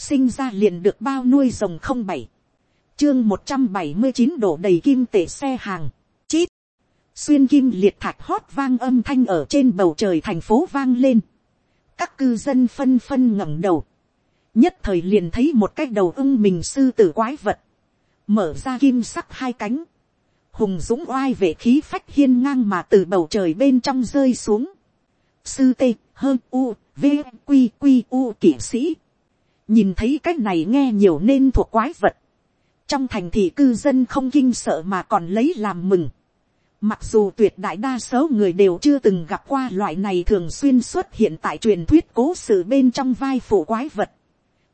sinh ra liền được bao nuôi rồng không bảy, chương một trăm bảy mươi chín đổ đầy kim tể xe hàng, chít, xuyên kim liệt thạch hót vang âm thanh ở trên bầu trời thành phố vang lên, các cư dân phân phân ngẩng đầu, nhất thời liền thấy một cái đầu ưng mình sư tử quái vật, mở ra kim sắc hai cánh, hùng dũng oai vệ khí phách hiên ngang mà từ bầu trời bên trong rơi xuống, sư tê hơn u v q q u kỵ sĩ nhìn thấy cái này nghe nhiều nên thuộc quái vật. Trong thành thị cư dân không kinh sợ mà còn lấy làm mừng. Mặc dù tuyệt đại đa số người đều chưa từng gặp qua loại này thường xuyên xuất hiện tại truyền thuyết cố sự bên trong vai phụ quái vật.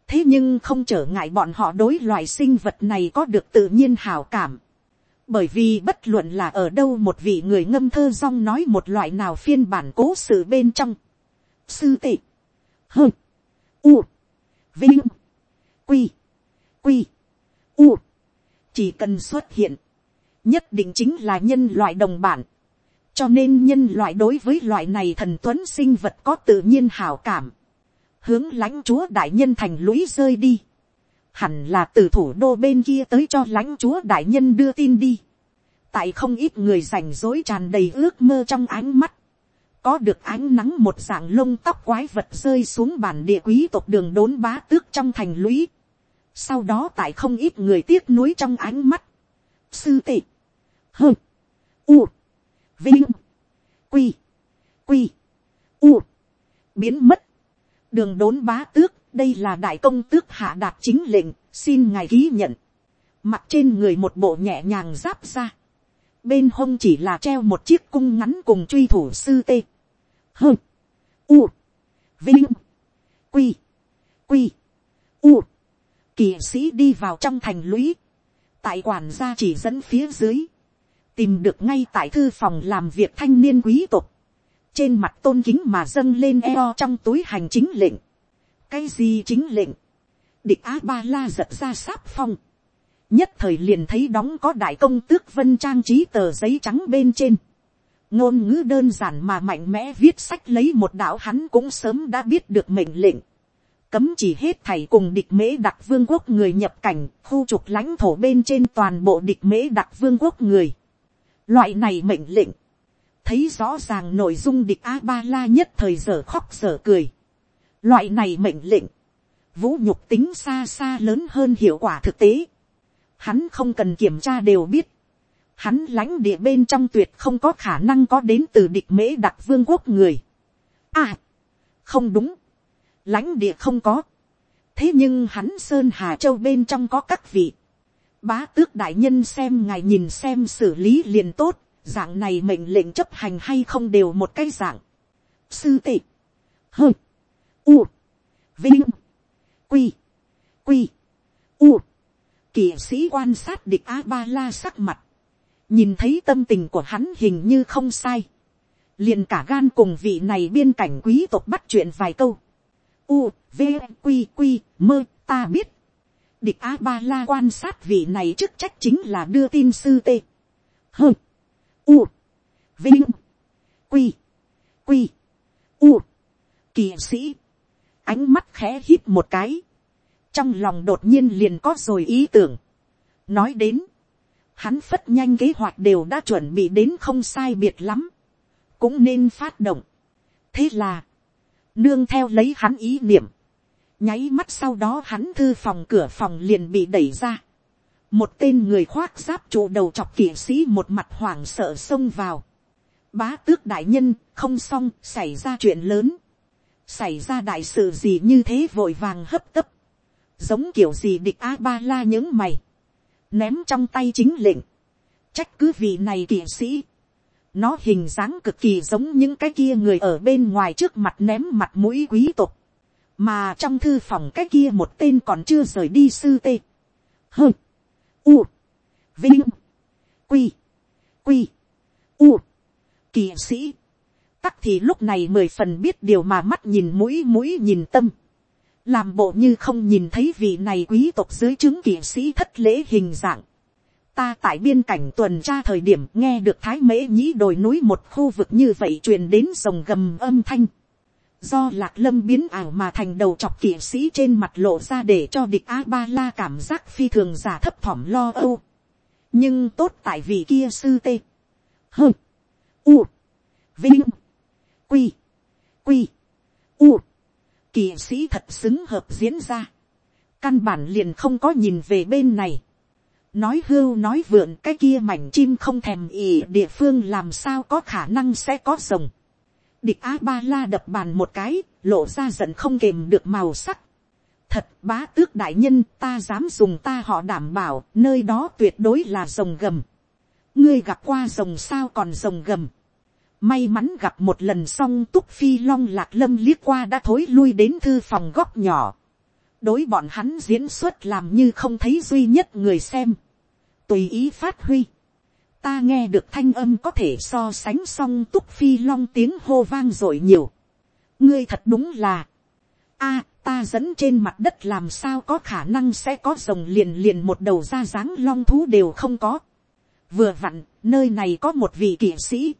Thế nhưng không trở ngại bọn họ đối loại sinh vật này có được tự nhiên hào cảm. Bởi vì bất luận là ở đâu một vị người ngâm thơ rong nói một loại nào phiên bản cố sự bên trong. Sư tị, hơ, u, vinh, quy, quy, u, chỉ cần xuất hiện, nhất định chính là nhân loại đồng bản, cho nên nhân loại đối với loại này thần tuấn sinh vật có tự nhiên hảo cảm, hướng lãnh chúa đại nhân thành lũy rơi đi, hẳn là từ thủ đô bên kia tới cho lãnh chúa đại nhân đưa tin đi, tại không ít người rảnh rối tràn đầy ước mơ trong ánh mắt, có được ánh nắng một dạng lông tóc quái vật rơi xuống bản địa quý tộc đường đốn bá tước trong thành lũy. Sau đó tại không ít người tiếc nuối trong ánh mắt. Sư tị. Hơ. U. Vinh. Quy. Quy. U. Biến mất. Đường đốn bá tước, đây là đại công tước hạ đạt chính lệnh, xin ngài ký nhận. Mặt trên người một bộ nhẹ nhàng giáp ra. Bên hông chỉ là treo một chiếc cung ngắn cùng truy thủ sư tê hơ, u, vinh, quy, quy, u, kỳ sĩ đi vào trong thành lũy, tại quản gia chỉ dẫn phía dưới, tìm được ngay tại thư phòng làm việc thanh niên quý tộc, trên mặt tôn kính mà dâng lên eo trong túi hành chính lệnh, cái gì chính lệnh, địch a ba la giật ra sáp phong, nhất thời liền thấy đóng có đại công tước vân trang trí tờ giấy trắng bên trên, ngôn ngữ đơn giản mà mạnh mẽ viết sách lấy một đạo hắn cũng sớm đã biết được mệnh lệnh. Cấm chỉ hết thầy cùng địch mễ đặc vương quốc người nhập cảnh, khu trục lãnh thổ bên trên toàn bộ địch mễ đặc vương quốc người. Loại này mệnh lệnh. Thấy rõ ràng nội dung địch A-ba-la nhất thời giờ khóc giờ cười. Loại này mệnh lệnh. Vũ nhục tính xa xa lớn hơn hiệu quả thực tế. Hắn không cần kiểm tra đều biết hắn lãnh địa bên trong tuyệt không có khả năng có đến từ địch mễ đặc vương quốc người. À, không đúng, lãnh địa không có. thế nhưng hắn sơn hà châu bên trong có các vị. bá tước đại nhân xem ngài nhìn xem xử lý liền tốt, dạng này mệnh lệnh chấp hành hay không đều một cái dạng. sư tị, hơ, u, vinh, quy, quy, u, kỵ sĩ quan sát địch a ba la sắc mặt, nhìn thấy tâm tình của hắn hình như không sai, liền cả gan cùng vị này biên cảnh quý tộc bắt chuyện vài câu. U, v, q q mơ, ta biết. địch a ba la quan sát vị này chức trách chính là đưa tin sư t. h, u, vinh, q q u, kỳ sĩ, ánh mắt khẽ hít một cái, trong lòng đột nhiên liền có rồi ý tưởng, nói đến, hắn phất nhanh kế hoạch đều đã chuẩn bị đến không sai biệt lắm, cũng nên phát động. thế là, nương theo lấy hắn ý niệm, nháy mắt sau đó hắn thư phòng cửa phòng liền bị đẩy ra. một tên người khoác giáp trụ đầu chọc kỵ sĩ một mặt hoảng sợ xông vào. bá tước đại nhân không xong xảy ra chuyện lớn. xảy ra đại sự gì như thế vội vàng hấp tấp. giống kiểu gì địch a ba la những mày ném trong tay chính lệnh, trách cứ vị này kỵ sĩ, nó hình dáng cực kỳ giống những cái kia người ở bên ngoài trước mặt ném mặt mũi quý tộc, mà trong thư phòng cái kia một tên còn chưa rời đi sư tê, hơ, u, vinh, quy, quy, u, kỵ sĩ, tắc thì lúc này mười phần biết điều mà mắt nhìn mũi mũi nhìn tâm, làm bộ như không nhìn thấy vị này quý tộc dưới chứng kỵ sĩ thất lễ hình dạng. Ta tại biên cảnh tuần tra thời điểm nghe được thái mễ nhĩ đồi núi một khu vực như vậy truyền đến rồng gầm âm thanh. do lạc lâm biến ảo mà thành đầu chọc kỵ sĩ trên mặt lộ ra để cho địch a ba la cảm giác phi thường giả thấp thỏm lo âu. nhưng tốt tại vì kia sư tê. hừ u. vinh. quy. quy. u kỳ sĩ thật xứng hợp diễn ra. căn bản liền không có nhìn về bên này. nói hưu nói vượn cái kia mảnh chim không thèm ỉ địa phương làm sao có khả năng sẽ có rồng Địch A Ba La đập bàn một cái, lộ ra giận không kềm được màu sắc. Thật bá tước đại nhân ta dám dùng ta họ đảm bảo nơi đó tuyệt đối là rồng gầm. Ngươi gặp qua rồng sao còn rồng gầm. May mắn gặp một lần xong túc phi long lạc lâm liếc qua đã thối lui đến thư phòng góc nhỏ. Đối bọn hắn diễn xuất làm như không thấy duy nhất người xem. Tùy ý phát huy ta nghe được thanh âm có thể so sánh song túc phi long tiếng hô vang rồi nhiều. ngươi thật đúng là, a, ta dẫn trên mặt đất làm sao có khả năng sẽ có rồng liền liền một đầu ra dáng long thú đều không có. vừa vặn, nơi này có một vị kỷ sĩ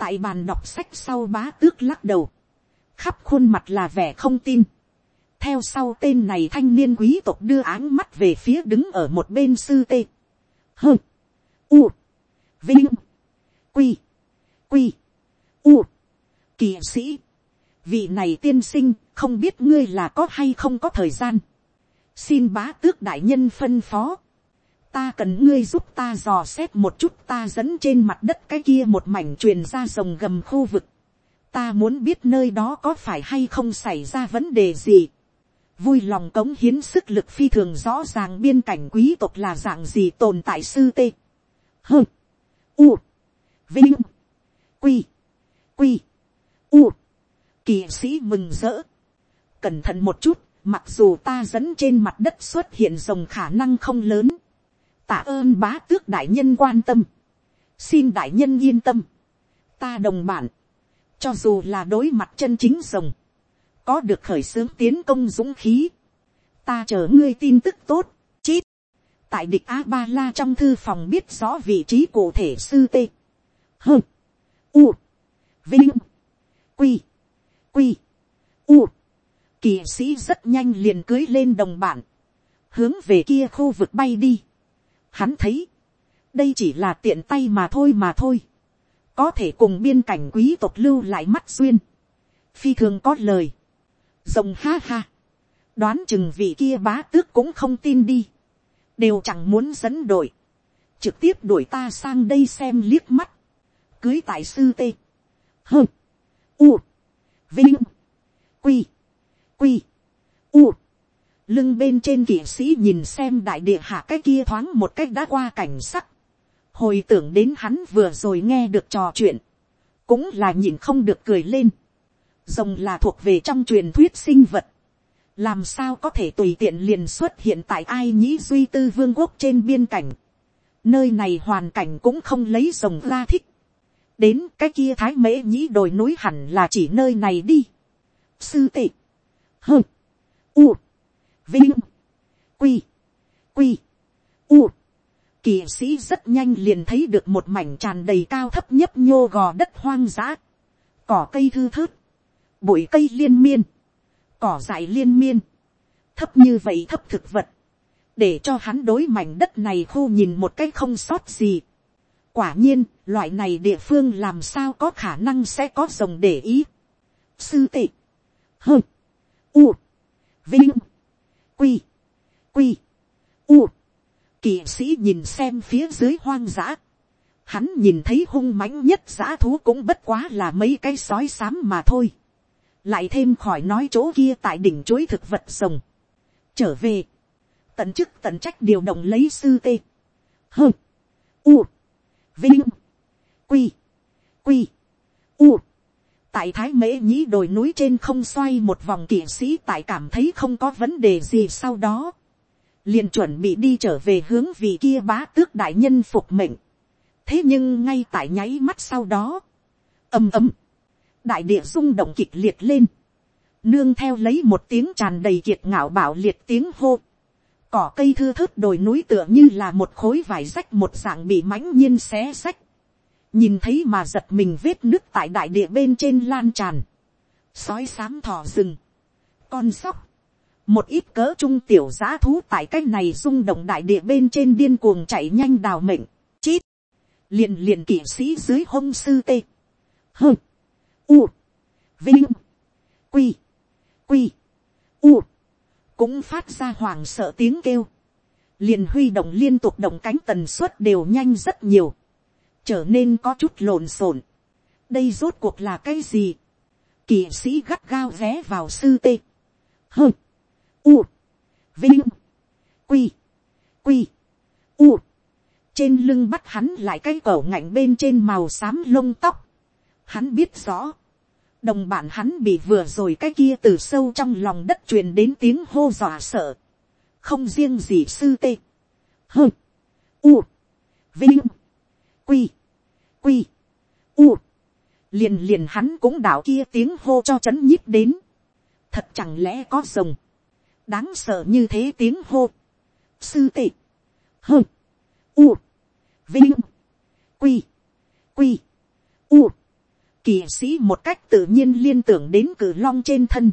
tại bàn đọc sách sau bá tước lắc đầu. khắp khuôn mặt là vẻ không tin. theo sau tên này thanh niên quý tộc đưa áng mắt về phía đứng ở một bên sư tê. hơ, u, Vinh. Quy. Quy. U. Kỳ sĩ. Vị này tiên sinh, không biết ngươi là có hay không có thời gian. Xin bá tước đại nhân phân phó. Ta cần ngươi giúp ta dò xét một chút ta dẫn trên mặt đất cái kia một mảnh truyền ra rồng gầm khu vực. Ta muốn biết nơi đó có phải hay không xảy ra vấn đề gì vui lòng cống hiến sức lực phi thường rõ ràng biên cảnh quý tộc là dạng gì tồn tại sư tê. Hơ. U. Vinh. Quy. Quy. U. Kỳ sĩ mừng rỡ. Cẩn thận một chút, mặc dù ta dẫn trên mặt đất xuất hiện rồng khả năng không lớn. Tạ ơn bá tước đại nhân quan tâm. Xin đại nhân yên tâm. Ta đồng bản. Cho dù là đối mặt chân chính rồng. Có được khởi xướng tiến công dũng khí. Ta chờ ngươi tin tức tốt. Chít tại địch a ba la trong thư phòng biết rõ vị trí cụ thể sư t h u vinh quy quy u kỳ sĩ rất nhanh liền cưới lên đồng bản hướng về kia khu vực bay đi hắn thấy đây chỉ là tiện tay mà thôi mà thôi. Có thể cùng biên cảnh quý tộc lưu lại mắt duyên phi thường có lời. Rồng ha ha. Đoán chừng vị kia bá tước cũng không tin đi. Đều chẳng muốn dẫn đội, trực tiếp đuổi ta sang đây xem liếc mắt, cưới tại sư tê. hơ, u, vinh, quy, quy, u, lưng bên trên kỵ sĩ nhìn xem đại địa hạ cái kia thoáng một cách đã qua cảnh sắc, hồi tưởng đến hắn vừa rồi nghe được trò chuyện, cũng là nhìn không được cười lên, rồng là thuộc về trong truyền thuyết sinh vật, làm sao có thể tùy tiện liền xuất hiện tại ai nhĩ duy tư vương quốc trên biên cảnh. nơi này hoàn cảnh cũng không lấy rồng ra thích. đến cái kia thái mễ nhĩ đồi núi hẳn là chỉ nơi này đi. sư tị, hơ, u, vinh, quy, quy, u. Kỳ sĩ rất nhanh liền thấy được một mảnh tràn đầy cao thấp nhấp nhô gò đất hoang dã. Cỏ cây thư thớt. Bụi cây liên miên cỏ dại liên miên, thấp như vậy thấp thực vật, để cho hắn đối mảnh đất này khu nhìn một cái không sót gì. quả nhiên, loại này địa phương làm sao có khả năng sẽ có rồng để ý. sư tị, hơ, u, vinh, quy, quy, u, kỵ sĩ nhìn xem phía dưới hoang dã. Hắn nhìn thấy hung mãnh nhất dã thú cũng bất quá là mấy cái sói xám mà thôi. Lại thêm khỏi nói chỗ kia tại đỉnh chuối thực vật rồng, trở về, tận chức tận trách điều động lấy sư tê, hơ, u, vinh, quy, quy, u, tại thái mễ nhĩ đồi núi trên không xoay một vòng kỵ sĩ tại cảm thấy không có vấn đề gì sau đó, liền chuẩn bị đi trở về hướng vị kia bá tước đại nhân phục mệnh. thế nhưng ngay tại nháy mắt sau đó, ầm ầm, đại địa rung động kịch liệt lên, nương theo lấy một tiếng tràn đầy kiệt ngạo bảo liệt tiếng hô, cỏ cây thư thớt đồi núi tựa như là một khối vải rách một dạng bị mãnh nhiên xé rách, nhìn thấy mà giật mình vết nước tại đại địa bên trên lan tràn, sói xám thỏ rừng, con sóc, một ít cỡ trung tiểu giã thú tại cái này rung động đại địa bên trên điên cuồng chạy nhanh đào mệnh, chít, liền liền kỵ sĩ dưới hông sư tê, hơ, u, vinh, quy, quy, u, cũng phát ra hoàng sợ tiếng kêu, liền huy động liên tục động cánh tần suất đều nhanh rất nhiều, trở nên có chút lộn xộn. đây rốt cuộc là cái gì, kỵ sĩ gắt gao vé vào sư tê, hơ, u, vinh, quy, quy, u, trên lưng bắt hắn lại cái cổ ngạnh bên trên màu xám lông tóc, hắn biết rõ, đồng bạn hắn bị vừa rồi cái kia từ sâu trong lòng đất truyền đến tiếng hô dọa sợ, không riêng gì sư tê, hơ, u, vinh, quy, quy, u, liền liền hắn cũng đảo kia tiếng hô cho c h ấ n nhíp đến, thật chẳng lẽ có rồng, đáng sợ như thế tiếng hô, sư tị, hơ, u, vinh, quy, quy, u, kỳ sĩ một cách tự nhiên liên tưởng đến cử long trên thân,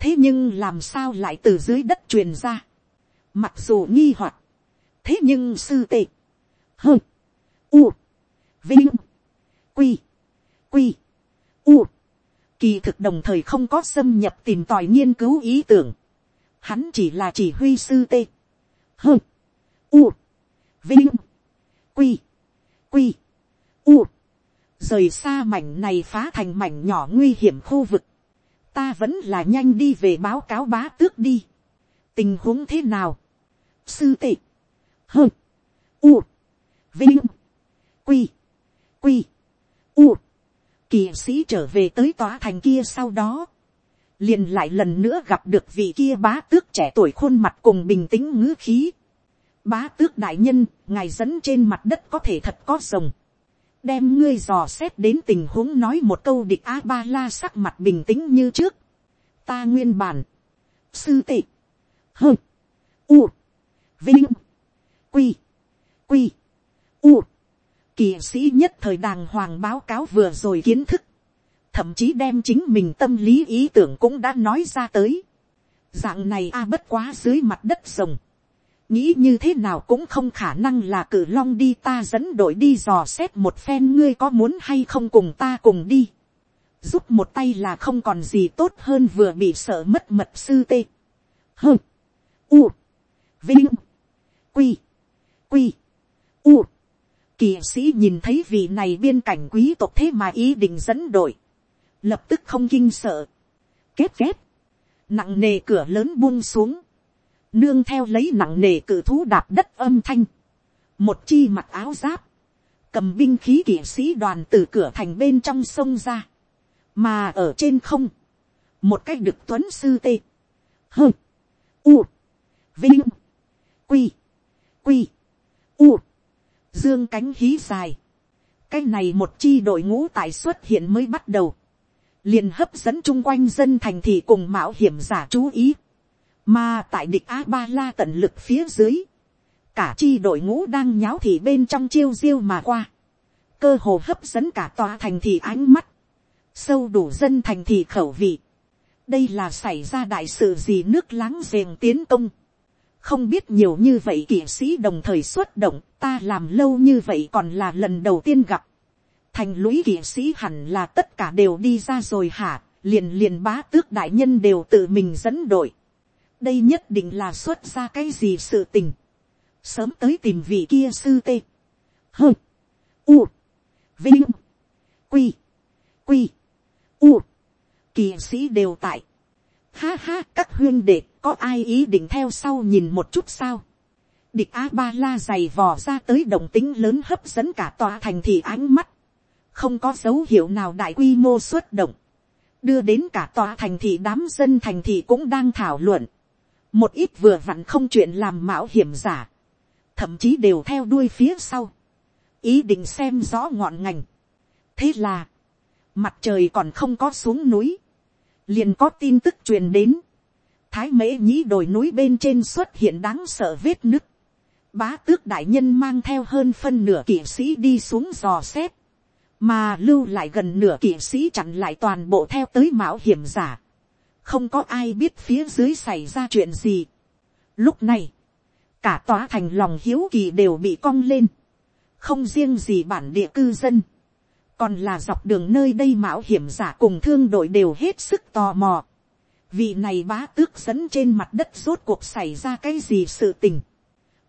thế nhưng làm sao lại từ dưới đất truyền ra, mặc dù nghi hoặc, thế nhưng sư tệ, hơ, u, vinh, quy, quy, u, kỳ thực đồng thời không có xâm nhập tìm tòi nghiên cứu ý tưởng, hắn chỉ là chỉ huy sư tê, hơ, u, vinh, quy, quy, u, rời xa mảnh này phá thành mảnh nhỏ nguy hiểm khu vực, ta vẫn là nhanh đi về báo cáo bá tước đi, tình huống thế nào, sư tệ, hơ, u, vinh, quy, quy, u, kỳ sĩ trở về tới tòa thành kia sau đó, liền lại lần nữa gặp được vị kia bá tước trẻ tuổi khuôn mặt cùng bình tĩnh ngữ khí. Bá tước đại nhân, ngài dẫn trên mặt đất có thể thật có rồng. Đem ngươi dò xét đến tình huống nói một câu địch A-ba-la sắc mặt bình tĩnh như trước. Ta nguyên bản. Sư tị. Hơ. U. Vinh. Quy. Quy. U kỳ sĩ nhất thời đàng hoàng báo cáo vừa rồi kiến thức, thậm chí đem chính mình tâm lý ý tưởng cũng đã nói ra tới. Dạng này a bất quá dưới mặt đất rồng. nghĩ như thế nào cũng không khả năng là cử long đi ta dẫn đội đi dò xét một phen ngươi có muốn hay không cùng ta cùng đi. giúp một tay là không còn gì tốt hơn vừa bị sợ mất mật sư tê. hơ. u. vinh. quy. quy. u kỳ sĩ nhìn thấy vị này biên cảnh quý tộc thế mà ý định dẫn đội, lập tức không kinh sợ, kết kết, nặng nề cửa lớn buông xuống, nương theo lấy nặng nề cử thú đạp đất âm thanh, một chi mặc áo giáp, cầm binh khí kỵ sĩ đoàn từ cửa thành bên trong sông ra, mà ở trên không, một cách được tuấn sư tê, hơ, u, vinh, quy, quy, u, dương cánh hí dài, cái này một chi đội ngũ tại xuất hiện mới bắt đầu, liền hấp dẫn chung quanh dân thành thị cùng mạo hiểm giả chú ý, mà tại địch a ba la tận lực phía dưới, cả chi đội ngũ đang nháo thị bên trong chiêu diêu mà qua, cơ hồ hấp dẫn cả tòa thành thị ánh mắt, sâu đủ dân thành thị khẩu vị, đây là xảy ra đại sự gì nước láng giềng tiến công, không biết nhiều như vậy kỵ sĩ đồng thời xuất động, ta làm lâu như vậy còn là lần đầu tiên gặp. thành lũy kỵ sĩ hẳn là tất cả đều đi ra rồi hả, liền liền bá tước đại nhân đều tự mình dẫn đội. đây nhất định là xuất ra cái gì sự tình. sớm tới tìm vị kia sư tê. hơ, u, vinh, quy, quy, u, kỵ sĩ đều tại ha ha các huyên đệ có ai ý định theo sau nhìn một chút sao. địch a ba la dày vò ra tới đồng tính lớn hấp dẫn cả tòa thành thị ánh mắt. không có dấu hiệu nào đại quy mô xuất động. đưa đến cả tòa thành thị đám dân thành thị cũng đang thảo luận. một ít vừa vặn không chuyện làm mạo hiểm giả. thậm chí đều theo đuôi phía sau. ý định xem rõ ngọn ngành. thế là, mặt trời còn không có xuống núi liền có tin tức truyền đến thái mễ nhĩ đồi núi bên trên xuất hiện đáng sợ vết nứt. Bá tước đại nhân mang theo hơn phân nửa kỵ sĩ đi xuống dò xét. mà lưu lại gần nửa kỵ sĩ chặn lại toàn bộ theo tới mạo hiểm giả, không có ai biết phía dưới xảy ra chuyện gì. Lúc này, cả tòa thành lòng hiếu kỳ đều bị cong lên, không riêng gì bản địa cư dân, còn là dọc đường nơi đây mạo hiểm giả cùng thương đội đều hết sức tò mò. Vị này bá tước dẫn trên mặt đất rốt cuộc xảy ra cái gì sự tình.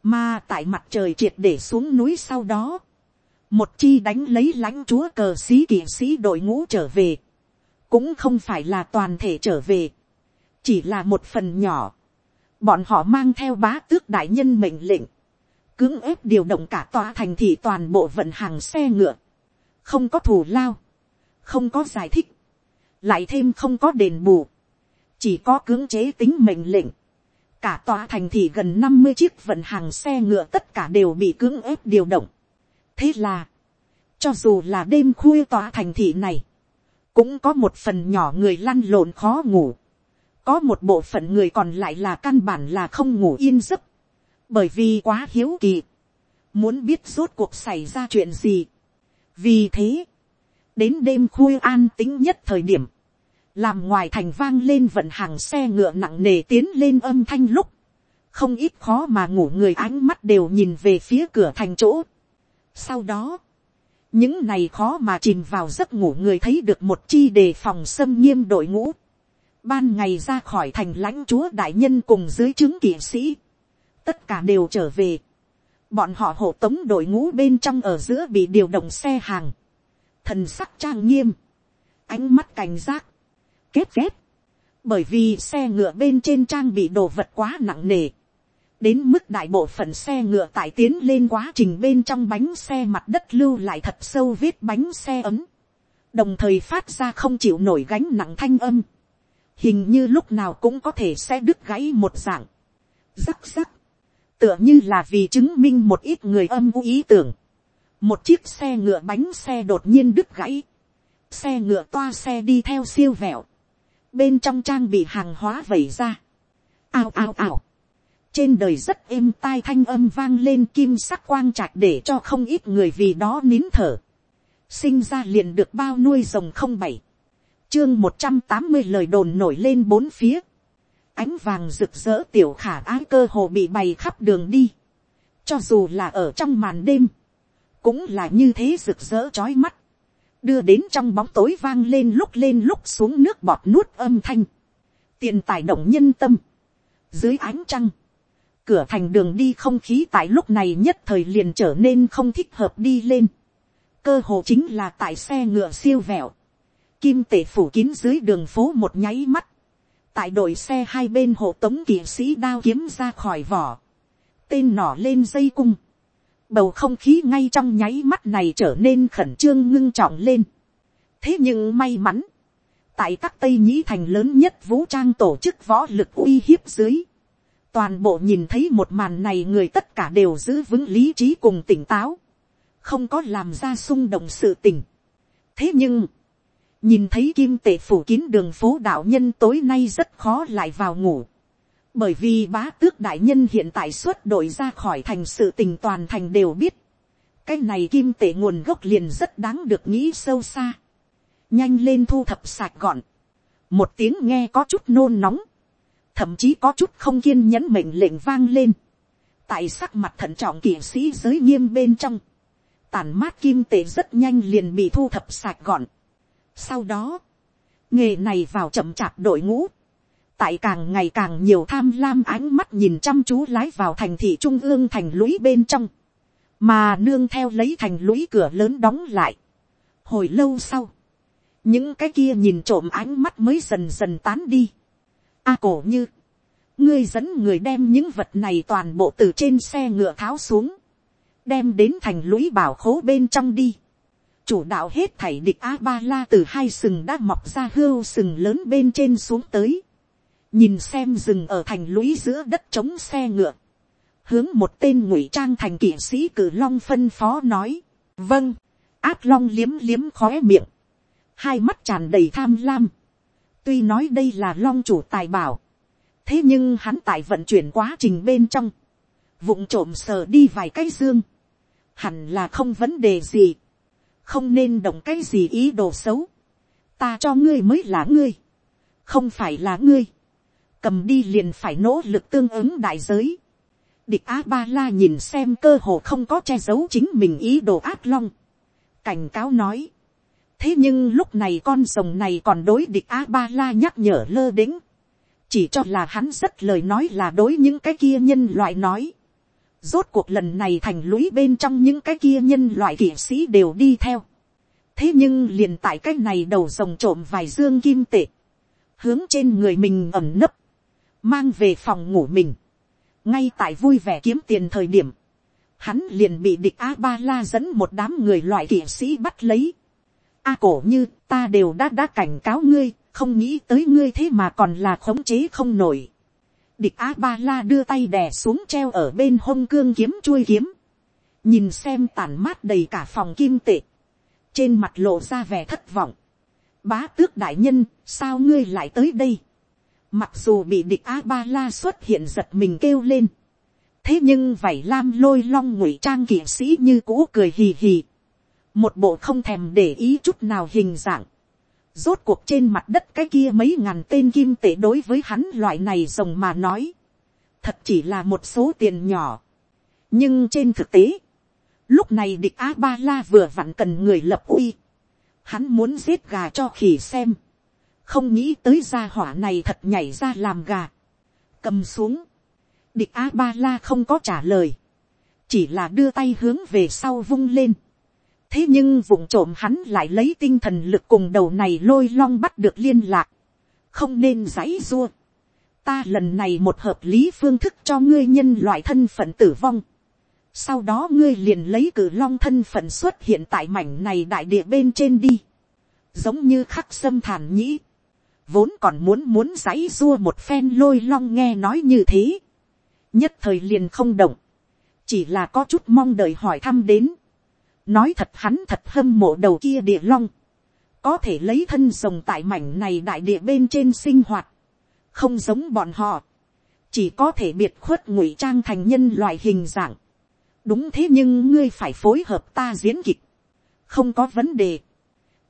Mà tại mặt trời triệt để xuống núi sau đó. Một chi đánh lấy lãnh chúa cờ sĩ kỷ sĩ đội ngũ trở về. Cũng không phải là toàn thể trở về. Chỉ là một phần nhỏ. Bọn họ mang theo bá tước đại nhân mệnh lệnh. Cưỡng ép điều động cả tòa thành thị toàn bộ vận hàng xe ngựa. Không có thù lao. Không có giải thích. Lại thêm không có đền bù. Chỉ có cưỡng chế tính mệnh lệnh cả tòa thành thị gần năm mươi chiếc vận hàng xe ngựa tất cả đều bị cưỡng ép điều động. thế là, cho dù là đêm khuya tòa thành thị này, cũng có một phần nhỏ người lăn lộn khó ngủ, có một bộ phận người còn lại là căn bản là không ngủ yên giấc, bởi vì quá hiếu kỳ, muốn biết rốt cuộc xảy ra chuyện gì vì thế, đến đêm khuya an tính nhất thời điểm, làm ngoài thành vang lên vận hàng xe ngựa nặng nề tiến lên âm thanh lúc, không ít khó mà ngủ người ánh mắt đều nhìn về phía cửa thành chỗ. Sau đó, những này khó mà chìm vào giấc ngủ người thấy được một chi đề phòng xâm nghiêm đội ngũ. Ban ngày ra khỏi thành lãnh chúa đại nhân cùng dưới chứng kỵ sĩ. Tất cả đều trở về. Bọn họ hộ tống đội ngũ bên trong ở giữa bị điều động xe hàng. Thần sắc trang nghiêm. Ánh mắt cảnh giác kết kết. Bởi vì xe ngựa bên trên trang bị đồ vật quá nặng nề. Đến mức đại bộ phận xe ngựa tải tiến lên quá trình bên trong bánh xe mặt đất lưu lại thật sâu vết bánh xe ấm. Đồng thời phát ra không chịu nổi gánh nặng thanh âm. Hình như lúc nào cũng có thể sẽ đứt gãy một dạng. Rắc rắc. Tựa như là vì chứng minh một ít người âm u ý tưởng. Một chiếc xe ngựa bánh xe đột nhiên đứt gãy. Xe ngựa toa xe đi theo siêu vẹo bên trong trang bị hàng hóa vẩy ra. ao ao ao trên đời rất êm tai thanh âm vang lên kim sắc quang trạch để cho không ít người vì đó nín thở. sinh ra liền được bao nuôi rồng không bảy. chương một trăm tám mươi lời đồn nổi lên bốn phía ánh vàng rực rỡ tiểu khả ái cơ hồ bị bày khắp đường đi. cho dù là ở trong màn đêm, cũng là như thế rực rỡ trói mắt. Đưa đến trong bóng tối vang lên lúc lên lúc xuống nước bọt nuốt âm thanh, tiền tài động nhân tâm, dưới ánh trăng, cửa thành đường đi không khí tại lúc này nhất thời liền trở nên không thích hợp đi lên, cơ hồ chính là tại xe ngựa siêu vẹo, kim tể phủ kín dưới đường phố một nháy mắt, tại đội xe hai bên hộ tống kỵ sĩ đao kiếm ra khỏi vỏ, tên nỏ lên dây cung, bầu không khí ngay trong nháy mắt này trở nên khẩn trương ngưng trọng lên. thế nhưng may mắn, tại các tây nhĩ thành lớn nhất vũ trang tổ chức võ lực uy hiếp dưới, toàn bộ nhìn thấy một màn này người tất cả đều giữ vững lý trí cùng tỉnh táo, không có làm ra xung động sự tình. thế nhưng, nhìn thấy kim tể phủ kín đường phố đạo nhân tối nay rất khó lại vào ngủ. Bởi vì bá tước đại nhân hiện tại xuất đội ra khỏi thành sự tình toàn thành đều biết, cái này kim tể nguồn gốc liền rất đáng được nghĩ sâu xa, nhanh lên thu thập sạch gọn, một tiếng nghe có chút nôn nóng, thậm chí có chút không kiên nhẫn mệnh lệnh vang lên, tại sắc mặt thận trọng kỵ sĩ giới nghiêm bên trong, tàn mát kim tể rất nhanh liền bị thu thập sạch gọn. Sau đó, nghề này vào chậm chạp đội ngũ, tại càng ngày càng nhiều tham lam ánh mắt nhìn chăm chú lái vào thành thị trung ương thành lũy bên trong, mà nương theo lấy thành lũy cửa lớn đóng lại. hồi lâu sau, những cái kia nhìn trộm ánh mắt mới dần dần tán đi. a à, cổ như, ngươi dẫn người đem những vật này toàn bộ từ trên xe ngựa tháo xuống, đem đến thành lũy bảo khố bên trong đi chủ đạo hết thảy địch a ba la từ hai sừng đã mọc ra hưu sừng lớn bên trên xuống tới. Nhìn xem rừng ở thành lũy giữa đất trống xe ngựa, hướng một tên ngụy trang thành kỵ sĩ cử long phân phó nói, vâng, át long liếm liếm khóe miệng, hai mắt tràn đầy tham lam, tuy nói đây là long chủ tài bảo, thế nhưng hắn tại vận chuyển quá trình bên trong, vụng trộm sờ đi vài cái dương, hẳn là không vấn đề gì, không nên động cái gì ý đồ xấu, ta cho ngươi mới là ngươi, không phải là ngươi, cầm đi liền phải nỗ lực tương ứng đại giới. Địch a ba la nhìn xem cơ hồ không có che giấu chính mình ý đồ ác long, cảnh cáo nói, thế nhưng lúc này con rồng này còn đối địch a ba la nhắc nhở lơ đĩnh, chỉ cho là hắn rất lời nói là đối những cái kia nhân loại nói. Rốt cuộc lần này thành lũy bên trong những cái kia nhân loại kỵ sĩ đều đi theo. thế nhưng liền tại cái này đầu rồng trộm vài dương kim tệ, hướng trên người mình ẩm nấp, mang về phòng ngủ mình, ngay tại vui vẻ kiếm tiền thời điểm, hắn liền bị địch a ba la dẫn một đám người loại kỵ sĩ bắt lấy. a cổ như ta đều đã đã cảnh cáo ngươi, không nghĩ tới ngươi thế mà còn là khống chế không nổi địch Á ba la đưa tay đè xuống treo ở bên hông cương kiếm chuôi kiếm, nhìn xem tàn mát đầy cả phòng kim tệ, trên mặt lộ ra vẻ thất vọng. bá tước đại nhân, sao ngươi lại tới đây. mặc dù bị địch Á ba la xuất hiện giật mình kêu lên. thế nhưng vảy lam lôi long ngụy trang kỵ sĩ như cũ cười hì hì. một bộ không thèm để ý chút nào hình dạng Rốt cuộc trên mặt đất cái kia mấy ngàn tên kim tệ đối với hắn loại này rồng mà nói. Thật chỉ là một số tiền nhỏ. Nhưng trên thực tế. Lúc này địch A-ba-la vừa vặn cần người lập uy. Hắn muốn giết gà cho khỉ xem. Không nghĩ tới gia hỏa này thật nhảy ra làm gà. Cầm xuống. Địch A-ba-la không có trả lời. Chỉ là đưa tay hướng về sau vung lên thế nhưng vụng trộm hắn lại lấy tinh thần lực cùng đầu này lôi long bắt được liên lạc, không nên giãy dua. ta lần này một hợp lý phương thức cho ngươi nhân loại thân phận tử vong. sau đó ngươi liền lấy cử long thân phận xuất hiện tại mảnh này đại địa bên trên đi. giống như khắc sâm thản nhĩ. vốn còn muốn muốn giãy dua một phen lôi long nghe nói như thế. nhất thời liền không động. chỉ là có chút mong đợi hỏi thăm đến nói thật hắn thật hâm mộ đầu kia địa long, có thể lấy thân rồng tại mảnh này đại địa bên trên sinh hoạt, không giống bọn họ, chỉ có thể biệt khuất ngụy trang thành nhân loại hình dạng. đúng thế nhưng ngươi phải phối hợp ta diễn kịch, không có vấn đề.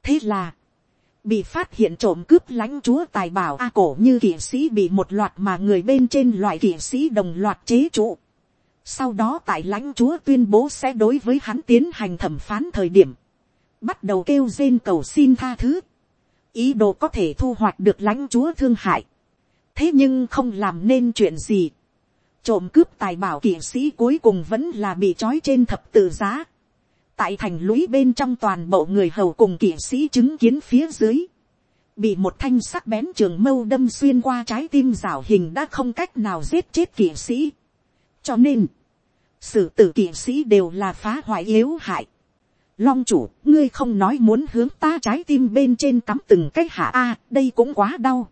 thế là, bị phát hiện trộm cướp lãnh chúa tài bảo a cổ như kỵ sĩ bị một loạt mà người bên trên loại kỵ sĩ đồng loạt chế trụ. Sau đó tại lãnh chúa tuyên bố sẽ đối với hắn tiến hành thẩm phán thời điểm. Bắt đầu kêu rên cầu xin tha thứ. Ý đồ có thể thu hoạch được lãnh chúa thương hại. Thế nhưng không làm nên chuyện gì. Trộm cướp tài bảo kỵ sĩ cuối cùng vẫn là bị trói trên thập tự giá. Tại thành lũy bên trong toàn bộ người hầu cùng kỵ sĩ chứng kiến phía dưới bị một thanh sắc bén trường mâu đâm xuyên qua trái tim rảo hình đã không cách nào giết chết kỵ sĩ cho nên, sử tử kỵ sĩ đều là phá hoại yếu hại. Long chủ, ngươi không nói muốn hướng ta trái tim bên trên cắm từng cái hạ a, đây cũng quá đau.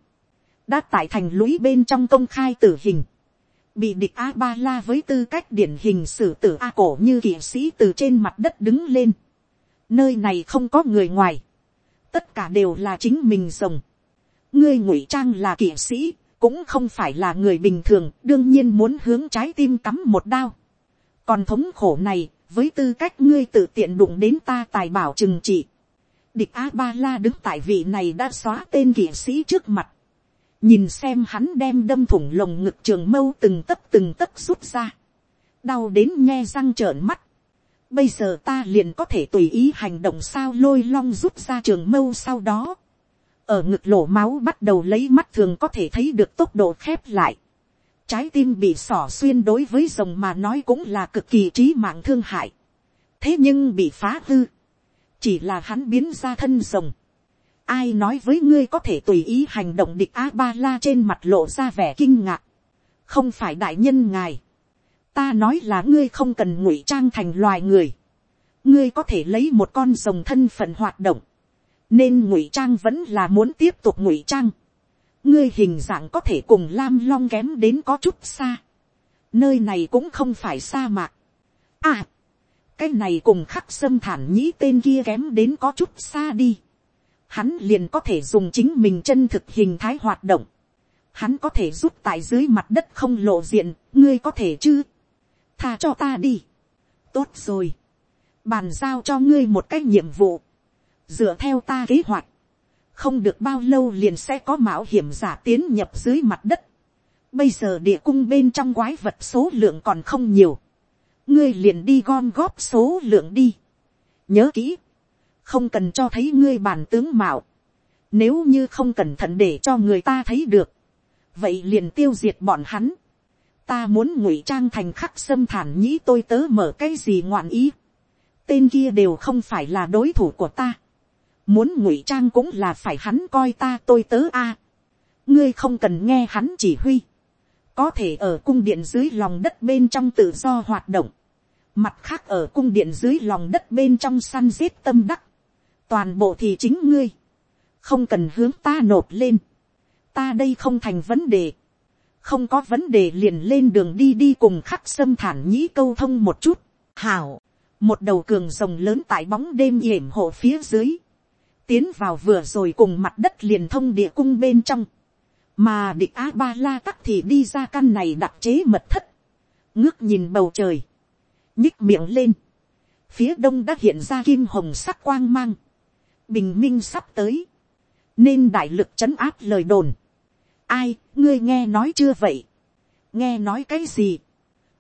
đã tại thành lũy bên trong công khai tử hình. bị địch a ba la với tư cách điển hình sử tử a cổ như kỵ sĩ từ trên mặt đất đứng lên. nơi này không có người ngoài. tất cả đều là chính mình rồng. ngươi ngụy trang là kỵ sĩ, cũng không phải là người bình thường, đương nhiên muốn hướng trái tim cắm một đao. còn thống khổ này, với tư cách ngươi tự tiện đụng đến ta tài bảo trừng trị. địch a ba la đứng tại vị này đã xóa tên kỵ sĩ trước mặt. nhìn xem hắn đem đâm thủng lồng ngực trường mâu từng tấc từng tấc rút ra. đau đến nghe răng trợn mắt. bây giờ ta liền có thể tùy ý hành động sao lôi long rút ra trường mâu sau đó ở ngực lỗ máu bắt đầu lấy mắt thường có thể thấy được tốc độ khép lại. Trái tim bị sỏ xuyên đối với rồng mà nói cũng là cực kỳ trí mạng thương hại. Thế nhưng bị phá hư. Chỉ là hắn biến ra thân rồng. Ai nói với ngươi có thể tùy ý hành động địch A-ba-la trên mặt lộ ra vẻ kinh ngạc. Không phải đại nhân ngài. Ta nói là ngươi không cần ngụy trang thành loài người. Ngươi có thể lấy một con rồng thân phận hoạt động nên ngụy trang vẫn là muốn tiếp tục ngụy trang. ngươi hình dạng có thể cùng lam long kém đến có chút xa. nơi này cũng không phải sa mạc. à, cái này cùng khắc sâm thản nhĩ tên kia kém đến có chút xa đi. hắn liền có thể dùng chính mình chân thực hình thái hoạt động. hắn có thể giúp tại dưới mặt đất không lộ diện, ngươi có thể chứ. tha cho ta đi. tốt rồi. bàn giao cho ngươi một cái nhiệm vụ, dựa theo ta kế hoạch, không được bao lâu liền sẽ có mạo hiểm giả tiến nhập dưới mặt đất. Bây giờ địa cung bên trong quái vật số lượng còn không nhiều. ngươi liền đi gom góp số lượng đi. nhớ kỹ, không cần cho thấy ngươi bản tướng mạo. nếu như không cẩn thận để cho người ta thấy được, vậy liền tiêu diệt bọn hắn. ta muốn ngụy trang thành khắc sâm thản nhĩ tôi tớ mở cái gì ngoạn ý. tên kia đều không phải là đối thủ của ta muốn ngụy trang cũng là phải hắn coi ta tôi tớ a. ngươi không cần nghe hắn chỉ huy, có thể ở cung điện dưới lòng đất bên trong tự do hoạt động, mặt khác ở cung điện dưới lòng đất bên trong săn giết tâm đắc, toàn bộ thì chính ngươi, không cần hướng ta nộp lên, ta đây không thành vấn đề, không có vấn đề liền lên đường đi đi cùng khắc sâm thản nhĩ câu thông một chút, hảo, một đầu cường rồng lớn tại bóng đêm yểm hộ phía dưới, tiến vào vừa rồi cùng mặt đất liền thông địa cung bên trong, mà địch a ba la tắc thì đi ra căn này đặc chế mật thất, ngước nhìn bầu trời, nhích miệng lên, phía đông đã hiện ra kim hồng sắc quang mang, bình minh sắp tới, nên đại lực chấn áp lời đồn. ai, ngươi nghe nói chưa vậy, nghe nói cái gì,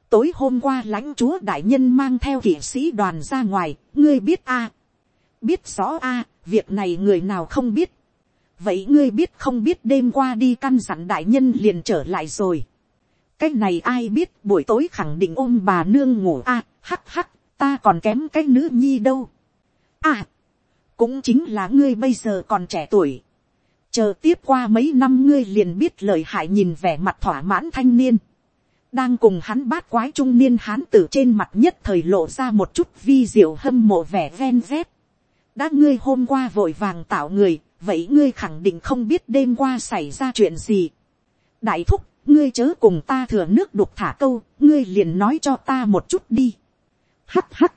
tối hôm qua lãnh chúa đại nhân mang theo kỵ sĩ đoàn ra ngoài, ngươi biết a, biết rõ a, việc này người nào không biết. vậy ngươi biết không biết đêm qua đi căn dặn đại nhân liền trở lại rồi. cái này ai biết buổi tối khẳng định ôm bà nương ngủ a, hắc hắc, ta còn kém cái nữ nhi đâu. à, cũng chính là ngươi bây giờ còn trẻ tuổi. chờ tiếp qua mấy năm ngươi liền biết lời hại nhìn vẻ mặt thỏa mãn thanh niên đang cùng hắn bát quái trung niên hán tử trên mặt nhất thời lộ ra một chút vi diệu hâm mộ vẻ ven dép đã ngươi hôm qua vội vàng tạo người, vậy ngươi khẳng định không biết đêm qua xảy ra chuyện gì. đại thúc, ngươi chớ cùng ta thừa nước đục thả câu, ngươi liền nói cho ta một chút đi. hắt hắt.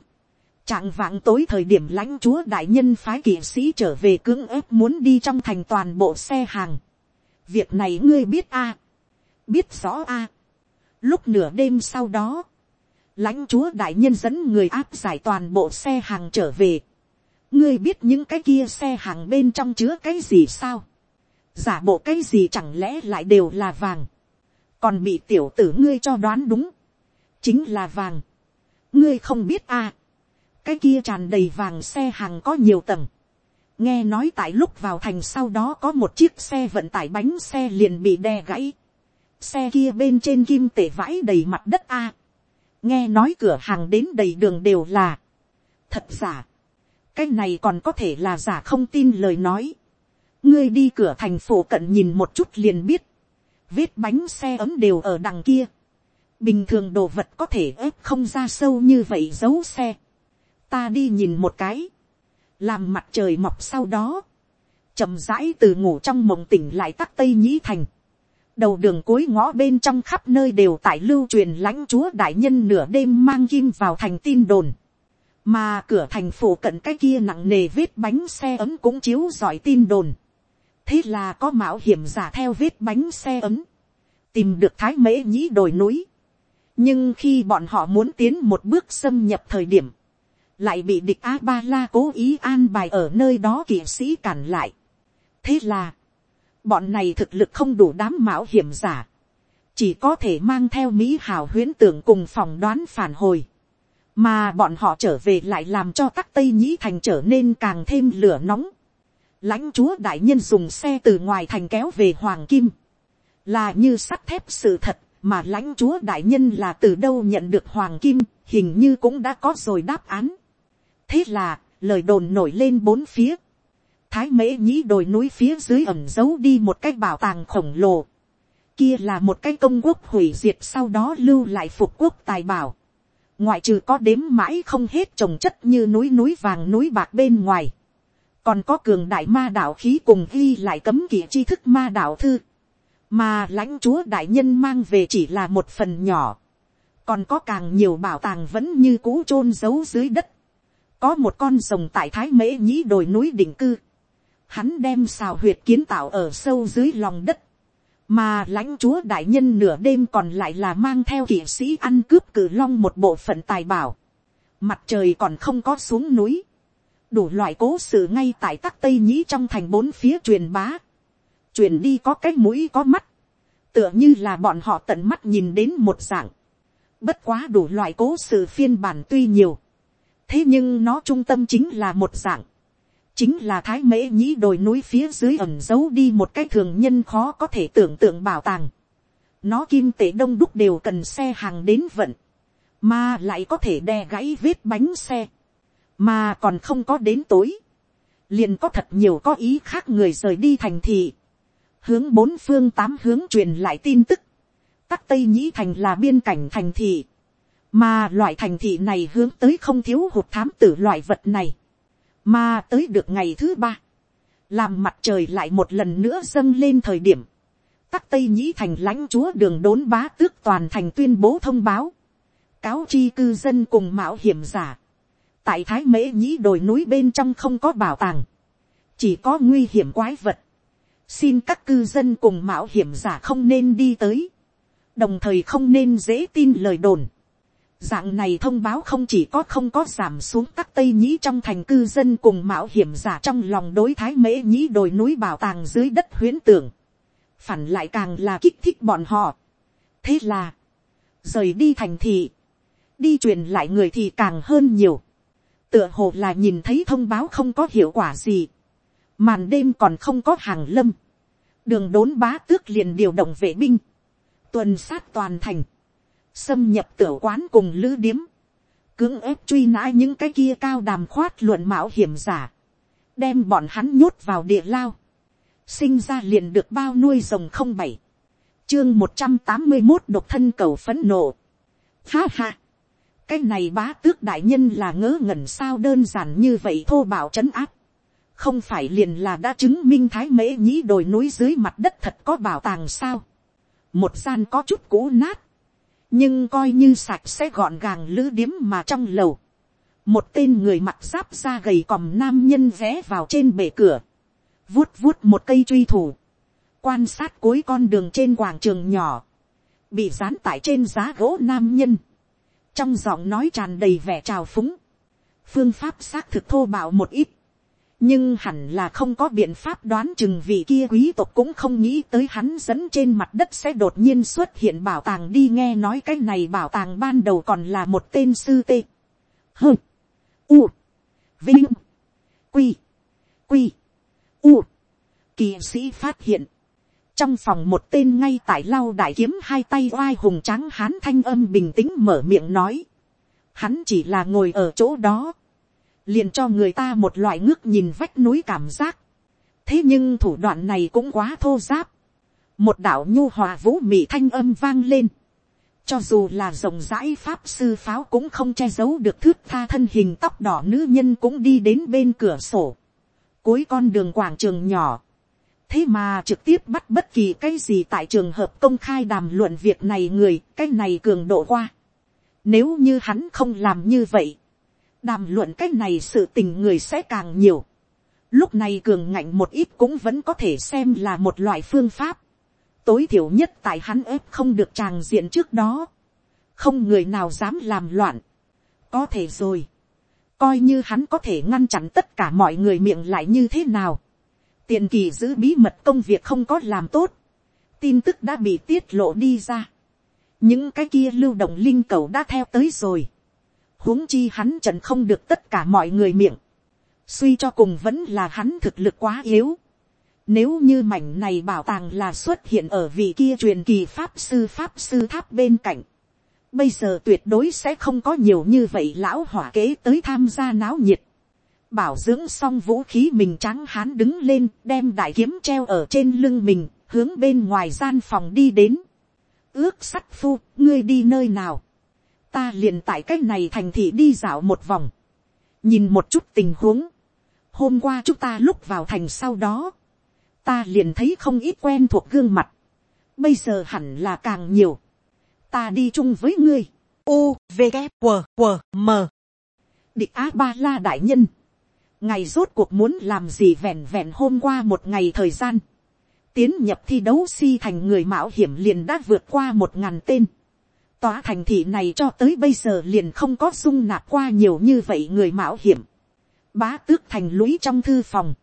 Trạng vạng tối thời điểm lãnh chúa đại nhân phái kỵ sĩ trở về cưỡng ép muốn đi trong thành toàn bộ xe hàng. Việc này ngươi biết a Biết rõ a Lúc nửa đêm sau đó, lãnh chúa đại nhân dẫn người áp giải toàn bộ xe hàng trở về ngươi biết những cái kia xe hàng bên trong chứa cái gì sao, giả bộ cái gì chẳng lẽ lại đều là vàng, còn bị tiểu tử ngươi cho đoán đúng, chính là vàng, ngươi không biết à, cái kia tràn đầy vàng xe hàng có nhiều tầng, nghe nói tại lúc vào thành sau đó có một chiếc xe vận tải bánh xe liền bị đè gãy, xe kia bên trên kim tể vãi đầy mặt đất a, nghe nói cửa hàng đến đầy đường đều là, thật giả, cái này còn có thể là giả không tin lời nói. ngươi đi cửa thành phố cận nhìn một chút liền biết. vết bánh xe ấm đều ở đằng kia. bình thường đồ vật có thể ép không ra sâu như vậy giấu xe. ta đi nhìn một cái. làm mặt trời mọc sau đó. chậm rãi từ ngủ trong mộng tỉnh lại tắc tây nhĩ thành. đầu đường cuối ngõ bên trong khắp nơi đều tại lưu truyền lãnh chúa đại nhân nửa đêm mang kim vào thành tin đồn mà cửa thành phủ cận cái kia nặng nề vết bánh xe ấm cũng chiếu giỏi tin đồn. thế là có mạo hiểm giả theo vết bánh xe ấm, tìm được thái mễ nhĩ đồi núi. nhưng khi bọn họ muốn tiến một bước xâm nhập thời điểm, lại bị địch a ba la cố ý an bài ở nơi đó kỵ sĩ cản lại. thế là, bọn này thực lực không đủ đám mạo hiểm giả, chỉ có thể mang theo mỹ hào huyễn tưởng cùng phòng đoán phản hồi mà bọn họ trở về lại làm cho tắc tây nhĩ thành trở nên càng thêm lửa nóng. lãnh chúa đại nhân dùng xe từ ngoài thành kéo về hoàng kim, là như sắt thép sự thật, mà lãnh chúa đại nhân là từ đâu nhận được hoàng kim, hình như cũng đã có rồi đáp án. thế là, lời đồn nổi lên bốn phía. thái mễ nhĩ đồi núi phía dưới ẩm giấu đi một cái bảo tàng khổng lồ. kia là một cái công quốc hủy diệt sau đó lưu lại phục quốc tài bảo ngoại trừ có đếm mãi không hết trồng chất như núi núi vàng núi bạc bên ngoài, còn có cường đại ma đạo khí cùng ghi lại cấm kỵ tri thức ma đạo thư, mà lãnh chúa đại nhân mang về chỉ là một phần nhỏ, còn có càng nhiều bảo tàng vẫn như cũ chôn giấu dưới đất, có một con rồng tại thái mễ nhĩ đồi núi đỉnh cư, hắn đem xào huyệt kiến tạo ở sâu dưới lòng đất, mà lãnh chúa đại nhân nửa đêm còn lại là mang theo kỵ sĩ ăn cướp cử long một bộ phận tài bảo, mặt trời còn không có xuống núi, đủ loại cố sự ngay tại tắc tây nhĩ trong thành bốn phía truyền bá, truyền đi có cái mũi có mắt, tựa như là bọn họ tận mắt nhìn đến một dạng, bất quá đủ loại cố sự phiên bản tuy nhiều, thế nhưng nó trung tâm chính là một dạng, chính là thái mễ nhĩ đồi núi phía dưới ẩm giấu đi một cái thường nhân khó có thể tưởng tượng bảo tàng. nó kim tệ đông đúc đều cần xe hàng đến vận, mà lại có thể đè gãy vết bánh xe, mà còn không có đến tối, liền có thật nhiều có ý khác người rời đi thành thị, hướng bốn phương tám hướng truyền lại tin tức, tắc tây nhĩ thành là biên cảnh thành thị, mà loại thành thị này hướng tới không thiếu hụt thám tử loại vật này, mà tới được ngày thứ ba, làm mặt trời lại một lần nữa dâng lên thời điểm, tắc tây nhĩ thành lãnh chúa đường đốn bá tước toàn thành tuyên bố thông báo, cáo chi cư dân cùng mạo hiểm giả, tại thái mễ nhĩ đồi núi bên trong không có bảo tàng, chỉ có nguy hiểm quái vật, xin các cư dân cùng mạo hiểm giả không nên đi tới, đồng thời không nên dễ tin lời đồn, Dạng này thông báo không chỉ có không có giảm xuống các tây nhĩ trong thành cư dân cùng mạo hiểm giả trong lòng đối thái mễ nhĩ đồi núi bảo tàng dưới đất huyến tưởng. Phản lại càng là kích thích bọn họ. Thế là, rời đi thành thị, đi truyền lại người thì càng hơn nhiều. Tựa hồ là nhìn thấy thông báo không có hiệu quả gì. Màn đêm còn không có hàng lâm. Đường đốn bá tước liền điều động vệ binh. Tuần sát toàn thành xâm nhập tiểu quán cùng lữ điếm, cưỡng ép truy nã những cái kia cao đàm khoát luận mạo hiểm giả, đem bọn hắn nhốt vào địa lao, sinh ra liền được bao nuôi rồng không bảy, chương một trăm tám mươi một độc thân cầu phấn nộ. Ha ha, cái này bá tước đại nhân là ngớ ngẩn sao đơn giản như vậy thô bạo trấn áp, không phải liền là đã chứng minh thái mễ nhĩ đồi núi dưới mặt đất thật có bảo tàng sao, một gian có chút cũ nát, nhưng coi như sạch sẽ gọn gàng lữ điếm mà trong lầu, một tên người mặc giáp da gầy còm nam nhân vé vào trên bể cửa, vuốt vuốt một cây truy thủ, quan sát cuối con đường trên quảng trường nhỏ, bị dán tại trên giá gỗ nam nhân, trong giọng nói tràn đầy vẻ trào phúng, phương pháp xác thực thô bạo một ít, nhưng hẳn là không có biện pháp đoán chừng vị kia quý tộc cũng không nghĩ tới hắn dẫn trên mặt đất sẽ đột nhiên xuất hiện bảo tàng đi nghe nói cái này bảo tàng ban đầu còn là một tên sư tê. Hơ. U. Vinh. Quy. Quy. U. Kỳ sĩ phát hiện. Trong phòng một tên ngay tại lau đại kiếm hai tay oai hùng trắng hán thanh âm bình tĩnh mở miệng nói. Hắn chỉ là ngồi ở chỗ đó liền cho người ta một loại ngước nhìn vách núi cảm giác. thế nhưng thủ đoạn này cũng quá thô giáp. một đạo nhu hòa vũ mị thanh âm vang lên. cho dù là rộng rãi pháp sư pháo cũng không che giấu được thước tha thân hình tóc đỏ nữ nhân cũng đi đến bên cửa sổ. cuối con đường quảng trường nhỏ. thế mà trực tiếp bắt bất kỳ cái gì tại trường hợp công khai đàm luận việc này người, cái này cường độ qua. nếu như hắn không làm như vậy đàm luận cái này sự tình người sẽ càng nhiều. Lúc này cường ngạnh một ít cũng vẫn có thể xem là một loại phương pháp. Tối thiểu nhất tại hắn ép không được tràng diện trước đó. Không người nào dám làm loạn. Có thể rồi. Coi như hắn có thể ngăn chặn tất cả mọi người miệng lại như thế nào. Tiền kỳ giữ bí mật công việc không có làm tốt. Tin tức đã bị tiết lộ đi ra. Những cái kia lưu động linh cầu đã theo tới rồi huống chi hắn trần không được tất cả mọi người miệng, suy cho cùng vẫn là hắn thực lực quá yếu. Nếu như mảnh này bảo tàng là xuất hiện ở vị kia truyền kỳ pháp sư pháp sư tháp bên cạnh, bây giờ tuyệt đối sẽ không có nhiều như vậy lão hỏa kế tới tham gia náo nhiệt. Bảo dưỡng xong vũ khí mình trắng hán đứng lên đem đại kiếm treo ở trên lưng mình hướng bên ngoài gian phòng đi đến. Ước sắt phu, ngươi đi nơi nào? Ta liền tại cái này thành thị đi dạo một vòng, nhìn một chút tình huống. hôm qua chúng ta lúc vào thành sau đó, ta liền thấy không ít quen thuộc gương mặt, bây giờ hẳn là càng nhiều, ta đi chung với ngươi, u v g q q m. Địch á ba la đại nhân, ngày rốt cuộc muốn làm gì vẹn vẹn hôm qua một ngày thời gian, tiến nhập thi đấu si thành người mạo hiểm liền đã vượt qua một ngàn tên, tòa thành thị này cho tới bây giờ liền không có dung nạp qua nhiều như vậy người mạo hiểm. Bá tước thành lũy trong thư phòng.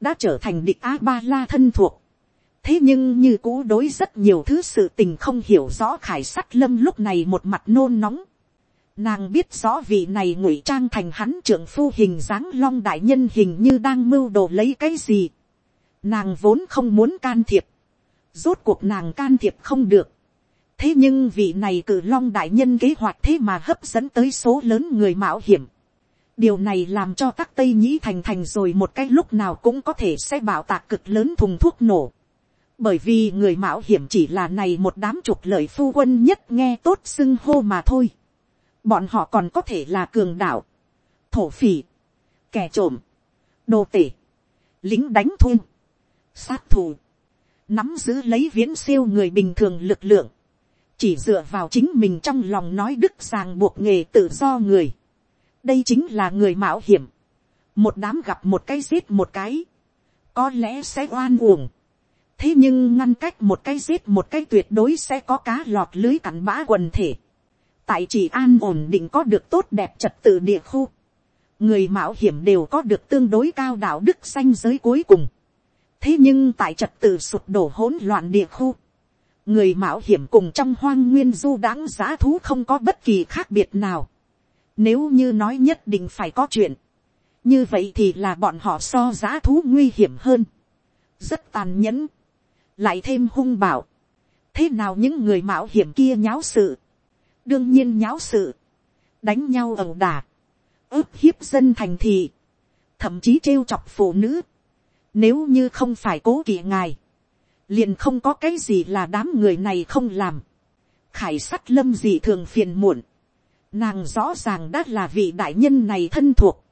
Đã trở thành địch A-ba-la thân thuộc. Thế nhưng như cũ đối rất nhiều thứ sự tình không hiểu rõ khải sắt lâm lúc này một mặt nôn nóng. Nàng biết rõ vị này ngụy trang thành hắn trưởng phu hình dáng long đại nhân hình như đang mưu đồ lấy cái gì. Nàng vốn không muốn can thiệp. Rốt cuộc nàng can thiệp không được thế nhưng vị này cử long đại nhân kế hoạch thế mà hấp dẫn tới số lớn người mạo hiểm. điều này làm cho các tây nhĩ thành thành rồi một cái lúc nào cũng có thể sẽ bảo tạc cực lớn thùng thuốc nổ. bởi vì người mạo hiểm chỉ là này một đám trục lợi phu quân nhất nghe tốt xưng hô mà thôi. bọn họ còn có thể là cường đạo, thổ phỉ, kẻ trộm, đồ tể, lính đánh thun, sát thù, nắm giữ lấy viễn siêu người bình thường lực lượng, chỉ dựa vào chính mình trong lòng nói đức ràng buộc nghề tự do người. đây chính là người mạo hiểm. một đám gặp một cái giết một cái, có lẽ sẽ oan uổng. thế nhưng ngăn cách một cái giết một cái tuyệt đối sẽ có cá lọt lưới cặn bã quần thể. tại chỉ an ổn định có được tốt đẹp trật tự địa khu. người mạo hiểm đều có được tương đối cao đạo đức xanh giới cuối cùng. thế nhưng tại trật tự sụp đổ hỗn loạn địa khu, người mạo hiểm cùng trong hoang nguyên du đãng giá thú không có bất kỳ khác biệt nào. Nếu như nói nhất định phải có chuyện, như vậy thì là bọn họ so giá thú nguy hiểm hơn, rất tàn nhẫn, lại thêm hung bảo. thế nào những người mạo hiểm kia nháo sự, đương nhiên nháo sự, đánh nhau ẩu đà, ức hiếp dân thành thị, thậm chí trêu chọc phụ nữ, nếu như không phải cố kỵ ngài, liền không có cái gì là đám người này không làm. khải sắt lâm gì thường phiền muộn. nàng rõ ràng đã là vị đại nhân này thân thuộc.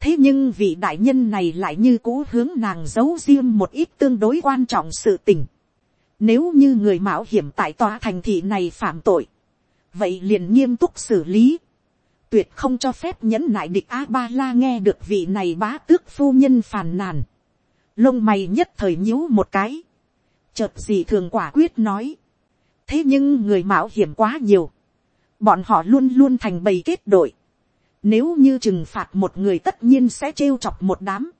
thế nhưng vị đại nhân này lại như cũ hướng nàng giấu riêng một ít tương đối quan trọng sự tình. nếu như người mạo hiểm tại tòa thành thị này phạm tội, vậy liền nghiêm túc xử lý. tuyệt không cho phép nhẫn nại địch a ba la nghe được vị này bá tước phu nhân phàn nàn. lông mày nhất thời nhíu một cái chợt gì thường quả quyết nói. thế nhưng người mạo hiểm quá nhiều, bọn họ luôn luôn thành bầy kết đội. nếu như trừng phạt một người tất nhiên sẽ trêu chọc một đám.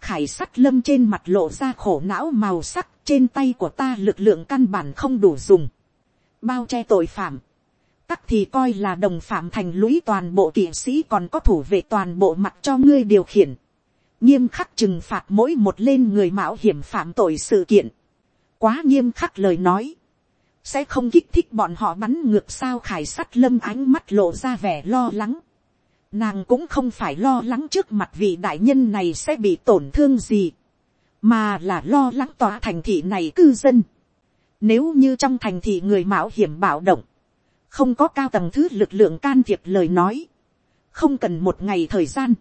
khải sắt lâm trên mặt lộ ra khổ não màu sắc trên tay của ta lực lượng căn bản không đủ dùng. bao che tội phạm. tắc thì coi là đồng phạm thành lũy toàn bộ kỵ sĩ còn có thủ vệ toàn bộ mặt cho ngươi điều khiển nghiêm khắc trừng phạt mỗi một lên người mạo hiểm phạm tội sự kiện quá nghiêm khắc lời nói, sẽ không kích thích bọn họ bắn ngược sao khải sắt lâm ánh mắt lộ ra vẻ lo lắng. Nàng cũng không phải lo lắng trước mặt vị đại nhân này sẽ bị tổn thương gì, mà là lo lắng tòa thành thị này cư dân. Nếu như trong thành thị người mạo hiểm bạo động, không có cao tầng thứ lực lượng can thiệp lời nói, không cần một ngày thời gian,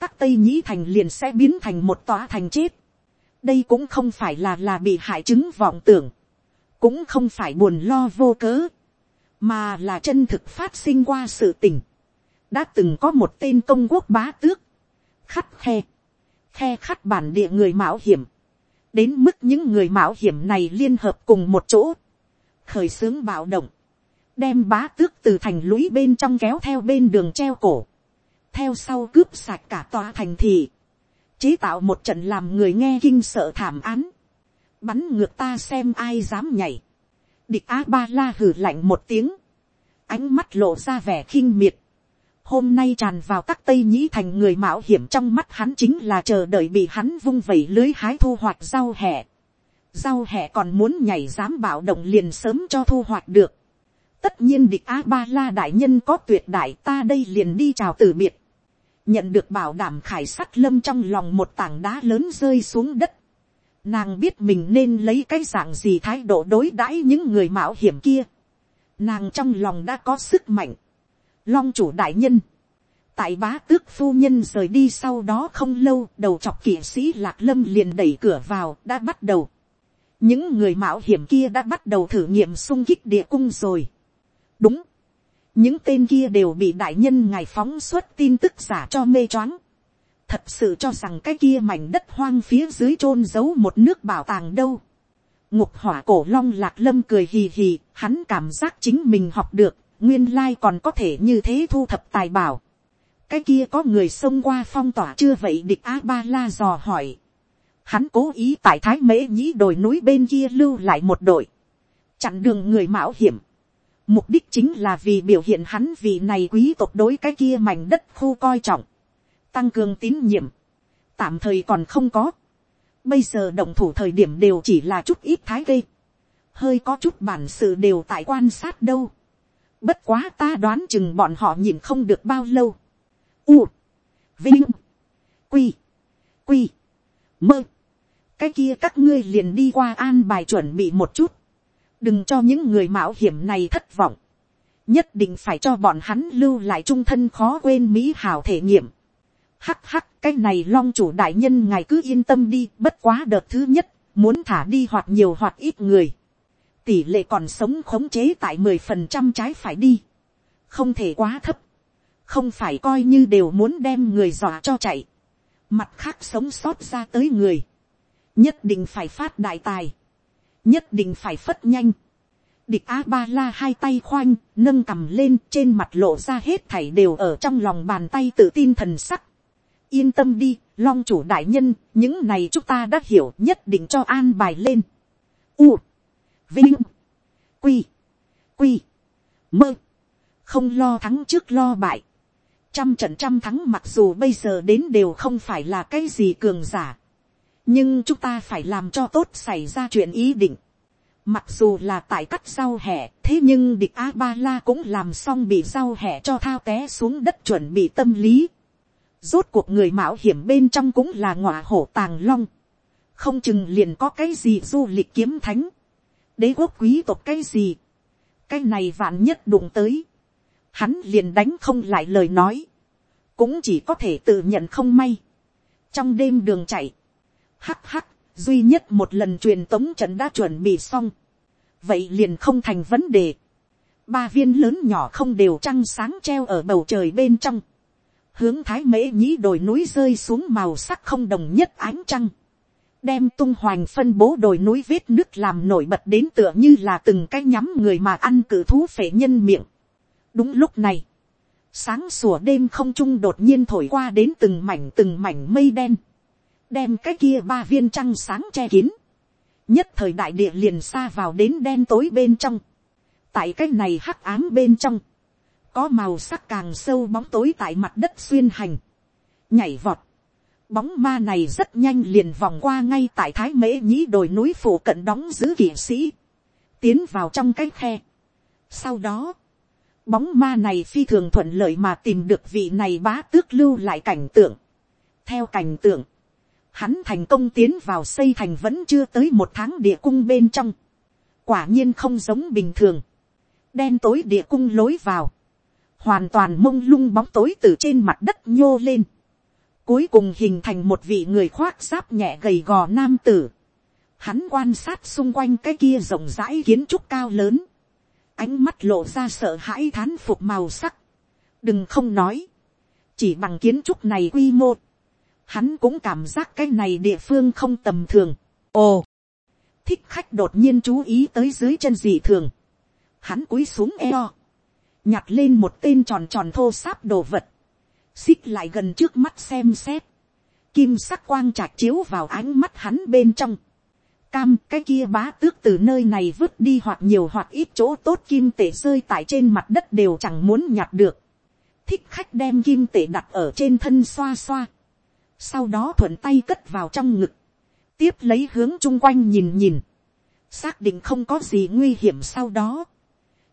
các tây nhĩ thành liền sẽ biến thành một tòa thành chết đây cũng không phải là là bị hại chứng vọng tưởng, cũng không phải buồn lo vô cớ, mà là chân thực phát sinh qua sự tình. đã từng có một tên công quốc bá tước, khắt khe, khe khắt bản địa người mạo hiểm, đến mức những người mạo hiểm này liên hợp cùng một chỗ, khởi xướng bạo động, đem bá tước từ thành lũy bên trong kéo theo bên đường treo cổ, theo sau cướp sạch cả tòa thành thị, chế tạo một trận làm người nghe kinh sợ thảm án, bắn ngược ta xem ai dám nhảy, địch a ba la hử lạnh một tiếng, ánh mắt lộ ra vẻ khinh miệt, hôm nay tràn vào các tây nhĩ thành người mạo hiểm trong mắt hắn chính là chờ đợi bị hắn vung vẩy lưới hái thu hoạch rau hẹ. Rau hẹ còn muốn nhảy dám bảo động liền sớm cho thu hoạch được. Tất nhiên địch A-ba-la đại nhân có tuyệt đại ta đây liền đi chào từ biệt nhận được bảo đảm khải sắt lâm trong lòng một tảng đá lớn rơi xuống đất. Nàng biết mình nên lấy cái dạng gì thái độ đối đãi những người mạo hiểm kia. Nàng trong lòng đã có sức mạnh. Long chủ đại nhân. Tại bá tước phu nhân rời đi sau đó không lâu, đầu chọc kỵ sĩ lạc lâm liền đẩy cửa vào, đã bắt đầu. Những người mạo hiểm kia đã bắt đầu thử nghiệm sung kích địa cung rồi. Đúng những tên kia đều bị đại nhân ngài phóng xuất tin tức giả cho mê choáng. thật sự cho rằng cái kia mảnh đất hoang phía dưới chôn giấu một nước bảo tàng đâu. ngục hỏa cổ long lạc lâm cười hì hì, hắn cảm giác chính mình học được, nguyên lai còn có thể như thế thu thập tài bảo. cái kia có người xông qua phong tỏa chưa vậy địch a ba la dò hỏi. hắn cố ý tại thái mễ nhĩ đồi núi bên kia lưu lại một đội, chặn đường người mạo hiểm mục đích chính là vì biểu hiện hắn vì này quý tộc đối cái kia mảnh đất khu coi trọng, tăng cường tín nhiệm, tạm thời còn không có Bây giờ động thủ thời điểm đều chỉ là chút ít thái gây. Hơi có chút bản sự đều tại quan sát đâu. Bất quá ta đoán chừng bọn họ nhìn không được bao lâu. U. Vinh. Quy. Quy. Mơ. Cái kia các ngươi liền đi qua an bài chuẩn bị một chút. Đừng cho những người mạo hiểm này thất vọng. Nhất định phải cho bọn hắn lưu lại trung thân khó quên mỹ hảo thể nghiệm Hắc hắc, cái này long chủ đại nhân ngài cứ yên tâm đi, bất quá đợt thứ nhất, muốn thả đi hoặc nhiều hoặc ít người. Tỷ lệ còn sống khống chế tại mười phần trăm trái phải đi. Không thể quá thấp. Không phải coi như đều muốn đem người dọa cho chạy. Mặt khác sống sót ra tới người. Nhất định phải phát đại tài. Nhất định phải phất nhanh. Địch A-ba-la hai tay khoanh, nâng cầm lên trên mặt lộ ra hết thảy đều ở trong lòng bàn tay tự tin thần sắc yên tâm đi, long chủ đại nhân, những này chúng ta đã hiểu nhất định cho an bài lên. U, vinh, quy, quy, mơ, không lo thắng trước lo bại. Trăm trận trăm thắng mặc dù bây giờ đến đều không phải là cái gì cường giả. Nhưng chúng ta phải làm cho tốt xảy ra chuyện ý định. Mặc dù là tại cắt rau hẻ, thế nhưng địch A-ba-la cũng làm xong bị rau hẻ cho thao té xuống đất chuẩn bị tâm lý. Rốt cuộc người mạo hiểm bên trong cũng là ngọa hổ tàng long. Không chừng liền có cái gì du lịch kiếm thánh. Đế quốc quý tộc cái gì. Cái này vạn nhất đụng tới. Hắn liền đánh không lại lời nói. Cũng chỉ có thể tự nhận không may. Trong đêm đường chạy. Hắc hắc, duy nhất một lần truyền tống trận đã chuẩn bị xong. Vậy liền không thành vấn đề. Ba viên lớn nhỏ không đều trăng sáng treo ở bầu trời bên trong hướng thái mễ nhĩ đồi núi rơi xuống màu sắc không đồng nhất ánh trăng, đem tung hoành phân bố đồi núi vết nước làm nổi bật đến tựa như là từng cái nhắm người mà ăn cử thú phệ nhân miệng. đúng lúc này, sáng sủa đêm không trung đột nhiên thổi qua đến từng mảnh từng mảnh mây đen, đem cái kia ba viên trăng sáng che kín, nhất thời đại địa liền xa vào đến đen tối bên trong, tại cái này hắc ám bên trong, có màu sắc càng sâu bóng tối tại mặt đất xuyên hành, nhảy vọt. Bóng ma này rất nhanh liền vòng qua ngay tại thái mễ nhĩ đồi núi phủ cận đóng giữ kỵ sĩ, tiến vào trong cái khe. Sau đó, bóng ma này phi thường thuận lợi mà tìm được vị này bá tước lưu lại cảnh tượng. Theo cảnh tượng, hắn thành công tiến vào xây thành vẫn chưa tới một tháng địa cung bên trong. Quả nhiên không giống bình thường. Đen tối địa cung lối vào. Hoàn toàn mông lung bóng tối từ trên mặt đất nhô lên, cuối cùng hình thành một vị người khoác giáp nhẹ gầy gò nam tử, hắn quan sát xung quanh cái kia rộng rãi kiến trúc cao lớn, ánh mắt lộ ra sợ hãi thán phục màu sắc, đừng không nói, chỉ bằng kiến trúc này quy mô, hắn cũng cảm giác cái này địa phương không tầm thường. ồ, thích khách đột nhiên chú ý tới dưới chân dị thường, hắn cúi xuống eo, nhặt lên một tên tròn tròn thô sáp đồ vật, xích lại gần trước mắt xem xét, kim sắc quang trạc chiếu vào ánh mắt hắn bên trong, cam cái kia bá tước từ nơi này vứt đi hoặc nhiều hoặc ít chỗ tốt kim tể rơi tại trên mặt đất đều chẳng muốn nhặt được, thích khách đem kim tể đặt ở trên thân xoa xoa, sau đó thuận tay cất vào trong ngực, tiếp lấy hướng chung quanh nhìn nhìn, xác định không có gì nguy hiểm sau đó,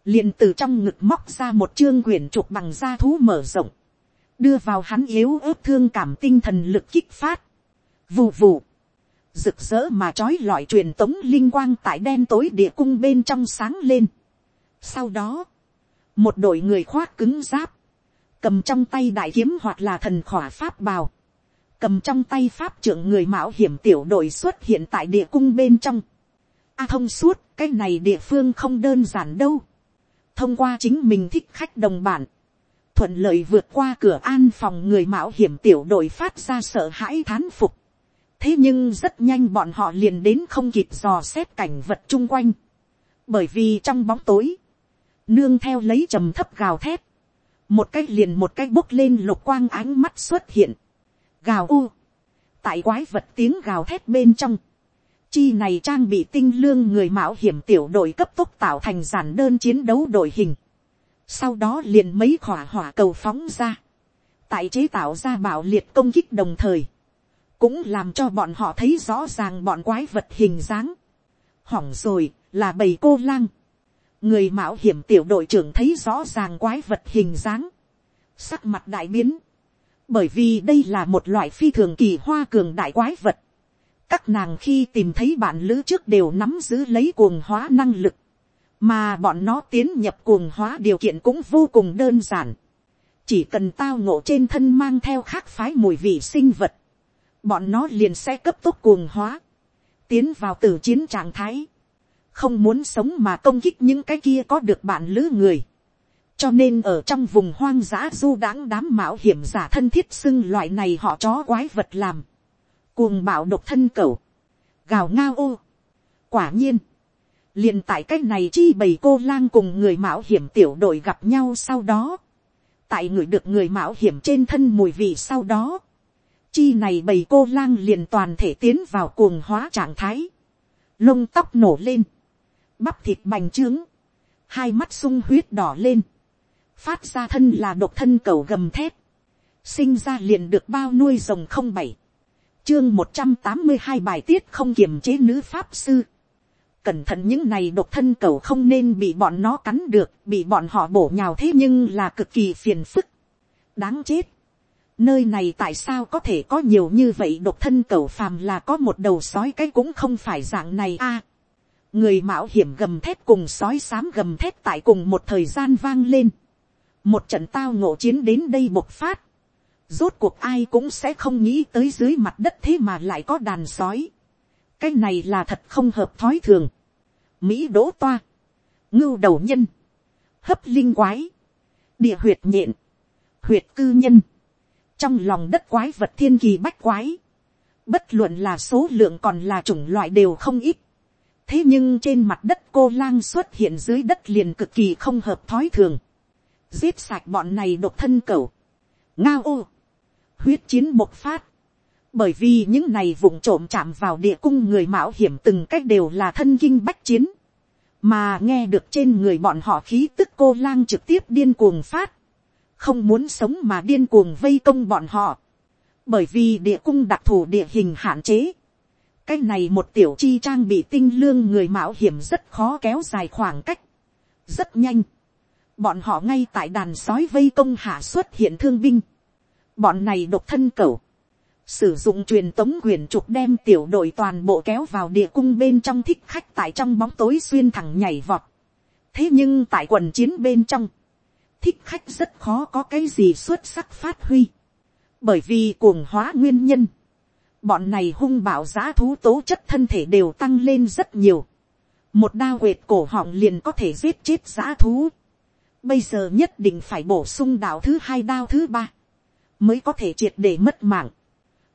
liền từ trong ngực móc ra một chương quyển trục bằng da thú mở rộng, đưa vào hắn yếu ớt thương cảm tinh thần lực kích phát, vù vù, rực rỡ mà trói lọi truyền tống linh quang tại đen tối địa cung bên trong sáng lên. Sau đó, một đội người khoác cứng giáp, cầm trong tay đại kiếm hoặc là thần khỏa pháp bào, cầm trong tay pháp trưởng người mạo hiểm tiểu đội xuất hiện tại địa cung bên trong. A thông suốt, cái này địa phương không đơn giản đâu. Thông qua chính mình thích khách đồng bản, thuận lợi vượt qua cửa an phòng người mạo hiểm tiểu đội phát ra sợ hãi thán phục, thế nhưng rất nhanh bọn họ liền đến không kịp dò xét cảnh vật chung quanh, bởi vì trong bóng tối, nương theo lấy trầm thấp gào thét, một cái liền một cái bốc lên lục quang ánh mắt xuất hiện, gào u, tại quái vật tiếng gào thét bên trong, chi này trang bị tinh lương người mạo hiểm tiểu đội cấp tốc tạo thành giản đơn chiến đấu đội hình, sau đó liền mấy khỏa hỏa cầu phóng ra, tại chế tạo ra bạo liệt công kích đồng thời, cũng làm cho bọn họ thấy rõ ràng bọn quái vật hình dáng. hỏng rồi, là bầy cô lang. người mạo hiểm tiểu đội trưởng thấy rõ ràng quái vật hình dáng, sắc mặt đại biến, bởi vì đây là một loại phi thường kỳ hoa cường đại quái vật. các nàng khi tìm thấy bạn lữ trước đều nắm giữ lấy cuồng hóa năng lực, mà bọn nó tiến nhập cuồng hóa điều kiện cũng vô cùng đơn giản. chỉ cần tao ngộ trên thân mang theo khác phái mùi vị sinh vật, bọn nó liền sẽ cấp tốc cuồng hóa, tiến vào tử chiến trạng thái, không muốn sống mà công kích những cái kia có được bạn lữ người cho nên ở trong vùng hoang dã du đãng đám mạo hiểm giả thân thiết xưng loại này họ chó quái vật làm, cuồng bạo độc thân cẩu, gào ngao ô. quả nhiên, liền tại cái này chi bầy cô lang cùng người mạo hiểm tiểu đội gặp nhau sau đó, tại người được người mạo hiểm trên thân mùi vị sau đó, chi này bầy cô lang liền toàn thể tiến vào cuồng hóa trạng thái, lông tóc nổ lên, bắp thịt bành trướng, hai mắt sung huyết đỏ lên, phát ra thân là độc thân cầu gầm thép, sinh ra liền được bao nuôi rồng không bảy, chương một trăm tám mươi hai bài tiết không kiềm chế nữ pháp sư, cẩn thận những này độc thân cầu không nên bị bọn nó cắn được, bị bọn họ bổ nhào thế nhưng là cực kỳ phiền phức, đáng chết, nơi này tại sao có thể có nhiều như vậy độc thân cầu phàm là có một đầu sói cái cũng không phải dạng này a. người mạo hiểm gầm thép cùng sói xám gầm thép tại cùng một thời gian vang lên một trận tao ngộ chiến đến đây bộc phát. rốt cuộc ai cũng sẽ không nghĩ tới dưới mặt đất thế mà lại có đàn sói. cái này là thật không hợp thói thường. mỹ đỗ toa, ngưu đầu nhân, hấp linh quái, địa huyệt nhện, huyệt cư nhân, trong lòng đất quái vật thiên kỳ bách quái, bất luận là số lượng còn là chủng loại đều không ít. thế nhưng trên mặt đất cô lang xuất hiện dưới đất liền cực kỳ không hợp thói thường giết sạch bọn này độc thân cầu. ngao ô. huyết chiến bộc phát. bởi vì những này vùng trộm chạm vào địa cung người mạo hiểm từng cách đều là thân kinh bách chiến. mà nghe được trên người bọn họ khí tức cô lang trực tiếp điên cuồng phát không muốn sống mà điên cuồng vây công bọn họ, bởi vì địa cung đặc thù địa hình hạn chế, cái này một tiểu chi trang bị tinh lương người mạo hiểm rất khó kéo dài khoảng cách, rất nhanh, bọn họ ngay tại đàn sói vây công hạ xuất hiện thương binh, bọn này độc thân cẩu, sử dụng truyền tống quyền trục đem tiểu đội toàn bộ kéo vào địa cung bên trong thích khách tại trong bóng tối xuyên thẳng nhảy vọt. thế nhưng tại quần chiến bên trong, thích khách rất khó có cái gì xuất sắc phát huy. Bởi vì cuồng hóa nguyên nhân. Bọn này hung bảo giá thú tố chất thân thể đều tăng lên rất nhiều. Một đao quệt cổ họng liền có thể giết chết giá thú. Bây giờ nhất định phải bổ sung đạo thứ hai đao thứ ba. Mới có thể triệt để mất mạng.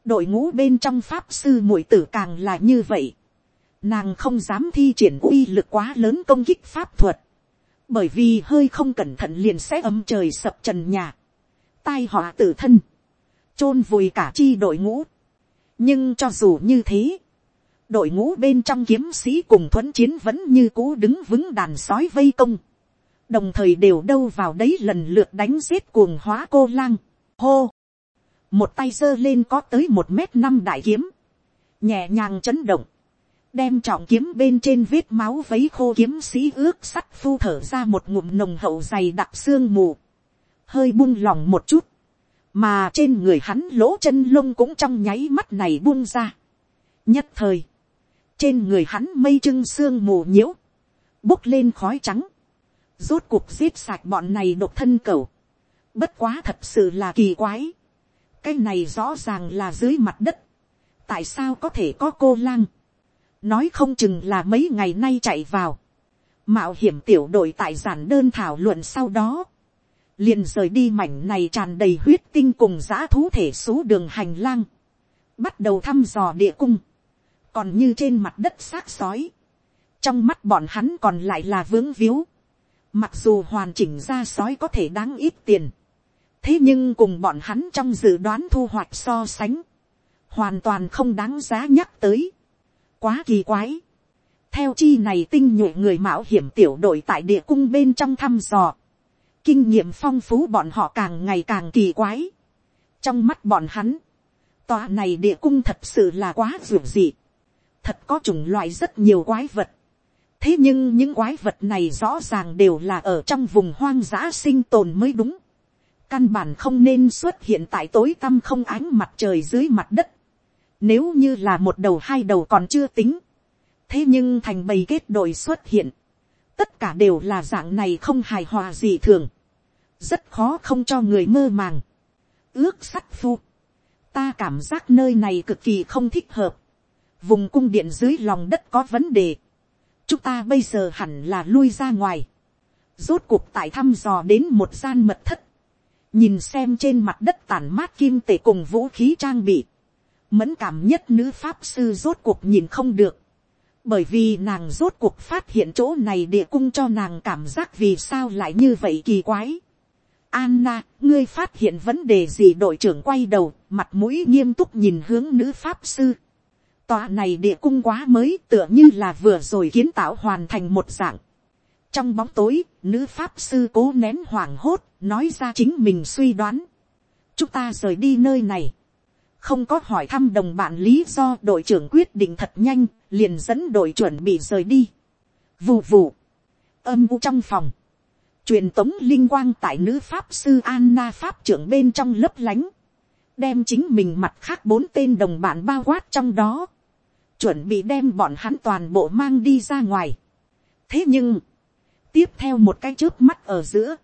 Đội ngũ bên trong pháp sư mũi tử càng là như vậy. Nàng không dám thi triển uy lực quá lớn công kích pháp thuật bởi vì hơi không cẩn thận liền sẽ ấm trời sập trần nhà, tai họa tử thân, chôn vùi cả chi đội ngũ. nhưng cho dù như thế, đội ngũ bên trong kiếm sĩ cùng thuấn chiến vẫn như cũ đứng vững đàn sói vây công, đồng thời đều đâu vào đấy lần lượt đánh giết cuồng hóa cô lang, hô, một tay giơ lên có tới một mét năm đại kiếm, nhẹ nhàng chấn động, đem trọng kiếm bên trên vết máu vấy khô kiếm sĩ ước sắt phu thở ra một ngụm nồng hậu dày đặc xương mù, hơi buông lòng một chút, mà trên người hắn lỗ chân lông cũng trong nháy mắt này buông ra. nhất thời, trên người hắn mây trưng xương mù nhiễu, bốc lên khói trắng, rốt cuộc giết sạch bọn này độc thân cầu, bất quá thật sự là kỳ quái, cái này rõ ràng là dưới mặt đất, tại sao có thể có cô lang, nói không chừng là mấy ngày nay chạy vào, mạo hiểm tiểu đội tại giản đơn thảo luận sau đó, liền rời đi mảnh này tràn đầy huyết tinh cùng giã thú thể số đường hành lang, bắt đầu thăm dò địa cung, còn như trên mặt đất xác sói, trong mắt bọn hắn còn lại là vướng víu, mặc dù hoàn chỉnh ra sói có thể đáng ít tiền, thế nhưng cùng bọn hắn trong dự đoán thu hoạch so sánh, hoàn toàn không đáng giá nhắc tới, quá kỳ quái, theo chi này tinh nhuệ người mạo hiểm tiểu đội tại địa cung bên trong thăm dò, kinh nghiệm phong phú bọn họ càng ngày càng kỳ quái. trong mắt bọn hắn, tòa này địa cung thật sự là quá ruột dị, thật có chủng loại rất nhiều quái vật thế nhưng những quái vật này rõ ràng đều là ở trong vùng hoang dã sinh tồn mới đúng. căn bản không nên xuất hiện tại tối tăm không ánh mặt trời dưới mặt đất. nếu như là một đầu hai đầu còn chưa tính, thế nhưng thành bầy kết đội xuất hiện, tất cả đều là dạng này không hài hòa gì thường, rất khó không cho người mơ màng, ước sắt phu, ta cảm giác nơi này cực kỳ không thích hợp, vùng cung điện dưới lòng đất có vấn đề, chúng ta bây giờ hẳn là lui ra ngoài, rốt cuộc tại thăm dò đến một gian mật thất, nhìn xem trên mặt đất tàn mát kim tể cùng vũ khí trang bị, mẫn cảm nhất nữ pháp sư rốt cuộc nhìn không được, bởi vì nàng rốt cuộc phát hiện chỗ này địa cung cho nàng cảm giác vì sao lại như vậy kỳ quái. Anna, ngươi phát hiện vấn đề gì? Đội trưởng quay đầu, mặt mũi nghiêm túc nhìn hướng nữ pháp sư. Tòa này địa cung quá mới tựa như là vừa rồi kiến tạo hoàn thành một dạng. Trong bóng tối, nữ pháp sư cố nén hoảng hốt, nói ra chính mình suy đoán. Chúng ta rời đi nơi này không có hỏi thăm đồng bạn lý do đội trưởng quyết định thật nhanh, liền dẫn đội chuẩn bị rời đi. Vù vù, âm u trong phòng, truyền tống linh quang tại nữ pháp sư Anna pháp trưởng bên trong lấp lánh, đem chính mình mặt khác bốn tên đồng bạn bao quát trong đó, chuẩn bị đem bọn hắn toàn bộ mang đi ra ngoài. thế nhưng, tiếp theo một cái trước mắt ở giữa,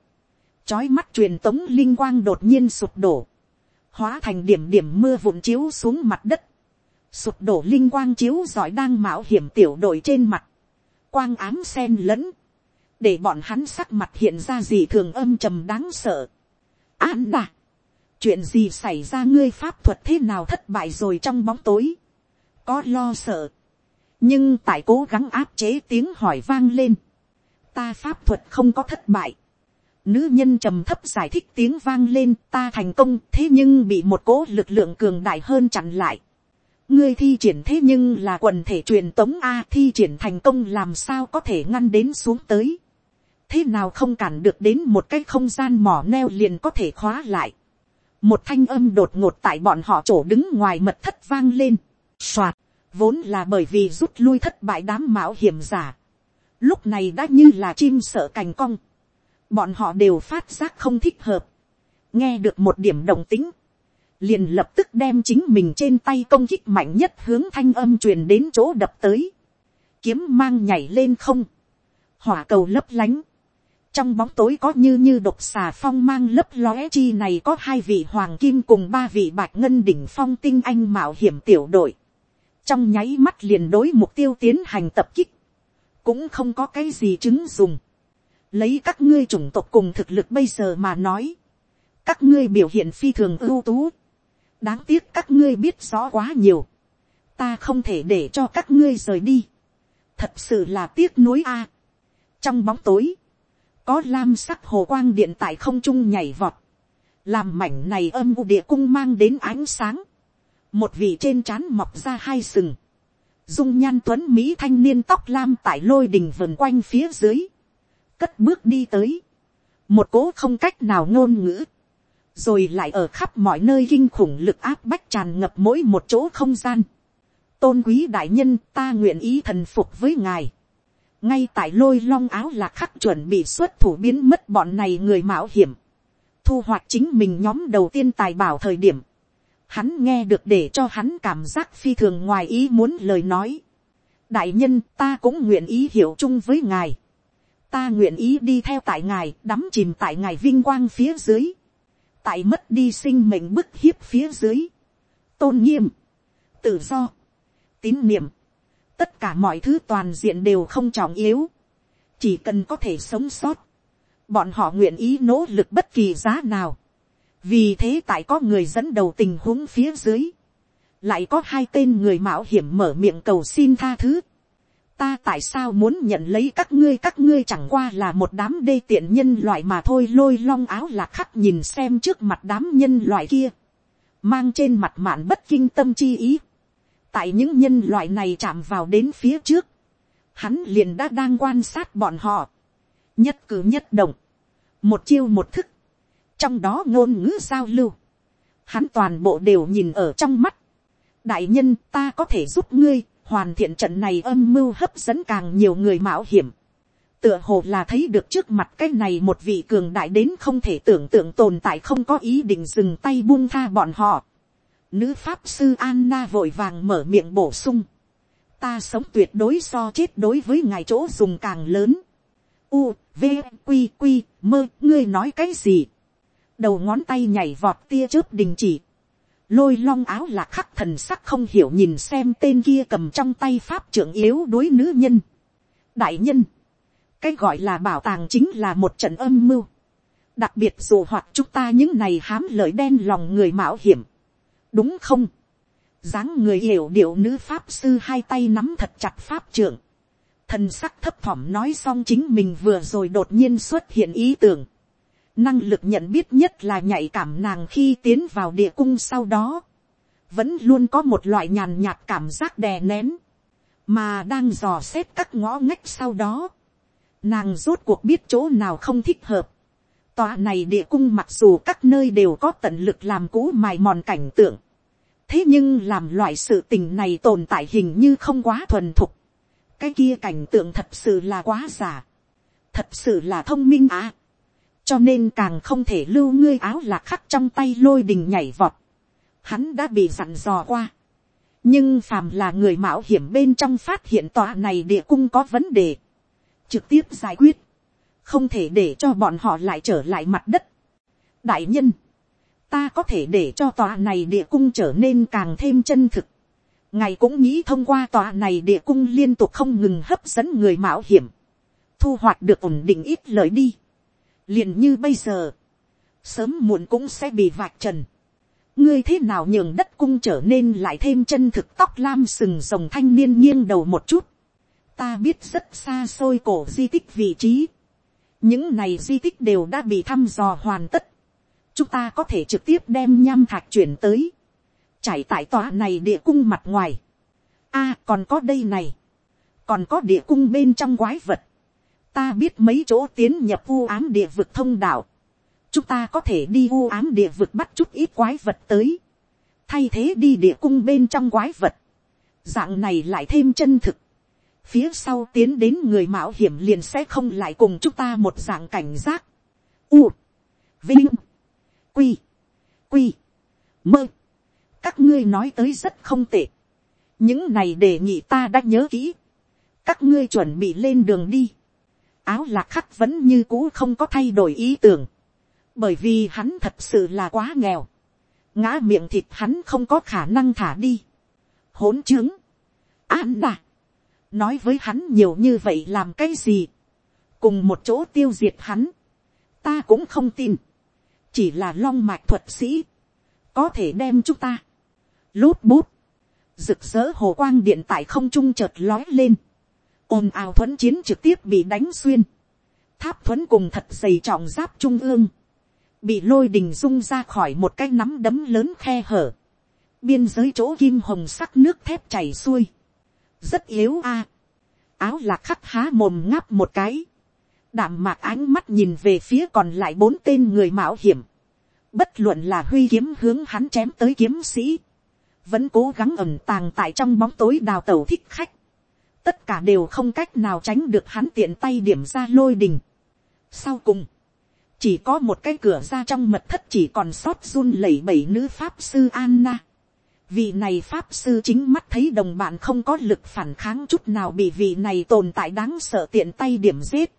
trói mắt truyền tống linh quang đột nhiên sụp đổ, hóa thành điểm điểm mưa vụn chiếu xuống mặt đất, sụp đổ linh quang chiếu giỏi đang mạo hiểm tiểu đội trên mặt, quang ám sen lẫn, để bọn hắn sắc mặt hiện ra gì thường âm trầm đáng sợ. An đà, chuyện gì xảy ra? Ngươi pháp thuật thế nào thất bại rồi trong bóng tối, có lo sợ, nhưng tại cố gắng áp chế tiếng hỏi vang lên, ta pháp thuật không có thất bại, Nữ nhân trầm thấp giải thích tiếng vang lên ta thành công thế nhưng bị một cố lực lượng cường đại hơn chặn lại. Ngươi thi triển thế nhưng là quần thể truyền tống A thi triển thành công làm sao có thể ngăn đến xuống tới. Thế nào không cản được đến một cái không gian mỏ neo liền có thể khóa lại. Một thanh âm đột ngột tại bọn họ chỗ đứng ngoài mật thất vang lên. Soạt, vốn là bởi vì rút lui thất bại đám mạo hiểm giả. Lúc này đã như là chim sợ cành cong. Bọn họ đều phát giác không thích hợp, nghe được một điểm đồng tính, liền lập tức đem chính mình trên tay công kích mạnh nhất hướng thanh âm truyền đến chỗ đập tới, kiếm mang nhảy lên không, hỏa cầu lấp lánh, trong bóng tối có như như độc xà phong mang lấp lóe chi này có hai vị hoàng kim cùng ba vị bạch ngân đỉnh phong tinh anh mạo hiểm tiểu đội, trong nháy mắt liền đối mục tiêu tiến hành tập kích, cũng không có cái gì chứng dùng, lấy các ngươi chủng tộc cùng thực lực bây giờ mà nói, các ngươi biểu hiện phi thường ưu tú, đáng tiếc các ngươi biết rõ quá nhiều, ta không thể để cho các ngươi rời đi, thật sự là tiếc nuối a. trong bóng tối, có lam sắc hồ quang điện tại không trung nhảy vọt, làm mảnh này âm u địa cung mang đến ánh sáng, một vị trên trán mọc ra hai sừng, dung nhan tuấn mỹ thanh niên tóc lam tại lôi đình vần quanh phía dưới, cất bước đi tới, một cố không cách nào ngôn ngữ, rồi lại ở khắp mọi nơi kinh khủng lực áp bách tràn ngập mỗi một chỗ không gian. tôn quý đại nhân ta nguyện ý thần phục với ngài. ngay tại lôi long áo là khắc chuẩn bị xuất thủ biến mất bọn này người mạo hiểm, thu hoạch chính mình nhóm đầu tiên tài bảo thời điểm, hắn nghe được để cho hắn cảm giác phi thường ngoài ý muốn lời nói. đại nhân ta cũng nguyện ý hiểu chung với ngài. Ta nguyện ý đi theo tại ngài đắm chìm tại ngài vinh quang phía dưới, tại mất đi sinh mệnh bức hiếp phía dưới, tôn nghiêm, tự do, tín niệm, tất cả mọi thứ toàn diện đều không trọng yếu, chỉ cần có thể sống sót, bọn họ nguyện ý nỗ lực bất kỳ giá nào, vì thế tại có người dẫn đầu tình huống phía dưới, lại có hai tên người mạo hiểm mở miệng cầu xin tha thứ. ta tại sao muốn nhận lấy các ngươi? Các ngươi chẳng qua là một đám đê tiện nhân loại mà thôi. Lôi long áo là khắc nhìn xem trước mặt đám nhân loại kia, mang trên mặt mạn bất kinh tâm chi ý. tại những nhân loại này chạm vào đến phía trước, hắn liền đã đang quan sát bọn họ, nhất cử nhất động, một chiêu một thức, trong đó ngôn ngữ giao lưu, hắn toàn bộ đều nhìn ở trong mắt, đại nhân ta có thể giúp ngươi hoàn thiện trận này âm mưu hấp dẫn càng nhiều người mạo hiểm, tựa hồ là thấy được trước mặt cái này một vị cường đại đến không thể tưởng tượng tồn tại không có ý định dừng tay buông tha bọn họ. Nữ pháp sư Anna vội vàng mở miệng bổ sung. Ta sống tuyệt đối so chết đối với ngài chỗ dùng càng lớn. U, V, Quy, Quy, mơ, ngươi nói cái gì? Đầu ngón tay nhảy vọt tia chớp đình chỉ. Lôi long áo là khắc thần sắc không hiểu nhìn xem tên kia cầm trong tay pháp trưởng yếu đối nữ nhân. Đại nhân, cái gọi là bảo tàng chính là một trận âm mưu. đặc biệt dù hoặc chúng ta những này hám lợi đen lòng người mạo hiểm. đúng không. dáng người hiểu điệu nữ pháp sư hai tay nắm thật chặt pháp trưởng. thần sắc thấp thỏm nói xong chính mình vừa rồi đột nhiên xuất hiện ý tưởng năng lực nhận biết nhất là nhạy cảm nàng khi tiến vào địa cung sau đó. vẫn luôn có một loại nhàn nhạt cảm giác đè nén. mà đang dò xét các ngõ ngách sau đó Nàng rốt cuộc biết chỗ nào không thích hợp. Tòa này địa cung mặc dù các nơi đều có tận lực làm cũ mài mòn cảnh tượng. Thế nhưng làm loại sự tình này tồn tại hình như không quá thuần thục. Cái kia cảnh tượng thật sự là quá giả. Thật sự là thông minh à. Cho nên càng không thể lưu ngươi áo lạc khắc trong tay lôi đình nhảy vọt. Hắn đã bị dặn dò qua. Nhưng phàm là người mạo hiểm bên trong phát hiện tòa này địa cung có vấn đề trực tiếp giải quyết, không thể để cho bọn họ lại trở lại mặt đất. đại nhân, ta có thể để cho tòa này địa cung trở nên càng thêm chân thực. ngài cũng nghĩ thông qua tòa này địa cung liên tục không ngừng hấp dẫn người mạo hiểm, thu hoạch được ổn định ít lời đi liền như bây giờ, sớm muộn cũng sẽ bị vạch trần. ngươi thế nào nhường đất cung trở nên lại thêm chân thực tóc lam sừng rồng thanh niên nghiêng đầu một chút, ta biết rất xa xôi cổ di tích vị trí. những này di tích đều đã bị thăm dò hoàn tất. chúng ta có thể trực tiếp đem nham thạch chuyển tới. chảy tại tòa này địa cung mặt ngoài. a còn có đây này. còn có địa cung bên trong quái vật ta biết mấy chỗ tiến nhập u ám địa vực thông đạo. chúng ta có thể đi u ám địa vực bắt chút ít quái vật tới. thay thế đi địa cung bên trong quái vật. dạng này lại thêm chân thực phía sau tiến đến người mạo hiểm liền sẽ không lại cùng chúng ta một dạng cảnh giác. U, vinh, quy, quy, mơ. các ngươi nói tới rất không tệ. những này đề nghị ta đã nhớ kỹ. các ngươi chuẩn bị lên đường đi áo lạc khắc vẫn như cũ không có thay đổi ý tưởng. bởi vì hắn thật sự là quá nghèo. ngã miệng thịt hắn không có khả năng thả đi. hỗn chứng. an đà nói với hắn nhiều như vậy làm cái gì, cùng một chỗ tiêu diệt hắn, ta cũng không tin, chỉ là long mạch thuật sĩ, có thể đem chúng ta, lút bút, rực rỡ hồ quang điện tại không trung chợt lói lên, ồn ào thuấn chiến trực tiếp bị đánh xuyên, tháp thuấn cùng thật dày trọng giáp trung ương, bị lôi đình rung ra khỏi một cái nắm đấm lớn khe hở, biên giới chỗ kim hồng sắc nước thép chảy xuôi, rất yếu a. áo lạc khắc há mồm ngáp một cái. đảm mạc ánh mắt nhìn về phía còn lại bốn tên người mạo hiểm. bất luận là huy kiếm hướng hắn chém tới kiếm sĩ. vẫn cố gắng ẩm tàng tại trong bóng tối đào tẩu thích khách tất cả đều không cách nào tránh được hắn tiện tay điểm ra lôi đình. sau cùng, chỉ có một cái cửa ra trong mật thất chỉ còn sót run lẩy bẩy nữ pháp sư Anna Vị này pháp sư chính mắt thấy đồng bạn không có lực phản kháng chút nào bị vị này tồn tại đáng sợ tiện tay điểm giết.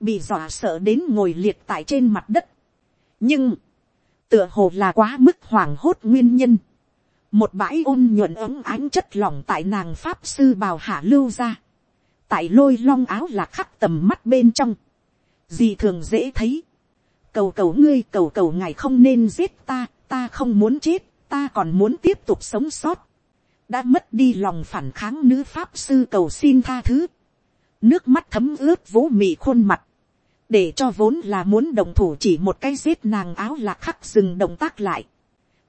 Bị dọa sợ đến ngồi liệt tại trên mặt đất. Nhưng, tựa hồ là quá mức hoảng hốt nguyên nhân. Một bãi ôn nhuận ấm ánh chất lỏng tại nàng pháp sư bào hạ lưu ra. Tại lôi long áo là khắc tầm mắt bên trong. Gì thường dễ thấy. Cầu cầu ngươi cầu cầu ngài không nên giết ta, ta không muốn chết ta còn muốn tiếp tục sống sót. đã mất đi lòng phản kháng nữ pháp sư cầu xin tha thứ, nước mắt thấm ướt vố mị khuôn mặt, để cho vốn là muốn đồng thủ chỉ một cái giết nàng áo lạc khắc dừng động tác lại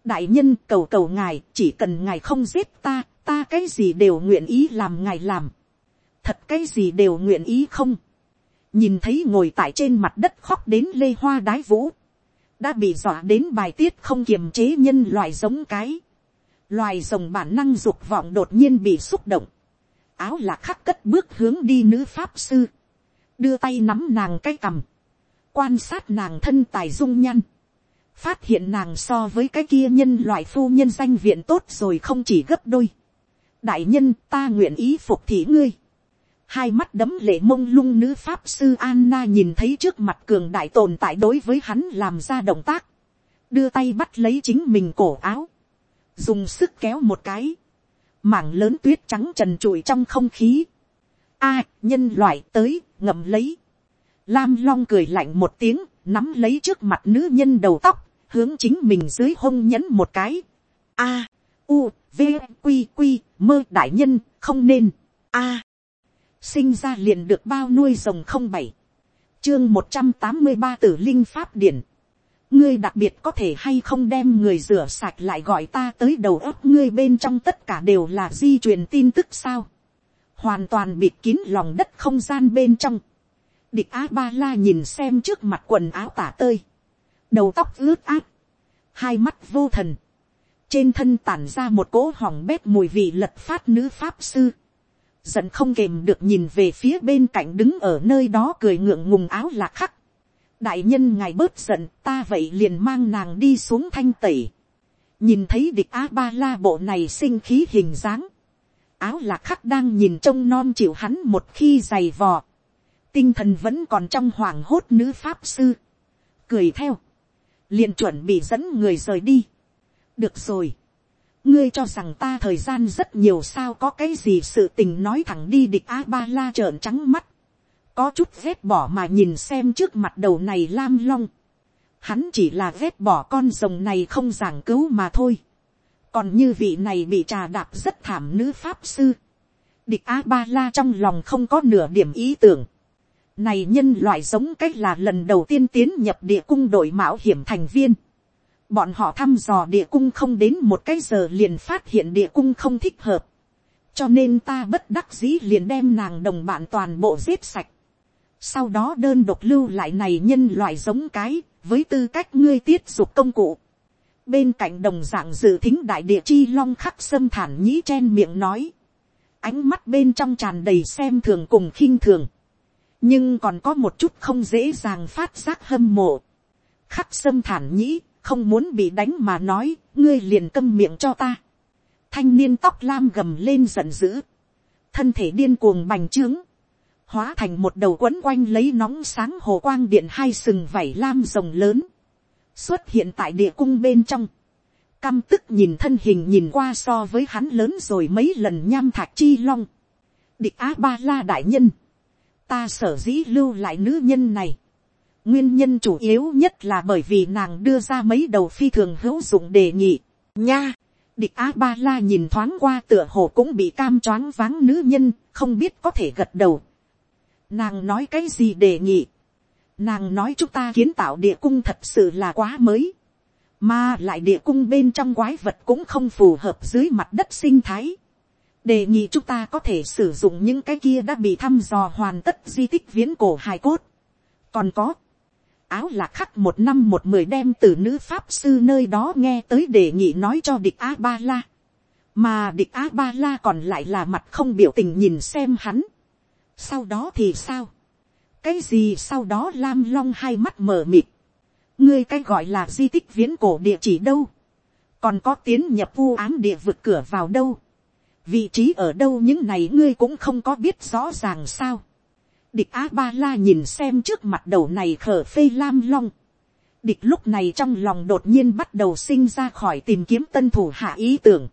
đại nhân cầu cầu ngài chỉ cần ngài không giết ta, ta cái gì đều nguyện ý làm ngài làm. thật cái gì đều nguyện ý không. nhìn thấy ngồi tại trên mặt đất khóc đến lê hoa đái vũ, đã bị dọa đến bài tiết không kiềm chế nhân loại giống cái. loài rồng bản năng dục vọng đột nhiên bị xúc động. áo lạc khắc cất bước hướng đi nữ pháp sư đưa tay nắm nàng cái cằm, quan sát nàng thân tài dung nhăn, phát hiện nàng so với cái kia nhân loại phu nhân danh viện tốt rồi không chỉ gấp đôi. đại nhân ta nguyện ý phục thị ngươi. hai mắt đấm lệ mông lung nữ pháp sư Anna nhìn thấy trước mặt cường đại tồn tại đối với hắn làm ra động tác, đưa tay bắt lấy chính mình cổ áo, dùng sức kéo một cái, mảng lớn tuyết trắng trần trụi trong không khí, a nhân loại tới ngậm lấy. Lam long cười lạnh một tiếng, nắm lấy trước mặt nữ nhân đầu tóc, hướng chính mình dưới hông nhấn một cái. a, u, v, q q mơ đại nhân, không nên. a, sinh ra liền được bao nuôi rồng không bảy. chương một trăm tám mươi ba tử linh pháp điển. ngươi đặc biệt có thể hay không đem người rửa sạch lại gọi ta tới đầu óc ngươi bên trong tất cả đều là di truyền tin tức sao hoàn toàn bịt kín lòng đất không gian bên trong địch a ba la nhìn xem trước mặt quần áo tả tơi, đầu tóc ướt át, hai mắt vô thần, trên thân tản ra một cỗ hỏng bét mùi vị lật phát nữ pháp sư, giận không kềm được nhìn về phía bên cạnh đứng ở nơi đó cười ngượng ngùng áo lạc khắc. đại nhân ngài bớt giận ta vậy liền mang nàng đi xuống thanh tẩy. nhìn thấy địch a ba la bộ này sinh khí hình dáng, áo lạc khắc đang nhìn trông non chịu hắn một khi giày vò. Tinh thần vẫn còn trong hoàng hốt nữ pháp sư. Cười theo. liền chuẩn bị dẫn người rời đi. Được rồi. Ngươi cho rằng ta thời gian rất nhiều sao có cái gì sự tình nói thẳng đi địch A-ba-la trợn trắng mắt. Có chút vết bỏ mà nhìn xem trước mặt đầu này lam long. Hắn chỉ là vết bỏ con rồng này không giảng cứu mà thôi còn như vị này bị trà đạp rất thảm nữ pháp sư, địch a ba la trong lòng không có nửa điểm ý tưởng, này nhân loại giống cách là lần đầu tiên tiến nhập địa cung đội mạo hiểm thành viên, bọn họ thăm dò địa cung không đến một cái giờ liền phát hiện địa cung không thích hợp, cho nên ta bất đắc dĩ liền đem nàng đồng bạn toàn bộ giết sạch, sau đó đơn độc lưu lại này nhân loại giống cái, với tư cách ngươi tiết dục công cụ, bên cạnh đồng dạng dự thính đại địa chi long khắc sâm thản nhĩ chen miệng nói, ánh mắt bên trong tràn đầy xem thường cùng khinh thường, nhưng còn có một chút không dễ dàng phát giác hâm mộ. khắc sâm thản nhĩ, không muốn bị đánh mà nói, ngươi liền câm miệng cho ta. thanh niên tóc lam gầm lên giận dữ, thân thể điên cuồng bành trướng, hóa thành một đầu quấn quanh lấy nóng sáng hồ quang điện hai sừng vảy lam rồng lớn, xuất hiện tại địa cung bên trong, căm tức nhìn thân hình nhìn qua so với hắn lớn rồi mấy lần nham thạch chi long, địch á ba la đại nhân, ta sở dĩ lưu lại nữ nhân này, nguyên nhân chủ yếu nhất là bởi vì nàng đưa ra mấy đầu phi thường hữu dụng đề nghị, nha, địch á ba la nhìn thoáng qua tựa hồ cũng bị cam choáng váng nữ nhân, không biết có thể gật đầu. Nàng nói cái gì đề nghị, Nàng nói chúng ta kiến tạo địa cung thật sự là quá mới. Mà lại địa cung bên trong quái vật cũng không phù hợp dưới mặt đất sinh thái. Đề nghị chúng ta có thể sử dụng những cái kia đã bị thăm dò hoàn tất di tích viễn cổ hài cốt. Còn có. Áo lạc khắc một năm một mười đem từ nữ pháp sư nơi đó nghe tới đề nghị nói cho địch A-ba-la. Mà địch A-ba-la còn lại là mặt không biểu tình nhìn xem hắn. Sau đó thì sao? cái gì sau đó lam long hai mắt mờ mịt, ngươi cái gọi là di tích viễn cổ địa chỉ đâu, còn có tiến nhập vu ám địa vực cửa vào đâu, vị trí ở đâu những này ngươi cũng không có biết rõ ràng sao. địch a ba la nhìn xem trước mặt đầu này khở phê lam long, địch lúc này trong lòng đột nhiên bắt đầu sinh ra khỏi tìm kiếm tân thủ hạ ý tưởng,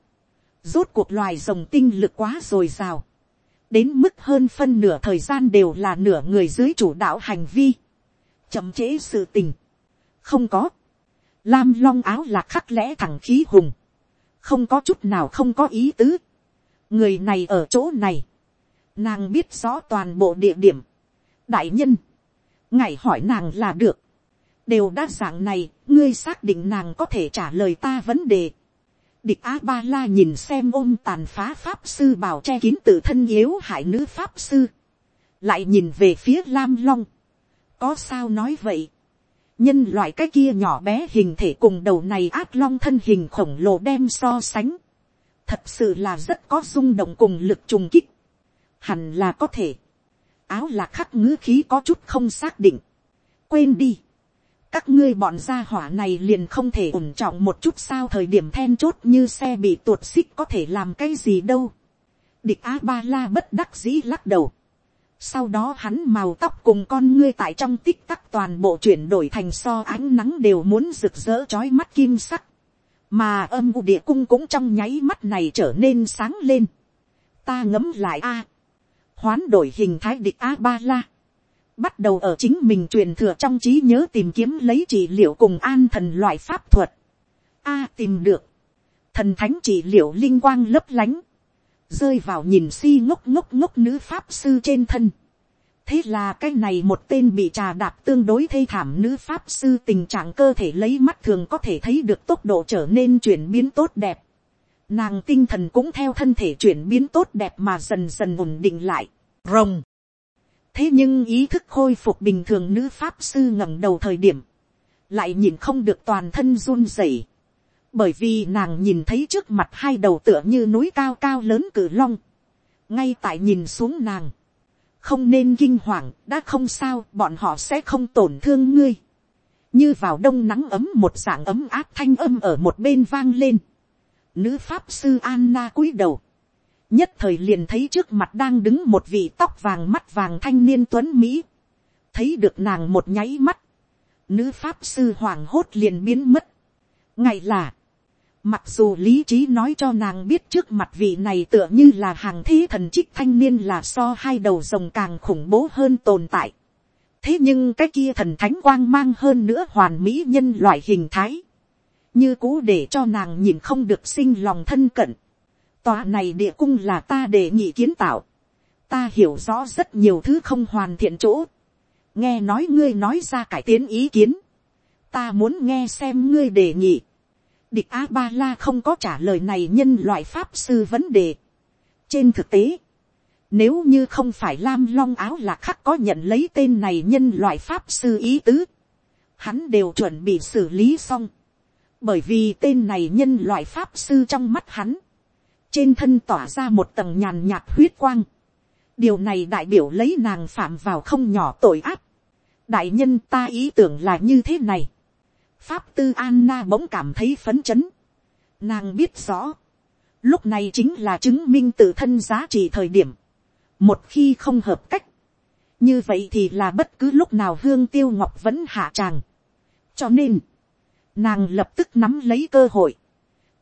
rốt cuộc loài rồng tinh lực quá r ồ i r à o đến mức hơn phân nửa thời gian đều là nửa người dưới chủ đạo hành vi, chậm chế sự tình, không có, lam long áo là khắc lẽ thẳng khí hùng, không có chút nào không có ý tứ, người này ở chỗ này, nàng biết rõ toàn bộ địa điểm, đại nhân, ngài hỏi nàng là được, đều đa dạng này, ngươi xác định nàng có thể trả lời ta vấn đề. Địch A Ba La nhìn xem ôm tàn phá pháp sư bảo che kín tự thân yếu hại nữ pháp sư. Lại nhìn về phía Lam Long. Có sao nói vậy? Nhân loại cái kia nhỏ bé hình thể cùng đầu này át long thân hình khổng lồ đem so sánh. Thật sự là rất có rung động cùng lực trùng kích. Hẳn là có thể. Áo là khắc ngữ khí có chút không xác định. Quên đi các ngươi bọn gia hỏa này liền không thể ổn trọng một chút sao thời điểm then chốt như xe bị tuột xích có thể làm cái gì đâu. địch a ba la bất đắc dĩ lắc đầu. sau đó hắn màu tóc cùng con ngươi tại trong tích tắc toàn bộ chuyển đổi thành so ánh nắng đều muốn rực rỡ trói mắt kim sắc mà âm u địa cung cũng trong nháy mắt này trở nên sáng lên. ta ngấm lại a. hoán đổi hình thái địch a ba la bắt đầu ở chính mình truyền thừa trong trí nhớ tìm kiếm lấy trị liệu cùng an thần loại pháp thuật. A, tìm được. Thần thánh trị liệu linh quang lấp lánh. Rơi vào nhìn si ngốc ngốc ngốc nữ pháp sư trên thân. Thế là cái này một tên bị trà đạp tương đối thê thảm nữ pháp sư tình trạng cơ thể lấy mắt thường có thể thấy được tốc độ trở nên chuyển biến tốt đẹp. Nàng tinh thần cũng theo thân thể chuyển biến tốt đẹp mà dần dần ổn định lại. Rồng thế nhưng ý thức khôi phục bình thường nữ pháp sư ngẩng đầu thời điểm, lại nhìn không được toàn thân run rẩy, bởi vì nàng nhìn thấy trước mặt hai đầu tựa như núi cao cao lớn cử long, ngay tại nhìn xuống nàng, không nên kinh hoàng, đã không sao, bọn họ sẽ không tổn thương ngươi, như vào đông nắng ấm một dạng ấm áp thanh âm ở một bên vang lên, nữ pháp sư Anna cúi đầu, nhất thời liền thấy trước mặt đang đứng một vị tóc vàng mắt vàng thanh niên tuấn mỹ, thấy được nàng một nháy mắt, nữ pháp sư hoàng hốt liền biến mất, ngày là, mặc dù lý trí nói cho nàng biết trước mặt vị này tựa như là hàng thế thần trích thanh niên là so hai đầu rồng càng khủng bố hơn tồn tại, thế nhưng cái kia thần thánh quang mang hơn nữa hoàn mỹ nhân loại hình thái, như cũ để cho nàng nhìn không được sinh lòng thân cận, Tòa này địa cung là ta đề nghị kiến tạo. Ta hiểu rõ rất nhiều thứ không hoàn thiện chỗ. Nghe nói ngươi nói ra cải tiến ý kiến. Ta muốn nghe xem ngươi đề nghị. Địch A-ba-la không có trả lời này nhân loại pháp sư vấn đề. Trên thực tế, nếu như không phải Lam Long áo là khắc có nhận lấy tên này nhân loại pháp sư ý tứ, hắn đều chuẩn bị xử lý xong. Bởi vì tên này nhân loại pháp sư trong mắt hắn, trên thân tỏa ra một tầng nhàn nhạt huyết quang. điều này đại biểu lấy nàng phạm vào không nhỏ tội ác. đại nhân ta ý tưởng là như thế này pháp tư Anna bỗng cảm thấy phấn chấn. nàng biết rõ. lúc này chính là chứng minh tự thân giá trị thời điểm. một khi không hợp cách. như vậy thì là bất cứ lúc nào hương tiêu ngọc vẫn hạ tràng. cho nên, nàng lập tức nắm lấy cơ hội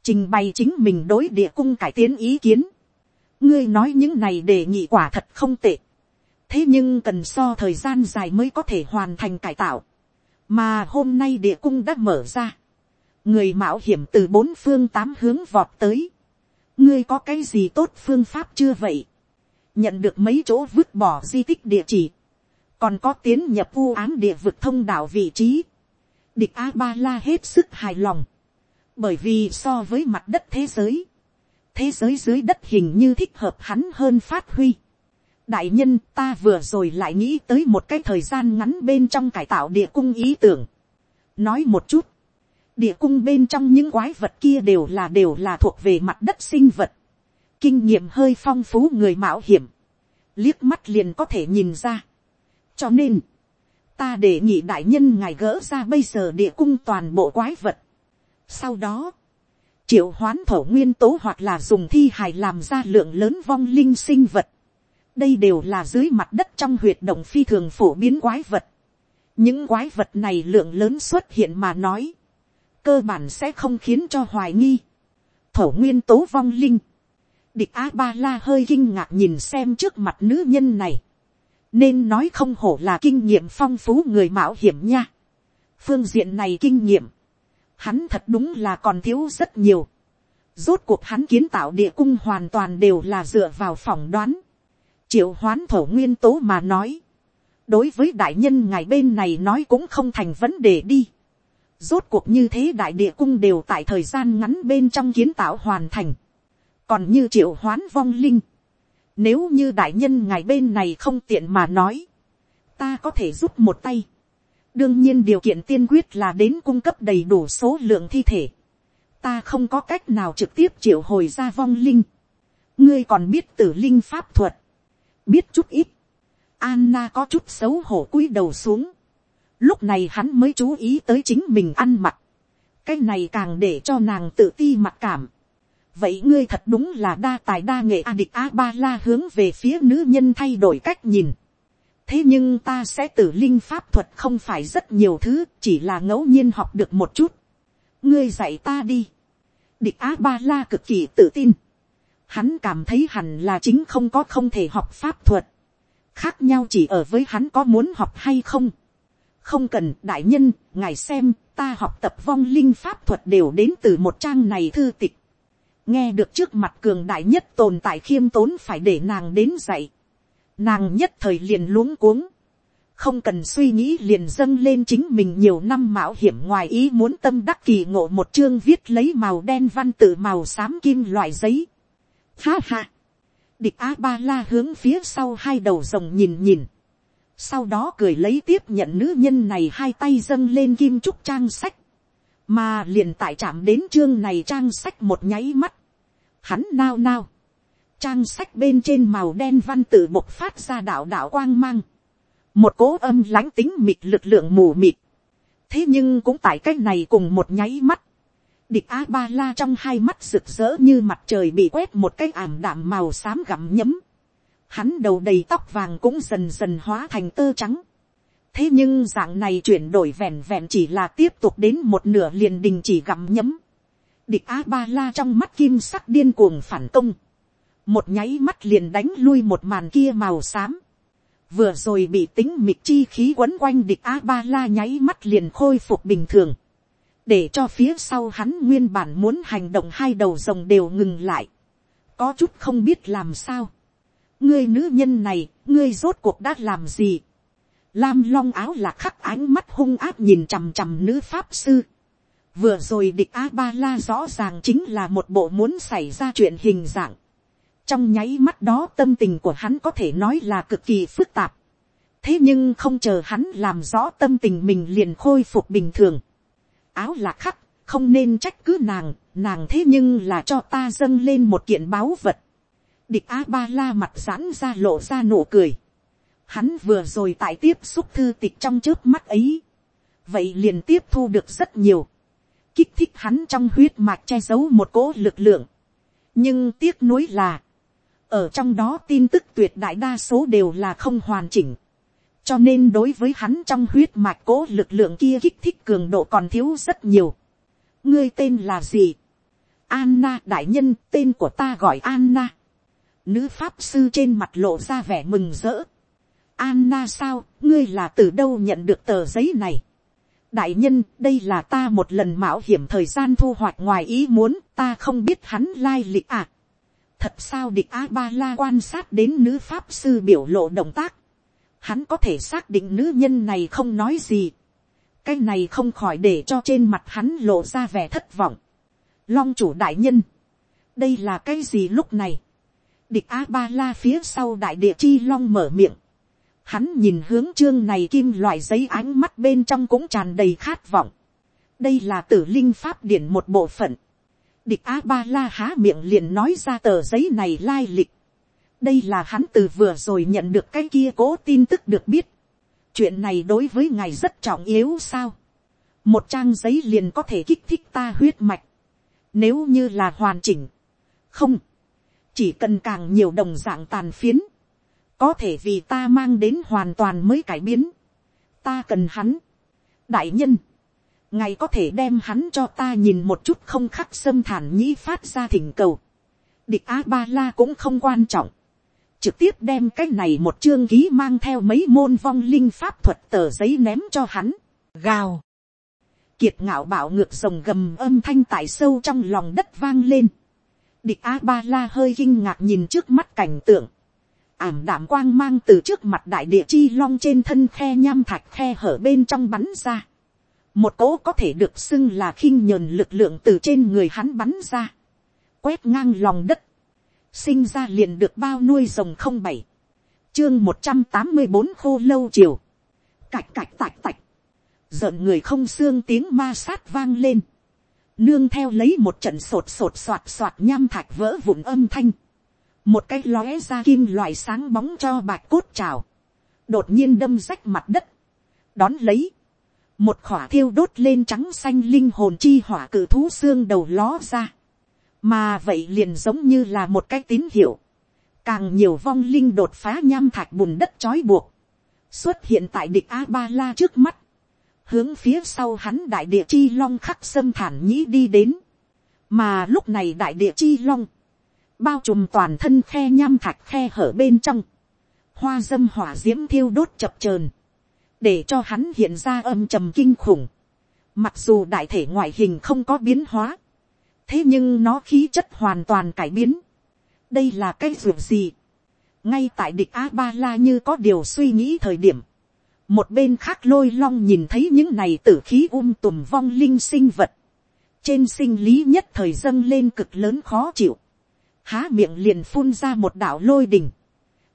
trình bày chính mình đối địa cung cải tiến ý kiến. ngươi nói những này để nhị quả thật không tệ. thế nhưng cần so thời gian dài mới có thể hoàn thành cải tạo mà hôm nay địa cung đã mở ra. người mạo hiểm từ bốn phương tám hướng vọt tới. ngươi có cái gì tốt phương pháp chưa vậy. nhận được mấy chỗ vứt bỏ di tích địa chỉ. còn có tiến nhập u án địa vực thông đạo vị trí. địch a ba la hết sức hài lòng bởi vì so với mặt đất thế giới, thế giới dưới đất hình như thích hợp hắn hơn phát huy đại nhân ta vừa rồi lại nghĩ tới một cái thời gian ngắn bên trong cải tạo địa cung ý tưởng. nói một chút, địa cung bên trong những quái vật kia đều là đều là thuộc về mặt đất sinh vật. kinh nghiệm hơi phong phú người mạo hiểm, liếc mắt liền có thể nhìn ra. cho nên, ta để nhị đại nhân ngài gỡ ra bây giờ địa cung toàn bộ quái vật sau đó, triệu hoán thổ nguyên tố hoặc là dùng thi hài làm ra lượng lớn vong linh sinh vật đây đều là dưới mặt đất trong huyệt động phi thường phổ biến quái vật. những quái vật này lượng lớn xuất hiện mà nói, cơ bản sẽ không khiến cho hoài nghi. thổ nguyên tố vong linh, địch a ba la hơi kinh ngạc nhìn xem trước mặt nữ nhân này. nên nói không hổ là kinh nghiệm phong phú người mạo hiểm nha. phương diện này kinh nghiệm, hắn thật đúng là còn thiếu rất nhiều. Rốt cuộc hắn kiến tạo địa cung hoàn toàn đều là dựa vào phỏng đoán. Triệu hoán thổ nguyên tố mà nói. Đối với đại nhân ngài bên này nói cũng không thành vấn đề đi. Rốt cuộc như thế đại địa cung đều tại thời gian ngắn bên trong kiến tạo hoàn thành. Còn như triệu hoán vong linh. Nếu như đại nhân ngài bên này không tiện mà nói. Ta có thể giúp một tay. Đương nhiên điều kiện tiên quyết là đến cung cấp đầy đủ số lượng thi thể ta không có cách nào trực tiếp triệu hồi ra vong linh. ngươi còn biết tử linh pháp thuật, biết chút ít. Anna có chút xấu hổ cúi đầu xuống. lúc này hắn mới chú ý tới chính mình ăn mặc. cái này càng để cho nàng tự ti mặc cảm. vậy ngươi thật đúng là đa tài đa nghệ a địch a ba la hướng về phía nữ nhân thay đổi cách nhìn. thế nhưng ta sẽ tử linh pháp thuật không phải rất nhiều thứ, chỉ là ngẫu nhiên học được một chút ngươi dạy ta đi. địch a ba la cực kỳ tự tin hắn cảm thấy hẳn là chính không có không thể học pháp thuật. khác nhau chỉ ở với hắn có muốn học hay không. không cần đại nhân, ngài xem, ta học tập vong linh pháp thuật đều đến từ một trang này thư tịch. nghe được trước mặt cường đại nhất tồn tại khiêm tốn phải để nàng đến dạy. nàng nhất thời liền luống cuống không cần suy nghĩ liền dâng lên chính mình nhiều năm mạo hiểm ngoài ý muốn tâm đắc kỳ ngộ một chương viết lấy màu đen văn tự màu xám kim loại giấy. Ha ha. Địch A Ba La hướng phía sau hai đầu rồng nhìn nhìn. Sau đó cười lấy tiếp nhận nữ nhân này hai tay dâng lên kim trúc trang sách. Mà liền tại chạm đến chương này trang sách một nháy mắt. Hắn nao nao. Trang sách bên trên màu đen văn tự bộc phát ra đạo đạo quang mang một cố âm lãnh tính mịt lực lượng mù mịt. thế nhưng cũng tại cách này cùng một nháy mắt, địch a ba la trong hai mắt rực rỡ như mặt trời bị quét một cái ảm đạm màu xám gặm nhấm. hắn đầu đầy tóc vàng cũng dần dần hóa thành tơ trắng. thế nhưng dạng này chuyển đổi vẹn vẹn chỉ là tiếp tục đến một nửa liền đình chỉ gặm nhấm. địch a ba la trong mắt kim sắc điên cuồng phản công. một nháy mắt liền đánh lui một màn kia màu xám vừa rồi bị tính mịt chi khí quấn quanh địch a ba la nháy mắt liền khôi phục bình thường, để cho phía sau hắn nguyên bản muốn hành động hai đầu rồng đều ngừng lại, có chút không biết làm sao, ngươi nữ nhân này, ngươi rốt cuộc đã làm gì, lam long áo là khắc ánh mắt hung áp nhìn chằm chằm nữ pháp sư, vừa rồi địch a ba la rõ ràng chính là một bộ muốn xảy ra chuyện hình dạng, trong nháy mắt đó tâm tình của hắn có thể nói là cực kỳ phức tạp. thế nhưng không chờ hắn làm rõ tâm tình mình liền khôi phục bình thường áo là khắc, không nên trách cứ nàng, nàng thế nhưng là cho ta dâng lên một kiện báu vật. địch a ba la mặt giãn ra lộ ra nụ cười. hắn vừa rồi tại tiếp xúc thư tịch trong trước mắt ấy. vậy liền tiếp thu được rất nhiều. kích thích hắn trong huyết mạch che giấu một cỗ lực lượng. nhưng tiếc nuối là, ở trong đó tin tức tuyệt đại đa số đều là không hoàn chỉnh cho nên đối với hắn trong huyết mạch cố lực lượng kia kích thích cường độ còn thiếu rất nhiều. ngươi tên là gì. Anna đại nhân tên của ta gọi Anna. Nữ pháp sư trên mặt lộ ra vẻ mừng rỡ. Anna sao, ngươi là từ đâu nhận được tờ giấy này? Đại nhân, đây là ta một lần mạo hiểm thời gian thu hoạch ngoài ý muốn, ta không biết hắn lai lịch à thật sao địch a ba la quan sát đến nữ pháp sư biểu lộ động tác, hắn có thể xác định nữ nhân này không nói gì, cái này không khỏi để cho trên mặt hắn lộ ra vẻ thất vọng. Long chủ đại nhân, đây là cái gì lúc này, địch a ba la phía sau đại địa chi long mở miệng, hắn nhìn hướng chương này kim loại giấy ánh mắt bên trong cũng tràn đầy khát vọng, đây là tử linh pháp điển một bộ phận, địch a ba la há miệng liền nói ra tờ giấy này lai lịch đây là hắn từ vừa rồi nhận được cái kia cố tin tức được biết. chuyện này đối với ngài rất trọng yếu sao. một trang giấy liền có thể kích thích ta huyết mạch. nếu như là hoàn chỉnh. không. chỉ cần càng nhiều đồng dạng tàn phiến. có thể vì ta mang đến hoàn toàn mới cải biến. ta cần hắn. đại nhân ngài có thể đem hắn cho ta nhìn một chút không khắc xâm thản nhĩ phát ra thỉnh cầu. địch a ba la cũng không quan trọng trực tiếp đem cái này một chương ký mang theo mấy môn vong linh pháp thuật tờ giấy ném cho hắn. gào. kiệt ngạo bảo ngược rồng gầm âm thanh tại sâu trong lòng đất vang lên. Địch A-ba-la hơi kinh ngạc nhìn trước mắt cảnh tượng. Ảm đạm quang mang từ trước mặt đại địa chi long trên thân khe nham thạch khe hở bên trong bắn ra. Một cỗ có thể được xưng là khinh nhờn lực lượng từ trên người hắn bắn ra. Quét ngang lòng đất. Sinh ra liền được bao nuôi rồng không bảy. Chương một trăm tám mươi bốn khô lâu chiều. Cạch cạch tạch tạch. Giận người không xương tiếng ma sát vang lên nương theo lấy một trận sột sột soạt soạt nham thạch vỡ vụn âm thanh, một cái lóe ra kim loại sáng bóng cho bạc cốt trào, đột nhiên đâm rách mặt đất, đón lấy, một khỏa thiêu đốt lên trắng xanh linh hồn chi hỏa cử thú xương đầu ló ra, mà vậy liền giống như là một cái tín hiệu, càng nhiều vong linh đột phá nham thạch bùn đất trói buộc, xuất hiện tại địch a ba la trước mắt, hướng phía sau hắn đại địa chi long khắc sâm thản nhĩ đi đến, mà lúc này đại địa chi long, bao trùm toàn thân khe nham thạch khe hở bên trong, hoa dâm hỏa d i ễ m thiêu đốt chập trờn, để cho hắn hiện ra âm trầm kinh khủng, mặc dù đại thể ngoại hình không có biến hóa, thế nhưng nó khí chất hoàn toàn cải biến, đây là cái ruột gì, ngay tại địch a ba la như có điều suy nghĩ thời điểm, một bên khác lôi long nhìn thấy những này tử khí um tùm vong linh sinh vật. trên sinh lý nhất thời dâng lên cực lớn khó chịu. há miệng liền phun ra một đạo lôi đình.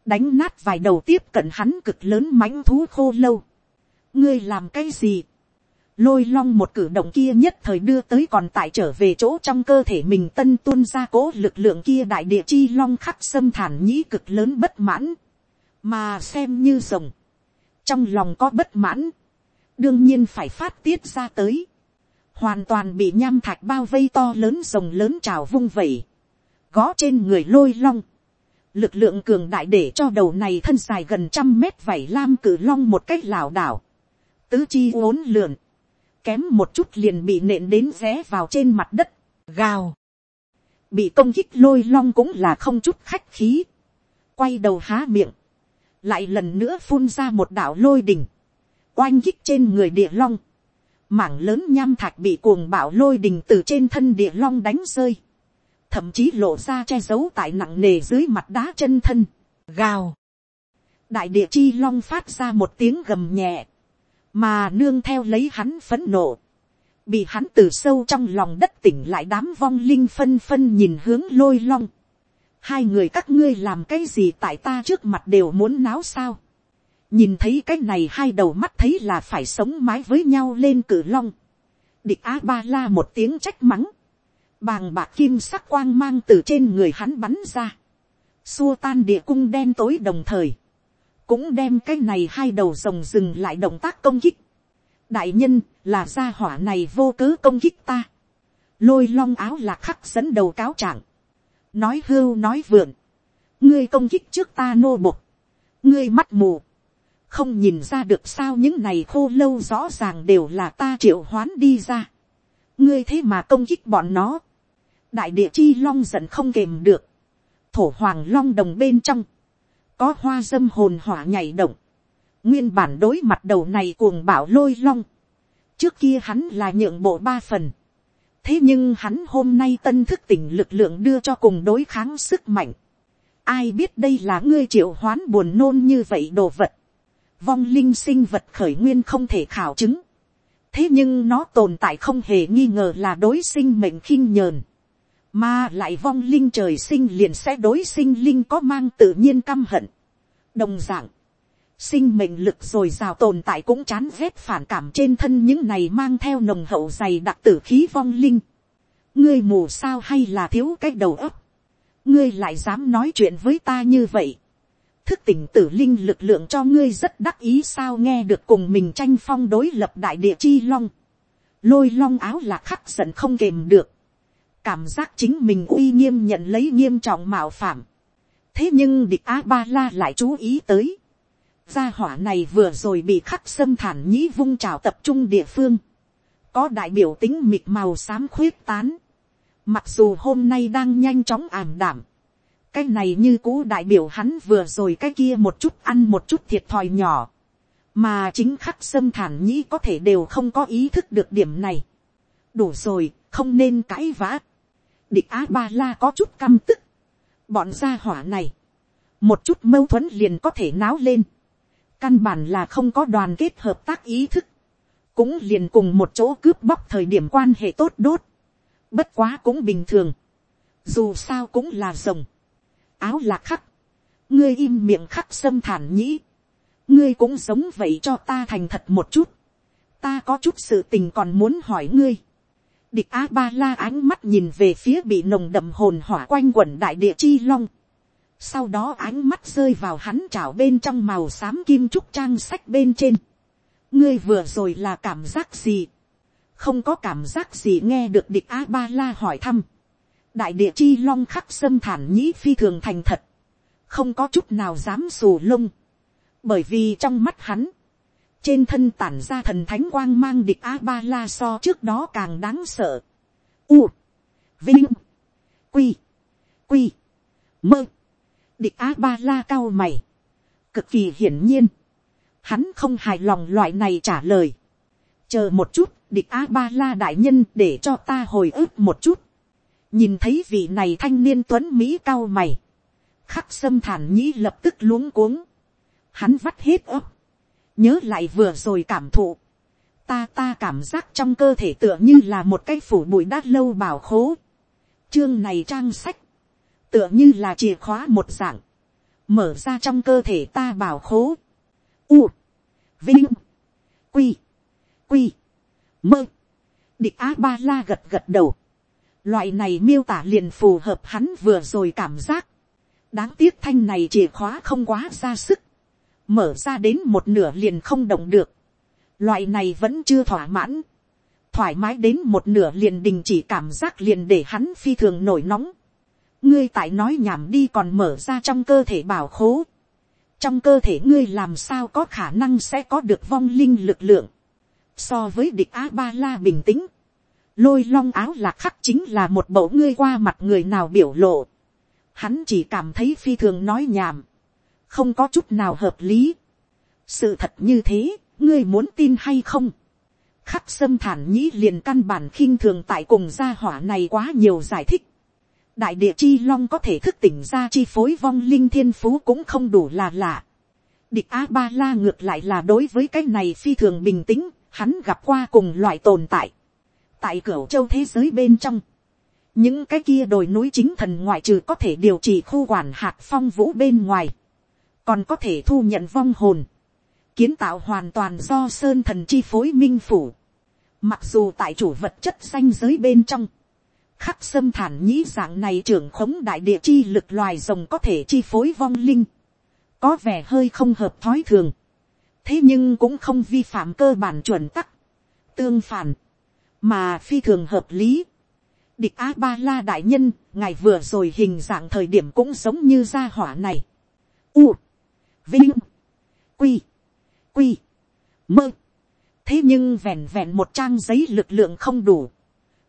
đánh nát vài đầu tiếp cận hắn cực lớn mãnh thú khô lâu. ngươi làm cái gì lôi long một cử động kia nhất thời đưa tới còn tại trở về chỗ trong cơ thể mình tân tuôn ra cố lực lượng kia đại địa chi long khắc xâm thản nhĩ cực lớn bất mãn. mà xem như rồng trong lòng có bất mãn, đương nhiên phải phát tiết ra tới, hoàn toàn bị nham thạch bao vây to lớn rồng lớn trào vung vẩy, gó trên người lôi long, lực lượng cường đại để cho đầu này thân dài gần trăm mét vảy lam cử long một cách lảo đảo, tứ chi uốn lượn, kém một chút liền bị nện đến ré vào trên mặt đất, gào, bị công kích lôi long cũng là không chút khách khí, quay đầu há miệng, lại lần nữa phun ra một đạo lôi đỉnh, oanh kích trên người địa long, mảng lớn nham thạch bị cuồng bạo lôi đỉnh từ trên thân địa long đánh rơi, thậm chí lộ ra che giấu tại nặng nề dưới mặt đá chân thân, gào. đại địa chi long phát ra một tiếng gầm nhẹ, mà nương theo lấy hắn phấn nộ, bị hắn từ sâu trong lòng đất tỉnh lại đám vong linh phân phân nhìn hướng lôi long, hai người các ngươi làm cái gì tại ta trước mặt đều muốn náo sao. nhìn thấy cái này hai đầu mắt thấy là phải sống mái với nhau lên cử long. địch a ba la một tiếng trách mắng. bàng bạc kim sắc quang mang từ trên người hắn bắn ra. xua tan địa cung đen tối đồng thời cũng đem cái này hai đầu rồng dừng lại động tác công kích. đại nhân là gia hỏa này vô cớ công kích ta. lôi long áo lạc khắc dẫn đầu cáo trạng. Nói hưu nói vượn, ngươi công kích trước ta nô bộc, ngươi mắt mù, không nhìn ra được sao những này khô lâu rõ ràng đều là ta triệu hoán đi ra, ngươi thế mà công kích bọn nó, đại địa chi long giận không kềm được, thổ hoàng long đồng bên trong, có hoa dâm hồn hỏa nhảy động, nguyên bản đối mặt đầu này cuồng bảo lôi long, trước kia hắn là nhượng bộ ba phần, thế nhưng hắn hôm nay tân thức tỉnh lực lượng đưa cho cùng đối kháng sức mạnh. ai biết đây là ngươi triệu hoán buồn nôn như vậy đồ vật. vong linh sinh vật khởi nguyên không thể khảo chứng. thế nhưng nó tồn tại không hề nghi ngờ là đối sinh mệnh khinh nhờn mà lại vong linh trời sinh liền sẽ đối sinh linh có mang tự nhiên căm hận. đồng d ạ n g sinh mệnh lực dồi dào tồn tại cũng chán ghét phản cảm trên thân những này mang theo nồng hậu dày đặc tử khí vong linh. ngươi mù sao hay là thiếu cái đầu óc. ngươi lại dám nói chuyện với ta như vậy. thức tỉnh tử linh lực lượng cho ngươi rất đắc ý sao nghe được cùng mình tranh phong đối lập đại địa chi long. lôi long áo là khắc giận không kềm được cảm giác chính mình uy nghiêm nhận lấy nghiêm trọng mạo phạm. thế nhưng địch a ba la lại chú ý tới Gia hỏa này vừa rồi bị khắc sâm thản nhĩ vung trào tập trung địa phương. Có đại biểu tính mịt màu xám khuyết tán. Mặc dù hôm nay đang nhanh chóng ảm đảm. Cái này như cũ đại biểu hắn vừa rồi cái kia một chút ăn một chút thiệt thòi nhỏ. Mà chính khắc sâm thản nhĩ có thể đều không có ý thức được điểm này. Đủ rồi, không nên cãi vã địch a ba la có chút căm tức, bọn gia hỏa này, một chút mâu thuẫn liền có thể náo lên, căn bản là không có đoàn kết hợp tác ý thức, cũng liền cùng một chỗ cướp bóc thời điểm quan hệ tốt đốt, bất quá cũng bình thường, dù sao cũng là rồng, áo là khắc, ngươi im miệng khắc xâm thản nhĩ, ngươi cũng giống vậy cho ta thành thật một chút, ta có chút sự tình còn muốn hỏi ngươi, địch a ba la ánh mắt nhìn về phía bị nồng đậm hồn hỏa quanh quẩn đại địa chi long, sau đó ánh mắt rơi vào hắn chảo bên trong màu xám kim trúc trang sách bên trên, ngươi vừa rồi là cảm giác gì, không có cảm giác gì nghe được địch a ba la hỏi thăm, đại địa chi long khắc sâm thản nhĩ phi thường thành thật, không có chút nào dám xù lông, bởi vì trong mắt hắn, trên thân tản ra thần thánh quang mang địch a ba la so trước đó càng đáng sợ. U, vinh, quy, quy, mơ, địch a ba la cao mày, cực kỳ hiển nhiên, hắn không hài lòng loại này trả lời. chờ một chút, địch a ba la đại nhân để cho ta hồi ức một chút. nhìn thấy vị này thanh niên tuấn mỹ cao mày, khắc sâm thản nhĩ lập tức luống cuống, hắn vắt hết ấp, nhớ lại vừa rồi cảm thụ, ta ta cảm giác trong cơ thể tựa như là một cái phủ bụi đát lâu bảo khố. Chương này trang sách, tựa như là chìa khóa một dạng, mở ra trong cơ thể ta bảo khố. U, vinh, quy, quy, mơ, địch á ba la gật gật đầu. Loại này miêu tả liền phù hợp hắn vừa rồi cảm giác. đáng tiếc thanh này chìa khóa không quá ra sức mở ra đến một nửa liền không động được, loại này vẫn chưa thỏa mãn, thoải mái đến một nửa liền đình chỉ cảm giác liền để hắn phi thường nổi nóng, ngươi tại nói nhảm đi còn mở ra trong cơ thể bảo khố, trong cơ thể ngươi làm sao có khả năng sẽ có được vong linh lực lượng, so với địch a ba la bình tĩnh, lôi long áo lạc khắc chính là một bộ ngươi qua mặt người nào biểu lộ, hắn chỉ cảm thấy phi thường nói nhảm, không có chút nào hợp lý. sự thật như thế, ngươi muốn tin hay không. khắc sâm thản nhĩ liền căn bản khinh thường tại cùng gia hỏa này quá nhiều giải thích. đại địa chi long có thể thức tỉnh ra chi phối vong linh thiên phú cũng không đủ là lạ. địch a ba la ngược lại là đối với cái này phi thường bình tĩnh, hắn gặp qua cùng loại tồn tại. tại cửa châu thế giới bên trong, những cái kia đồi núi chính thần ngoại trừ có thể điều trị khu quản hạt phong vũ bên ngoài còn có thể thu nhận vong hồn, kiến tạo hoàn toàn do sơn thần chi phối minh phủ. Mặc dù tại chủ vật chất danh giới bên trong, khắc sâm thản nhĩ dạng này trưởng khống đại địa chi lực loài rồng có thể chi phối vong linh, có vẻ hơi không hợp thói thường, thế nhưng cũng không vi phạm cơ bản chuẩn tắc, tương phản, mà phi thường hợp lý. Địch A Ba La đại nhân, ngài vừa rồi hình dạng thời điểm cũng giống như gia hỏa này. U, Vinh. Quy. Quy. Mơ. Thế nhưng vẹn vẹn một trang giấy lực lượng không đủ.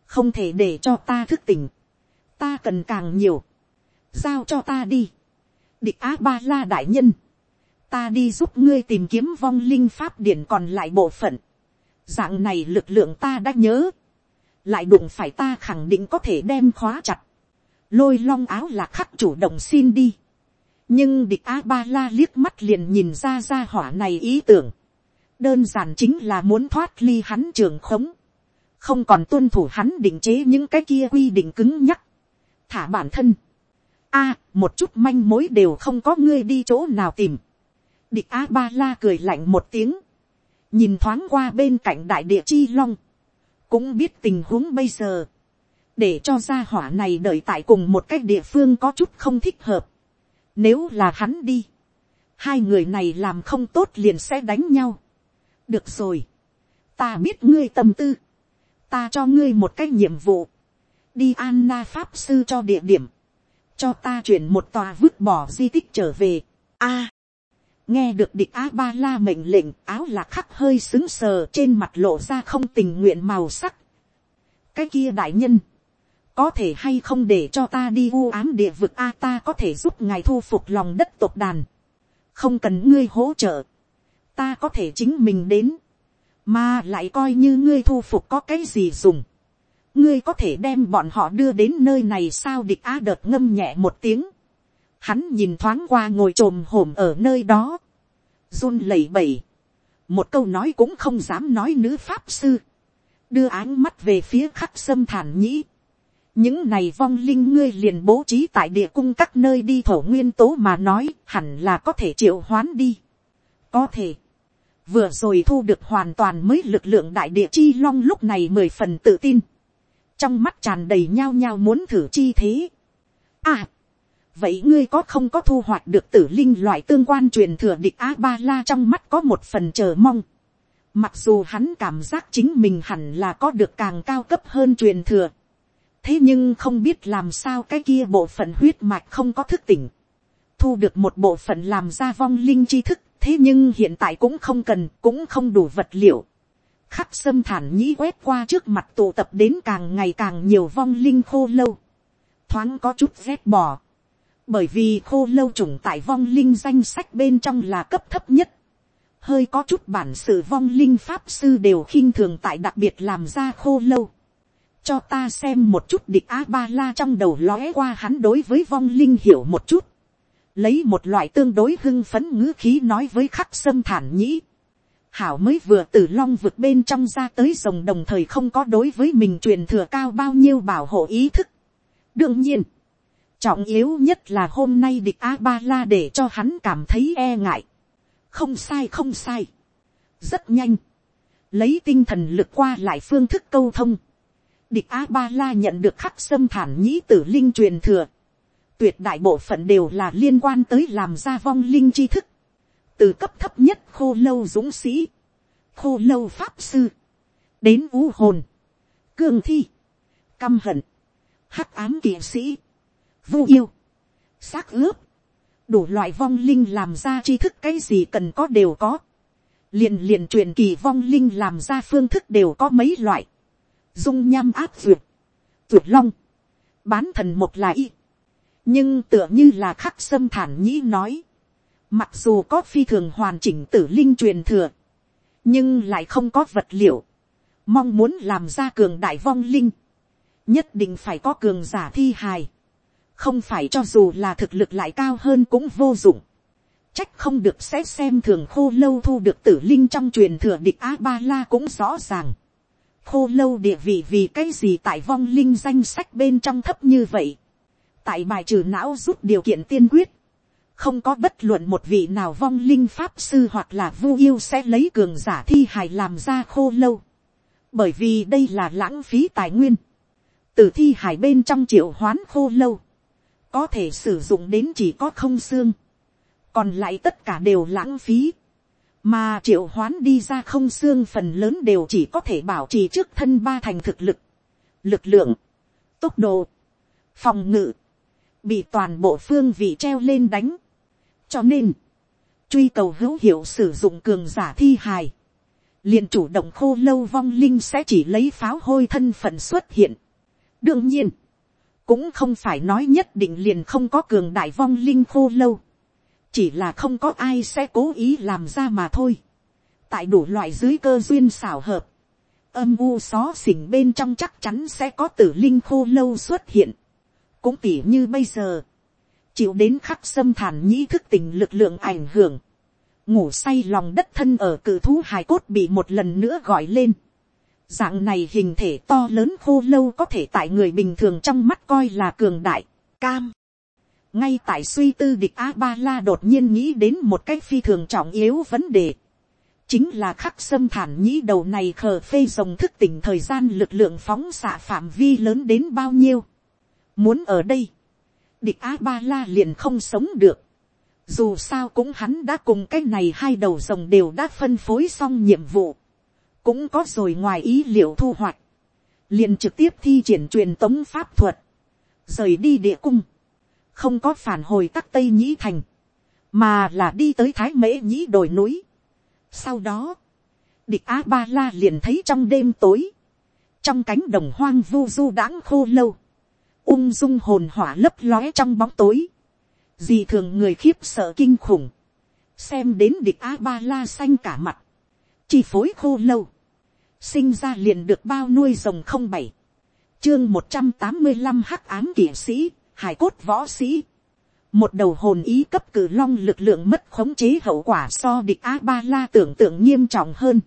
Không thể để cho ta thức tỉnh. Ta cần càng nhiều. Giao cho ta đi. Địch Á Ba La Đại Nhân. Ta đi giúp ngươi tìm kiếm vong linh pháp điển còn lại bộ phận. Dạng này lực lượng ta đã nhớ. Lại đụng phải ta khẳng định có thể đem khóa chặt. Lôi long áo là khắc chủ động xin đi nhưng địch a ba la liếc mắt liền nhìn ra ra hỏa này ý tưởng, đơn giản chính là muốn thoát ly hắn trường khống, không còn tuân thủ hắn định chế những cái kia quy định cứng nhắc, thả bản thân, a, một chút manh mối đều không có ngươi đi chỗ nào tìm, địch a ba la cười lạnh một tiếng, nhìn thoáng qua bên cạnh đại địa chi long, cũng biết tình huống bây giờ, để cho gia hỏa này đợi tại cùng một cái địa phương có chút không thích hợp, nếu là hắn đi. Hai người này làm không tốt liền sẽ đánh nhau. Được rồi. Ta biết ngươi tâm tư. Ta cho ngươi một cái nhiệm vụ. Đi Anna Pháp Sư cho địa điểm. Cho ta chuyển một tòa vứt bỏ di tích trở về. a Nghe được địch A-ba-la mệnh lệnh, áo lạc khắc hơi xứng sờ trên mặt lộ ra không tình nguyện màu sắc. Cái kia đại nhân có thể hay không để cho ta đi u ám địa vực a ta có thể giúp ngài thu phục lòng đất tộc đàn, không cần ngươi hỗ trợ, ta có thể chính mình đến, mà lại coi như ngươi thu phục có cái gì dùng, ngươi có thể đem bọn họ đưa đến nơi này sao địch a đợt ngâm nhẹ một tiếng, hắn nhìn thoáng qua ngồi t r ồ m hổm ở nơi đó, run lẩy bẩy, một câu nói cũng không dám nói nữ pháp sư, đưa áng mắt về phía khắc sâm thản nhĩ, những này vong linh ngươi liền bố trí tại địa cung các nơi đi thổ nguyên tố mà nói hẳn là có thể triệu hoán đi. có thể, vừa rồi thu được hoàn toàn mới lực lượng đại địa chi long lúc này mười phần tự tin trong mắt tràn đầy nhao nhao muốn thử chi thế. À, vậy ngươi có không có thu hoạch được tử linh loại tương quan truyền thừa địch a ba la trong mắt có một phần chờ mong. Mặc dù hắn cảm giác chính mình hẳn là có được càng cao cấp hơn truyền thừa. Thế nhưng không biết làm sao cái kia bộ phận huyết mạch không có thức tỉnh. Thu được một bộ phận làm ra vong linh tri thức. Thế nhưng hiện tại cũng không cần, cũng không đủ vật liệu khắc sâm thản nhĩ quét qua trước mặt tụ tập đến càng ngày càng nhiều vong linh khô lâu, thoáng có chút rét bỏ, bởi vì khô lâu trùng tại vong linh danh sách bên trong là cấp thấp nhất, hơi có chút bản sự vong linh pháp sư đều khinh thường tại đặc biệt làm ra khô lâu, cho ta xem một chút địch a ba la trong đầu lóe qua hắn đối với vong linh hiểu một chút, lấy một loại tương đối hưng phấn ngữ khí nói với khắc sâm thản nhĩ, hảo mới vừa từ long vượt bên trong ra tới rồng đồng thời không có đối với mình truyền thừa cao bao nhiêu bảo hộ ý thức. đương nhiên, trọng yếu nhất là hôm nay địch a ba la để cho hắn cảm thấy e ngại. không sai không sai. rất nhanh. lấy tinh thần lực qua lại phương thức câu thông địch a ba la nhận được khắc xâm thản nhĩ tử linh truyền thừa. tuyệt đại bộ phận đều là liên quan tới làm ra vong linh tri thức. Từ cấp thấp nhất khô lâu dũng sĩ, khô lâu pháp sư, đến vũ hồn, cương thi, căm hận, hắc ám kỵ sĩ, vu yêu, xác ướp, đủ loại vong linh làm ra tri thức cái gì cần có đều có, liền liền truyền kỳ vong linh làm ra phương thức đều có mấy loại, dung nham áp duyệt, duyệt long, bán thần một là y, nhưng tựa như là khắc sâm thản nhĩ nói, Mặc dù có phi thường hoàn chỉnh tử linh truyền thừa. Nhưng lại không có vật liệu. Mong muốn làm ra cường đại vong linh. Nhất định phải có cường giả thi hài. Không phải cho dù là thực lực lại cao hơn cũng vô dụng. Trách không được sẽ xem thường khô lâu thu được tử linh trong truyền thừa địch A-ba-la cũng rõ ràng. Khô lâu địa vị vì cái gì tại vong linh danh sách bên trong thấp như vậy. Tại bài trừ não rút điều kiện tiên quyết. Không có bất luận một vị nào vong linh pháp sư hoặc là vu yêu sẽ lấy cường giả thi hài làm ra khô lâu, bởi vì đây là lãng phí tài nguyên, từ thi hài bên trong triệu hoán khô lâu, có thể sử dụng đến chỉ có không xương, còn lại tất cả đều lãng phí, mà triệu hoán đi ra không xương phần lớn đều chỉ có thể bảo trì trước thân ba thành thực lực, lực lượng, tốc độ, phòng ngự, bị toàn bộ phương vị treo lên đánh, cho nên, truy cầu hữu hiệu sử dụng cường giả thi hài, liền chủ động khô lâu vong linh sẽ chỉ lấy pháo hôi thân phận xuất hiện. đương nhiên, cũng không phải nói nhất định liền không có cường đại vong linh khô lâu, chỉ là không có ai sẽ cố ý làm ra mà thôi. tại đủ loại dưới cơ duyên xảo hợp, âm u xó xỉnh bên trong chắc chắn sẽ có tử linh khô lâu xuất hiện. cũng tỉ như bây giờ, chịu đến khắc xâm thản nhĩ thức tình lực lượng ảnh hưởng, ngủ say lòng đất thân ở cự thú hài cốt bị một lần nữa gọi lên. Dạng này hình thể to lớn khô lâu có thể tại người bình thường trong mắt coi là cường đại, cam ngay tại suy tư địch a ba la đột nhiên nghĩ đến một cách phi thường trọng yếu vấn đề. chính là khắc xâm thản nhĩ đầu này khờ phê rồng thức tỉnh thời gian lực lượng phóng xạ phạm vi lớn đến bao nhiêu. muốn ở đây, địch a ba la liền không sống được. dù sao cũng hắn đã cùng cái này hai đầu rồng đều đã phân phối xong nhiệm vụ. cũng có rồi ngoài ý liệu thu hoạch. liền trực tiếp thi triển truyền tống pháp thuật. rời đi địa cung không có phản hồi tắc tây nhĩ thành. mà là đi tới thái mễ nhĩ đồi núi. sau đó, địch a ba la liền thấy trong đêm tối, trong cánh đồng hoang vu du đãng khô lâu, ung dung hồn hỏa lấp lóe trong bóng tối, gì thường người khiếp sợ kinh khủng, xem đến địch a ba la xanh cả mặt, chi phối khô lâu, sinh ra liền được bao nuôi rồng không bảy, chương một trăm tám mươi năm hắc ám kỵ sĩ, hải cốt võ sĩ. Một đầu hồn ý cấp cử long lực lượng mất khống chế hậu quả so địch A-ba-la tưởng tượng nghiêm trọng hơn.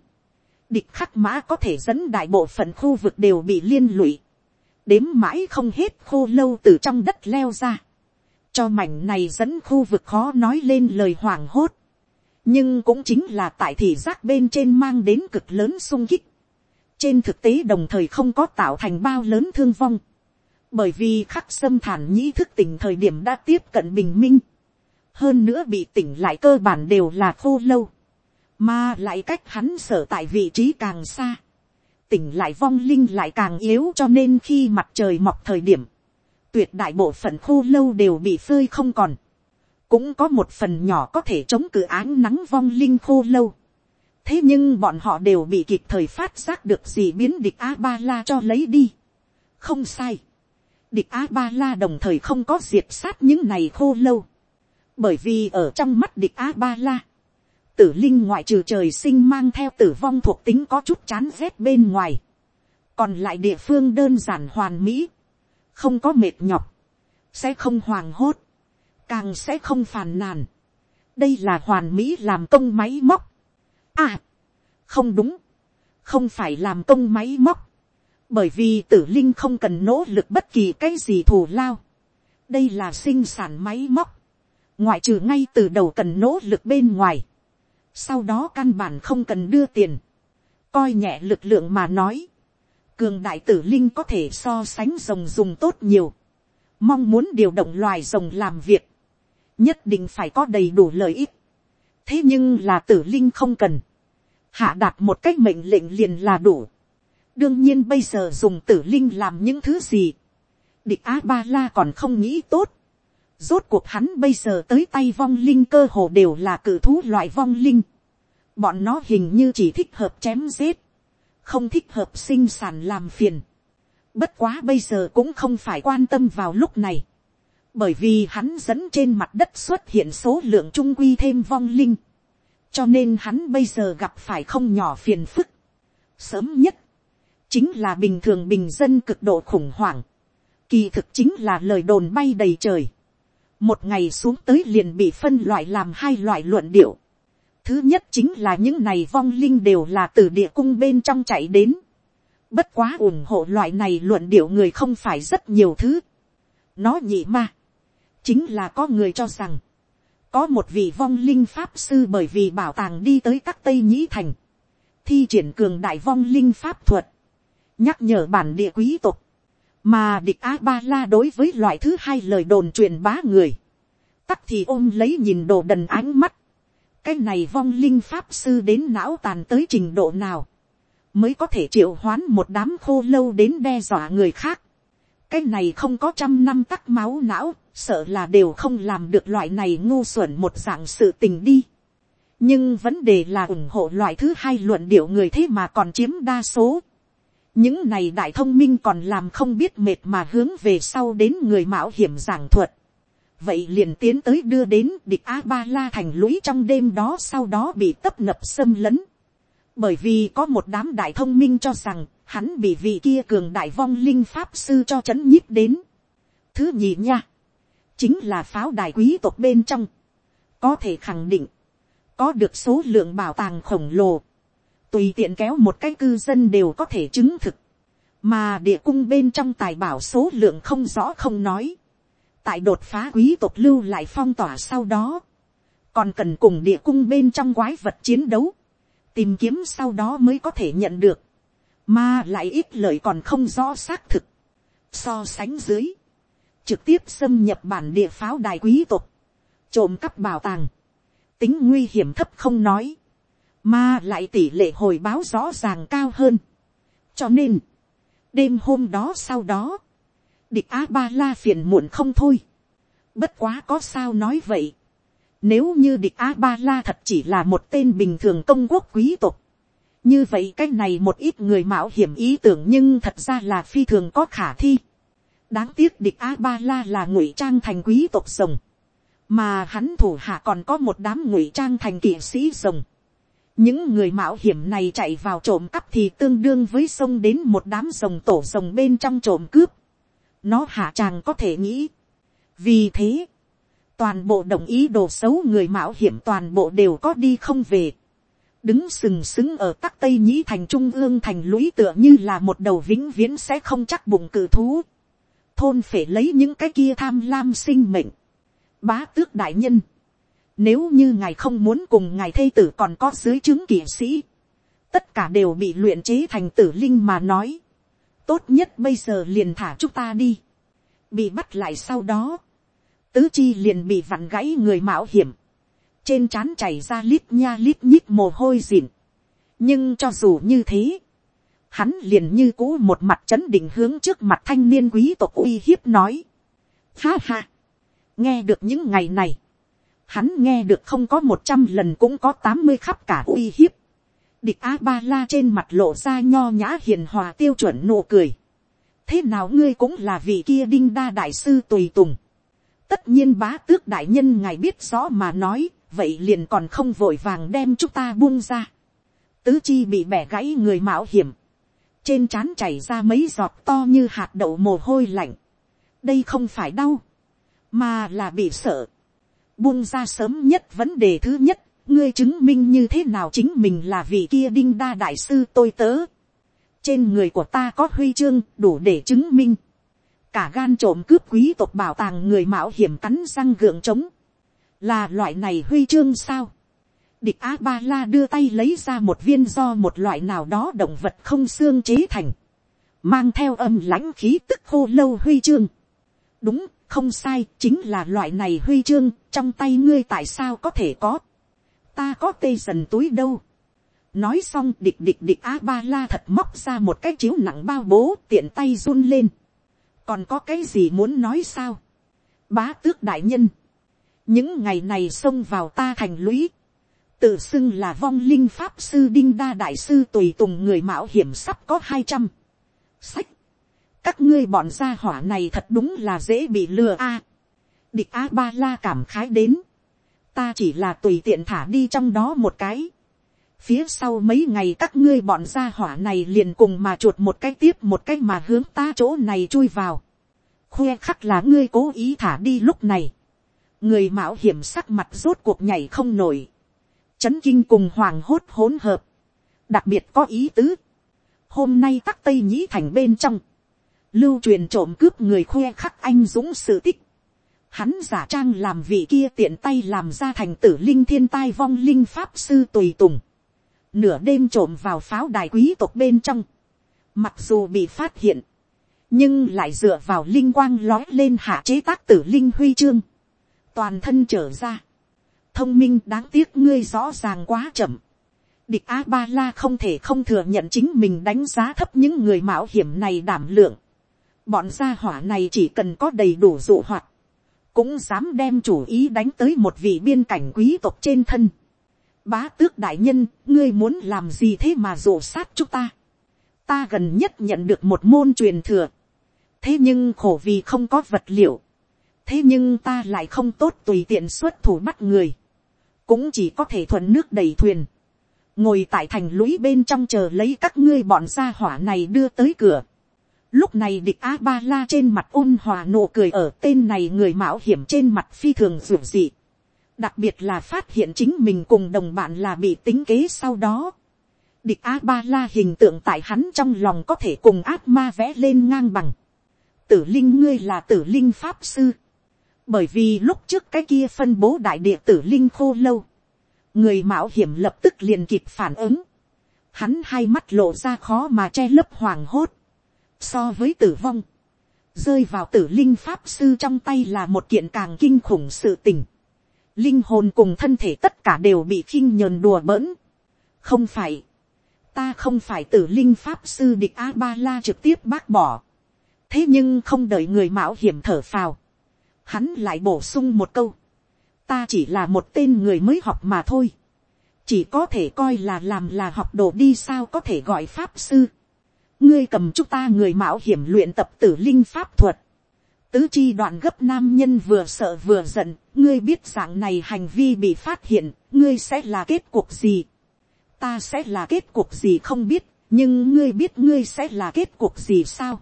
Địch khắc mã có thể dẫn đại bộ phận khu vực đều bị liên lụy. Đếm mãi không hết khô lâu từ trong đất leo ra. Cho mảnh này dẫn khu vực khó nói lên lời hoảng hốt. Nhưng cũng chính là tại thị giác bên trên mang đến cực lớn sung kích trên thực tế đồng thời không có tạo thành bao lớn thương vong, bởi vì khắc sâm thản nhĩ thức tỉnh thời điểm đã tiếp cận bình minh, hơn nữa bị tỉnh lại cơ bản đều là khô lâu, mà lại cách hắn sở tại vị trí càng xa, tỉnh lại vong linh lại càng yếu cho nên khi mặt trời mọc thời điểm, tuyệt đại bộ phận khô lâu đều bị phơi không còn, cũng có một phần nhỏ có thể chống cự áng nắng vong linh khô lâu, thế nhưng bọn họ đều bị kịp thời phát giác được gì biến địch a ba la cho lấy đi. không sai địch a ba la đồng thời không có diệt sát những này khô lâu. bởi vì ở trong mắt địch a ba la, tử linh ngoại trừ trời sinh mang theo tử vong thuộc tính có chút chán rét bên ngoài. còn lại địa phương đơn giản hoàn mỹ, không có mệt nhọc, sẽ không hoàng hốt, càng sẽ không phàn nàn. đây là hoàn mỹ làm công máy móc À, không đúng, không phải làm công máy móc, bởi vì tử linh không cần nỗ lực bất kỳ cái gì thù lao. đây là sinh sản máy móc, ngoại trừ ngay từ đầu cần nỗ lực bên ngoài, sau đó căn bản không cần đưa tiền, coi nhẹ lực lượng mà nói, cường đại tử linh có thể so sánh rồng dùng tốt nhiều, mong muốn điều động loài rồng làm việc, nhất định phải có đầy đủ lợi ích, thế nhưng là tử linh không cần, hạ đạt một cách mệnh lệnh liền là đủ đương nhiên bây giờ dùng tử linh làm những thứ gì, địch á ba la còn không nghĩ tốt. rốt cuộc hắn bây giờ tới tay vong linh cơ hồ đều là cử thú loại vong linh. bọn nó hình như chỉ thích hợp chém giết, không thích hợp sinh sản làm phiền. bất quá bây giờ cũng không phải quan tâm vào lúc này bởi vì hắn dẫn trên mặt đất xuất hiện số lượng trung quy thêm vong linh cho nên hắn bây giờ gặp phải không nhỏ phiền phức. sớm nhất, chính là bình thường bình dân cực độ khủng hoảng. kỳ thực chính là lời đồn bay đầy trời. một ngày xuống tới liền bị phân loại làm hai loại luận điệu. thứ nhất chính là những này vong linh đều là từ địa cung bên trong chạy đến. bất quá ủng hộ loại này luận điệu người không phải rất nhiều thứ. nó nhị ma. chính là có người cho rằng, có một vị vong linh pháp sư bởi vì bảo tàng đi tới các tây nhĩ thành, thi triển cường đại vong linh pháp thuật, nhắc nhở bản địa quý tộc, mà địch a ba la đối với loại thứ hai lời đồn truyền bá người, tắc thì ôm lấy nhìn đồ đần ánh mắt, cái này vong linh pháp sư đến não tàn tới trình độ nào, mới có thể triệu hoán một đám khô lâu đến đe dọa người khác, cái này không có trăm năm tắc máu não, sợ là đều không làm được loại này ngu xuẩn một dạng sự tình đi. nhưng vấn đề là ủng hộ loại thứ hai luận điệu người thế mà còn chiếm đa số những này đại thông minh còn làm không biết mệt mà hướng về sau đến người mạo hiểm giảng thuật. vậy liền tiến tới đưa đến địch a ba la thành lũy trong đêm đó sau đó bị tấp nập xâm lấn. bởi vì có một đám đại thông minh cho rằng hắn bị vị kia cường đại vong linh pháp sư cho c h ấ n nhíp đến. thứ nhì nha, chính là pháo đài quý tộc bên trong, có thể khẳng định, có được số lượng bảo tàng khổng lồ, tùy tiện kéo một cái cư dân đều có thể chứng thực, mà địa cung bên trong tài bảo số lượng không rõ không nói, tại đột phá quý tộc lưu lại phong tỏa sau đó, còn cần cùng địa cung bên trong quái vật chiến đấu, tìm kiếm sau đó mới có thể nhận được, mà lại ít lợi còn không rõ xác thực. So sánh dưới, trực tiếp xâm nhập bản địa pháo đài quý tộc, trộm cắp bảo tàng, tính nguy hiểm thấp không nói, mà lại tỷ lệ hồi báo rõ ràng cao hơn. cho nên, đêm hôm đó sau đó, địch a ba la phiền muộn không thôi. bất quá có sao nói vậy. nếu như địch a ba la thật chỉ là một tên bình thường công quốc quý tộc, như vậy cái này một ít người mạo hiểm ý tưởng nhưng thật ra là phi thường có khả thi. đáng tiếc địch a ba la là ngụy trang thành quý tộc rồng, mà hắn thủ hạ còn có một đám ngụy trang thành kỵ sĩ rồng những người mạo hiểm này chạy vào trộm cắp thì tương đương với sông đến một đám rồng tổ rồng bên trong trộm cướp. nó hạ chàng có thể nghĩ. vì thế, toàn bộ đồng ý đồ xấu người mạo hiểm toàn bộ đều có đi không về. đứng sừng sững ở tắc tây nhĩ thành trung ương thành lũy tựa như là một đầu vĩnh viễn sẽ không chắc bụng cự thú. thôn phải lấy những cái kia tham lam sinh mệnh. bá tước đại nhân nếu như ngài không muốn cùng ngài thây tử còn có dưới chứng kỵ sĩ. Tất cả đều bị luyện chế thành tử linh mà nói. Tốt nhất bây giờ liền thả chúng ta đi. Bị bắt lại sau đó. Tứ chi liền bị vặn gãy người mạo hiểm. Trên trán chảy ra lít nha lít nhít mồ hôi dịn. Nhưng cho dù như thế. Hắn liền như cũ một mặt chấn định hướng trước mặt thanh niên quý tộc uy hiếp nói. Ha ha. Nghe được những ngày này hắn nghe được không có một trăm lần cũng có tám mươi khắp cả uy hiếp. Địch a ba la trên mặt lộ ra nho nhã hiền hòa tiêu chuẩn nụ cười. thế nào ngươi cũng là vị kia đinh đa đại sư tùy tùng. tất nhiên bá tước đại nhân ngài biết rõ mà nói, vậy liền còn không vội vàng đem chúng ta buông ra. tứ chi bị bẻ gãy người mạo hiểm. trên trán chảy ra mấy giọt to như hạt đậu mồ hôi lạnh. đây không phải đau, mà là bị sợ buông ra sớm nhất vấn đề thứ nhất, ngươi chứng minh như thế nào chính mình là vị kia đinh đa đại sư tôi tớ. trên người của ta có huy chương đủ để chứng minh. cả gan trộm cướp quý tộc bảo tàng người mạo hiểm cắn răng gượng trống. là loại này huy chương sao. địch a ba la đưa tay lấy ra một viên do một loại nào đó động vật không xương chế thành. mang theo âm lãnh khí tức khô lâu huy chương. đúng không sai, chính là loại này huy chương, trong tay ngươi tại sao có thể có? Ta có tê dần túi đâu? Nói xong, địch địch địch a ba la thật móc ra một cái chiếu nặng bao bố, tiện tay run lên. Còn có cái gì muốn nói sao? Bá tước đại nhân. Những ngày này xông vào ta thành lũy. Tự xưng là vong linh pháp sư đinh đa đại sư tùy tùng người mạo hiểm sắp có hai trăm. Sách các ngươi bọn gia hỏa này thật đúng là dễ bị lừa a. địch a ba la cảm khái đến. ta chỉ là tùy tiện thả đi trong đó một cái. phía sau mấy ngày các ngươi bọn gia hỏa này liền cùng mà chuột một cái tiếp một cái mà hướng ta chỗ này chui vào. khoe khắc là ngươi cố ý thả đi lúc này. người mạo hiểm sắc mặt rốt cuộc nhảy không nổi. chấn kinh cùng hoàng hốt hỗn hợp. đặc biệt có ý tứ. hôm nay tắc tây nhĩ thành bên trong lưu truyền trộm cướp người khoe khắc anh dũng sự tích. Hắn giả trang làm vị kia tiện tay làm ra thành tử linh thiên tai vong linh pháp sư tùy tùng. Nửa đêm trộm vào pháo đài quý tộc bên trong. Mặc dù bị phát hiện. Nhưng lại dựa vào linh quang lói lên hạ chế tác tử linh huy chương. Toàn thân trở ra. Thông minh đáng tiếc ngươi rõ ràng quá chậm. Địch A-ba-la không thể không thừa nhận chính mình đánh giá thấp những người mạo hiểm này đảm lượng bọn gia hỏa này chỉ cần có đầy đủ dụ hoạt, cũng dám đem chủ ý đánh tới một vị biên cảnh quý tộc trên thân. Bá tước đại nhân, ngươi muốn làm gì thế mà dụ sát chúng ta. Ta gần nhất nhận được một môn truyền thừa. Thế nhưng khổ vì không có vật liệu. Thế nhưng ta lại không tốt tùy tiện xuất thủ bắt người. Cũng chỉ có thể thuận nước đầy thuyền. Ngồi tại thành lũy bên trong chờ lấy các ngươi bọn gia hỏa này đưa tới cửa Lúc này địch A-ba-la trên mặt ôn hòa nụ cười ở tên này người mạo hiểm trên mặt phi thường dù dị. Đặc biệt là phát hiện chính mình cùng đồng bạn là bị tính kế sau đó. Địch A-ba-la hình tượng tại hắn trong lòng có thể cùng ác ma vẽ lên ngang bằng. Tử linh, ngươi là tử linh pháp sư. Bởi vì lúc trước cái kia phân bố đại địa tử linh khô lâu. Người mạo hiểm lập tức liền kịp phản ứng. Hắn hai mắt lộ ra khó mà che lấp hoàng hốt So với tử vong, rơi vào tử linh pháp sư trong tay là một kiện càng kinh khủng sự tình. Linh hồn cùng thân thể tất cả đều bị khinh nhờn đùa bỡn. Không phải, ta không phải tử linh pháp sư địch A-ba-la trực tiếp bác bỏ. Thế nhưng không đợi người mạo hiểm thở phào. Hắn lại bổ sung một câu. Ta chỉ là một tên người mới học mà thôi. Chỉ có thể coi là làm là học đồ đi sao có thể gọi pháp sư ngươi cầm chúng ta người mạo hiểm luyện tập tử linh pháp thuật. Tứ chi đoạn gấp nam nhân vừa sợ vừa giận, ngươi biết dạng này hành vi bị phát hiện, ngươi sẽ là kết cuộc gì. ta sẽ là kết cuộc gì không biết, nhưng ngươi biết ngươi sẽ là kết cuộc gì sao.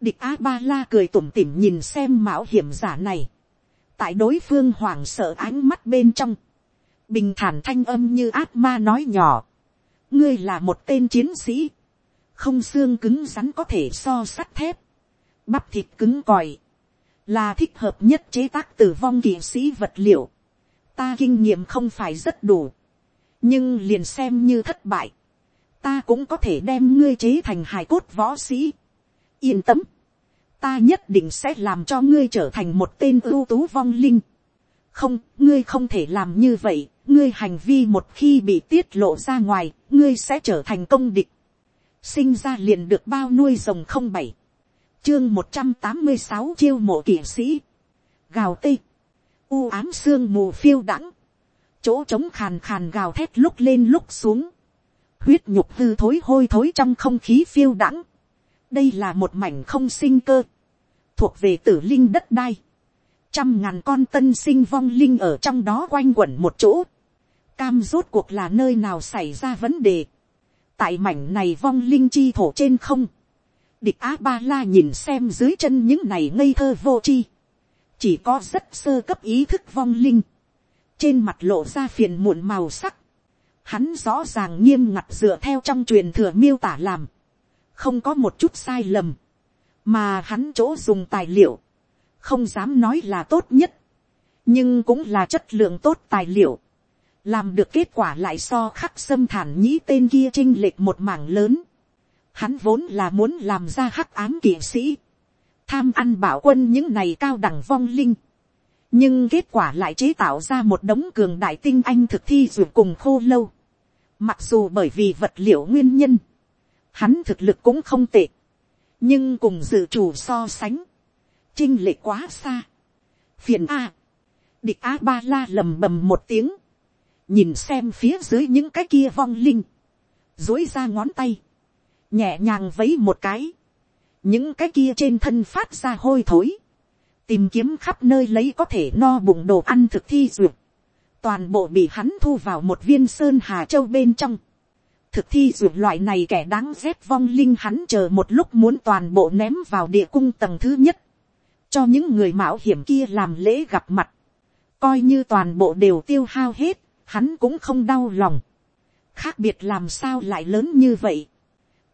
địch a ba la cười tủm tỉm nhìn xem mạo hiểm giả này, tại đối phương hoảng sợ ánh mắt bên trong, bình thản thanh âm như át ma nói nhỏ, ngươi là một tên chiến sĩ, không xương cứng rắn có thể so sắt thép, bắp thịt cứng còi, là thích hợp nhất chế tác tử vong kỵ sĩ vật liệu. Ta kinh nghiệm không phải rất đủ, nhưng liền xem như thất bại, ta cũng có thể đem ngươi chế thành hài cốt võ sĩ. Yên tâm, ta nhất định sẽ làm cho ngươi trở thành một tên ưu tú vong linh. không, ngươi không thể làm như vậy, ngươi hành vi một khi bị tiết lộ ra ngoài, ngươi sẽ trở thành công địch sinh ra liền được bao nuôi rồng không bảy, chương một trăm tám mươi sáu chiêu mộ kỵ sĩ, gào tê, u ám sương mù phiêu đãng, chỗ trống khàn khàn gào thét lúc lên lúc xuống, huyết nhục hư thối hôi thối trong không khí phiêu đãng, đây là một mảnh không sinh cơ, thuộc về tử linh đất đai, trăm ngàn con tân sinh vong linh ở trong đó quanh quẩn một chỗ, cam rốt cuộc là nơi nào xảy ra vấn đề, tại mảnh này vong linh chi thổ trên không, địch á ba la nhìn xem dưới chân những này ngây thơ vô chi, chỉ có rất sơ cấp ý thức vong linh, trên mặt lộ ra phiền muộn màu sắc, hắn rõ ràng nghiêm ngặt dựa theo trong truyền thừa miêu tả làm, không có một chút sai lầm, mà hắn chỗ dùng tài liệu, không dám nói là tốt nhất, nhưng cũng là chất lượng tốt tài liệu, làm được kết quả lại so khắc xâm thản nhĩ tên kia chinh lệch một mảng lớn, hắn vốn là muốn làm ra hắc ám kỵ sĩ, tham ăn bảo quân những này cao đẳng vong linh, nhưng kết quả lại chế tạo ra một đống cường đại tinh anh thực thi dù cùng khô lâu. Mặc dù bởi vì vật liệu nguyên nhân, hắn thực lực cũng không tệ, nhưng cùng dự chủ so sánh, chinh lệ quá xa. phiền a, địch a ba la lầm bầm một tiếng, nhìn xem phía dưới những cái kia vong linh, dối ra ngón tay, nhẹ nhàng vấy một cái, những cái kia trên thân phát ra hôi thối, tìm kiếm khắp nơi lấy có thể no bụng đồ ăn thực thi duyệt, toàn bộ bị hắn thu vào một viên sơn hà châu bên trong. thực thi duyệt loại này kẻ đáng rét vong linh hắn chờ một lúc muốn toàn bộ ném vào địa cung tầng thứ nhất, cho những người mạo hiểm kia làm lễ gặp mặt, coi như toàn bộ đều tiêu hao hết, hắn cũng không đau lòng. khác biệt làm sao lại lớn như vậy.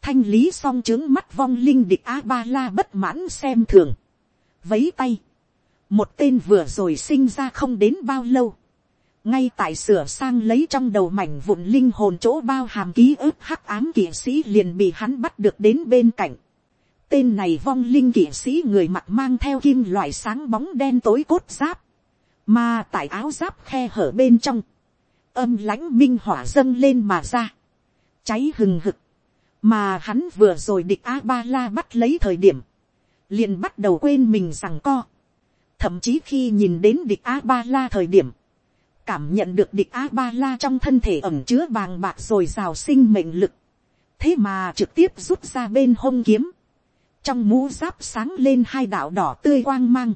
thanh lý xong trướng mắt vong linh địch a ba la bất mãn xem thường vấy tay, một tên vừa rồi sinh ra không đến bao lâu, ngay tại sửa sang lấy trong đầu mảnh vụn linh hồn chỗ bao hàm ký ức hắc ám kỵ sĩ liền bị hắn bắt được đến bên cạnh. Tên này vong linh kỵ sĩ người mặt mang theo kim loại sáng bóng đen tối cốt giáp, mà tại áo giáp khe hở bên trong, âm lãnh minh hỏa dâng lên mà ra, cháy hừng hực, mà hắn vừa rồi địch a ba la bắt lấy thời điểm, liền bắt đầu quên mình rằng co. Thậm chí khi nhìn đến địch A-ba-la thời điểm, cảm nhận được địch A-ba-la trong thân thể ẩm chứa bàng bạc rồi rào sinh mệnh lực. Thế mà trực tiếp rút ra bên hông kiếm. Trong mũ giáp sáng lên hai đạo đỏ tươi quang mang.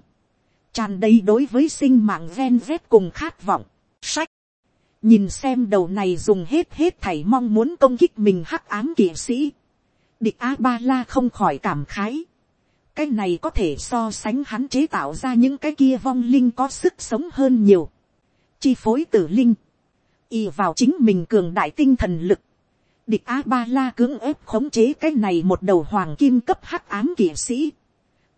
Tràn đầy đối với sinh mạng ven vét cùng khát vọng. Sách. Nhìn xem đầu này dùng hết hết thảy mong muốn công kích mình hắc ám kỵ sĩ. Địch A-ba-la không khỏi cảm khái cái này có thể so sánh hắn chế tạo ra những cái kia vong linh có sức sống hơn nhiều. Chi phối tử linh. Y vào chính mình cường đại tinh thần lực. Địch A-ba-la cưỡng ép khống chế cái này một đầu hoàng kim cấp hắc ám kỵ sĩ.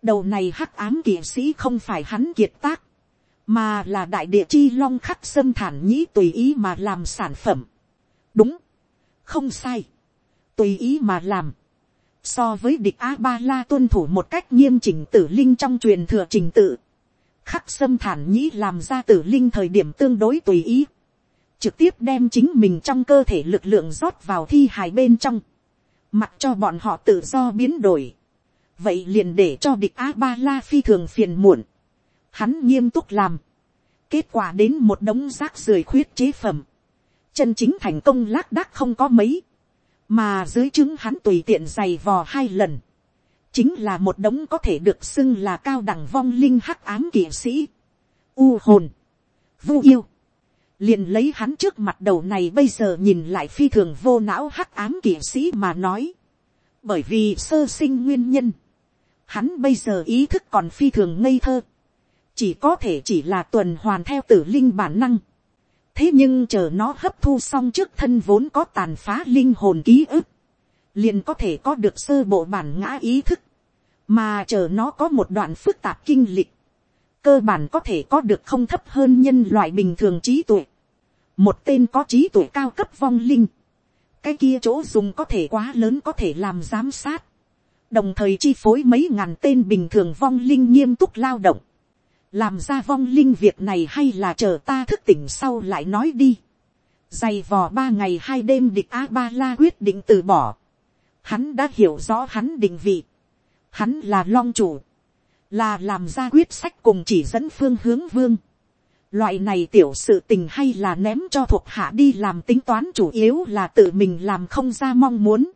Đầu này hắc ám kỵ sĩ không phải hắn kiệt tác. Mà là đại địa chi long khắc sâm thản nhĩ tùy ý mà làm sản phẩm. Đúng. Không sai. Tùy ý mà làm so với địch a ba la tuân thủ một cách nghiêm chỉnh tử linh trong truyền thừa trình tự, khắc sâm thản nhĩ làm ra tử linh thời điểm tương đối tùy ý, trực tiếp đem chính mình trong cơ thể lực lượng rót vào thi hài bên trong, mặc cho bọn họ tự do biến đổi, vậy liền để cho địch a ba la phi thường phiền muộn, hắn nghiêm túc làm, kết quả đến một đống rác rưởi khuyết chế phẩm, chân chính thành công lác đác không có mấy, mà dưới chứng hắn tùy tiện giày vò hai lần, chính là một đống có thể được xưng là cao đẳng vong linh hắc ám kỵ sĩ, u hồn, vu yêu, liền lấy hắn trước mặt đầu này bây giờ nhìn lại phi thường vô não hắc ám kỵ sĩ mà nói. bởi vì sơ sinh nguyên nhân, hắn bây giờ ý thức còn phi thường ngây thơ, chỉ có thể chỉ là tuần hoàn theo tử linh bản năng. thế nhưng chờ nó hấp thu xong trước thân vốn có tàn phá linh hồn ký ức, liền có thể có được sơ bộ bản ngã ý thức, mà chờ nó có một đoạn phức tạp kinh lịch, cơ bản có thể có được không thấp hơn nhân loại bình thường trí tuệ. một tên có trí tuệ cao cấp vong linh, cái kia chỗ dùng có thể quá lớn có thể làm giám sát, đồng thời chi phối mấy ngàn tên bình thường vong linh nghiêm túc lao động, làm ra vong linh việc này hay là chờ ta thức tỉnh sau lại nói đi. dày vò ba ngày hai đêm địch a ba la quyết định từ bỏ. hắn đã hiểu rõ hắn định vị. hắn là long chủ là làm ra quyết sách cùng chỉ dẫn phương hướng vương. Loại này tiểu sự tình hay là ném cho thuộc hạ đi làm tính toán chủ yếu là tự mình làm không ra mong muốn.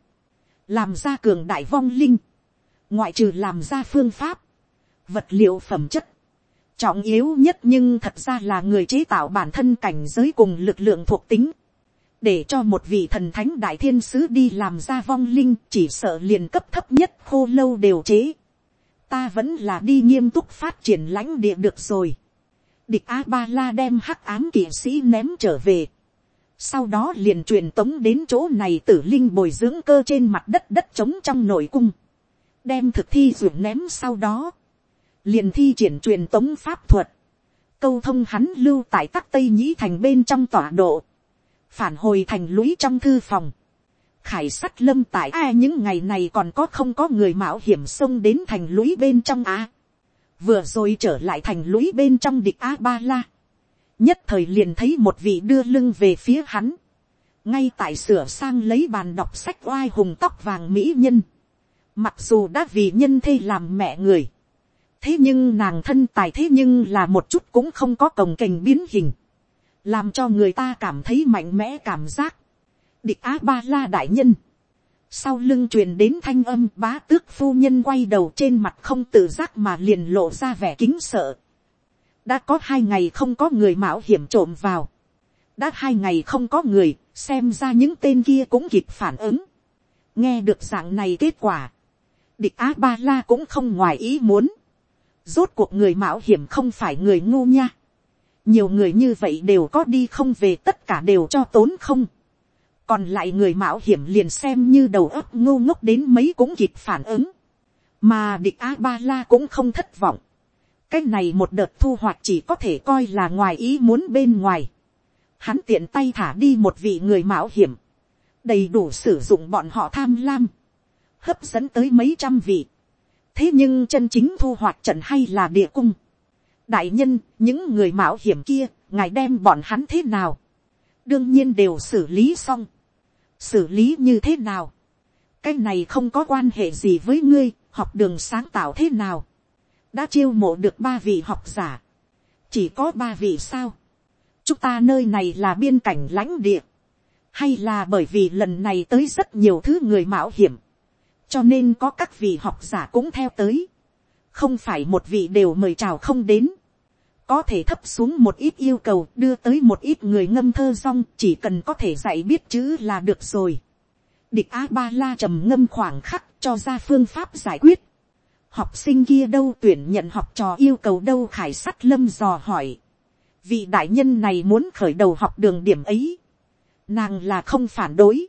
Làm ra cường đại vong linh. Ngoại trừ làm ra phương pháp. Vật liệu phẩm chất. Trọng yếu nhất nhưng thật ra là người chế tạo bản thân cảnh giới cùng lực lượng thuộc tính. Để cho một vị thần thánh đại thiên sứ đi làm ra vong linh, chỉ sợ liền cấp thấp nhất khô lâu đều chế ta vẫn là đi nghiêm túc phát triển lãnh địa được rồi. địch a ba la đem hắc ám kỵ sĩ ném trở về. sau đó liền truyền tống đến chỗ này tử linh bồi dưỡng cơ trên mặt đất đất trống trong nội cung. đem thực thi ruộng ném sau đó liền thi triển truyền tống pháp thuật. câu thông hắn lưu tại tắc tây nhĩ thành bên trong tọa độ. phản hồi thành lũy trong thư phòng khải sắt lâm tại a những ngày này còn có không có người mạo hiểm xông đến thành lũy bên trong a, vừa rồi trở lại thành lũy bên trong địch a ba la. nhất thời liền thấy một vị đưa lưng về phía hắn. ngay tại sửa sang lấy bàn đọc sách oai hùng tóc vàng mỹ nhân. mặc dù đã vì nhân thê làm mẹ người thế nhưng nàng thân tài thế nhưng là một chút cũng không có cồng kềnh biến hình. làm cho người ta cảm thấy mạnh mẽ cảm giác địch á ba la đại nhân. Sau lưng truyền đến thanh âm bá tước phu nhân quay đầu trên mặt không tự giác mà liền lộ ra vẻ kính sợ. Đã có hai ngày không có người mạo hiểm trộm vào. Đã hai ngày không có người, xem ra những tên kia cũng kịp phản ứng. Nghe được dạng này kết quả. Địch á ba la cũng không ngoài ý muốn. Rốt cuộc người mạo hiểm không phải người ngu nha. Nhiều người như vậy đều có đi không về tất cả đều cho tốn không. Còn lại người mạo hiểm liền xem như đầu óc ngu ngốc đến mấy cũng kịp phản ứng, mà địch a ba la cũng không thất vọng, cái này một đợt thu hoạch chỉ có thể coi là ngoài ý muốn bên ngoài, hắn tiện tay thả đi một vị người mạo hiểm, đầy đủ sử dụng bọn họ tham lam, hấp dẫn tới mấy trăm vị, thế nhưng chân chính thu hoạch trận hay là địa cung, đại nhân những người mạo hiểm kia ngài đem bọn hắn thế nào? Đương nhiên đều xử lý xong. Xử lý như thế nào, cái này không có quan hệ gì với ngươi, học đường sáng tạo thế nào, đã chiêu mộ được ba vị học giả, chỉ có ba vị sao, chúng ta nơi này là biên cảnh lãnh địa, hay là bởi vì lần này tới rất nhiều thứ người mạo hiểm, cho nên có các vị học giả cũng theo tới, không phải một vị đều mời chào không đến, có thể thấp xuống một ít yêu cầu đưa tới một ít người ngâm thơ rong chỉ cần có thể dạy biết chữ là được rồi. địch a ba la trầm ngâm khoảng khắc cho ra phương pháp giải quyết. học sinh kia đâu tuyển nhận học trò yêu cầu đâu khải sắt lâm dò hỏi. vị đại nhân này muốn khởi đầu học đường điểm ấy. nàng là không phản đối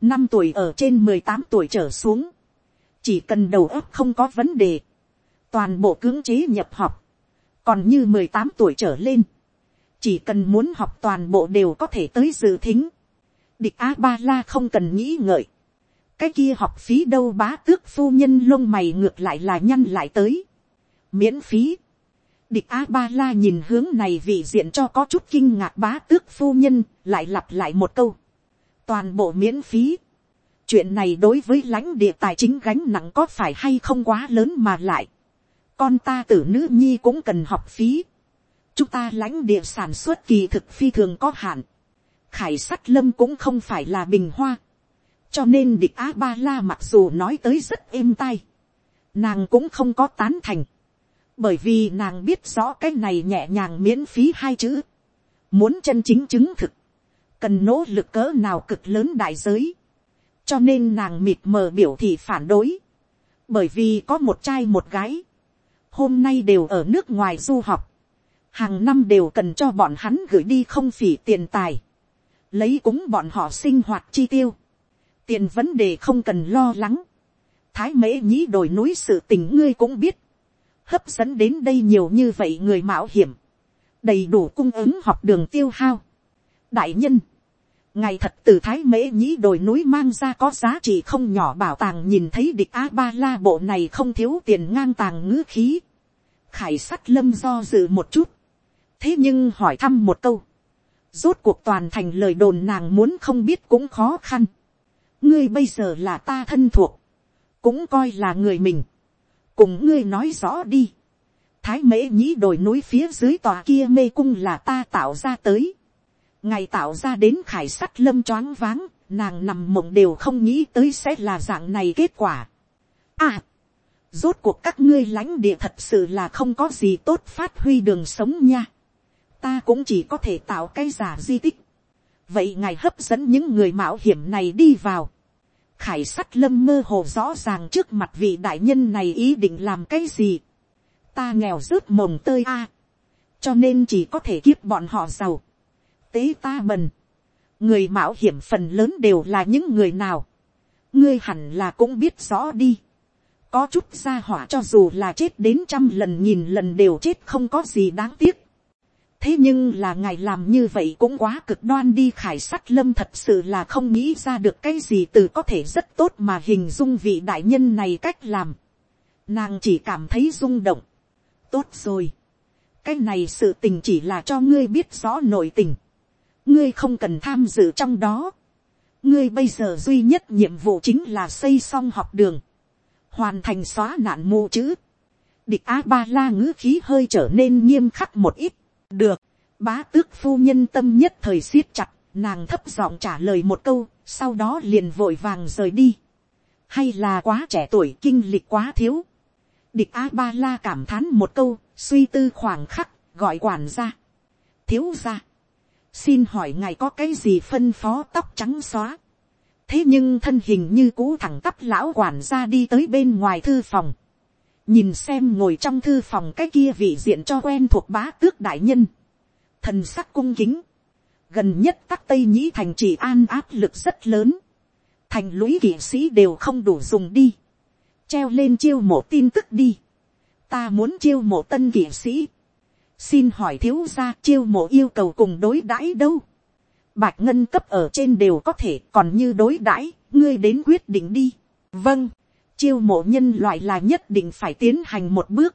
năm tuổi ở trên mười tám tuổi trở xuống. chỉ cần đầu óc không có vấn đề. toàn bộ cưỡng chế nhập học còn như mười tám tuổi trở lên, chỉ cần muốn học toàn bộ đều có thể tới dự thính. địch a ba la không cần nghĩ ngợi, cái kia học phí đâu bá tước phu nhân lông mày ngược lại là nhăn lại tới, miễn phí. địch a ba la nhìn hướng này vị diện cho có chút kinh ngạc bá tước phu nhân lại lặp lại một câu, toàn bộ miễn phí. chuyện này đối với lãnh địa tài chính gánh nặng có phải hay không quá lớn mà lại con ta tử nữ nhi cũng cần học phí. chúng ta lãnh địa sản xuất kỳ thực phi thường có hạn. khải sắt lâm cũng không phải là bình hoa. cho nên địch a ba la mặc dù nói tới rất êm tai. nàng cũng không có tán thành. bởi vì nàng biết rõ cái này nhẹ nhàng miễn phí hai chữ. muốn chân chính chứng thực, cần nỗ lực cỡ nào cực lớn đại giới, cho nên nàng mịt mờ biểu thị phản đối, bởi vì có một trai một gái, hôm nay đều ở nước ngoài du học, hàng năm đều cần cho bọn hắn gửi đi không phỉ tiền tài, lấy cúng bọn họ sinh hoạt chi tiêu, tiền vấn đề không cần lo lắng, thái mễ nhĩ đồi núi sự tình ngươi cũng biết, hấp dẫn đến đây nhiều như vậy người mạo hiểm, đầy đủ cung ứng học đường tiêu hao đại nhân, ngày thật từ thái mễ nhĩ đồi núi mang ra có giá trị không nhỏ bảo tàng nhìn thấy địch a ba la bộ này không thiếu tiền ngang tàng ngữ khí. khải sắt lâm do dự một chút. thế nhưng hỏi thăm một câu. rốt cuộc toàn thành lời đồn nàng muốn không biết cũng khó khăn. ngươi bây giờ là ta thân thuộc. cũng coi là người mình. cùng ngươi nói rõ đi. thái mễ nhĩ đồi núi phía dưới tòa kia mê cung là ta tạo ra tới ngày tạo ra đến khải sắt lâm choáng váng, nàng nằm mộng đều không nghĩ tới sẽ là dạng này kết quả. À, rốt cuộc các ngươi lãnh địa thật sự là không có gì tốt phát huy đường sống nha. ta cũng chỉ có thể tạo cái giả di tích. vậy ngài hấp dẫn những người mạo hiểm này đi vào. khải sắt lâm mơ hồ rõ ràng trước mặt vị đại nhân này ý định làm cái gì. ta nghèo rớt mồng tơi a. cho nên chỉ có thể kiếp bọn họ giàu tế ta mần, người mạo hiểm phần lớn đều là những người nào. ngươi hẳn là cũng biết rõ đi. có chút gia hỏa cho dù là chết đến trăm lần nghìn lần đều chết không có gì đáng tiếc. thế nhưng là ngài làm như vậy cũng quá cực đoan đi khải sắt lâm thật sự là không nghĩ ra được cái gì từ có thể rất tốt mà hình dung vị đại nhân này cách làm. nàng chỉ cảm thấy rung động. tốt rồi cái này sự tình chỉ là cho ngươi biết rõ nội tình ngươi không cần tham dự trong đó. ngươi bây giờ duy nhất nhiệm vụ chính là xây xong học đường, hoàn thành xóa nạn mù chữ. địch a ba la ngữ khí hơi trở nên nghiêm khắc một ít. được, bá tước phu nhân tâm nhất thời siết chặt, nàng thấp giọng trả lời một câu, sau đó liền vội vàng rời đi. hay là quá trẻ tuổi kinh lịch quá thiếu. địch a ba la cảm thán một câu, suy tư khoảng khắc, gọi quản ra. thiếu ra xin hỏi ngài có cái gì phân phó tóc trắng xóa. thế nhưng thân hình như cũ thẳng tắp lão quản ra đi tới bên ngoài thư phòng. nhìn xem ngồi trong thư phòng cái kia vị diện cho quen thuộc bá tước đại nhân. thần sắc cung kính. gần nhất tắc tây nhĩ thành chỉ an áp lực rất lớn. thành lũy kỵ sĩ đều không đủ dùng đi. treo lên chiêu mộ tin tức đi. ta muốn chiêu mộ tân kỵ sĩ xin hỏi thiếu gia chiêu mộ yêu cầu cùng đối đãi đâu. bạch ngân cấp ở trên đều có thể còn như đối đãi ngươi đến quyết định đi. vâng, chiêu mộ nhân loại là nhất định phải tiến hành một bước.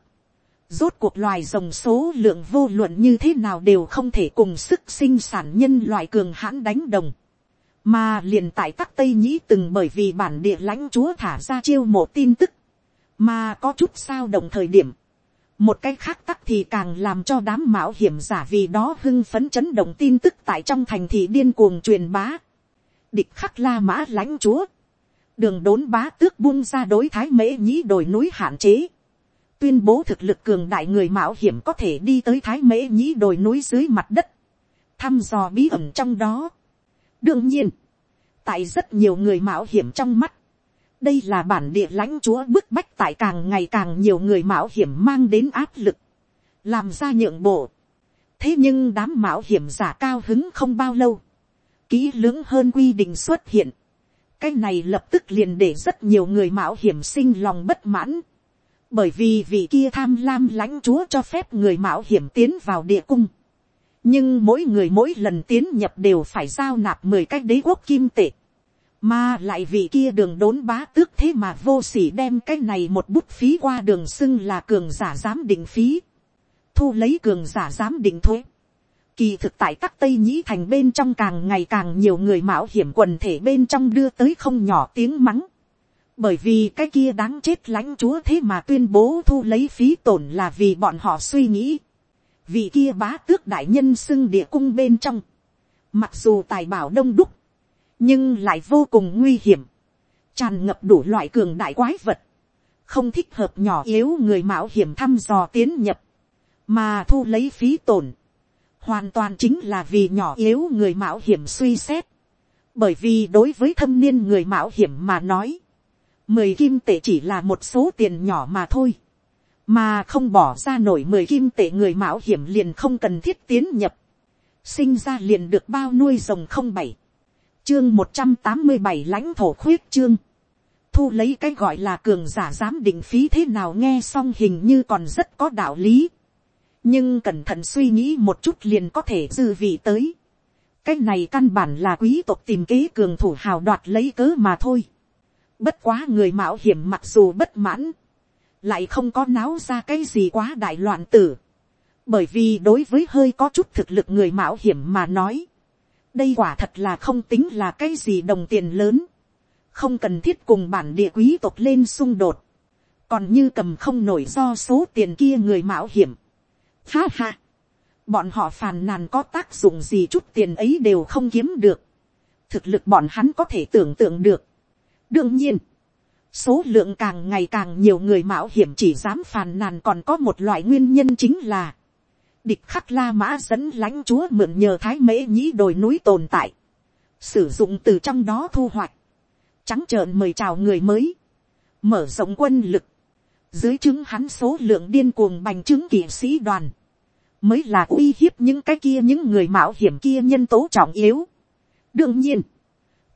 rốt cuộc loài rồng số lượng vô luận như thế nào đều không thể cùng sức sinh sản nhân loại cường hãn đánh đồng. mà liền tại các tây nhĩ từng bởi vì bản địa lãnh chúa thả ra chiêu mộ tin tức, mà có chút sao động thời điểm một cái khác tắc thì càng làm cho đám mạo hiểm giả vì đó hưng phấn chấn động tin tức tại trong thành thị điên cuồng truyền bá. địch khắc la mã lãnh chúa, đường đốn bá tước buông ra đối thái mễ nhĩ đồi núi hạn chế, tuyên bố thực lực cường đại người mạo hiểm có thể đi tới thái mễ nhĩ đồi núi dưới mặt đất, thăm dò bí ẩn trong đó. đương nhiên, tại rất nhiều người mạo hiểm trong mắt, đây là bản địa lãnh chúa bức bách tại càng ngày càng nhiều người mạo hiểm mang đến áp lực, làm ra nhượng bộ. thế nhưng đám mạo hiểm giả cao hứng không bao lâu, kỹ lưỡng hơn quy định xuất hiện. cái này lập tức liền để rất nhiều người mạo hiểm sinh lòng bất mãn, bởi vì vị kia tham lam lãnh chúa cho phép người mạo hiểm tiến vào địa cung. nhưng mỗi người mỗi lần tiến nhập đều phải giao nạp mười cái đế quốc kim tệ mà lại vị kia đường đốn bá tước thế mà vô sỉ đem cái này một bút phí qua đường xưng là cường giả giám định phí. Thu lấy cường giả giám định thuế. Kỳ thực tại các Tây Nhĩ thành bên trong càng ngày càng nhiều người mạo hiểm quần thể bên trong đưa tới không nhỏ tiếng mắng. Bởi vì cái kia đáng chết lãnh chúa thế mà tuyên bố thu lấy phí tổn là vì bọn họ suy nghĩ. Vị kia bá tước đại nhân xưng địa cung bên trong. Mặc dù tài bảo đông đúc nhưng lại vô cùng nguy hiểm, tràn ngập đủ loại cường đại quái vật, không thích hợp nhỏ yếu người mạo hiểm thăm dò tiến nhập, mà thu lấy phí tổn, hoàn toàn chính là vì nhỏ yếu người mạo hiểm suy xét, bởi vì đối với thâm niên người mạo hiểm mà nói, mười kim tệ chỉ là một số tiền nhỏ mà thôi, mà không bỏ ra nổi mười kim tệ người mạo hiểm liền không cần thiết tiến nhập, sinh ra liền được bao nuôi rồng không bảy, chương một trăm tám mươi bảy lãnh thổ khuyết chương, thu lấy cái gọi là cường giả giám định phí thế nào nghe xong hình như còn rất có đạo lý, nhưng cẩn thận suy nghĩ một chút liền có thể dư vị tới, cái này căn bản là quý tộc tìm kế cường thủ hào đoạt lấy cớ mà thôi. Bất quá người mạo hiểm mặc dù bất mãn, lại không có náo ra cái gì quá đại loạn tử. Bởi vì đối với hơi có chút thực lực người mạo hiểm mà nói, đây quả thật là không tính là cái gì đồng tiền lớn, không cần thiết cùng bản địa quý tộc lên xung đột, còn như cầm không nổi do số tiền kia người mạo hiểm. Ha ha, bọn họ phàn nàn có tác dụng gì chút tiền ấy đều không kiếm được, thực lực bọn hắn có thể tưởng tượng được. đương nhiên, số lượng càng ngày càng nhiều người mạo hiểm chỉ dám phàn nàn còn có một loại nguyên nhân chính là, địch khắc la mã dẫn lãnh chúa mượn nhờ thái mễ nhĩ đồi núi tồn tại, sử dụng từ trong đó thu hoạch, trắng trợn mời chào người mới, mở rộng quân lực, dưới chứng hắn số lượng điên cuồng bành chứng kỵ sĩ đoàn, mới là uy hiếp những cái kia những người mạo hiểm kia nhân tố trọng yếu. đương nhiên,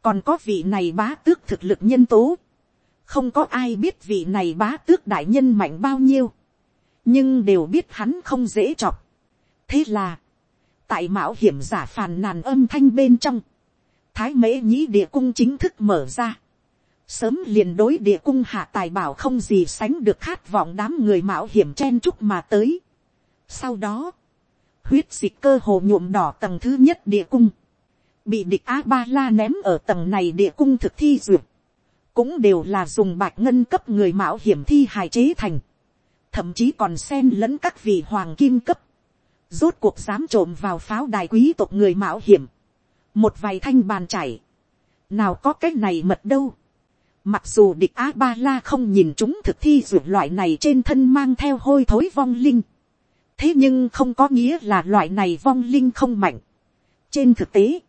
còn có vị này bá tước thực lực nhân tố, không có ai biết vị này bá tước đại nhân mạnh bao nhiêu, nhưng đều biết hắn không dễ chọc thế là, tại mạo hiểm giả phàn nàn âm thanh bên trong, thái mễ nhĩ địa cung chính thức mở ra, sớm liền đối địa cung hạ tài bảo không gì sánh được khát vọng đám người mạo hiểm chen chúc mà tới. Sau đó, huyết dịch cơ hồ nhuộm đỏ tầng thứ nhất địa cung, bị địch a ba la ném ở tầng này địa cung thực thi duyệt, cũng đều là dùng bạch ngân cấp người mạo hiểm thi hài chế thành, thậm chí còn xen lẫn các vị hoàng kim cấp, rốt cuộc dám trộm vào pháo đài quý tộc người mạo hiểm, một vài thanh bàn chảy, nào có cái này mật đâu, Mặc dù địch A-ba-la không nhìn chúng thực thi dụ loại này trên thân mang theo hôi thối vong linh. Thế nhưng không có nghĩa là loại này vong linh không mạnh. trên thực tế,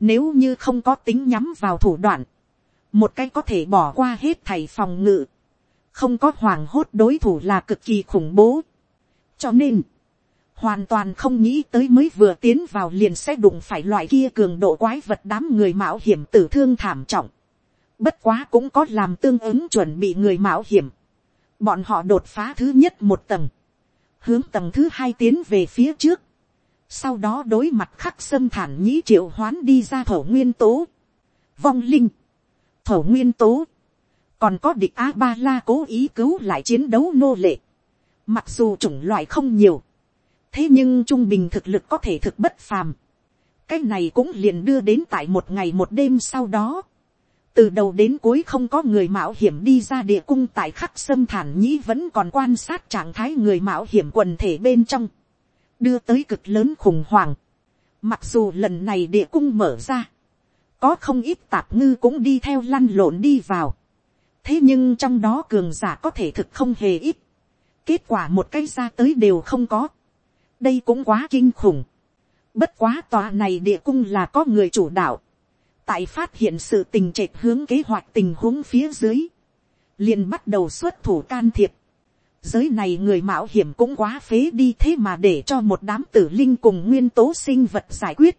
nếu như không có tính nhắm vào thủ đoạn, một cái có thể bỏ qua hết thầy phòng ngự, không có hoàng hốt đối thủ là cực kỳ khủng bố. cho nên, hoàn toàn không nghĩ tới mới vừa tiến vào liền sẽ đụng phải loại kia cường độ quái vật đám người mạo hiểm tử thương thảm trọng. bất quá cũng có làm tương ứng chuẩn bị người mạo hiểm. bọn họ đột phá thứ nhất một tầng. Hướng tầng thứ hai tiến về phía trước, sau đó đối mặt khắc sâm thản nhĩ triệu hoán đi ra thổ nguyên tố, vong linh, thổ nguyên tố, còn có địch a ba la cố ý cứu lại chiến đấu nô lệ, mặc dù chủng loại không nhiều, thế nhưng trung bình thực lực có thể thực bất phàm, cái này cũng liền đưa đến tại một ngày một đêm sau đó, từ đầu đến cuối không có người mạo hiểm đi ra địa cung tại khắc sâm thản nhĩ vẫn còn quan sát trạng thái người mạo hiểm quần thể bên trong, đưa tới cực lớn khủng hoảng. Mặc dù lần này địa cung mở ra, có không ít tạp ngư cũng đi theo lăn lộn đi vào. thế nhưng trong đó cường giả có thể thực không hề ít. kết quả một cái ra tới đều không có đây cũng quá kinh khủng. bất quá tòa này địa cung là có người chủ đạo tại phát hiện sự tình trệch hướng kế hoạch tình huống phía dưới, liền bắt đầu xuất thủ can thiệp. Giới này người mạo hiểm cũng quá phế đi thế mà để cho một đám tử linh cùng nguyên tố sinh vật giải quyết.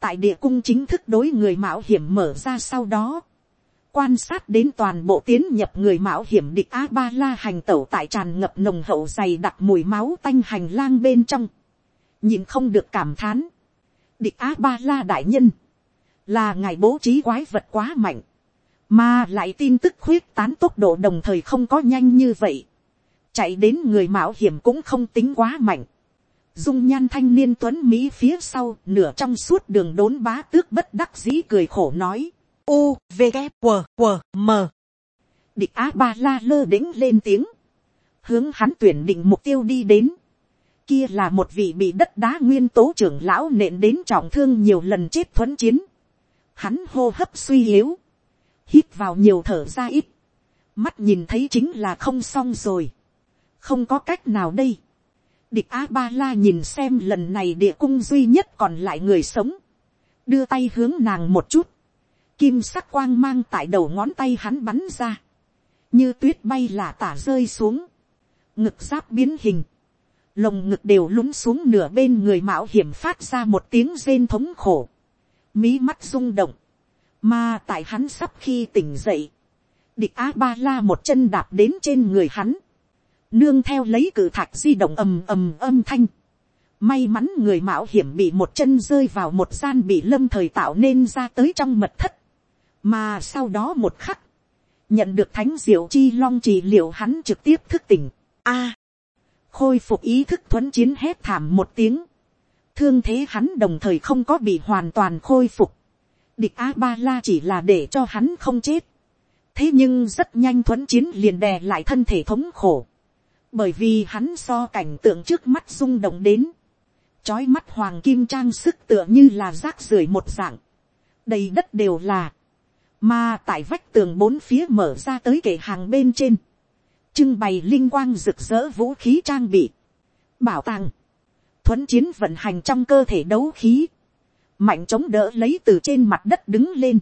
Tại địa cung chính thức đối người mạo hiểm mở ra sau đó. Quan sát đến toàn bộ tiến nhập người mạo hiểm địch A-ba-la hành tẩu tại tràn ngập nồng hậu dày đặc mùi máu tanh hành lang bên trong. Nhìn không được cảm thán. Địch A-ba-la đại nhân. Là ngài bố trí quái vật quá mạnh, mà lại tin tức khuyết tán tốc độ đồng thời không có nhanh như vậy, chạy đến người mạo hiểm cũng không tính quá mạnh, dung nhan thanh niên tuấn mỹ phía sau nửa trong suốt đường đốn bá tước bất đắc dĩ cười khổ nói, u v g q q m. Địch á ba la lơ đĩnh lên tiếng, hướng hắn tuyển định mục tiêu đi đến, kia là một vị bị đất đá nguyên tố trưởng lão nện đến trọng thương nhiều lần chết thuấn chiến, hắn hô hấp suy yếu, hít vào nhiều thở ra ít, mắt nhìn thấy chính là không xong rồi, không có cách nào đây, Địch A-ba-la nhìn xem lần này địa cung duy nhất còn lại người sống. Đưa tay hướng nàng một chút. Kim sắc quang mang tại đầu ngón tay hắn bắn ra. Như tuyết bay là tả rơi xuống. Ngực giáp biến hình. Lồng ngực đều lún xuống nửa bên người mạo hiểm phát ra một tiếng rên thống khổ. Mí mắt rung động. Mà tại hắn sắp khi tỉnh dậy. Địch A-ba-la một chân đạp đến trên người hắn nương theo lấy cử thạch di động ầm ầm âm thanh. May mắn người mạo hiểm bị một chân rơi vào một gian bị lâm thời tạo nên ra tới trong mật thất. Mà sau đó một khắc, nhận được thánh diệu chi long chỉ liệu hắn trực tiếp thức tỉnh. A, khôi phục ý thức thuấn chiến hét thảm một tiếng. Thương thế hắn đồng thời không có bị hoàn toàn khôi phục. Địch A-ba-la chỉ là để cho hắn không chết. Thế nhưng rất nhanh thuấn chiến liền đè lại thân thể thống khổ bởi vì hắn so cảnh tượng trước mắt rung động đến, trói mắt hoàng kim trang sức tựa như là rác rưởi một dạng, đầy đất đều là, mà tại vách tường bốn phía mở ra tới kệ hàng bên trên, trưng bày linh quang rực rỡ vũ khí trang bị, bảo tàng, thuấn chiến vận hành trong cơ thể đấu khí, mạnh chống đỡ lấy từ trên mặt đất đứng lên,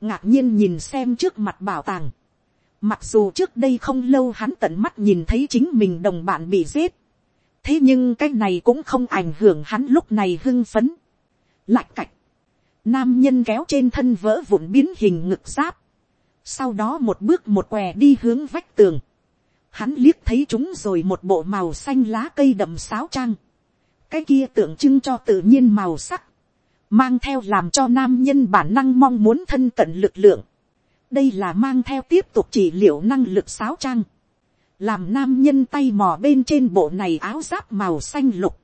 ngạc nhiên nhìn xem trước mặt bảo tàng, Mặc dù trước đây không lâu hắn tận mắt nhìn thấy chính mình đồng bạn bị giết. Thế nhưng cái này cũng không ảnh hưởng hắn lúc này hưng phấn. Lạch cạch. Nam nhân kéo trên thân vỡ vụn biến hình ngực giáp. Sau đó một bước một què đi hướng vách tường. Hắn liếc thấy chúng rồi một bộ màu xanh lá cây đậm sáo trang. Cái kia tượng trưng cho tự nhiên màu sắc. Mang theo làm cho nam nhân bản năng mong muốn thân cận lực lượng đây là mang theo tiếp tục chỉ liệu năng lực sáo trang. làm nam nhân tay mò bên trên bộ này áo giáp màu xanh lục,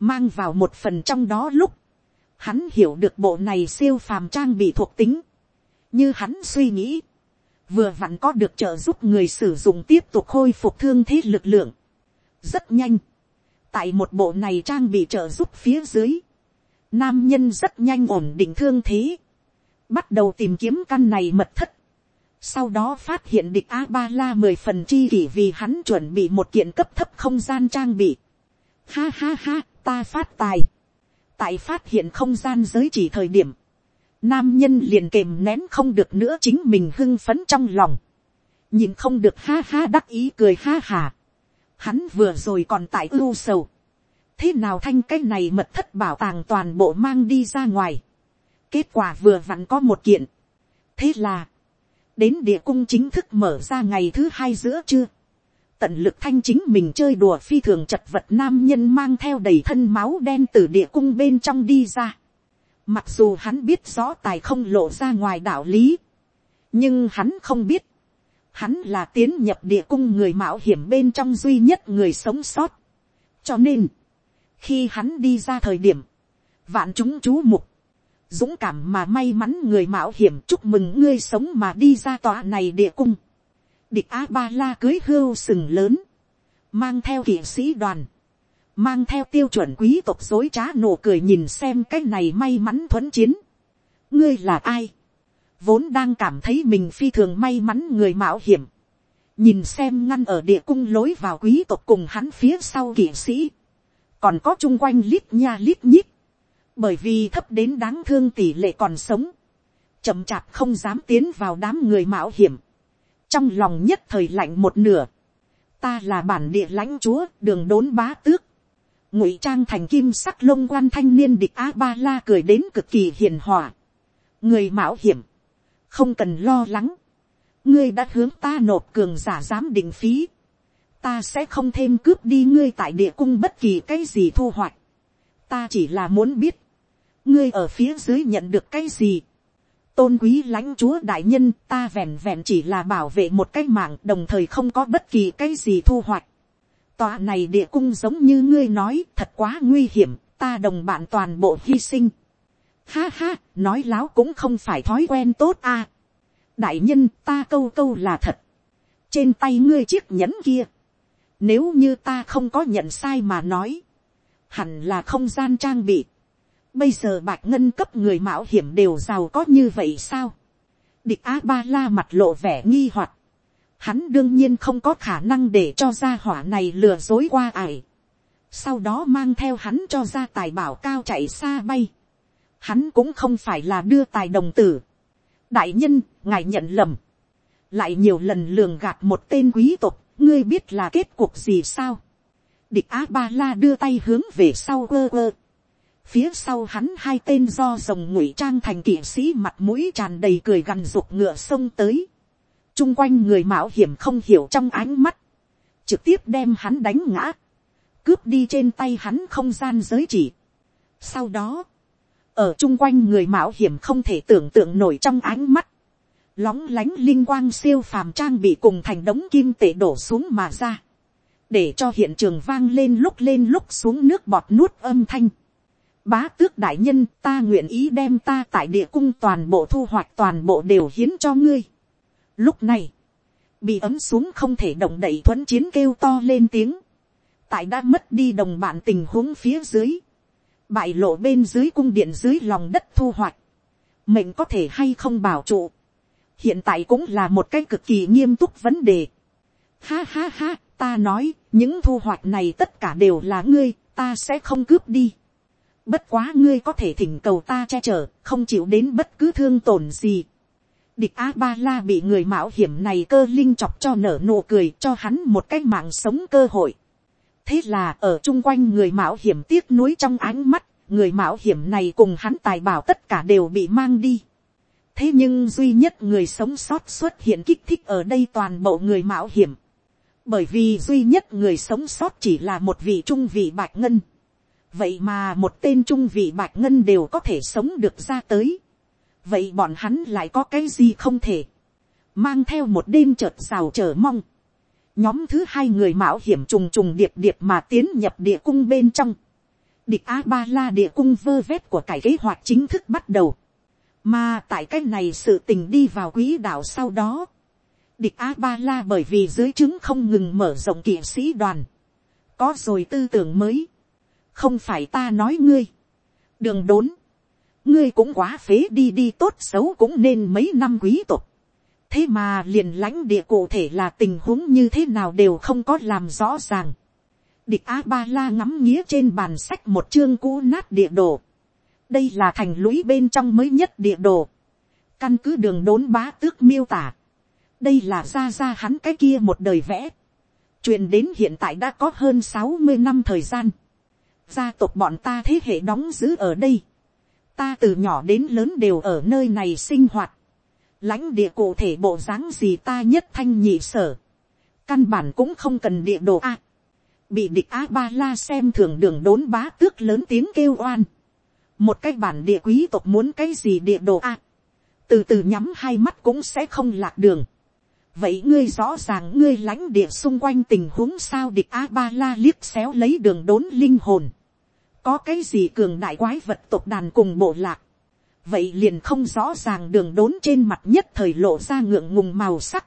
mang vào một phần trong đó lúc, hắn hiểu được bộ này siêu phàm trang bị thuộc tính, như hắn suy nghĩ, vừa vặn có được trợ giúp người sử dụng tiếp tục khôi phục thương thế lực lượng. rất nhanh, tại một bộ này trang bị trợ giúp phía dưới, nam nhân rất nhanh ổn định thương thế, bắt đầu tìm kiếm căn này mật thất, sau đó phát hiện địch a ba la mười phần chi kỷ vì hắn chuẩn bị một kiện cấp thấp không gian trang bị. Ha ha ha, ta phát tài tại phát hiện không gian giới chỉ thời điểm, nam nhân liền kềm nén không được nữa chính mình hưng phấn trong lòng. nhìn không được ha ha đắc ý cười ha hà. hắn vừa rồi còn tại ưu sầu. thế nào thanh cái này mật thất bảo tàng toàn bộ mang đi ra ngoài. kết quả vừa vặn có một kiện. thế là, đến địa cung chính thức mở ra ngày thứ hai giữa trưa, tận lực thanh chính mình chơi đùa phi thường chật vật nam nhân mang theo đầy thân máu đen từ địa cung bên trong đi ra. Mặc dù hắn biết rõ tài không lộ ra ngoài đạo lý, nhưng hắn không biết, hắn là tiến nhập địa cung người mạo hiểm bên trong duy nhất người sống sót. cho nên, khi hắn đi ra thời điểm, vạn chúng chú mục, dũng cảm mà may mắn người mạo hiểm chúc mừng ngươi sống mà đi ra tòa này địa cung địch a ba la cưới hưu sừng lớn, mang theo kỵ sĩ đoàn, mang theo tiêu chuẩn quý tộc dối trá nổ cười nhìn xem cái này may mắn thuấn chiến. ngươi là ai, vốn đang cảm thấy mình phi thường may mắn người mạo hiểm, nhìn xem ngăn ở địa cung lối vào quý tộc cùng hắn phía sau kỵ sĩ, còn có chung quanh lít nha lít nhít, bởi vì thấp đến đáng thương tỷ lệ còn sống, chậm chạp không dám tiến vào đám người mạo hiểm, trong lòng nhất thời lạnh một nửa, ta là bản địa lãnh chúa đường đốn bá tước, ngụy trang thành kim sắc lông quan thanh niên địch a ba la cười đến cực kỳ hiền hòa, người mạo hiểm, không cần lo lắng, ngươi đã hướng ta nộp cường giả giám định phí, ta sẽ không thêm cướp đi ngươi tại địa cung bất kỳ cái gì thu hoạch, ta chỉ là muốn biết, ngươi ở phía dưới nhận được cái gì tôn quý lãnh chúa đại nhân, ta vẹn vẹn chỉ là bảo vệ một cái mạng, đồng thời không có bất kỳ cái gì thu hoạch. tòa này địa cung giống như ngươi nói, thật quá nguy hiểm, ta đồng bạn toàn bộ hy sinh. ha ha, nói láo cũng không phải thói quen tốt a. đại nhân, ta câu câu là thật. trên tay ngươi chiếc nhẫn kia. nếu như ta không có nhận sai mà nói. hẳn là không gian trang bị Bây giờ bạch ngân cấp người mạo hiểm đều giàu có như vậy sao? Địch A-ba-la mặt lộ vẻ nghi hoặc Hắn đương nhiên không có khả năng để cho gia hỏa này lừa dối qua ải. sau đó mang theo hắn cho ra tài bảo cao chạy xa bay, hắn cũng không phải là đưa tài đồng tử, đại nhân, ngài nhận lầm, lại nhiều lần lường gạt một tên quý tộc, ngươi biết là kết cuộc gì sao. địch á ba la đưa tay hướng về sau quơ quơ phía sau hắn hai tên do rồng ngụy trang thành kỵ sĩ mặt mũi tràn đầy cười gằn ruột ngựa sông tới. chung quanh người mạo hiểm không hiểu trong ánh mắt, trực tiếp đem hắn đánh ngã, cướp đi trên tay hắn không gian giới chỉ. sau đó, ở chung quanh người mạo hiểm không thể tưởng tượng nổi trong ánh mắt, lóng lánh linh quang siêu phàm trang bị cùng thành đống kim tệ đổ xuống mà ra, để cho hiện trường vang lên lúc lên lúc xuống nước bọt nuốt âm thanh. Bá tước đại nhân ta nguyện ý đem ta tại địa cung toàn bộ thu hoạch toàn bộ đều hiến cho ngươi. Lúc này, bị ấm xuống không thể động đậy thuấn chiến kêu to lên tiếng. Tại đã mất đi đồng bạn tình huống phía dưới. Bại lộ bên dưới cung điện dưới lòng đất thu hoạch. Mệnh có thể hay không bảo trụ hiện tại cũng là một cái cực kỳ nghiêm túc vấn đề. Ha ha ha, ta nói, những thu hoạch này tất cả đều là ngươi, ta sẽ không cướp đi. Bất quá ngươi có thể thỉnh cầu ta che chở, không chịu đến bất cứ thương tổn gì. Địch A-ba-la bị người mạo hiểm này cơ linh chọc cho nở nụ cười cho hắn một cái mạng sống cơ hội. Thế là ở chung quanh người mạo hiểm tiếc nuối trong ánh mắt, người mạo hiểm này cùng hắn tài bảo tất cả đều bị mang đi thế nhưng duy nhất người sống sót xuất hiện kích thích ở đây toàn bộ người mạo hiểm. bởi vì duy nhất người sống sót chỉ là một vị trung vị bạch ngân vậy mà một tên trung vị bạch ngân đều có thể sống được ra tới. vậy bọn hắn lại có cái gì không thể. mang theo một đêm chợt xào chờ mong. nhóm thứ hai người mạo hiểm trùng trùng điệp điệp mà tiến nhập địa cung bên trong. địch a ba la địa cung vơ vét của cải kế hoạch chính thức bắt đầu mà tại cái này sự tình đi vào quỹ đạo sau đó. Địch A-ba-la bởi vì dưới chứng không ngừng mở rộng kỵ sĩ đoàn. Có rồi tư tưởng mới. Không phải ta nói ngươi. Đường đốn. Ngươi cũng quá phế đi đi tốt xấu cũng nên mấy năm quý tộc. Thế mà liền lãnh địa cụ thể là tình huống như thế nào đều không có làm rõ ràng. Địch A-ba-la ngắm nghĩa trên bàn sách một chương cũ nát địa đồ đây là thành lũy bên trong mới nhất địa đồ, căn cứ đường đốn bá tước miêu tả, đây là ra ra hắn cái kia một đời vẽ, chuyện đến hiện tại đã có hơn sáu mươi năm thời gian, gia tộc bọn ta thế hệ đóng giữ ở đây, ta từ nhỏ đến lớn đều ở nơi này sinh hoạt, lãnh địa cụ thể bộ dáng gì ta nhất thanh nhị sở, căn bản cũng không cần địa đồ a, bị địch a ba la xem thường đường đốn bá tước lớn tiếng kêu oan, một cái bản địa quý tộc muốn cái gì địa đồ a, từ từ nhắm hai mắt cũng sẽ không lạc đường vậy ngươi rõ ràng ngươi lãnh địa xung quanh tình huống sao địch a ba la liếc xéo lấy đường đốn linh hồn. có cái gì cường đại quái vật tộc đàn cùng bộ lạc. vậy liền không rõ ràng đường đốn trên mặt nhất thời lộ ra ngượng ngùng màu sắc.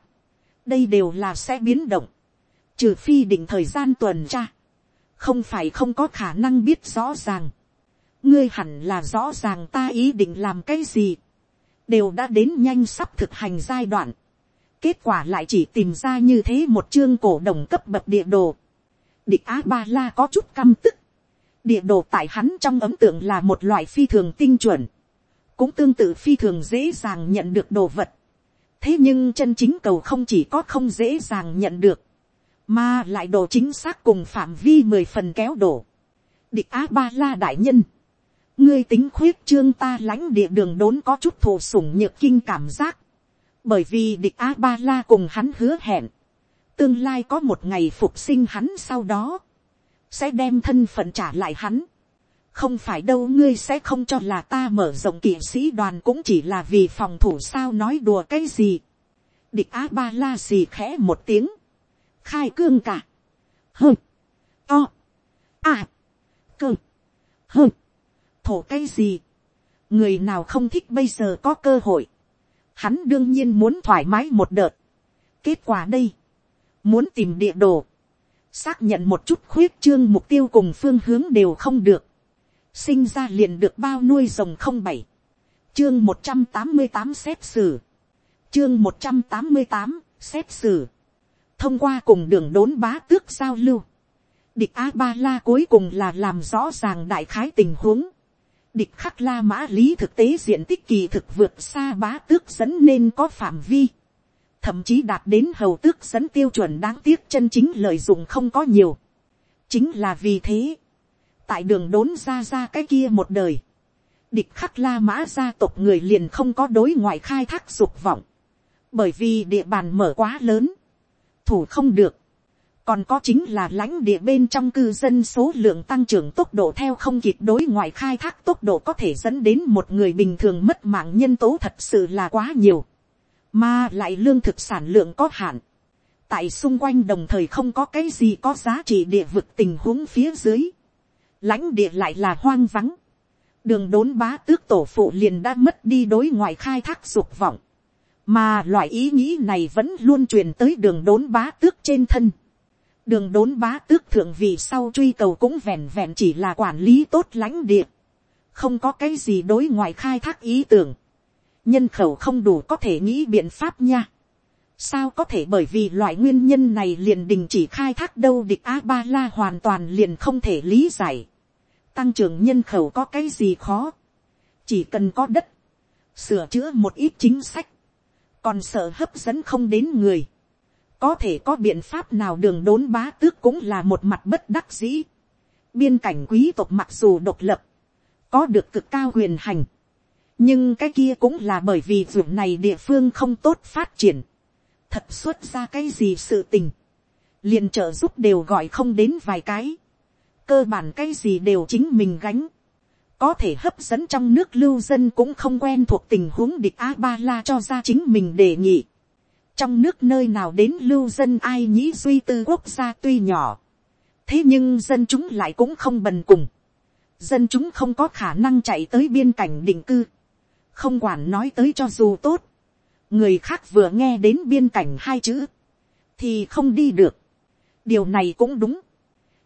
đây đều là sẽ biến động. trừ phi định thời gian tuần tra. không phải không có khả năng biết rõ ràng ngươi hẳn là rõ ràng ta ý định làm cái gì, đều đã đến nhanh sắp thực hành giai đoạn, kết quả lại chỉ tìm ra như thế một chương cổ đồng cấp bậc địa đồ, địch á ba la có chút căm tức, địa đồ tại hắn trong ấm tượng là một loại phi thường tinh chuẩn, cũng tương tự phi thường dễ dàng nhận được đồ vật, thế nhưng chân chính cầu không chỉ có không dễ dàng nhận được, mà lại đồ chính xác cùng phạm vi mười phần kéo đổ. địch á ba la đại nhân, ngươi tính khuyết trương ta lãnh địa đường đốn có chút thổ sủng nhược kinh cảm giác, bởi vì địch a ba la cùng hắn hứa hẹn, tương lai có một ngày phục sinh hắn sau đó, sẽ đem thân phận trả lại hắn. không phải đâu ngươi sẽ không cho là ta mở rộng kỵ sĩ đoàn cũng chỉ là vì phòng thủ sao nói đùa cái gì. địch a ba la gì khẽ một tiếng, khai cương cả, hơ, to, à, cơ, hơ thổ cái gì. người nào không thích bây giờ có cơ hội hắn đương nhiên muốn thoải mái một đợt. kết quả đây, muốn tìm địa đồ, xác nhận một chút khuyết trương mục tiêu cùng phương hướng đều không được. sinh ra liền được bao nuôi rồng không bảy. chương một trăm tám mươi tám xét xử. chương một trăm tám mươi tám xét xử. thông qua cùng đường đốn bá tước giao lưu Địch A-ba-la cuối cùng là làm rõ ràng đại khái tình huống. Địch khắc la mã lý thực tế diện tích kỳ thực vượt xa bá tước dẫn nên có phạm vi. Thậm chí đạt đến hầu tước dẫn tiêu chuẩn đáng tiếc chân chính lợi dụng không có nhiều. Chính là vì thế. Tại đường đốn ra ra cái kia một đời. Địch khắc la mã gia tộc người liền không có đối ngoại khai thác dục vọng. Bởi vì địa bàn mở quá lớn. Thủ không được còn có chính là lãnh địa bên trong cư dân số lượng tăng trưởng tốc độ theo không kịp đối ngoại khai thác tốc độ có thể dẫn đến một người bình thường mất mạng nhân tố thật sự là quá nhiều, mà lại lương thực sản lượng có hạn, tại xung quanh đồng thời không có cái gì có giá trị địa vực tình huống phía dưới, lãnh địa lại là hoang vắng, đường đốn bá tước tổ phụ liền đã mất đi đối ngoại khai thác dục vọng, mà loại ý nghĩ này vẫn luôn truyền tới đường đốn bá tước trên thân đường đốn bá tước thượng vị sau truy cầu cũng vẹn vẹn chỉ là quản lý tốt lãnh địa, không có cái gì đối ngoại khai thác ý tưởng, nhân khẩu không đủ có thể nghĩ biện pháp nha. sao có thể bởi vì loại nguyên nhân này liền đình chỉ khai thác đâu địch a ba la hoàn toàn liền không thể lý giải. tăng trưởng nhân khẩu có cái gì khó, chỉ cần có đất, sửa chữa một ít chính sách, còn sợ hấp dẫn không đến người có thể có biện pháp nào đường đốn bá tước cũng là một mặt bất đắc dĩ. biên cảnh quý tộc mặc dù độc lập, có được cực cao quyền hành, nhưng cái kia cũng là bởi vì ruộng này địa phương không tốt phát triển, thật xuất ra cái gì sự tình, liền trợ giúp đều gọi không đến vài cái, cơ bản cái gì đều chính mình gánh, có thể hấp dẫn trong nước lưu dân cũng không quen thuộc tình huống địch a ba la cho ra chính mình đề nghị trong nước nơi nào đến lưu dân ai nhĩ duy tư quốc gia tuy nhỏ, thế nhưng dân chúng lại cũng không bần cùng, dân chúng không có khả năng chạy tới biên cảnh định cư, không quản nói tới cho dù tốt, người khác vừa nghe đến biên cảnh hai chữ, thì không đi được, điều này cũng đúng,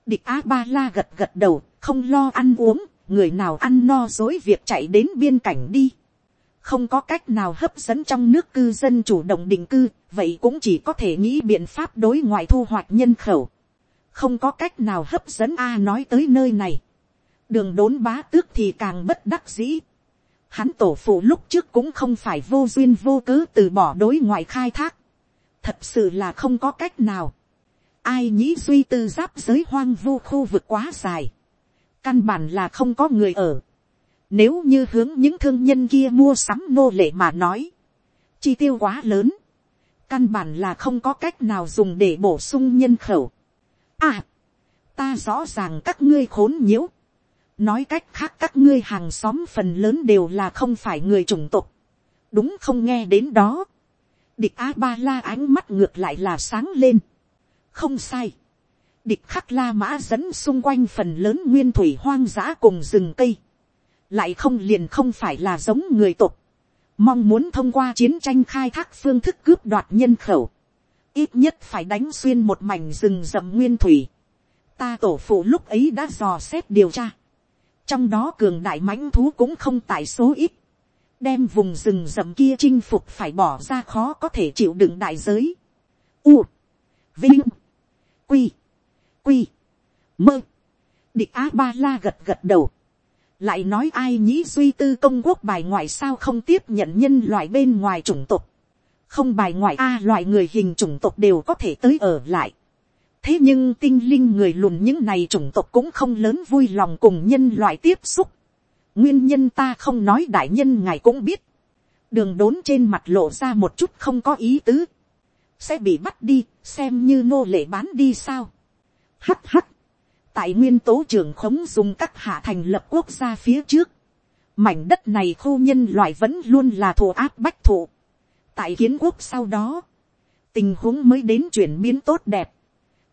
địch a ba la gật gật đầu, không lo ăn uống, người nào ăn no dối việc chạy đến biên cảnh đi không có cách nào hấp dẫn trong nước cư dân chủ động định cư, vậy cũng chỉ có thể nghĩ biện pháp đối ngoại thu hoạch nhân khẩu. không có cách nào hấp dẫn a nói tới nơi này. đường đốn bá tước thì càng bất đắc dĩ. hắn tổ phụ lúc trước cũng không phải vô duyên vô cớ từ bỏ đối ngoại khai thác. thật sự là không có cách nào. ai nghĩ duy tư giáp giới hoang vu khu vực quá dài. căn bản là không có người ở nếu như hướng những thương nhân kia mua sắm nô lệ mà nói. Chi tiêu quá lớn. Căn bản là không có cách nào dùng để bổ sung nhân khẩu. À. Ta rõ ràng các ngươi khốn nhiễu. Nói cách khác các ngươi hàng xóm phần lớn đều là không phải người chủng tộc. Đúng không nghe đến đó. Địch A-ba-la ánh mắt ngược lại là sáng lên. Không sai. Địch khắc la mã dẫn xung quanh phần lớn nguyên thủy hoang dã cùng rừng cây lại không liền không phải là giống người tục, mong muốn thông qua chiến tranh khai thác phương thức cướp đoạt nhân khẩu, ít nhất phải đánh xuyên một mảnh rừng rậm nguyên thủy. Ta tổ phụ lúc ấy đã dò xét điều tra, trong đó cường đại mãnh thú cũng không tại số ít, đem vùng rừng rậm kia chinh phục phải bỏ ra khó có thể chịu đựng đại giới. U, vinh, quy, quy, mơ, địch á ba la gật gật đầu, lại nói ai nhĩ duy tư công quốc bài ngoại sao không tiếp nhận nhân loại bên ngoài chủng tộc, không bài ngoại a loại người hình chủng tộc đều có thể tới ở lại. thế nhưng tinh linh người lùn những này chủng tộc cũng không lớn vui lòng cùng nhân loại tiếp xúc. nguyên nhân ta không nói đại nhân ngài cũng biết. đường đốn trên mặt lộ ra một chút không có ý tứ. sẽ bị bắt đi, xem như nô lệ bán đi sao. hắt hắt tại nguyên tố trưởng khống dùng các hạ thành lập quốc gia phía trước, mảnh đất này khu nhân loại vẫn luôn là thù áp bách thụ. tại kiến quốc sau đó, tình huống mới đến chuyển biến tốt đẹp,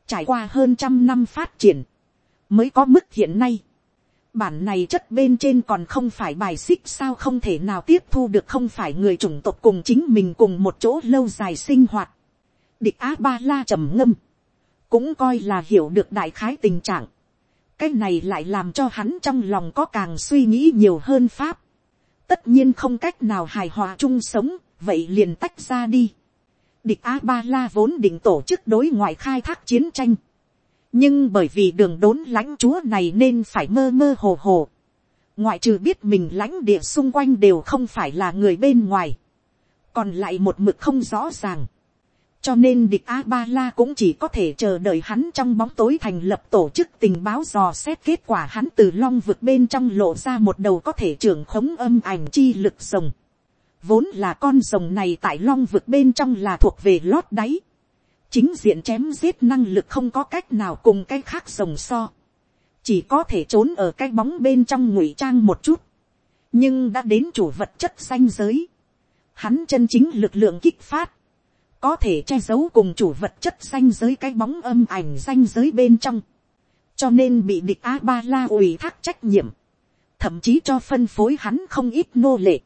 trải qua hơn trăm năm phát triển, mới có mức hiện nay. bản này chất bên trên còn không phải bài xích sao không thể nào tiếp thu được không phải người chủng tộc cùng chính mình cùng một chỗ lâu dài sinh hoạt. địch á ba la trầm ngâm cũng coi là hiểu được đại khái tình trạng. cái này lại làm cho hắn trong lòng có càng suy nghĩ nhiều hơn pháp. tất nhiên không cách nào hài hòa chung sống, vậy liền tách ra đi. địch a ba la vốn định tổ chức đối ngoại khai thác chiến tranh. nhưng bởi vì đường đốn lãnh chúa này nên phải mơ mơ hồ hồ, ngoại trừ biết mình lãnh địa xung quanh đều không phải là người bên ngoài, còn lại một mực không rõ ràng, cho nên địch a ba la cũng chỉ có thể chờ đợi hắn trong bóng tối thành lập tổ chức tình báo dò xét kết quả hắn từ long vực bên trong lộ ra một đầu có thể trưởng khống âm ảnh chi lực rồng. vốn là con rồng này tại long vực bên trong là thuộc về lót đáy. chính diện chém giết năng lực không có cách nào cùng cái khác rồng so. chỉ có thể trốn ở cái bóng bên trong ngụy trang một chút. nhưng đã đến chủ vật chất xanh giới. hắn chân chính lực lượng kích phát có thể che giấu cùng chủ vật chất danh giới cái bóng âm ảnh danh giới bên trong, cho nên bị địch a ba la ủy thác trách nhiệm, thậm chí cho phân phối hắn không ít nô lệ,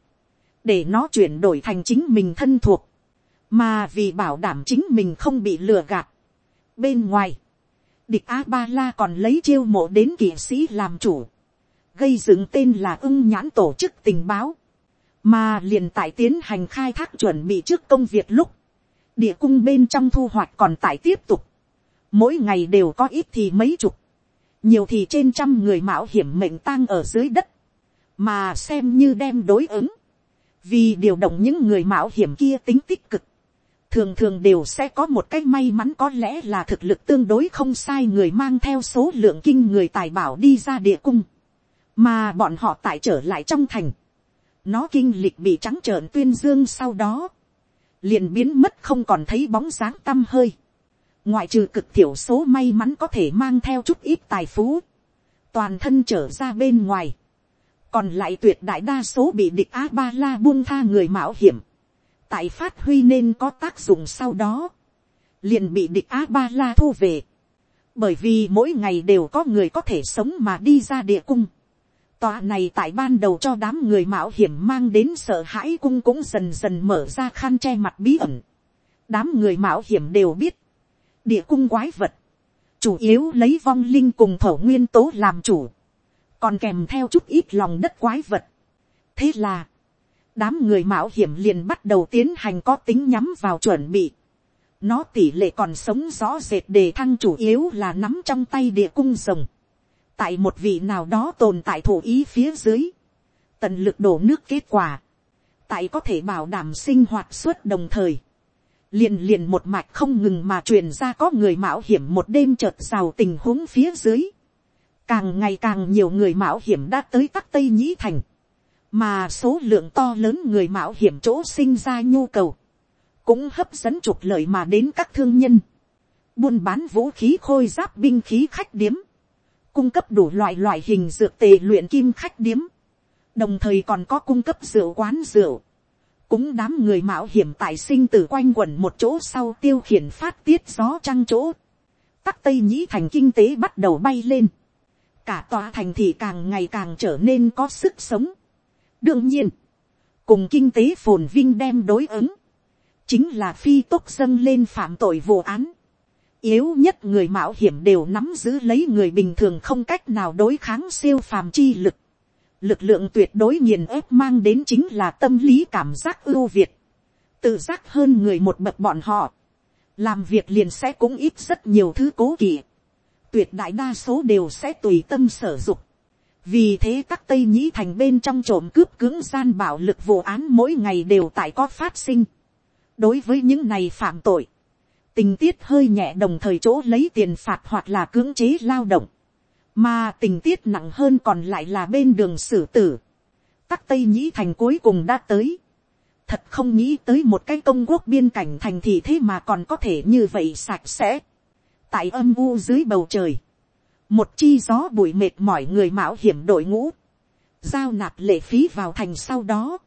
để nó chuyển đổi thành chính mình thân thuộc, mà vì bảo đảm chính mình không bị lừa gạt. Bên ngoài, địch a ba la còn lấy chiêu mộ đến kỵ sĩ làm chủ, gây dựng tên là ưng nhãn tổ chức tình báo, mà liền tại tiến hành khai thác chuẩn bị trước công việc lúc, địa cung bên trong thu hoạch còn tại tiếp tục, mỗi ngày đều có ít thì mấy chục, nhiều thì trên trăm người mạo hiểm mệnh tang ở dưới đất, mà xem như đem đối ứng, vì điều động những người mạo hiểm kia tính tích cực, thường thường đều sẽ có một cái may mắn có lẽ là thực lực tương đối không sai người mang theo số lượng kinh người tài bảo đi ra địa cung, mà bọn họ tại trở lại trong thành, nó kinh lịch bị trắng trợn tuyên dương sau đó, liền biến mất không còn thấy bóng dáng tăm hơi. ngoại trừ cực thiểu số may mắn có thể mang theo chút ít tài phú, toàn thân trở ra bên ngoài, còn lại tuyệt đại đa số bị địch a ba la buông tha người mạo hiểm, tại phát huy nên có tác dụng sau đó, liền bị địch a ba la thu về, bởi vì mỗi ngày đều có người có thể sống mà đi ra địa cung, Tòa này tại ban đầu cho đám người mạo hiểm mang đến sợ hãi cung cũng dần dần mở ra khăn che mặt bí ẩn. Đám người mạo hiểm đều biết. Địa cung quái vật. Chủ yếu lấy vong linh cùng thổ nguyên tố làm chủ. Còn kèm theo chút ít lòng đất quái vật. Thế là. Đám người mạo hiểm liền bắt đầu tiến hành có tính nhắm vào chuẩn bị. Nó tỷ lệ còn sống rõ rệt đề thăng chủ yếu là nắm trong tay địa cung rồng tại một vị nào đó tồn tại thủ ý phía dưới, tận lực đổ nước kết quả, tại có thể bảo đảm sinh hoạt suốt đồng thời, liền liền một mạch không ngừng mà truyền ra có người mạo hiểm một đêm chợt rào tình huống phía dưới, càng ngày càng nhiều người mạo hiểm đã tới các tây nhĩ thành, mà số lượng to lớn người mạo hiểm chỗ sinh ra nhu cầu, cũng hấp dẫn trục lợi mà đến các thương nhân, buôn bán vũ khí khôi giáp binh khí khách điếm, cung cấp đủ loại loại hình dược tề luyện kim khách điếm, đồng thời còn có cung cấp rượu quán rượu, cũng đám người mạo hiểm tại sinh tử quanh quẩn một chỗ sau tiêu khiển phát tiết gió trăng chỗ, tắc tây nhĩ thành kinh tế bắt đầu bay lên, cả tòa thành thị càng ngày càng trở nên có sức sống. đương nhiên, cùng kinh tế phồn vinh đem đối ứng, chính là phi tốc dâng lên phạm tội vụ án yếu nhất người mạo hiểm đều nắm giữ lấy người bình thường không cách nào đối kháng siêu phàm chi lực. Lực lượng tuyệt đối nghiền ép mang đến chính là tâm lý cảm giác ưu việt. Tự giác hơn người một bậc bọn họ. Làm việc liền sẽ cũng ít rất nhiều thứ cố kỵ. Tuyệt đại đa số đều sẽ tùy tâm sở dục. Vì thế các Tây Nhĩ thành bên trong trộm cướp cưỡng gian bạo lực vụ án mỗi ngày đều tại có phát sinh. Đối với những này phạm tội tình tiết hơi nhẹ đồng thời chỗ lấy tiền phạt hoặc là cưỡng chế lao động, mà tình tiết nặng hơn còn lại là bên đường xử tử. Tắc Tây Nhĩ Thành cuối cùng đã tới. Thật không nghĩ tới một cái công quốc biên cảnh thành thị thế mà còn có thể như vậy sạch sẽ. Tại âm u dưới bầu trời. Một chi gió bụi mệt mỏi người mạo hiểm đội ngũ. Giao nạp lệ phí vào thành sau đó.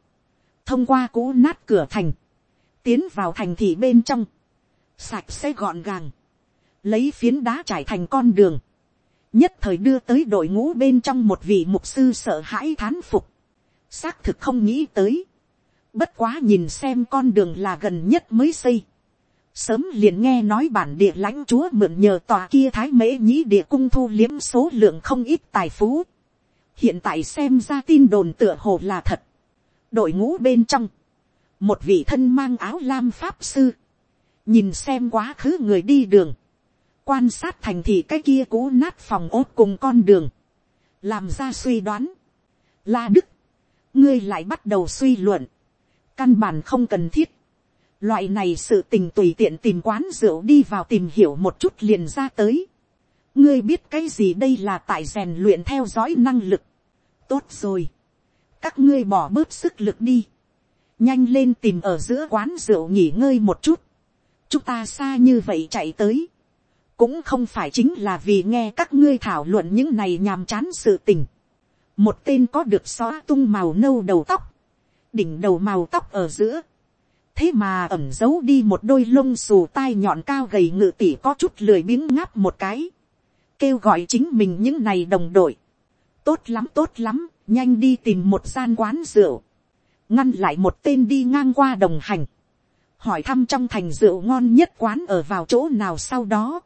Thông qua cũ nát cửa thành. Tiến vào thành thị bên trong sạch sẽ gọn gàng, lấy phiến đá trải thành con đường, nhất thời đưa tới đội ngũ bên trong một vị mục sư sợ hãi thán phục, xác thực không nghĩ tới, bất quá nhìn xem con đường là gần nhất mới xây, sớm liền nghe nói bản địa lãnh chúa mượn nhờ tòa kia thái mễ nhĩ địa cung thu liếm số lượng không ít tài phú, hiện tại xem ra tin đồn tựa hồ là thật, đội ngũ bên trong, một vị thân mang áo lam pháp sư, nhìn xem quá khứ người đi đường, quan sát thành thị cái kia cũ nát phòng ốt cùng con đường, làm ra suy đoán. La Đức, ngươi lại bắt đầu suy luận, căn bản không cần thiết. Loại này sự tình tùy tiện tìm quán rượu đi vào tìm hiểu một chút liền ra tới. ngươi biết cái gì đây là tại rèn luyện theo dõi năng lực. tốt rồi, các ngươi bỏ bớt sức lực đi, nhanh lên tìm ở giữa quán rượu nghỉ ngơi một chút chúng ta xa như vậy chạy tới, cũng không phải chính là vì nghe các ngươi thảo luận những này nhàm chán sự tình. một tên có được xóa tung màu nâu đầu tóc, đỉnh đầu màu tóc ở giữa, thế mà ẩm giấu đi một đôi lông xù tai nhọn cao gầy ngự tỉ có chút lười biếng ngáp một cái, kêu gọi chính mình những này đồng đội, tốt lắm tốt lắm, nhanh đi tìm một gian quán rượu, ngăn lại một tên đi ngang qua đồng hành, hỏi thăm trong thành rượu ngon nhất quán ở vào chỗ nào sau đó,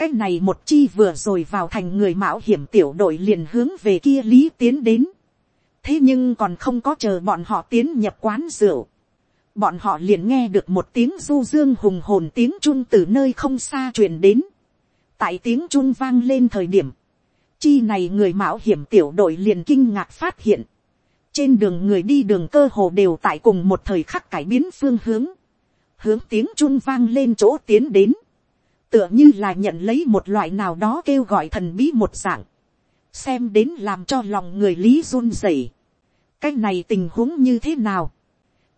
cái này một chi vừa rồi vào thành người mạo hiểm tiểu đội liền hướng về kia lý tiến đến. thế nhưng còn không có chờ bọn họ tiến nhập quán rượu. bọn họ liền nghe được một tiếng du dương hùng hồn tiếng chun từ nơi không xa truyền đến. tại tiếng chun vang lên thời điểm, chi này người mạo hiểm tiểu đội liền kinh ngạc phát hiện. trên đường người đi đường cơ hồ đều tại cùng một thời khắc cải biến phương hướng hướng tiếng chun vang lên chỗ tiến đến tựa như là nhận lấy một loại nào đó kêu gọi thần bí một dạng, xem đến làm cho lòng người lý run rẩy. cái này tình huống như thế nào,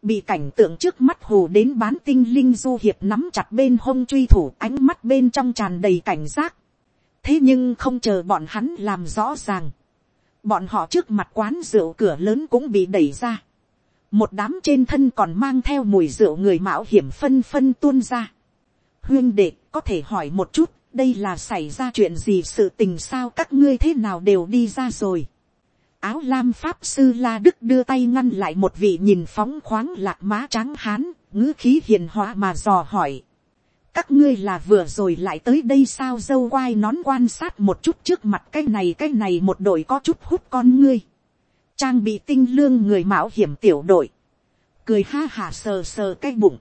bị cảnh tượng trước mắt hồ đến bán tinh linh du hiệp nắm chặt bên hông truy thủ ánh mắt bên trong tràn đầy cảnh giác. thế nhưng không chờ bọn hắn làm rõ ràng. bọn họ trước mặt quán rượu cửa lớn cũng bị đẩy ra một đám trên thân còn mang theo mùi rượu người mạo hiểm phân phân tuôn ra huyên đệ có thể hỏi một chút, đây là xảy ra chuyện gì sự tình sao các ngươi thế nào đều đi ra rồi. áo lam pháp sư la đức đưa tay ngăn lại một vị nhìn phóng khoáng lạc má trắng hán, ngữ khí hiền hóa mà dò hỏi. các ngươi là vừa rồi lại tới đây sao dâu quai nón quan sát một chút trước mặt cái này cái này một đội có chút hút con ngươi trang bị tinh lương người mạo hiểm tiểu đội. cười ha hà sờ sờ cái bụng.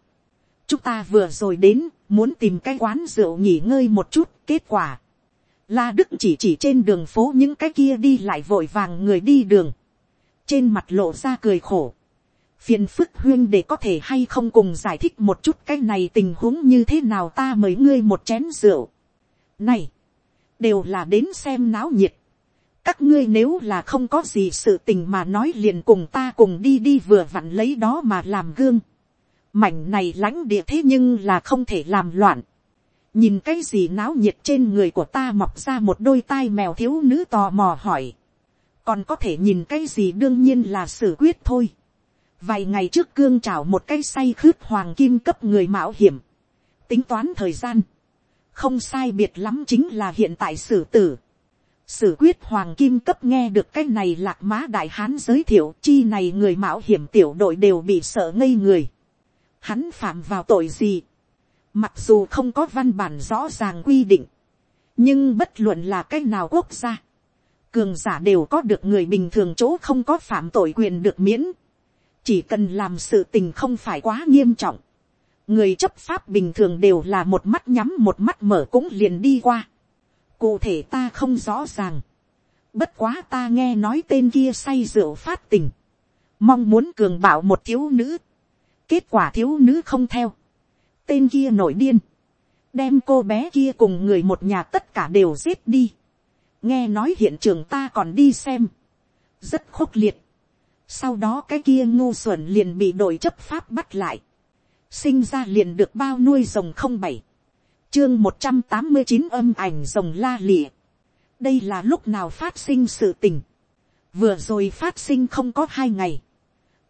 chúng ta vừa rồi đến muốn tìm cái quán rượu nghỉ ngơi một chút, kết quả. La Đức chỉ chỉ trên đường phố những cái kia đi lại vội vàng người đi đường. Trên mặt lộ ra cười khổ. Phiền phức huyên để có thể hay không cùng giải thích một chút cái này tình huống như thế nào ta mời ngươi một chén rượu. Này, đều là đến xem náo nhiệt. Các ngươi nếu là không có gì sự tình mà nói liền cùng ta cùng đi đi vừa vặn lấy đó mà làm gương mảnh này lãnh địa thế nhưng là không thể làm loạn. nhìn cái gì náo nhiệt trên người của ta mọc ra một đôi tai mèo thiếu nữ tò mò hỏi. còn có thể nhìn cái gì đương nhiên là xử quyết thôi. vài ngày trước cương trảo một cái say khướt hoàng kim cấp người mạo hiểm. tính toán thời gian. không sai biệt lắm chính là hiện tại xử tử. Sử quyết hoàng kim cấp nghe được cái này lạc má đại hán giới thiệu chi này người mạo hiểm tiểu đội đều bị sợ ngây người hắn phạm vào tội gì. Mặc dù không có văn bản rõ ràng quy định, nhưng bất luận là cái nào quốc gia, cường giả đều có được người bình thường chỗ không có phạm tội quyền được miễn. Chỉ cần làm sự tình không phải quá nghiêm trọng. Người chấp pháp bình thường đều là một mắt nhắm một mắt mở cũng liền đi qua. Cụ thể ta không rõ ràng. Bất quá ta nghe nói tên kia say rượu phát tình. Mong muốn cường bảo một thiếu nữ. Kết quả thiếu nữ không theo, tên kia nổi điên, đem cô bé kia cùng người một nhà tất cả đều giết đi, nghe nói hiện trường ta còn đi xem, rất khốc liệt, sau đó cái kia ngu xuẩn liền bị đội chấp pháp bắt lại, sinh ra liền được bao nuôi rồng không bảy, chương một trăm tám mươi chín âm ảnh rồng la lịa, đây là lúc nào phát sinh sự tình, vừa rồi phát sinh không có hai ngày,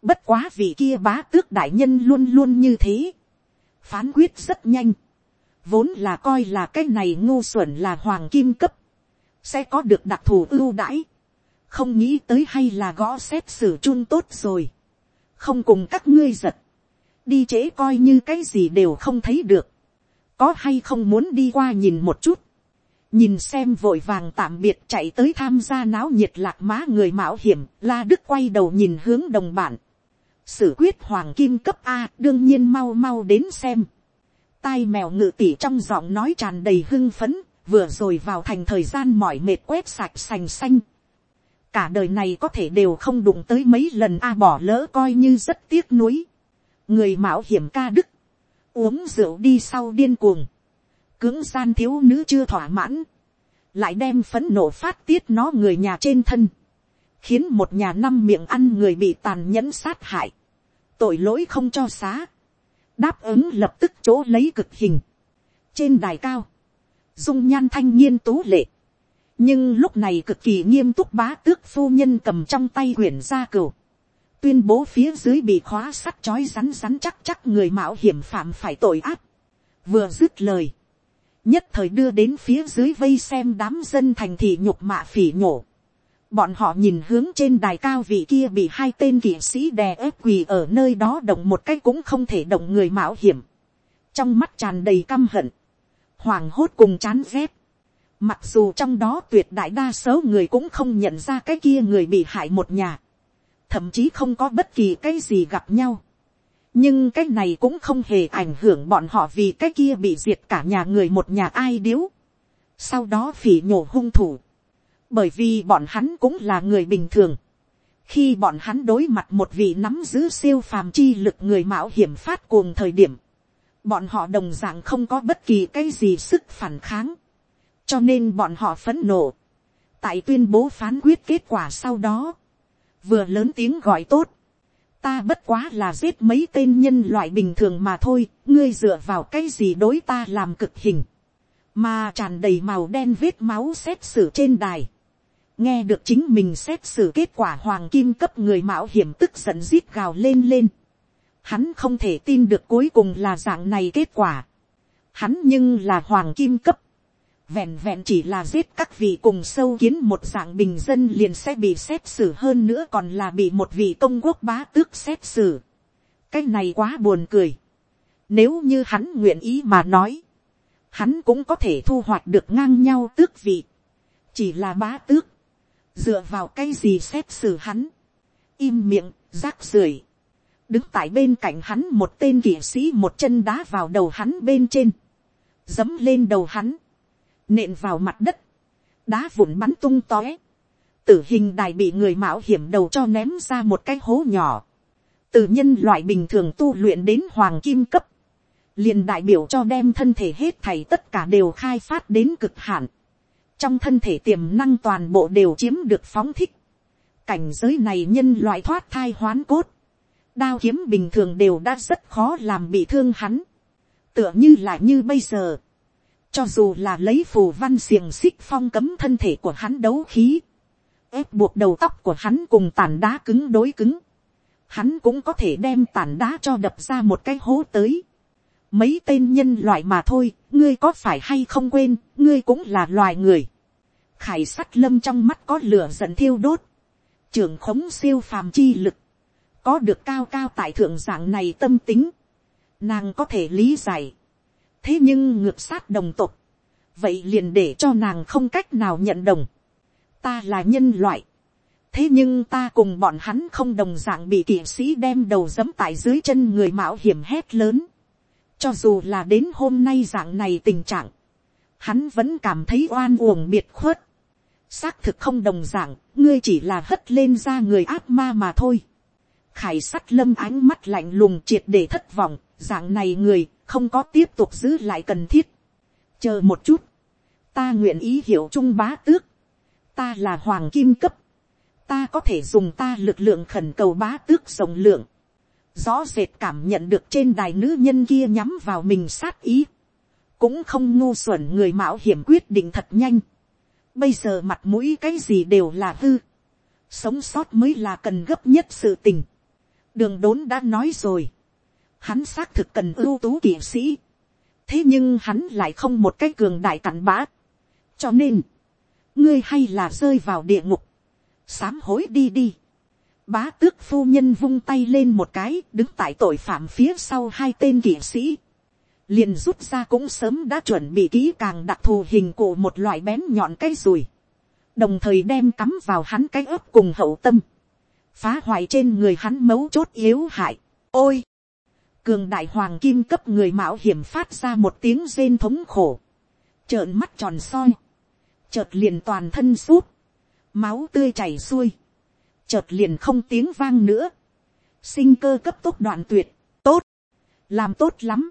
Bất quá vị kia bá tước đại nhân luôn luôn như thế. Phán quyết rất nhanh. Vốn là coi là cái này ngu xuẩn là hoàng kim cấp. Sẽ có được đặc thù ưu đãi. Không nghĩ tới hay là gõ xét xử chun tốt rồi. Không cùng các ngươi giật. Đi trễ coi như cái gì đều không thấy được. Có hay không muốn đi qua nhìn một chút nhìn xem vội vàng tạm biệt chạy tới tham gia náo nhiệt lạc má người mạo hiểm, la đức quay đầu nhìn hướng đồng bản, Sử quyết hoàng kim cấp A đương nhiên mau mau đến xem. tai mèo ngự tỉ trong giọng nói tràn đầy hưng phấn, vừa rồi vào thành thời gian mỏi mệt quét sạch sành xanh. cả đời này có thể đều không đụng tới mấy lần a bỏ lỡ coi như rất tiếc nuối. người mạo hiểm ca đức, uống rượu đi sau điên cuồng, cưỡng gian thiếu nữ chưa thỏa mãn, lại đem phấn nộ phát tiết nó người nhà trên thân, khiến một nhà năm miệng ăn người bị tàn nhẫn sát hại, tội lỗi không cho xá, đáp ứng lập tức chỗ lấy cực hình, trên đài cao, dung nhan thanh niên tú lệ, nhưng lúc này cực kỳ nghiêm túc bá tước phu nhân cầm trong tay quyển gia cửu, tuyên bố phía dưới bị khóa sắt chói rắn rắn chắc chắc người mạo hiểm phạm phải tội ác, vừa dứt lời, nhất thời đưa đến phía dưới vây xem đám dân thành thị nhục mạ phỉ nhổ. Bọn họ nhìn hướng trên đài cao vị kia bị hai tên kỵ sĩ đè ép quỳ ở nơi đó động một cách cũng không thể động người mạo hiểm. Trong mắt tràn đầy căm hận. Hoàng hốt cùng chán ghét. Mặc dù trong đó tuyệt đại đa số người cũng không nhận ra cái kia người bị hại một nhà. Thậm chí không có bất kỳ cái gì gặp nhau nhưng cái này cũng không hề ảnh hưởng bọn họ vì cái kia bị diệt cả nhà người một nhà ai điếu. sau đó phỉ nhổ hung thủ. bởi vì bọn hắn cũng là người bình thường. khi bọn hắn đối mặt một vị nắm giữ siêu phàm chi lực người mạo hiểm phát cuồng thời điểm, bọn họ đồng d ạ n g không có bất kỳ cái gì sức phản kháng. cho nên bọn họ phấn nộ. tại tuyên bố phán quyết kết quả sau đó, vừa lớn tiếng gọi tốt, ta bất quá là giết mấy tên nhân loại bình thường mà thôi, ngươi dựa vào cái gì đối ta làm cực hình, mà tràn đầy màu đen vết máu xét xử trên đài. nghe được chính mình xét xử kết quả hoàng kim cấp người mạo hiểm tức giận rít gào lên lên. hắn không thể tin được cuối cùng là dạng này kết quả. hắn nhưng là hoàng kim cấp vẹn vẹn chỉ là giết các vị cùng sâu kiến một dạng bình dân liền sẽ bị xét xử hơn nữa còn là bị một vị công quốc bá tước xét xử. cái này quá buồn cười. nếu như hắn nguyện ý mà nói, hắn cũng có thể thu hoạch được ngang nhau tước vị. chỉ là bá tước. dựa vào cái gì xét xử hắn. im miệng, rác rưởi. đứng tại bên cạnh hắn một tên kỵ sĩ một chân đá vào đầu hắn bên trên. dấm lên đầu hắn nện vào mặt đất, đá vụn bắn tung tóe, tử hình đài bị người mạo hiểm đầu cho ném ra một cái hố nhỏ, từ nhân loại bình thường tu luyện đến hoàng kim cấp, liền đại biểu cho đem thân thể hết thảy tất cả đều khai phát đến cực hạn, trong thân thể tiềm năng toàn bộ đều chiếm được phóng thích, cảnh giới này nhân loại thoát thai hoán cốt, đao kiếm bình thường đều đã rất khó làm bị thương hắn, tựa như là như bây giờ, cho dù là lấy phù văn xiềng xích phong cấm thân thể của hắn đấu khí. ép buộc đầu tóc của hắn cùng tàn đá cứng đối cứng. Hắn cũng có thể đem tàn đá cho đập ra một cái hố tới. Mấy tên nhân loại mà thôi, ngươi có phải hay không quên, ngươi cũng là loài người. Khải sắt lâm trong mắt có lửa giận thiêu đốt. Trường khống siêu phàm chi lực. Có được cao cao tại thượng dạng này tâm tính. Nàng có thể lý giải thế nhưng ngược sát đồng tộc vậy liền để cho nàng không cách nào nhận đồng. ta là nhân loại, thế nhưng ta cùng bọn hắn không đồng d ạ n g bị kỵ sĩ đem đầu dẫm tại dưới chân người mạo hiểm hét lớn. cho dù là đến hôm nay dạng này tình trạng, hắn vẫn cảm thấy oan uổng biệt khuất. xác thực không đồng d ạ n g ngươi chỉ là hất lên ra người ác ma mà thôi. khải sắt lâm ánh mắt lạnh lùng triệt để thất vọng, dạng này người không có tiếp tục giữ lại cần thiết. chờ một chút, ta nguyện ý hiểu trung bá tước, ta là hoàng kim cấp, ta có thể dùng ta lực lượng khẩn cầu bá tước rộng lượng, rõ rệt cảm nhận được trên đài nữ nhân kia nhắm vào mình sát ý, cũng không ngu xuẩn người mạo hiểm quyết định thật nhanh, bây giờ mặt mũi cái gì đều là hư, sống sót mới là cần gấp nhất sự tình, đường đốn đã nói rồi, hắn xác thực cần ưu tú kỵ sĩ, thế nhưng hắn lại không một cái cường đại cặn bã, cho nên, ngươi hay là rơi vào địa ngục, sám hối đi đi, bá tước phu nhân vung tay lên một cái đứng tại tội phạm phía sau hai tên kỵ sĩ, liền rút ra cũng sớm đã chuẩn bị kỹ càng đặc thù hình cụ một loại bén nhọn cái rùi, đồng thời đem cắm vào hắn cái ớp cùng hậu tâm, phá hoại trên người hắn mấu chốt yếu hại. ôi, cường đại hoàng kim cấp người mạo hiểm phát ra một tiếng rên thống khổ, trợn mắt tròn soi, chợt liền toàn thân sút, máu tươi chảy xuôi, chợt liền không tiếng vang nữa, sinh cơ cấp tốc đoạn tuyệt, tốt, làm tốt lắm,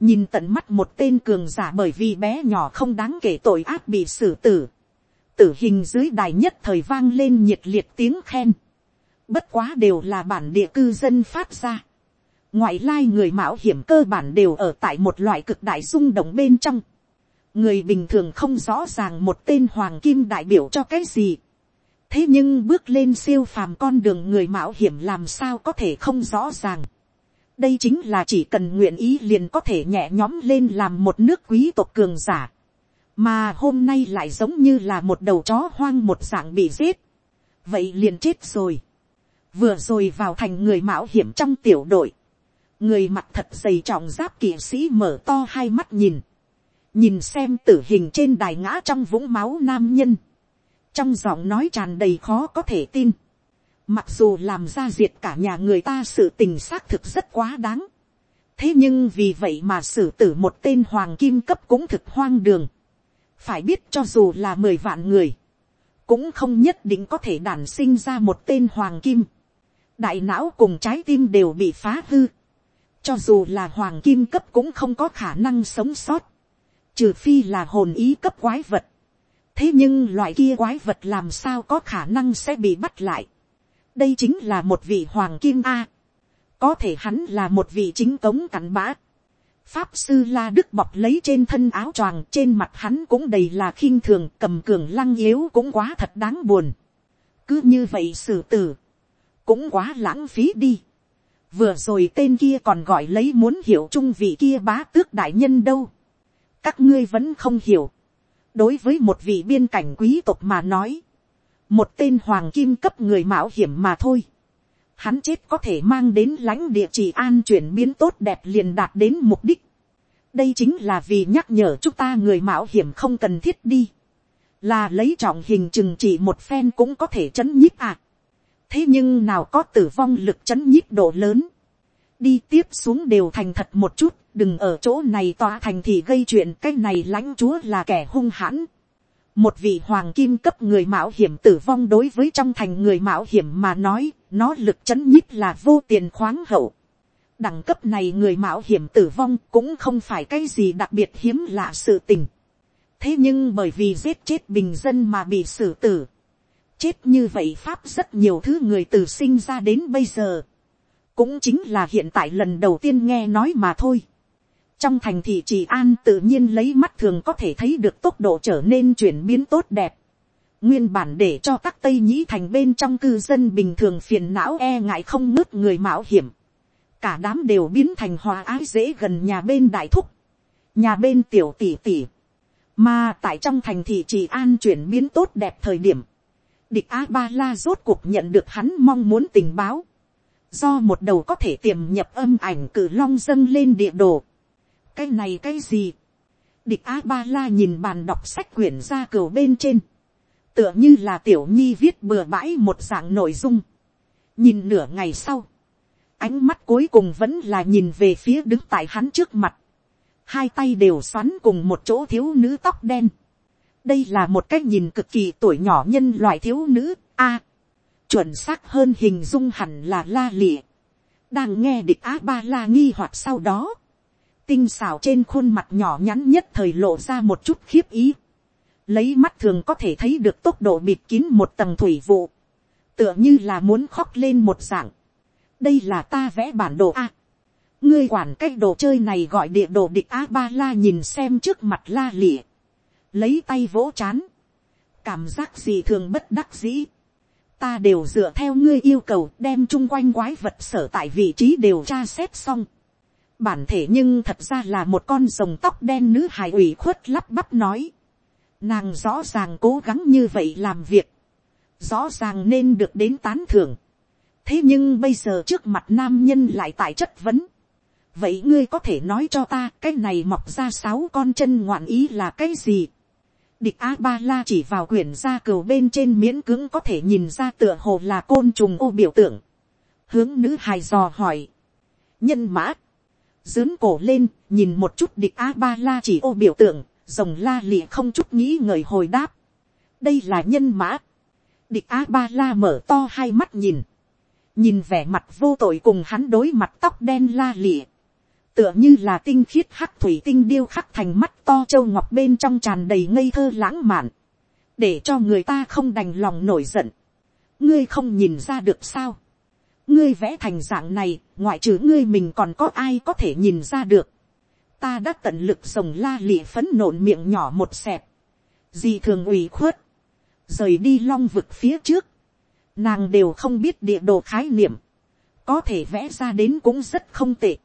nhìn tận mắt một tên cường giả bởi vì bé nhỏ không đáng kể tội ác bị xử tử, tử hình dưới đài nhất thời vang lên nhiệt liệt tiếng khen, bất quá đều là bản địa cư dân phát ra, ngoại lai người mạo hiểm cơ bản đều ở tại một loại cực đại rung động bên trong, người bình thường không rõ ràng một tên hoàng kim đại biểu cho cái gì, thế nhưng bước lên siêu phàm con đường người mạo hiểm làm sao có thể không rõ ràng. đây chính là chỉ cần nguyện ý liền có thể nhẹ nhóm lên làm một nước quý tộc cường giả. mà hôm nay lại giống như là một đầu chó hoang một dạng bị giết. vậy liền chết rồi. vừa rồi vào thành người mạo hiểm trong tiểu đội người mặt thật dày trọng giáp kỵ sĩ mở to hai mắt nhìn. nhìn xem tử hình trên đài ngã trong vũng máu nam nhân trong giọng nói tràn đầy khó có thể tin. Mặc dù làm ra diệt cả nhà người ta sự tình xác thực rất quá đáng. Thế nhưng vì vậy mà xử tử một tên hoàng kim cấp cũng thực hoang đường. Phải biết cho dù là mười vạn người. Cũng không nhất định có thể đản sinh ra một tên hoàng kim. Đại não cùng trái tim đều bị phá hư. Cho dù là hoàng kim cấp cũng không có khả năng sống sót. Trừ phi là hồn ý cấp quái vật thế nhưng loại kia quái vật làm sao có khả năng sẽ bị bắt lại. đây chính là một vị hoàng kim a. có thể hắn là một vị chính cống cặn bã. pháp sư la đức bọc lấy trên thân áo choàng trên mặt hắn cũng đầy là khinh thường, cầm cường lăng yếu cũng quá thật đáng buồn. cứ như vậy xử tử. cũng quá lãng phí đi vừa rồi tên kia còn gọi lấy muốn hiểu trung vị kia bá tước đại nhân đâu. các ngươi vẫn không hiểu đối với một vị biên cảnh quý tộc mà nói, một tên hoàng kim cấp người mạo hiểm mà thôi. Hắn chết có thể mang đến lãnh địa chỉ an chuyển biến tốt đẹp liền đạt đến mục đích. đây chính là vì nhắc nhở chúng ta người mạo hiểm không cần thiết đi. là lấy trọng hình chừng chỉ một phen cũng có thể chấn nhíp à thế nhưng nào có tử vong lực chấn nhíp độ lớn. đi tiếp xuống đều thành thật một chút đừng ở chỗ này tòa thành thì gây chuyện cái này lãnh chúa là kẻ hung hãn. một vị hoàng kim cấp người mạo hiểm tử vong đối với trong thành người mạo hiểm mà nói, nó lực chấn nhíp là vô tiền khoáng hậu. đẳng cấp này người mạo hiểm tử vong cũng không phải cái gì đặc biệt hiếm lạ sự tình. thế nhưng bởi vì giết chết bình dân mà bị xử tử chết như vậy pháp rất nhiều thứ người từ sinh ra đến bây giờ cũng chính là hiện tại lần đầu tiên nghe nói mà thôi trong thành thị trị an tự nhiên lấy mắt thường có thể thấy được tốc độ trở nên chuyển biến tốt đẹp. nguyên bản để cho các tây nhĩ thành bên trong cư dân bình thường phiền não e ngại không ngớt người mạo hiểm. cả đám đều biến thành hòa ái dễ gần nhà bên đại thúc, nhà bên tiểu tỷ tỷ. mà tại trong thành thị trị an chuyển biến tốt đẹp thời điểm, địch a ba la rốt cuộc nhận được hắn mong muốn tình báo. do một đầu có thể tiềm nhập âm ảnh cử long dâng lên địa đồ cái này cái gì. địch a ba la nhìn bàn đọc sách quyển ra cửu bên trên. tựa như là tiểu nhi viết bừa bãi một dạng nội dung. nhìn nửa ngày sau. ánh mắt cuối cùng vẫn là nhìn về phía đứng tại hắn trước mặt. hai tay đều xoắn cùng một chỗ thiếu nữ tóc đen đây là một cái nhìn cực kỳ tuổi nhỏ nhân loại thiếu nữ a. chuẩn xác hơn hình dung hẳn là la lịa đang nghe địch á ba la nghi hoặc sau đó, tinh xảo trên khuôn mặt nhỏ nhắn nhất thời lộ ra một chút khiếp ý. Lấy mắt thường có thể thấy được tốc độ bịt kín một tầng thủy vụ. Tựa như là muốn khóc lên một dạng. Đây là ta vẽ bản đồ A. Ngươi quản cái đồ chơi này gọi địa đồ địch A-ba-la nhìn xem trước mặt la lịa. Lấy tay vỗ chán. Cảm giác gì thường bất đắc dĩ. Ta đều dựa theo ngươi yêu cầu đem chung quanh quái vật sở tại vị trí đều tra xét xong bản thể nhưng thật ra là một con rồng tóc đen nữ hài ủy khuất lắp bắp nói. Nàng rõ ràng cố gắng như vậy làm việc. Rõ ràng nên được đến tán thưởng. Thế nhưng bây giờ trước mặt nam nhân lại tại chất vấn. Vậy ngươi có thể nói cho ta cái này mọc ra sáu con chân ngoạn ý là cái gì? Địch A-ba-la chỉ vào quyển da cừu bên trên miễn cưỡng có thể nhìn ra tựa hồ là côn trùng ô biểu tượng. Hướng nữ hài dò hỏi. Nhân mã dướn cổ lên, nhìn một chút địch a ba la chỉ ô biểu tượng, rồng la lịa không chút nghĩ ngợi hồi đáp. đây là nhân mã. địch a ba la mở to hai mắt nhìn. nhìn vẻ mặt vô tội cùng hắn đối mặt tóc đen la lịa tựa như là tinh khiết hắc thủy tinh điêu khắc thành mắt to châu ngọc bên trong tràn đầy ngây thơ lãng mạn. để cho người ta không đành lòng nổi giận. ngươi không nhìn ra được sao ngươi vẽ thành dạng này, ngoại trừ ngươi mình còn có ai có thể nhìn ra được. ta đã tận lực rồng la lịa phấn nộn miệng nhỏ một xẹp. gì thường ủy khuất. rời đi long vực phía trước. nàng đều không biết địa đồ khái niệm. có thể vẽ ra đến cũng rất không tệ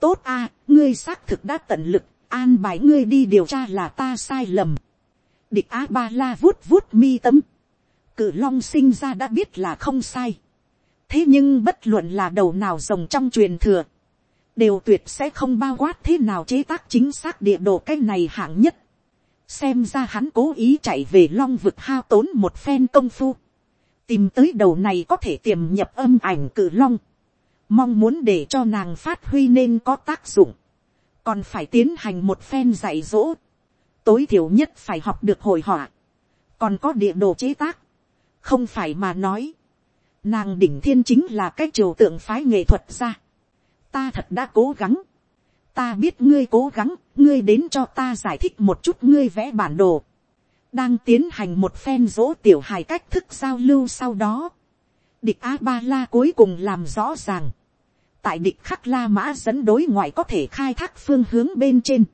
tốt a, ngươi xác thực đã tận lực, an bài ngươi đi điều tra là ta sai lầm. địch a ba la vuốt vuốt mi tâm. cử long sinh ra đã biết là không sai thế nhưng bất luận là đầu nào rồng trong truyền thừa, đều tuyệt sẽ không bao quát thế nào chế tác chính xác địa đồ cái này hạng nhất. xem ra hắn cố ý chạy về long vực hao tốn một phen công phu, tìm tới đầu này có thể tiềm nhập âm ảnh cử long, mong muốn để cho nàng phát huy nên có tác dụng, còn phải tiến hành một phen dạy dỗ, tối thiểu nhất phải học được hồi họa, còn có địa đồ chế tác, không phải mà nói, Nàng đỉnh thiên chính là cái triều tượng phái nghệ thuật ra. Ta thật đã cố gắng. Ta biết ngươi cố gắng, ngươi đến cho ta giải thích một chút ngươi vẽ bản đồ. Đang tiến hành một phen dỗ tiểu hài cách thức giao lưu sau đó. Địch A-ba-la cuối cùng làm rõ ràng. Tại địch khắc la mã dẫn đối ngoại có thể khai thác phương hướng bên trên.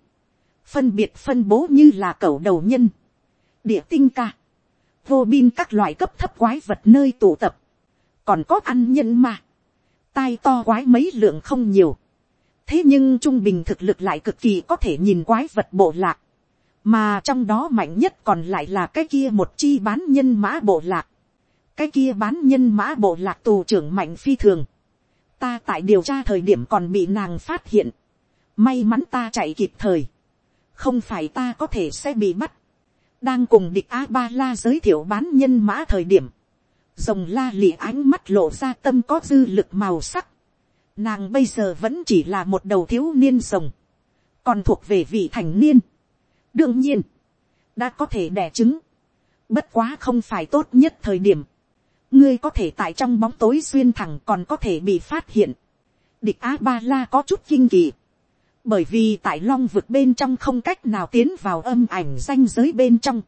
Phân biệt phân bố như là cầu đầu nhân. Địa tinh ca. Vô bin các loại cấp thấp quái vật nơi tụ tập còn có ăn nhân mà, tai to quái mấy lượng không nhiều, thế nhưng trung bình thực lực lại cực kỳ có thể nhìn quái vật bộ lạc, mà trong đó mạnh nhất còn lại là cái kia một chi bán nhân mã bộ lạc, cái kia bán nhân mã bộ lạc tù trưởng mạnh phi thường, ta tại điều tra thời điểm còn bị nàng phát hiện, may mắn ta chạy kịp thời, không phải ta có thể sẽ bị bắt, đang cùng địch a ba la giới thiệu bán nhân mã thời điểm, rồng la lì ánh mắt lộ ra tâm có dư lực màu sắc. Nàng bây giờ vẫn chỉ là một đầu thiếu niên rồng, còn thuộc về vị thành niên. đương nhiên, đã có thể đẻ trứng, bất quá không phải tốt nhất thời điểm ngươi có thể tại trong bóng tối xuyên thẳng còn có thể bị phát hiện. địch a ba la có chút kinh kỳ, bởi vì tại long vực bên trong không cách nào tiến vào âm ảnh danh giới bên trong.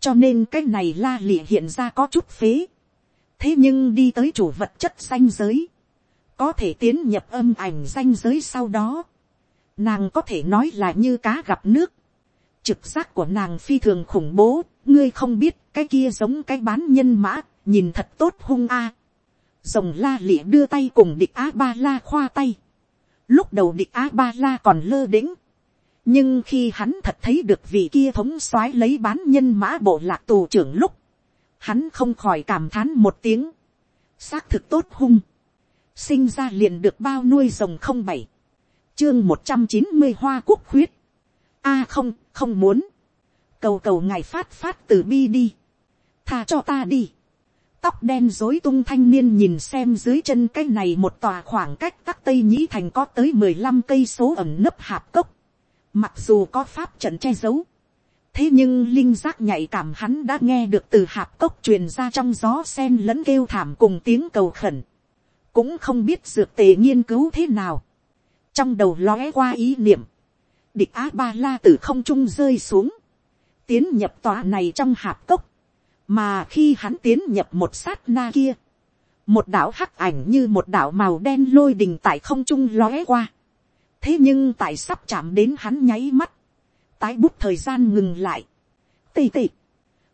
Cho nên cái này la lịa hiện ra có chút phế. Thế nhưng đi tới chủ vật chất danh giới, có thể tiến nhập âm ảnh danh giới sau đó, nàng có thể nói là như cá gặp nước, trực giác của nàng phi thường khủng bố, ngươi không biết cái kia giống cái bán nhân mã, nhìn thật tốt hung a. Rồng la lịa đưa tay cùng địch a ba la khoa tay. Lúc đầu địch a ba la còn lơ đĩnh. nhưng khi hắn thật thấy được vị kia thống soái lấy bán nhân mã bộ lạc tù trưởng lúc, hắn không khỏi cảm thán một tiếng, xác thực tốt hung, sinh ra liền được bao nuôi rồng không bảy, chương một trăm chín mươi hoa quốc khuyết, a không, không muốn, cầu cầu ngài phát phát từ bi đi, tha cho ta đi, tóc đen dối tung thanh niên nhìn xem dưới chân cái này một tòa khoảng cách tắc tây nhĩ thành có tới mười lăm cây số ẩm nấp hạp cốc, mặc dù có pháp trận che giấu, thế nhưng linh giác nhạy cảm hắn đã nghe được từ hạp cốc truyền ra trong gió sen lẫn kêu thảm cùng tiếng cầu khẩn, cũng không biết dược tề nghiên cứu thế nào, trong đầu lóe qua ý niệm, địch á ba la từ không trung rơi xuống, tiến nhập tòa này trong hạp cốc, mà khi hắn tiến nhập một sát na kia, một đảo hắc ảnh như một đảo màu đen lôi đình tại không trung lóe qua, thế nhưng tại sắp chạm đến hắn nháy mắt, tái bút thời gian ngừng lại. Tì tì.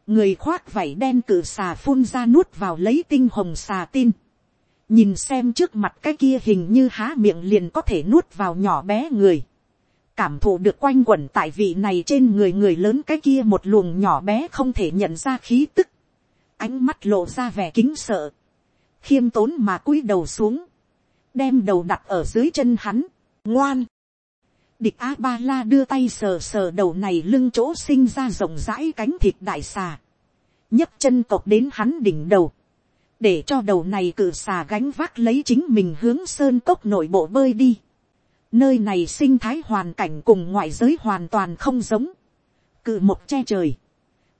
Người khoác vảy đen cử xà phun ra nuốt vào lấy tinh hồng xà tin. Nhìn xem trước mặt cái kia hình như há miệng liền có thể nuốt vào nhỏ bé người. Cảm thụ được quanh quẩn tại vị này trên người người lớn cái kia một luồng nhỏ bé không thể nhận ra khí tức. Ánh mắt lộ ra vẻ kính sợ. Khiêm tốn mà cúi đầu xuống. Đem đầu đặt ở dưới chân hắn. Ngoan địch a ba la đưa tay sờ sờ đầu này lưng chỗ sinh ra rộng rãi cánh thịt đại xà, nhấc chân cột đến hắn đỉnh đầu, để cho đầu này cự xà gánh vác lấy chính mình hướng sơn cốc nội bộ bơi đi. Nơi này sinh thái hoàn cảnh cùng ngoại giới hoàn toàn không giống. Cự một che trời.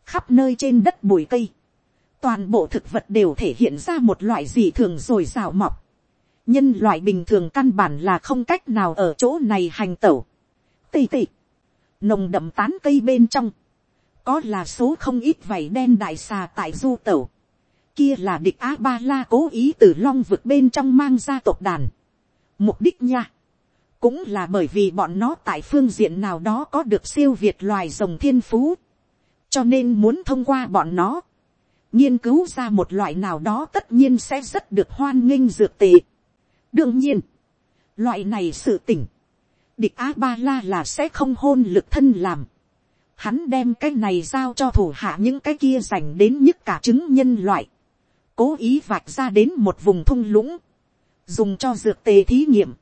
Khắp nơi trên đất bụi cây. Toàn bộ thực vật đều thể hiện ra một loại dị thường rồi rào mọc. Nhân loại bình thường căn bản là không cách nào ở chỗ này hành tẩu. Tì tì. Nồng đậm tán cây bên trong. Có là số không ít vảy đen đại xà tại du tẩu. Kia là địch A-ba-la cố ý từ long vực bên trong mang ra tộc đàn. Mục đích nha cũng là bởi vì bọn nó tại phương diện nào đó có được siêu việt loài rồng thiên phú, cho nên muốn thông qua bọn nó, nghiên cứu ra một loại nào đó tất nhiên sẽ rất được hoan nghênh dược tệ. đương nhiên, loại này sự tỉnh, địch a ba la là sẽ không hôn lực thân làm, hắn đem cái này giao cho thủ hạ những cái kia dành đến nhất cả chứng nhân loại, cố ý vạch ra đến một vùng thung lũng, dùng cho dược tề thí nghiệm,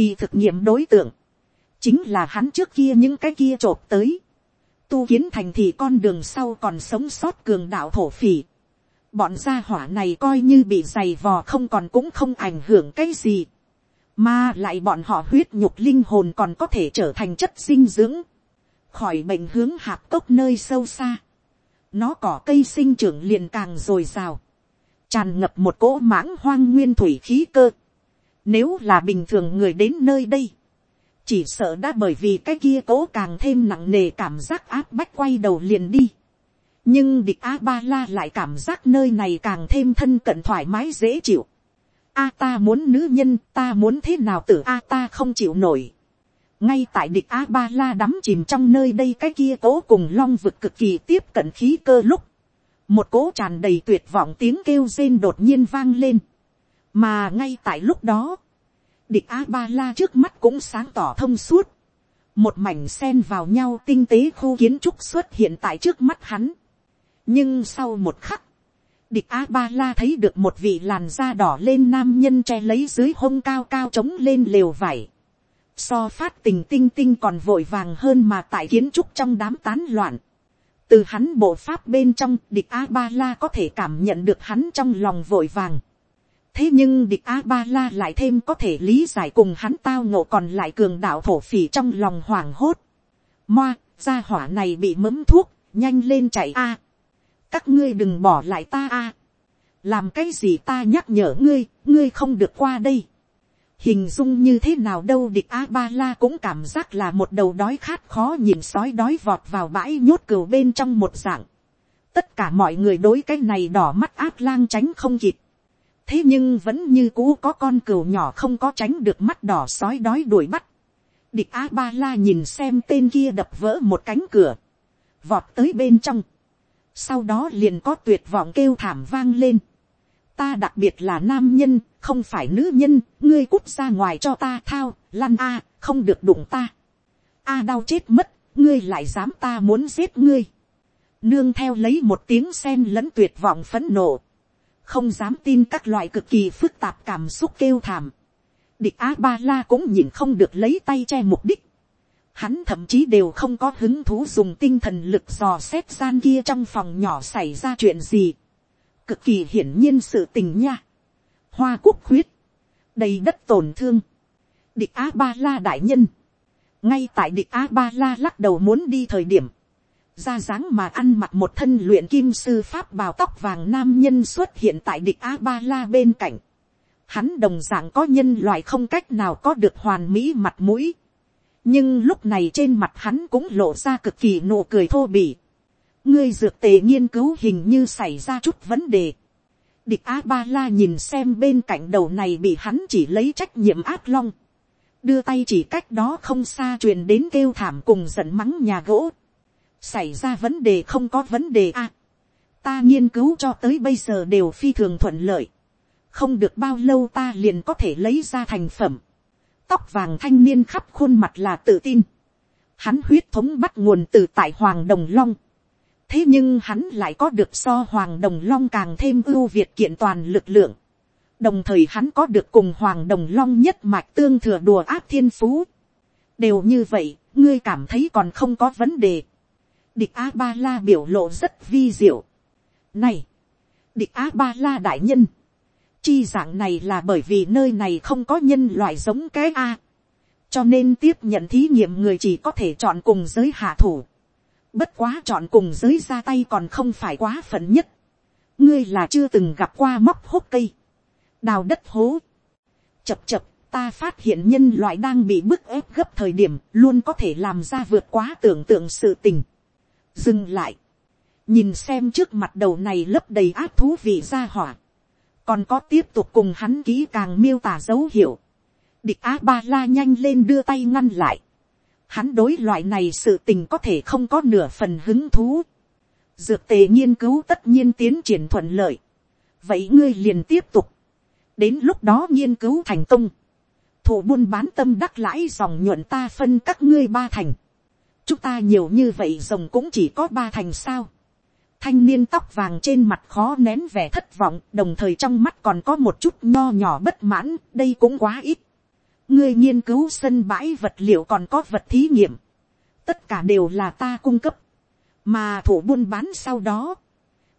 Kỳ thực nghiệm đối tượng. Chính là hắn trước kia những cái kia trộp tới. Tu kiến thành thì con đường sau còn sống sót cường đạo thổ phỉ. Bọn gia hỏa này coi như bị dày vò không còn cũng không ảnh hưởng cái gì. Mà lại bọn họ huyết nhục linh hồn còn có thể trở thành chất dinh dưỡng. Khỏi bệnh hướng hạp cốc nơi sâu xa. Nó cỏ cây sinh trưởng liền càng dồi dào. Tràn ngập một cỗ mãng hoang nguyên thủy khí cơ nếu là bình thường người đến nơi đây, chỉ sợ đã bởi vì cái kia cố càng thêm nặng nề cảm giác áp bách quay đầu liền đi. nhưng địch a ba la lại cảm giác nơi này càng thêm thân cận thoải mái dễ chịu. a ta muốn nữ nhân ta muốn thế nào tử a ta không chịu nổi. ngay tại địch a ba la đắm chìm trong nơi đây cái kia cố cùng long vực cực kỳ tiếp cận khí cơ lúc. một cố tràn đầy tuyệt vọng tiếng kêu rên đột nhiên vang lên mà ngay tại lúc đó, địch a ba la trước mắt cũng sáng tỏ thông suốt, một mảnh sen vào nhau tinh tế khu kiến trúc xuất hiện tại trước mắt hắn. nhưng sau một khắc, địch a ba la thấy được một vị làn da đỏ lên nam nhân che lấy dưới hông cao cao trống lên lều vải. so phát tình tinh tinh còn vội vàng hơn mà tại kiến trúc trong đám tán loạn. từ hắn bộ pháp bên trong địch a ba la có thể cảm nhận được hắn trong lòng vội vàng thế nhưng địch a ba la lại thêm có thể lý giải cùng hắn tao ngộ còn lại cường đạo thổ phỉ trong lòng hoảng hốt. moa, gia hỏa này bị mấm thuốc, nhanh lên chạy a. các ngươi đừng bỏ lại ta a. làm cái gì ta nhắc nhở ngươi, ngươi không được qua đây. hình dung như thế nào đâu địch a ba la cũng cảm giác là một đầu đói khát khó nhìn sói đói vọt vào bãi nhốt cừu bên trong một dạng. tất cả mọi người đối cái này đỏ mắt áp lang tránh không kịp thế nhưng vẫn như cũ có con cừu nhỏ không có tránh được mắt đỏ sói đói đuổi bắt. địch a ba la nhìn xem tên kia đập vỡ một cánh cửa, vọt tới bên trong. sau đó liền có tuyệt vọng kêu thảm vang lên. ta đặc biệt là nam nhân, không phải nữ nhân, ngươi cút ra ngoài cho ta thao, lăn a, không được đụng ta. a đau chết mất, ngươi lại dám ta muốn giết ngươi. nương theo lấy một tiếng sen lẫn tuyệt vọng phấn nộ không dám tin các loại cực kỳ phức tạp cảm xúc kêu thảm. địch a ba la cũng nhìn không được lấy tay che mục đích. hắn thậm chí đều không có hứng thú dùng tinh thần lực dò xét gian kia trong phòng nhỏ xảy ra chuyện gì. cực kỳ hiển nhiên sự tình nha. hoa quốc khuyết, đầy đất tổn thương. địch a ba la đại nhân. ngay tại địch a ba la lắc đầu muốn đi thời điểm ra dáng mà ăn mặc một thân luyện kim sư pháp bào tóc vàng nam nhân xuất hiện tại địch a ba la bên cạnh. Hắn đồng dạng có nhân loại không cách nào có được hoàn mỹ mặt mũi. nhưng lúc này trên mặt hắn cũng lộ ra cực kỳ nụ cười thô bỉ. ngươi dược tề nghiên cứu hình như xảy ra chút vấn đề. địch a ba la nhìn xem bên cạnh đầu này bị hắn chỉ lấy trách nhiệm áp long. đưa tay chỉ cách đó không xa truyền đến kêu thảm cùng giận mắng nhà gỗ xảy ra vấn đề không có vấn đề a. ta nghiên cứu cho tới bây giờ đều phi thường thuận lợi. không được bao lâu ta liền có thể lấy ra thành phẩm. tóc vàng thanh niên khắp khuôn mặt là tự tin. hắn huyết thống bắt nguồn từ tại hoàng đồng long. thế nhưng hắn lại có được so hoàng đồng long càng thêm ưu việt kiện toàn lực lượng. đồng thời hắn có được cùng hoàng đồng long nhất mạch tương thừa đùa áp thiên phú. đều như vậy, ngươi cảm thấy còn không có vấn đề địch a ba la biểu lộ rất vi diệu. này, địch a ba la đại nhân, chi dạng này là bởi vì nơi này không có nhân loại giống cái a. cho nên tiếp nhận thí nghiệm người chỉ có thể chọn cùng giới hạ thủ. bất quá chọn cùng giới ra tay còn không phải quá phận nhất. ngươi là chưa từng gặp qua móc hốt cây, đào đất hố. chập chập, ta phát hiện nhân loại đang bị bức ép gấp thời điểm luôn có thể làm ra vượt quá tưởng tượng sự tình dừng lại, nhìn xem trước mặt đầu này lấp đầy áp thú vị ra hỏa, còn có tiếp tục cùng hắn ký càng miêu tả dấu hiệu Địch á ba la nhanh lên đưa tay ngăn lại. Hắn đối loại này sự tình có thể không có nửa phần hứng thú. Dược tề nghiên cứu tất nhiên tiến triển thuận lợi. Vậy ngươi liền tiếp tục. Đến lúc đó nghiên cứu thành công. Thủ buôn bán tâm đắc lãi dòng nhuận ta phân các ngươi ba thành. Chúng ta nhiều như vậy rồng cũng chỉ có ba thành sao. Thanh niên tóc vàng trên mặt khó nén vẻ thất vọng, đồng thời trong mắt còn có một chút nho nhỏ bất mãn, đây cũng quá ít. Ngươi nghiên cứu sân bãi vật liệu còn có vật thí nghiệm, tất cả đều là ta cung cấp, mà thủ buôn bán sau đó,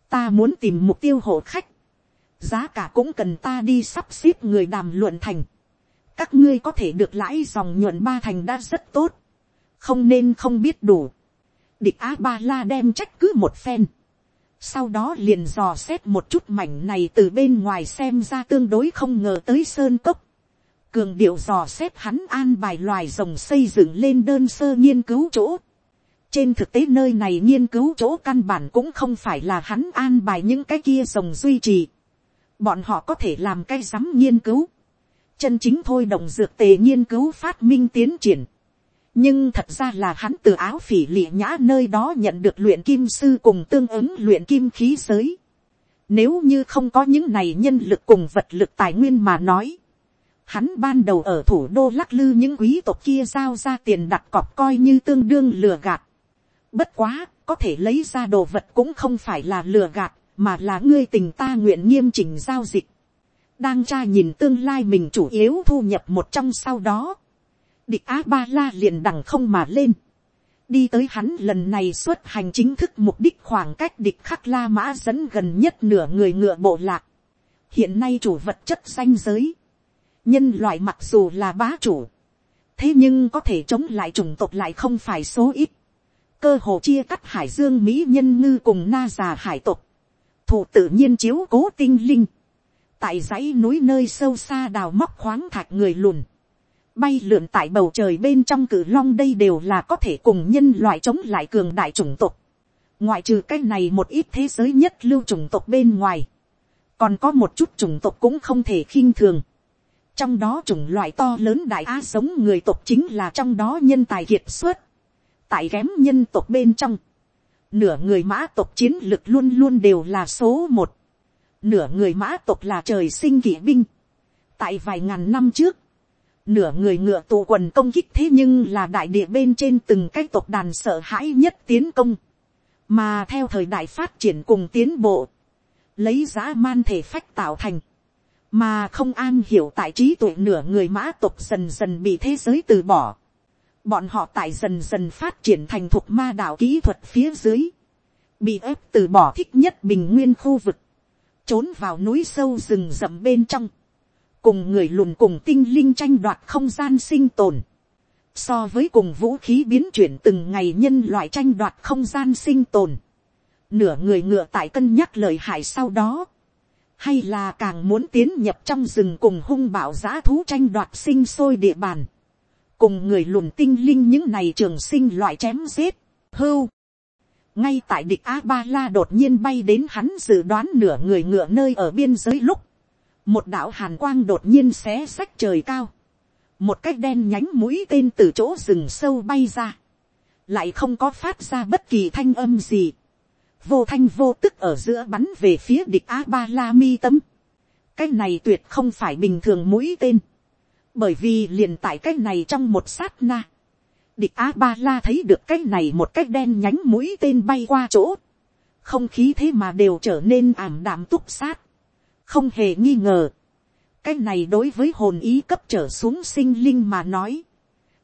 ta muốn tìm mục tiêu hộ khách, giá cả cũng cần ta đi sắp xếp người đàm luận thành, các ngươi có thể được lãi dòng nhuận ba thành đã rất tốt, không nên không biết đủ, địch á ba la đem trách cứ một phen, sau đó liền dò xét một chút mảnh này từ bên ngoài xem ra tương đối không ngờ tới sơn cốc, cường điệu dò xét hắn an bài loài rồng xây dựng lên đơn sơ nghiên cứu chỗ. trên thực tế nơi này nghiên cứu chỗ căn bản cũng không phải là hắn an bài những cái kia rồng duy trì. bọn họ có thể làm cái rắm nghiên cứu. chân chính thôi đồng dược tề nghiên cứu phát minh tiến triển nhưng thật ra là hắn từ áo phỉ lịa nhã nơi đó nhận được luyện kim sư cùng tương ứng luyện kim khí giới. Nếu như không có những này nhân lực cùng vật lực tài nguyên mà nói, Hắn ban đầu ở thủ đô lắc lư những quý tộc kia giao ra tiền đặt cọc coi như tương đương lừa gạt. Bất quá, có thể lấy ra đồ vật cũng không phải là lừa gạt, mà là ngươi tình ta nguyện nghiêm chỉnh giao dịch. Đang tra nhìn tương lai mình chủ yếu thu nhập một trong sau đó. Địch Á Ba La liền đằng không mà lên. Đi tới hắn lần này xuất hành chính thức mục đích khoảng cách địch khắc la mã dẫn gần nhất nửa người ngựa bộ lạc. Hiện nay chủ vật chất danh giới. Nhân loại mặc dù là bá chủ, thế nhưng có thể chống lại chủng tộc lại không phải số ít, cơ hồ chia cắt hải dương mỹ nhân ngư cùng na già hải tộc, thủ tự nhiên chiếu cố tinh linh, tại dãy núi nơi sâu xa đào móc khoáng thạch người lùn, bay lượn tại bầu trời bên trong cử long đây đều là có thể cùng nhân loại chống lại cường đại chủng tộc, ngoại trừ cái này một ít thế giới nhất lưu chủng tộc bên ngoài, còn có một chút chủng tộc cũng không thể khinh thường, trong đó chủng loại to lớn đại á sống người tộc chính là trong đó nhân tài kiệt xuất. tại ghém nhân tộc bên trong, nửa người mã tộc chiến lực luôn luôn đều là số một, nửa người mã tộc là trời sinh kỵ binh. tại vài ngàn năm trước, nửa người ngựa tụ quần công kích thế nhưng là đại địa bên trên từng cái tộc đàn sợ hãi nhất tiến công, mà theo thời đại phát triển cùng tiến bộ, lấy giá man thể phách tạo thành, mà không an hiểu tại trí tuệ nửa người mã tộc dần dần bị thế giới từ bỏ. Bọn họ tại dần dần phát triển thành thuộc ma đạo kỹ thuật phía dưới, bị ép từ bỏ thích nhất bình nguyên khu vực, trốn vào núi sâu rừng rậm bên trong, cùng người lùn cùng tinh linh tranh đoạt không gian sinh tồn. So với cùng vũ khí biến chuyển từng ngày nhân loại tranh đoạt không gian sinh tồn, nửa người ngựa tại cân nhắc lời hại sau đó, hay là càng muốn tiến nhập trong rừng cùng hung bạo giã thú tranh đoạt sinh sôi địa bàn, cùng người lùn tinh linh những này trường sinh loại chém giết, hưu. ngay tại địch a ba la đột nhiên bay đến hắn dự đoán nửa người ngựa nơi ở biên giới lúc, một đạo hàn quang đột nhiên xé sách trời cao, một cái đen nhánh mũi tên từ chỗ rừng sâu bay ra, lại không có phát ra bất kỳ thanh âm gì, vô thanh vô tức ở giữa bắn về phía địch a ba la mi tâm. cái này tuyệt không phải bình thường mũi tên. bởi vì liền tại cái này trong một sát na. địch a ba la thấy được cái này một cái đen nhánh mũi tên bay qua chỗ. không khí thế mà đều trở nên ảm đạm túc sát không hề nghi ngờ. cái này đối với hồn ý cấp trở xuống sinh linh mà nói.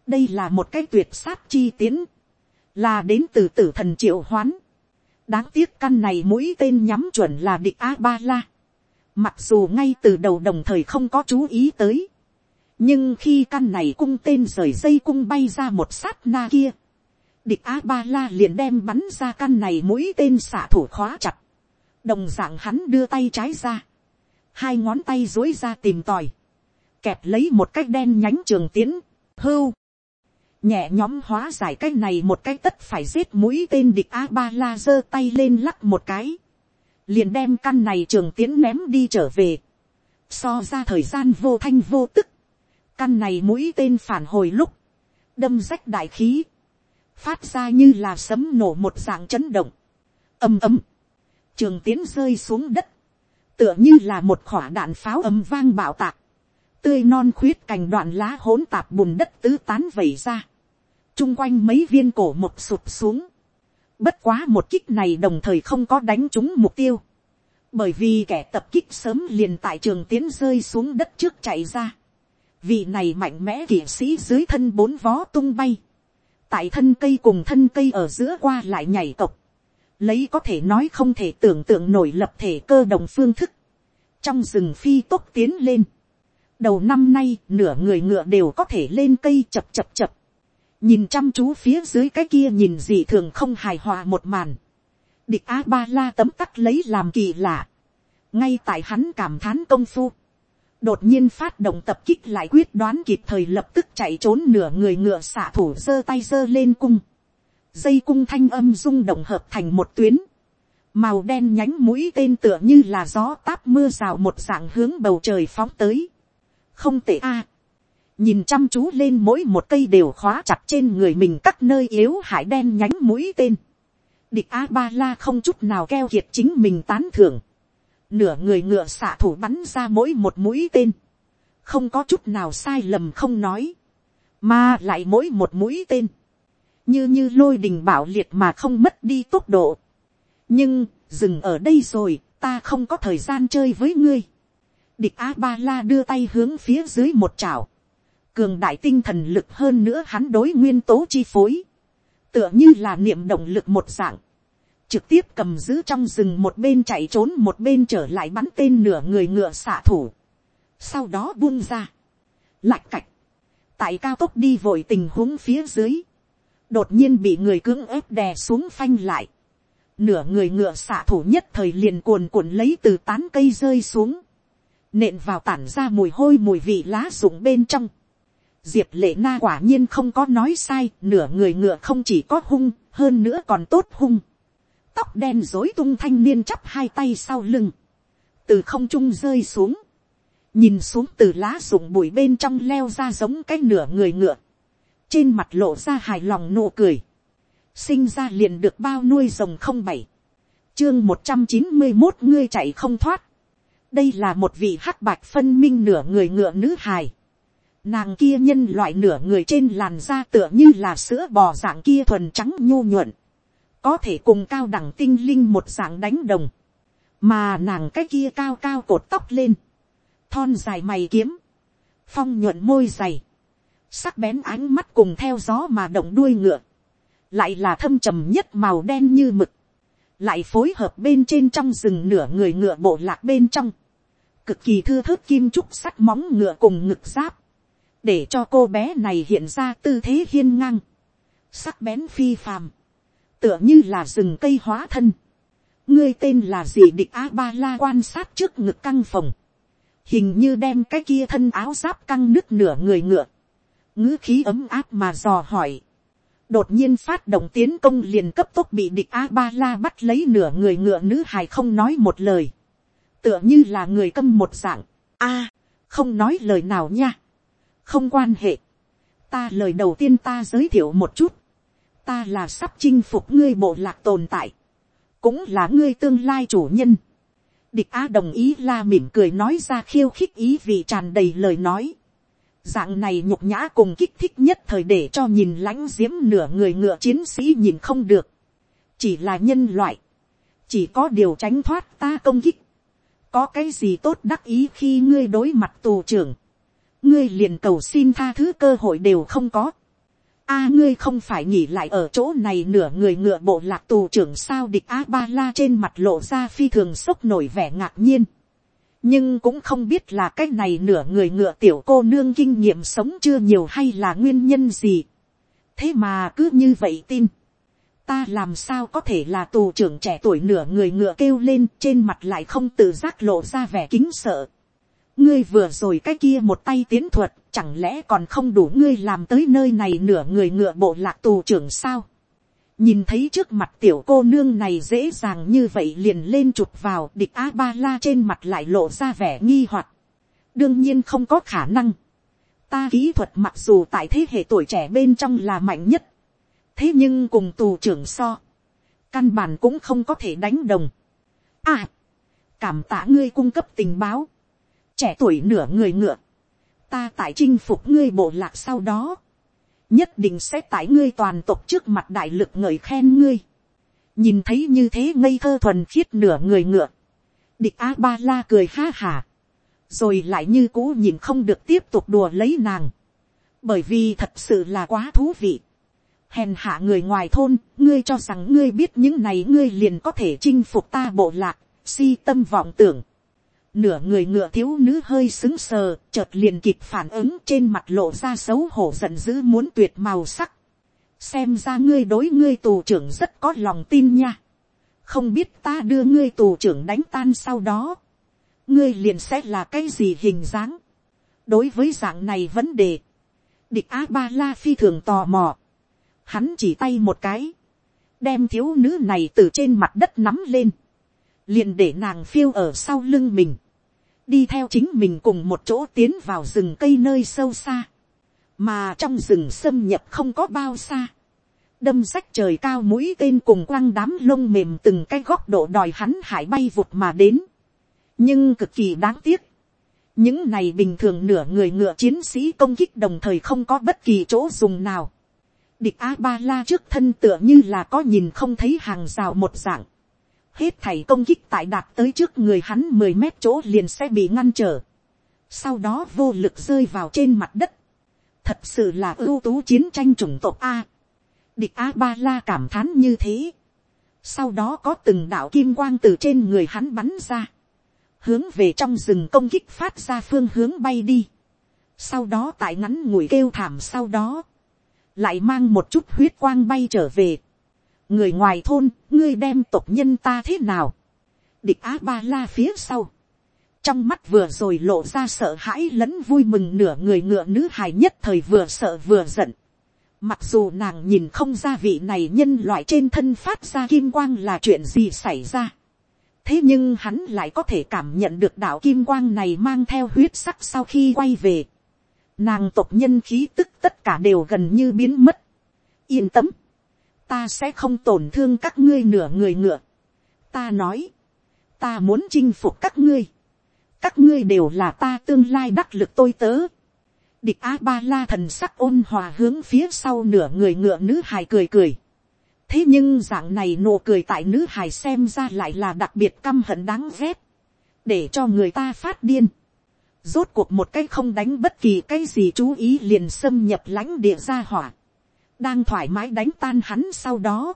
đây là một cái tuyệt sát chi tiến. là đến từ tử thần triệu hoán đáng tiếc căn này mũi tên nhắm chuẩn là địch a ba la. mặc dù ngay từ đầu đồng thời không có chú ý tới, nhưng khi căn này cung tên rời dây cung bay ra một sát na kia, địch a ba la liền đem bắn ra căn này mũi tên xạ thủ khóa chặt, đồng d ạ n g hắn đưa tay trái ra, hai ngón tay dối ra tìm tòi, kẹp lấy một cái đen nhánh trường tiến, hưu, nhẹ nhóm hóa giải cái này một cái tất phải giết mũi tên địch a ba la giơ tay lên lắc một cái, liền đem căn này trường tiến ném đi trở về, so ra thời gian vô thanh vô tức, căn này mũi tên phản hồi lúc, đâm rách đại khí, phát ra như là sấm nổ một dạng chấn động, ầm ầm, trường tiến rơi xuống đất, tựa như là một khỏa đạn pháo ầm vang bạo tạc, tươi non khuyết cành đoạn lá hỗn tạp bùn đất tứ tán vẩy ra, chung quanh mấy viên cổ một sụp xuống, bất quá một kích này đồng thời không có đánh trúng mục tiêu, bởi vì kẻ tập kích sớm liền tại trường tiến rơi xuống đất trước chạy ra, vì này mạnh mẽ kỵ sĩ dưới thân bốn vó tung bay, tại thân cây cùng thân cây ở giữa qua lại nhảy cộc, lấy có thể nói không thể tưởng tượng nổi lập thể cơ đồng phương thức, trong rừng phi tốc tiến lên, đầu năm nay nửa người ngựa đều có thể lên cây chập chập chập, nhìn chăm chú phía dưới cái kia nhìn gì thường không hài hòa một màn, địch a ba la tấm tắc lấy làm kỳ lạ, ngay tại hắn cảm thán công phu, đột nhiên phát động tập kích lại quyết đoán kịp thời lập tức chạy trốn nửa người ngựa xạ thủ giơ tay giơ lên cung. Dây cung thanh âm rung động hợp thành một tuyến. Màu đen nhánh mũi tên tựa như là gió táp mưa rào một dạng hướng bầu trời phóng tới. Không tệ a. Nhìn chăm chú lên mỗi một cây đều khóa chặt trên người mình các nơi yếu hại đen nhánh mũi tên. Địch A-ba-la không chút nào keo kiệt chính mình tán thưởng nửa người ngựa xạ thủ bắn ra mỗi một mũi tên, không có chút nào sai lầm không nói, mà lại mỗi một mũi tên, như như lôi đình bảo liệt mà không mất đi tốc độ. nhưng, dừng ở đây rồi, ta không có thời gian chơi với ngươi. địch a ba la đưa tay hướng phía dưới một chảo, cường đại tinh thần lực hơn nữa hắn đối nguyên tố chi phối, tựa như là niệm động lực một dạng, trực tiếp cầm giữ trong rừng một bên chạy trốn một bên trở lại bắn tên nửa người ngựa xạ thủ, sau đó buông ra, lạch cạch, tại cao tốc đi vội tình huống phía dưới, đột nhiên bị người cưỡng ép đè xuống phanh lại, nửa người ngựa xạ thủ nhất thời liền cuồn cuộn lấy từ tán cây rơi xuống, nện vào tản ra mùi hôi mùi vị lá rụng bên trong, diệp lệ na quả nhiên không có nói sai, nửa người ngựa không chỉ có hung, hơn nữa còn tốt hung. Tóc đen dối tung thanh niên chắp hai tay sau lưng, từ không trung rơi xuống, nhìn xuống từ lá rụng bụi bên trong leo ra giống cái nửa người ngựa, trên mặt lộ ra hài lòng nụ cười, sinh ra liền được bao nuôi rồng không bảy, chương một trăm chín mươi một ngươi chạy không thoát, đây là một vị hắc bạch phân minh nửa người ngựa nữ hài, nàng kia nhân loại nửa người trên làn da tựa như là sữa bò dạng kia thuần trắng nhô nhuận, có thể cùng cao đẳng tinh linh một dạng đánh đồng, mà nàng cái kia cao cao cột tóc lên, thon dài mày kiếm, phong nhuận môi dày, sắc bén ánh mắt cùng theo gió mà động đuôi ngựa, lại là thâm trầm nhất màu đen như mực, lại phối hợp bên trên trong rừng nửa người ngựa bộ lạc bên trong, cực kỳ thưa thớt kim trúc sắt móng ngựa cùng ngực giáp, để cho cô bé này hiện ra tư thế hiên ngang, sắc bén phi phàm, tựa như là rừng cây hóa thân. ngươi tên là gì? Địch a ba la quan sát trước ngực căng phòng, hình như đem cái kia thân áo giáp căng nước nửa người ngựa, ngữ khí ấm áp mà dò hỏi. đột nhiên phát động tiến công liền cấp tốc bị địch a ba la bắt lấy nửa người ngựa nữ hài không nói một lời, tựa như là người câm một dạng, a, không nói lời nào nha, không quan hệ, ta lời đầu tiên ta giới thiệu một chút, ta là sắp chinh phục ngươi bộ lạc tồn tại, cũng là ngươi tương lai chủ nhân. Địch á đồng ý la mỉm cười nói ra khiêu khích ý vì tràn đầy lời nói. Dạng này nhục nhã cùng kích thích nhất thời để cho nhìn lãnh diễm nửa người ngựa chiến sĩ nhìn không được. Chỉ là nhân loại. Chỉ có điều tránh thoát ta công kích. Có cái gì tốt đắc ý khi ngươi đối mặt tù trưởng. Ngươi liền cầu xin tha thứ cơ hội đều không có a, ngươi không phải nghỉ lại ở chỗ này nửa người ngựa bộ lạc tù trưởng sao địch a ba la trên mặt lộ ra phi thường sốc nổi vẻ ngạc nhiên nhưng cũng không biết là cái này nửa người ngựa tiểu cô nương kinh nghiệm sống chưa nhiều hay là nguyên nhân gì. thế mà cứ như vậy tin. ta làm sao có thể là tù trưởng trẻ tuổi nửa người ngựa kêu lên trên mặt lại không tự giác lộ ra vẻ kính sợ. ngươi vừa rồi cái kia một tay tiến thuật, chẳng lẽ còn không đủ ngươi làm tới nơi này nửa người ngựa bộ lạc tù trưởng sao nhìn thấy trước mặt tiểu cô nương này dễ dàng như vậy liền lên chụp vào, địch a ba la trên mặt lại lộ ra vẻ nghi hoặc. Đương nhiên không có khả năng. Ta kỹ thuật mặc dù tại thế hệ tuổi trẻ bên trong là mạnh nhất. Thế nhưng cùng tù trưởng so, căn bản cũng không có thể đánh đồng. À cảm tạ ngươi cung cấp tình báo. Trẻ tuổi nửa người ngựa. Ta tại chinh phục ngươi bộ lạc sau đó nhất định sẽ tại ngươi toàn tộc trước mặt đại lực ngợi khen ngươi. nhìn thấy như thế ngây thơ thuần khiết nửa người ngựa. địch a ba la cười ha hà. rồi lại như cũ nhìn không được tiếp tục đùa lấy nàng. bởi vì thật sự là quá thú vị. hèn hạ người ngoài thôn, ngươi cho rằng ngươi biết những này ngươi liền có thể chinh phục ta bộ lạc, si tâm vọng tưởng nửa người ngựa thiếu nữ hơi xứng sờ, chợt liền kịp phản ứng trên mặt lộ ra xấu hổ giận dữ muốn tuyệt màu sắc. xem ra ngươi đối ngươi tù trưởng rất có lòng tin nha. không biết ta đưa ngươi tù trưởng đánh tan sau đó, ngươi liền sẽ là cái gì hình dáng. đối với dạng này vấn đề, địch a ba la phi thường tò mò. hắn chỉ tay một cái, đem thiếu nữ này từ trên mặt đất nắm lên, liền để nàng phiêu ở sau lưng mình đi theo chính mình cùng một chỗ tiến vào rừng cây nơi sâu xa, mà trong rừng xâm nhập không có bao xa, đâm sách trời cao mũi tên cùng quăng đám lông mềm từng cái góc độ đòi hắn hải bay vụt mà đến, nhưng cực kỳ đáng tiếc, những này bình thường nửa người ngựa chiến sĩ công kích đồng thời không có bất kỳ chỗ dùng nào. Địch A Ba La trước thân tựa như là có nhìn không thấy hàng rào một dạng hết thảy công kích tại đạt tới trước người hắn mười mét chỗ liền sẽ bị ngăn trở, sau đó vô lực rơi vào trên mặt đất, thật sự là ưu tú chiến tranh chủng tộc a, địch a ba la cảm thán như thế, sau đó có từng đạo kim quang từ trên người hắn bắn ra, hướng về trong rừng công kích phát ra phương hướng bay đi, sau đó tại ngắn ngủi kêu thảm sau đó, lại mang một chút huyết quang bay trở về, người ngoài thôn, ngươi đem tộc nhân ta thế nào, địch á ba la phía sau, trong mắt vừa rồi lộ ra sợ hãi lẫn vui mừng nửa người ngựa nữ hài nhất thời vừa sợ vừa giận. Mặc dù nàng nhìn không ra vị này nhân loại trên thân phát ra kim quang là chuyện gì xảy ra. Thế nhưng hắn lại có thể cảm nhận được đạo kim quang này mang theo huyết sắc sau khi quay về. Nàng tộc nhân khí tức tất cả đều gần như biến mất. Yên tâm ta sẽ không tổn thương các ngươi nửa người ngựa. ta nói, ta muốn chinh phục các ngươi. các ngươi đều là ta tương lai đắc lực tôi tớ. địch a ba la thần sắc ôn hòa hướng phía sau nửa người ngựa nữ hài cười cười. thế nhưng dạng này nụ cười tại nữ hài xem ra lại là đặc biệt căm hận đáng ghét. để cho người ta phát điên. rốt cuộc một cái không đánh bất kỳ cái gì chú ý liền xâm nhập lãnh địa ra hỏa đang thoải mái đánh tan hắn sau đó,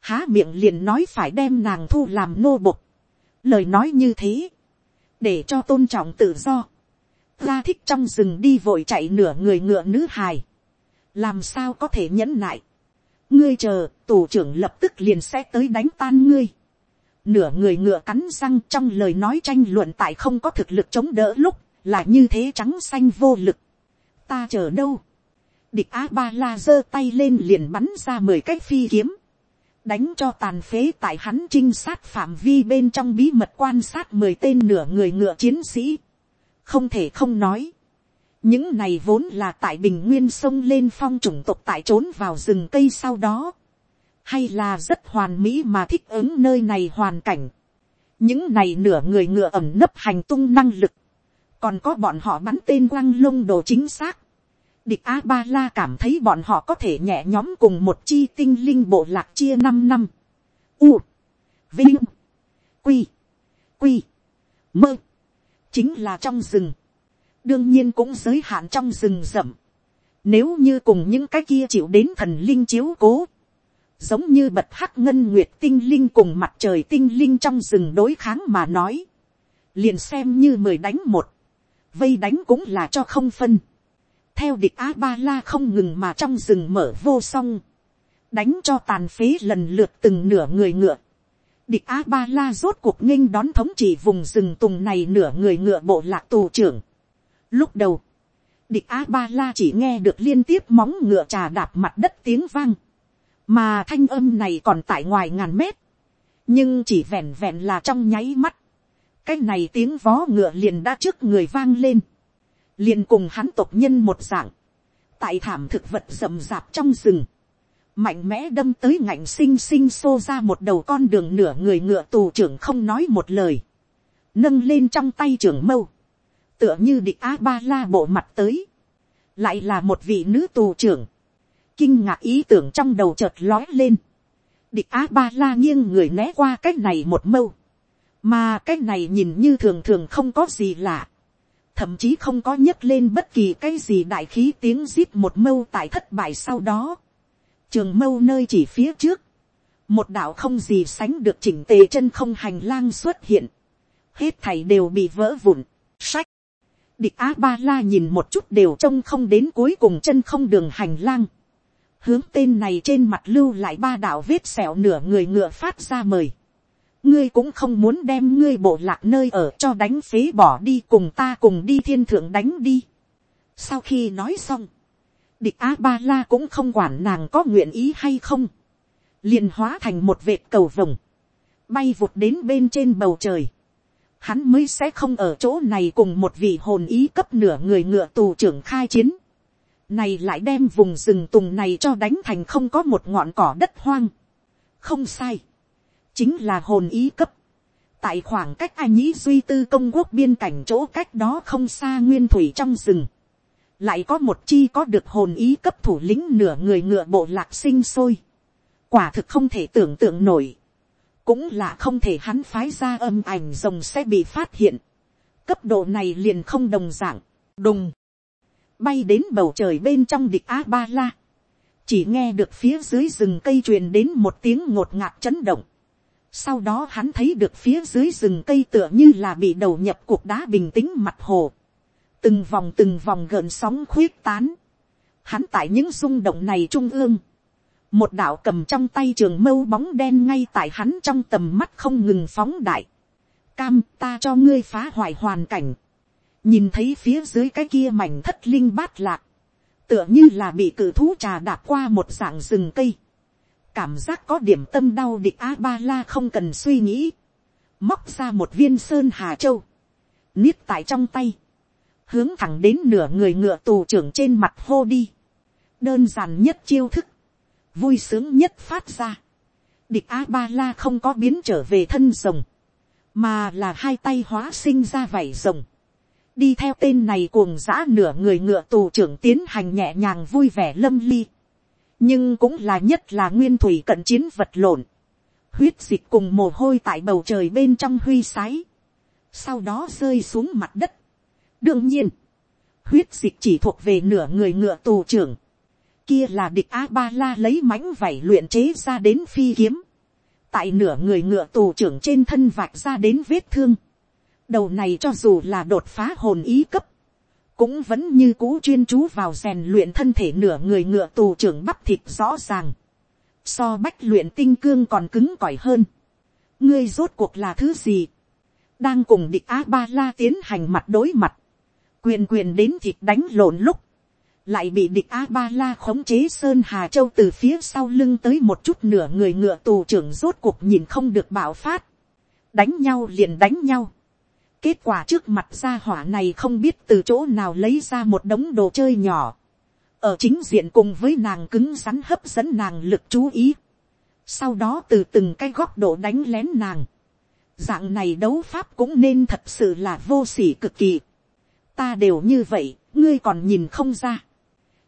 há miệng liền nói phải đem nàng thu làm nô bộc. lời nói như thế, để cho tôn trọng tự do, ra thích trong rừng đi vội chạy nửa người ngựa nữ hài, làm sao có thể nhẫn nại. ngươi chờ, tù trưởng lập tức liền sẽ tới đánh tan ngươi. nửa người ngựa cắn răng trong lời nói tranh luận tại không có thực lực chống đỡ lúc, là như thế trắng xanh vô lực. ta chờ đâu địch a ba la giơ tay lên liền bắn ra mười cái phi kiếm, đánh cho tàn phế tại hắn trinh sát phạm vi bên trong bí mật quan sát mười tên nửa người ngựa chiến sĩ. không thể không nói, những này vốn là tại bình nguyên sông lên phong chủng tộc tại trốn vào rừng cây sau đó, hay là rất hoàn mỹ mà thích ứng nơi này hoàn cảnh. những này nửa người ngựa ẩm nấp hành tung năng lực, còn có bọn họ bắn tên quăng lông đồ chính xác, Địch A-ba-la cảm thấy bọn họ có thể nhẹ nhóm cùng một chi tinh linh bộ lạc chia năm năm. U. Vinh. Quy. Quy. Mơ. Chính là trong rừng. Đương nhiên cũng giới hạn trong rừng rậm. Nếu như cùng những cái kia chịu đến thần linh chiếu cố. Giống như bật hắc ngân nguyệt tinh linh cùng mặt trời tinh linh trong rừng đối kháng mà nói. liền xem như mười đánh một, vây đánh cũng là cho không phân theo địch a ba la không ngừng mà trong rừng mở vô song, đánh cho tàn phế lần lượt từng nửa người ngựa. địch a ba la rốt cuộc nghinh đón thống trị vùng rừng tùng này nửa người ngựa bộ lạc tù trưởng. lúc đầu, địch a ba la chỉ nghe được liên tiếp móng ngựa trà đạp mặt đất tiếng vang, mà thanh âm này còn tại ngoài ngàn mét, nhưng chỉ vẹn vẹn là trong nháy mắt, cái này tiếng vó ngựa liền đã trước người vang lên, liền cùng hắn tộc nhân một dạng, tại thảm thực vật rậm rạp trong rừng, mạnh mẽ đâm tới ngạnh xinh xinh xô ra một đầu con đường nửa người ngựa tù trưởng không nói một lời, nâng lên trong tay trưởng mâu, tựa như địch a ba la bộ mặt tới, lại là một vị nữ tù trưởng, kinh ngạc ý tưởng trong đầu chợt lói lên, địch a ba la nghiêng người né qua cái này một mâu, mà cái này nhìn như thường thường không có gì lạ, thậm chí không có nhấc lên bất kỳ cái gì đại khí tiếng zip một mâu tại thất bại sau đó, trường mâu nơi chỉ phía trước, một đạo không gì sánh được chỉnh tề chân không hành lang xuất hiện, hết thảy đều bị vỡ vụn, sách, địch a ba la nhìn một chút đều trông không đến cuối cùng chân không đường hành lang, hướng tên này trên mặt lưu lại ba đạo vết sẹo nửa người ngựa phát ra mời, ngươi cũng không muốn đem ngươi bộ lạc nơi ở cho đánh phế bỏ đi cùng ta cùng đi thiên thượng đánh đi. sau khi nói xong, địch a ba la cũng không quản nàng có nguyện ý hay không, liền hóa thành một vệt cầu vồng, bay vụt đến bên trên bầu trời, hắn mới sẽ không ở chỗ này cùng một vị hồn ý cấp nửa người ngựa tù trưởng khai chiến, này lại đem vùng rừng tùng này cho đánh thành không có một ngọn cỏ đất hoang, không sai, chính là hồn ý cấp, tại khoảng cách ai nhĩ duy tư công quốc biên cảnh chỗ cách đó không xa nguyên thủy trong rừng, lại có một chi có được hồn ý cấp thủ lĩnh nửa người ngựa bộ lạc sinh sôi, quả thực không thể tưởng tượng nổi, cũng là không thể hắn phái ra âm ảnh rồng sẽ bị phát hiện, cấp độ này liền không đồng d ạ n g đùng, bay đến bầu trời bên trong địch a ba la, chỉ nghe được phía dưới rừng cây truyền đến một tiếng ngột ngạt chấn động, sau đó hắn thấy được phía dưới rừng cây tựa như là bị đầu nhập cuộc đá bình tĩnh mặt hồ, từng vòng từng vòng gợn sóng khuyết tán, hắn tại những rung động này trung ương, một đạo cầm trong tay trường mâu bóng đen ngay tại hắn trong tầm mắt không ngừng phóng đại, cam ta cho ngươi phá hoại hoàn cảnh, nhìn thấy phía dưới cái kia mảnh thất linh bát lạc, tựa như là bị cử thú trà đạp qua một dạng rừng cây, cảm giác có điểm tâm đau địch a ba la không cần suy nghĩ, móc ra một viên sơn hà châu, niết tại trong tay, hướng thẳng đến nửa người ngựa tù trưởng trên mặt hô đi, đơn giản nhất chiêu thức, vui sướng nhất phát ra, địch a ba la không có biến trở về thân rồng, mà là hai tay hóa sinh ra vảy rồng, đi theo tên này cuồng dã nửa người ngựa tù trưởng tiến hành nhẹ nhàng vui vẻ lâm ly, nhưng cũng là nhất là nguyên thủy cận chiến vật lộn, huyết dịch cùng mồ hôi tại bầu trời bên trong huy sái, sau đó rơi xuống mặt đất, đương nhiên, huyết dịch chỉ thuộc về nửa người ngựa tù trưởng, kia là địch a ba la lấy mãnh vảy luyện chế ra đến phi kiếm, tại nửa người ngựa tù trưởng trên thân vạch ra đến vết thương, đầu này cho dù là đột phá hồn ý cấp, cũng vẫn như cũ chuyên chú vào rèn luyện thân thể nửa người ngựa tù trưởng bắp thịt rõ ràng, so bách luyện tinh cương còn cứng cỏi hơn. ngươi rốt cuộc là thứ gì, đang cùng địch a ba la tiến hành mặt đối mặt, quyền quyền đến thịt đánh lộn lúc, lại bị địch a ba la khống chế sơn hà châu từ phía sau lưng tới một chút nửa người ngựa tù trưởng rốt cuộc nhìn không được bạo phát, đánh nhau liền đánh nhau kết quả trước mặt gia hỏa này không biết từ chỗ nào lấy ra một đống đồ chơi nhỏ, ở chính diện cùng với nàng cứng rắn hấp dẫn nàng lực chú ý, sau đó từ từng cái góc độ đánh lén nàng, dạng này đấu pháp cũng nên thật sự là vô sỉ cực kỳ ta đều như vậy, ngươi còn nhìn không ra.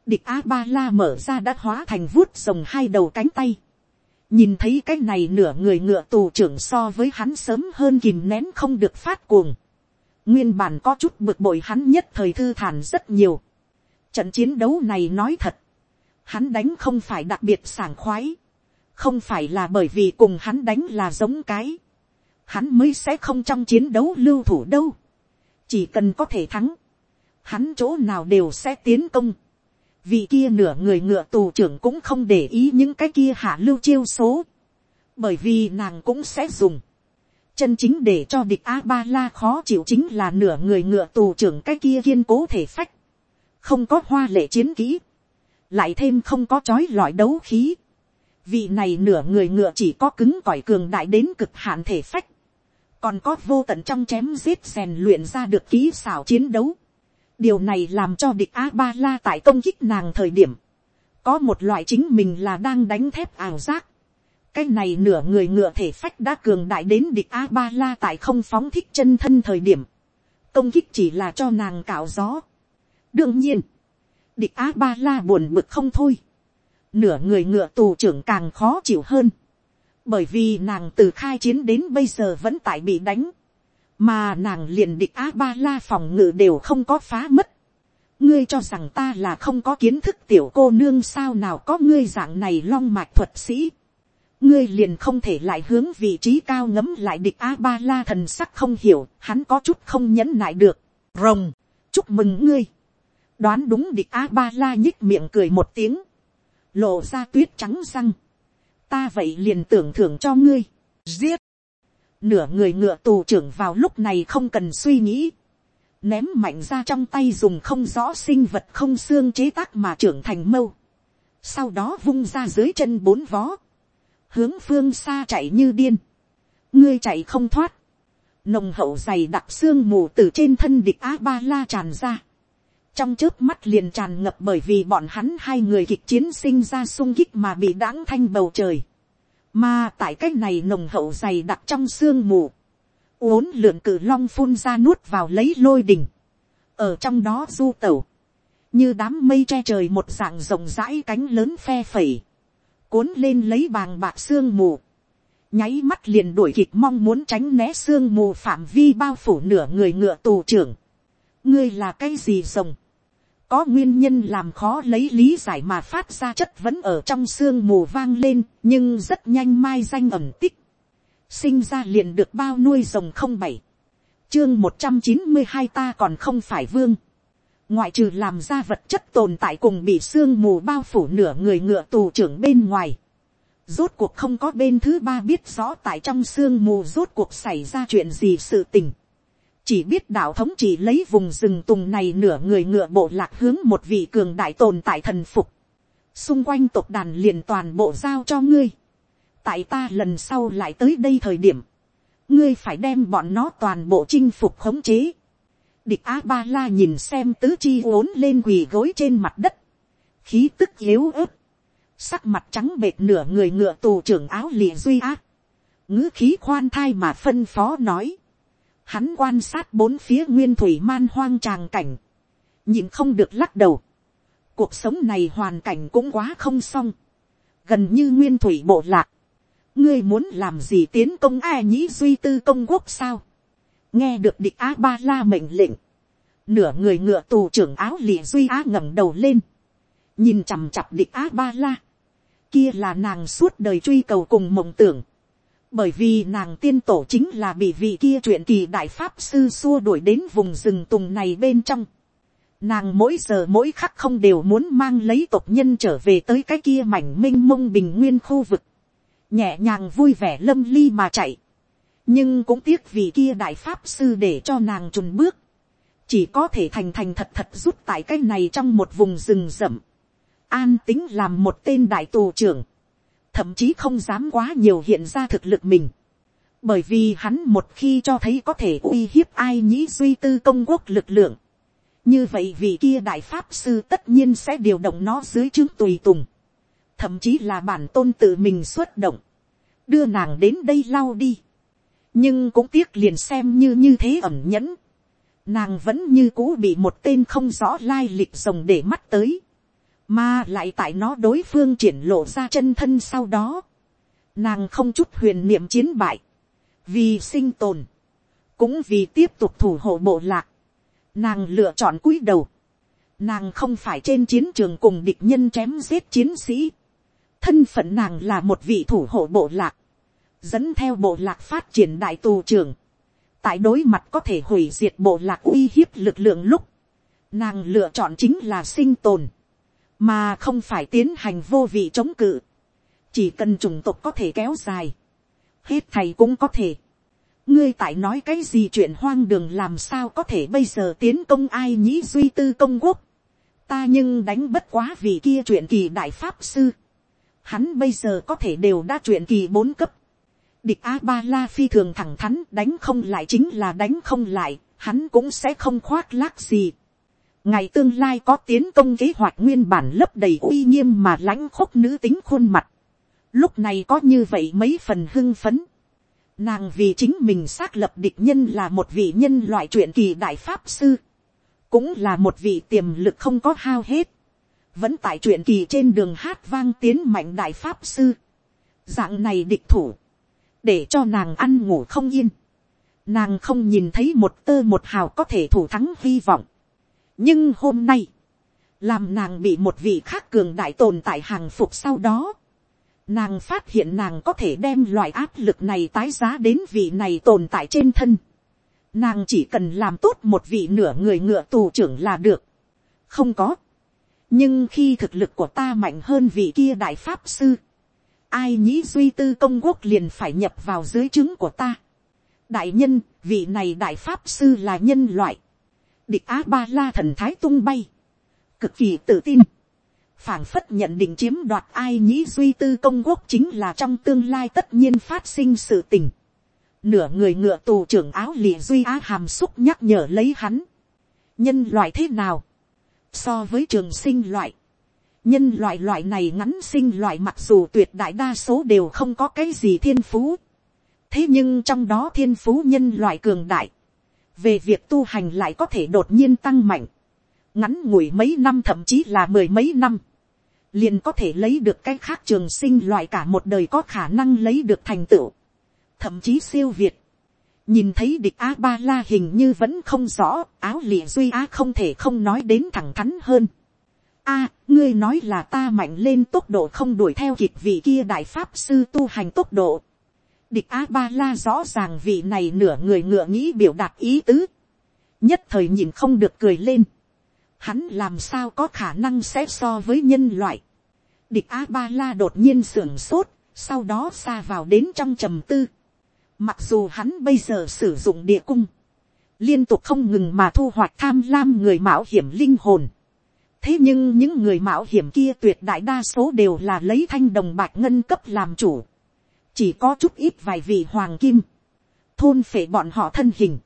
địch a ba la mở ra đã hóa thành vuốt rồng hai đầu cánh tay. nhìn thấy cái này nửa người ngựa tù trưởng so với hắn sớm hơn kìm nén không được phát cuồng nguyên bản có chút bực bội hắn nhất thời thư thản rất nhiều. trận chiến đấu này nói thật, hắn đánh không phải đặc biệt sảng khoái, không phải là bởi vì cùng hắn đánh là giống cái, hắn mới sẽ không trong chiến đấu lưu thủ đâu. chỉ cần có thể thắng, hắn chỗ nào đều sẽ tiến công. vì kia nửa người ngựa tù trưởng cũng không để ý những cái kia hạ lưu chiêu số. bởi vì nàng cũng sẽ dùng chân chính để cho địch a ba la khó chịu chính là nửa người ngựa tù trưởng cái kia kiên cố thể phách. không có hoa lệ chiến kỹ. lại thêm không có chói lọi đấu khí. vị này nửa người ngựa chỉ có cứng cỏi cường đại đến cực hạn thể phách còn có vô tận trong chém giết rèn luyện ra được kỹ xảo chiến đấu. điều này làm cho địch a ba la tại công kích nàng thời điểm, có một loại chính mình là đang đánh thép ảo giác cái này nửa người ngựa thể phách đã cường đại đến địch a ba la tại không phóng thích chân thân thời điểm, công kích chỉ là cho nàng cạo gió. đương nhiên, địch a ba la buồn bực không thôi, nửa người ngựa tù trưởng càng khó chịu hơn bởi vì nàng từ khai chiến đến bây giờ vẫn tại bị đánh, mà nàng liền địch a ba la phòng ngự đều không có phá mất. ngươi cho rằng ta là không có kiến thức tiểu cô nương sao nào có ngươi dạng này long mạch thuật sĩ ngươi liền không thể lại hướng vị trí cao ngấm lại địch a ba la thần sắc không hiểu, hắn có chút không nhẫn nại được. rồng, chúc mừng ngươi. đoán đúng địch a ba la nhích miệng cười một tiếng, lộ ra tuyết trắng răng. Ta vậy liền tưởng thưởng cho ngươi, giết, nửa người ngựa tù trưởng vào lúc này không cần suy nghĩ, ném mạnh ra trong tay dùng không rõ sinh vật không xương chế tác mà trưởng thành mâu, sau đó vung ra dưới chân bốn vó, hướng phương xa chạy như điên, ngươi chạy không thoát, nồng hậu dày đặc xương mù từ trên thân địch a ba la tràn ra, trong trước mắt liền tràn ngập bởi vì bọn hắn hai người kịch chiến sinh ra sung kích mà bị đáng thanh bầu trời. Mà tại cái này nồng hậu dày đặc trong sương mù. Uốn lượn cử long phun ra nuốt vào lấy lôi đỉnh. Ở trong đó du tẩu. Như đám mây che trời một dạng rộng rãi cánh lớn phe phẩy. Cuốn lên lấy bàng bạc sương mù. Nháy mắt liền đuổi kịp mong muốn tránh né sương mù phạm vi bao phủ nửa người ngựa tù trưởng. Ngươi là cái gì rồng? có nguyên nhân làm khó lấy lý giải mà phát ra chất vẫn ở trong sương mù vang lên, nhưng rất nhanh mai danh ẩm tích. Sinh ra liền được bao nuôi rồng không bảy. Chương một trăm chín mươi hai ta còn không phải vương. Ngoại trừ làm ra vật chất tồn tại cùng bị sương mù bao phủ nửa người ngựa tù trưởng bên ngoài. Rốt cuộc không có bên thứ ba biết rõ tại trong sương mù rốt cuộc xảy ra chuyện gì sự tình chỉ biết đạo thống chỉ lấy vùng rừng tùng này nửa người ngựa bộ lạc hướng một vị cường đại tồn tại thần phục. xung quanh tộc đàn liền toàn bộ giao cho ngươi. tại ta lần sau lại tới đây thời điểm, ngươi phải đem bọn nó toàn bộ chinh phục khống chế địch a ba la nhìn xem tứ chi uốn lên quỳ gối trên mặt đất, khí tức yếu ớt, sắc mặt trắng bệt nửa người ngựa tù trưởng áo lìa duy ác, ngữ khí khoan thai mà phân phó nói, Hắn quan sát bốn phía nguyên thủy man hoang tràng cảnh. Nhìn không được lắc đầu. Cuộc sống này hoàn cảnh cũng quá không xong. Gần như nguyên thủy bộ lạc. Ngươi muốn làm gì tiến công ai nhĩ duy tư công quốc sao? Nghe được địch á ba la mệnh lệnh. Nửa người ngựa tù trưởng áo lìa duy á ngẩng đầu lên. Nhìn chằm chặp địch á ba la. Kia là nàng suốt đời truy cầu cùng mộng tưởng bởi vì nàng tiên tổ chính là bị vị kia chuyện kỳ đại pháp sư xua đuổi đến vùng rừng tùng này bên trong. Nàng mỗi giờ mỗi khắc không đều muốn mang lấy tộc nhân trở về tới cái kia mảnh minh mông bình nguyên khu vực. Nhẹ nhàng vui vẻ lâm ly mà chạy. Nhưng cũng tiếc vì kia đại pháp sư để cho nàng trùn bước. Chỉ có thể thành thành thật thật rút tại cái này trong một vùng rừng rậm. An tính làm một tên đại tù trưởng thậm chí không dám quá nhiều hiện ra thực lực mình. Bởi vì hắn một khi cho thấy có thể uy hiếp ai nhĩ duy tư công quốc lực lượng. Như vậy vị kia đại pháp sư tất nhiên sẽ điều động nó dưới chứng tùy tùng. Thậm chí là bản tôn tự mình xuất động. Đưa nàng đến đây lau đi. Nhưng cũng tiếc liền xem như như thế ẩm nhẫn. Nàng vẫn như cũ bị một tên không rõ lai lịch rồng để mắt tới mà lại tại nó đối phương triển lộ ra chân thân sau đó. Nàng không chút huyền niệm chiến bại. Vì sinh tồn. Cũng vì tiếp tục thủ hộ bộ lạc. Nàng lựa chọn cúi đầu. Nàng không phải trên chiến trường cùng địch nhân chém giết chiến sĩ. Thân phận nàng là một vị thủ hộ bộ lạc dẫn theo bộ lạc phát triển đại tù trưởng, tại đối mặt có thể hủy diệt bộ lạc uy hiếp lực lượng lúc, nàng lựa chọn chính là sinh tồn, mà không phải tiến hành vô vị chống cự, chỉ cần chủng tộc có thể kéo dài, hết thầy cũng có thể. ngươi tại nói cái gì chuyện hoang đường làm sao có thể bây giờ tiến công ai nhĩ duy tư công quốc, ta nhưng đánh bất quá vì kia chuyện kỳ đại pháp sư, hắn bây giờ có thể đều đã chuyện kỳ bốn cấp, địch a ba la phi thường thẳng thắn đánh không lại chính là đánh không lại, hắn cũng sẽ không khoác lác gì. ngày tương lai có tiến công kế hoạch nguyên bản lấp đầy uy nghiêm mà lãnh khúc nữ tính khuôn mặt. lúc này có như vậy mấy phần hưng phấn. nàng vì chính mình xác lập địch nhân là một vị nhân loại truyện kỳ đại pháp sư. cũng là một vị tiềm lực không có hao hết. vẫn tại truyện kỳ trên đường hát vang tiến mạnh đại pháp sư. dạng này địch thủ để cho nàng ăn ngủ không yên. Nàng không nhìn thấy một tơ một hào có thể thủ thắng hy vọng. nhưng hôm nay, làm nàng bị một vị khác cường đại tồn tại hàng phục sau đó, nàng phát hiện nàng có thể đem loại áp lực này tái giá đến vị này tồn tại trên thân. Nàng chỉ cần làm tốt một vị nửa người ngựa tù trưởng là được. không có. nhưng khi thực lực của ta mạnh hơn vị kia đại pháp sư, ai nhĩ duy tư công quốc liền phải nhập vào dưới trứng của ta. đại nhân, vị này đại pháp sư là nhân loại. địch á ba la thần thái tung bay. cực kỳ tự tin. phảng phất nhận định chiếm đoạt ai nhĩ duy tư công quốc chính là trong tương lai tất nhiên phát sinh sự tình. nửa người ngựa tù trưởng áo lìa duy á hàm xúc nhắc nhở lấy hắn. nhân loại thế nào. so với trường sinh loại nhân loại loại này ngắn sinh loại mặc dù tuyệt đại đa số đều không có cái gì thiên phú. thế nhưng trong đó thiên phú nhân loại cường đại, về việc tu hành lại có thể đột nhiên tăng mạnh, ngắn ngủi mấy năm thậm chí là mười mấy năm, liền có thể lấy được cái khác trường sinh loại cả một đời có khả năng lấy được thành tựu, thậm chí siêu việt. nhìn thấy địch a ba la hình như vẫn không rõ, áo lìa duy a không thể không nói đến thẳng thắn hơn a, ngươi nói là ta mạnh lên tốc độ không đuổi theo kịp vị kia đại pháp sư tu hành tốc độ. địch a ba la rõ ràng vị này nửa người ngựa nghĩ biểu đạt ý tứ. nhất thời nhìn không được cười lên. hắn làm sao có khả năng sẽ so với nhân loại. địch a ba la đột nhiên sưởng sốt, sau đó xa vào đến trong trầm tư. mặc dù hắn bây giờ sử dụng địa cung, liên tục không ngừng mà thu hoạch tham lam người mạo hiểm linh hồn thế nhưng những người mạo hiểm kia tuyệt đại đa số đều là lấy thanh đồng bạc ngân cấp làm chủ. chỉ có chút ít vài vị hoàng kim. thôn phệ bọn họ thân hình.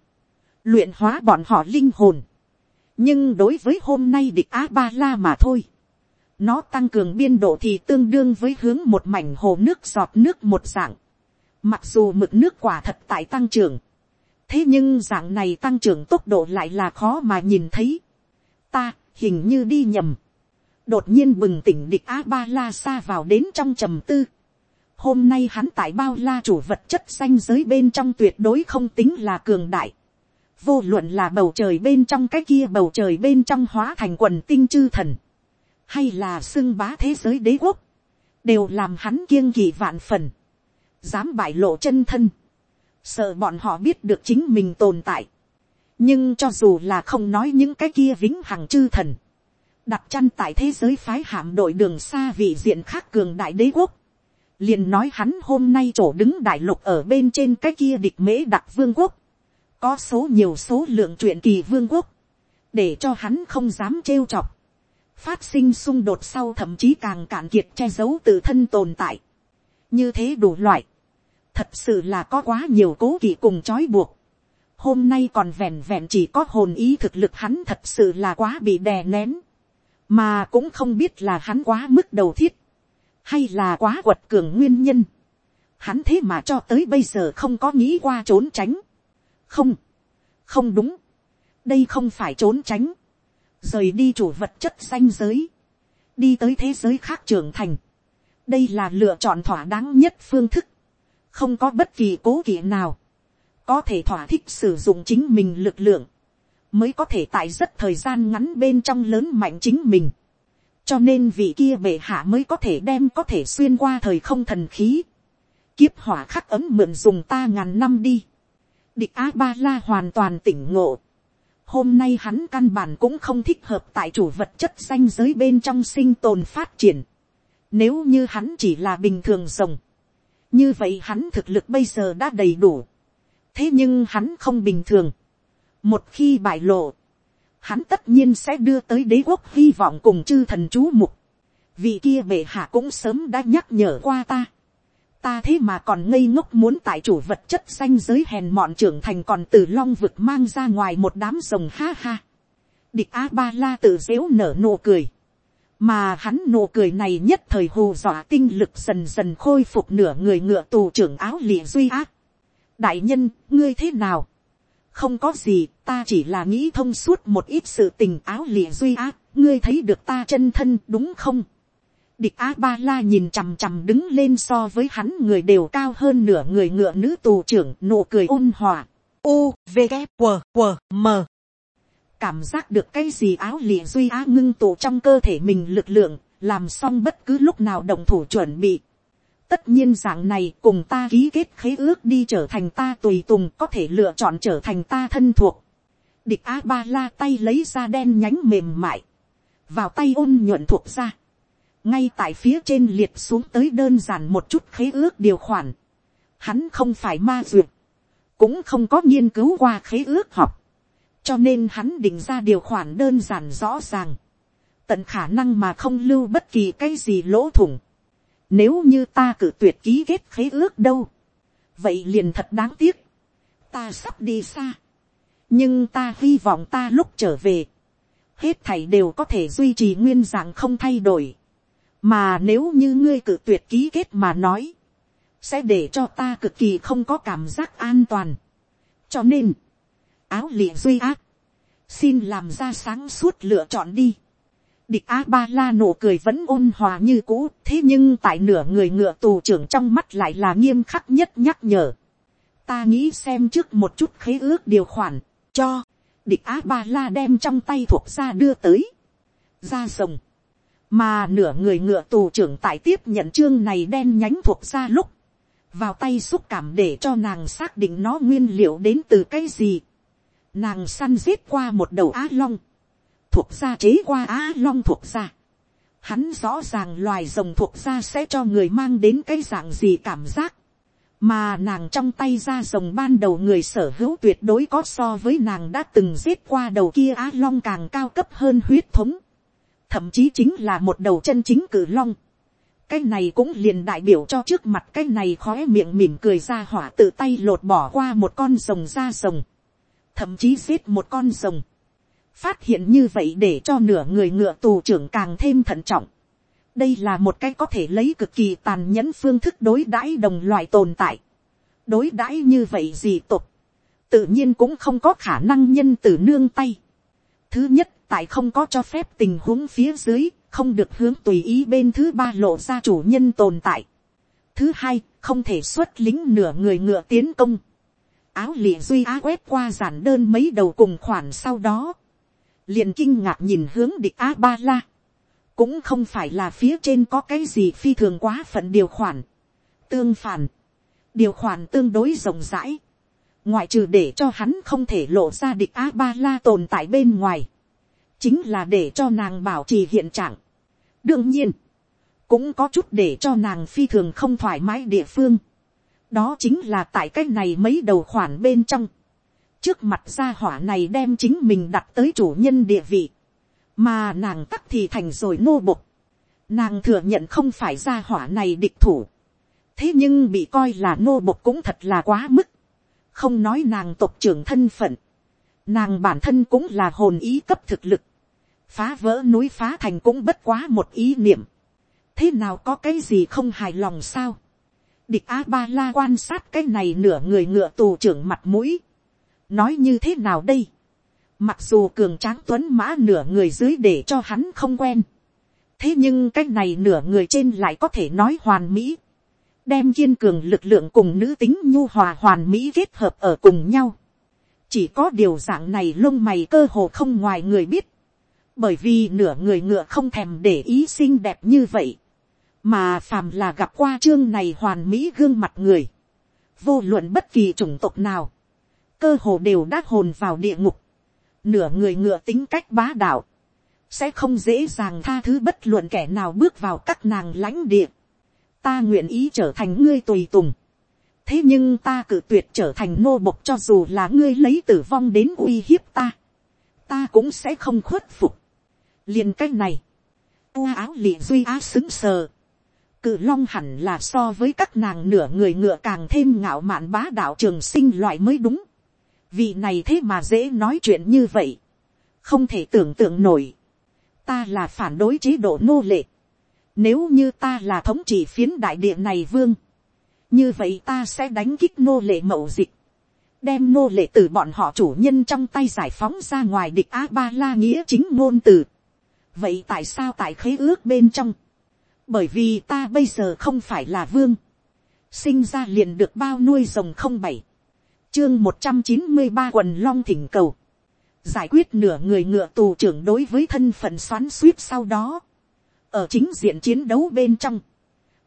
luyện hóa bọn họ linh hồn. nhưng đối với hôm nay địch á ba la mà thôi. nó tăng cường biên độ thì tương đương với hướng một mảnh hồ nước giọt nước một dạng. mặc dù mực nước quả thật tại tăng trưởng. thế nhưng dạng này tăng trưởng tốc độ lại là khó mà nhìn thấy. ta hình như đi nhầm, đột nhiên bừng tỉnh địch a ba la xa vào đến trong trầm tư. hôm nay hắn tại bao la chủ vật chất xanh giới bên trong tuyệt đối không tính là cường đại. vô luận là bầu trời bên trong cái kia bầu trời bên trong hóa thành quần tinh chư thần, hay là xưng bá thế giới đế quốc, đều làm hắn kiêng kỳ vạn phần, dám bại lộ chân thân, sợ bọn họ biết được chính mình tồn tại, nhưng cho dù là không nói những cái kia vĩnh hằng chư thần, đặt chăn tại thế giới phái hạm đội đường xa vị diện khác cường đại đế quốc, liền nói hắn hôm nay chỗ đứng đại lục ở bên trên cái kia địch mễ đặc vương quốc, có số nhiều số lượng truyện kỳ vương quốc, để cho hắn không dám trêu chọc, phát sinh xung đột sau thậm chí càng cạn kiệt che giấu tự thân tồn tại, như thế đủ loại, thật sự là có quá nhiều cố kỵ cùng trói buộc, hôm nay còn vẹn vẹn chỉ có hồn ý thực lực hắn thật sự là quá bị đè nén, mà cũng không biết là hắn quá mức đầu thiết, hay là quá quật cường nguyên nhân. Hắn thế mà cho tới bây giờ không có nghĩ qua trốn tránh. không, không đúng, đây không phải trốn tránh, rời đi chủ vật chất danh giới, đi tới thế giới khác trưởng thành. đây là lựa chọn thỏa đáng nhất phương thức, không có bất kỳ cố kỵ nào có thể thỏa thích sử dụng chính mình lực lượng, mới có thể tại rất thời gian ngắn bên trong lớn mạnh chính mình. cho nên vị kia bệ hạ mới có thể đem có thể xuyên qua thời không thần khí, kiếp hỏa khắc ấm mượn dùng ta ngàn năm đi. địch a ba la hoàn toàn tỉnh ngộ. hôm nay hắn căn bản cũng không thích hợp tại chủ vật chất danh giới bên trong sinh tồn phát triển. nếu như hắn chỉ là bình thường rồng, như vậy hắn thực lực bây giờ đã đầy đủ thế nhưng hắn không bình thường. một khi bại lộ, hắn tất nhiên sẽ đưa tới đế quốc hy vọng cùng chư thần chú mục. vị kia bệ hạ cũng sớm đã nhắc nhở qua ta. ta thế mà còn ngây ngốc muốn tại chủ vật chất danh giới hèn mọn trưởng thành còn từ long vực mang ra ngoài một đám rồng ha ha. địch a ba la tự dếu nở nụ cười. mà hắn nụ cười này nhất thời hù dọa tinh lực dần dần khôi phục nửa người ngựa tù trưởng áo lịa duy ác đại nhân ngươi thế nào không có gì, ta chỉ là nghĩ thông suốt một ít sự tình áo lìa duy ác, ngươi thấy được ta chân thân đúng không. địch a ba la nhìn chằm chằm đứng lên so với hắn người đều cao hơn nửa người ngựa nữ tù trưởng nụ cười ôn hòa. u v g q q m cảm giác được cái gì áo lìa duy á ngưng tụ trong cơ thể mình lực lượng, làm xong bất cứ lúc nào đồng thủ chuẩn bị tất nhiên dạng này cùng ta ký kết khế ước đi trở thành ta tùy tùng có thể lựa chọn trở thành ta thân thuộc. địch a ba la tay lấy ra đen nhánh mềm mại, vào tay ôn nhuận thuộc ra, ngay tại phía trên liệt xuống tới đơn giản một chút khế ước điều khoản. Hắn không phải ma duyệt, cũng không có nghiên cứu qua khế ước học, cho nên hắn định ra điều khoản đơn giản rõ ràng, tận khả năng mà không lưu bất kỳ cái gì lỗ thủng nếu như ta cử tuyệt ký kết khế ước đâu. Vậy liền thật đáng tiếc. Ta sắp đi xa. Nhưng ta hy vọng ta lúc trở về. Hết thảy đều có thể duy trì nguyên dạng không thay đổi. Mà nếu như ngươi cử tuyệt ký kết mà nói. Sẽ để cho ta cực kỳ không có cảm giác an toàn. Cho nên. Áo lịa duy ác. Xin làm ra sáng suốt lựa chọn đi Địch A-ba-la nụ cười vẫn ôn hòa như cũ, thế nhưng tại nửa người ngựa tù trưởng trong mắt lại là nghiêm khắc nhất nhắc nhở. Ta nghĩ xem trước một chút khế ước điều khoản, cho, địch A-ba-la đem trong tay thuộc ra đưa tới. Ra rồng. Mà nửa người ngựa tù trưởng tại tiếp nhận chương này đen nhánh thuộc ra lúc. Vào tay xúc cảm để cho nàng xác định nó nguyên liệu đến từ cái gì. Nàng săn giết qua một đầu á long thuộc gia chế qua á long thuộc gia. Hắn rõ ràng loài rồng thuộc gia sẽ cho người mang đến cái dạng gì cảm giác. Mà nàng trong tay ra rồng ban đầu người sở hữu tuyệt đối có so với nàng đã từng giết qua đầu kia á long càng cao cấp hơn huyết thống. Thậm chí chính là một đầu chân chính cử long. Cái này cũng liền đại biểu cho trước mặt cái này khóe miệng mỉm cười ra hỏa tự tay lột bỏ qua một con rồng ra rồng. Thậm chí giết một con rồng phát hiện như vậy để cho nửa người ngựa tù trưởng càng thêm thận trọng. đây là một cái có thể lấy cực kỳ tàn nhẫn phương thức đối đãi đồng loại tồn tại. đối đãi như vậy gì tục. tự nhiên cũng không có khả năng nhân từ nương tay. thứ nhất tại không có cho phép tình huống phía dưới, không được hướng tùy ý bên thứ ba lộ ra chủ nhân tồn tại. thứ hai, không thể xuất lính nửa người ngựa tiến công. áo lịa duy á quét qua giản đơn mấy đầu cùng khoản sau đó liền kinh ngạc nhìn hướng địch a ba la, cũng không phải là phía trên có cái gì phi thường quá phận điều khoản, tương phản, điều khoản tương đối rộng rãi, ngoại trừ để cho hắn không thể lộ ra địch a ba la tồn tại bên ngoài, chính là để cho nàng bảo trì hiện trạng. đương nhiên, cũng có chút để cho nàng phi thường không thoải mái địa phương, đó chính là tại cái này mấy đầu khoản bên trong, trước mặt gia hỏa này đem chính mình đặt tới chủ nhân địa vị, mà nàng tắc thì thành rồi nô bục. Nàng thừa nhận không phải gia hỏa này địch thủ, thế nhưng bị coi là nô bục cũng thật là quá mức, không nói nàng tộc trưởng thân phận, nàng bản thân cũng là hồn ý cấp thực lực, phá vỡ núi phá thành cũng bất quá một ý niệm, thế nào có cái gì không hài lòng sao, địch a ba la quan sát cái này nửa người ngựa tù trưởng mặt mũi, nói như thế nào đây, mặc dù cường tráng tuấn mã nửa người dưới để cho hắn không quen, thế nhưng cái này nửa người trên lại có thể nói hoàn mỹ, đem kiên cường lực lượng cùng nữ tính nhu hòa hoàn mỹ kết hợp ở cùng nhau. chỉ có điều dạng này lông mày cơ hồ không ngoài người biết, bởi vì nửa người ngựa không thèm để ý xinh đẹp như vậy, mà phàm là gặp qua chương này hoàn mỹ gương mặt người, vô luận bất kỳ chủng tộc nào, cơ hồ đều đã hồn vào địa ngục, nửa người ngựa tính cách bá đạo, sẽ không dễ dàng tha thứ bất luận kẻ nào bước vào các nàng lãnh địa. ta nguyện ý trở thành ngươi tùy tùng. thế nhưng ta cự tuyệt trở thành nô bộc cho dù là ngươi lấy tử vong đến uy hiếp ta. ta cũng sẽ không khuất phục. liền cách này, u áo lì duy á xứng sờ. cự long hẳn là so với các nàng nửa người ngựa càng thêm ngạo mạn bá đạo trường sinh loại mới đúng vị này thế mà dễ nói chuyện như vậy. không thể tưởng tượng nổi ta là phản đối chế độ nô lệ. Nếu như ta là thống trị phiến đại địa này vương, như vậy ta sẽ đánh kích nô lệ mậu dịch, đem nô lệ từ bọn họ chủ nhân trong tay giải phóng ra ngoài địch a ba la nghĩa chính ngôn từ. vậy tại sao tại khế ước bên trong, bởi vì ta bây giờ không phải là vương, sinh ra liền được bao nuôi rồng không bảy, chương một trăm chín mươi ba quần long thỉnh cầu, giải quyết nửa người ngựa tù trưởng đối với thân phận xoắn suýt sau đó, ở chính diện chiến đấu bên trong,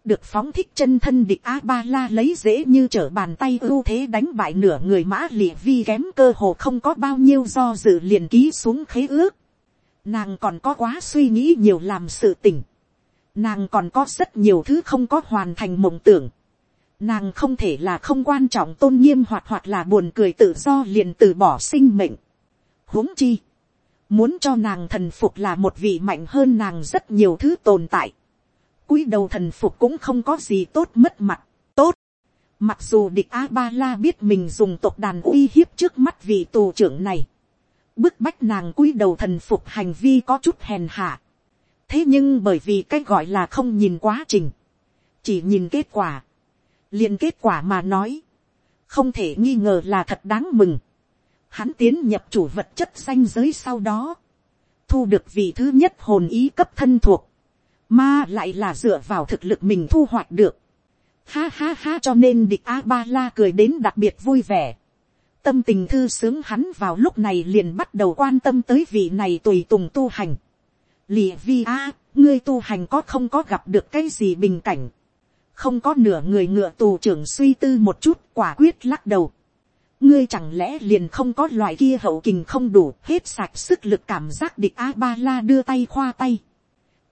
được phóng thích chân thân địch a ba la lấy dễ như trở bàn tay ưu thế đánh bại nửa người mã lịa vi kém cơ hồ không có bao nhiêu do dự liền ký xuống khế ước. Nàng còn có quá suy nghĩ nhiều làm sự tỉnh. Nàng còn có rất nhiều thứ không có hoàn thành mộng tưởng. Nàng không thể là không quan trọng tôn nghiêm hoặc hoặc là buồn cười tự do liền từ bỏ sinh mệnh huống chi, muốn cho nàng thần phục là một vị mạnh hơn nàng rất nhiều thứ tồn tại. cúi đầu thần phục cũng không có gì tốt mất mặt, tốt. Mặc dù địch A-ba-la biết mình dùng tộc đàn uy hiếp trước mắt vị tù trưởng này. Bức bách nàng cúi đầu thần phục hành vi có chút hèn hạ. Thế nhưng bởi vì cái gọi là không nhìn quá trình. Chỉ nhìn kết quả liền kết quả mà nói. Không thể nghi ngờ là thật đáng mừng hắn tiến nhập chủ vật chất danh giới sau đó, thu được vị thứ nhất hồn ý cấp thân thuộc, mà lại là dựa vào thực lực mình thu hoạch được. Ha ha ha cho nên địch a ba la cười đến đặc biệt vui vẻ. Tâm tình thư sướng hắn vào lúc này liền bắt đầu quan tâm tới vị này tùy tùng tu hành. Lìa vi a, ngươi tu hành có không có gặp được cái gì bình cảnh. Không có nửa người ngựa tù trưởng suy tư một chút, quả quyết lắc đầu ngươi chẳng lẽ liền không có loại kia hậu kình không đủ, hết sạch sức lực cảm giác địch a ba la đưa tay khoa tay.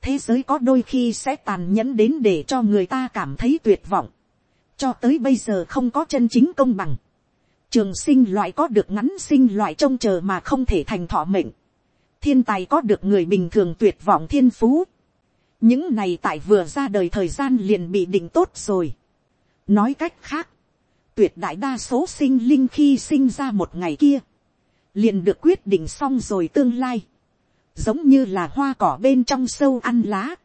thế giới có đôi khi sẽ tàn nhẫn đến để cho người ta cảm thấy tuyệt vọng. cho tới bây giờ không có chân chính công bằng. trường sinh loại có được ngắn sinh loại trông chờ mà không thể thành thọ mệnh. thiên tài có được người bình thường tuyệt vọng thiên phú những này tại vừa ra đời thời gian liền bị định tốt rồi. nói cách khác, tuyệt đại đa số sinh linh khi sinh ra một ngày kia, liền được quyết định xong rồi tương lai, giống như là hoa cỏ bên trong sâu ăn lá,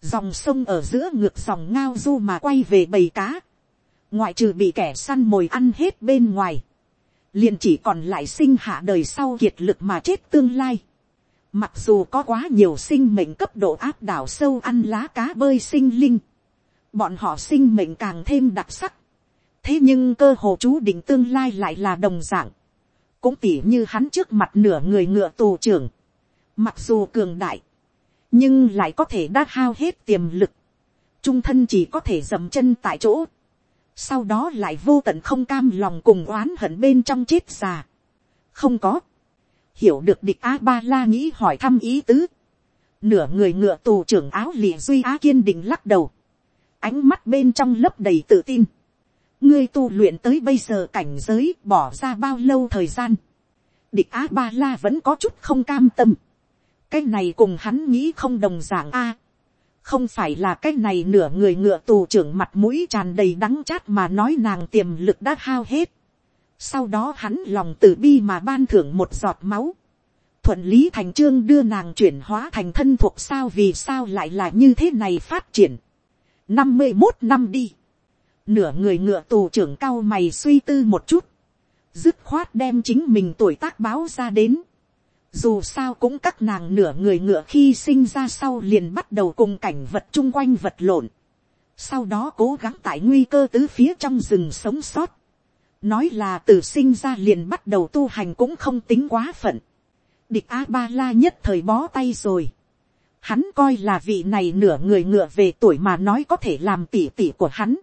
dòng sông ở giữa ngược dòng ngao du mà quay về bầy cá, ngoại trừ bị kẻ săn mồi ăn hết bên ngoài, liền chỉ còn lại sinh hạ đời sau kiệt lực mà chết tương lai. Mặc dù có quá nhiều sinh mệnh cấp độ áp đảo sâu ăn lá cá bơi sinh linh, bọn họ sinh mệnh càng thêm đặc sắc, thế nhưng cơ hồ chú định tương lai lại là đồng dạng, cũng tỉ như hắn trước mặt nửa người ngựa tù trưởng, mặc dù cường đại, nhưng lại có thể đã hao hết tiềm lực, trung thân chỉ có thể dầm chân tại chỗ, sau đó lại vô tận không cam lòng cùng oán hận bên trong chết già. không có, hiểu được địch a ba la nghĩ hỏi thăm ý tứ, nửa người ngựa tù trưởng áo lìa duy á kiên định lắc đầu, ánh mắt bên trong lấp đầy tự tin, ngươi tu luyện tới bây giờ cảnh giới bỏ ra bao lâu thời gian. địch á ba la vẫn có chút không cam tâm. cái này cùng hắn nghĩ không đồng d n g a. không phải là cái này nửa người ngựa tù trưởng mặt mũi tràn đầy đắng chát mà nói nàng tiềm lực đã hao hết sau đó hắn lòng từ bi mà ban thưởng một giọt máu. thuận lý thành trương đưa nàng chuyển hóa thành thân thuộc sao vì sao lại là như thế này phát triển. năm mươi một năm đi Nửa người ngựa tù trưởng cao mày suy tư một chút. Dứt khoát đem chính mình tuổi tác báo ra đến. Dù sao cũng các nàng nửa người ngựa khi sinh ra sau liền bắt đầu cùng cảnh vật chung quanh vật lộn. Sau đó cố gắng tại nguy cơ tứ phía trong rừng sống sót. Nói là từ sinh ra liền bắt đầu tu hành cũng không tính quá phận. Địch A-ba-la nhất thời bó tay rồi. Hắn coi là vị này nửa người ngựa về tuổi mà nói có thể làm tỉ tỉ của hắn.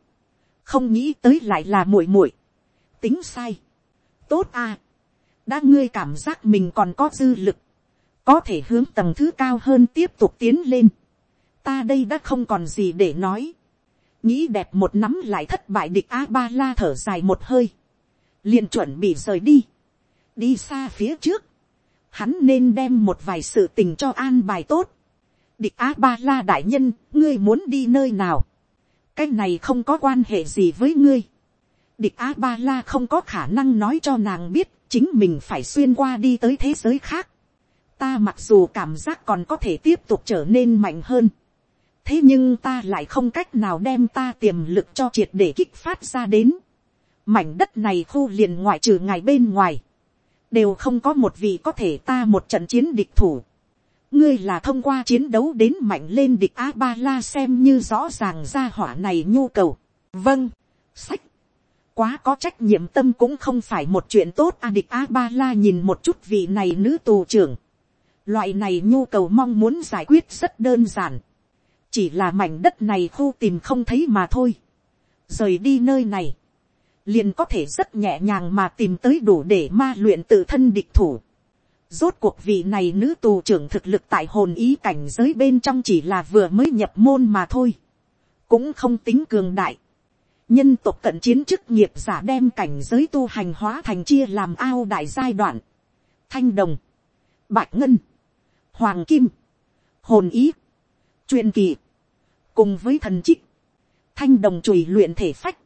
Không nghĩ tới lại là muội muội. Tính sai. Tốt à. Đã ngươi cảm giác mình còn có dư lực. Có thể hướng tầng thứ cao hơn tiếp tục tiến lên. Ta đây đã không còn gì để nói. Nghĩ đẹp một nắm lại thất bại địch A-ba-la thở dài một hơi liền chuẩn bị rời đi. Đi xa phía trước. Hắn nên đem một vài sự tình cho an bài tốt địch a ba la đại nhân, ngươi muốn đi nơi nào. cái này không có quan hệ gì với ngươi. địch a ba la không có khả năng nói cho nàng biết chính mình phải xuyên qua đi tới thế giới khác. ta mặc dù cảm giác còn có thể tiếp tục trở nên mạnh hơn. thế nhưng ta lại không cách nào đem ta tiềm lực cho triệt để kích phát ra đến mảnh đất này khu liền ngoại trừ ngài bên ngoài. đều không có một vị có thể ta một trận chiến địch thủ ngươi là thông qua chiến đấu đến mạnh lên địch a ba la xem như rõ ràng ra hỏa này nhu cầu. vâng, sách, quá có trách nhiệm tâm cũng không phải một chuyện tốt a địch a ba la nhìn một chút vị này nữ tù trưởng. loại này nhu cầu mong muốn giải quyết rất đơn giản. chỉ là mảnh đất này khu tìm không thấy mà thôi. rời đi nơi này, liền có thể rất nhẹ nhàng mà tìm tới đủ để ma luyện tự thân địch thủ Rốt cuộc vị này nữ tù trưởng thực lực tại hồn ý cảnh giới bên trong chỉ là vừa mới nhập môn mà thôi. Cũng không tính cường đại. Nhân tộc cận chiến chức nghiệp giả đem cảnh giới tu hành hóa thành chia làm ao đại giai đoạn. Thanh đồng. Bạch ngân. Hoàng kim. Hồn ý. Truyền kỳ. Cùng với thần trích. Thanh đồng chùy luyện thể phách.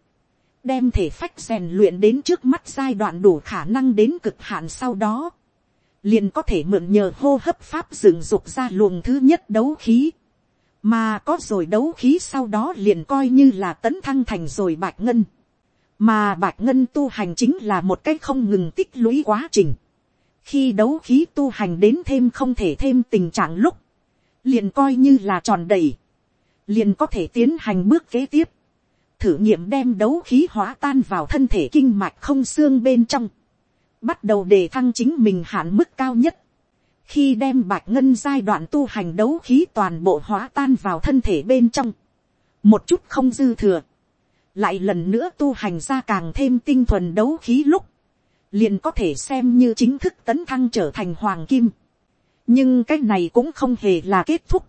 Đem thể phách rèn luyện đến trước mắt giai đoạn đủ khả năng đến cực hạn sau đó liền có thể mượn nhờ hô hấp pháp dựng dục ra luồng thứ nhất đấu khí. Mà có rồi đấu khí sau đó liền coi như là tấn thăng thành rồi bạch ngân. Mà bạch ngân tu hành chính là một cách không ngừng tích lũy quá trình. Khi đấu khí tu hành đến thêm không thể thêm tình trạng lúc. Liền coi như là tròn đầy. Liền có thể tiến hành bước kế tiếp. Thử nghiệm đem đấu khí hóa tan vào thân thể kinh mạch không xương bên trong bắt đầu đề thăng chính mình hạn mức cao nhất. Khi đem bạch ngân giai đoạn tu hành đấu khí toàn bộ hóa tan vào thân thể bên trong. Một chút không dư thừa. Lại lần nữa tu hành ra càng thêm tinh thuần đấu khí lúc. Liền có thể xem như chính thức tấn thăng trở thành hoàng kim. Nhưng cái này cũng không hề là kết thúc.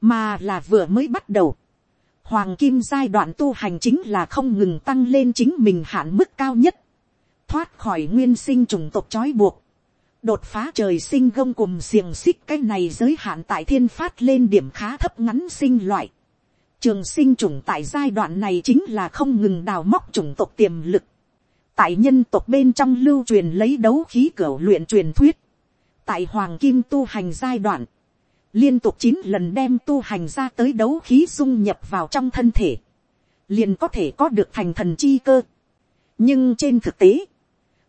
Mà là vừa mới bắt đầu. Hoàng kim giai đoạn tu hành chính là không ngừng tăng lên chính mình hạn mức cao nhất thoát khỏi nguyên sinh trùng tộc trói buộc, đột phá trời sinh gông cùng xiềng xích cái này giới hạn tại thiên phát lên điểm khá thấp ngắn sinh loại. Trường sinh chủng tại giai đoạn này chính là không ngừng đào móc chủng tộc tiềm lực. Tại nhân tộc bên trong lưu truyền lấy đấu khí cửa luyện truyền thuyết. Tại hoàng kim tu hành giai đoạn, liên tục chín lần đem tu hành ra tới đấu khí dung nhập vào trong thân thể. Liền có thể có được thành thần chi cơ. Nhưng trên thực tế,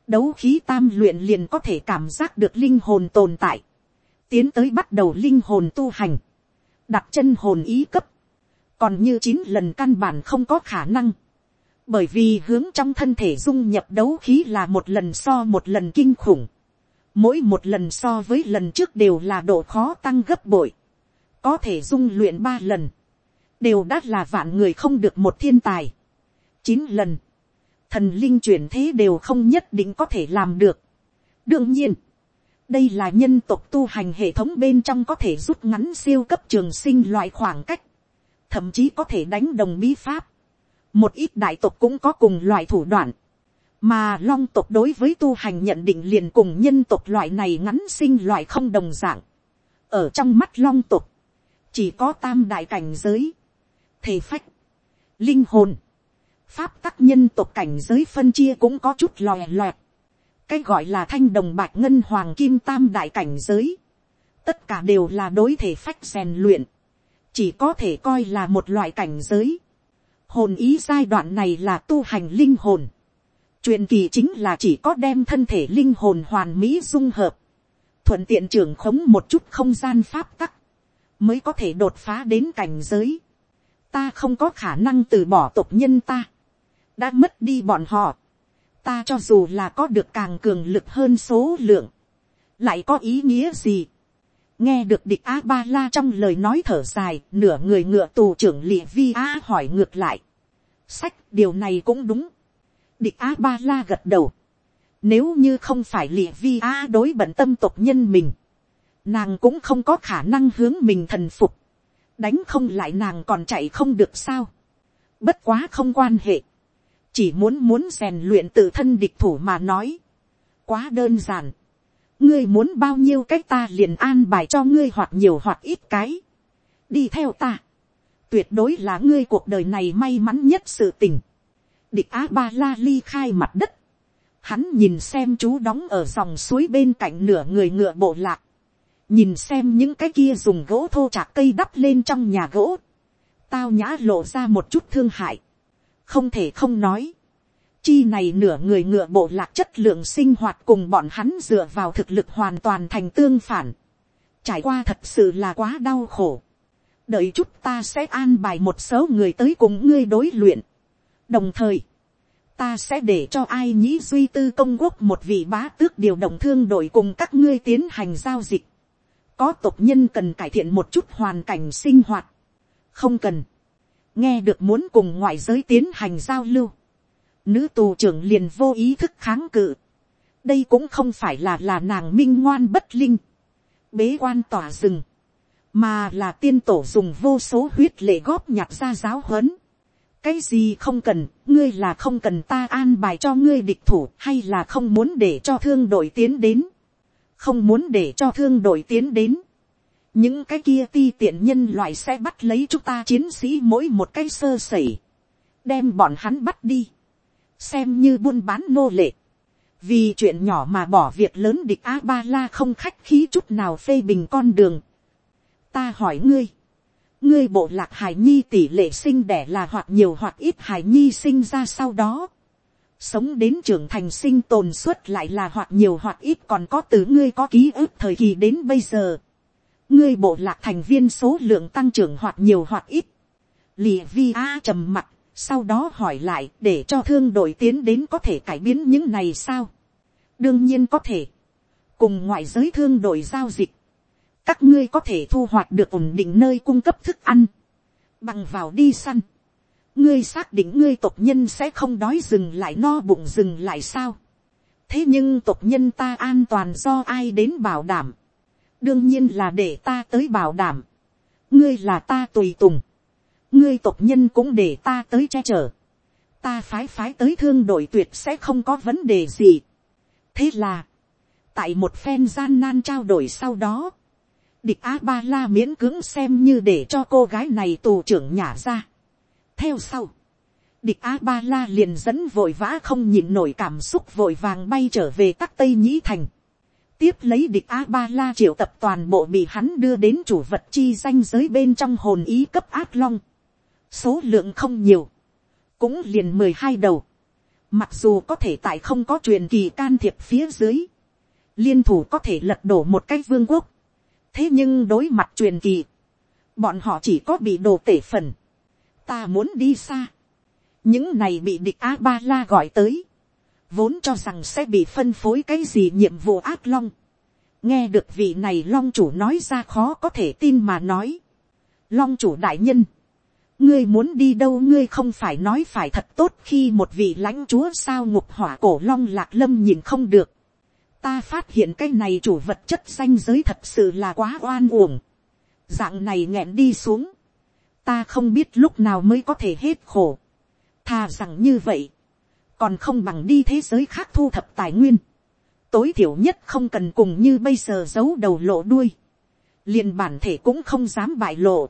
đấu khí tam luyện liền có thể cảm giác được linh hồn tồn tại, tiến tới bắt đầu linh hồn tu hành, đặt chân hồn ý cấp, còn như chín lần căn bản không có khả năng, bởi vì hướng trong thân thể dung nhập đấu khí là một lần so một lần kinh khủng, mỗi một lần so với lần trước đều là độ khó tăng gấp bội, có thể dung luyện ba lần, đều đã là vạn người không được một thiên tài, chín lần, thần linh chuyển thế đều không nhất định có thể làm được. đương nhiên, đây là nhân tộc tu hành hệ thống bên trong có thể rút ngắn siêu cấp trường sinh loại khoảng cách, thậm chí có thể đánh đồng bí pháp. một ít đại tộc cũng có cùng loại thủ đoạn, mà long tộc đối với tu hành nhận định liền cùng nhân tộc loại này ngắn sinh loại không đồng dạng. ở trong mắt long tộc, chỉ có tam đại cảnh giới, thể phách, linh hồn, pháp tắc nhân tộc cảnh giới phân chia cũng có chút lòe loẹt. cái gọi là thanh đồng bạc ngân hoàng kim tam đại cảnh giới. tất cả đều là đối thể phách rèn luyện. chỉ có thể coi là một loại cảnh giới. hồn ý giai đoạn này là tu hành linh hồn truyền kỳ chính là chỉ có đem thân thể linh hồn hoàn mỹ dung hợp. thuận tiện trưởng khống một chút không gian pháp tắc. mới có thể đột phá đến cảnh giới ta không có khả năng từ bỏ tộc nhân ta đã mất đi bọn họ, ta cho dù là có được càng cường lực hơn số lượng, lại có ý nghĩa gì. nghe được địch a ba la trong lời nói thở dài nửa người ngựa tù trưởng lịa vi a hỏi ngược lại sách điều này cũng đúng địch a ba la gật đầu nếu như không phải lịa vi a đối bận tâm tộc nhân mình, nàng cũng không có khả năng hướng mình thần phục đánh không lại nàng còn chạy không được sao bất quá không quan hệ chỉ muốn muốn rèn luyện tự thân địch thủ mà nói quá đơn giản ngươi muốn bao nhiêu cái ta liền an bài cho ngươi hoặc nhiều hoặc ít cái. đi theo ta. tuyệt đối là ngươi cuộc đời này may mắn nhất sự tình địch á ba la ly khai mặt đất. hắn nhìn xem chú đóng ở dòng suối bên cạnh nửa người ngựa bộ lạc. nhìn xem những cái kia dùng gỗ thô chạc cây đắp lên trong nhà gỗ. tao nhã lộ ra một chút thương hại. không thể không nói chi này nửa người ngựa bộ lạc chất lượng sinh hoạt cùng bọn hắn dựa vào thực lực hoàn toàn thành tương phản. Trải qua thật sự là quá đau khổ. Đợi chút ta sẽ an bài một số người tới cùng ngươi đối luyện. Đồng thời, ta sẽ để cho ai nhĩ duy tư công quốc một vị bá tước điều động thương đội cùng các ngươi tiến hành giao dịch. Có tộc nhân cần cải thiện một chút hoàn cảnh sinh hoạt. Không cần. Nghe được muốn cùng ngoại giới tiến hành giao lưu Nữ tù trưởng liền vô ý thức kháng cự. Đây cũng không phải là là nàng minh ngoan bất linh. Bế quan tỏa rừng. Mà là tiên tổ dùng vô số huyết lệ góp nhặt ra giáo huấn. Cái gì không cần, ngươi là không cần ta an bài cho ngươi địch thủ hay là không muốn để cho thương đội tiến đến. Không muốn để cho thương đội tiến đến những cái kia ti tiện nhân loại sẽ bắt lấy chúng ta chiến sĩ mỗi một cái sơ sẩy, đem bọn hắn bắt đi xem như buôn bán nô lệ. vì chuyện nhỏ mà bỏ việc lớn địch a ba la không khách khí chút nào phê bình con đường. ta hỏi ngươi, ngươi bộ lạc hải nhi tỷ lệ sinh đẻ là hoặc nhiều hoặc ít hải nhi sinh ra sau đó. sống đến trưởng thành sinh tồn suốt lại là hoặc nhiều hoặc ít còn có từ ngươi có ký ức thời kỳ đến bây giờ. ngươi bộ lạc thành viên số lượng tăng trưởng hoặc nhiều hoặc ít. lì vi a trầm mặt sau đó hỏi lại để cho thương đội tiến đến có thể cải biến những này sao. đương nhiên có thể, cùng ngoại giới thương đội giao dịch, các ngươi có thể thu hoạch được ổn định nơi cung cấp thức ăn, bằng vào đi săn, ngươi xác định ngươi tộc nhân sẽ không đói dừng lại no bụng dừng lại sao. thế nhưng tộc nhân ta an toàn do ai đến bảo đảm, đương nhiên là để ta tới bảo đảm, ngươi là ta tùy tùng, ngươi tộc nhân cũng để ta tới che chở, ta phái phái tới thương đội tuyệt sẽ không có vấn đề gì. thế là, tại một phen gian nan trao đổi sau đó, địch a ba la miễn cưỡng xem như để cho cô gái này tù trưởng nhả ra. theo sau, địch a ba la liền dẫn vội vã không nhịn nổi cảm xúc vội vàng bay trở về tắc tây nhĩ thành. tiếp lấy địch a ba la triệu tập toàn bộ bị hắn đưa đến chủ vật chi danh giới bên trong hồn ý cấp ác long số lượng không nhiều, cũng liền mười hai đầu, mặc dù có thể tại không có truyền kỳ can thiệp phía dưới, liên thủ có thể lật đổ một cái vương quốc, thế nhưng đối mặt truyền kỳ, bọn họ chỉ có bị đổ tể phần, ta muốn đi xa, những này bị địch a ba la gọi tới, vốn cho rằng sẽ bị phân phối cái gì nhiệm vụ ác long, nghe được vị này long chủ nói ra khó có thể tin mà nói, long chủ đại nhân, ngươi muốn đi đâu ngươi không phải nói phải thật tốt khi một vị lãnh chúa sao ngục hỏa cổ long lạc lâm nhìn không được ta phát hiện cái này chủ vật chất danh giới thật sự là quá oan uổng. dạng này nghẹn đi xuống. ta không biết lúc nào mới có thể hết khổ. thà rằng như vậy. còn không bằng đi thế giới khác thu thập tài nguyên. tối thiểu nhất không cần cùng như bây giờ giấu đầu lộ đuôi. liền bản thể cũng không dám bại lộ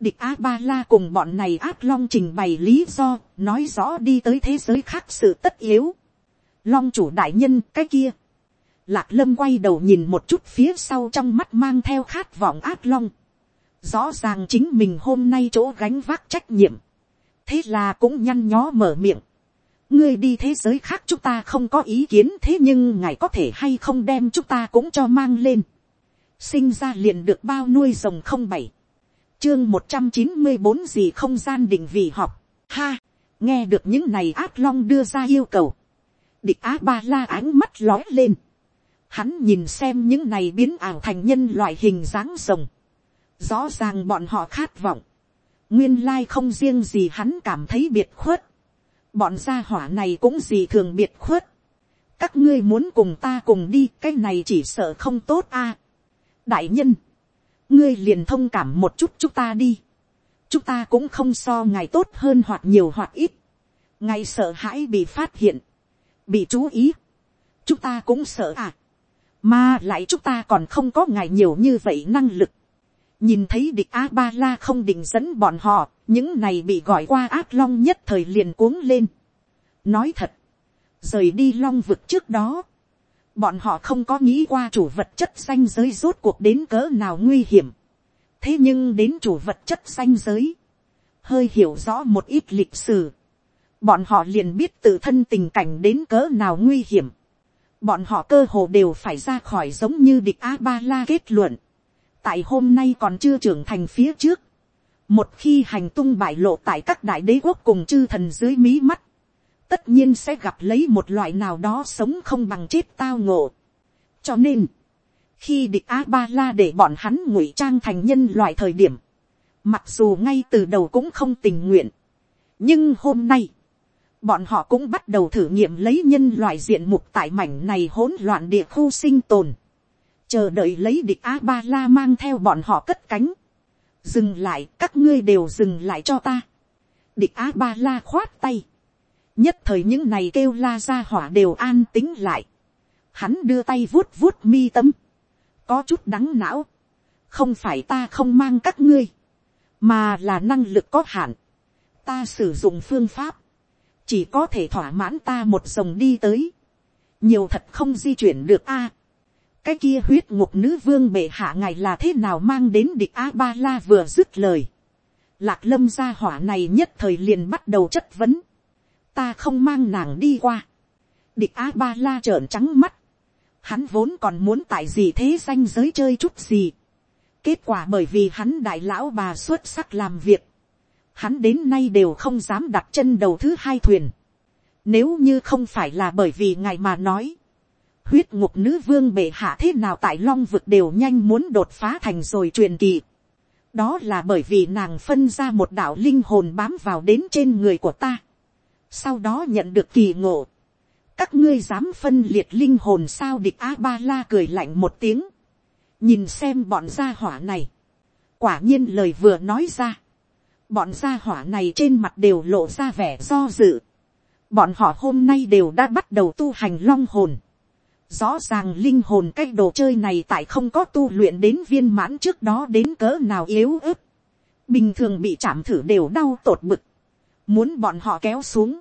Địch A-ba-la cùng bọn này ác long trình bày lý do, nói rõ đi tới thế giới khác sự tất yếu. Long chủ đại nhân cái kia. Lạc lâm quay đầu nhìn một chút phía sau trong mắt mang theo khát vọng ác long. Rõ ràng chính mình hôm nay chỗ gánh vác trách nhiệm. Thế là cũng nhăn nhó mở miệng. Ngươi đi thế giới khác chúng ta không có ý kiến thế nhưng ngài có thể hay không đem chúng ta cũng cho mang lên. Sinh ra liền được bao nuôi rồng không bảy chương một trăm chín mươi bốn gì không gian định vị họp. Ha, nghe được những này át long đưa ra yêu cầu. Địch á ba la ánh mắt lói lên. Hắn nhìn xem những này biến ảo thành nhân loại hình dáng rồng. Rõ ràng bọn họ khát vọng. Nguyên lai không riêng gì hắn cảm thấy biệt khuất. Bọn gia hỏa này cũng gì thường biệt khuất. Các ngươi muốn cùng ta cùng đi, cái này chỉ sợ không tốt a. Đại nhân, ngươi liền thông cảm một chút chúng ta đi. Chúng ta cũng không so ngài tốt hơn hoặc nhiều hoặc ít. Ngài sợ hãi bị phát hiện, bị chú ý. Chúng ta cũng sợ à mà lại chúng ta còn không có ngài nhiều như vậy năng lực. Nhìn thấy địch A-ba-la không định dẫn bọn họ, những này bị gọi qua ác long nhất thời liền cuống lên. Nói thật, rời đi long vực trước đó, bọn họ không có nghĩ qua chủ vật chất xanh giới rốt cuộc đến cỡ nào nguy hiểm. thế nhưng đến chủ vật chất xanh giới, hơi hiểu rõ một ít lịch sử, bọn họ liền biết tự thân tình cảnh đến cỡ nào nguy hiểm bọn họ cơ hồ đều phải ra khỏi giống như địch a ba la kết luận. tại hôm nay còn chưa trưởng thành phía trước. một khi hành tung bại lộ tại các đại đế quốc cùng chư thần dưới mí mắt, tất nhiên sẽ gặp lấy một loại nào đó sống không bằng chết tao ngộ. cho nên, khi địch a ba la để bọn hắn ngụy trang thành nhân loại thời điểm, mặc dù ngay từ đầu cũng không tình nguyện, nhưng hôm nay, bọn họ cũng bắt đầu thử nghiệm lấy nhân loại diện mục tại mảnh này hỗn loạn địa khu sinh tồn, chờ đợi lấy địch a ba la mang theo bọn họ cất cánh, dừng lại các ngươi đều dừng lại cho ta, địch a ba la khoát tay, nhất thời những này kêu la ra hỏa đều an tính lại, hắn đưa tay vuốt vuốt mi tâm, có chút đắng não, không phải ta không mang các ngươi, mà là năng lực có hạn, ta sử dụng phương pháp, chỉ có thể thỏa mãn ta một dòng đi tới, nhiều thật không di chuyển được a. cái kia huyết ngục nữ vương bệ hạ ngài là thế nào mang đến địch a ba la vừa dứt lời. lạc lâm gia hỏa này nhất thời liền bắt đầu chất vấn. ta không mang nàng đi qua. địch a ba la trợn trắng mắt. hắn vốn còn muốn tại gì thế danh giới chơi chút gì. kết quả bởi vì hắn đại lão bà xuất sắc làm việc hắn đến nay đều không dám đặt chân đầu thứ hai thuyền. Nếu như không phải là bởi vì ngài mà nói, huyết ngục nữ vương bệ hạ thế nào tại long vực đều nhanh muốn đột phá thành rồi truyền kỳ. đó là bởi vì nàng phân ra một đạo linh hồn bám vào đến trên người của ta. sau đó nhận được kỳ ngộ. các ngươi dám phân liệt linh hồn sao địch a ba la cười lạnh một tiếng. nhìn xem bọn gia hỏa này. quả nhiên lời vừa nói ra bọn gia hỏa này trên mặt đều lộ ra vẻ do dự. bọn họ hôm nay đều đã bắt đầu tu hành long hồn. rõ ràng linh hồn cái đồ chơi này tại không có tu luyện đến viên mãn trước đó đến cỡ nào yếu ớt. bình thường bị chạm thử đều đau tột bực. muốn bọn họ kéo xuống.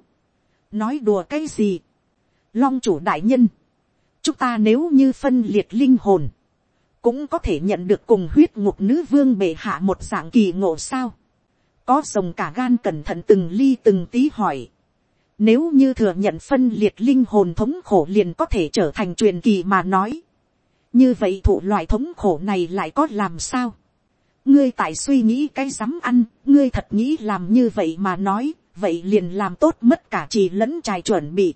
nói đùa cái gì. long chủ đại nhân. chúng ta nếu như phân liệt linh hồn cũng có thể nhận được cùng huyết ngục nữ vương bệ hạ một dạng kỳ ngộ sao có rồng cả gan cẩn thận từng ly từng tí hỏi. Nếu như thừa nhận phân liệt linh hồn thống khổ liền có thể trở thành truyền kỳ mà nói. Như vậy thụ loại thống khổ này lại có làm sao? Ngươi tại suy nghĩ cái dám ăn, ngươi thật nghĩ làm như vậy mà nói, vậy liền làm tốt mất cả chỉ lẫn trài chuẩn bị.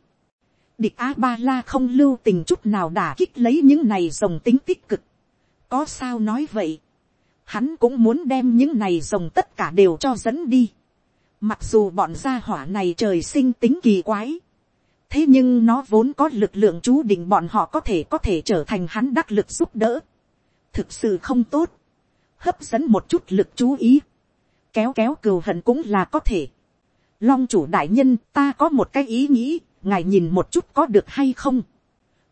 Địch A-ba-la không lưu tình chút nào đả kích lấy những này rồng tính tích cực. Có sao nói vậy? Hắn cũng muốn đem những này rồng tất cả đều cho dẫn đi. Mặc dù bọn gia hỏa này trời sinh tính kỳ quái. Thế nhưng nó vốn có lực lượng chú định bọn họ có thể có thể trở thành hắn đắc lực giúp đỡ. Thực sự không tốt. Hấp dẫn một chút lực chú ý. Kéo kéo cừu hận cũng là có thể. Long chủ đại nhân, ta có một cái ý nghĩ. Ngài nhìn một chút có được hay không.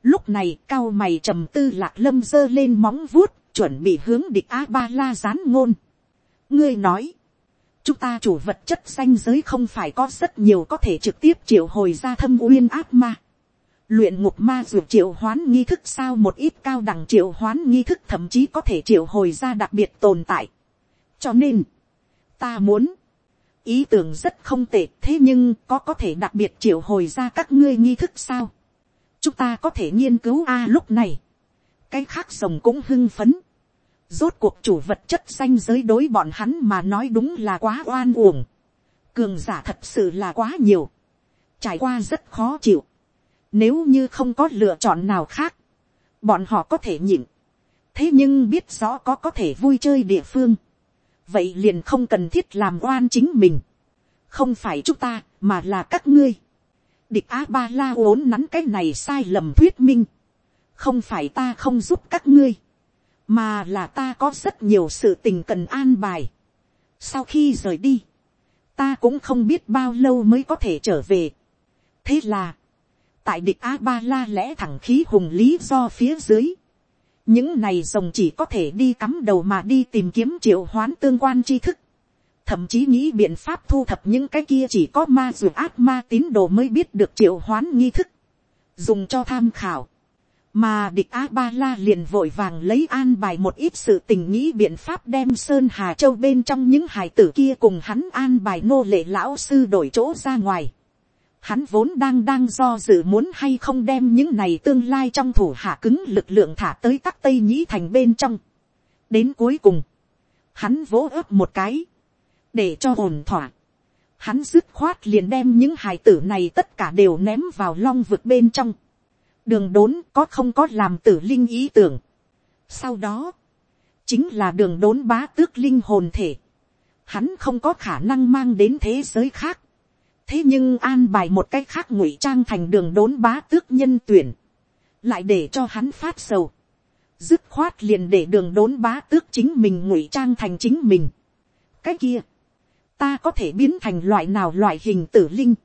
Lúc này, cao mày trầm tư lạc lâm giơ lên móng vuốt chuẩn bị hướng địch a ba la gián ngôn. ngươi nói, chúng ta chủ vật chất danh giới không phải có rất nhiều có thể trực tiếp triệu hồi ra thâm uyên ác ma. luyện ngục ma dù triệu hoán nghi thức sao một ít cao đẳng triệu hoán nghi thức thậm chí có thể triệu hồi ra đặc biệt tồn tại. cho nên, ta muốn, ý tưởng rất không tệ thế nhưng có có thể đặc biệt triệu hồi ra các ngươi nghi thức sao. chúng ta có thể nghiên cứu a lúc này. cái khác rồng cũng hưng phấn. Rốt cuộc chủ vật chất danh giới đối bọn hắn mà nói đúng là quá oan uổng. Cường giả thật sự là quá nhiều. Trải qua rất khó chịu. Nếu như không có lựa chọn nào khác. bọn họ có thể nhịn, thế nhưng biết rõ có có thể vui chơi địa phương, vậy liền không cần thiết làm oan chính mình, không phải chúng ta, mà là các ngươi. địch a ba la uốn nắn cái này sai lầm thuyết minh, không phải ta không giúp các ngươi, mà là ta có rất nhiều sự tình cần an bài. sau khi rời đi, ta cũng không biết bao lâu mới có thể trở về. thế là, tại địch a ba la lẽ thẳng khí hùng lý do phía dưới, những này rồng chỉ có thể đi cắm đầu mà đi tìm kiếm triệu hoán tương quan tri thức, thậm chí nghĩ biện pháp thu thập những cái kia chỉ có ma dù ác ma tín đồ mới biết được triệu hoán nghi thức, dùng cho tham khảo, mà địch a ba la liền vội vàng lấy an bài một ít sự tình nghĩ biện pháp đem sơn hà châu bên trong những hài tử kia cùng hắn an bài nô lệ lão sư đổi chỗ ra ngoài. Hắn vốn đang đang do dự muốn hay không đem những này tương lai trong thủ hạ cứng lực lượng thả tới các tây nhĩ thành bên trong. đến cuối cùng, hắn vỗ ớp một cái, để cho ổn thỏa. Hắn dứt khoát liền đem những hài tử này tất cả đều ném vào long vực bên trong đường đốn có không có làm tử linh ý tưởng. sau đó, chính là đường đốn bá tước linh hồn thể. hắn không có khả năng mang đến thế giới khác. thế nhưng an bài một cách khác ngụy trang thành đường đốn bá tước nhân tuyển, lại để cho hắn phát sầu. dứt khoát liền để đường đốn bá tước chính mình ngụy trang thành chính mình. cái kia, ta có thể biến thành loại nào loại hình tử linh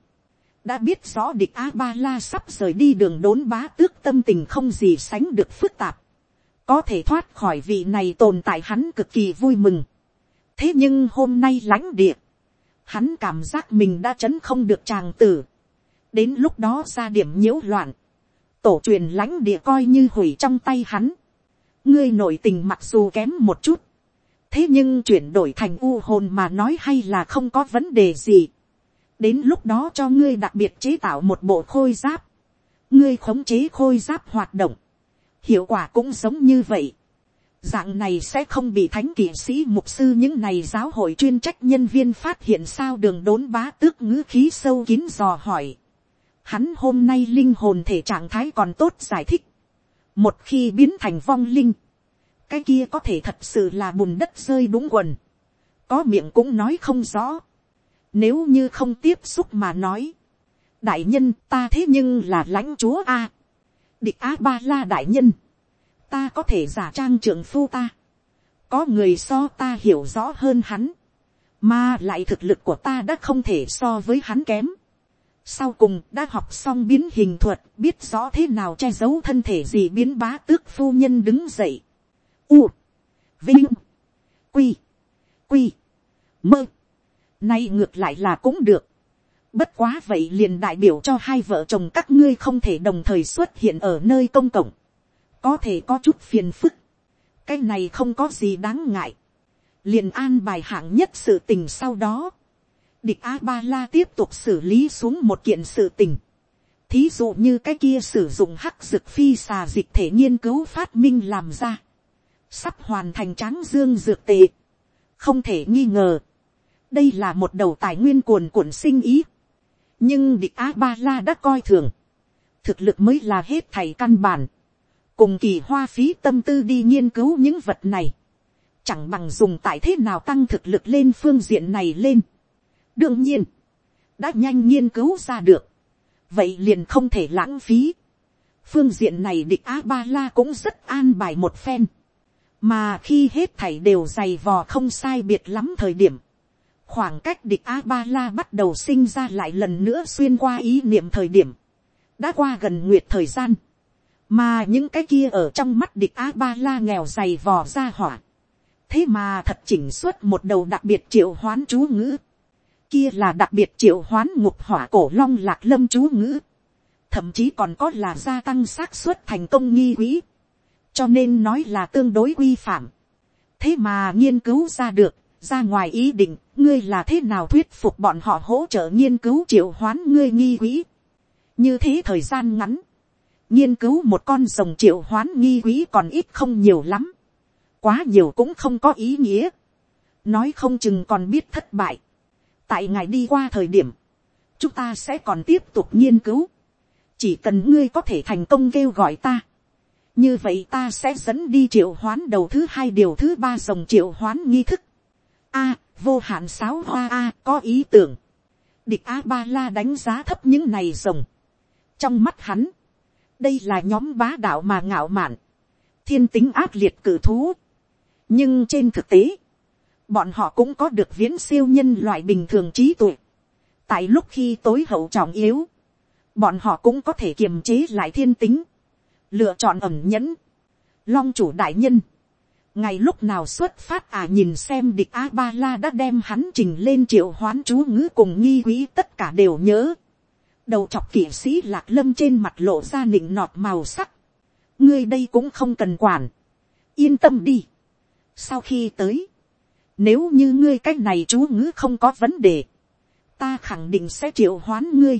đã biết rõ địch a ba la sắp rời đi đường đốn bá tước tâm tình không gì sánh được phức tạp, có thể thoát khỏi vị này tồn tại hắn cực kỳ vui mừng. thế nhưng hôm nay lãnh địa, hắn cảm giác mình đã chấn không được tràng tử, đến lúc đó ra điểm nhiễu loạn, tổ truyền lãnh địa coi như hủy trong tay hắn, ngươi nội tình mặc dù kém một chút, thế nhưng chuyển đổi thành u hồn mà nói hay là không có vấn đề gì đến lúc đó cho ngươi đặc biệt chế tạo một bộ khôi giáp, ngươi khống chế khôi giáp hoạt động, hiệu quả cũng giống như vậy. Dạng này sẽ không bị thánh kỵ sĩ mục sư những này giáo hội chuyên trách nhân viên phát hiện sao đường đốn bá tước ngữ khí sâu kín dò hỏi. Hắn hôm nay linh hồn thể trạng thái còn tốt giải thích. Một khi biến thành vong linh, cái kia có thể thật sự là bùn đất rơi đúng quần. Có miệng cũng nói không rõ nếu như không tiếp xúc mà nói. Đại nhân ta thế nhưng là lãnh chúa A. Địch A ba la đại nhân. Ta có thể giả trang trưởng phu ta. Có người so ta hiểu rõ hơn hắn. Mà lại thực lực của ta đã không thể so với hắn kém. Sau cùng đã học xong biến hình thuật, biết rõ thế nào che giấu thân thể gì biến bá tước phu nhân đứng dậy. U. Vinh. Quy. Quy. Mơ Nay ngược lại là cũng được. Bất quá vậy liền đại biểu cho hai vợ chồng các ngươi không thể đồng thời xuất hiện ở nơi công cộng. Có thể có chút phiền phức. Cái này không có gì đáng ngại. Liền an bài hạng nhất sự tình sau đó. Địch A-ba-la tiếp tục xử lý xuống một kiện sự tình. Thí dụ như cái kia sử dụng hắc dực phi xà dịch thể nghiên cứu phát minh làm ra. Sắp hoàn thành tráng dương dược tệ. Không thể nghi ngờ đây là một đầu tài nguyên cuồn cuộn sinh ý. nhưng địch a ba la đã coi thường. thực lực mới là hết thầy căn bản. cùng kỳ hoa phí tâm tư đi nghiên cứu những vật này. chẳng bằng dùng tại thế nào tăng thực lực lên phương diện này lên. đương nhiên, đã nhanh nghiên cứu ra được. vậy liền không thể lãng phí. phương diện này địch a ba la cũng rất an bài một phen mà khi hết thảy đều dày vò không sai biệt lắm thời điểm, khoảng cách địch a ba la bắt đầu sinh ra lại lần nữa xuyên qua ý niệm thời điểm, đã qua gần nguyệt thời gian, mà những cái kia ở trong mắt địch a ba la nghèo dày vò ra hỏa, thế mà thật chỉnh xuất một đầu đặc biệt triệu hoán chú ngữ, kia là đặc biệt triệu hoán ngục hỏa cổ long lạc lâm chú ngữ, thậm chí còn có là gia tăng xác suất thành công nghi quỹ, cho nên nói là tương đối quy phạm, thế mà nghiên cứu ra được, ra ngoài ý định, ngươi là thế nào thuyết phục bọn họ hỗ trợ nghiên cứu triệu hoán ngươi nghi quỹ. như thế thời gian ngắn, nghiên cứu một con rồng triệu hoán nghi quỹ còn ít không nhiều lắm, quá nhiều cũng không có ý nghĩa, nói không chừng còn biết thất bại. tại ngày đi qua thời điểm, chúng ta sẽ còn tiếp tục nghiên cứu, chỉ cần ngươi có thể thành công kêu gọi ta, như vậy ta sẽ dẫn đi triệu hoán đầu thứ hai điều thứ ba dòng triệu hoán nghi thức. a, vô hạn sáo hoa a có ý tưởng. địch a ba la đánh giá thấp những này rồng. trong mắt hắn, đây là nhóm bá đạo mà ngạo mạn, thiên tính ác liệt cử thú. nhưng trên thực tế, bọn họ cũng có được viễn siêu nhân loại bình thường trí tuệ. tại lúc khi tối hậu trọng yếu, bọn họ cũng có thể kiềm chế lại thiên tính, lựa chọn ẩm nhẫn, long chủ đại nhân, ngày lúc nào xuất phát à nhìn xem địch a ba la đã đem hắn trình lên triệu hoán chú ngữ cùng nghi quý tất cả đều nhớ, đầu chọc kỵ sĩ lạc lâm trên mặt lộ ra nịnh nọt màu sắc, ngươi đây cũng không cần quản, yên tâm đi. sau khi tới, nếu như ngươi c á c h này chú ngữ không có vấn đề, ta khẳng định sẽ triệu hoán ngươi,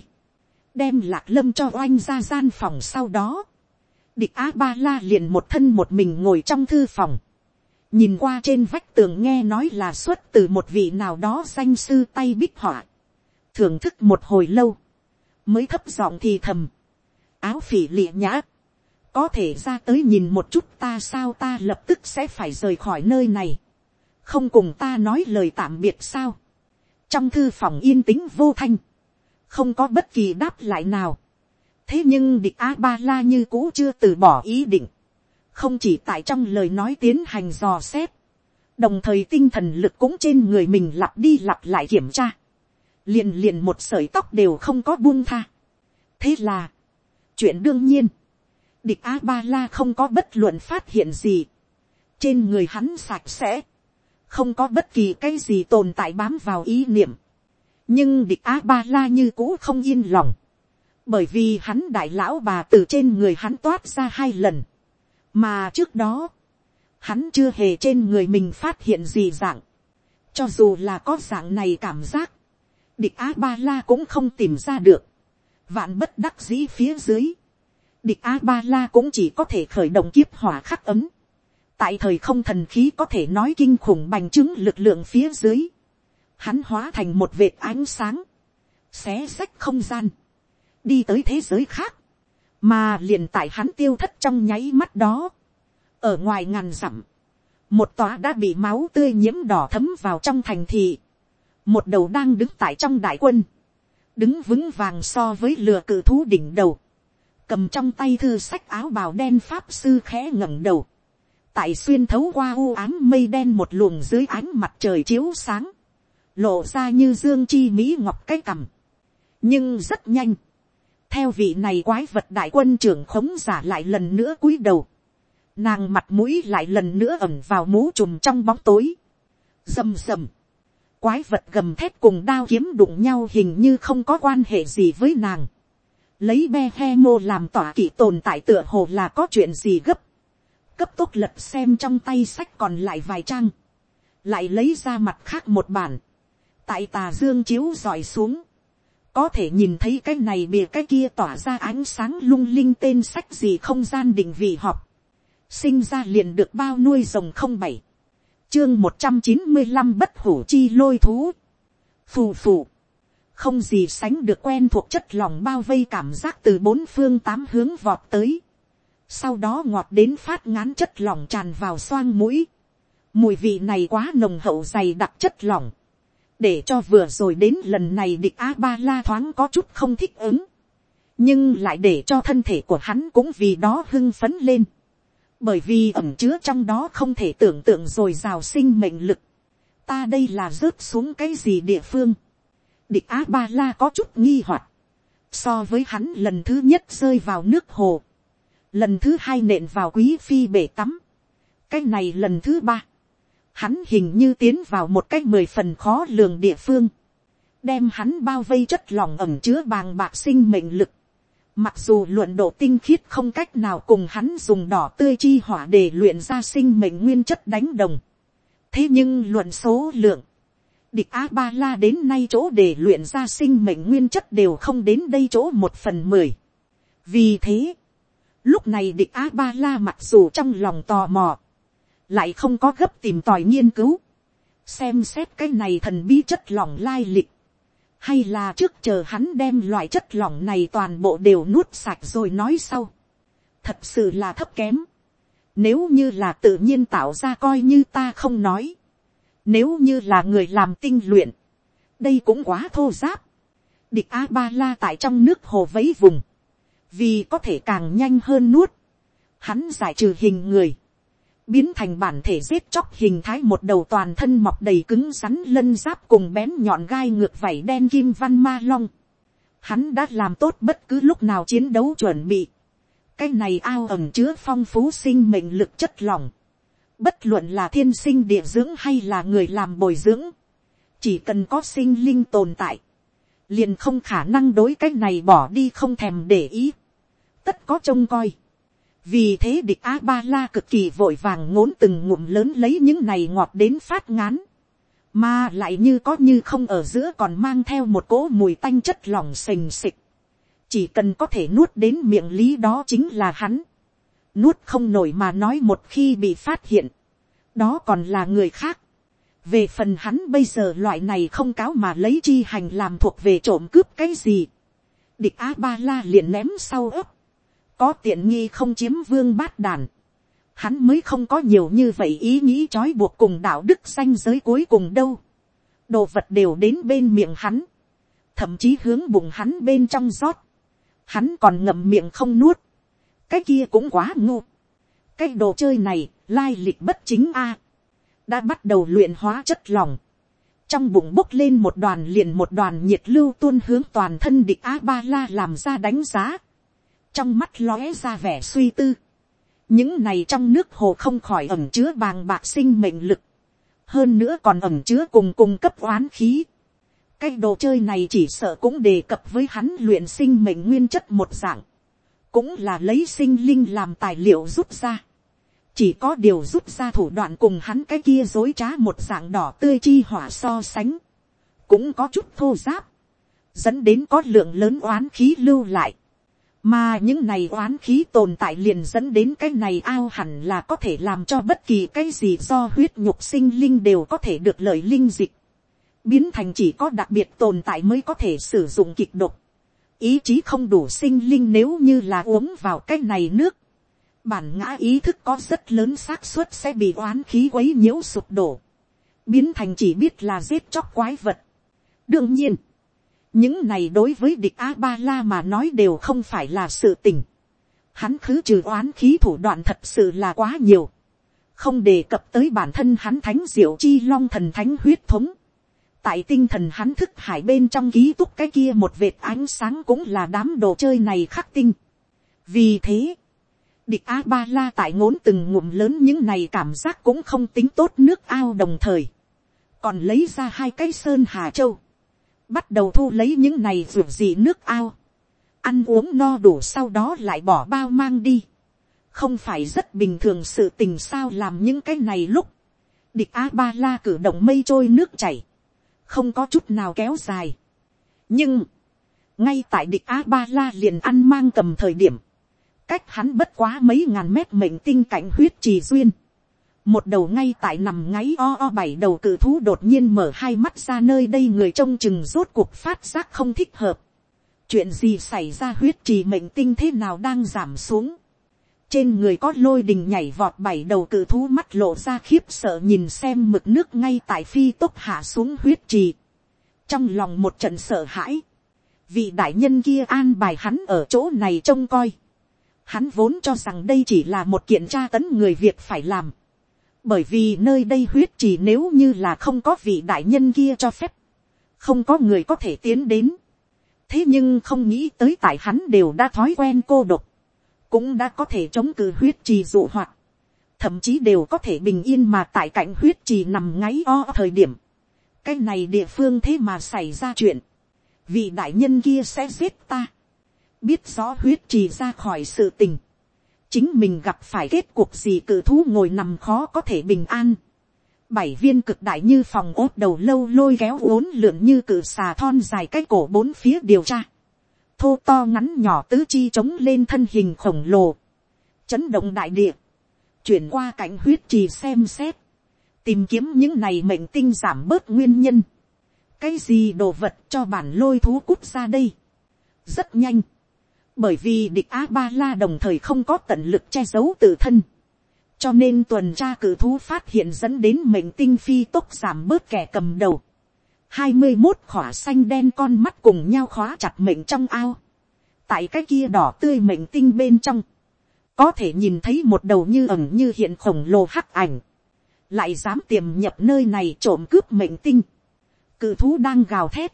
đem lạc lâm cho oanh ra gian phòng sau đó, địch a ba la liền một thân một mình ngồi trong thư phòng, nhìn qua trên vách tường nghe nói là xuất từ một vị nào đó danh sư tay bích họa, thưởng thức một hồi lâu, mới thấp giọng thì thầm, áo phỉ lịa nhã, có thể ra tới nhìn một chút ta sao ta lập tức sẽ phải rời khỏi nơi này, không cùng ta nói lời tạm biệt sao, trong thư phòng yên tĩnh vô thanh, không có bất kỳ đáp lại nào, thế nhưng địch a ba la như cũ chưa từ bỏ ý định, không chỉ tại trong lời nói tiến hành dò xét, đồng thời tinh thần lực cũng trên người mình lặp đi lặp lại kiểm tra, liền liền một sợi tóc đều không có buông tha. thế là, chuyện đương nhiên, địch a ba la không có bất luận phát hiện gì, trên người hắn sạch sẽ, không có bất kỳ cái gì tồn tại bám vào ý niệm, nhưng địch a ba la như cũ không yên lòng, bởi vì hắn đại lão bà từ trên người hắn toát ra hai lần, mà trước đó, hắn chưa hề trên người mình phát hiện gì dạng, cho dù là có dạng này cảm giác, địch a ba la cũng không tìm ra được, vạn bất đắc dĩ phía dưới, địch a ba la cũng chỉ có thể khởi động kiếp hỏa khắc ấm, tại thời không thần khí có thể nói kinh khủng bành chứng lực lượng phía dưới, hắn hóa thành một vệt ánh sáng, xé sách không gian, đi tới thế giới khác, mà liền tại hắn tiêu thất trong nháy mắt đó, ở ngoài ngàn dặm, một tòa đã bị máu tươi nhiễm đỏ thấm vào trong thành thị, một đầu đang đứng tại trong đại quân, đứng vững vàng so với lừa cự thú đỉnh đầu, cầm trong tay thư sách áo bào đen pháp sư khẽ ngẩng đầu, tại xuyên thấu qua u ám mây đen một luồng dưới ánh mặt trời chiếu sáng, lộ ra như dương chi mỹ ngọc cái cằm. nhưng rất nhanh, theo vị này quái vật đại quân trưởng khống giả lại lần nữa cúi đầu, nàng mặt mũi lại lần nữa ẩm vào mũ trùm trong bóng tối, rầm rầm, quái vật gầm thép cùng đao kiếm đụng nhau hình như không có quan hệ gì với nàng, lấy be he mô làm tỏa kỵ tồn tại tựa hồ là có chuyện gì gấp, cấp tốc lật xem trong tay sách còn lại vài trang, lại lấy ra mặt khác một bản, tại tà dương chiếu dọi xuống, có thể nhìn thấy cái này bìa cái kia tỏa ra ánh sáng lung linh tên sách gì không gian định vị họp, sinh ra liền được bao nuôi rồng không bảy, chương một trăm chín mươi năm bất hủ chi lôi thú, phù phù, không gì sánh được quen thuộc chất lòng bao vây cảm giác từ bốn phương tám hướng vọt tới. Sau đó ngọt đến phát ngán chất lòng tràn vào xoang mũi. Mùi vị này quá nồng hậu dày đặc chất lòng. Để cho vừa rồi đến lần này địch A-ba-la thoáng có chút không thích ứng. Nhưng lại để cho thân thể của hắn cũng vì đó hưng phấn lên. Bởi vì ẩm chứa trong đó không thể tưởng tượng rồi rào sinh mệnh lực. Ta đây là rớt xuống cái gì địa phương địch a ba la có chút nghi hoặc, so với hắn lần thứ nhất rơi vào nước hồ, lần thứ hai nện vào quý phi bể tắm, cái này lần thứ ba, hắn hình như tiến vào một cái mười phần khó lường địa phương, đem hắn bao vây chất lỏng ẩm chứa bàng bạc sinh mệnh lực, mặc dù luận độ tinh khiết không cách nào cùng hắn dùng đỏ tươi chi hỏa để luyện ra sinh mệnh nguyên chất đánh đồng, thế nhưng luận số lượng, địch a ba la đến nay chỗ để luyện ra sinh mệnh nguyên chất đều không đến đây chỗ một phần mười. vì thế, lúc này địch a ba la mặc dù trong lòng tò mò, lại không có gấp tìm tòi nghiên cứu, xem xét cái này thần bí chất lỏng lai lịch, hay là trước chờ hắn đem loại chất lỏng này toàn bộ đều nuốt sạch rồi nói sau. thật sự là thấp kém. Nếu như là tự nhiên tạo ra coi như ta không nói. Nếu như là người làm tinh luyện. Đây cũng quá thô giáp. Địch A-ba-la tại trong nước hồ vấy vùng. Vì có thể càng nhanh hơn nuốt. Hắn giải trừ hình người. Biến thành bản thể giết chóc hình thái một đầu toàn thân mọc đầy cứng rắn lân giáp cùng bén nhọn gai ngược vảy đen kim văn ma long. Hắn đã làm tốt bất cứ lúc nào chiến đấu chuẩn bị cái này ao ẩm chứa phong phú sinh mệnh lực chất lỏng, bất luận là thiên sinh địa dưỡng hay là người làm bồi dưỡng, chỉ cần có sinh linh tồn tại, liền không khả năng đối cái này bỏ đi không thèm để ý, tất có trông coi vì thế địch a ba la cực kỳ vội vàng ngốn từng ngụm lớn lấy những này ngọt đến phát ngán, mà lại như có như không ở giữa còn mang theo một cỗ mùi tanh chất lỏng sình sịch, chỉ cần có thể nuốt đến miệng lý đó chính là hắn. nuốt không nổi mà nói một khi bị phát hiện, đó còn là người khác. về phần hắn bây giờ loại này không cáo mà lấy chi hành làm thuộc về trộm cướp cái gì. địch a ba la liền ném sau ấp có tiện nghi không chiếm vương bát đàn. hắn mới không có nhiều như vậy ý nghĩ trói buộc cùng đạo đức xanh giới cuối cùng đâu. đồ vật đều đến bên miệng hắn. Thậm chí hướng bụng hắn bên trong rót. Hắn còn ngậm miệng không nuốt, cái kia cũng quá ngu, cái đồ chơi này lai lịch bất chính a, đã bắt đầu luyện hóa chất lòng, trong bụng bốc lên một đoàn liền một đoàn nhiệt lưu tuôn hướng toàn thân địch a ba la làm ra đánh giá, trong mắt lóe ra vẻ suy tư, những này trong nước hồ không khỏi ẩm chứa bàng bạc sinh mệnh lực, hơn nữa còn ẩm chứa cùng cung cấp oán khí, cái đồ chơi này chỉ sợ cũng đề cập với hắn luyện sinh mệnh nguyên chất một dạng, cũng là lấy sinh linh làm tài liệu rút ra, chỉ có điều rút ra thủ đoạn cùng hắn cái kia dối trá một dạng đỏ tươi chi hỏa so sánh, cũng có chút thô giáp, dẫn đến có lượng lớn oán khí lưu lại, mà những này oán khí tồn tại liền dẫn đến cái này ao hẳn là có thể làm cho bất kỳ cái gì do huyết nhục sinh linh đều có thể được lợi linh dịch biến thành chỉ có đặc biệt tồn tại mới có thể sử dụng kịch độc. ý chí không đủ sinh linh nếu như là uống vào cái này nước. bản ngã ý thức có rất lớn xác suất sẽ bị oán khí quấy nhiễu sụp đổ. biến thành chỉ biết là giết chóc quái vật. đương nhiên, những này đối với địch a ba la mà nói đều không phải là sự tình. hắn khứ trừ oán khí thủ đoạn thật sự là quá nhiều. không đề cập tới bản thân hắn thánh diệu chi long thần thánh huyết thống tại tinh thần hắn thức hải bên trong ký túc cái kia một vệt ánh sáng cũng là đám đồ chơi này khắc tinh. vì thế, địch a ba la tại ngốn từng ngụm lớn những này cảm giác cũng không tính tốt nước ao đồng thời, còn lấy ra hai cái sơn hà châu, bắt đầu thu lấy những này ruột gì nước ao, ăn uống no đủ sau đó lại bỏ bao mang đi, không phải rất bình thường sự tình sao làm những cái này lúc, địch a ba la cử động mây trôi nước chảy, không có chút nào kéo dài. nhưng, ngay tại địch a ba la liền ăn mang cầm thời điểm, cách hắn bất quá mấy ngàn mét mệnh tinh cảnh huyết trì duyên một đầu ngay tại nằm ngáy o o bảy đầu cự thú đột nhiên mở hai mắt ra nơi đây người trông chừng rốt cuộc phát giác không thích hợp. chuyện gì xảy ra huyết trì mệnh tinh thế nào đang giảm xuống trên người có lôi đình nhảy vọt bảy đầu cự thú mắt lộ ra khiếp sợ nhìn xem mực nước ngay tại phi tốc hạ xuống huyết trì. trong lòng một trận sợ hãi, vị đại nhân kia an bài hắn ở chỗ này trông coi. hắn vốn cho rằng đây chỉ là một kiện tra tấn người việc phải làm bởi vì nơi đây huyết trì nếu như là không có vị đại nhân kia cho phép, không có người có thể tiến đến. thế nhưng không nghĩ tới tại hắn đều đã thói quen cô độc cũng đã có thể chống cự huyết trì dụ hoạt, thậm chí đều có thể bình yên mà tại cạnh huyết trì nằm ngáy o thời điểm, cái này địa phương thế mà xảy ra chuyện, vì đại nhân kia sẽ giết ta, biết rõ huyết trì ra khỏi sự tình, chính mình gặp phải kết cuộc gì cự thú ngồi nằm khó có thể bình an, bảy viên cực đại như phòng ốt đầu lâu lôi kéo uốn lượn như cự xà thon dài cái cổ bốn phía điều tra. Thô to ngắn nhỏ tứ chi trống lên thân hình khổng lồ, chấn động đại địa, chuyển qua cảnh huyết trì xem xét, tìm kiếm những này mệnh tinh giảm bớt nguyên nhân, cái gì đồ vật cho bản lôi thú cút ra đây, rất nhanh, bởi vì địch a ba la đồng thời không có tận lực che giấu tự thân, cho nên tuần tra cử thú phát hiện dẫn đến mệnh tinh phi tốc giảm bớt kẻ cầm đầu, hai mươi một khỏa xanh đen con mắt cùng nhau khóa chặt mệnh trong ao, tại cái kia đỏ tươi mệnh tinh bên trong, có thể nhìn thấy một đầu như ẩm như hiện khổng lồ hắc ảnh, lại dám tiềm nhập nơi này trộm cướp mệnh tinh, cự thú đang gào thét,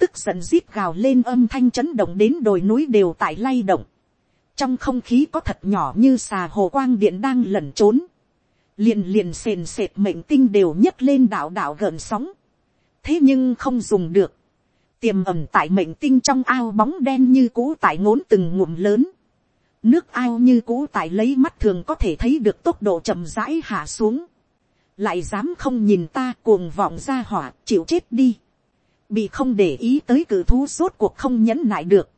tức giận rít gào lên âm thanh chấn động đến đồi núi đều tại lay động, trong không khí có thật nhỏ như xà hồ quang điện đang lẩn trốn, liền liền sền sệt mệnh tinh đều nhấc lên đảo đảo gợn sóng, thế nhưng không dùng được, tiềm ẩm tại mệnh tinh trong ao bóng đen như cũ tại ngốn từng ngụm lớn, nước ao như cũ tại lấy mắt thường có thể thấy được tốc độ chậm rãi hạ xuống, lại dám không nhìn ta cuồng vọng ra hỏa chịu chết đi, bị không để ý tới cử thú suốt cuộc không nhẫn nại được,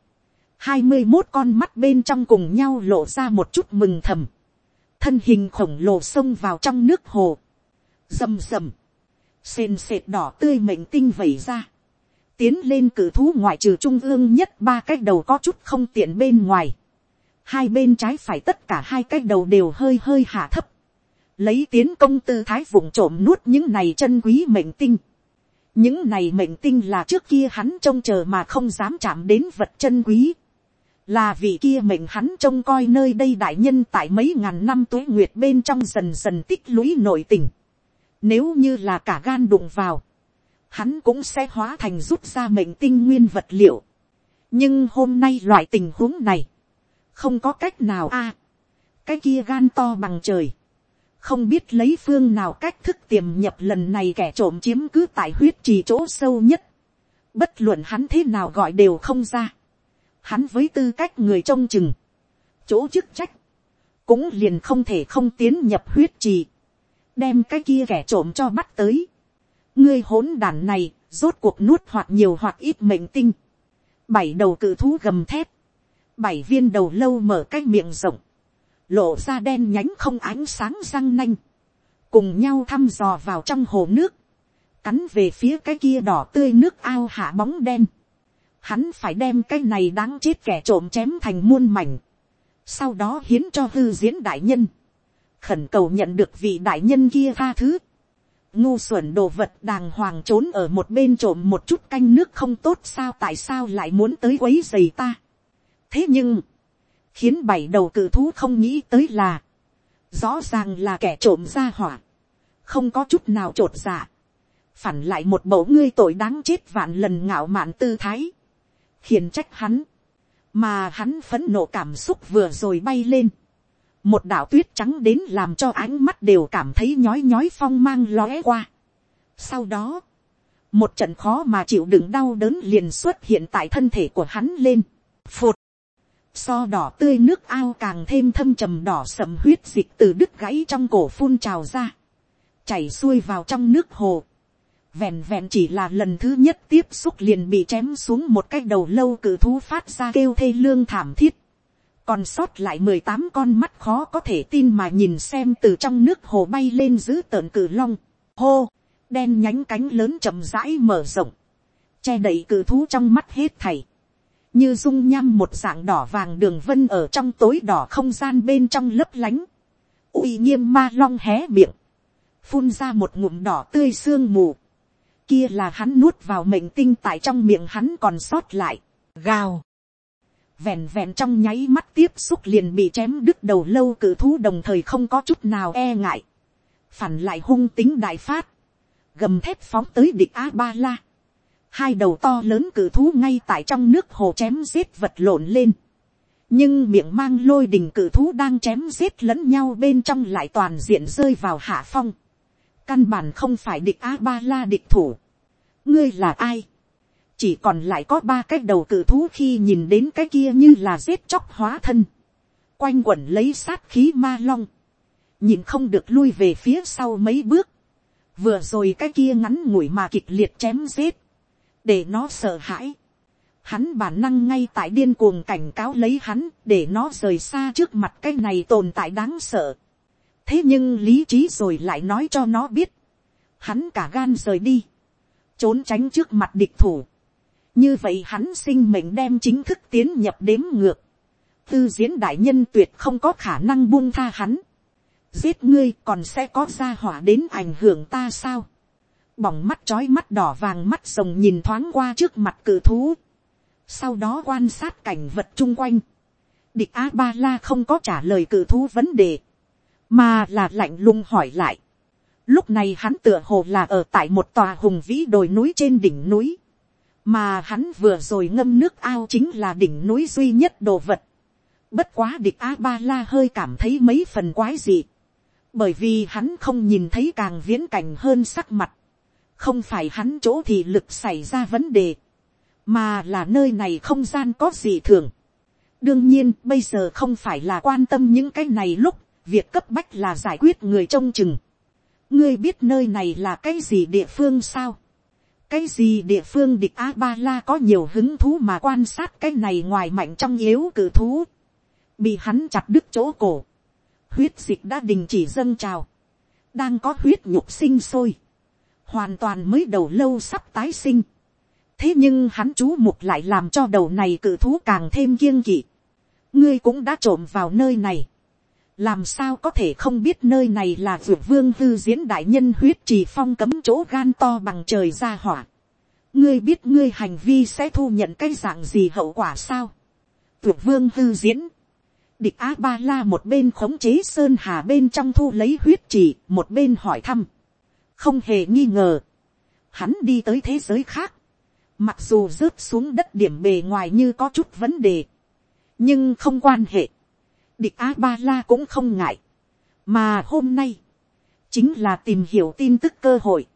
hai mươi một con mắt bên trong cùng nhau lộ ra một chút mừng thầm, thân hình khổng lồ xông vào trong nước hồ, rầm rầm, sền sệt đỏ tươi mệnh tinh vẩy ra, tiến lên cử thú ngoại trừ trung ương nhất ba cái đầu có chút không tiện bên ngoài, hai bên trái phải tất cả hai cái đầu đều hơi hơi hạ thấp, lấy tiến công tư thái vùng trộm nuốt những này chân quý mệnh tinh những này mệnh tinh là trước kia hắn trông chờ mà không dám chạm đến vật chân quý. là vì kia mệnh hắn trông coi nơi đây đại nhân tại mấy ngàn năm tuế nguyệt bên trong dần dần tích lũy nội tình. nếu như là cả gan đụng vào, hắn cũng sẽ hóa thành rút ra mệnh tinh nguyên vật liệu. nhưng hôm nay loại tình huống này, không có cách nào a. cái kia gan to bằng trời không biết lấy phương nào cách thức tiềm nhập lần này kẻ trộm chiếm cứ tại huyết trì chỗ sâu nhất. Bất luận hắn thế nào gọi đều không ra. Hắn với tư cách người trông chừng. Chỗ chức trách. Cũng liền không thể không tiến nhập huyết trì. Đem cái kia kẻ trộm cho bắt tới. Ngươi hỗn đàn này, rốt cuộc nuốt hoặc nhiều hoặc ít mệnh tinh. Bảy đầu cự thú gầm thép. Bảy viên đầu lâu mở cái miệng rộng lộ ra đen nhánh không ánh sáng răng nanh, cùng nhau thăm dò vào trong hồ nước, cắn về phía cái kia đỏ tươi nước ao hạ bóng đen. Hắn phải đem cái này đáng chết kẻ trộm chém thành muôn mảnh, sau đó hiến cho hư diễn đại nhân, khẩn cầu nhận được vị đại nhân kia tha thứ. ngu xuẩn đồ vật đàng hoàng trốn ở một bên trộm một chút canh nước không tốt sao tại sao lại muốn tới quấy giày ta. thế nhưng, khiến bảy đầu cự thú không nghĩ tới là, rõ ràng là kẻ trộm ra hỏa, không có chút nào t r ộ t giả, phản lại một mẫu ngươi tội đáng chết vạn lần ngạo mạn tư thái, khiển trách hắn, mà hắn phấn nộ cảm xúc vừa rồi bay lên, một đạo tuyết trắng đến làm cho ánh mắt đều cảm thấy nhói nhói phong mang lóe qua. Sau đó, một trận khó mà chịu đựng đau đớn liền xuất hiện tại thân thể của hắn lên. Phụt, so đỏ tươi nước ao càng thêm thâm trầm đỏ sầm huyết dịch từ đứt gãy trong cổ phun trào ra, chảy xuôi vào trong nước hồ. Vẹn vẹn chỉ là lần thứ nhất tiếp xúc liền bị chém xuống một cái đầu lâu cử thú phát ra kêu thê lương thảm thiết. Còn sót lại mười tám con mắt khó có thể tin mà nhìn xem từ trong nước hồ bay lên giữ tợn cử long. Hô, đen nhánh cánh lớn chậm rãi mở rộng. Che đậy cử thú trong mắt hết thảy như dung nham một dạng đỏ vàng đường vân ở trong tối đỏ không gian bên trong lấp lánh, uy nghiêm ma long hé miệng, phun ra một ngụm đỏ tươi sương mù, kia là hắn nuốt vào mệnh tinh tại trong miệng hắn còn sót lại, gào, vẹn vẹn trong nháy mắt tiếp xúc liền bị chém đứt đầu lâu cử thú đồng thời không có chút nào e ngại, phản lại hung tính đại phát, gầm thép phóng tới địch a ba la, hai đầu to lớn cử thú ngay tại trong nước hồ chém giết vật lộn lên. nhưng miệng mang lôi đình cử thú đang chém giết lẫn nhau bên trong lại toàn diện rơi vào hạ phong. căn bản không phải địch a ba la địch thủ. ngươi là ai. chỉ còn lại có ba cái đầu cử thú khi nhìn đến cái kia như là giết chóc hóa thân. quanh quẩn lấy sát khí ma long. nhìn không được lui về phía sau mấy bước. vừa rồi cái kia ngắn ngủi mà kịch liệt chém giết để nó sợ hãi. Hắn bản năng ngay tại điên cuồng cảnh cáo lấy hắn để nó rời xa trước mặt cái này tồn tại đáng sợ. thế nhưng lý trí rồi lại nói cho nó biết. hắn cả gan rời đi. trốn tránh trước mặt địch thủ. như vậy hắn sinh mệnh đem chính thức tiến nhập đếm ngược. tư diễn đại nhân tuyệt không có khả năng buông tha hắn. giết ngươi còn sẽ có ra hỏa đến ảnh hưởng ta sao bỏng mắt trói mắt đỏ vàng mắt rồng nhìn thoáng qua trước mặt cự thú. sau đó quan sát cảnh vật chung quanh. địch a ba la không có trả lời cự thú vấn đề, mà là lạnh lùng hỏi lại. lúc này hắn tựa hồ là ở tại một tòa hùng vĩ đồi núi trên đỉnh núi mà hắn vừa rồi ngâm nước ao chính là đỉnh núi duy nhất đồ vật. Bất quá địch a ba la hơi cảm thấy mấy phần quái dị, bởi vì hắn không nhìn thấy càng viễn cảnh hơn sắc mặt, không phải hắn chỗ thì lực xảy ra vấn đề, mà là nơi này không gian có gì thường. đương nhiên bây giờ không phải là quan tâm những cái này lúc, việc cấp bách là giải quyết người trông chừng. ngươi biết nơi này là cái gì địa phương sao? Cái gì địa phương địch a ba la có nhiều hứng thú mà quan sát cái này ngoài mạnh trong yếu cử thú, bị hắn chặt đứt chỗ cổ, huyết dịch đã đình chỉ dâng trào, đang có huyết nhục sinh sôi, hoàn toàn mới đầu lâu sắp tái sinh, thế nhưng hắn chú mục lại làm cho đầu này cự thú càng thêm kiêng kỵ, ngươi cũng đã trộm vào nơi này, làm sao có thể không biết nơi này là vượt vương hư diễn đại nhân huyết trì phong cấm chỗ gan to bằng trời ra hỏa. ngươi biết ngươi hành vi sẽ thu nhận cái dạng gì hậu quả sao. vượt vương hư diễn. địch a ba la một bên khống chế sơn hà bên trong thu lấy huyết trì một bên hỏi thăm không hề nghi ngờ. hắn đi tới thế giới khác. mặc dù rớt xuống đất điểm bề ngoài như có chút vấn đề. nhưng không quan hệ địch a ba la cũng không ngại, mà hôm nay, chính là tìm hiểu tin tức cơ hội,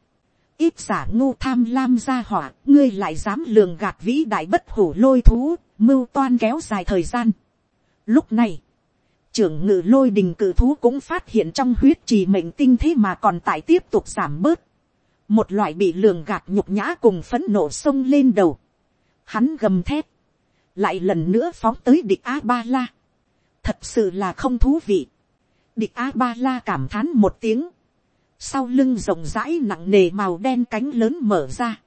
ít giả ngu tham lam ra hỏa, ngươi lại dám lường gạt vĩ đại bất hủ lôi thú, mưu toan kéo dài thời gian. Lúc này, trưởng ngự lôi đình cử thú cũng phát hiện trong huyết trì mệnh tinh thế mà còn tại tiếp tục giảm bớt. Một loại bị lường gạt nhục nhã cùng phấn nộ sông lên đầu. Hắn gầm thét. Lại lần nữa phóng tới địch A-ba-la thật sự là không thú vị. địch a ba la cảm thán một tiếng, sau lưng rộng rãi nặng nề màu đen cánh lớn mở ra,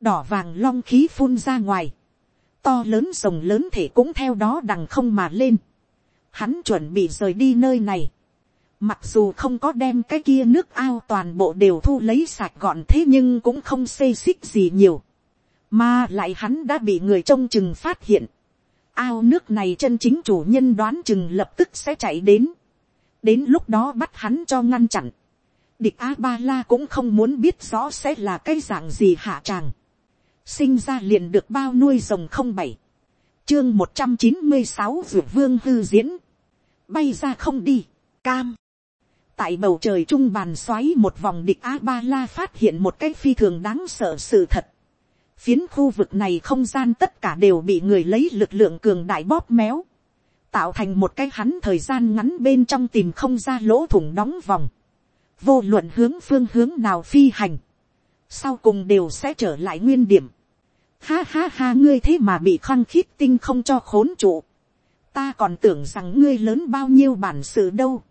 đỏ vàng long khí phun ra ngoài, to lớn rồng lớn thể cũng theo đó đằng không mà lên, hắn chuẩn bị rời đi nơi này, mặc dù không có đem cái kia nước ao toàn bộ đều thu lấy sạch gọn thế nhưng cũng không xê xích gì nhiều, mà lại hắn đã bị người trông chừng phát hiện, ao nước này chân chính chủ nhân đoán chừng lập tức sẽ chạy đến. đến lúc đó bắt hắn cho ngăn chặn. địch a ba la cũng không muốn biết rõ sẽ là cái dạng gì hạ tràng. sinh ra liền được bao nuôi rồng không bảy chương một trăm chín mươi sáu vượt vương hư diễn. bay ra không đi. cam. tại bầu trời trung bàn xoáy một vòng địch a ba la phát hiện một cái phi thường đáng sợ sự thật phiến khu vực này không gian tất cả đều bị người lấy lực lượng cường đại bóp méo, tạo thành một cái hắn thời gian ngắn bên trong tìm không ra lỗ thủng đóng vòng, vô luận hướng phương hướng nào phi hành, sau cùng đều sẽ trở lại nguyên điểm. Ha ha ha ngươi thế mà bị khăng khít tinh không cho khốn trụ. Ta còn tưởng rằng ngươi lớn bao nhiêu bản sự đâu.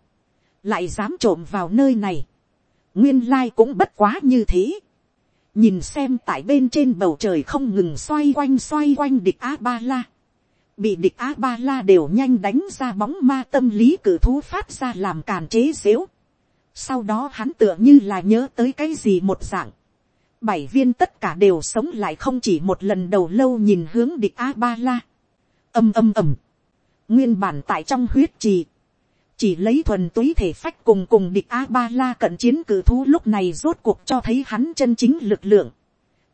Lại dám trộm vào nơi này. Nguyên lai cũng bất quá như thế nhìn xem tại bên trên bầu trời không ngừng xoay quanh xoay quanh địch a ba la, bị địch a ba la đều nhanh đánh ra bóng ma tâm lý cử thú phát ra làm càn chế xếu. sau đó hắn tựa như là nhớ tới cái gì một dạng bảy viên tất cả đều sống lại không chỉ một lần đầu lâu nhìn hướng địch a ba la. âm âm ầm. nguyên bản tại trong huyết trì chỉ lấy thuần túy thể phách cùng cùng địch a ba la cận chiến cử thú lúc này rốt cuộc cho thấy hắn chân chính lực lượng.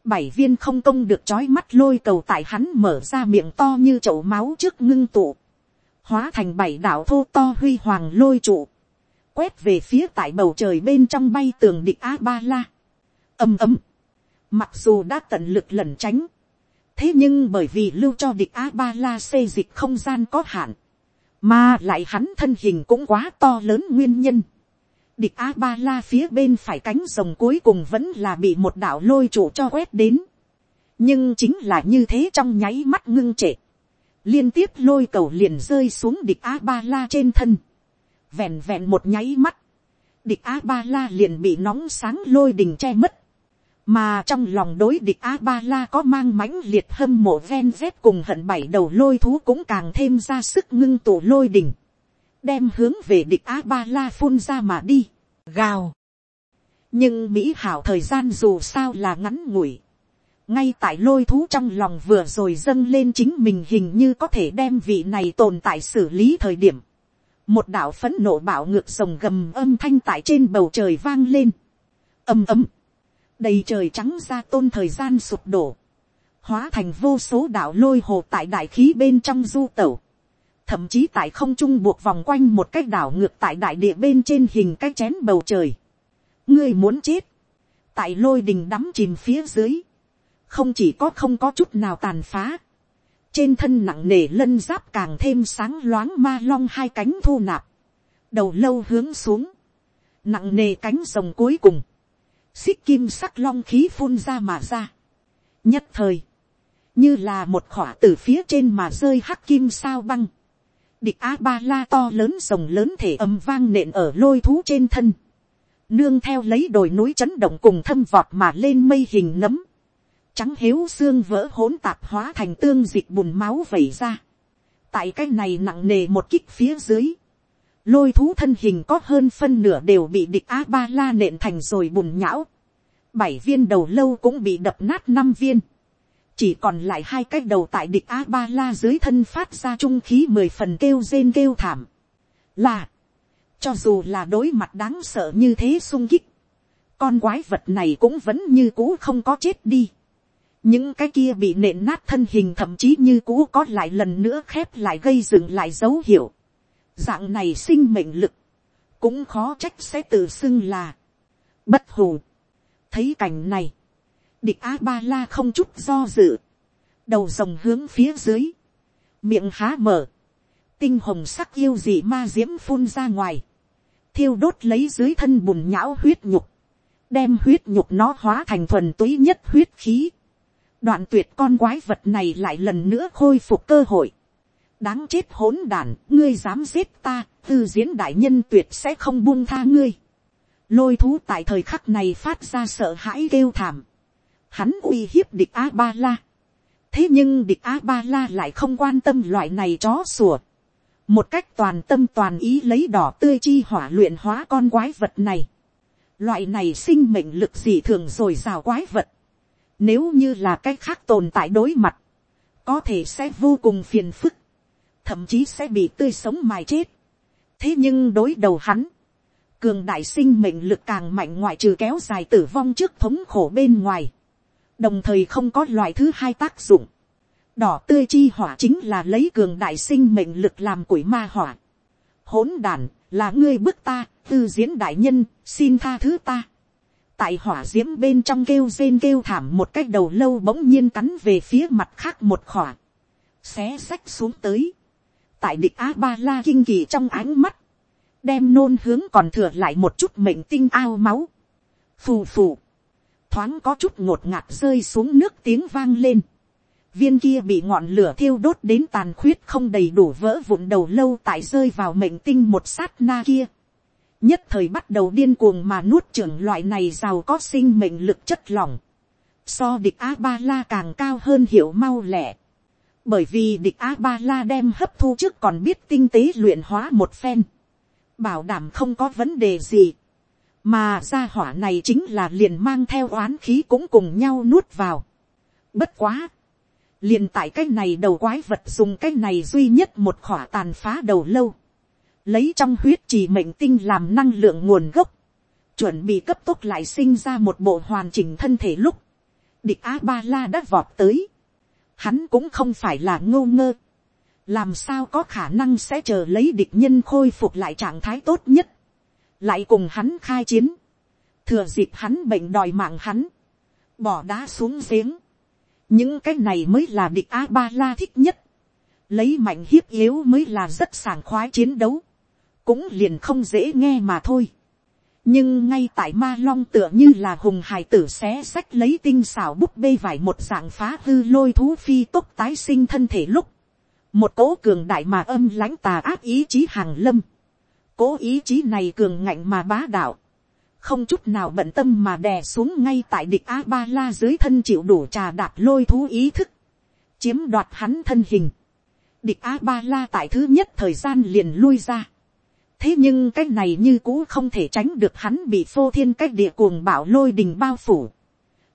bảy viên không công được trói mắt lôi cầu tại hắn mở ra miệng to như chậu máu trước ngưng tụ. hóa thành bảy đảo thô to huy hoàng lôi trụ. quét về phía tại bầu trời bên trong bay tường địch a ba la. ầm ầm mặc dù đã tận lực lẩn tránh. thế nhưng bởi vì lưu cho địch a ba la xây dịch không gian có hạn, mà lại hắn thân hình cũng quá to lớn nguyên nhân. địch a ba la phía bên phải cánh rồng cuối cùng vẫn là bị một đạo lôi trụ cho quét đến. nhưng chính là như thế trong nháy mắt ngưng trệ. liên tiếp lôi cầu liền rơi xuống địch a ba la trên thân. vẹn vẹn một nháy mắt. địch a ba la liền bị nóng sáng lôi đình che mất mà trong lòng đối địch a ba la có mang mãnh liệt hâm mộ ven vét cùng hận bảy đầu lôi thú cũng càng thêm ra sức ngưng tụ lôi đỉnh, đem hướng về địch a ba la phun ra mà đi, gào. nhưng mỹ hảo thời gian dù sao là ngắn ngủi, ngay tại lôi thú trong lòng vừa rồi dâng lên chính mình hình như có thể đem vị này tồn tại xử lý thời điểm, một đạo phấn nộ bạo ngược rồng gầm âm thanh tại trên bầu trời vang lên, ầm ầm, đầy trời trắng ra tôn thời gian sụp đổ, hóa thành vô số đảo lôi hồ tại đại khí bên trong du tẩu, thậm chí tại không trung buộc vòng quanh một cái đảo ngược tại đại địa bên trên hình cái chén bầu trời. ngươi muốn chết, tại lôi đình đắm chìm phía dưới, không chỉ có không có chút nào tàn phá, trên thân nặng nề lân giáp càng thêm sáng loáng ma long hai cánh thu nạp, đầu lâu hướng xuống, nặng nề cánh rồng cuối cùng, xích kim sắc long khí phun ra mà ra. nhất thời, như là một khỏa từ phía trên mà rơi hắc kim sao băng. địch a ba la to lớn rồng lớn thể âm vang nện ở lôi thú trên thân. nương theo lấy đồi núi chấn động cùng thâm vọt mà lên mây hình nấm. trắng hếu xương vỡ hỗn tạp hóa thành tương dịch bùn máu vẩy ra. tại cái này nặng nề một kích phía dưới lôi thú thân hình có hơn phân nửa đều bị địch a ba la nện thành rồi bùn nhão, bảy viên đầu lâu cũng bị đập nát năm viên, chỉ còn lại hai cái đầu tại địch a ba la dưới thân phát ra trung khí mười phần kêu rên kêu thảm, là, cho dù là đối mặt đáng sợ như thế sung kích, con quái vật này cũng vẫn như cũ không có chết đi. những cái kia bị nện nát thân hình thậm chí như cũ có lại lần nữa khép lại gây dựng lại dấu hiệu dạng này sinh mệnh lực, cũng khó trách sẽ tự xưng là. Bất hù. thấy cảnh này, địch a ba la không chút do dự, đầu rồng hướng phía dưới, miệng há mở, tinh hồng sắc yêu dị ma diễm phun ra ngoài, thiêu đốt lấy dưới thân bùn nhão huyết nhục, đem huyết nhục nó hóa thành thuần túy nhất huyết khí, đoạn tuyệt con quái vật này lại lần nữa khôi phục cơ hội, đáng chết hỗn đản, ngươi dám giết ta, tư diễn đại nhân tuyệt sẽ không buông tha ngươi. Lôi thú tại thời khắc này phát ra sợ hãi kêu thảm. Hắn uy hiếp địch A-ba-la. Thế nhưng địch A-ba-la lại không quan tâm loại này chó sủa. Một cách toàn tâm toàn ý lấy đỏ tươi chi hỏa luyện hóa con quái vật này. Loại này sinh mệnh lực gì thường rồi rào quái vật. Nếu như là cách khác tồn tại đối mặt. Có thể sẽ vô cùng phiền phức thậm chí sẽ bị tươi sống mài chết. thế nhưng đối đầu hắn, cường đại sinh mệnh lực càng mạnh ngoại trừ kéo dài tử vong trước thống khổ bên ngoài, đồng thời không có loại thứ hai tác dụng. đỏ tươi chi hỏa chính là lấy cường đại sinh mệnh lực làm củi ma hỏa. hỗn đàn là ngươi bức ta, tư diễn đại nhân, xin tha thứ ta. tại hỏa d i ễ m bên trong kêu rên kêu thảm một cách đầu lâu bỗng nhiên cắn về phía mặt khác một khỏa, xé xách xuống tới tại địch a ba la kinh kỳ trong ánh mắt, đem nôn hướng còn thừa lại một chút mệnh tinh ao máu, phù phù, thoáng có chút ngột ngạt rơi xuống nước tiếng vang lên, viên kia bị ngọn lửa thiêu đốt đến tàn khuyết không đầy đủ vỡ vụn đầu lâu tại rơi vào mệnh tinh một sát na kia, nhất thời bắt đầu điên cuồng mà nuốt trưởng loại này giàu có sinh mệnh lực chất lỏng, so địch a ba la càng cao hơn hiểu mau lẹ, bởi vì địch a ba la đem hấp thu trước còn biết tinh tế luyện hóa một phen, bảo đảm không có vấn đề gì, mà gia hỏa này chính là liền mang theo oán khí cũng cùng nhau nuốt vào. Bất quá, liền tại cái này đầu quái vật dùng cái này duy nhất một khỏa tàn phá đầu lâu, lấy trong huyết trì mệnh tinh làm năng lượng nguồn gốc, chuẩn bị cấp tốc lại sinh ra một bộ hoàn chỉnh thân thể lúc, địch a ba la đã vọt tới, hắn cũng không phải là ngô ngơ, làm sao có khả năng sẽ chờ lấy địch nhân khôi phục lại trạng thái tốt nhất, lại cùng hắn khai chiến, thừa dịp hắn bệnh đòi mạng hắn, bỏ đá xuống giếng, những cái này mới là địch a ba la thích nhất, lấy mạnh hiếp yếu mới là rất sảng khoái chiến đấu, cũng liền không dễ nghe mà thôi nhưng ngay tại ma long tựa như là hùng hải tử xé sách lấy tinh xảo búp bê vải một dạng phá hư lôi thú phi tốc tái sinh thân thể lúc, một cỗ cường đại mà âm lãnh tà áp ý chí hàng lâm, cố ý chí này cường ngạnh mà bá đạo, không chút nào bận tâm mà đè xuống ngay tại địch a ba la dưới thân chịu đủ trà đạp lôi thú ý thức, chiếm đoạt hắn thân hình. địch a ba la tại thứ nhất thời gian liền lui ra thế nhưng cái này như cũ không thể tránh được hắn bị phô thiên cách địa cuồng bạo lôi đình bao phủ.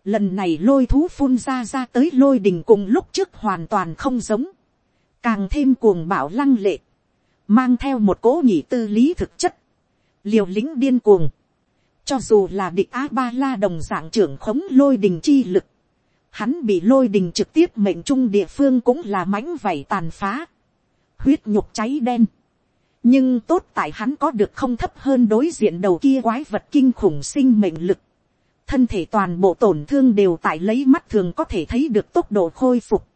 lần này lôi thú phun ra ra tới lôi đình cùng lúc trước hoàn toàn không giống, càng thêm cuồng bạo lăng lệ, mang theo một cố nhị tư lý thực chất, liều lĩnh điên cuồng cho dù là địch A-ba-la đồng dạng trưởng khống lôi đình chi lực. Hắn bị lôi đình trực tiếp mệnh trung địa phương cũng là mãnh vảy tàn phá. Huyết nhục cháy đen. Nhưng tốt tại hắn có được không thấp hơn đối diện đầu kia quái vật kinh khủng sinh mệnh lực. Thân thể toàn bộ tổn thương đều tại lấy mắt thường có thể thấy được tốc độ khôi phục.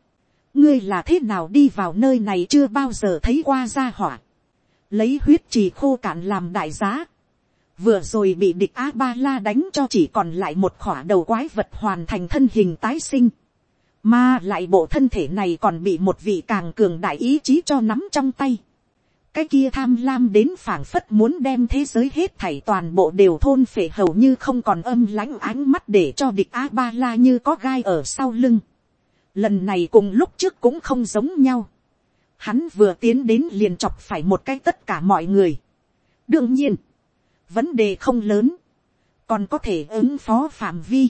Ngươi là thế nào đi vào nơi này chưa bao giờ thấy qua ra hỏa. Lấy huyết trì khô cạn làm đại giá vừa rồi bị địch a ba la đánh cho chỉ còn lại một khỏa đầu quái vật hoàn thành thân hình tái sinh, mà lại bộ thân thể này còn bị một vị càng cường đại ý chí cho nắm trong tay cái kia tham lam đến phảng phất muốn đem thế giới hết thảy toàn bộ đều thôn phệ hầu như không còn âm lãnh ánh mắt để cho địch a ba la như có gai ở sau lưng. lần này cùng lúc trước cũng không giống nhau. hắn vừa tiến đến liền chọc phải một cái tất cả mọi người. đương nhiên, vấn đề không lớn, còn có thể ứng phó phạm vi.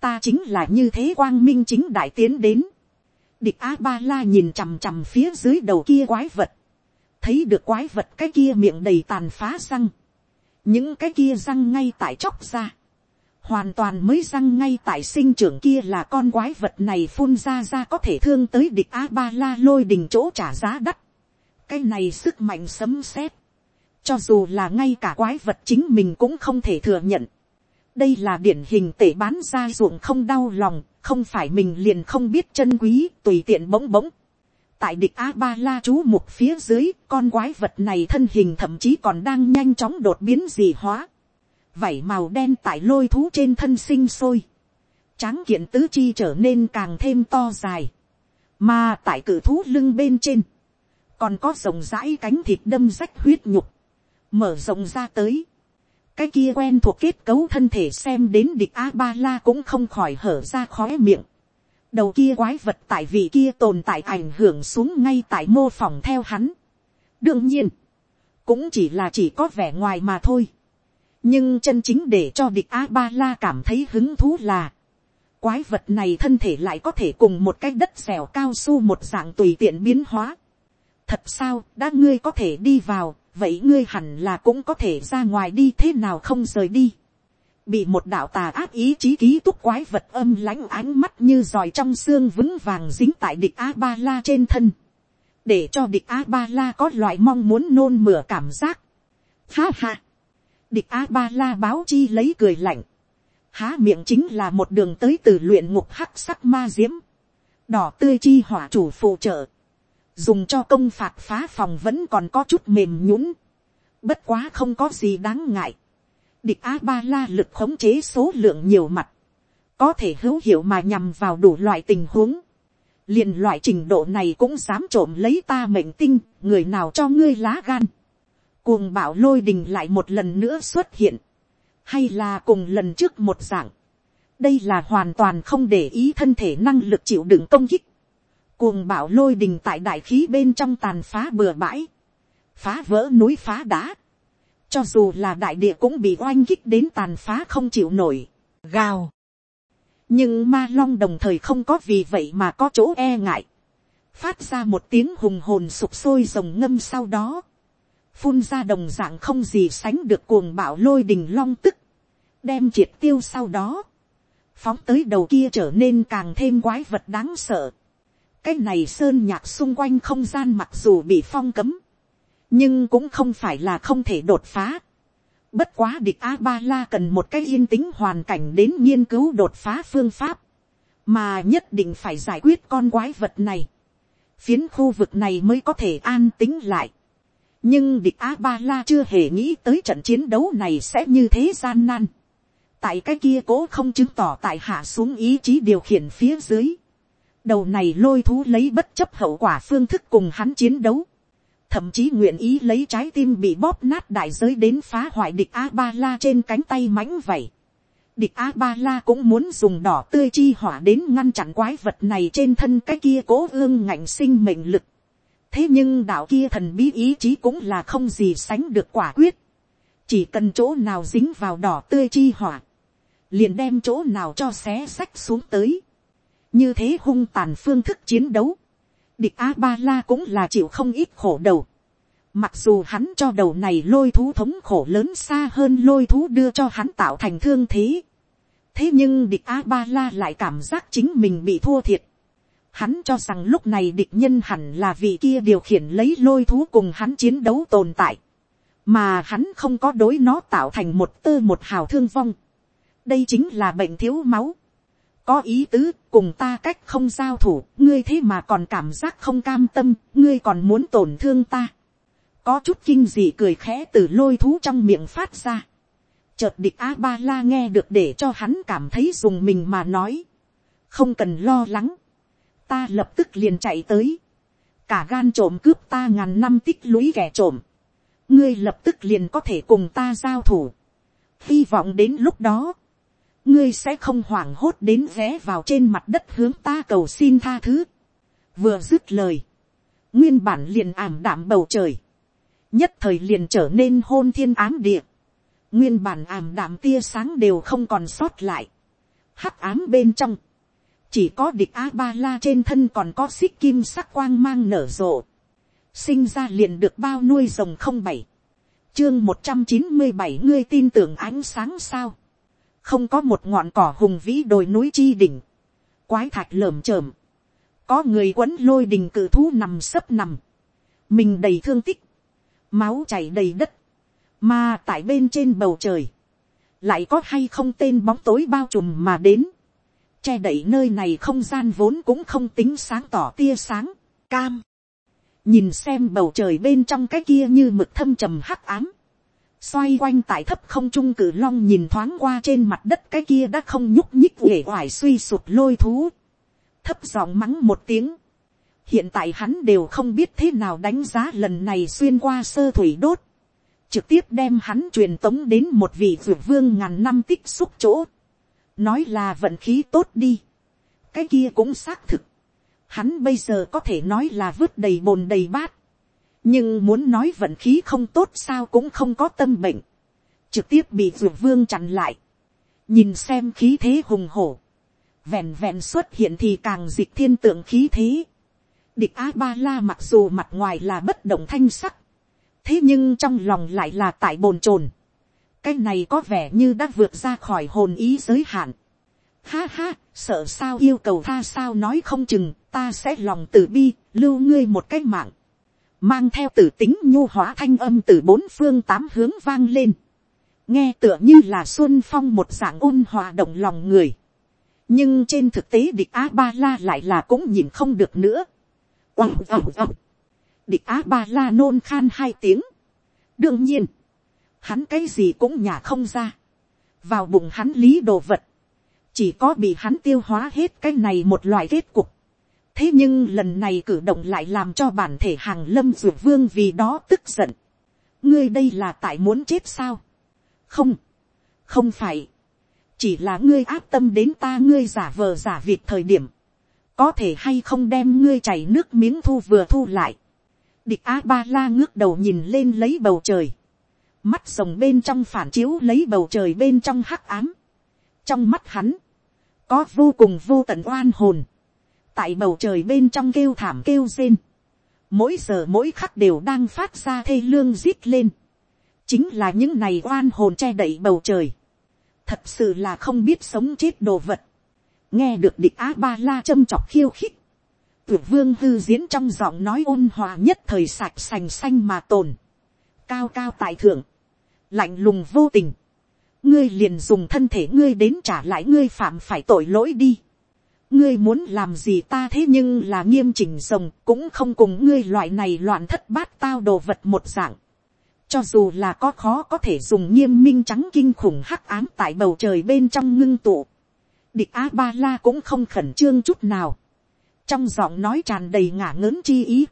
ta chính là như thế quang minh chính đại tiến đến. địch a ba la nhìn chằm chằm phía dưới đầu kia quái vật, thấy được quái vật cái kia miệng đầy tàn phá răng, những cái kia răng ngay tại chóc ra, hoàn toàn mới răng ngay tại sinh trưởng kia là con quái vật này phun ra ra có thể thương tới địch a ba la lôi đình chỗ trả giá đắt, cái này sức mạnh sấm sét, cho dù là ngay cả quái vật chính mình cũng không thể thừa nhận. đây là điển hình tể bán ra ruộng không đau lòng, không phải mình liền không biết chân quý, tùy tiện bỗng bỗng tại địch a ba la chú mục phía dưới, con quái vật này thân hình thậm chí còn đang nhanh chóng đột biến dị hóa. vảy màu đen tại lôi thú trên thân sinh sôi. tráng kiện tứ chi trở nên càng thêm to dài. mà tại cử thú lưng bên trên, còn có rộng rãi cánh thịt đâm rách huyết nhục mở rộng ra tới. cái kia quen thuộc kết cấu thân thể xem đến địch a ba la cũng không khỏi hở ra khóe miệng đầu kia quái vật tại vị kia tồn tại ảnh hưởng xuống ngay tại mô phỏng theo hắn. đương nhiên, cũng chỉ là chỉ có vẻ ngoài mà thôi. nhưng chân chính để cho địch a ba la cảm thấy hứng thú là, quái vật này thân thể lại có thể cùng một cái đất dẻo cao su một dạng tùy tiện biến hóa. thật sao, đã ngươi có thể đi vào, vậy ngươi hẳn là cũng có thể ra ngoài đi thế nào không rời đi bị một đạo tà ác ý chí ký túc quái vật âm lãnh ánh mắt như giỏi trong xương vững vàng dính tại địch a ba la trên thân. để cho địch a ba la có loại mong muốn nôn mửa cảm giác. ha ha. địch a ba la báo chi lấy cười lạnh. há miệng chính là một đường tới từ luyện ngục hắc sắc ma diễm. đỏ tươi chi hỏa chủ phụ trợ dùng cho công phạt phá phòng vẫn còn có chút mềm nhũng, bất quá không có gì đáng ngại địch a ba la lực khống chế số lượng nhiều mặt, có thể hữu hiệu mà nhằm vào đủ loại tình huống. liền loại trình độ này cũng dám trộm lấy ta mệnh tinh, người nào cho ngươi lá gan. cuồng bảo lôi đình lại một lần nữa xuất hiện, hay là cùng lần trước một dạng. đây là hoàn toàn không để ý thân thể năng lực chịu đựng công kích cuồng Bảo lôi đình tại đại khí bên trong tàn phá bừa bãi, phá vỡ núi phá đá, cho dù là đại địa cũng bị oanh kích đến tàn phá không chịu nổi, gào. nhưng ma long đồng thời không có vì vậy mà có chỗ e ngại, phát ra một tiếng hùng hồn sục sôi rồng ngâm sau đó, phun ra đồng dạng không gì sánh được cuồng bạo lôi đình long tức, đem triệt tiêu sau đó, phóng tới đầu kia trở nên càng thêm quái vật đáng sợ. Cái này sơn nhạc xung quanh không gian mặc dù bị phong cấm, nhưng cũng không phải là không thể đột phá. Bất quá địch a ba la cần một cái yên tĩnh hoàn cảnh đến nghiên cứu đột phá phương pháp, mà nhất định phải giải quyết con quái vật này. Phiến khu vực này mới có thể an tính lại. nhưng địch a ba la chưa hề nghĩ tới trận chiến đấu này sẽ như thế gian nan. tại cái kia cố không chứng tỏ tại hạ xuống ý chí điều khiển phía dưới đầu này lôi thú lấy bất chấp hậu quả phương thức cùng hắn chiến đấu, thậm chí nguyện ý lấy trái tim bị bóp nát đại giới đến phá hoại địch a ba la trên cánh tay mãnh vẩy. địch a ba la cũng muốn dùng đỏ tươi chi hỏa đến ngăn chặn quái vật này trên thân cái kia cố ương ngạnh sinh mệnh lực. thế nhưng đạo kia thần bí ý chí cũng là không gì sánh được quả quyết. chỉ cần chỗ nào dính vào đỏ tươi chi hỏa, liền đem chỗ nào cho xé sách xuống tới. như thế hung tàn phương thức chiến đấu địch a ba la cũng là chịu không ít khổ đầu. Mặc dù hắn cho đầu này lôi thú thống khổ lớn xa hơn lôi thú đưa cho hắn tạo thành thương thế. Thế nhưng địch a ba la lại cảm giác chính mình bị thua thiệt. Hắn cho rằng lúc này địch nhân hẳn là vị kia điều khiển lấy lôi thú cùng hắn chiến đấu tồn tại. Mà hắn không có đối nó tạo thành một tơ một hào thương vong. Đây chính là bệnh thiếu máu có ý tứ, cùng ta cách không giao thủ, ngươi thế mà còn cảm giác không cam tâm, ngươi còn muốn tổn thương ta. Có chút kinh dị cười khẽ từ lôi thú trong miệng phát ra. Chợt địch A-ba-la nghe được để cho hắn cảm thấy dùng mình mà nói. Không cần lo lắng. Ta lập tức liền chạy tới. Cả gan trộm cướp ta ngàn năm tích lũy kẻ trộm. Ngươi lập tức liền có thể cùng ta giao thủ. Hy vọng đến lúc đó ngươi sẽ không hoảng hốt đến ghé vào trên mặt đất hướng ta cầu xin tha thứ. vừa dứt lời, nguyên bản liền ảm đạm bầu trời, nhất thời liền trở nên hôn thiên ám địa, nguyên bản ảm đạm tia sáng đều không còn sót lại, hắc ám bên trong, chỉ có địch a ba la trên thân còn có xích kim sắc quang mang nở rộ, sinh ra liền được bao nuôi rồng không bảy, chương một trăm chín mươi bảy ngươi tin tưởng ánh sáng sao, không có một ngọn cỏ hùng vĩ đồi núi chi đỉnh, quái thạch lởm chởm, có người quấn lôi đình cự thú nằm sấp nằm, mình đầy thương tích, máu chảy đầy đất, mà tại bên trên bầu trời, lại có hay không tên bóng tối bao trùm mà đến, che đậy nơi này không gian vốn cũng không tính sáng tỏ tia sáng, cam, nhìn xem bầu trời bên trong cái kia như mực thâm trầm hắc ám, xoay quanh tại thấp không trung cử long nhìn thoáng qua trên mặt đất cái kia đã không nhúc nhích uể oải suy sụp lôi thú, thấp giọng mắng một tiếng, hiện tại hắn đều không biết thế nào đánh giá lần này xuyên qua sơ thủy đốt, trực tiếp đem hắn truyền tống đến một vị vượt vương ngàn năm tích xúc chỗ, nói là vận khí tốt đi, cái kia cũng xác thực, hắn bây giờ có thể nói là vứt đầy bồn đầy bát, nhưng muốn nói vận khí không tốt sao cũng không có tâm bệnh, trực tiếp bị ruột vương chặn lại, nhìn xem khí thế hùng hổ, vẹn vẹn xuất hiện thì càng dịch thiên tượng khí thế. địch a ba la mặc dù mặt ngoài là bất động thanh sắc, thế nhưng trong lòng lại là tại bồn chồn. cái này có vẻ như đã vượt ra khỏi hồn ý giới hạn. ha ha, sợ sao yêu cầu tha sao nói không chừng, ta sẽ lòng từ bi, lưu ngươi một cái mạng mang theo tử tính nhu hóa thanh âm từ bốn phương tám hướng vang lên, nghe tựa như là xuân phong một dạng ôn hòa động lòng người, nhưng trên thực tế địch a ba la lại là cũng nhìn không được nữa. Địch a ba la nôn khan hai tiếng. đương nhiên, hắn cái gì cũng nhả không ra, vào bụng hắn lý đồ vật, chỉ có bị hắn tiêu hóa hết cái này một loại kết cục thế nhưng lần này cử động lại làm cho bản thể hàng lâm dược vương vì đó tức giận. ngươi đây là tại muốn chết sao. không, không phải. chỉ là ngươi áp tâm đến ta ngươi giả vờ giả việc thời điểm. có thể hay không đem ngươi chảy nước miếng thu vừa thu lại. địch a ba la ngước đầu nhìn lên lấy bầu trời. mắt rồng bên trong phản chiếu lấy bầu trời bên trong hắc ám. trong mắt hắn, có vô cùng vô tận oan hồn tại bầu trời bên trong kêu thảm kêu rên, mỗi giờ mỗi khắc đều đang phát ra thê lương rít lên, chính là những này oan hồn che đậy bầu trời, thật sự là không biết sống chết đồ vật, nghe được địch á ba la châm chọc khiêu khích, tuyệt vương hư diễn trong giọng nói ôn hòa nhất thời sạch sành xanh mà tồn, cao cao tại thượng, lạnh lùng vô tình, ngươi liền dùng thân thể ngươi đến trả lại ngươi phạm phải tội lỗi đi ngươi muốn làm gì ta thế nhưng là nghiêm chỉnh rồng cũng không cùng ngươi loại này loạn thất bát tao đồ vật một dạng. cho dù là có khó có thể dùng nghiêm minh trắng kinh khủng hắc ám tại bầu trời bên trong ngưng tụ. địch a ba la cũng không khẩn trương chút nào. trong giọng nói tràn đầy ngả ngớn chi ý.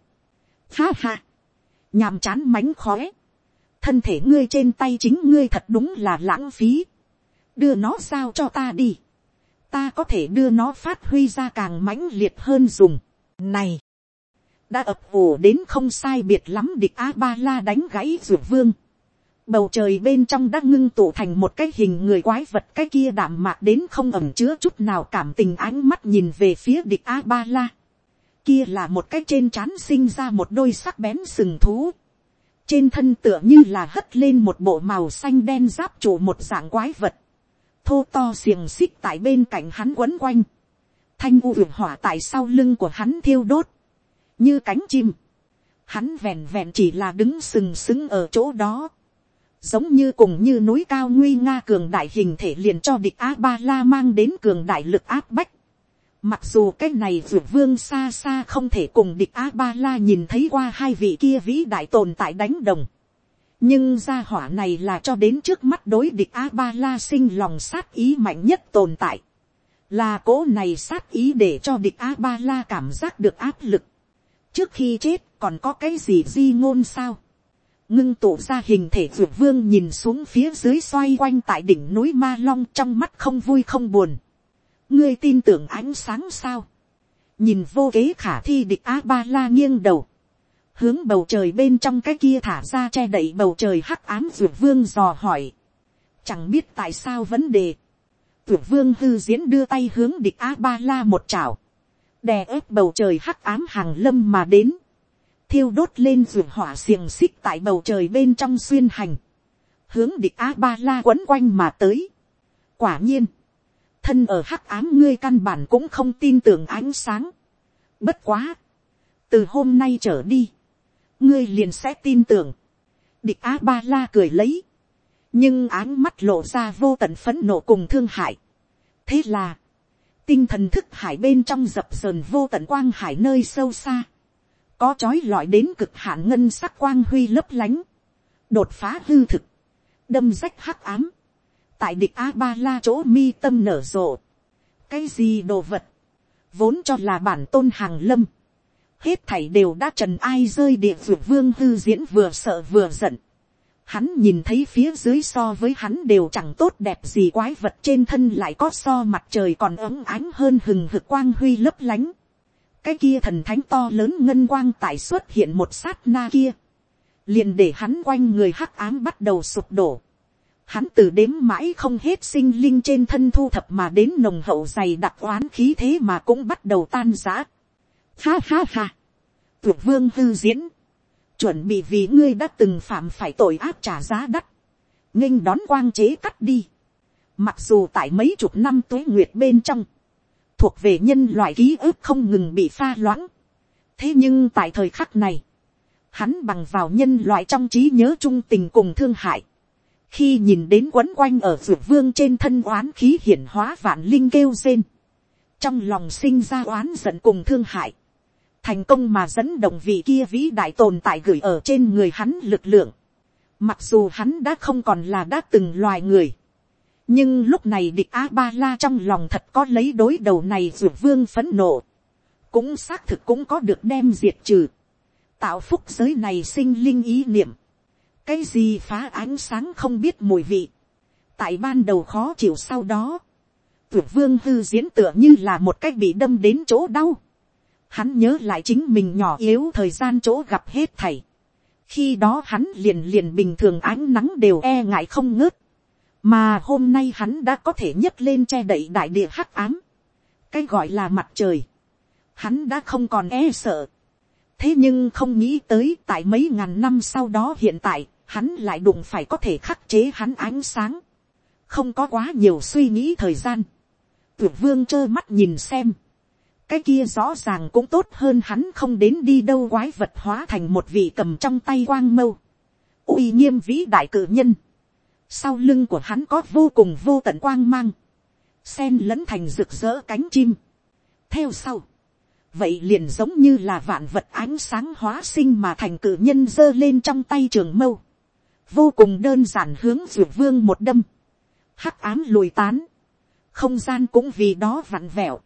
ha ha. nhàm chán mánh khóe, thân thể ngươi trên tay chính ngươi thật đúng là lãng phí, đưa nó sao cho ta đi, ta có thể đưa nó phát huy ra càng mãnh liệt hơn dùng. Này, đã ập ủ đến không sai biệt lắm địch a ba la đánh gãy ruột vương. Bầu trời bên trong đã ngưng tụ thành một cái hình người quái vật cái kia đảm mạc đến không ẩm chứa chút nào cảm tình ánh mắt nhìn về phía địch a ba la. Kia là một cái trên trán sinh ra một đôi sắc bén sừng thú. Trên thân tựa như là hất lên một bộ màu xanh đen giáp trụ một dạng quái vật thô to xiềng xích tại bên cạnh hắn quấn quanh, thanh u hưởng hỏa tại sau lưng của hắn thiêu đốt, như cánh chim, hắn vẹn vẹn chỉ là đứng sừng sững ở chỗ đó, giống như cùng như núi cao nguy nga cường đại hình thể liền cho địch a ba la mang đến cường đại lực áp bách. Mặc dù cái này vượt vương xa xa không thể cùng địch a ba la nhìn thấy qua hai vị kia vĩ đại tồn tại đánh đồng nhưng gia hỏa này là cho đến trước mắt đối địch a ba la sinh lòng sát ý mạnh nhất tồn tại. Là cố này sát ý để cho địch a ba la cảm giác được áp lực. Trước khi chết còn có cái gì di ngôn sao? Ngưng tụ ra hình thể vượt vương nhìn xuống phía dưới xoay quanh tại đỉnh núi ma long trong mắt không vui không buồn. Ngươi tin tưởng ánh sáng sao? Nhìn vô kế khả thi địch a ba la nghiêng đầu hướng bầu trời bên trong cái kia thả ra che đậy bầu trời hắc ám dược vương dò hỏi. Chẳng biết tại sao vấn đề. Dược vương hư diễn đưa tay hướng địch a ba la một chảo. Đè ép bầu trời hắc ám hàng lâm mà đến. Thiêu đốt lên dược hỏa xiềng xích tại bầu trời bên trong xuyên hành. Hướng địch a ba la quấn quanh mà tới. Quả nhiên. Thân ở hắc ám ngươi căn bản cũng không tin tưởng ánh sáng. Bất quá. Từ hôm nay trở đi ngươi liền sẽ tin tưởng. địch a ba la cười lấy, nhưng áng mắt lộ ra vô tận phấn nộ cùng thương hại. thế là, tinh thần thức hải bên trong dập dờn vô tận quang hải nơi sâu xa, có trói lọi đến cực hạn ngân sắc quang huy lấp lánh, đột phá hư thực, đâm rách hắc ám, tại địch a ba la chỗ mi tâm nở rộ, cái gì đồ vật, vốn cho là bản tôn hàng lâm, hết thảy đều đã trần ai rơi địa vượt vương hư diễn vừa sợ vừa giận. Hắn nhìn thấy phía dưới so với hắn đều chẳng tốt đẹp gì quái vật trên thân lại có so mặt trời còn ấm ánh hơn hừng hực quang huy lấp lánh. Cái kia thần thánh to lớn ngân quang tại xuất hiện một sát na kia. Liền để hắn quanh người hắc ám bắt đầu sụp đổ. Hắn từ đếm mãi không hết sinh linh trên thân thu thập mà đến nồng hậu dày đặc oán khí thế mà cũng bắt đầu tan rã Ha ha ha. Tuyệt vương hư diễn. Chuẩn bị vì ngươi đã từng phạm phải tội ác trả giá đắt. nghênh đón quang chế cắt đi. Mặc dù tại mấy chục năm tuế nguyệt bên trong. Thuộc về nhân loại ký ức không ngừng bị pha loãng. Thế nhưng tại thời khắc này. Hắn bằng vào nhân loại trong trí nhớ trung tình cùng thương hại khi nhìn đến quấn quanh ở vượt vương trên thân oán khí hiển hóa vạn linh kêu rên, trong lòng sinh ra oán giận cùng thương hại, thành công mà dẫn động vị kia vĩ đại tồn tại gửi ở trên người hắn lực lượng. Mặc dù hắn đã không còn là đã từng loài người. Nhưng lúc này địch A-ba-la trong lòng thật có lấy đối đầu này dù vương phấn nộ. Cũng xác thực cũng có được đem diệt trừ. Tạo phúc giới này sinh linh ý niệm. Cái gì phá ánh sáng không biết mùi vị. Tại ban đầu khó chịu sau đó. Tuyệt vương hư diễn tựa như là một cách bị đâm đến chỗ đau Hắn nhớ lại chính mình nhỏ yếu thời gian chỗ gặp hết thảy. Khi đó hắn liền liền bình thường ánh nắng đều e ngại không ngớt. Mà hôm nay hắn đã có thể nhấc lên che đậy đại địa hắc ám. Cái gọi là mặt trời. Hắn đã không còn e sợ. Thế nhưng không nghĩ tới tại mấy ngàn năm sau đó hiện tại, hắn lại đụng phải có thể khắc chế hắn ánh sáng. Không có quá nhiều suy nghĩ thời gian. Tuyệt vương trơ mắt nhìn xem cái kia rõ ràng cũng tốt hơn hắn không đến đi đâu quái vật hóa thành một vị cầm trong tay quang mâu, uy nghiêm vĩ đại cử nhân, sau lưng của hắn có vô cùng vô tận quang mang, sen lẫn thành rực rỡ cánh chim, theo sau, vậy liền giống như là vạn vật ánh sáng hóa sinh mà thành cử nhân giơ lên trong tay trường mâu, vô cùng đơn giản hướng ruột vương một đâm, hắc ám lùi tán, không gian cũng vì đó vặn vẹo,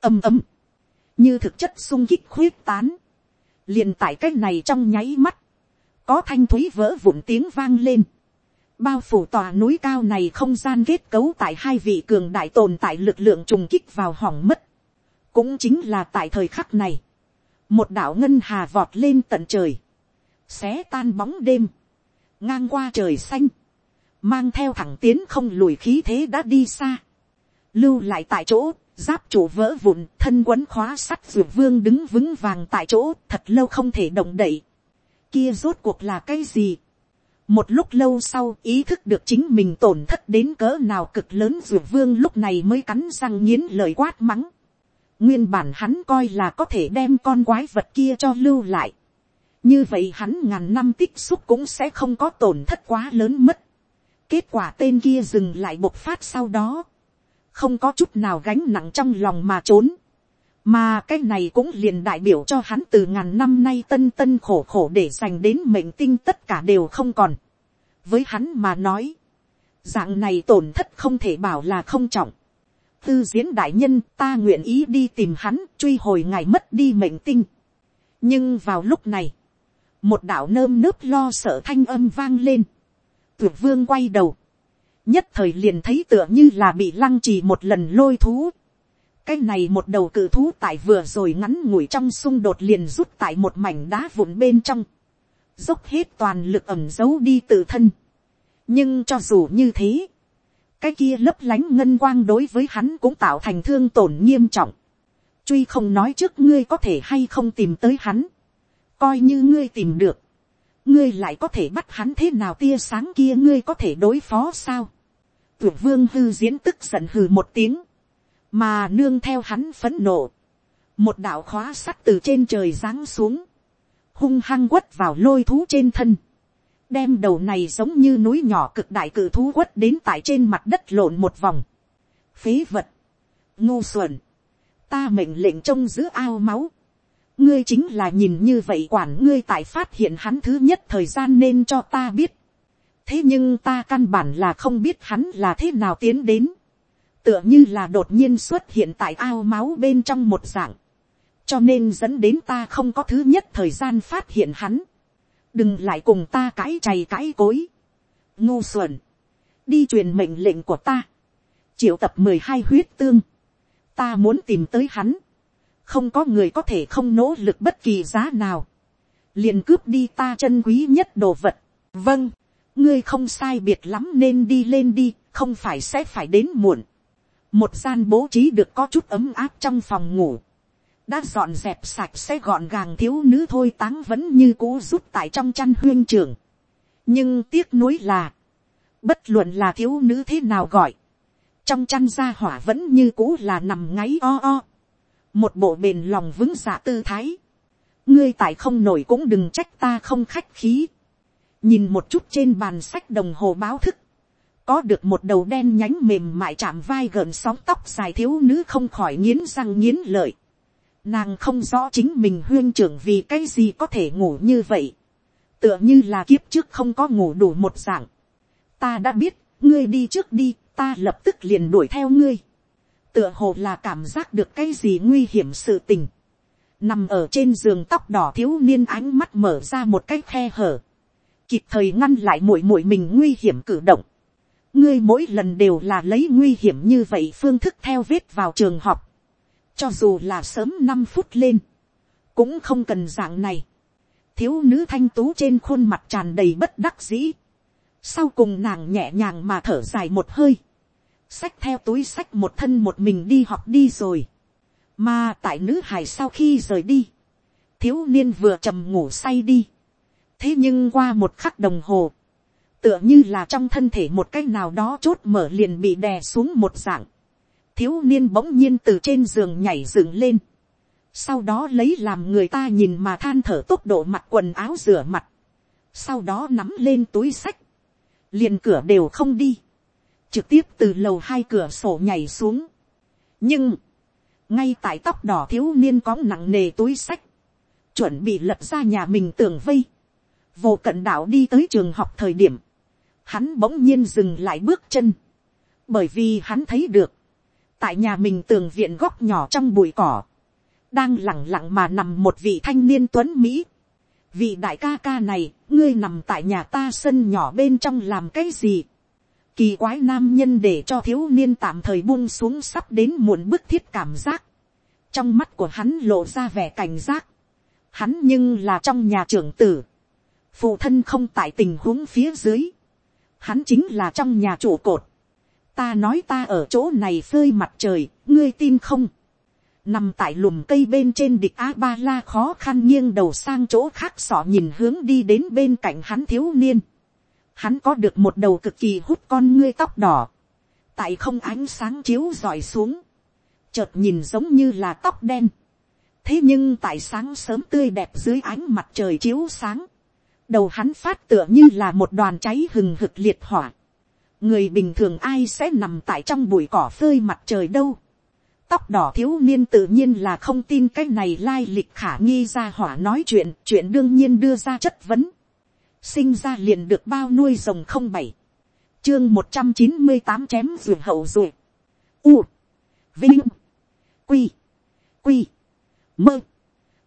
âm âm. Như thực chất sung kích khuyết tán, liền tại cái này trong nháy mắt, có thanh thúy vỡ vụn tiếng vang lên, bao phủ tòa núi cao này không gian kết cấu tại hai vị cường đại tồn tại lực lượng trùng kích vào hỏng mất, cũng chính là tại thời khắc này, một đạo ngân hà vọt lên tận trời, xé tan bóng đêm, ngang qua trời xanh, mang theo thẳng tiến không lùi khí thế đã đi xa, lưu lại tại chỗ, giáp chủ vỡ vụn, thân quấn khóa sắt dược vương đứng vững vàng tại chỗ, thật lâu không thể động đậy. Kia rốt cuộc là cái gì? Một lúc lâu sau ý thức được chính mình tổn thất đến cỡ nào cực lớn dược vương lúc này mới cắn răng nghiến lời quát mắng. Nguyên bản hắn coi là có thể đem con quái vật kia cho lưu lại. Như vậy hắn ngàn năm tích xúc cũng sẽ không có tổn thất quá lớn mất. Kết quả tên kia dừng lại bộc phát sau đó không có chút nào gánh nặng trong lòng mà trốn. Mà cái này cũng liền đại biểu cho hắn từ ngàn năm nay tân tân khổ khổ để dành đến mệnh tinh tất cả đều không còn. Với hắn mà nói, dạng này tổn thất không thể bảo là không trọng. Tư diễn đại nhân ta nguyện ý đi tìm hắn truy hồi ngày mất đi mệnh tinh. Nhưng vào lúc này, một đạo nơm nớp lo sợ thanh âm vang lên. Tuyệt vương quay đầu nhất thời liền thấy tựa như là bị lăng trì một lần lôi thú. cái này một đầu cự thú tại vừa rồi ngắn ngủi trong xung đột liền rút tại một mảnh đá vụn bên trong, dốc hết toàn lực ẩm giấu đi tự thân. nhưng cho dù như thế, cái kia lấp lánh ngân quang đối với hắn cũng tạo thành thương tổn nghiêm trọng. truy không nói trước ngươi có thể hay không tìm tới hắn, coi như ngươi tìm được, ngươi lại có thể bắt hắn thế nào tia sáng kia ngươi có thể đối phó sao? Tưởng vương hư diễn tức giận hừ một tiếng, mà nương theo hắn phấn nộ, một đạo khóa sắt từ trên trời giáng xuống, hung hăng quất vào lôi thú trên thân, đem đầu này giống như núi nhỏ cực đại cự thú quất đến tại trên mặt đất lộn một vòng. Phế vật, ngu xuẩn, ta mệnh lệnh trông giữ ao máu, ngươi chính là nhìn như vậy quản ngươi tại phát hiện hắn thứ nhất thời gian nên cho ta biết, thế nhưng ta căn bản là không biết hắn là thế nào tiến đến, tựa như là đột nhiên xuất hiện tại ao máu bên trong một dạng, cho nên dẫn đến ta không có thứ nhất thời gian phát hiện hắn, đừng lại cùng ta cãi chày cãi cối, ngu xuẩn, đi truyền mệnh lệnh của ta, triệu tập mười hai huyết tương, ta muốn tìm tới hắn, không có người có thể không nỗ lực bất kỳ giá nào, liền cướp đi ta chân quý nhất đồ vật, vâng, ngươi không sai biệt lắm nên đi lên đi, không phải sẽ phải đến muộn. một gian bố trí được có chút ấm áp trong phòng ngủ, đã dọn dẹp sạch sẽ gọn gàng thiếu nữ thôi táng vẫn như cũ rút tại trong chăn huyên trường. nhưng tiếc nuối là, bất luận là thiếu nữ thế nào gọi, trong chăn gia hỏa vẫn như cũ là nằm ngáy o o, một bộ bền lòng vững dạ tư thái, ngươi tại không nổi cũng đừng trách ta không khách khí, nhìn một chút trên bàn sách đồng hồ báo thức, có được một đầu đen nhánh mềm mại chạm vai gợn sóng tóc dài thiếu nữ không khỏi nghiến răng nghiến lợi. Nàng không rõ chính mình huyên trưởng vì cái gì có thể ngủ như vậy. Tựa như là kiếp trước không có ngủ đủ một dạng. Ta đã biết, ngươi đi trước đi, ta lập tức liền đuổi theo ngươi. Tựa hồ là cảm giác được cái gì nguy hiểm sự tình. Nằm ở trên giường tóc đỏ thiếu niên ánh mắt mở ra một cái khe hở kịp thời ngăn lại mũi mũi mình nguy hiểm cử động. ngươi mỗi lần đều là lấy nguy hiểm như vậy phương thức theo vết vào trường học. cho dù là sớm năm phút lên, cũng không cần dạng này. thiếu nữ thanh tú trên khuôn mặt tràn đầy bất đắc dĩ. sau cùng nàng nhẹ nhàng mà thở dài một hơi xách theo túi sách một thân một mình đi học đi rồi. mà tại nữ hải sau khi rời đi, thiếu niên vừa trầm ngủ say đi. Thế nhưng qua một khắc đồng hồ, tựa như là trong thân thể một cái nào đó chốt mở liền bị đè xuống một dạng, thiếu niên bỗng nhiên từ trên giường nhảy dựng lên, sau đó lấy làm người ta nhìn mà than thở tốc độ mặt quần áo rửa mặt, sau đó nắm lên túi sách, liền cửa đều không đi, trực tiếp từ lầu hai cửa sổ nhảy xuống. nhưng, ngay tại tóc đỏ thiếu niên có nặng nề túi sách, chuẩn bị lật ra nhà mình tường vây, vô cận đạo đi tới trường học thời điểm, hắn bỗng nhiên dừng lại bước chân, bởi vì hắn thấy được, tại nhà mình tường viện góc nhỏ trong bụi cỏ, đang lẳng lặng mà nằm một vị thanh niên tuấn mỹ, vị đại ca ca này, ngươi nằm tại nhà ta sân nhỏ bên trong làm cái gì kỳ quái nam nhân để cho thiếu niên tạm thời buông xuống sắp đến muộn bức thiết cảm giác. trong mắt của hắn lộ ra vẻ cảnh giác. hắn nhưng là trong nhà trưởng tử. phụ thân không tại tình huống phía dưới. hắn chính là trong nhà trụ cột. ta nói ta ở chỗ này phơi mặt trời, ngươi tin không nằm tại lùm cây bên trên địch a ba la khó khăn nghiêng đầu sang chỗ khác sọ nhìn hướng đi đến bên cạnh hắn thiếu niên. Hắn có được một đầu cực kỳ hút con ngươi tóc đỏ. Tại không ánh sáng chiếu dọi xuống. Chợt nhìn giống như là tóc đen. Thế nhưng tại sáng sớm tươi đẹp dưới ánh mặt trời chiếu sáng. Đầu hắn phát tựa như là một đoàn cháy hừng hực liệt hỏa. Người bình thường ai sẽ nằm tại trong bụi cỏ phơi mặt trời đâu tóc đỏ thiếu niên tự nhiên là không tin cái này lai lịch khả nghi ra hỏa nói chuyện, chuyện đương nhiên đưa ra chất vấn. Sinh ra liền được bao nuôi rồng không bảy. Chương một trăm chín mươi tám chém ruột hậu ruột. U. Vinh. Quy. Quy. Mơ.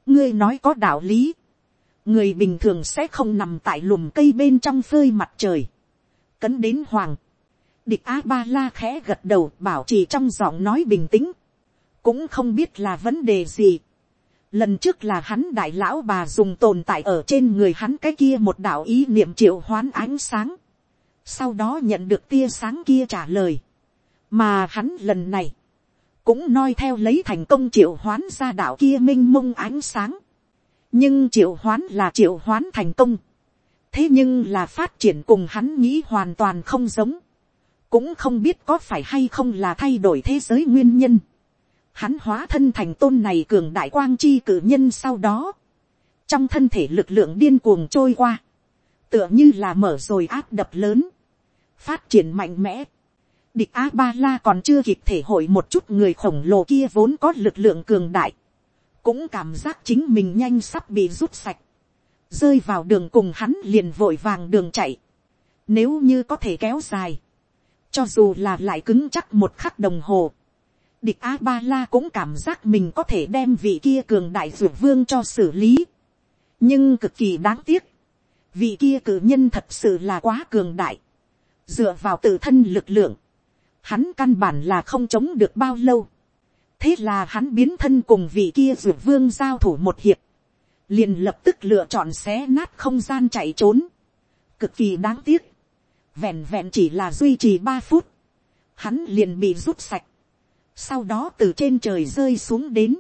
Ngươi nói có đạo lý. Người bình thường sẽ không nằm tại lùm cây bên trong phơi mặt trời. Cấn đến hoàng. Địch A-ba-la khẽ gật đầu, bảo trì trong giọng nói bình tĩnh cũng không biết là vấn đề gì. Lần trước là hắn đại lão bà dùng tồn tại ở trên người hắn cái kia một đạo ý niệm triệu hoán ánh sáng. Sau đó nhận được tia sáng kia trả lời. Mà hắn lần này, cũng noi theo lấy thành công triệu hoán ra đạo kia minh mông ánh sáng. Nhưng triệu hoán là triệu hoán thành công. Thế nhưng là phát triển cùng hắn nghĩ hoàn toàn không giống. Cũng không biết có phải hay không là thay đổi thế giới nguyên nhân hắn hóa thân thành tôn này cường đại quang chi cử nhân sau đó, trong thân thể lực lượng điên cuồng trôi qua, tựa như là mở rồi áp đập lớn, phát triển mạnh mẽ. Địch A Ba La còn chưa kịp thể hội một chút người khổng lồ kia vốn có lực lượng cường đại, cũng cảm giác chính mình nhanh sắp bị rút sạch, rơi vào đường cùng hắn liền vội vàng đường chạy, nếu như có thể kéo dài, cho dù là lại cứng chắc một khắc đồng hồ, địch a ba la cũng cảm giác mình có thể đem vị kia cường đại dược vương cho xử lý. nhưng cực kỳ đáng tiếc, vị kia cử nhân thật sự là quá cường đại. dựa vào tự thân lực lượng, hắn căn bản là không chống được bao lâu. thế là hắn biến thân cùng vị kia dược vương giao thủ một hiệp, liền lập tức lựa chọn xé nát không gian chạy trốn. cực kỳ đáng tiếc, vẹn vẹn chỉ là duy trì ba phút, hắn liền bị rút sạch sau đó từ trên trời rơi xuống đến,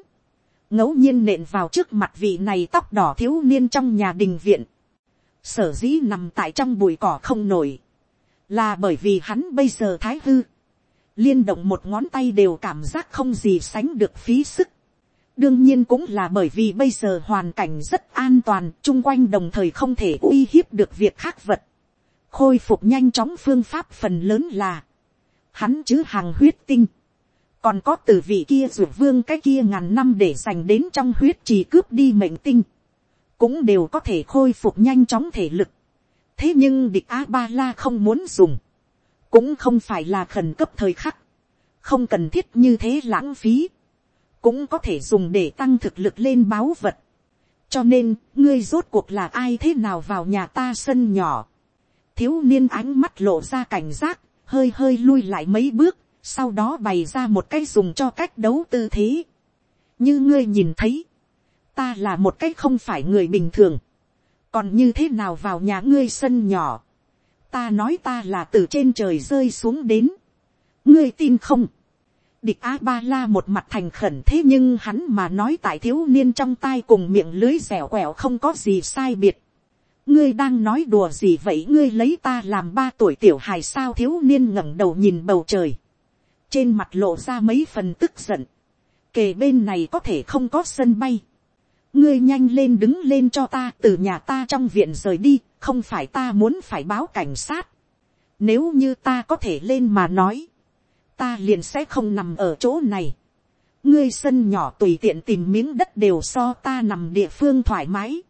ngẫu nhiên nện vào trước mặt vị này tóc đỏ thiếu niên trong nhà đình viện, sở dĩ nằm tại trong bụi cỏ không nổi, là bởi vì hắn bây giờ thái hư, liên động một ngón tay đều cảm giác không gì sánh được phí sức. đương nhiên cũng là bởi vì bây giờ hoàn cảnh rất an toàn, chung quanh đồng thời không thể uy hiếp được việc khác vật. khôi phục nhanh chóng phương pháp phần lớn là, hắn chứ hàng huyết tinh, còn có từ vị kia ruột vương cái kia ngàn năm để dành đến trong huyết trì cướp đi mệnh tinh, cũng đều có thể khôi phục nhanh chóng thể lực. thế nhưng địch a ba la không muốn dùng, cũng không phải là khẩn cấp thời khắc, không cần thiết như thế lãng phí, cũng có thể dùng để tăng thực lực lên báo vật. cho nên, ngươi rốt cuộc là ai thế nào vào nhà ta sân nhỏ. thiếu niên ánh mắt lộ ra cảnh giác, hơi hơi lui lại mấy bước, sau đó bày ra một cái dùng cho cách đấu tư thế. như ngươi nhìn thấy, ta là một cái không phải người bình thường, còn như thế nào vào nhà ngươi sân nhỏ, ta nói ta là từ trên trời rơi xuống đến, ngươi tin không, địch a ba la một mặt thành khẩn thế nhưng hắn mà nói tại thiếu niên trong tai cùng miệng lưới dẻo quẹo không có gì sai biệt. ngươi đang nói đùa gì vậy? Ngươi lấy ta làm ba tuổi tiểu hài sao? Thiếu niên ngẩng đầu nhìn bầu trời trên mặt lộ ra mấy phần tức giận, kề bên này có thể không có sân bay, ngươi nhanh lên đứng lên cho ta từ nhà ta trong viện rời đi, không phải ta muốn phải báo cảnh sát. Nếu như ta có thể lên mà nói, ta liền sẽ không nằm ở chỗ này. ngươi sân nhỏ tùy tiện tìm miếng đất đều so ta nằm địa phương thoải mái.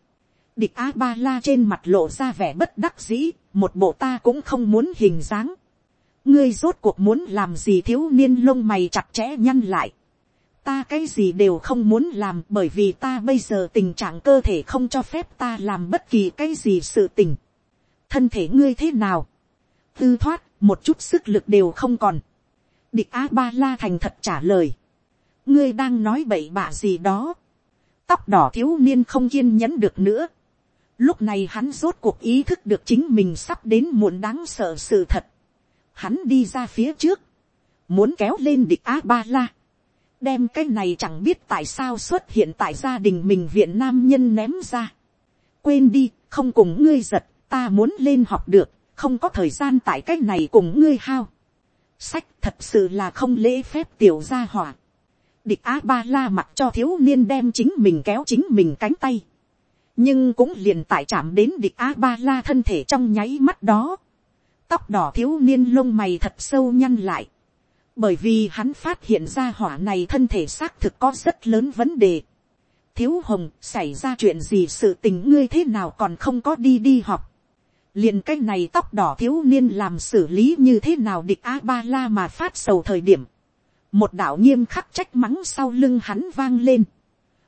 địch a ba la trên mặt lộ ra vẻ bất đắc dĩ, một bộ ta cũng không muốn hình dáng ngươi rốt cuộc muốn làm gì thiếu niên lông mày chặt chẽ nhăn lại. ta cái gì đều không muốn làm bởi vì ta bây giờ tình trạng cơ thể không cho phép ta làm bất kỳ cái gì sự tình. thân thể ngươi thế nào, tư thoát một chút sức lực đều không còn. địch a ba la thành thật trả lời. ngươi đang nói bậy bạ gì đó. tóc đỏ thiếu niên không kiên nhẫn được nữa. lúc này hắn rốt cuộc ý thức được chính mình sắp đến muộn đáng sợ sự thật hắn đi ra phía trước, muốn kéo lên địch a ba la đem cái này chẳng biết tại sao xuất hiện tại gia đình mình viện nam nhân ném ra. quên đi, không cùng ngươi giật, ta muốn lên học được, không có thời gian tại cái này cùng ngươi hao. sách thật sự là không lễ phép tiểu gia hỏa. địch a ba la mặc cho thiếu niên đem chính mình kéo chính mình cánh tay. nhưng cũng liền tại chạm đến địch a ba la thân thể trong nháy mắt đó tóc đỏ thiếu niên lông mày thật sâu nhăn lại bởi vì hắn phát hiện ra hỏa này thân thể xác thực có rất lớn vấn đề. thiếu hồng xảy ra chuyện gì sự tình ngươi thế nào còn không có đi đi học. liền cái này tóc đỏ thiếu niên làm xử lý như thế nào địch a ba la mà phát sầu thời điểm. một đạo nghiêm khắc trách mắng sau lưng hắn vang lên.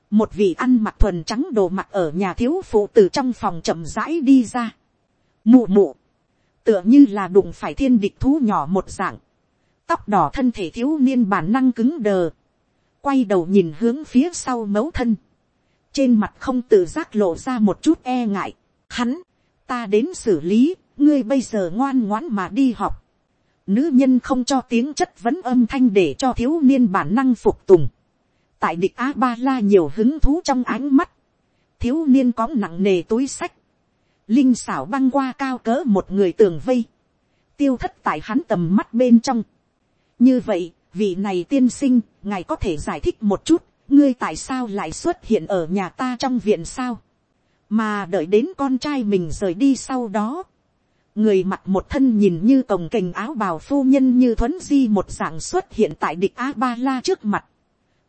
một vị ăn mặc thuần trắng đồ mặt ở nhà thiếu phụ từ trong phòng chậm rãi đi ra. mụ mụ, tựa như là đụng phải thiên địch thú nhỏ một dạng. Tóc đỏ thân thể thiếu niên bản năng cứng đờ, quay đầu nhìn hướng phía sau mấu thân, trên mặt không tự giác lộ ra một chút e ngại, hắn, ta đến xử lý, ngươi bây giờ ngoan ngoãn mà đi học, nữ nhân không cho tiếng chất vấn âm thanh để cho thiếu niên bản năng phục tùng, tại địch a ba la nhiều hứng thú trong ánh mắt, thiếu niên có nặng nề túi sách, linh xảo băng qua cao cỡ một người tường vây, tiêu thất tại hắn tầm mắt bên trong, như vậy, vị này tiên sinh, ngài có thể giải thích một chút, ngươi tại sao lại xuất hiện ở nhà ta trong viện sao, mà đợi đến con trai mình rời đi sau đó, người mặc một thân nhìn như cồng kềnh áo bào phu nhân như thuấn di một dạng xuất hiện tại địch a ba la trước mặt,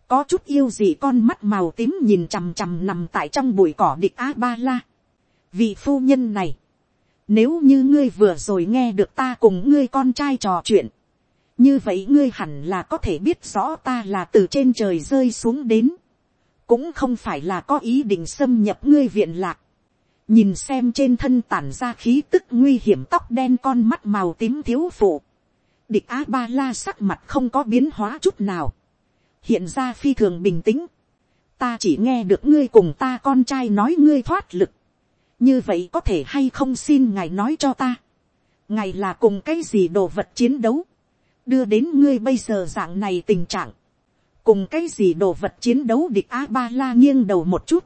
có chút yêu gì con mắt màu tím nhìn chằm chằm nằm tại trong bụi cỏ địch a ba la, vị phu nhân này, nếu như ngươi vừa rồi nghe được ta cùng ngươi con trai trò chuyện, như vậy ngươi hẳn là có thể biết rõ ta là từ trên trời rơi xuống đến, cũng không phải là có ý định xâm nhập ngươi viện lạc, nhìn xem trên thân tản ra khí tức nguy hiểm tóc đen con mắt màu tím thiếu phụ, địch á ba la sắc mặt không có biến hóa chút nào, hiện ra phi thường bình tĩnh, ta chỉ nghe được ngươi cùng ta con trai nói ngươi thoát lực, như vậy có thể hay không xin ngài nói cho ta, ngài là cùng cái gì đồ vật chiến đấu, đưa đến ngươi bây giờ dạng này tình trạng, cùng cái gì đồ vật chiến đấu địch a ba la nghiêng đầu một chút,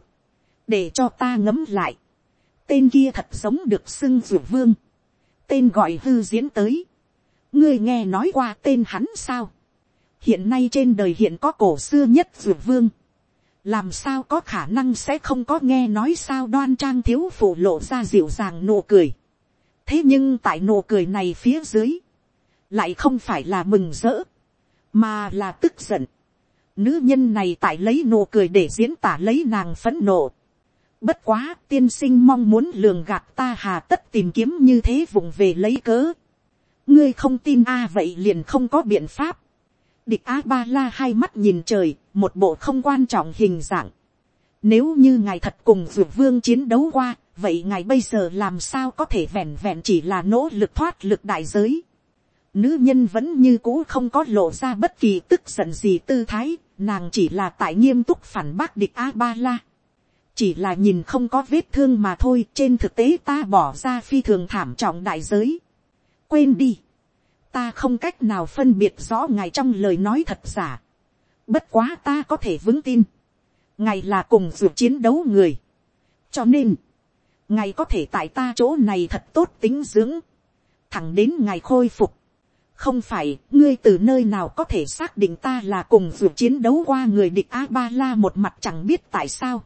để cho ta ngấm lại, tên kia thật giống được xưng ruột vương, tên gọi hư diễn tới, ngươi nghe nói qua tên hắn sao, hiện nay trên đời hiện có cổ xưa nhất ruột vương, làm sao có khả năng sẽ không có nghe nói sao đoan trang thiếu phụ lộ ra dịu dàng nụ cười, thế nhưng tại nụ cười này phía dưới, lại không phải là mừng rỡ, mà là tức giận. Nữ nhân này tại lấy nụ cười để diễn tả lấy nàng phấn nộ. Bất quá tiên sinh mong muốn lường gạt ta hà tất tìm kiếm như thế vùng về lấy cớ. ngươi không tin a vậy liền không có biện pháp địch a ba la hai mắt nhìn trời, một bộ không quan trọng hình dạng. Nếu như ngài thật cùng Dược vương chiến đấu qua, vậy ngài bây giờ làm sao có thể vẹn vẹn chỉ là nỗ lực thoát lực đại giới. Nữ nhân vẫn như cũ không có lộ ra bất kỳ tức giận gì tư thái, nàng chỉ là tại nghiêm túc phản bác địch A-ba-la. Chỉ là nhìn không có vết thương mà thôi, trên thực tế ta bỏ ra phi thường thảm trọng đại giới. Quên đi. Ta không cách nào phân biệt rõ ngài trong lời nói thật giả. Bất quá ta có thể vững tin. Ngài là cùng dù chiến đấu người. Cho nên, ngài có thể tại ta chỗ này thật tốt tính dưỡng. Thẳng đến ngài khôi phục không phải ngươi từ nơi nào có thể xác định ta là cùng vượt chiến đấu qua người địch a ba la một mặt chẳng biết tại sao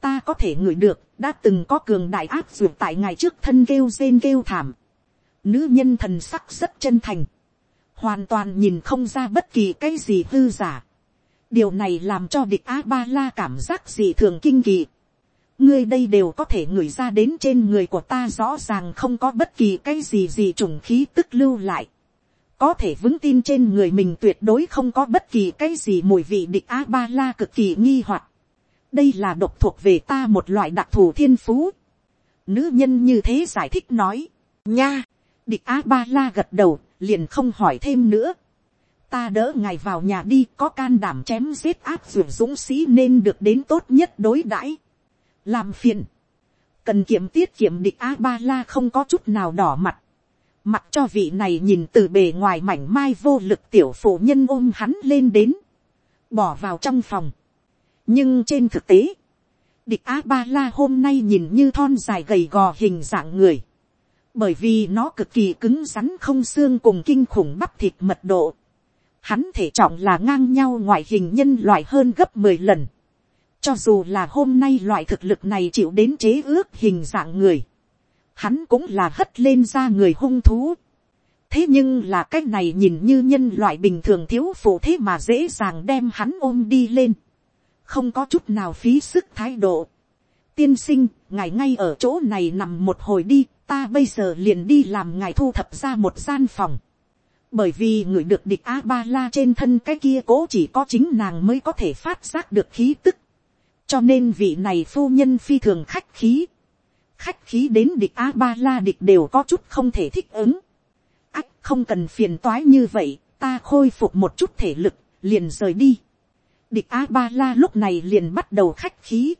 ta có thể ngửi được đã từng có cường đại áp vượt tại ngài trước thân kêu rên kêu thảm nữ nhân thần sắc rất chân thành. Hoàn toàn nhìn không ra bất kỳ cái gì hư giả. Điều này làm cho địch a ba la cảm giác gì thường kinh kỳ. Ngươi đây đều có thể ngửi ra đến trên người của ta rõ ràng không có bất kỳ cái gì gì trùng khí tức lưu lại. Có thể vững tin trên người mình tuyệt đối không có bất kỳ cái gì mùi vị địch a ba la cực kỳ nghi hoặc. Đây là độc thuộc về ta một loại đặc thù thiên phú. Nữ nhân như thế giải thích nói, nha địch a ba la gật đầu, liền không hỏi thêm nữa. Ta đỡ ngài vào nhà đi, có can đảm chém giết áp dụng dũng sĩ nên được đến tốt nhất đối đãi. Làm phiền. Cần kiểm tiết kiệm địch a ba la không có chút nào đỏ mặt. Mặt cho vị này nhìn từ bề ngoài mảnh mai vô lực tiểu phụ nhân ôm hắn lên đến. Bỏ vào trong phòng. Nhưng trên thực tế, địch a ba la hôm nay nhìn như thon dài gầy gò hình dạng người bởi vì nó cực kỳ cứng rắn không xương cùng kinh khủng bắp thịt mật độ hắn thể trọng là ngang nhau ngoại hình nhân loại hơn gấp mười lần. Cho dù là hôm nay loại thực lực này chịu đến chế ước hình dạng người. Hắn cũng là hất lên ra người hung thú. Thế nhưng là cái này nhìn như nhân loại bình thường thiếu phụ thế mà dễ dàng đem hắn ôm đi lên. Không có chút nào phí sức thái độ. Tiên sinh, ngài ngay ở chỗ này nằm một hồi đi, ta bây giờ liền đi làm ngài thu thập ra một gian phòng. Bởi vì người được địch a ba la trên thân cái kia cố chỉ có chính nàng mới có thể phát giác được khí tức, cho nên vị này phu nhân phi thường khách khí, khách khí đến địch a ba la địch đều có chút không thể thích ứng, ách không cần phiền toái như vậy, ta khôi phục một chút thể lực, liền rời đi. địch a ba la lúc này liền bắt đầu khách khí,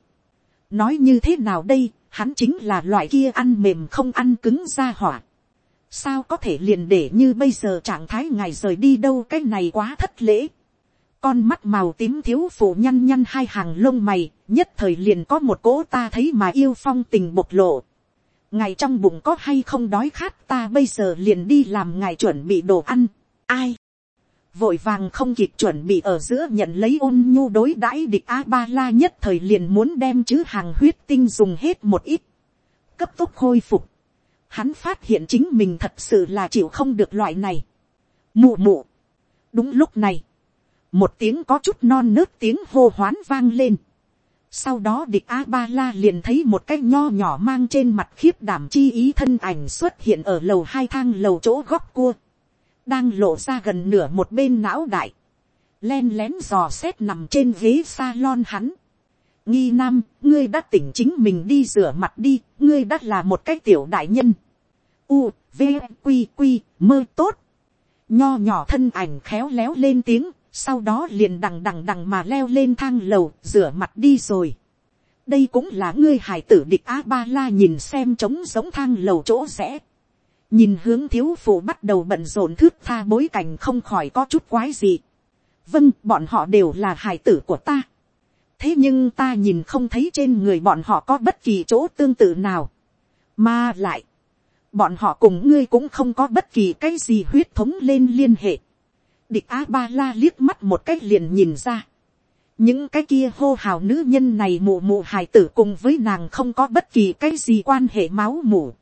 nói như thế nào đây, hắn chính là loại kia ăn mềm không ăn cứng ra hỏa sao có thể liền để như bây giờ trạng thái ngài rời đi đâu cái này quá thất lễ. con mắt màu tím thiếu phụ nhăn nhăn hai hàng lông mày, nhất thời liền có một cỗ ta thấy mà yêu phong tình bộc lộ. ngài trong bụng có hay không đói khát ta bây giờ liền đi làm ngài chuẩn bị đồ ăn. ai vội vàng không kịp chuẩn bị ở giữa nhận lấy ôn nhu đối đãi địch a ba la nhất thời liền muốn đem chứ hàng huyết tinh dùng hết một ít. cấp tốc khôi phục hắn phát hiện chính mình thật sự là chịu không được loại này. Mụ mụ. đúng lúc này, một tiếng có chút non nớt tiếng hô hoán vang lên. sau đó địch a ba la liền thấy một cái nho nhỏ mang trên mặt khiếp đảm chi ý thân ảnh xuất hiện ở lầu hai thang lầu chỗ góc cua đang lộ ra gần nửa một bên não đại. len lén dò xét nằm trên ghế salon hắn nghi nam, ngươi đã tỉnh chính mình đi rửa mặt đi, ngươi đã là một cái tiểu đại nhân u, v, q q mơ tốt. Nho nhỏ thân ảnh khéo léo lên tiếng, sau đó liền đằng đằng đằng mà leo lên thang lầu, rửa mặt đi rồi. đây cũng là ngươi hải tử địch a ba la nhìn xem trống giống thang lầu chỗ rẽ nhìn hướng thiếu phụ bắt đầu bận rộn thước tha bối cảnh không khỏi có chút quái gì. vâng bọn họ đều là hải tử của ta. thế nhưng ta nhìn không thấy trên người bọn họ có bất kỳ chỗ tương tự nào. mà lại, bọn họ cùng ngươi cũng không có bất kỳ cái gì huyết thống lên liên hệ. địch a ba la liếc mắt một cách liền nhìn ra. những cái kia hô hào nữ nhân này mù mù hài tử cùng với nàng không có bất kỳ cái gì quan hệ máu mù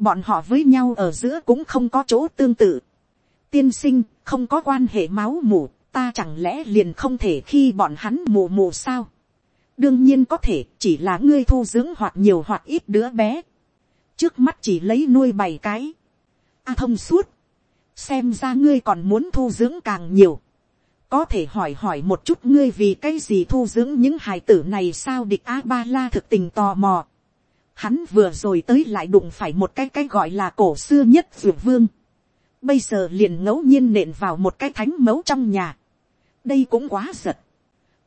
bọn họ với nhau ở giữa cũng không có chỗ tương tự. tiên sinh không có quan hệ máu mủ, ta chẳng lẽ liền không thể khi bọn hắn mù mù sao. đương nhiên có thể chỉ là ngươi thu dưỡng hoặc nhiều hoặc ít đứa bé trước mắt chỉ lấy nuôi bảy cái. a thông suốt. xem ra ngươi còn muốn thu dưỡng càng nhiều. có thể hỏi hỏi một chút ngươi vì cái gì thu dưỡng những hài tử này sao địch a ba la thực tình tò mò hắn vừa rồi tới lại đụng phải một cái cái gọi là cổ xưa nhất dược vương. bây giờ liền ngẫu nhiên nện vào một cái thánh mấu trong nhà. đây cũng quá giật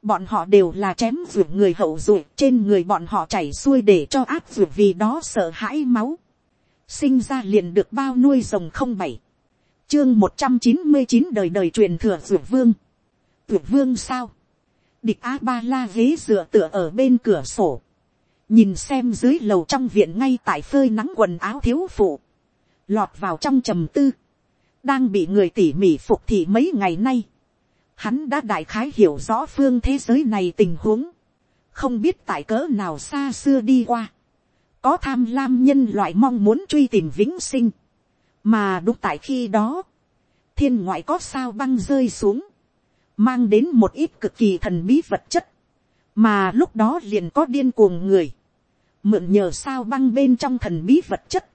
bọn họ đều là chém dược người hậu ruột trên người bọn họ chảy xuôi để cho áp dược vì đó sợ hãi máu. sinh ra liền được bao nuôi rồng không bảy. chương một trăm chín mươi chín đời đời truyền thừa dược vương. Dược vương sao. địch a ba la ghế dựa tựa ở bên cửa sổ nhìn xem dưới lầu trong viện ngay tại phơi nắng quần áo thiếu phụ. lọt vào trong trầm tư. đang bị người tỉ mỉ phục thị mấy ngày nay. Hắn đã đại khái hiểu rõ phương thế giới này tình huống, không biết tại cỡ nào xa xưa đi qua, có tham lam nhân loại mong muốn truy tìm vĩnh sinh, mà đúng tại khi đó, thiên ngoại có sao băng rơi xuống, mang đến một ít cực kỳ thần bí vật chất, mà lúc đó liền có điên cuồng người, mượn nhờ sao băng bên trong thần bí vật chất,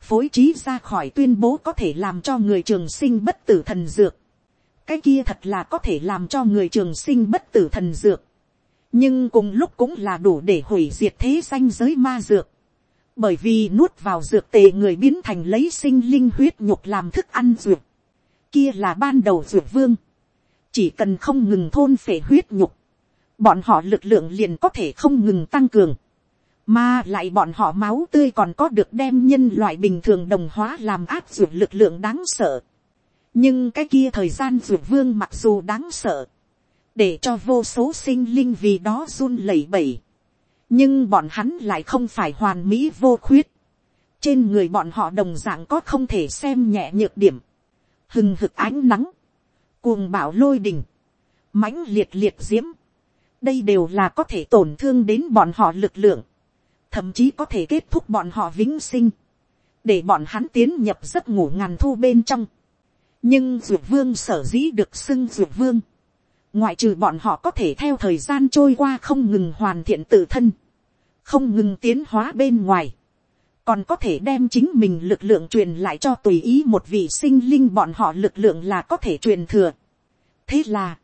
phối trí ra khỏi tuyên bố có thể làm cho người trường sinh bất tử thần dược. cái kia thật là có thể làm cho người trường sinh bất tử thần dược. nhưng cùng lúc cũng là đủ để hủy diệt thế danh giới ma dược. bởi vì nuốt vào dược tề người biến thành lấy sinh linh huyết nhục làm thức ăn dược. kia là ban đầu dược vương. chỉ cần không ngừng thôn phệ huyết nhục, bọn họ lực lượng liền có thể không ngừng tăng cường mà lại bọn họ máu tươi còn có được đem nhân loại bình thường đồng hóa làm áp dụng lực lượng đáng sợ. nhưng cái kia thời gian dược vương mặc dù đáng sợ, để cho vô số sinh linh vì đó run lẩy bẩy. nhưng bọn hắn lại không phải hoàn mỹ vô khuyết. trên người bọn họ đồng d ạ n g có không thể xem nhẹ nhược điểm, hừng hực ánh nắng, cuồng bảo lôi đình, mãnh liệt liệt diễm, đây đều là có thể tổn thương đến bọn họ lực lượng thậm chí có thể kết thúc bọn họ vĩnh sinh, để bọn hắn tiến nhập giấc ngủ ngàn thu bên trong. nhưng dược vương sở dĩ được xưng dược vương, ngoại trừ bọn họ có thể theo thời gian trôi qua không ngừng hoàn thiện tự thân, không ngừng tiến hóa bên ngoài, còn có thể đem chính mình lực lượng truyền lại cho tùy ý một vị sinh linh bọn họ lực lượng là có thể truyền thừa. thế là,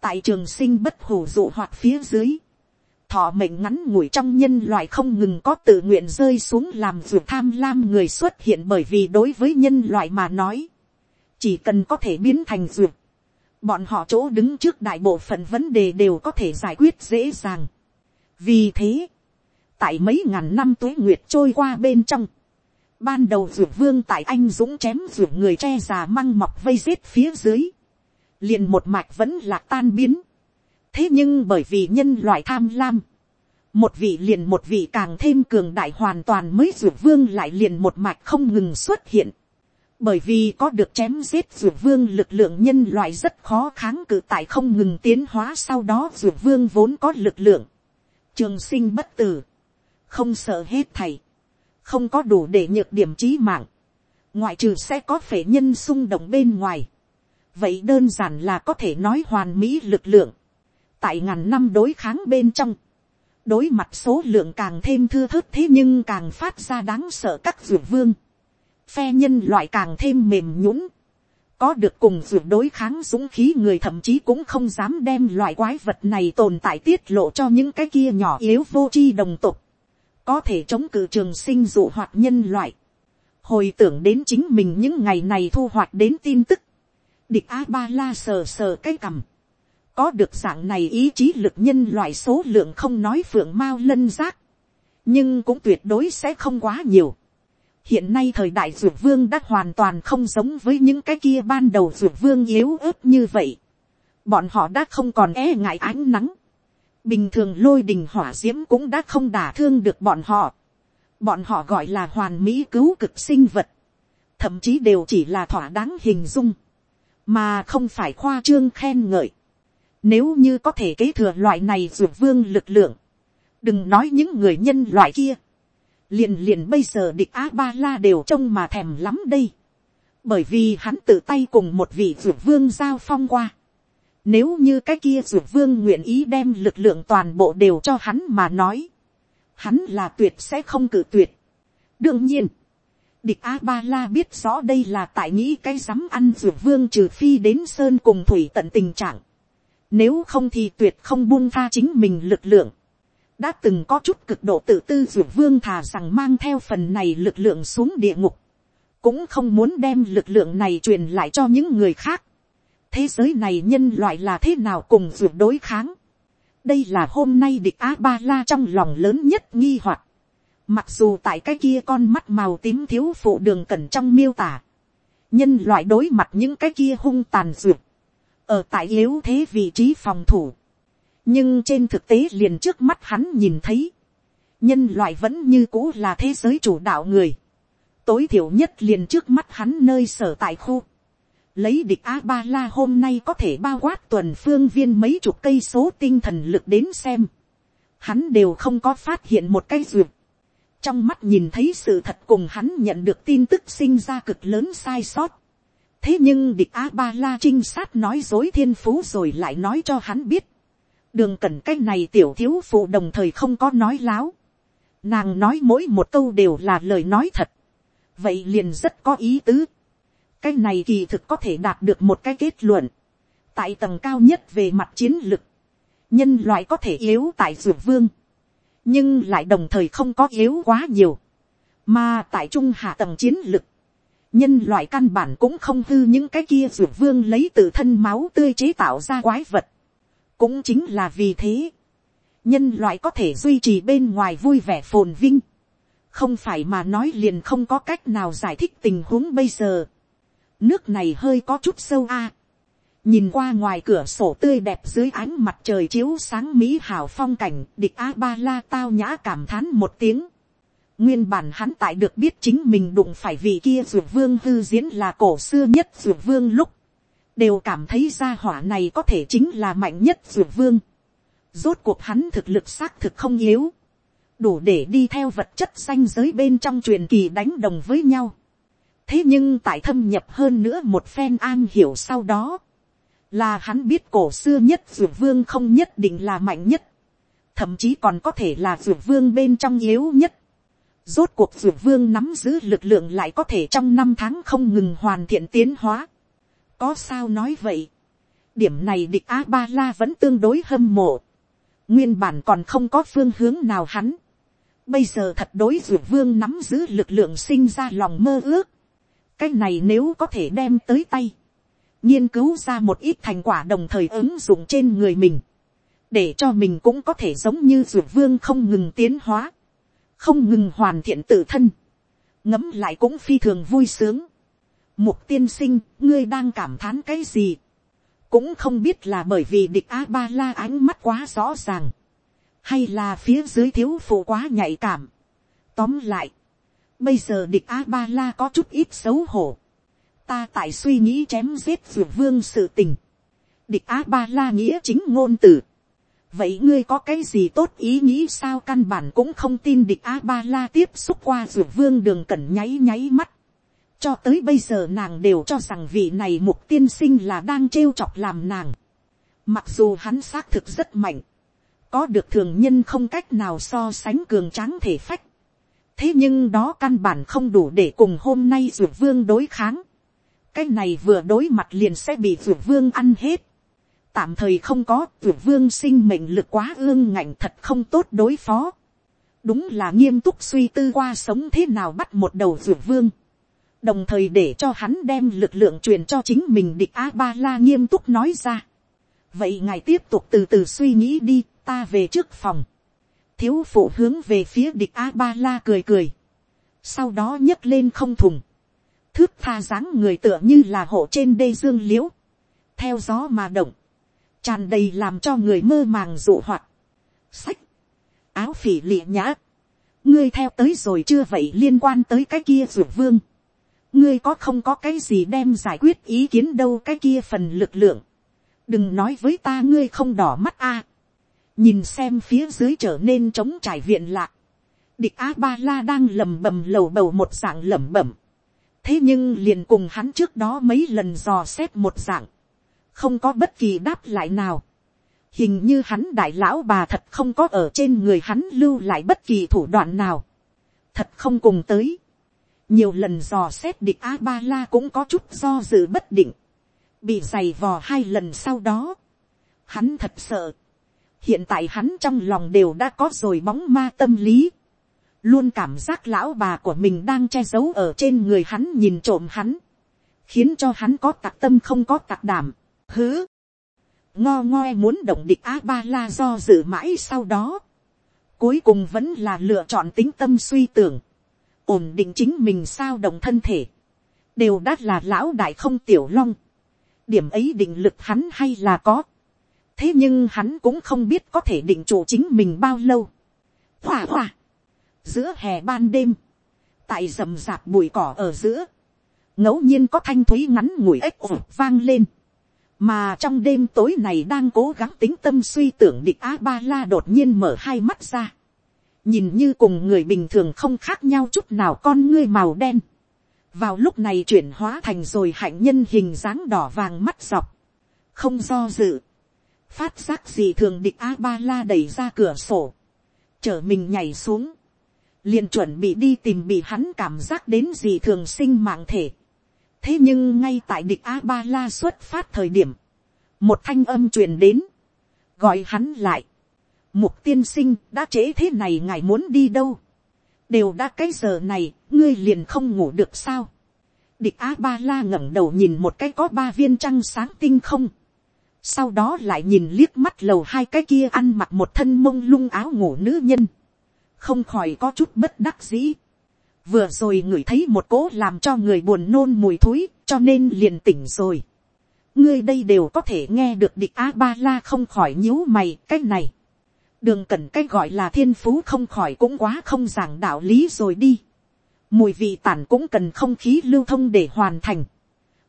tại trường sinh bất hủ dụ hoạt phía dưới, thọ mệnh ngắn ngủi trong nhân loại không ngừng có tự nguyện rơi xuống làm ruột tham lam người xuất hiện bởi vì đối với nhân loại mà nói, chỉ cần có thể biến thành ruột, bọn họ chỗ đứng trước đại bộ phận vấn đề đều có thể giải quyết dễ dàng. vì thế, tại mấy ngàn năm tuế nguyệt trôi qua bên trong, ban đầu ruột vương tại anh dũng chém ruột người che già măng mọc vây rết phía dưới, liền một mạch vẫn là tan biến thế nhưng bởi vì nhân loại tham lam, một vị liền một vị càng thêm cường đại hoàn toàn mới ruột vương lại liền một mạch không ngừng xuất hiện. bởi vì có được chém giết ruột vương lực lượng nhân loại rất khó kháng cự tại không ngừng tiến hóa sau đó ruột vương vốn có lực lượng. trường sinh bất tử, không sợ hết thầy, không có đủ để nhược điểm trí mạng, ngoại trừ sẽ có phể nhân xung động bên ngoài. vậy đơn giản là có thể nói hoàn mỹ lực lượng tại ngàn năm đối kháng bên trong, đối mặt số lượng càng thêm thưa thớt thế nhưng càng phát ra đáng sợ các ruột vương, phe nhân loại càng thêm mềm nhũng, có được cùng ruột đối kháng dũng khí người thậm chí cũng không dám đem loại quái vật này tồn tại tiết lộ cho những cái kia nhỏ yếu vô tri đồng tục, có thể chống cự trường sinh dụ hoạt nhân loại, hồi tưởng đến chính mình những ngày này thu hoạch đến tin tức, địch a ba la sờ sờ cái cằm, có được dạng này ý chí lực nhân loại số lượng không nói phượng mao lân giác, nhưng cũng tuyệt đối sẽ không quá nhiều. hiện nay thời đại dược vương đã hoàn toàn không giống với những cái kia ban đầu dược vương yếu ớt như vậy. bọn họ đã không còn e ngại ánh nắng. bình thường lôi đình hỏa d i ễ m cũng đã không đả thương được bọn họ. bọn họ gọi là hoàn mỹ cứu cực sinh vật. thậm chí đều chỉ là thỏa đáng hình dung, mà không phải khoa trương khen ngợi nếu như có thể kế thừa loại này dù vương lực lượng. Đừng nói những người nhân loại kia. Liền liền bây giờ địch A-ba-la đều trông mà thèm lắm đây. Bởi vì hắn tự tay cùng một vị dù vương giao phong qua. Nếu như cái kia dù vương nguyện ý đem lực lượng toàn bộ đều cho hắn mà nói. Hắn là tuyệt sẽ không cử tuyệt. Đương nhiên. Địch A-ba-la biết rõ đây là tại nghĩ cái rắm ăn dù vương trừ phi đến sơn cùng thủy tận tình trạng nếu không thì tuyệt không buông tha chính mình lực lượng. Đã từng có chút cực độ tự tư dụ vương thà rằng mang theo phần này lực lượng xuống địa ngục. Cũng không muốn đem lực lượng này truyền lại cho những người khác. Thế giới này nhân loại là thế nào cùng dụ đối kháng. Đây là hôm nay địch A-ba-la trong lòng lớn nhất nghi hoặc. Mặc dù tại cái kia con mắt màu tím thiếu phụ đường cẩn trong miêu tả. Nhân loại đối mặt những cái kia hung tàn dược ở tại yếu thế vị trí phòng thủ. nhưng trên thực tế liền trước mắt hắn nhìn thấy, nhân loại vẫn như cũ là thế giới chủ đạo người. tối thiểu nhất liền trước mắt hắn nơi sở tại khu. lấy địch a ba la hôm nay có thể bao quát tuần phương viên mấy chục cây số tinh thần lực đến xem. hắn đều không có phát hiện một cái duyệt. trong mắt nhìn thấy sự thật cùng hắn nhận được tin tức sinh ra cực lớn sai sót thế nhưng địch a ba la trinh sát nói dối thiên phú rồi lại nói cho hắn biết. đường cần cái này tiểu thiếu phụ đồng thời không có nói láo. nàng nói mỗi một câu đều là lời nói thật. vậy liền rất có ý tứ. cái này kỳ thực có thể đạt được một cái kết luận. tại tầng cao nhất về mặt chiến lược, nhân loại có thể yếu tại dược vương, nhưng lại đồng thời không có yếu quá nhiều. mà tại trung hạ tầng chiến lược, nhân loại căn bản cũng không hư những cái kia dược vương lấy từ thân máu tươi chế tạo ra quái vật. cũng chính là vì thế, nhân loại có thể duy trì bên ngoài vui vẻ phồn vinh, không phải mà nói liền không có cách nào giải thích tình huống bây giờ. nước này hơi có chút sâu a. nhìn qua ngoài cửa sổ tươi đẹp dưới ánh mặt trời chiếu sáng mỹ hào phong cảnh địch a ba la tao nhã cảm thán một tiếng nguyên bản hắn tại được biết chính mình đụng phải vị kia dược vương hư diễn là cổ xưa nhất dược vương lúc đều cảm thấy gia hỏa này có thể chính là mạnh nhất dược vương Rốt cuộc hắn thực lực xác thực không yếu. Đủ để đi theo vật chất xanh giới bên trong truyền kỳ đánh đồng với nhau. Thế nhưng tại thâm nhập hơn nữa một phen an hiểu sau đó. Là hắn biết cổ xưa nhất dược vương không nhất định là mạnh nhất. Thậm chí còn có thể là dược vương bên trong yếu nhất. Rốt cuộc dược vương nắm giữ lực lượng lại có thể trong năm tháng không ngừng hoàn thiện tiến hóa. Có sao nói vậy? Điểm này địch A-ba-la vẫn tương đối hâm mộ. Nguyên bản còn không có phương hướng nào hắn, bây giờ thật đối dược vương nắm giữ lực lượng sinh ra lòng mơ ước, cái này nếu có thể đem tới tay, nghiên cứu ra một ít thành quả đồng thời ứng dụng trên người mình, để cho mình cũng có thể giống như dược vương không ngừng tiến hóa, không ngừng hoàn thiện tự thân, ngấm lại cũng phi thường vui sướng. Mục tiên sinh, ngươi đang cảm thán cái gì? cũng không biết là bởi vì địch a ba la ánh mắt quá rõ ràng, hay là phía dưới thiếu phụ quá nhạy cảm. tóm lại, bây giờ địch a ba la có chút ít xấu hổ, ta tại suy nghĩ chém giết dược vương sự tình, địch a ba la nghĩa chính ngôn từ, vậy ngươi có cái gì tốt ý nghĩ sao căn bản cũng không tin địch a ba la tiếp xúc qua ruột vương đường cẩn nháy nháy mắt, cho tới bây giờ nàng đều cho rằng vị này mục tiên sinh là đang trêu chọc làm nàng. Mặc dù hắn xác thực rất mạnh. Có được thường nhân không cách nào so sánh cường tráng thể phách. Thế nhưng đó căn bản không đủ để cùng hôm nay ruột vương đối kháng. Cái này vừa đối mặt liền sẽ bị ruột vương ăn hết. Tạm thời không có dược vương sinh mệnh lực quá ương ngạnh thật không tốt đối phó. Đúng là nghiêm túc suy tư qua sống thế nào bắt một đầu dược vương đồng thời để cho hắn đem lực lượng truyền cho chính mình địch a ba la nghiêm túc nói ra. vậy ngài tiếp tục từ từ suy nghĩ đi, ta về trước phòng. thiếu phụ hướng về phía địch a ba la cười cười. sau đó nhấc lên không thùng. thước tha dáng người tựa như là hộ trên đê dương l i ễ u theo gió mà động, tràn đầy làm cho người mơ màng dụ hoạt. sách, áo phỉ lịa nhã, ngươi theo tới rồi chưa vậy liên quan tới cái kia ruột vương ngươi có không có cái gì đem giải quyết ý kiến đâu cái kia phần lực lượng. đừng nói với ta ngươi không đỏ mắt a. nhìn xem phía dưới trở nên trống trải viện lạc. địch a ba la đang lẩm bẩm lầu bầu một dạng lẩm bẩm. thế nhưng liền cùng hắn trước đó mấy lần dò xét một dạng không có bất kỳ đáp lại nào. hình như hắn đại lão bà thật không có ở trên người hắn lưu lại bất kỳ thủ đoạn nào. thật không cùng tới. Nhiều lần dò xét địch a ba la cũng có chút do dự bất định, bị giày vò hai lần sau đó, hắn thật sợ, hiện tại hắn trong lòng đều đã có rồi bóng ma tâm lý, luôn cảm giác lão bà của mình đang che giấu ở trên người hắn nhìn trộm hắn, khiến cho hắn có tạc tâm không có tạc đảm, hứ, ngo ngoe muốn động địch a ba la do dự mãi sau đó, cuối cùng vẫn là lựa chọn tính tâm suy tưởng, ổn định chính mình sao động thân thể, đều đã là lão đại không tiểu long, điểm ấy định lực hắn hay là có, thế nhưng hắn cũng không biết có thể định chủ chính mình bao lâu. Hòa hòa, giữa hè ban đêm, tại rầm rạp bụi cỏ ở giữa, ngẫu nhiên có thanh thúy ngắn ngủi ếch ổ vang lên, mà trong đêm tối này đang cố gắng tính tâm suy tưởng địch a ba la đột nhiên mở hai mắt ra, nhìn như cùng người bình thường không khác nhau chút nào con ngươi màu đen, vào lúc này chuyển hóa thành rồi hạnh nhân hình dáng đỏ vàng mắt dọc, không do dự, phát giác gì thường địch a ba la đẩy ra cửa sổ, chở mình nhảy xuống, liền chuẩn bị đi tìm bị hắn cảm giác đến gì thường sinh mạng thể thế nhưng ngay tại địch a ba la xuất phát thời điểm, một thanh âm truyền đến, gọi hắn lại. mục tiên sinh đã trễ thế này ngài muốn đi đâu. đều đã cái giờ này, ngươi liền không ngủ được sao. địch a ba la ngẩng đầu nhìn một cái có ba viên trăng sáng tinh không. sau đó lại nhìn liếc mắt lầu hai cái kia ăn mặc một thân mông lung áo ngủ nữ nhân không khỏi có chút bất đắc dĩ vừa rồi ngửi thấy một cỗ làm cho người buồn nôn mùi thối, cho nên liền tỉnh rồi. ngươi đây đều có thể nghe được địch a ba la không khỏi nhíu mày cái này. đường cần cái gọi là thiên phú không khỏi cũng quá không giảng đạo lý rồi đi. mùi vị tản cũng cần không khí lưu thông để hoàn thành.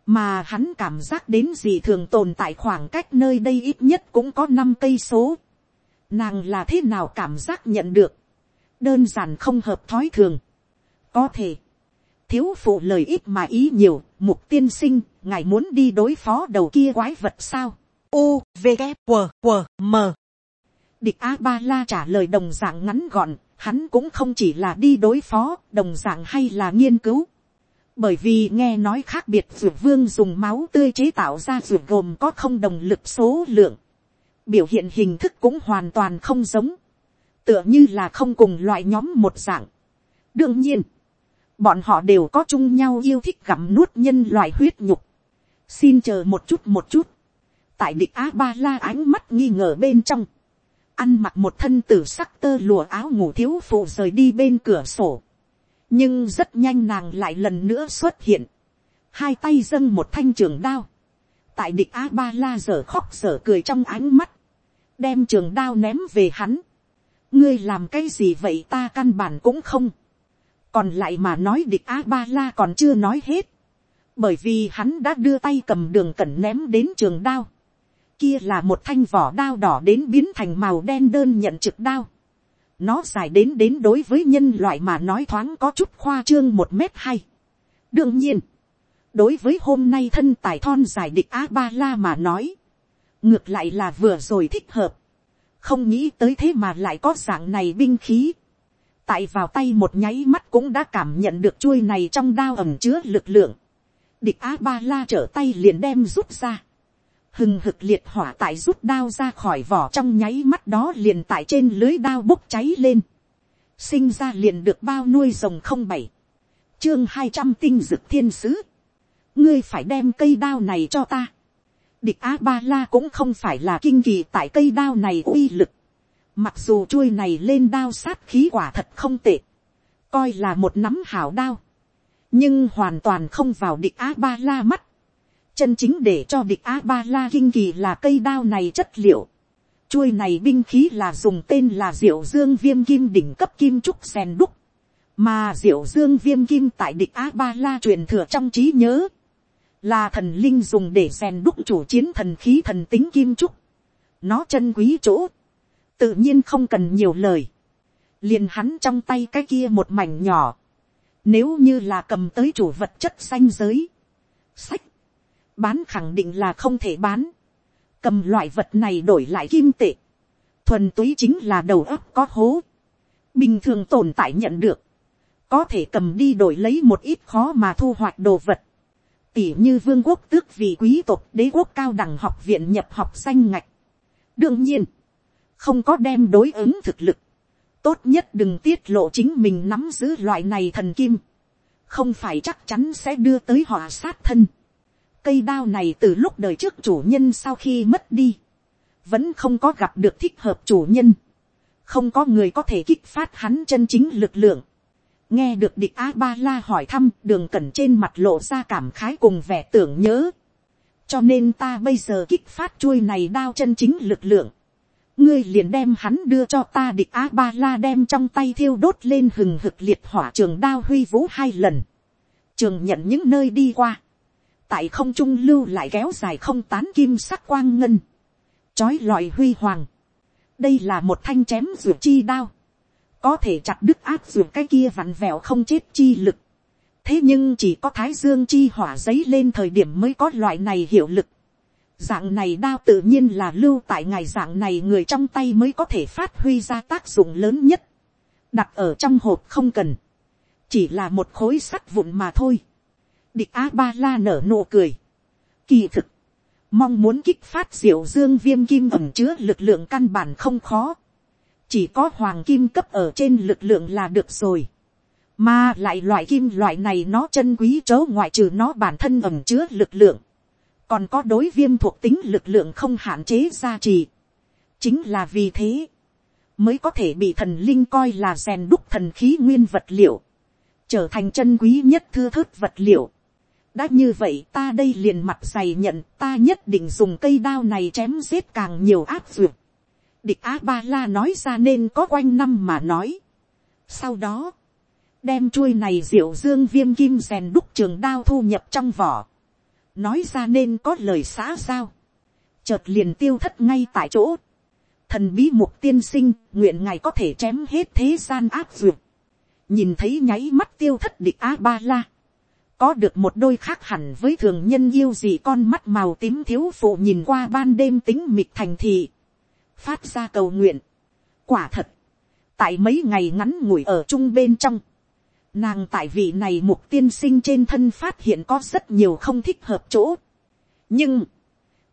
mà hắn cảm giác đến gì thường tồn tại khoảng cách nơi đây ít nhất cũng có năm cây số. nàng là thế nào cảm giác nhận được đơn giản không hợp thói thường có thể, thiếu phụ lời ít mà ý nhiều, mục tiên sinh, ngài muốn đi đối phó đầu kia quái vật sao. U, V, K, W, W, M. Địch A Ba La trả lời đồng dạng ngắn gọn, hắn cũng không chỉ là đi đối phó, đồng dạng hay là nghiên cứu. Bởi vì nghe nói khác biệt dược vương dùng máu tươi chế tạo ra dược gồm có không đồng lực số lượng. Biểu hiện hình thức cũng hoàn toàn không giống tựa như là không cùng loại nhóm một dạng. đương nhiên, bọn họ đều có chung nhau yêu thích gặm nuốt nhân loại huyết nhục. xin chờ một chút một chút. tại địch á ba la ánh mắt nghi ngờ bên trong, ăn mặc một thân tử sắc tơ lùa áo ngủ thiếu phụ rời đi bên cửa sổ. nhưng rất nhanh nàng lại lần nữa xuất hiện, hai tay dâng một thanh trường đao, tại địch Á ba la giờ khóc giờ cười trong ánh mắt, đem trường đao ném về hắn, ngươi làm cái gì vậy ta căn bản cũng không còn lại mà nói địch a ba la còn chưa nói hết. bởi vì hắn đã đưa tay cầm đường cẩn ném đến trường đao. kia là một thanh vỏ đao đỏ đến biến thành màu đen đơn nhận trực đao. nó dài đến đến đối với nhân loại mà nói thoáng có chút khoa trương một mét hay. đương nhiên, đối với hôm nay thân tài thon dài địch a ba la mà nói, ngược lại là vừa rồi thích hợp không nghĩ tới thế mà lại có dạng này binh khí tại vào tay một nháy mắt cũng đã cảm nhận được chuôi này trong đao ẩm chứa lực lượng. địch a ba la trở tay liền đem rút ra. hừng hực liệt hỏa tại rút đao ra khỏi vỏ trong nháy mắt đó liền tại trên lưới đao bốc cháy lên. sinh ra liền được bao nuôi rồng không bảy. chương hai trăm tinh dực thiên sứ. ngươi phải đem cây đao này cho ta địch a ba la cũng không phải là kinh kỳ tại cây đao này uy lực. Mặc dù chuôi này lên đao sát khí quả thật không tệ. Coi là một nắm hảo đao. Nhưng hoàn toàn không vào địch a ba la mắt. Chân chính để cho địch a ba la kinh kỳ là cây đao này chất liệu. Chuôi này binh khí là dùng tên là diệu dương viêm kim đỉnh cấp kim trúc sen đúc. Mà diệu dương viêm kim tại địch a ba la truyền thừa trong trí nhớ là thần linh dùng để rèn đúc chủ chiến thần khí thần tính kim trúc, nó chân quý chỗ, tự nhiên không cần nhiều lời, liền hắn trong tay cái kia một mảnh nhỏ, nếu như là cầm tới chủ vật chất xanh giới, sách, bán khẳng định là không thể bán, cầm loại vật này đổi lại kim tệ, thuần túy chính là đầu óc có hố, bình thường tồn tại nhận được, có thể cầm đi đổi lấy một ít khó mà thu hoạch đồ vật, tỉ như vương quốc tước vị quý tộc đế quốc cao đẳng học viện nhập học danh ngạch. đương nhiên, không có đem đối ứng thực lực, tốt nhất đừng tiết lộ chính mình nắm giữ loại này thần kim, không phải chắc chắn sẽ đưa tới họ sát thân. cây đao này từ lúc đời trước chủ nhân sau khi mất đi, vẫn không có gặp được thích hợp chủ nhân, không có người có thể kích phát hắn chân chính lực lượng, nghe được địch a ba la hỏi thăm đường cẩn trên mặt lộ ra cảm khái cùng vẻ tưởng nhớ. cho nên ta bây giờ kích phát chuôi này đao chân chính lực lượng ngươi liền đem hắn đưa cho ta địch a ba la đem trong tay thiêu đốt lên hừng hực liệt hỏa trường đao huy vũ hai lần. trường nhận những nơi đi qua. tại không trung lưu lại kéo dài không tán kim sắc quang ngân. chói lọi huy hoàng. đây là một thanh chém ruột chi đao có thể chặt đứt áp ruột cái kia vặn vẹo không chết chi lực. thế nhưng chỉ có thái dương chi hỏa giấy lên thời điểm mới có loại này hiệu lực dạng này đao tự nhiên là lưu tại ngày dạng này người trong tay mới có thể phát huy ra tác dụng lớn nhất. đặt ở trong hộp không cần, chỉ là một khối sắt vụn mà thôi. địch a ba la nở nụ cười. kỳ thực, mong muốn kích phát diệu dương viêm kim ẩm chứa lực lượng căn bản không khó. chỉ có hoàng kim cấp ở trên lực lượng là được rồi. mà lại loại kim loại này nó chân quý chớ ngoại trừ nó bản thân ẩm chứa lực lượng còn có đối viêm thuộc tính lực lượng không hạn chế gia trì. chính là vì thế, mới có thể bị thần linh coi là rèn đúc thần khí nguyên vật liệu, trở thành chân quý nhất thư thớt vật liệu. đã như vậy ta đây liền mặt dày nhận ta nhất định dùng cây đao này chém giết càng nhiều áp dược. địch a ba la nói ra nên có quanh năm mà nói. sau đó, đem chuôi này diệu dương viêm kim rèn đúc trường đao thu nhập trong vỏ nói ra nên có lời xã giao. chợt liền tiêu thất ngay tại chỗ thần bí mục tiên sinh, nguyện ngài có thể chém hết thế gian áp dược. nhìn thấy nháy mắt tiêu thất địch a ba la. có được một đôi khác hẳn với thường nhân yêu gì con mắt màu tím thiếu phụ nhìn qua ban đêm tính mịt thành thị. phát ra cầu nguyện. quả thật, tại mấy ngày ngắn ngủi ở chung bên trong, nàng tại vị này mục tiên sinh trên thân phát hiện có rất nhiều không thích hợp chỗ. nhưng,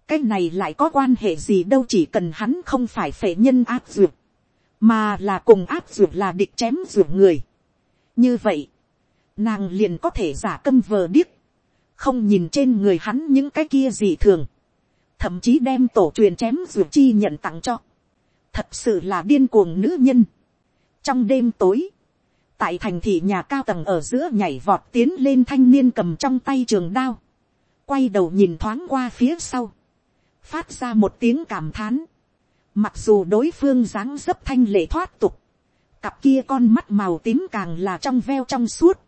cái này lại có quan hệ gì đâu chỉ cần hắn không phải phệ nhân áp dược, mà là cùng áp dược là địch chém dược người. như vậy, nàng liền có thể giả câm vờ điếc, không nhìn trên người hắn những cái kia gì thường, thậm chí đem tổ truyền chém dược chi nhận tặng cho, thật sự là điên cuồng nữ nhân. trong đêm tối, tại thành thị nhà cao tầng ở giữa nhảy vọt tiến lên thanh niên cầm trong tay trường đao, quay đầu nhìn thoáng qua phía sau, phát ra một tiếng cảm thán. Mặc dù đối phương dáng dấp thanh lệ thoát tục, cặp kia con mắt màu tím càng là trong veo trong suốt,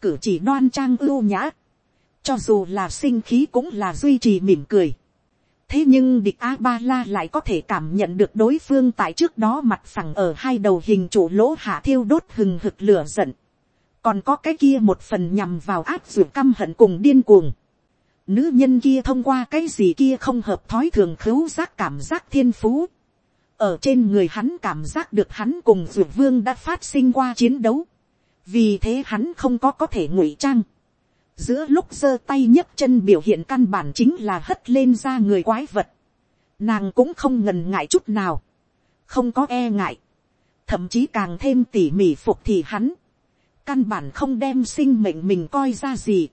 cử chỉ đoan trang ưu nhã, cho dù là sinh khí cũng là duy trì mỉm cười thế nhưng địch a ba la lại có thể cảm nhận được đối phương tại trước đó mặt phẳng ở hai đầu hình trụ lỗ hạ thiêu đốt hừng hực lửa giận, còn có cái kia một phần nhằm vào áp dụng căm hận cùng điên cuồng Nữ nhân kia thông qua cái gì kia không hợp thói thường khứu giác cảm giác thiên phú. Ở trên người hắn cảm giác được hắn cùng dược vương đã phát sinh qua chiến đấu. Vì thế hắn không có có thể ngụy trang. Giữa lúc giơ tay nhấc chân biểu hiện căn bản chính là hất lên ra người quái vật. Nàng cũng không ngần ngại chút nào. Không có e ngại. Thậm chí càng thêm tỉ mỉ phục thì hắn. Căn bản không đem sinh mệnh mình coi ra gì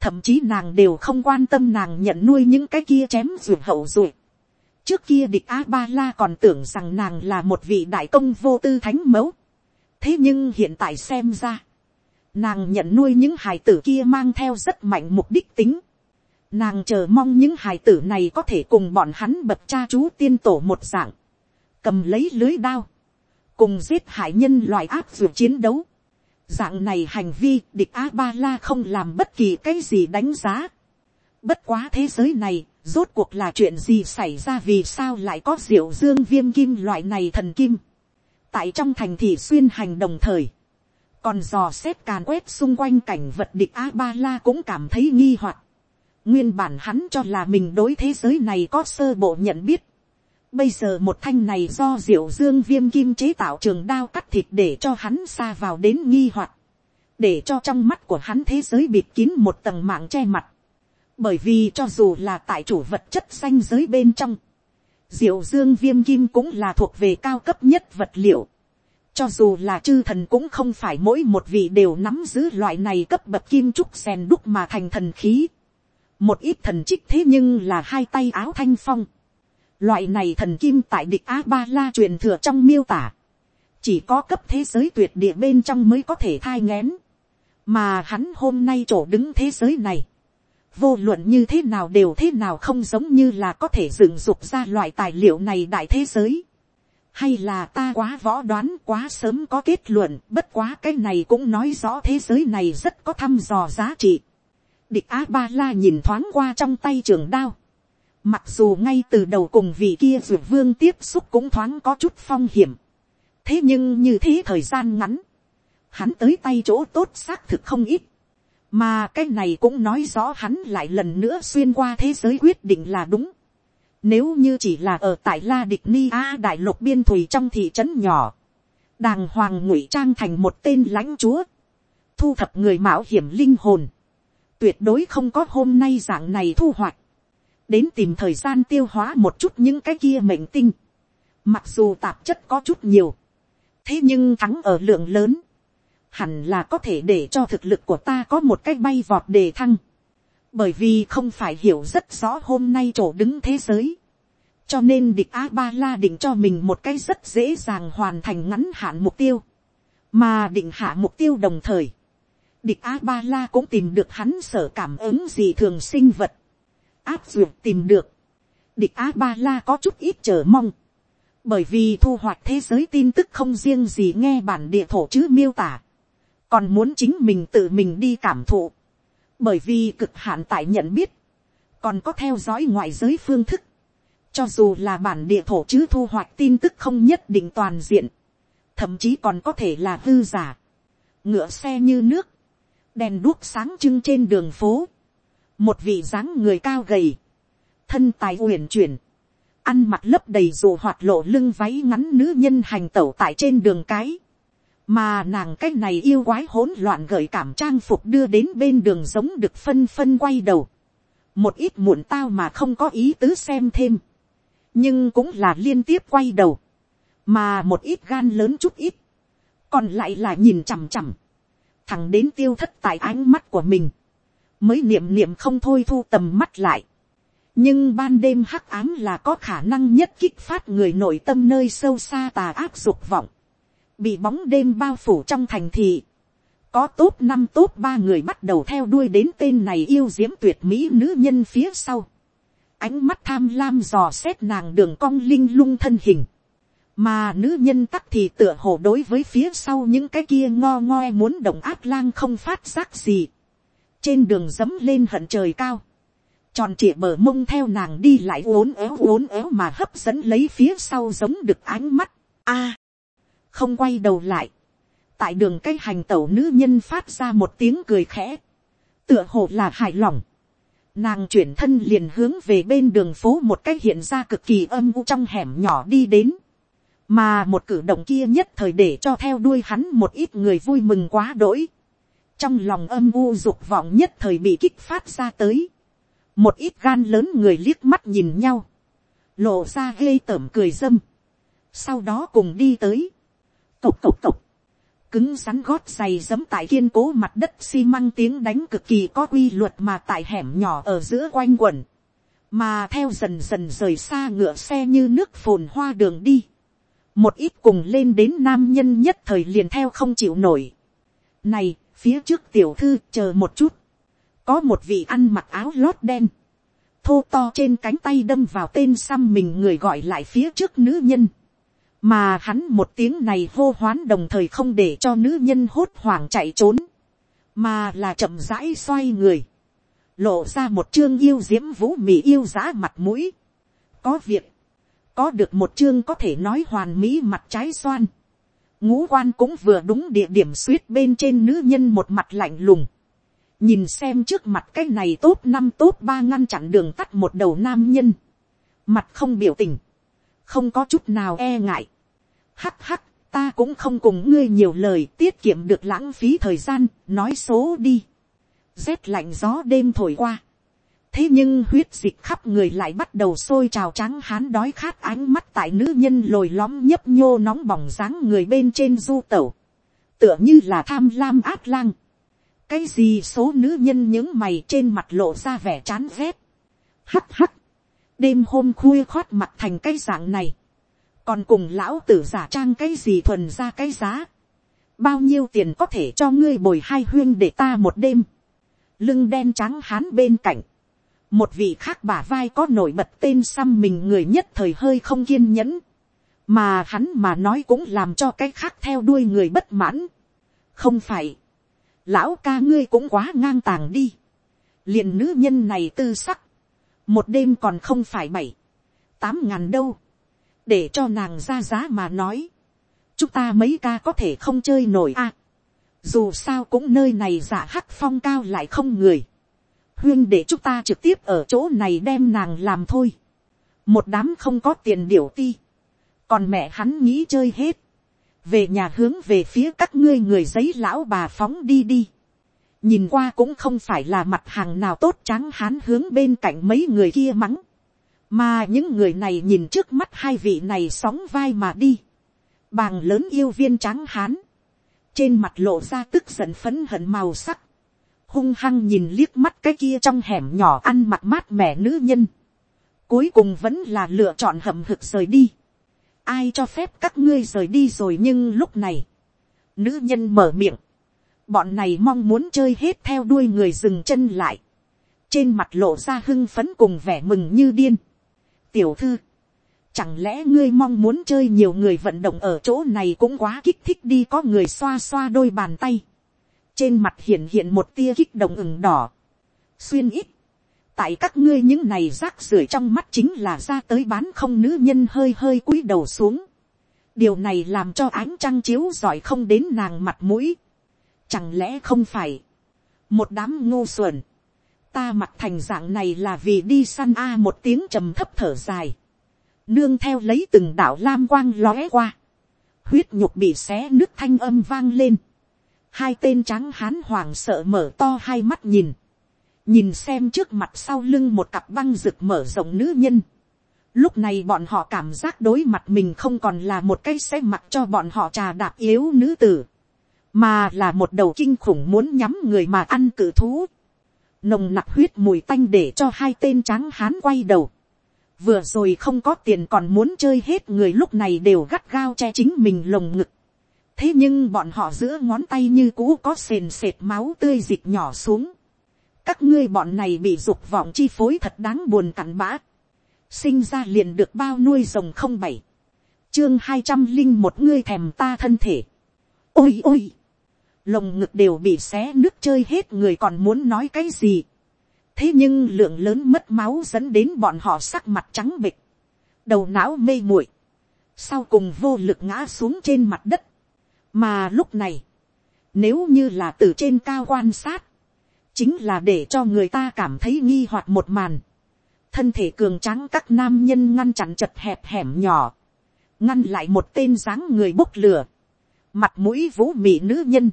thậm chí nàng đều không quan tâm nàng nhận nuôi những cái kia chém ruột hậu ruột. trước kia địch a ba la còn tưởng rằng nàng là một vị đại công vô tư thánh mẫu. thế nhưng hiện tại xem ra, nàng nhận nuôi những hài tử kia mang theo rất mạnh mục đích tính. nàng chờ mong những hài tử này có thể cùng bọn hắn bậc cha chú tiên tổ một dạng, cầm lấy lưới đao, cùng giết hại nhân loại áp dụng chiến đấu Dạng này hành vi địch A-ba-la không làm bất kỳ cái gì đánh giá. Bất quá thế giới này, rốt cuộc là chuyện gì xảy ra vì sao lại có diệu dương viêm kim loại này thần kim. Tại trong thành thị xuyên hành đồng thời. Còn dò xét càn quét xung quanh cảnh vật địch A-ba-la cũng cảm thấy nghi hoặc Nguyên bản hắn cho là mình đối thế giới này có sơ bộ nhận biết. Bây giờ một thanh này do diệu dương viêm kim chế tạo trường đao cắt thịt để cho hắn xa vào đến nghi hoặc để cho trong mắt của hắn thế giới bịt kín một tầng mạng che mặt. Bởi vì cho dù là tại chủ vật chất xanh giới bên trong, diệu dương viêm kim cũng là thuộc về cao cấp nhất vật liệu. Cho dù là chư thần cũng không phải mỗi một vị đều nắm giữ loại này cấp bậc kim trúc rèn đúc mà thành thần khí. Một ít thần trích thế nhưng là hai tay áo thanh phong Loại này thần kim tại địch A-ba-la truyền thừa trong miêu tả. Chỉ có cấp thế giới tuyệt địa bên trong mới có thể thai ngén. Mà hắn hôm nay chỗ đứng thế giới này. Vô luận như thế nào đều thế nào không giống như là có thể dựng dục ra loại tài liệu này đại thế giới. Hay là ta quá võ đoán, quá sớm có kết luận, bất quá cái này cũng nói rõ thế giới này rất có thăm dò giá trị. Địch A-ba-la nhìn thoáng qua trong tay trường đao Mặc dù ngay từ đầu cùng vị kia dược vương tiếp xúc cũng thoáng có chút phong hiểm. Thế nhưng như thế thời gian ngắn. Hắn tới tay chỗ tốt xác thực không ít. Mà cái này cũng nói rõ hắn lại lần nữa xuyên qua thế giới quyết định là đúng. Nếu như chỉ là ở tại La Địch Ni A Đại Lục Biên thủy trong thị trấn nhỏ. đàng hoàng ngụy trang thành một tên lãnh chúa, thu thập người mạo hiểm linh hồn, tuyệt đối không có hôm nay dạng này thu hoạch, đến tìm thời gian tiêu hóa một chút những cái kia mệnh tinh, mặc dù tạp chất có chút nhiều, thế nhưng thắng ở lượng lớn, hẳn là có thể để cho thực lực của ta có một cách bay vọt đề thăng, bởi vì không phải hiểu rất rõ hôm nay chỗ đứng thế giới, cho nên địch a ba la định cho mình một cái rất dễ dàng hoàn thành ngắn hạn mục tiêu, mà định hạ mục tiêu đồng thời, địch a ba la cũng tìm được hắn sở cảm ứng gì thường sinh vật, áp dụng tìm được, địch a ba la có chút ít chờ mong, bởi vì thu hoạch thế giới tin tức không riêng gì nghe bản địa thổ chứ miêu tả, còn muốn chính mình tự mình đi cảm thụ, bởi vì cực hạn tại nhận biết, còn có theo dõi ngoại giới phương thức, cho dù là bản địa thổ chứ thu hoạch tin tức không nhất định toàn diện, thậm chí còn có thể là hư giả, ngựa xe như nước, đèn đuốc sáng trưng trên đường phố, một vị dáng người cao gầy, thân tài uyển chuyển, ăn mặc lấp đầy dù hoạt lộ lưng váy ngắn nữ nhân hành tẩu tại trên đường cái, mà nàng cái này yêu quái hỗn loạn gợi cảm trang phục đưa đến bên đường giống được phân phân quay đầu, một ít muộn tao mà không có ý tứ xem thêm, nhưng cũng là liên tiếp quay đầu, mà một ít gan lớn chút ít, còn lại là nhìn chằm chằm, thẳng đến tiêu thất tại ánh mắt của mình, mới niệm niệm không thôi thu tầm mắt lại. nhưng ban đêm hắc ám là có khả năng nhất kích phát người nội tâm nơi sâu xa tà ác dục vọng, bị bóng đêm bao phủ trong thành thị, có tốt năm tốt ba người bắt đầu theo đuôi đến tên này yêu diễm tuyệt mỹ nữ nhân phía sau, ánh mắt tham lam dò xét nàng đường cong linh lung thân hình, mà nữ nhân tắc thì tựa hồ đối với phía sau những cái kia ngo ngoe muốn động át lang không phát giác gì, trên đường dẫm lên hận trời cao, tròn trịa bờ mông theo nàng đi lại uốn éo uốn éo mà hấp dẫn lấy phía sau giống được ánh mắt, a, không quay đầu lại, tại đường cái hành tẩu nữ nhân phát ra một tiếng cười khẽ, tựa hồ là hài lòng, nàng chuyển thân liền hướng về bên đường phố một cách hiện ra cực kỳ âm u trong hẻm nhỏ đi đến, mà một cử động kia nhất thời để cho theo đuôi hắn một ít người vui mừng quá đỗi, trong lòng âm u dục vọng nhất thời bị kích phát ra tới, một ít gan lớn người liếc mắt nhìn nhau, lộ ra ghê tởm cười dâm, sau đó cùng đi tới, cộc cộc cộc, cứng rắn gót giày giấm tại kiên cố mặt đất xi măng tiếng đánh cực kỳ có quy luật mà tại hẻm nhỏ ở giữa quanh quẩn, mà theo dần dần rời xa ngựa xe như nước phồn hoa đường đi, một ít cùng lên đến nam nhân nhất thời liền theo không chịu nổi. Này, phía trước tiểu thư chờ một chút, có một vị ăn mặc áo lót đen, thô to trên cánh tay đâm vào tên xăm mình người gọi lại phía trước nữ nhân, mà hắn một tiếng này hô hoán đồng thời không để cho nữ nhân hốt hoảng chạy trốn, mà là chậm rãi xoay người, lộ ra một chương yêu diễm vũ mì yêu giá mặt mũi, có việc, có được một chương có thể nói hoàn mỹ mặt trái xoan, ngũ quan cũng vừa đúng địa điểm suýt bên trên nữ nhân một mặt lạnh lùng, nhìn xem trước mặt cái này tốt năm tốt ba ngăn chặn đường tắt một đầu nam nhân, mặt không biểu tình, không có chút nào e ngại, hắc hắc, ta cũng không cùng ngươi nhiều lời tiết kiệm được lãng phí thời gian, nói số đi. rét lạnh gió đêm thổi qua. thế nhưng huyết dịch khắp người lại bắt đầu sôi trào trắng hán đói khát ánh mắt tại nữ nhân lồi lõm nhấp nhô nóng bỏng dáng người bên trên du tẩu. tựa như là tham lam át lang. cái gì số nữ nhân những mày trên mặt lộ ra vẻ chán ghét. hắc hắc. đêm hôm khuya khoát mặt thành cái dạng này còn cùng lão tử giả trang cái gì thuần ra cái giá, bao nhiêu tiền có thể cho ngươi bồi hai huyên để ta một đêm, lưng đen trắng hán bên cạnh, một vị khác bả vai có nổi bật tên xăm mình người nhất thời hơi không kiên nhẫn, mà hắn mà nói cũng làm cho cái khác theo đuôi người bất mãn. không phải, lão ca ngươi cũng quá ngang tàng đi, liền nữ nhân này tư sắc, một đêm còn không phải bảy, tám ngàn đâu, để cho nàng ra giá mà nói, chúng ta mấy ca có thể không chơi nổi à? dù sao cũng nơi này giả hắc phong cao lại không người. huyên để chúng ta trực tiếp ở chỗ này đem nàng làm thôi. một đám không có tiền điều ti. còn mẹ hắn nghĩ chơi hết. về nhà hướng về phía các ngươi người giấy lão bà phóng đi đi. nhìn qua cũng không phải là mặt hàng nào tốt trắng hán hướng bên cạnh mấy người kia mắng mà những người này nhìn trước mắt hai vị này sóng vai mà đi. bàng lớn yêu viên trắng hán. trên mặt lộ ra tức giận phấn hận màu sắc. hung hăng nhìn liếc mắt cái kia trong hẻm nhỏ ăn mặt mát mẻ nữ nhân. cuối cùng vẫn là lựa chọn hậm hực rời đi ai cho phép các ngươi rời đi rồi nhưng lúc này, nữ nhân mở miệng, bọn này mong muốn chơi hết theo đuôi người dừng chân lại, trên mặt lộ ra hưng phấn cùng vẻ mừng như điên tiểu thư, chẳng lẽ ngươi mong muốn chơi nhiều người vận động ở chỗ này cũng quá kích thích đi có người xoa xoa đôi bàn tay, trên mặt hiện hiện một tia kích động ửng đỏ, xuyên ít, tại các ngươi những này rác rưởi trong mắt chính là ra tới bán không nữ nhân hơi hơi cúi đầu xuống. điều này làm cho ánh trăng chiếu giỏi không đến nàng mặt mũi. chẳng lẽ không phải, một đám ngu xuẩn, ta mặt thành dạng này là vì đi săn a một tiếng trầm thấp thở dài, nương theo lấy từng đạo lam quang lóe qua, huyết nhục bị xé nước thanh âm vang lên, hai tên trắng hán hoàng sợ mở to hai mắt nhìn, nhìn xem trước mặt sau lưng một cặp băng rực mở rộng nữ nhân. Lúc này bọn họ cảm giác đối mặt mình không còn là một cái xe mặt cho bọn họ trà đạp yếu nữ tử, mà là một đầu kinh khủng muốn nhắm người mà ăn cử thú. Nồng nặc huyết mùi tanh để cho hai tên tráng hán quay đầu. Vừa rồi không có tiền còn muốn chơi hết người lúc này đều gắt gao che chính mình lồng ngực. Thế nhưng bọn họ giữa ngón tay như cũ có sền sệt máu tươi dịch nhỏ xuống các ngươi bọn này bị dục vọng chi phối thật đáng buồn cặn bã. sinh ra liền được bao nuôi rồng không bảy. chương hai trăm linh một, ngươi thèm ta thân thể. ôi ôi lồng ngực đều bị xé nước chơi hết người còn muốn nói cái gì. thế nhưng lượng lớn mất máu dẫn đến bọn họ sắc mặt trắng bịch. đầu não mê muội. sau cùng vô lực ngã xuống trên mặt đất. mà lúc này, nếu như là từ trên cao quan sát, chính là để cho người ta cảm thấy nghi hoặc một màn. thân thể cường trắng các nam nhân ngăn chặn chật hẹp hẻm nhỏ, ngăn lại một tên dáng người bốc lửa, mặt mũi vũ mị nữ nhân,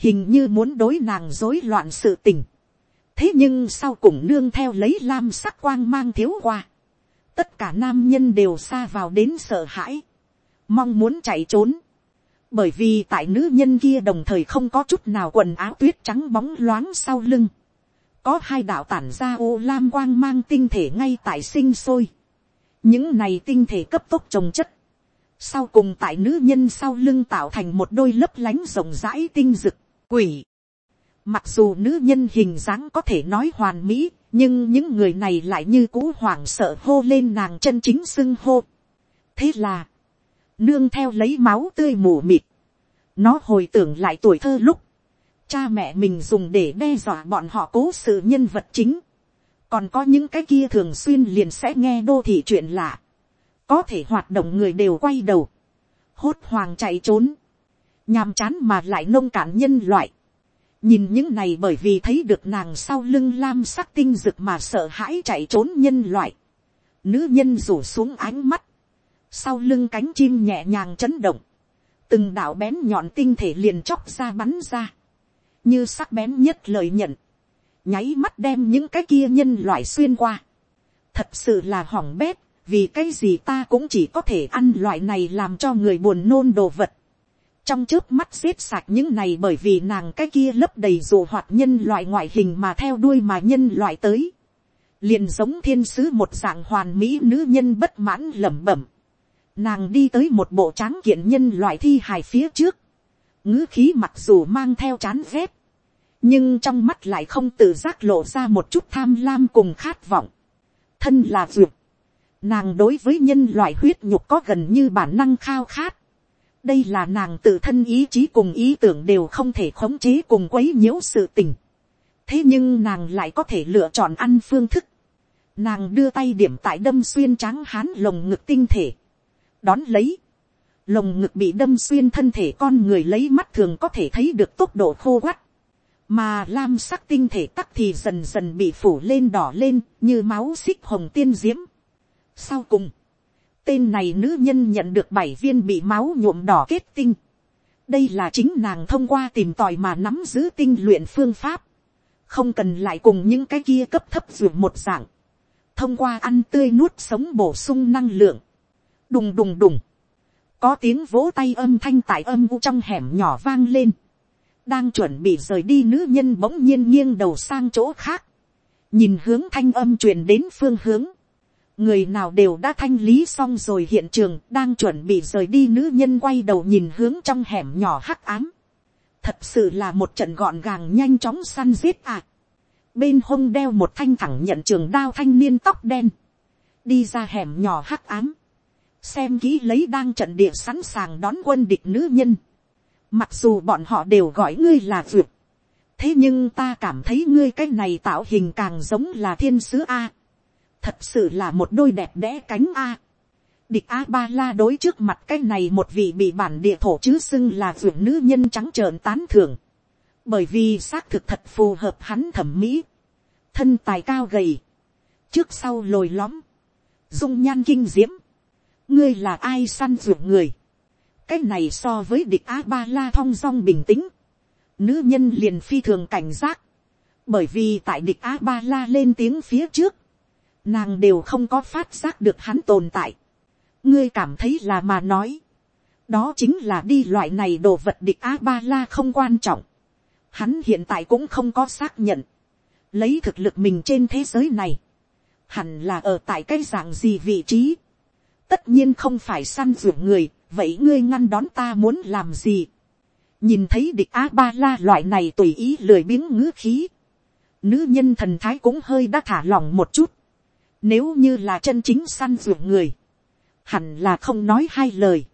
hình như muốn đối nàng dối loạn sự tình. thế nhưng sau cùng nương theo lấy lam sắc quang mang thiếu qua, tất cả nam nhân đều xa vào đến sợ hãi, mong muốn chạy trốn, bởi vì tại nữ nhân kia đồng thời không có chút nào quần áo tuyết trắng bóng loáng sau lưng, có hai đạo tản ra ô lam quang mang tinh thể ngay tại sinh sôi, những này tinh thể cấp tốc trồng chất, sau cùng tại nữ nhân sau lưng tạo thành một đôi lấp lánh rộng rãi tinh rực, quỷ. Mặc dù nữ nhân hình dáng có thể nói hoàn mỹ, nhưng những người này lại như cú hoảng sợ hô lên nàng chân chính xưng hô. thế là, nương theo lấy máu tươi mù mịt, nó hồi tưởng lại tuổi thơ lúc, cha mẹ mình dùng để đe dọa bọn họ cố sự nhân vật chính, còn có những cái kia thường xuyên liền sẽ nghe đô thị chuyện lạ, có thể hoạt động người đều quay đầu, hốt hoàng chạy trốn, nhàm chán mà lại nông cạn nhân loại, nhìn những này bởi vì thấy được nàng sau lưng lam sắc tinh rực mà sợ hãi chạy trốn nhân loại, nữ nhân rủ xuống ánh mắt, sau lưng cánh chim nhẹ nhàng chấn động, từng đạo bén nhọn tinh thể liền chóc ra bắn ra, như sắc bén nhất lời nhận, nháy mắt đem những cái kia nhân loại xuyên qua. thật sự là hỏng bét, vì cái gì ta cũng chỉ có thể ăn loại này làm cho người buồn nôn đồ vật trong trước mắt giết sạch những này bởi vì nàng cái kia lấp đầy dù hoạt nhân loại ngoại hình mà theo đuôi mà nhân loại tới. liền giống thiên sứ một dạng hoàn mỹ nữ nhân bất mãn lẩm bẩm Nàng đi tới một bộ tráng kiện nhân loại thi hài phía trước. ngữ khí mặc dù mang theo chán ghét. Nhưng trong mắt lại không tự giác lộ ra một chút tham lam cùng khát vọng. Thân là dược. Nàng đối với nhân loại huyết nhục có gần như bản năng khao khát. Đây là nàng tự thân ý chí cùng ý tưởng đều không thể khống chế cùng quấy nhiễu sự tình. Thế nhưng nàng lại có thể lựa chọn ăn phương thức. Nàng đưa tay điểm tại đâm xuyên trắng hán lồng ngực tinh thể đón lấy, lồng ngực bị đâm xuyên thân thể con người lấy mắt thường có thể thấy được tốc độ khô quắt, mà lam sắc tinh thể tắc thì dần dần bị phủ lên đỏ lên như máu xích hồng tiên diễm. Sau cùng, Tên này nữ nhân nhận được bảy viên bị máu nhuộm đỏ kết tinh. Đây là chính nàng thông qua tìm tòi mà nắm giữ tinh luyện phương pháp. Không cần lại cùng những cái kia cấp thấp ruột một dạng. Thông qua ăn tươi nuốt sống bổ sung năng lượng. Đùng đùng đùng. Có tiếng vỗ tay âm thanh tại âm u trong hẻm nhỏ vang lên. Đang chuẩn bị rời đi nữ nhân bỗng nhiên nghiêng đầu sang chỗ khác. Nhìn hướng thanh âm truyền đến phương hướng người nào đều đã thanh lý xong rồi hiện trường, đang chuẩn bị rời đi nữ nhân quay đầu nhìn hướng trong hẻm nhỏ hắc ám. thật sự là một trận gọn gàng nhanh chóng săn giết à. bên hông đeo một thanh thẳng nhận trường đao thanh niên tóc đen. đi ra hẻm nhỏ hắc ám. xem kỹ lấy đang trận địa sẵn sàng đón quân địch nữ nhân. mặc dù bọn họ đều gọi ngươi là vượt. thế nhưng ta cảm thấy ngươi cái này tạo hình càng giống là thiên sứ a thật sự là một đôi đẹp đẽ cánh a. địch a ba la đối trước mặt cái này một vị bị bản địa thổ chứ xưng là ruộng nữ nhân trắng trợn tán thưởng. bởi vì xác thực thật phù hợp hắn thẩm mỹ. thân tài cao gầy. trước sau lồi lõm. dung nhan kinh diễm. ngươi là ai săn ruộng người. cái này so với địch a ba la thong dong bình tĩnh. nữ nhân liền phi thường cảnh giác. bởi vì tại địch a ba la lên tiếng phía trước nàng đều không có phát giác được hắn tồn tại. ngươi cảm thấy là mà nói, đó chính là đi loại này đồ vật địch a ba la không quan trọng. hắn hiện tại cũng không có xác nhận, lấy thực lực mình trên thế giới này, hẳn là ở tại cái dạng gì vị trí. tất nhiên không phải săn ruộng người, vậy ngươi ngăn đón ta muốn làm gì. nhìn thấy địch a ba la loại này tùy ý lười biếng ngữ khí. nữ nhân thần thái cũng hơi đã thả lỏng một chút nếu như là chân chính săn ruộng người, hẳn là không nói hai lời,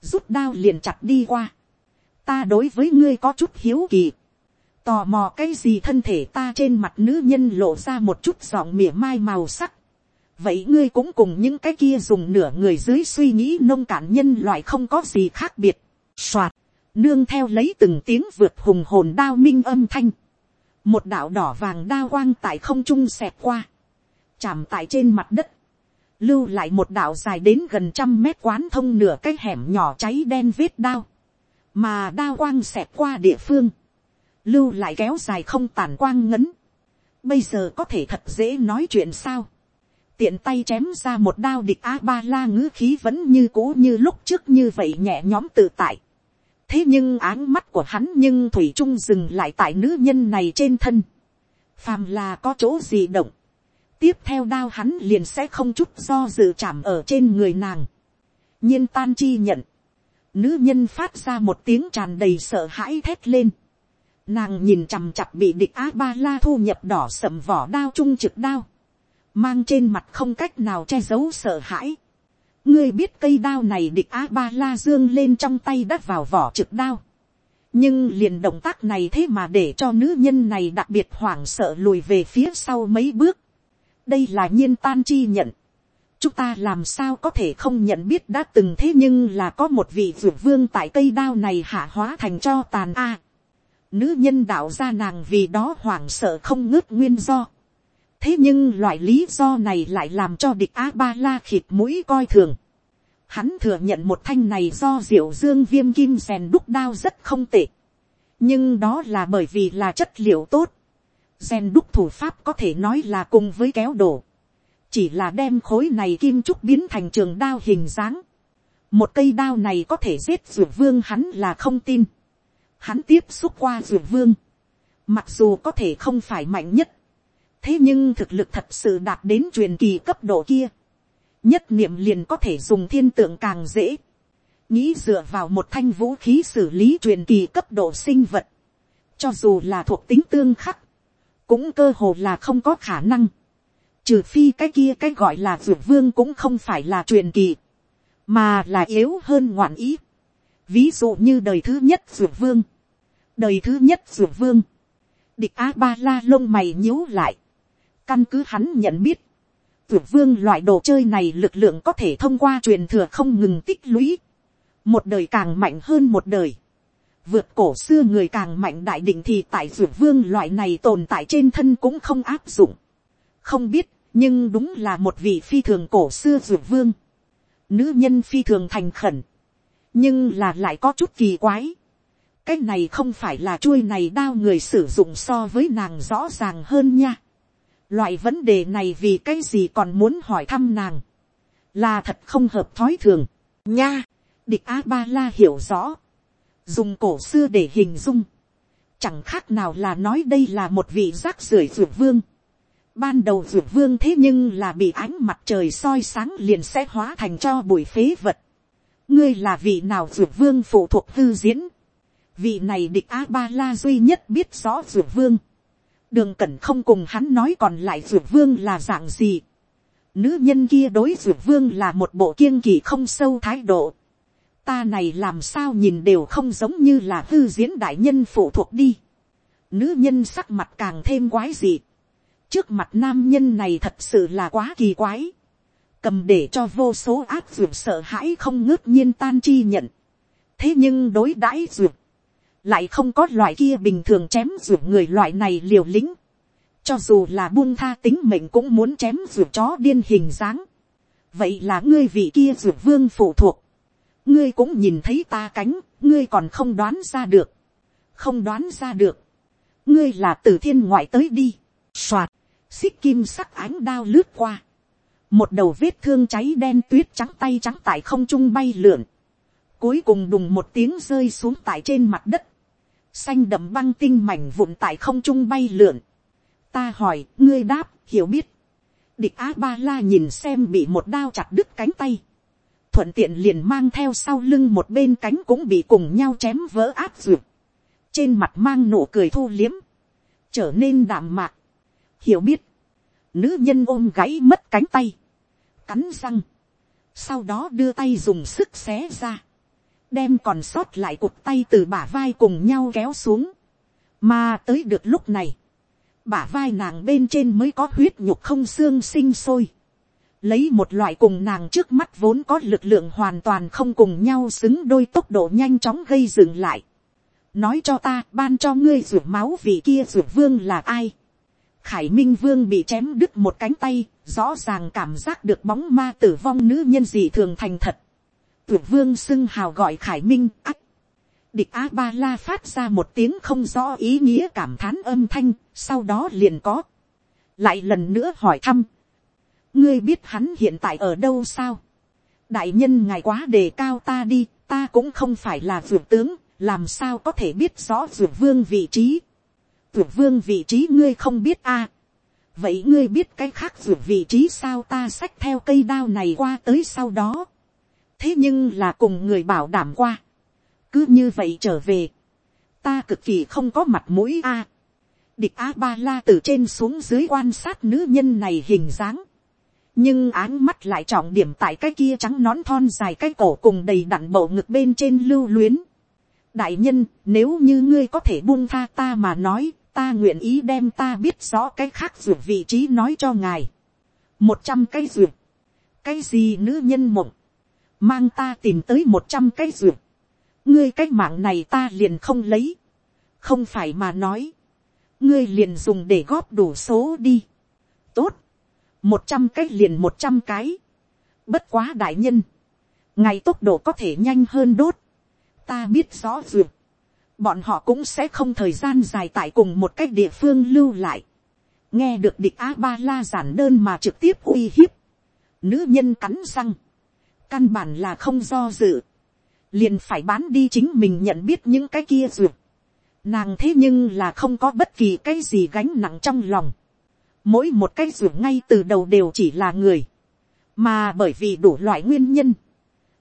rút đao liền chặt đi qua. Ta đối với ngươi có chút hiếu kỳ, tò mò cái gì thân thể ta trên mặt nữ nhân lộ ra một chút giọng mỉa mai màu sắc. vậy ngươi cũng cùng những cái kia dùng nửa người dưới suy nghĩ nông cạn nhân loại không có gì khác biệt. soạt, nương theo lấy từng tiếng vượt hùng hồn đao minh âm thanh. một đạo đỏ vàng đao quang tại không trung xẹt qua chạm tại trên mặt đất, lưu lại một đạo dài đến gần trăm mét quán thông nửa cái hẻm nhỏ cháy đen vết đao, mà đao quang xẹp qua địa phương, lưu lại kéo dài không tàn quang ngấn, bây giờ có thể thật dễ nói chuyện sao, tiện tay chém ra một đao địch a ba la ngữ khí vẫn như cũ như lúc trước như vậy nhẹ nhõm tự tại, thế nhưng áng mắt của hắn nhưng thủy trung dừng lại tại nữ nhân này trên thân, phàm là có chỗ gì động, tiếp theo đao hắn liền sẽ không chút do dự chạm ở trên người nàng. nhiên tan chi nhận. Nữ nhân phát ra một tiếng tràn đầy sợ hãi thét lên. Nàng nhìn chằm chặp bị địch á ba la thu nhập đỏ sầm vỏ đao trung trực đao. Mang trên mặt không cách nào che giấu sợ hãi. Ngươi biết cây đao này địch á ba la dương lên trong tay đắt vào vỏ trực đao. Nhưng liền động tác này thế mà để cho nữ nhân này đặc biệt hoảng sợ lùi về phía sau mấy bước đây là nhiên tan chi nhận. chúng ta làm sao có thể không nhận biết đã từng thế nhưng là có một vị dược vương tại cây đao này hạ hóa thành cho tàn a. nữ nhân đạo ra nàng vì đó hoảng sợ không ngớt nguyên do. thế nhưng loại lý do này lại làm cho địch a ba la khịt mũi coi thường. hắn thừa nhận một thanh này do diệu dương viêm kim rèn đúc đao rất không tệ. nhưng đó là bởi vì là chất liệu tốt Gen đúc thủ pháp có thể nói là cùng với kéo đổ. Chỉ là đem khối này kim trúc biến thành trường đao hình dáng. Một cây đao này có thể giết dược vương hắn là không tin. Hắn tiếp xúc qua dược vương. Mặc dù có thể không phải mạnh nhất. Thế nhưng thực lực thật sự đạt đến truyền kỳ cấp độ kia. Nhất niệm liền có thể dùng thiên tượng càng dễ. Nghĩ dựa vào một thanh vũ khí xử lý truyền kỳ cấp độ sinh vật. Cho dù là thuộc tính tương khắc cũng cơ hồ là không có khả năng. Trừ phi cái kia cái gọi là dược vương cũng không phải là truyền kỳ, mà là yếu hơn ngoạn ý. Ví dụ như đời thứ nhất dược vương, đời thứ nhất dược vương, địch a ba la lông mày nhíu lại, căn cứ hắn nhận biết, dược vương loại đồ chơi này lực lượng có thể thông qua truyền thừa không ngừng tích lũy, một đời càng mạnh hơn một đời, vượt cổ xưa người càng mạnh đại định thì tại dược vương loại này tồn tại trên thân cũng không áp dụng. không biết, nhưng đúng là một vị phi thường cổ xưa dược vương. Nữ nhân phi thường thành khẩn. Nhưng là lại có chút kỳ quái. Cái này không phải là chuôi này đao người sử dụng so với nàng rõ ràng hơn nha. Loại vấn đề này vì cái gì còn muốn hỏi thăm nàng. Là thật không hợp thói thường. Nha. Địch A-ba-la hiểu rõ. Dùng cổ xưa để hình dung. Chẳng khác nào là nói đây là một vị rác rưởi dược vương Ban đầu dược vương thế nhưng là bị ánh mặt trời soi sáng liền sẽ hóa thành cho bụi phế vật. Ngươi là vị nào dược vương phụ thuộc tư diễn. Vị này địch A-ba-la duy nhất biết rõ dược vương. Đường cẩn không cùng hắn nói còn lại dược vương là dạng gì. Nữ nhân kia đối dược vương là một bộ kiêng kỳ không sâu thái độ. Ta này làm sao nhìn đều không giống như là hư diễn đại nhân phụ thuộc đi. Nữ nhân sắc mặt càng thêm quái dị trước mặt nam nhân này thật sự là quá kỳ quái, cầm để cho vô số ác dược sợ hãi không ngước nhiên tan chi nhận. thế nhưng đối đãi dược, lại không có loại kia bình thường chém dược người loại này liều lĩnh, cho dù là buông tha tính mệnh cũng muốn chém dược chó điên hình dáng. vậy là ngươi vị kia dược vương phụ thuộc, ngươi cũng nhìn thấy ta cánh, ngươi còn không đoán ra được, không đoán ra được, ngươi là từ thiên ngoại tới đi, soạt, xích kim sắc ánh đao lướt qua, một đầu vết thương cháy đen tuyết trắng tay trắng tại không trung bay lượn, cuối cùng đùng một tiếng rơi xuống tại trên mặt đất, xanh đậm băng tinh mảnh vụn tại không trung bay lượn, ta hỏi ngươi đáp hiểu biết, địch á ba la nhìn xem bị một đao chặt đứt cánh tay, thuận tiện liền mang theo sau lưng một bên cánh cũng bị cùng nhau chém vỡ áp duyệt, trên mặt mang nụ cười thu liếm, trở nên đạm mạc, hiểu biết, nữ nhân ôm gãy mất cánh tay, cắn răng, sau đó đưa tay dùng sức xé ra, đem còn sót lại cục tay từ bả vai cùng nhau kéo xuống, mà tới được lúc này, bả vai nàng bên trên mới có huyết nhục không xương sinh sôi, lấy một loại cùng nàng trước mắt vốn có lực lượng hoàn toàn không cùng nhau xứng đôi tốc độ nhanh chóng gây dừng lại. nói cho ta ban cho ngươi ruột máu vì kia ruột vương là ai khải minh vương bị chém đứt một cánh tay, rõ ràng cảm giác được bóng ma tử vong nữ nhân dị thường thành thật. Tuyệt vương xưng hào gọi khải minh ắt. Địch a ba la phát ra một tiếng không rõ ý nghĩa cảm thán âm thanh, sau đó liền có. lại lần nữa hỏi thăm ngươi biết hắn hiện tại ở đâu sao. đại nhân ngài quá đề cao ta đi, ta cũng không phải là vượt tướng, làm sao có thể biết rõ vượt vương vị trí tuyệt vương vị trí ngươi không biết a. vậy ngươi biết cái khác tuyệt vị trí sao ta xách theo cây đao này qua tới sau đó. thế nhưng là cùng người bảo đảm qua. cứ như vậy trở về. ta cực kỳ không có mặt mũi a. địch a ba la từ trên xuống dưới quan sát nữ nhân này hình dáng nhưng áng mắt lại trọng điểm tại cái kia trắng nón thon dài cái cổ cùng đầy đặn bầu ngực bên trên lưu luyến đại nhân, nếu như ngươi có thể buông tha ta mà nói, ta nguyện ý đem ta biết rõ cái khác ruột vị trí nói cho ngài. một trăm cái ruột. cái gì nữ nhân mộng. mang ta tìm tới một trăm cái ruột. ngươi cái mạng này ta liền không lấy. không phải mà nói. ngươi liền dùng để góp đủ số đi. tốt một trăm cái liền một trăm cái. bất quá đại nhân. ngày tốc độ có thể nhanh hơn đốt. ta biết rõ ruột bọn họ cũng sẽ không thời gian dài tại cùng một cách địa phương lưu lại. nghe được địch a ba la giản đơn mà trực tiếp uy hiếp. nữ nhân cắn răng. căn bản là không do dự. liền phải bán đi chính mình nhận biết những cái kia duyệt. nàng thế nhưng là không có bất kỳ cái gì gánh nặng trong lòng mỗi một cái ruộng ngay từ đầu đều chỉ là người. mà bởi vì đủ loại nguyên nhân.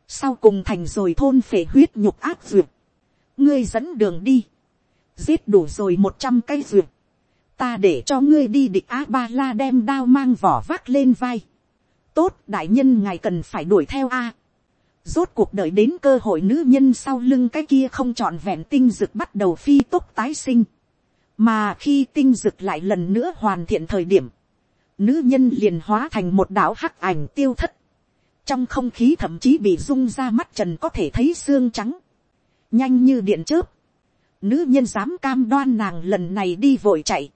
sau cùng thành rồi thôn phệ huyết nhục áp ruộng, ngươi dẫn đường đi, giết đủ rồi một trăm cái ruộng, ta để cho ngươi đi địch a ba la đem đao mang vỏ vác lên vai, tốt đại nhân ngài cần phải đuổi theo a, rốt cuộc đợi đến cơ hội nữ nhân sau lưng cái kia không trọn vẹn tinh dực bắt đầu phi tốc tái sinh, mà khi tinh dực lại lần nữa hoàn thiện thời điểm, nữ nhân liền hóa thành một đạo hắc ảnh tiêu thất, trong không khí thậm chí bị rung ra mắt trần có thể thấy xương trắng, nhanh như điện chớp, nữ nhân dám cam đoan nàng lần này đi vội chạy,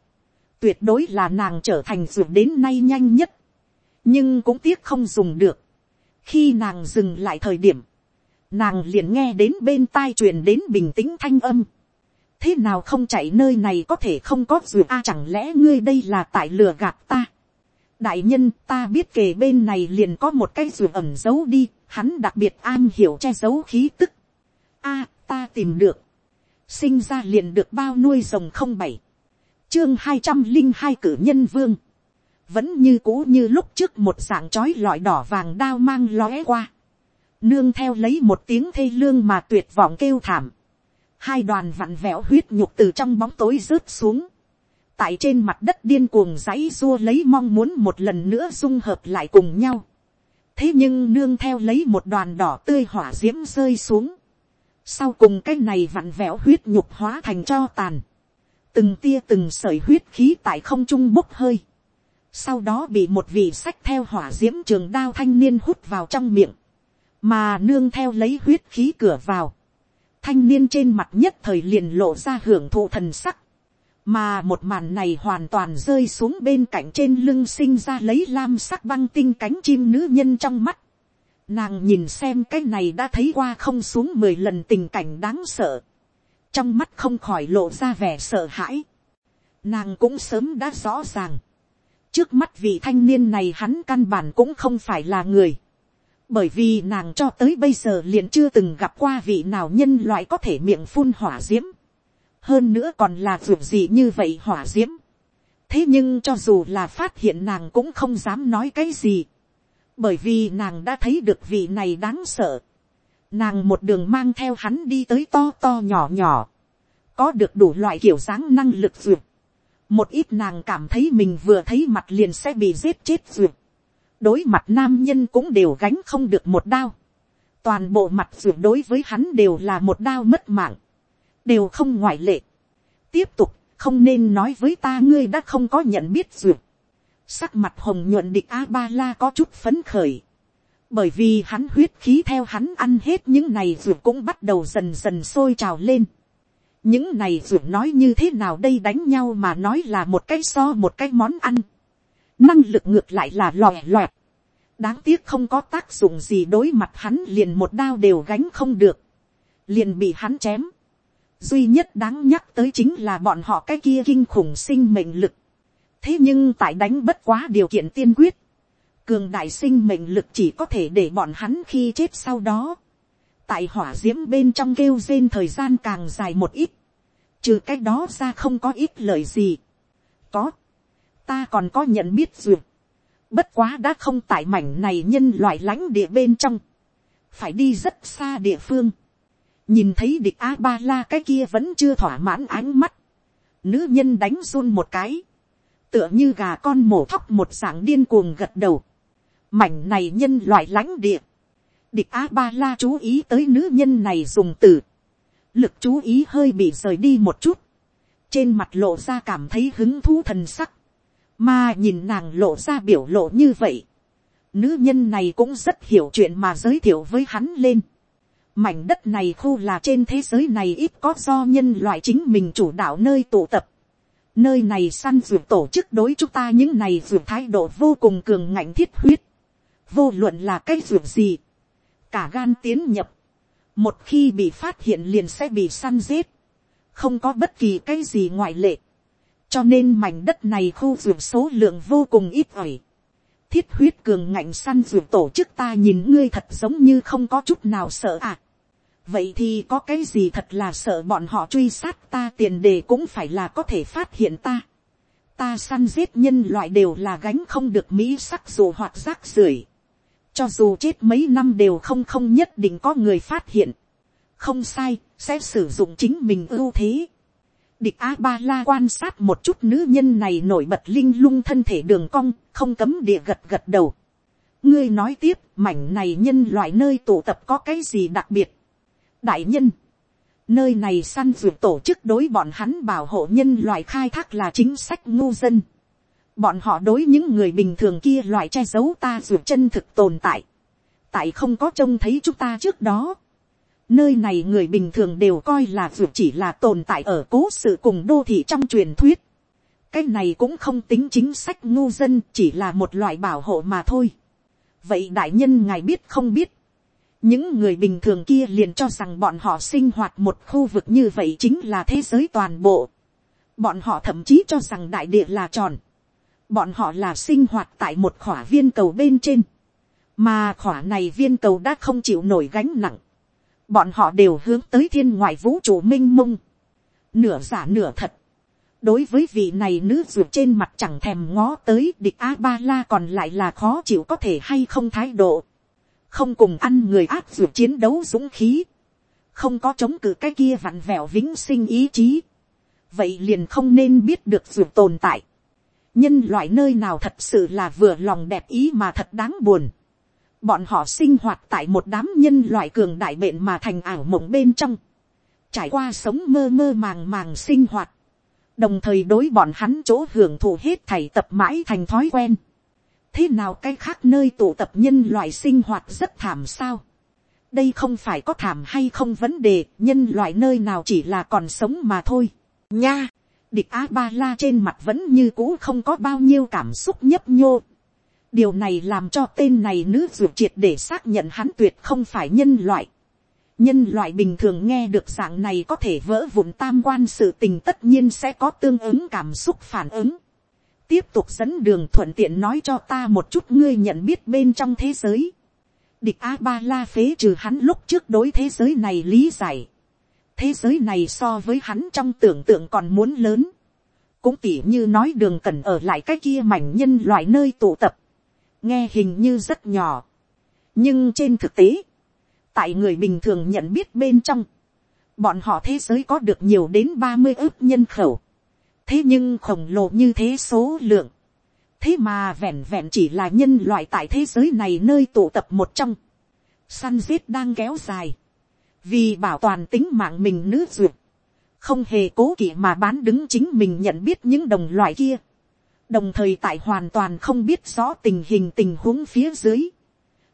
tuyệt đối là nàng trở thành ruột đến nay nhanh nhất, nhưng cũng tiếc không dùng được, khi nàng dừng lại thời điểm, nàng liền nghe đến bên tai truyền đến bình tĩnh thanh âm thế nào không chạy nơi này có thể không có dù a à, chẳng lẽ ngươi đây là tại lừa gạt ta. đại nhân ta biết kề bên này liền có một cái dù ẩm giấu đi, hắn đặc biệt an hiểu che giấu khí tức. a ta tìm được, sinh ra liền được bao nuôi rồng không bảy, chương hai trăm linh hai cử nhân vương, vẫn như cũ như lúc trước một dạng chói lọi đỏ vàng đao mang lóe qua, nương theo lấy một tiếng thê lương mà tuyệt vọng kêu thảm, hai đoàn vặn vẹo huyết nhục từ trong bóng tối rớt xuống, tại trên mặt đất điên cuồng dãy dua lấy mong muốn một lần nữa dung hợp lại cùng nhau. thế nhưng nương theo lấy một đoàn đỏ tươi hỏa d i ễ m rơi xuống, sau cùng cái này vặn vẹo huyết nhục hóa thành cho tàn, từng tia từng sởi huyết khí tại không trung bốc hơi, sau đó bị một vị sách theo hỏa d i ễ m trường đao thanh niên hút vào trong miệng, mà nương theo lấy huyết khí cửa vào, thanh niên trên mặt nhất thời liền lộ ra hưởng thụ thần sắc, mà một màn này hoàn toàn rơi xuống bên cạnh trên lưng sinh ra lấy lam sắc băng tinh cánh chim nữ nhân trong mắt. Nàng nhìn xem cái này đã thấy qua không xuống mười lần tình cảnh đáng sợ. Trong mắt không khỏi lộ ra vẻ sợ hãi. Nàng cũng sớm đã rõ ràng. Trước mắt vị thanh niên này hắn căn bản cũng không phải là người bởi vì nàng cho tới bây giờ liền chưa từng gặp qua vị nào nhân loại có thể miệng phun hỏa d i ễ m hơn nữa còn là ruột gì như vậy hỏa d i ễ m thế nhưng cho dù là phát hiện nàng cũng không dám nói cái gì, bởi vì nàng đã thấy được vị này đáng sợ, nàng một đường mang theo hắn đi tới to to nhỏ nhỏ, có được đủ loại kiểu dáng năng lực ruột, một ít nàng cảm thấy mình vừa thấy mặt liền sẽ bị giết chết ruột, đối mặt nam nhân cũng đều gánh không được một đao, toàn bộ mặt ruột đối với hắn đều là một đao mất mạng, đều không ngoại lệ. tiếp tục, không nên nói với ta ngươi đã không có nhận biết ruột. sắc mặt hồng nhuận địch a ba la có chút phấn khởi, bởi vì hắn huyết khí theo hắn ăn hết những này ruột cũng bắt đầu dần dần sôi trào lên. những này ruột nói như thế nào đây đánh nhau mà nói là một cái so một cái món ăn năng lực ngược lại là lòe loẹt. đáng tiếc không có tác dụng gì đối mặt hắn liền một đao đều gánh không được, liền bị hắn chém. duy nhất đáng nhắc tới chính là bọn họ cái kia kinh khủng sinh mệnh lực. thế nhưng tại đánh bất quá điều kiện tiên quyết, cường đại sinh mệnh lực chỉ có thể để bọn hắn khi chết sau đó. tại hỏa d i ễ m bên trong kêu rên thời gian càng dài một ít, trừ cái đó ra không có ít lời gì. có, ta còn có nhận biết duyệt. Bất quá đã không tại mảnh này nhân loại lãnh địa bên trong. Phải đi rất xa địa phương. Nhìn thấy địch A-ba-la cái kia vẫn chưa thỏa mãn ánh mắt. Nữ nhân đánh run một cái. Tựa như gà con mổ thóc một dạng điên cuồng gật đầu. Mảnh này nhân loại lãnh địa. Địch A-ba-la chú ý tới nữ nhân này dùng từ. Lực chú ý hơi bị rời đi một chút. Trên mặt lộ ra cảm thấy hứng thú thần sắc mà nhìn nàng lộ ra biểu lộ như vậy. Nữ nhân này cũng rất hiểu chuyện mà giới thiệu với hắn lên. Mảnh đất này khu là trên thế giới này ít có do nhân loại chính mình chủ đạo nơi tụ tập. Nơi này săn ruột tổ chức đối chúng ta những này ruột thái độ vô cùng cường ngạnh thiết huyết. Vô luận là cái ruột gì. Cả gan tiến nhập. Một khi bị phát hiện liền sẽ bị săn giết. Không có bất kỳ cái gì ngoại lệ cho nên mảnh đất này khu ruộng số lượng vô cùng ít ỏi. thiết huyết cường ngạnh săn ruộng tổ chức ta nhìn ngươi thật giống như không có chút nào sợ à. vậy thì có cái gì thật là sợ bọn họ truy sát ta tiền đề cũng phải là có thể phát hiện ta. ta săn giết nhân loại đều là gánh không được mỹ sắc dù hoặc rác rưởi. cho dù chết mấy năm đều không không nhất định có người phát hiện. không sai, sẽ sử dụng chính mình ưu thế Địch A-ba-la quan sát một chút nữ nhân này nổi bật linh lung thân thể đường cong, không cấm địa gật gật đầu. Ngươi nói tiếp, mảnh này nhân loại nơi tụ tập có cái gì đặc biệt? Đại nhân, nơi này săn vượt tổ chức đối bọn hắn bảo hộ nhân loại khai thác là chính sách ngu dân. Bọn họ đối những người bình thường kia loại che giấu ta vượt chân thực tồn tại. Tại không có trông thấy chúng ta trước đó Nơi này người bình thường đều coi là vượt chỉ là tồn tại ở cố sự cùng đô thị trong truyền thuyết. Cái này cũng không tính chính sách ngu dân, chỉ là một loại bảo hộ mà thôi. vậy đại nhân ngài biết không biết, những người bình thường kia liền cho rằng bọn họ sinh hoạt một khu vực như vậy chính là thế giới toàn bộ. bọn họ thậm chí cho rằng đại địa là tròn. bọn họ là sinh hoạt tại một khỏa viên cầu bên trên. mà khỏa này viên cầu đã không chịu nổi gánh nặng bọn họ đều hướng tới thiên ngoại vũ trụ m i n h mông. nửa giả nửa thật. đối với vị này nữ ruột trên mặt chẳng thèm ngó tới địch a ba la còn lại là khó chịu có thể hay không thái độ không cùng ăn người áp ruột chiến đấu dũng khí, không có chống cự cái kia vặn vẹo vĩnh sinh ý chí, vậy liền không nên biết được ruột tồn tại. nhân loại nơi nào thật sự là vừa lòng đẹp ý mà thật đáng buồn bọn họ sinh hoạt tại một đám nhân loại cường đại bệnh mà thành ảo mộng bên trong, trải qua sống mơ mơ màng màng sinh hoạt, đồng thời đối bọn hắn chỗ hưởng thụ hết thảy tập mãi thành thói quen thế nào cái khác nơi tụ tập nhân loại sinh hoạt rất thảm sao. đây không phải có thảm hay không vấn đề nhân loại nơi nào chỉ là còn sống mà thôi. nha, địch a ba la trên mặt vẫn như cũ không có bao nhiêu cảm xúc nhấp nhô điều này làm cho tên này nữ ruột triệt để xác nhận hắn tuyệt không phải nhân loại. nhân loại bình thường nghe được dạng này có thể vỡ vụn tam quan sự tình tất nhiên sẽ có tương ứng cảm xúc phản ứng tiếp tục dẫn đường thuận tiện nói cho ta một chút ngươi nhận biết bên trong thế giới. Địch A Ba La phế trừ hắn lúc trước đối thế giới này lý giải. Thế giới này so với hắn trong tưởng tượng còn muốn lớn. Cũng tỉ như nói đường cần ở lại cái kia mảnh nhân loại nơi tụ tập. Nghe hình như rất nhỏ. Nhưng trên thực tế, tại người bình thường nhận biết bên trong, bọn họ thế giới có được nhiều đến ba mươi ước nhân khẩu. Thế nhưng khổng lồ như thế số lượng, thế mà vẹn vẹn chỉ là nhân loại tại thế giới này nơi tụ tập một trong, săn giết đang kéo dài, vì bảo toàn tính mạng mình nữ duyệt, không hề cố kỵ mà bán đứng chính mình nhận biết những đồng loại kia, đồng thời tại hoàn toàn không biết rõ tình hình tình huống phía dưới,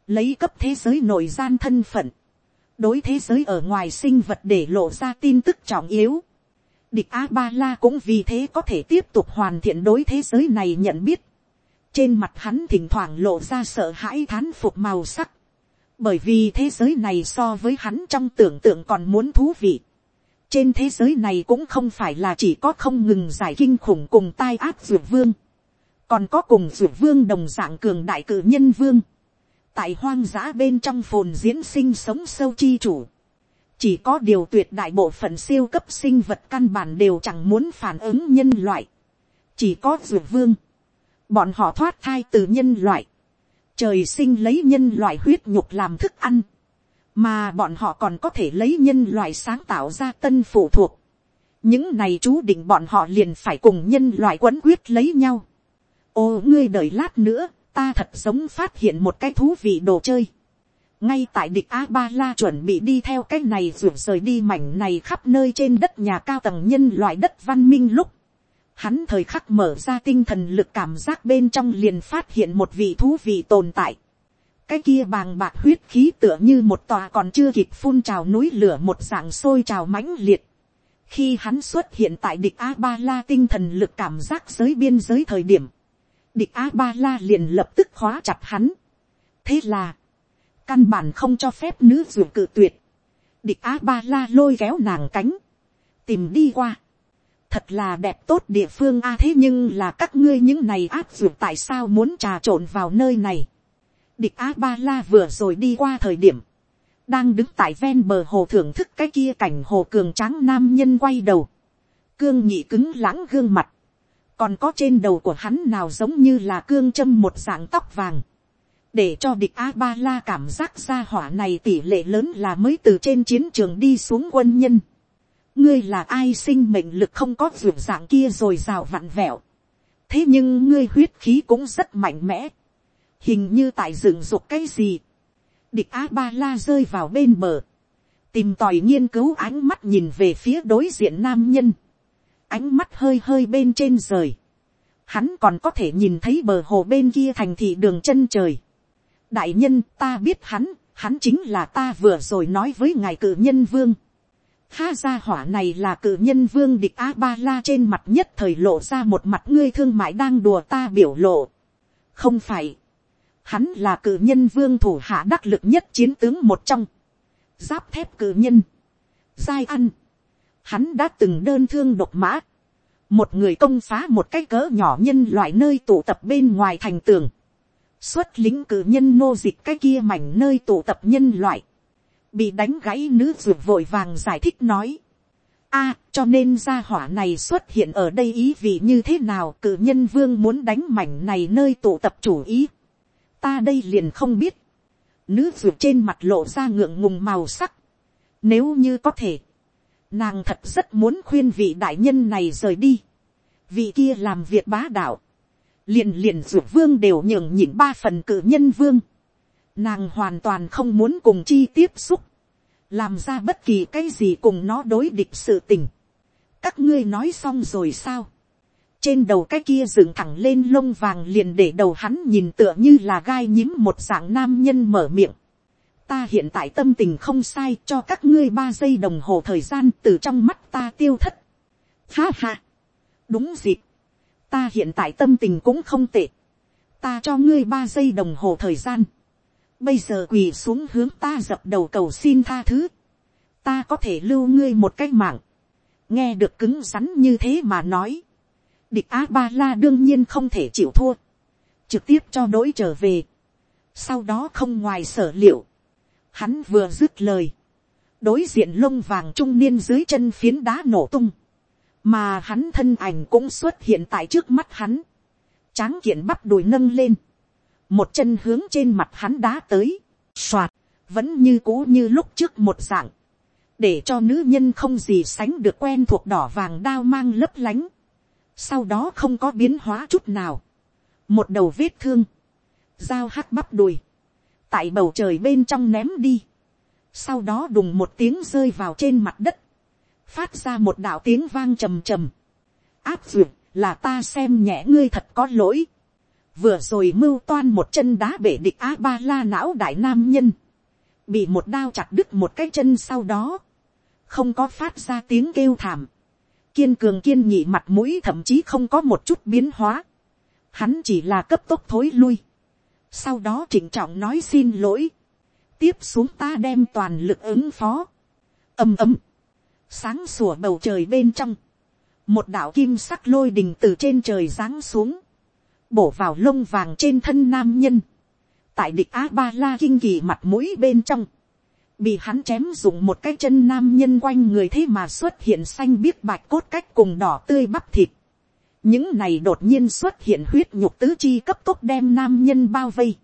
lấy cấp thế giới nội gian thân phận, đối thế giới ở ngoài sinh vật để lộ ra tin tức trọng yếu, địch a ba la cũng vì thế có thể tiếp tục hoàn thiện đối thế giới này nhận biết. trên mặt hắn thỉnh thoảng lộ ra sợ hãi thán phục màu sắc. bởi vì thế giới này so với hắn trong tưởng tượng còn muốn thú vị. trên thế giới này cũng không phải là chỉ có không ngừng giải kinh khủng cùng tai ác dược vương còn có cùng dược vương đồng dạng cường đại cử nhân vương. tại hoang dã bên trong phồn diễn sinh sống sâu chi chủ. Chỉ có điều tuyệt đại bộ phận siêu cấp sinh vật căn bản đều chẳng muốn phản ứng nhân loại, chỉ có dược vương, bọn họ thoát thai từ nhân loại, trời sinh lấy nhân loại huyết nhục làm thức ăn, mà bọn họ còn có thể lấy nhân loại sáng tạo ra tân phụ thuộc, những này chú định bọn họ liền phải cùng nhân loại quấn quyết lấy nhau ô ngươi đợi lát nữa, ta thật giống phát hiện một cái thú vị đồ chơi ngay tại địch a ba la chuẩn bị đi theo cái này ruột rời đi mảnh này khắp nơi trên đất nhà cao tầng nhân loại đất văn minh lúc, hắn thời khắc mở ra tinh thần lực cảm giác bên trong liền phát hiện một vị thú vị tồn tại. cái kia bàng bạc huyết khí tựa như một tòa còn chưa kịp phun trào núi lửa một dạng sôi trào mãnh liệt. khi hắn xuất hiện tại địch a ba la tinh thần lực cảm giác giới biên giới thời điểm, địch a ba la liền lập tức khóa chặt hắn. thế là, căn bản không cho phép nữ ruột cự tuyệt, địch á ba la lôi kéo nàng cánh, tìm đi qua, thật là đẹp tốt địa phương a thế nhưng là các ngươi những này áp dụng tại sao muốn trà trộn vào nơi này. địch á ba la vừa rồi đi qua thời điểm, đang đứng tại ven bờ hồ thưởng thức cái kia cảnh hồ cường tráng nam nhân quay đầu, cương nhị cứng lãng gương mặt, còn có trên đầu của hắn nào giống như là cương châm một dạng tóc vàng, để cho địch a ba la cảm giác ra hỏa này tỷ lệ lớn là mới từ trên chiến trường đi xuống quân nhân. ngươi là ai sinh mệnh lực không có ruộng dạng kia rồi rào vặn vẹo. thế nhưng ngươi huyết khí cũng rất mạnh mẽ. hình như tại rừng rục cái gì. địch a ba la rơi vào bên bờ. tìm tòi nghiên cứu ánh mắt nhìn về phía đối diện nam nhân ánh mắt hơi hơi bên trên rời. hắn còn có thể nhìn thấy bờ hồ bên kia thành thị đường chân trời đại nhân ta biết hắn, hắn chính là ta vừa rồi nói với ngài cử nhân vương. Ha ra hỏa này là cử nhân vương địch A-ba-la trên mặt nhất thời lộ ra một mặt ngươi thương mại đang đùa ta biểu lộ. Không phải. Hắn là cử nhân vương thủ hạ đắc lực nhất chiến tướng một trong. Giáp thép cử nhân. Giai ăn. Hắn đã từng đơn thương độc mã. Một người công phá một cái cỡ nhỏ nhân loại nơi tụ tập bên ngoài thành tường. Xuất lính cử nhân nô dịch cái kia mảnh nơi tụ tập nhân loại. Bị đánh gãy nữ ruột vội vàng giải thích nói a cho nên gia hỏa này xuất hiện ở đây ý vị như thế nào cử nhân vương muốn đánh mảnh này nơi tụ tập chủ ý. ta đây liền không biết. nữ ruột trên mặt lộ ra ngượng ngùng màu sắc. nếu như có thể, nàng thật rất muốn khuyên vị đại nhân này rời đi. vị kia làm việc bá đạo. liền liền ruột vương đều nhường nhịn ba phần cử nhân vương. nàng hoàn toàn không muốn cùng chi tiếp xúc làm ra bất kỳ cái gì cùng nó đối địch sự tình. các ngươi nói xong rồi sao. trên đầu cái kia dựng thẳng lên lông vàng liền để đầu hắn nhìn tựa như là gai nhím một dạng nam nhân mở miệng ta hiện tại tâm tình không sai cho các ngươi ba giây đồng hồ thời gian từ trong mắt ta tiêu thất. ha ha. đúng dịp. ta hiện tại tâm tình cũng không tệ. ta cho ngươi ba giây đồng hồ thời gian bây giờ quỳ xuống hướng ta dập đầu cầu xin tha thứ, ta có thể lưu ngươi một cái mạng, nghe được cứng rắn như thế mà nói, địch á ba la đương nhiên không thể chịu thua, trực tiếp cho đ ố i trở về, sau đó không ngoài sở liệu, hắn vừa dứt lời, đối diện lông vàng trung niên dưới chân phiến đá nổ tung, mà hắn thân ảnh cũng xuất hiện tại trước mắt hắn, tráng kiện bắp đùi nâng lên, một chân hướng trên mặt hắn đá tới, soạt, vẫn như cũ như lúc trước một dạng, để cho nữ nhân không gì sánh được quen thuộc đỏ vàng đao mang lấp lánh, sau đó không có biến hóa chút nào, một đầu vết thương, dao hắc bắp đùi, tại bầu trời bên trong ném đi, sau đó đùng một tiếng rơi vào trên mặt đất, phát ra một đạo tiếng vang trầm trầm, áp duyệt là ta xem nhẹ ngươi thật có lỗi, vừa rồi mưu toan một chân đá bể địch a ba la não đại nam nhân, bị một đao chặt đứt một cái chân sau đó, không có phát ra tiếng kêu thảm, kiên cường kiên nhị mặt mũi thậm chí không có một chút biến hóa, hắn chỉ là cấp tốc thối lui, sau đó trịnh trọng nói xin lỗi, tiếp xuống ta đem toàn lực ứng phó, ầm ầm, sáng sủa bầu trời bên trong, một đạo kim sắc lôi đình từ trên trời giáng xuống, bổ vào lông vàng trên thân nam nhân, tại địch a ba la kinh kỳ mặt mũi bên trong, bị hắn chém dùng một cái chân nam nhân quanh người thế mà xuất hiện xanh biết bạch cốt cách cùng đỏ tươi bắp thịt những này đột nhiên xuất hiện huyết nhục tứ chi cấp tốc đem nam nhân bao vây,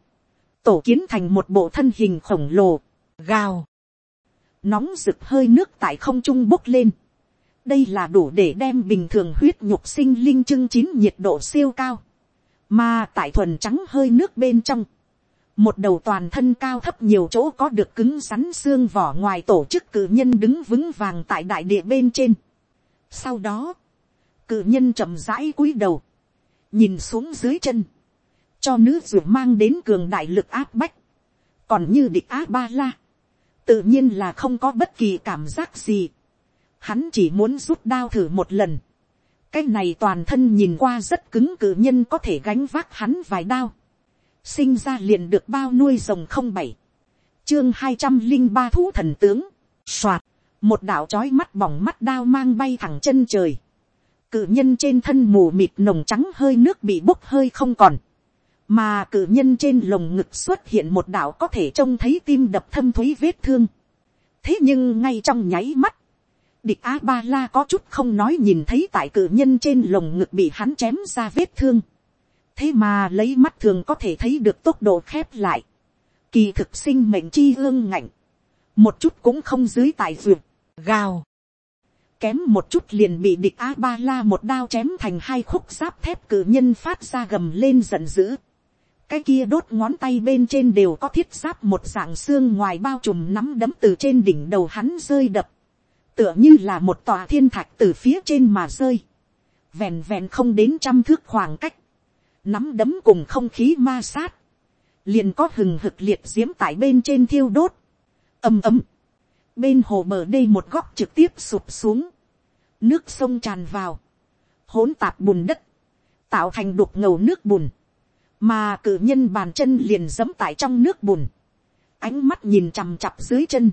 tổ kiến thành một bộ thân hình khổng lồ, gào, nóng rực hơi nước tại không trung bốc lên. đây là đủ để đem bình thường huyết nhục sinh linh chưng chín nhiệt độ siêu cao mà tại thuần trắng hơi nước bên trong, một đầu toàn thân cao thấp nhiều chỗ có được cứng rắn xương vỏ ngoài tổ chức cử nhân đứng vững vàng tại đại địa bên trên. Sau đó, cự nhân chậm rãi cúi đầu, nhìn xuống dưới chân, cho nữ ruột mang đến cường đại lực áp bách, còn như địch á ba la, tự nhiên là không có bất kỳ cảm giác gì, hắn chỉ muốn rút đao thử một lần, cái này toàn thân nhìn qua rất cứng cự nhân có thể gánh vác hắn vài đao. sinh ra liền được bao nuôi rồng không bảy. chương hai trăm linh ba thú thần tướng. soạt, một đạo trói mắt bỏng mắt đao mang bay thẳng chân trời cự nhân trên thân mù mịt nồng trắng hơi nước bị bốc hơi không còn. mà cự nhân trên lồng ngực xuất hiện một đạo có thể trông thấy tim đập thâm thúy vết thương. thế nhưng ngay trong nháy mắt, Địch A Ba La có chút không nói nhìn thấy tại cự nhân trên lồng ngực bị hắn chém ra vết thương. Thế mà lấy mắt thường có thể thấy được tốc độ khép lại. Kỳ thực sinh mệnh chi ương ngạnh. Một chút cũng không dưới tại vượt. Gào. Kém một chút liền bị địch A Ba La một đao chém thành hai khúc giáp thép cử nhân phát ra gầm lên giận dữ. Cái kia đốt ngón tay bên trên đều có thiết giáp một dạng xương ngoài bao trùm nắm đấm từ trên đỉnh đầu hắn rơi đập. Tựa như là một tòa thiên thạch từ phía trên mà rơi, vẹn vẹn không đến trăm thước khoảng cách, nắm đấm cùng không khí ma sát, liền có hừng hực liệt diễm tại bên trên thiêu đốt, ầm ầm, bên hồ bờ đây một góc trực tiếp sụp xuống, nước sông tràn vào, hỗn tạp bùn đất, tạo thành đục ngầu nước bùn, mà cử nhân bàn chân liền giẫm tại trong nước bùn, ánh mắt nhìn chằm chặp dưới chân,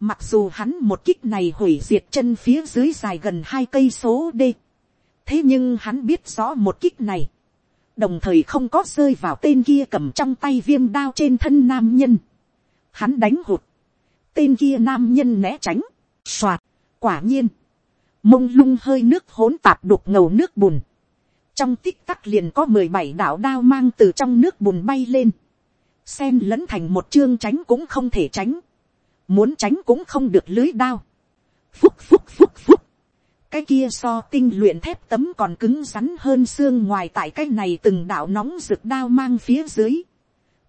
mặc dù hắn một kích này hủy diệt chân phía dưới dài gần hai cây số đê, thế nhưng hắn biết rõ một kích này, đồng thời không có rơi vào tên kia cầm trong tay viêm đao trên thân nam nhân, hắn đánh hụt, tên kia nam nhân né tránh, soạt, quả nhiên, mông lung hơi nước hỗn tạp đục ngầu nước bùn, trong tích tắc liền có mười bảy đạo đao mang từ trong nước bùn bay lên, sen lẫn thành một chương tránh cũng không thể tránh, muốn tránh cũng không được lưới đao, phúc phúc phúc phúc, cái kia so tinh luyện thép tấm còn cứng rắn hơn xương ngoài tại cái này từng đạo nóng rực đao mang phía dưới,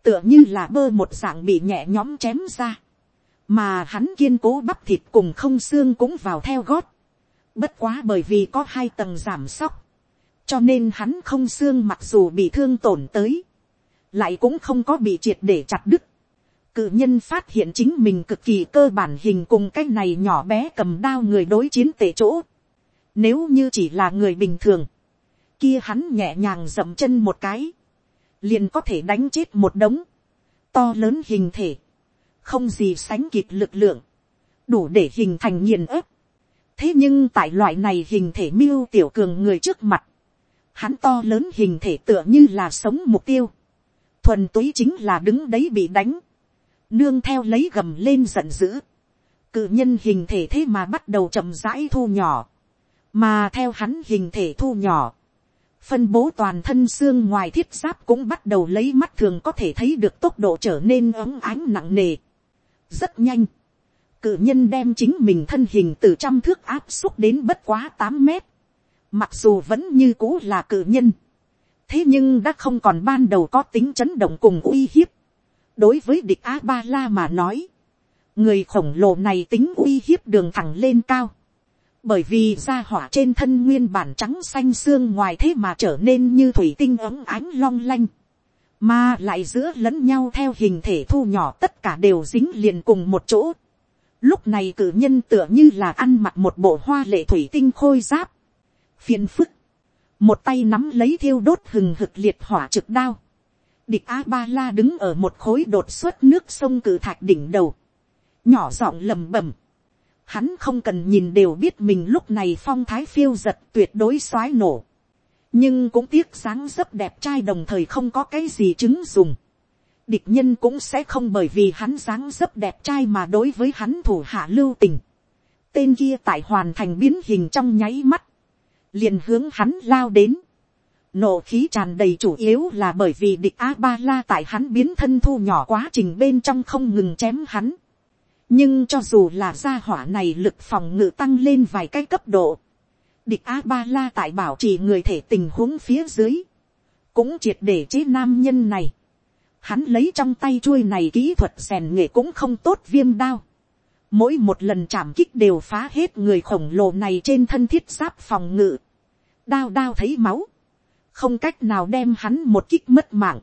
tựa như là bơ một dạng bị nhẹ nhõm chém ra, mà hắn kiên cố bắp thịt cùng không xương cũng vào theo gót, bất quá bởi vì có hai tầng giảm sóc, cho nên hắn không xương mặc dù bị thương tổn tới, lại cũng không có bị triệt để chặt đứt. Cự nhân phát hiện chính mình cực kỳ cơ bản hình cùng cái này nhỏ bé cầm đao người đối chiến tệ chỗ. Nếu như chỉ là người bình thường, kia hắn nhẹ nhàng dậm chân một cái, liền có thể đánh chết một đống, to lớn hình thể, không gì sánh kịp lực lượng, đủ để hình thành nghiền ớp. thế nhưng tại loại này hình thể miêu tiểu cường người trước mặt, hắn to lớn hình thể tựa như là sống mục tiêu, thuần túy chính là đứng đấy bị đánh, nương theo lấy gầm lên giận dữ, cự nhân hình thể thế mà bắt đầu chậm rãi thu nhỏ, mà theo hắn hình thể thu nhỏ, phân bố toàn thân xương ngoài thiết giáp cũng bắt đầu lấy mắt thường có thể thấy được tốc độ trở nên ấm ánh nặng nề rất nhanh, cự nhân đem chính mình thân hình từ trăm thước áp xúc đến bất quá tám mét, mặc dù vẫn như cũ là cự nhân, thế nhưng đã không còn ban đầu có tính chấn động cùng uy hiếp. đối với địch a ba la mà nói, người khổng lồ này tính uy hiếp đường thẳng lên cao, bởi vì da hỏa trên thân nguyên bản trắng xanh xương ngoài thế mà trở nên như thủy tinh ấm ánh long lanh, mà lại giữa lẫn nhau theo hình thể thu nhỏ tất cả đều dính liền cùng một chỗ. Lúc này cử nhân tựa như là ăn mặc một bộ hoa lệ thủy tinh khôi giáp, phiền phức, một tay nắm lấy thiêu đốt hừng hực liệt hỏa trực đao, địch a ba la đứng ở một khối đột xuất nước sông cử thạch đỉnh đầu, nhỏ giọng lầm bẩm, hắn không cần nhìn đều biết mình lúc này phong thái phiêu giật tuyệt đối xoái nổ, nhưng cũng tiếc sáng rất đẹp trai đồng thời không có cái gì chứng dùng, địch nhân cũng sẽ không bởi vì hắn dáng dấp đẹp trai mà đối với hắn thủ hạ lưu tình. Tên kia tại hoàn thành biến hình trong nháy mắt, liền hướng hắn lao đến. Nộ khí tràn đầy chủ yếu là bởi vì địch A-ba-la tại hắn biến thân thu nhỏ quá trình bên trong không ngừng chém hắn. Nhưng cho dù là gia hỏa này lực phòng ngự tăng lên vài cái cấp độ. Địch A-ba-la tại bảo trì người thể tình huống phía dưới. Cũng triệt để chế nam nhân này. Hắn lấy trong tay chuôi này kỹ thuật rèn nghệ cũng không tốt viêm đao. Mỗi một lần chạm kích đều phá hết người khổng lồ này trên thân thiết giáp phòng ngự. Đao đao thấy máu, không cách nào đem hắn một kích mất mạng,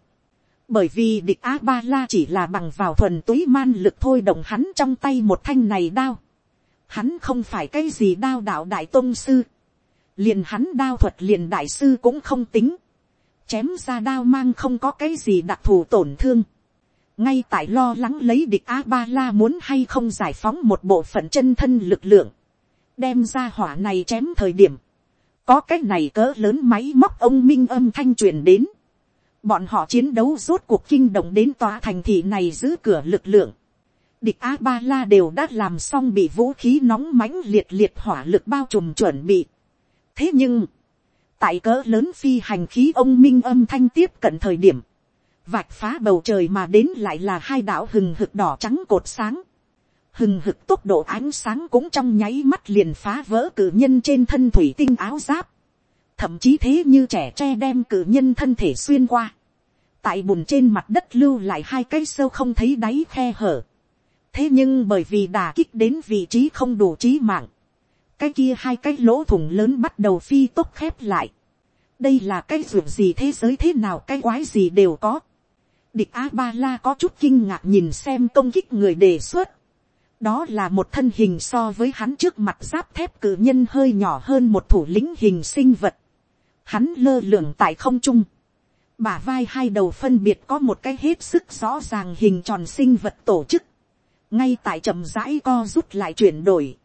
bởi vì địch a ba la chỉ là bằng vào thuần túy man lực thôi động hắn trong tay một thanh này đao, hắn không phải cái gì đao đạo đại tôn sư, liền hắn đao thuật liền đại sư cũng không tính, chém ra đao mang không có cái gì đặc thù tổn thương, ngay tại lo lắng lấy địch a ba la muốn hay không giải phóng một bộ phận chân thân lực lượng, đem ra hỏa này chém thời điểm, có cái này cỡ lớn máy móc ông minh âm thanh truyền đến. bọn họ chiến đấu rốt cuộc kinh động đến tòa thành thị này giữ cửa lực lượng. địch a ba la đều đã làm xong bị vũ khí nóng mãnh liệt liệt hỏa lực bao trùm chuẩn bị thế nhưng, tại cỡ lớn phi hành khí ông minh âm thanh tiếp cận thời điểm, vạch phá bầu trời mà đến lại là hai đạo hừng hực đỏ trắng cột sáng. Hừng hực tốc độ ánh sáng cũng trong nháy mắt liền phá vỡ cử nhân trên thân thủy tinh áo giáp, thậm chí thế như trẻ tre đem cử nhân thân thể xuyên qua, tại bùn trên mặt đất lưu lại hai cái sâu không thấy đáy khe hở, thế nhưng bởi vì đà kích đến vị trí không đủ trí mạng, cái kia hai cái lỗ thủng lớn bắt đầu phi tốc khép lại, đây là cái ruộng gì thế giới thế nào cái quái gì đều có, địch a ba la có chút kinh ngạc nhìn xem công kích người đề xuất, đó là một thân hình so với hắn trước mặt giáp thép cử nhân hơi nhỏ hơn một thủ lĩnh hình sinh vật. Hắn lơ lửng tại không trung, bả vai hai đầu phân biệt có một cái hết sức rõ ràng hình tròn sinh vật tổ chức, ngay tại chậm rãi co rút lại chuyển đổi,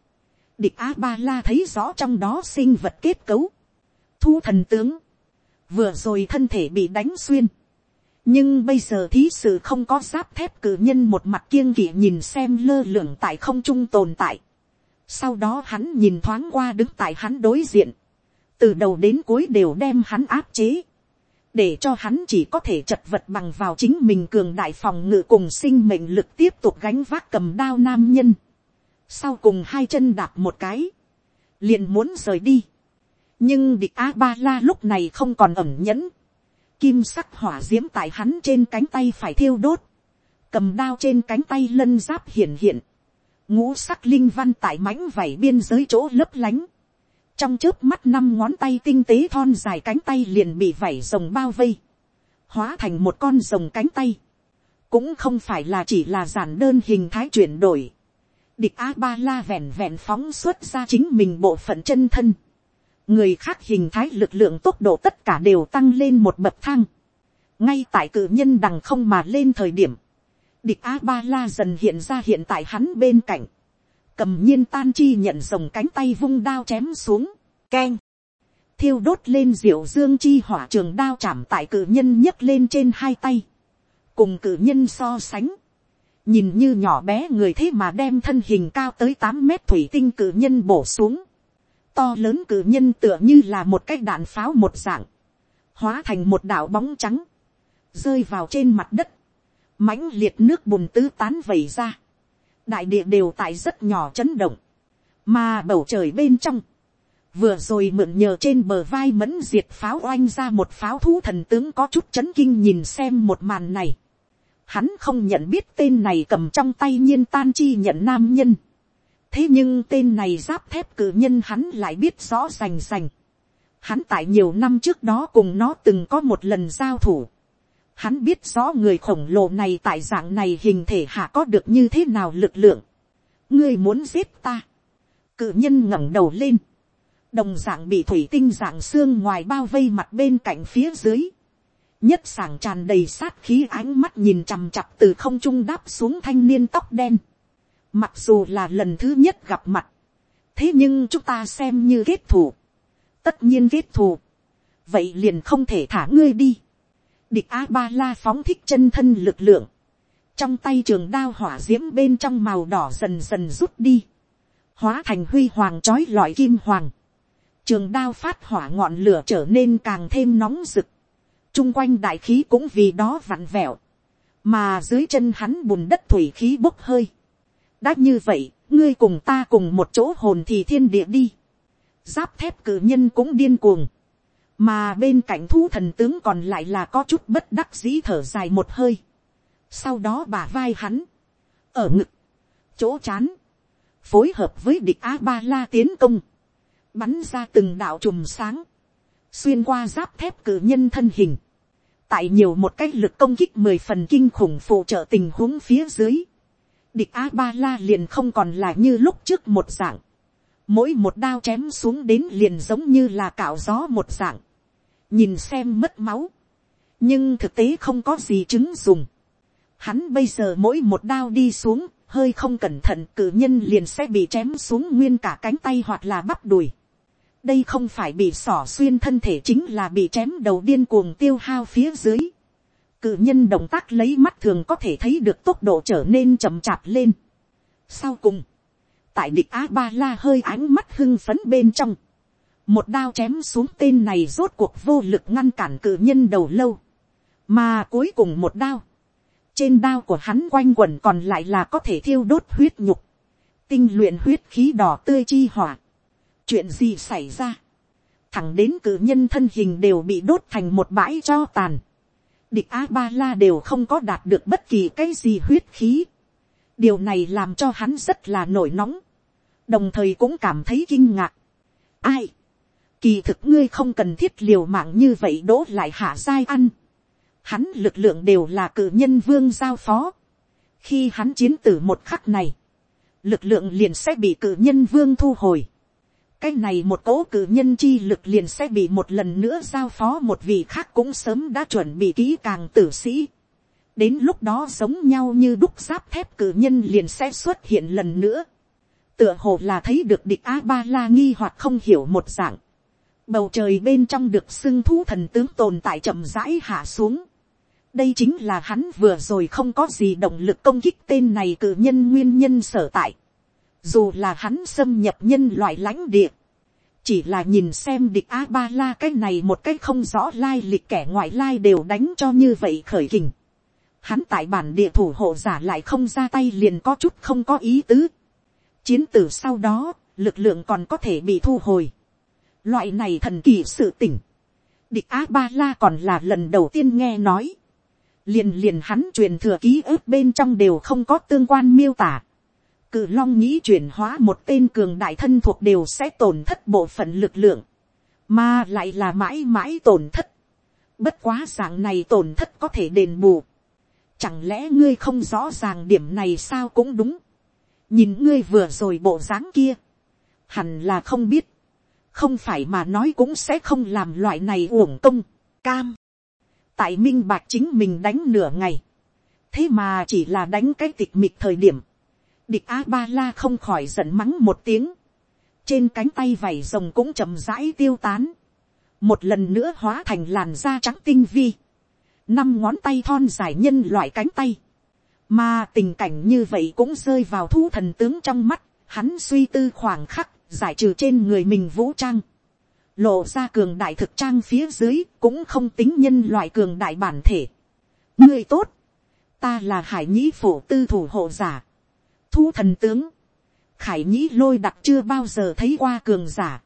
địch a ba la thấy rõ trong đó sinh vật kết cấu, thu thần tướng, vừa rồi thân thể bị đánh xuyên, nhưng bây giờ thí sự không có giáp thép cử nhân một mặt kiêng kỵ nhìn xem lơ lửng tại không trung tồn tại. Sau đó hắn nhìn thoáng qua đứng tại hắn đối diện. Từ đầu đến cuối đều đem hắn áp chế. Để cho hắn chỉ có thể chật vật bằng vào chính mình cường đại phòng ngự cùng sinh mệnh lực tiếp tục gánh vác cầm đao nam nhân. Sau cùng hai chân đạp một cái. Liền muốn rời đi. Nhưng địch A-ba-la lúc này không còn ẩm nhẫn. Kim sắc hỏa d i ễ m tại hắn trên cánh tay phải thiêu đốt, cầm đao trên cánh tay lân giáp hiển hiện, ngũ sắc linh văn tại mãnh vảy biên giới chỗ lấp lánh, trong trước mắt năm ngón tay tinh tế thon dài cánh tay liền bị vảy rồng bao vây, hóa thành một con rồng cánh tay, cũng không phải là chỉ là giản đơn hình thái chuyển đổi, địch a ba la vẹn vẹn phóng xuất ra chính mình bộ phận chân thân, người khác hình thái lực lượng tốc độ tất cả đều tăng lên một bậc thang. ngay tại cử nhân đằng không mà lên thời điểm, địch a ba la dần hiện ra hiện tại hắn bên cạnh, cầm nhiên tan chi nhận rồng cánh tay vung đao chém xuống, keng, thiêu đốt lên diệu dương chi hỏa trường đao chạm tại cử nhân nhấc lên trên hai tay, cùng cử nhân so sánh, nhìn như nhỏ bé người thế mà đem thân hình cao tới tám mét thủy tinh cử nhân bổ xuống, to lớn cử nhân tựa như là một cái đạn pháo một dạng, hóa thành một đảo bóng trắng, rơi vào trên mặt đất, mãnh liệt nước bùn tứ tán vẩy ra, đại địa đều tại rất nhỏ chấn động, mà bầu trời bên trong, vừa rồi mượn nhờ trên bờ vai mẫn diệt pháo oanh ra một pháo thú thần tướng có chút chấn kinh nhìn xem một màn này. Hắn không nhận biết tên này cầm trong tay nhiên tan chi nhận nam nhân thế nhưng tên này giáp thép cử nhân hắn lại biết rõ rành rành. hắn tại nhiều năm trước đó cùng nó từng có một lần giao thủ. hắn biết rõ người khổng lồ này tại dạng này hình thể hạ có được như thế nào lực lượng. ngươi muốn giết ta. cử nhân ngẩng đầu lên. đồng dạng bị thủy tinh dạng xương ngoài bao vây mặt bên cạnh phía dưới nhất sảng tràn đầy sát khí ánh mắt nhìn chằm chặp từ không trung đáp xuống thanh niên tóc đen Mặc dù là lần thứ nhất gặp mặt. Thế nhưng chúng ta xem như kết thù. Tất nhiên kết thù. Vậy liền không thể thả ngươi đi. Địch A-ba-la phóng thích chân thân lực lượng. Trong tay trường đao hỏa diễm bên trong màu đỏ dần dần rút đi. Hóa thành huy hoàng trói lọi kim hoàng. Trường đao phát hỏa ngọn lửa trở nên càng thêm nóng rực chung quanh đại khí cũng vì đó vặn vẹo. Mà dưới chân hắn bùn đất thủy khí bốc hơi đã như vậy, ngươi cùng ta cùng một chỗ hồn thì thiên địa đi. giáp thép cử nhân cũng điên cuồng. mà bên cạnh thu thần tướng còn lại là có chút bất đắc dĩ thở dài một hơi. sau đó bà vai hắn, ở ngực, chỗ chán, phối hợp với địch a ba la tiến công, bắn ra từng đạo chùm sáng, xuyên qua giáp thép cử nhân thân hình, tại nhiều một cách lực công kích mười phần kinh khủng phụ trợ tình huống phía dưới, địch a ba la liền không còn là như lúc trước một dạng. mỗi một đao chém xuống đến liền giống như là cạo gió một dạng. nhìn xem mất máu. nhưng thực tế không có gì chứng dùng. hắn bây giờ mỗi một đao đi xuống, hơi không cẩn thận cử nhân liền sẽ bị chém xuống nguyên cả cánh tay hoặc là bắp đùi đây không phải bị sỏ xuyên thân thể chính là bị chém đầu điên cuồng tiêu hao phía dưới cự nhân động tác lấy mắt thường có thể thấy được tốc độ trở nên chậm chạp lên. Sau cùng, tại địch a ba la hơi ánh mắt hưng phấn bên trong, một đao chém xuống tên này rốt cuộc vô lực ngăn cản cự nhân đầu lâu, mà cuối cùng một đao, trên đao của hắn quanh quẩn còn lại là có thể thiêu đốt huyết nhục, tinh luyện huyết khí đỏ tươi chi hỏa chuyện gì xảy ra, thẳng đến cử nhân thân hình đều bị đốt thành một bãi cho tàn, địch a ba la đều không có đạt được bất kỳ cái gì huyết khí. điều này làm cho hắn rất là nổi nóng, đồng thời cũng cảm thấy kinh ngạc. ai, kỳ thực ngươi không cần thiết liều mạng như vậy đỗ lại hạ giai ăn. hắn lực lượng đều là cử nhân vương giao phó. khi hắn chiến tử một khắc này, lực lượng liền sẽ bị cử nhân vương thu hồi cái này một cố cử nhân chi lực liền sẽ bị một lần nữa giao phó một vị khác cũng sớm đã chuẩn bị kỹ càng tử sĩ. đến lúc đó giống nhau như đúc giáp thép cử nhân liền sẽ xuất hiện lần nữa. tựa hồ là thấy được địch a ba la nghi hoặc không hiểu một dạng. bầu trời bên trong được xưng thú thần tướng tồn tại chậm rãi hạ xuống. đây chính là hắn vừa rồi không có gì động lực công kích tên này cử nhân nguyên nhân sở tại dù là hắn xâm nhập nhân loại lãnh địa, chỉ là nhìn xem địch a ba la cái này một cái không rõ lai lịch kẻ ngoại lai đều đánh cho như vậy khởi kình. Hắn tại bản địa thủ hộ giả lại không ra tay liền có chút không có ý tứ. Chiến tử sau đó, lực lượng còn có thể bị thu hồi. Loại này thần kỳ sự tỉnh. Địch a ba la còn là lần đầu tiên nghe nói. Liền liền hắn truyền thừa ký ức bên trong đều không có tương quan miêu tả Cự long nghĩ chuyển hóa một tên cường đại thân thuộc đều sẽ tổn thất bộ phận lực lượng. Mà lại là mãi mãi tổn thất. Bất quá dạng này tổn thất có thể đền bù. Chẳng lẽ ngươi không rõ ràng điểm này sao cũng đúng. Nhìn ngươi vừa rồi bộ dáng kia. Hẳn là không biết. Không phải mà nói cũng sẽ không làm loại này uổng công. Cam. Tại minh bạc chính mình đánh nửa ngày. Thế mà chỉ là đánh cái tịch mịch thời điểm địch a ba la không khỏi giận mắng một tiếng, trên cánh tay vảy rồng cũng chậm rãi tiêu tán, một lần nữa hóa thành làn da trắng tinh vi, năm ngón tay thon dài nhân loại cánh tay, mà tình cảnh như vậy cũng rơi vào thu thần tướng trong mắt, hắn suy tư khoảng khắc, giải trừ trên người mình vũ trang, lộ ra cường đại thực trang phía dưới cũng không tính nhân loại cường đại bản thể. người tốt, ta là hải nhĩ phổ tư thủ hộ giả, thu thần tướng, khải nhĩ lôi đặc chưa bao giờ thấy qua cường giả.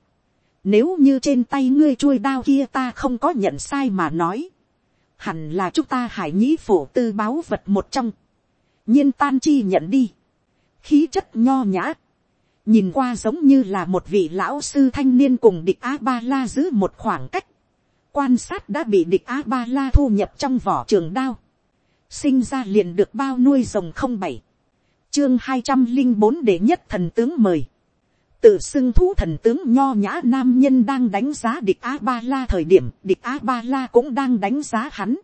Nếu như trên tay ngươi chuôi đao kia ta không có nhận sai mà nói. Hẳn là chúng ta hải nhĩ phổ tư báo vật một trong. nhiên tan chi nhận đi. Khí chất nho nhã. Nhìn qua giống như là một vị lão sư thanh niên cùng địch A-ba-la giữ một khoảng cách. Quan sát đã bị địch A-ba-la thu nhập trong vỏ trường đao. Sinh ra liền được bao nuôi rồng không bảy chương hai trăm linh bốn đệ nhất thần tướng mời. tự xưng thú thần tướng nho nhã nam nhân đang đánh giá địch a ba la thời điểm, địch a ba la cũng đang đánh giá hắn.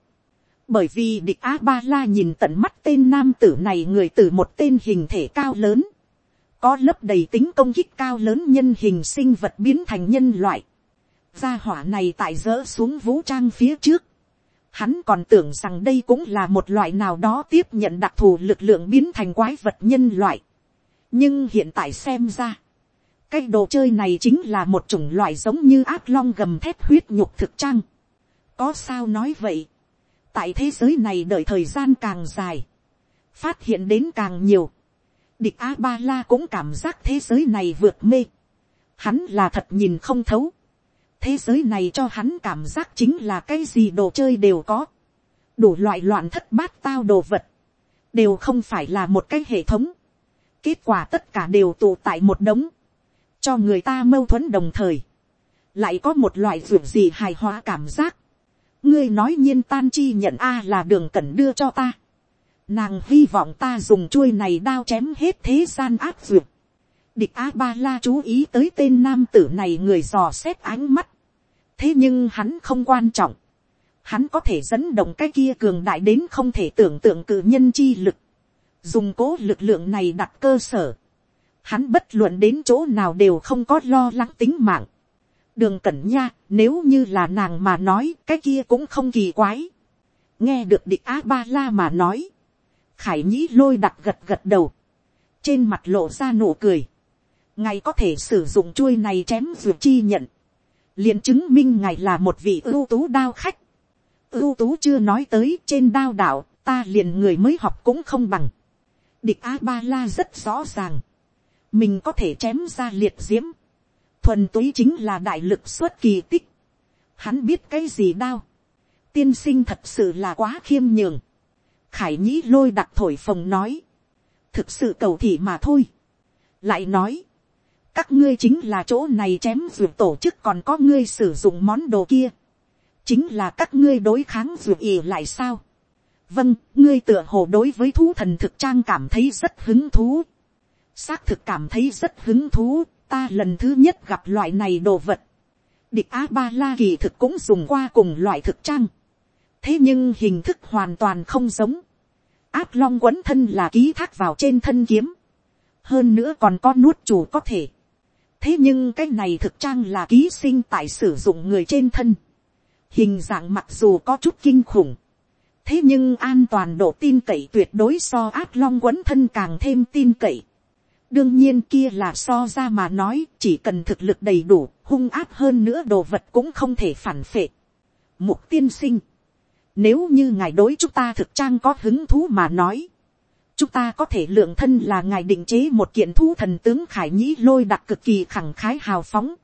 bởi vì địch a ba la nhìn tận mắt tên nam tử này người từ một tên hình thể cao lớn. có lớp đầy tính công kích cao lớn nhân hình sinh vật biến thành nhân loại. gia hỏa này tại dỡ xuống vũ trang phía trước Hắn còn tưởng rằng đây cũng là một loại nào đó tiếp nhận đặc thù lực lượng biến thành quái vật nhân loại. Nhưng hiện tại xem ra, cái đồ chơi này chính là một chủng loại giống như ác long gầm thép huyết nhục thực trang. Có sao nói vậy? Tại thế giới này đợi thời gian càng dài, phát hiện đến càng nhiều. Địch A-ba-la cũng cảm giác thế giới này vượt mê. Hắn là thật nhìn không thấu thế giới này cho hắn cảm giác chính là cái gì đồ chơi đều có, đủ loại loạn thất bát tao đồ vật, đều không phải là một cái hệ thống, kết quả tất cả đều tụ tại một đống, cho người ta mâu thuẫn đồng thời, lại có một loại ruột gì hài hòa cảm giác, ngươi nói nhiên tan chi nhận a là đường cần đưa cho ta, nàng hy vọng ta dùng chuôi này đao chém hết thế gian áp duyệt, địch a ba la chú ý tới tên nam tử này người dò xét ánh mắt. thế nhưng hắn không quan trọng. hắn có thể dẫn động cái kia cường đại đến không thể tưởng tượng cử nhân chi lực. dùng cố lực lượng này đặt cơ sở. hắn bất luận đến chỗ nào đều không có lo lắng tính mạng. đường cẩn nha, nếu như là nàng mà nói cái kia cũng không kỳ quái. nghe được địch a ba la mà nói. khải nhĩ lôi đặt gật gật đầu. trên mặt lộ ra nụ cười ngài có thể sử dụng chuôi này chém ruột chi nhận, liền chứng minh ngài là một vị ưu tú đao khách. ưu tú chưa nói tới trên đao đạo, ta liền người mới học cũng không bằng. địch a ba la rất rõ ràng, mình có thể chém ra liệt diễm, thuần túy chính là đại lực xuất kỳ tích. hắn biết cái gì đao, tiên sinh thật sự là quá khiêm nhường. khải nhĩ lôi đặc thổi phồng nói, thực sự cầu thị mà thôi. lại nói, các ngươi chính là chỗ này chém ruột tổ chức còn có ngươi sử dụng món đồ kia. chính là các ngươi đối kháng ruột ỉ lại sao. vâng, ngươi tựa hồ đối với thú thần thực trang cảm thấy rất hứng thú. xác thực cảm thấy rất hứng thú, ta lần thứ nhất gặp loại này đồ vật, địch a ba la kỳ thực cũng dùng qua cùng loại thực trang, thế nhưng hình thức hoàn toàn không giống, áp long quấn thân là ký thác vào trên thân kiếm, hơn nữa còn có nuốt chủ có thể, thế nhưng cái này thực trang là ký sinh tại sử dụng người trên thân, hình dạng mặc dù có chút kinh khủng, thế nhưng an toàn độ tin cậy tuyệt đối so át long quấn thân càng thêm tin cậy. đương nhiên kia là so ra mà nói chỉ cần thực lực đầy đủ hung áp hơn nữa đồ vật cũng không thể phản phệ. mục tiên sinh, nếu như ngài đối chúng ta thực trang có hứng thú mà nói, chúng ta có thể lượng thân là ngài định chế một kiện thú thần tướng khải nhĩ lôi đặc cực kỳ khẳng khái hào phóng.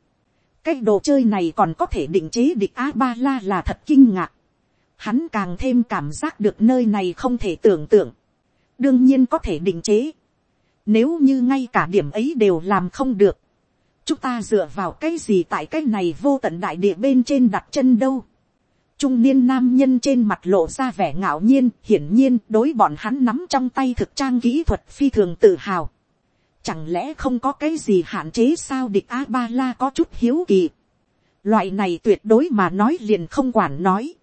cái đồ chơi này còn có thể định chế địch a ba la là thật kinh ngạc hắn càng thêm cảm giác được nơi này không thể tưởng tượng, đương nhiên có thể định chế, nếu như ngay cả điểm ấy đều làm không được, chúng ta dựa vào cái gì tại cái này vô tận đại địa bên trên đặt chân đâu. Trung niên nam nhân trên mặt lộ ra vẻ ngạo nhiên, hiển nhiên đối bọn hắn nắm trong tay thực trang kỹ thuật phi thường tự hào. Chẳng lẽ không có cái gì hạn chế sao địch A-ba-la có chút hiếu kỳ. Loại này tuyệt đối mà nói liền không quản nói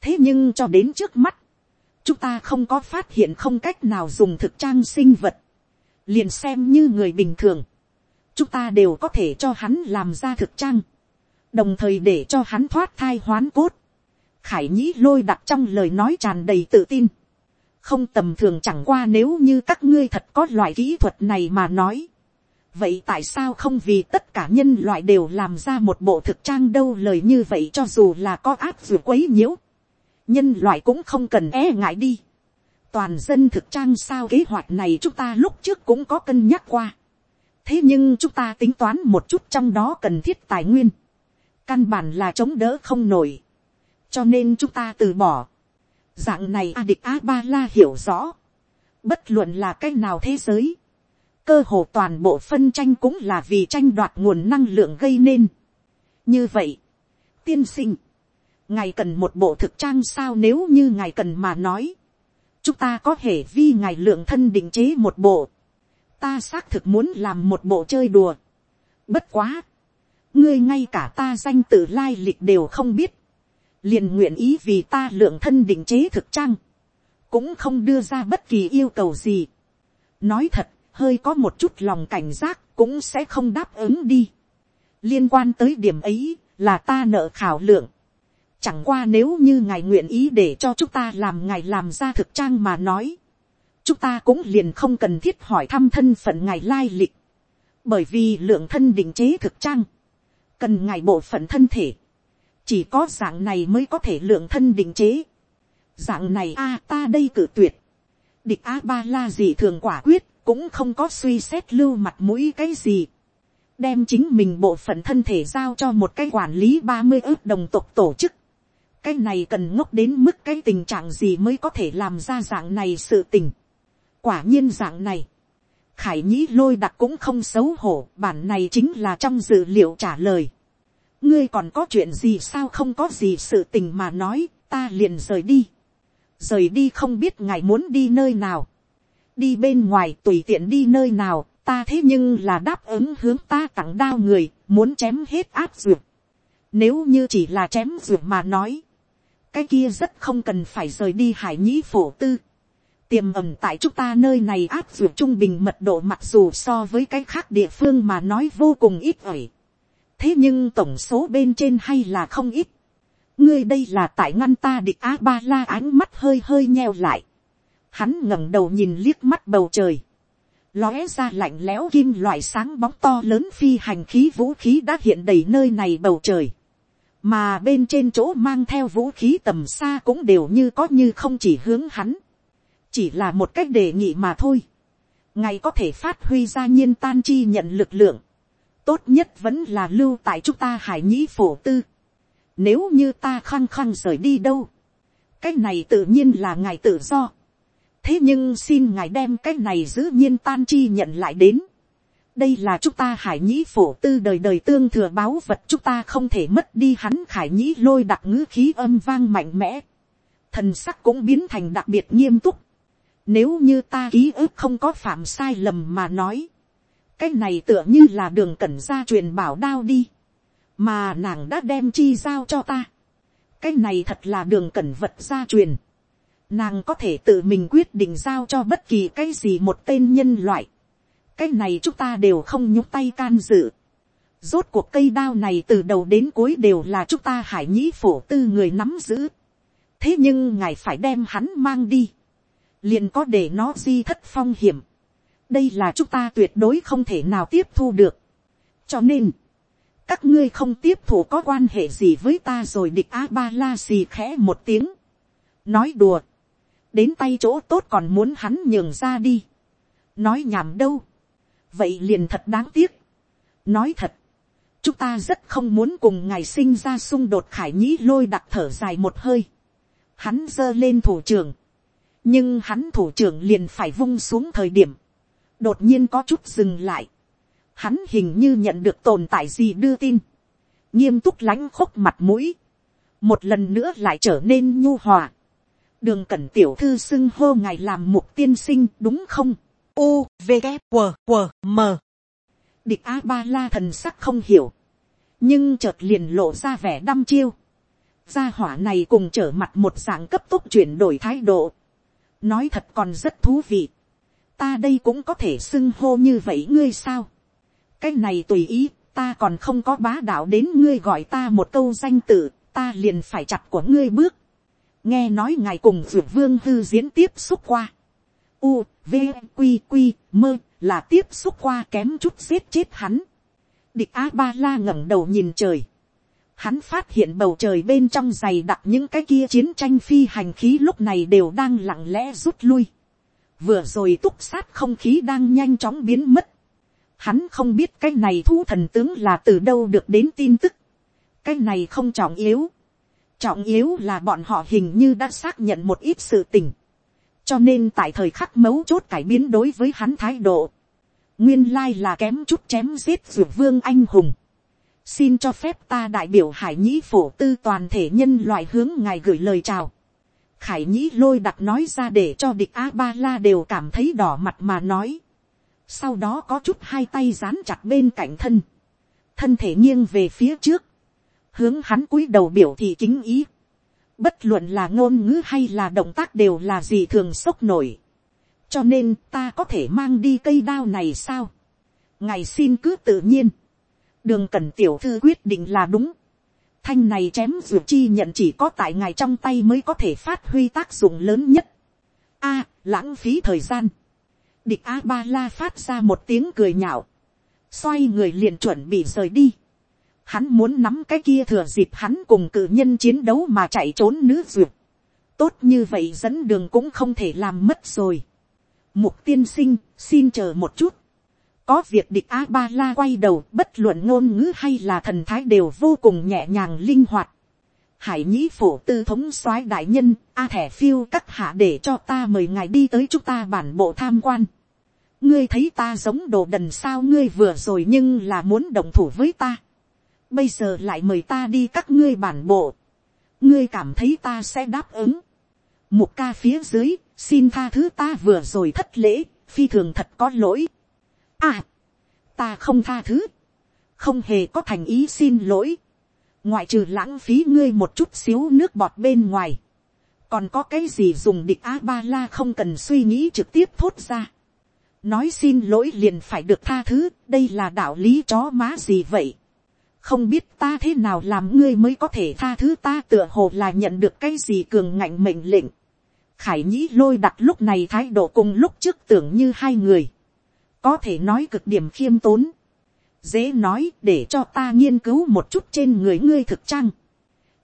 thế nhưng cho đến trước mắt, chúng ta không có phát hiện không cách nào dùng thực trang sinh vật, liền xem như người bình thường, chúng ta đều có thể cho hắn làm ra thực trang, đồng thời để cho hắn thoát thai hoán cốt khải nhĩ lôi đặt trong lời nói tràn đầy tự tin, không tầm thường chẳng qua nếu như các ngươi thật có loại kỹ thuật này mà nói, vậy tại sao không vì tất cả nhân loại đều làm ra một bộ thực trang đâu lời như vậy cho dù là có áp dù quấy nhiễu nhân loại cũng không cần e ngại đi. toàn dân thực trang sao kế hoạch này chúng ta lúc trước cũng có cân nhắc qua. thế nhưng chúng ta tính toán một chút trong đó cần thiết tài nguyên. căn bản là chống đỡ không nổi cho nên chúng ta từ bỏ. dạng này a địch a ba la hiểu rõ. bất luận là c á c h nào thế giới. cơ hồ toàn bộ phân tranh cũng là vì tranh đoạt nguồn năng lượng gây nên. như vậy, tiên sinh, ngài cần một bộ thực trang sao nếu như ngài cần mà nói, chúng ta có thể vi ngài lượng thân định chế một bộ, ta xác thực muốn làm một bộ chơi đùa. Bất quá, ngươi ngay cả ta danh tự lai lịch đều không biết, liền nguyện ý vì ta lượng thân định chế thực trang, cũng không đưa ra bất kỳ yêu cầu gì. nói thật, hơi có một chút lòng cảnh giác cũng sẽ không đáp ứng đi. liên quan tới điểm ấy, là ta nợ khảo lượng. Chẳng qua nếu như ngài nguyện ý để cho chúng ta làm ngài làm ra thực trang mà nói. Chúng ta cũng liền không cần thiết hỏi thăm thân phận ngài lai lịch. Bởi vì lượng thân định chế thực trang. Cần ngài bộ phận thân thể. Chỉ có dạng này mới có thể lượng thân định chế. Dạng này a ta đây cử tuyệt. Địch A-ba-la gì thường quả quyết. Cũng không có suy xét lưu mặt mũi cái gì đem chính mình bộ phận thân thể giao cho một cái quản lý ba mươi ước đồng tộc tổ chức cái này cần ngốc đến mức cái tình trạng gì mới có thể làm ra dạng này sự tình. quả nhiên dạng này, khải nhĩ lôi đặc cũng không xấu hổ, bản này chính là trong dự liệu trả lời ngươi còn có chuyện gì sao không có gì sự tình mà nói, ta liền rời đi. rời đi không biết ngài muốn đi nơi nào. đi bên ngoài tùy tiện đi nơi nào, ta thế nhưng là đáp ứng hướng ta tặng đao người, muốn chém hết áp dược. Nếu như chỉ là chém dược mà nói, cái kia rất không cần phải rời đi hải nhĩ phổ tư. tiềm ẩm tại chúng ta nơi này áp dược trung bình mật độ mặc dù so với cái khác địa phương mà nói vô cùng ít ỏi thế nhưng tổng số bên trên hay là không ít. ngươi đây là tại ngăn ta địch a ba la ánh mắt hơi hơi nheo lại. hắn ngẩng đầu nhìn liếc mắt bầu trời lóe ra lạnh lẽo kim loại sáng bóng to lớn phi hành khí vũ khí đã hiện đầy nơi này bầu trời mà bên trên chỗ mang theo vũ khí tầm xa cũng đều như có như không chỉ hướng hắn, chỉ là một cách đề nghị mà thôi. ngày có thể phát huy ra nhiên tan chi nhận lực lượng, tốt nhất vẫn là lưu tại chúng ta hải nhĩ phổ tư. nếu như ta khăng khăng rời đi đâu, cái này tự nhiên là ngài tự do. thế nhưng xin ngài đem cái này giữ nhiên tan chi nhận lại đến đây là chúng ta hải nhĩ phổ tư đời đời tương thừa báo vật chúng ta không thể mất đi hắn khải nhĩ lôi đặc ngữ khí âm vang mạnh mẽ. thần sắc cũng biến thành đặc biệt nghiêm túc. nếu như ta ký ức không có phạm sai lầm mà nói, cái này tựa như là đường cẩn gia truyền bảo đao đi, mà nàng đã đem chi giao cho ta. cái này thật là đường cẩn vật gia truyền. nàng có thể tự mình quyết định giao cho bất kỳ cái gì một tên nhân loại. cái này chúng ta đều không nhúc tay can dự. rốt cuộc cây đao này từ đầu đến cuối đều là chúng ta hải nhĩ phổ tư người nắm giữ. thế nhưng ngài phải đem hắn mang đi. liền có để nó di thất phong hiểm đây là chúng ta tuyệt đối không thể nào tiếp thu được. cho nên, các ngươi không tiếp thu có quan hệ gì với ta rồi địch a ba la xì khẽ một tiếng. nói đùa, đến tay chỗ tốt còn muốn hắn nhường ra đi. nói nhảm đâu, vậy liền thật đáng tiếc. nói thật, chúng ta rất không muốn cùng ngài sinh ra xung đột khải nhĩ lôi đặc thở dài một hơi. hắn giơ lên thủ trưởng, nhưng hắn thủ trưởng liền phải vung xuống thời điểm, đột nhiên có chút dừng lại, hắn hình như nhận được tồn tại gì đưa tin, nghiêm túc lãnh khúc mặt mũi, một lần nữa lại trở nên nhu hòa, đường cẩn tiểu thư xưng hô ngài làm mục tiên sinh đúng không, u v g q q m. Địch a ba la thần sắc không hiểu, nhưng chợt liền lộ ra vẻ đăm chiêu, gia hỏa này cùng trở mặt một dạng cấp tốc chuyển đổi thái độ, nói thật còn rất thú vị, ta đây cũng có thể xưng hô như vậy ngươi sao. cái này tùy ý, ta còn không có bá đạo đến ngươi gọi ta một câu danh tự, ta liền phải chặt của ngươi bước. nghe nói ngài cùng dược vương hư diễn tiếp xúc qua. u, v, q, q, mơ, là tiếp xúc qua kém chút giết chết hắn. địch a ba la ngẩng đầu nhìn trời. Hắn phát hiện bầu trời bên trong dày đặc những cái kia chiến tranh phi hành khí lúc này đều đang lặng lẽ rút lui vừa rồi túc sát không khí đang nhanh chóng biến mất. Hắn không biết cái này thu thần tướng là từ đâu được đến tin tức. Cái này không trọng yếu. Trọng yếu là bọn họ hình như đã xác nhận một ít sự tình. Cho nên tại thời khắc mấu chốt cải biến đối với hắn thái độ. Nguyên lai là kém chút chém giết dược vương anh hùng. Xin cho phép ta đại biểu hải nhĩ phổ tư toàn thể nhân loại hướng ngài gửi lời chào khải nhĩ lôi đặt nói ra để cho địch a ba la đều cảm thấy đỏ mặt mà nói. sau đó có chút hai tay dán chặt bên cạnh thân, thân thể nghiêng về phía trước, hướng hắn cúi đầu biểu thị kính ý. bất luận là ngôn ngữ hay là động tác đều là gì thường sốc nổi. cho nên ta có thể mang đi cây đao này sao. ngài xin cứ tự nhiên. đường cần tiểu thư quyết định là đúng thanh này chém ruột chi nhận chỉ có tại ngài trong tay mới có thể phát huy tác dụng lớn nhất. A, lãng phí thời gian. Địch A ba la phát ra một tiếng cười nhạo. Xoay người liền chuẩn bị rời đi. Hắn muốn nắm cái kia thừa dịp hắn cùng cử nhân chiến đấu mà chạy trốn nữ ruột. Tốt như vậy dẫn đường cũng không thể làm mất rồi. Mục tiên sinh, xin chờ một chút có việc địch a ba la quay đầu, bất luận ngôn ngữ hay là thần thái đều vô cùng nhẹ nhàng linh hoạt. hải nhĩ phổ tư thống soái đại nhân, a thẻ phiêu cắt hạ để cho ta mời ngài đi tới chúng ta bản bộ tham quan. ngươi thấy ta giống đồ đần sao ngươi vừa rồi nhưng là muốn đồng thủ với ta. bây giờ lại mời ta đi các ngươi bản bộ. ngươi cảm thấy ta sẽ đáp ứng. một ca phía dưới, xin tha thứ ta vừa rồi thất lễ, phi thường thật có lỗi À, ta không tha thứ. Không hề có thành ý xin lỗi. Ngoại trừ lãng phí ngươi một chút xíu nước bọt bên ngoài. Còn có cái gì dùng địch A-ba-la không cần suy nghĩ trực tiếp thốt ra. Nói xin lỗi liền phải được tha thứ. Đây là đạo lý chó má gì vậy. Không biết ta thế nào làm ngươi mới có thể tha thứ ta tựa hồ là nhận được cái gì cường ngạnh mệnh lệnh. Khải nhĩ lôi đặt lúc này thái độ cùng lúc trước tưởng như hai người có thể nói cực điểm khiêm tốn, dễ nói để cho ta nghiên cứu một chút trên người ngươi thực trang.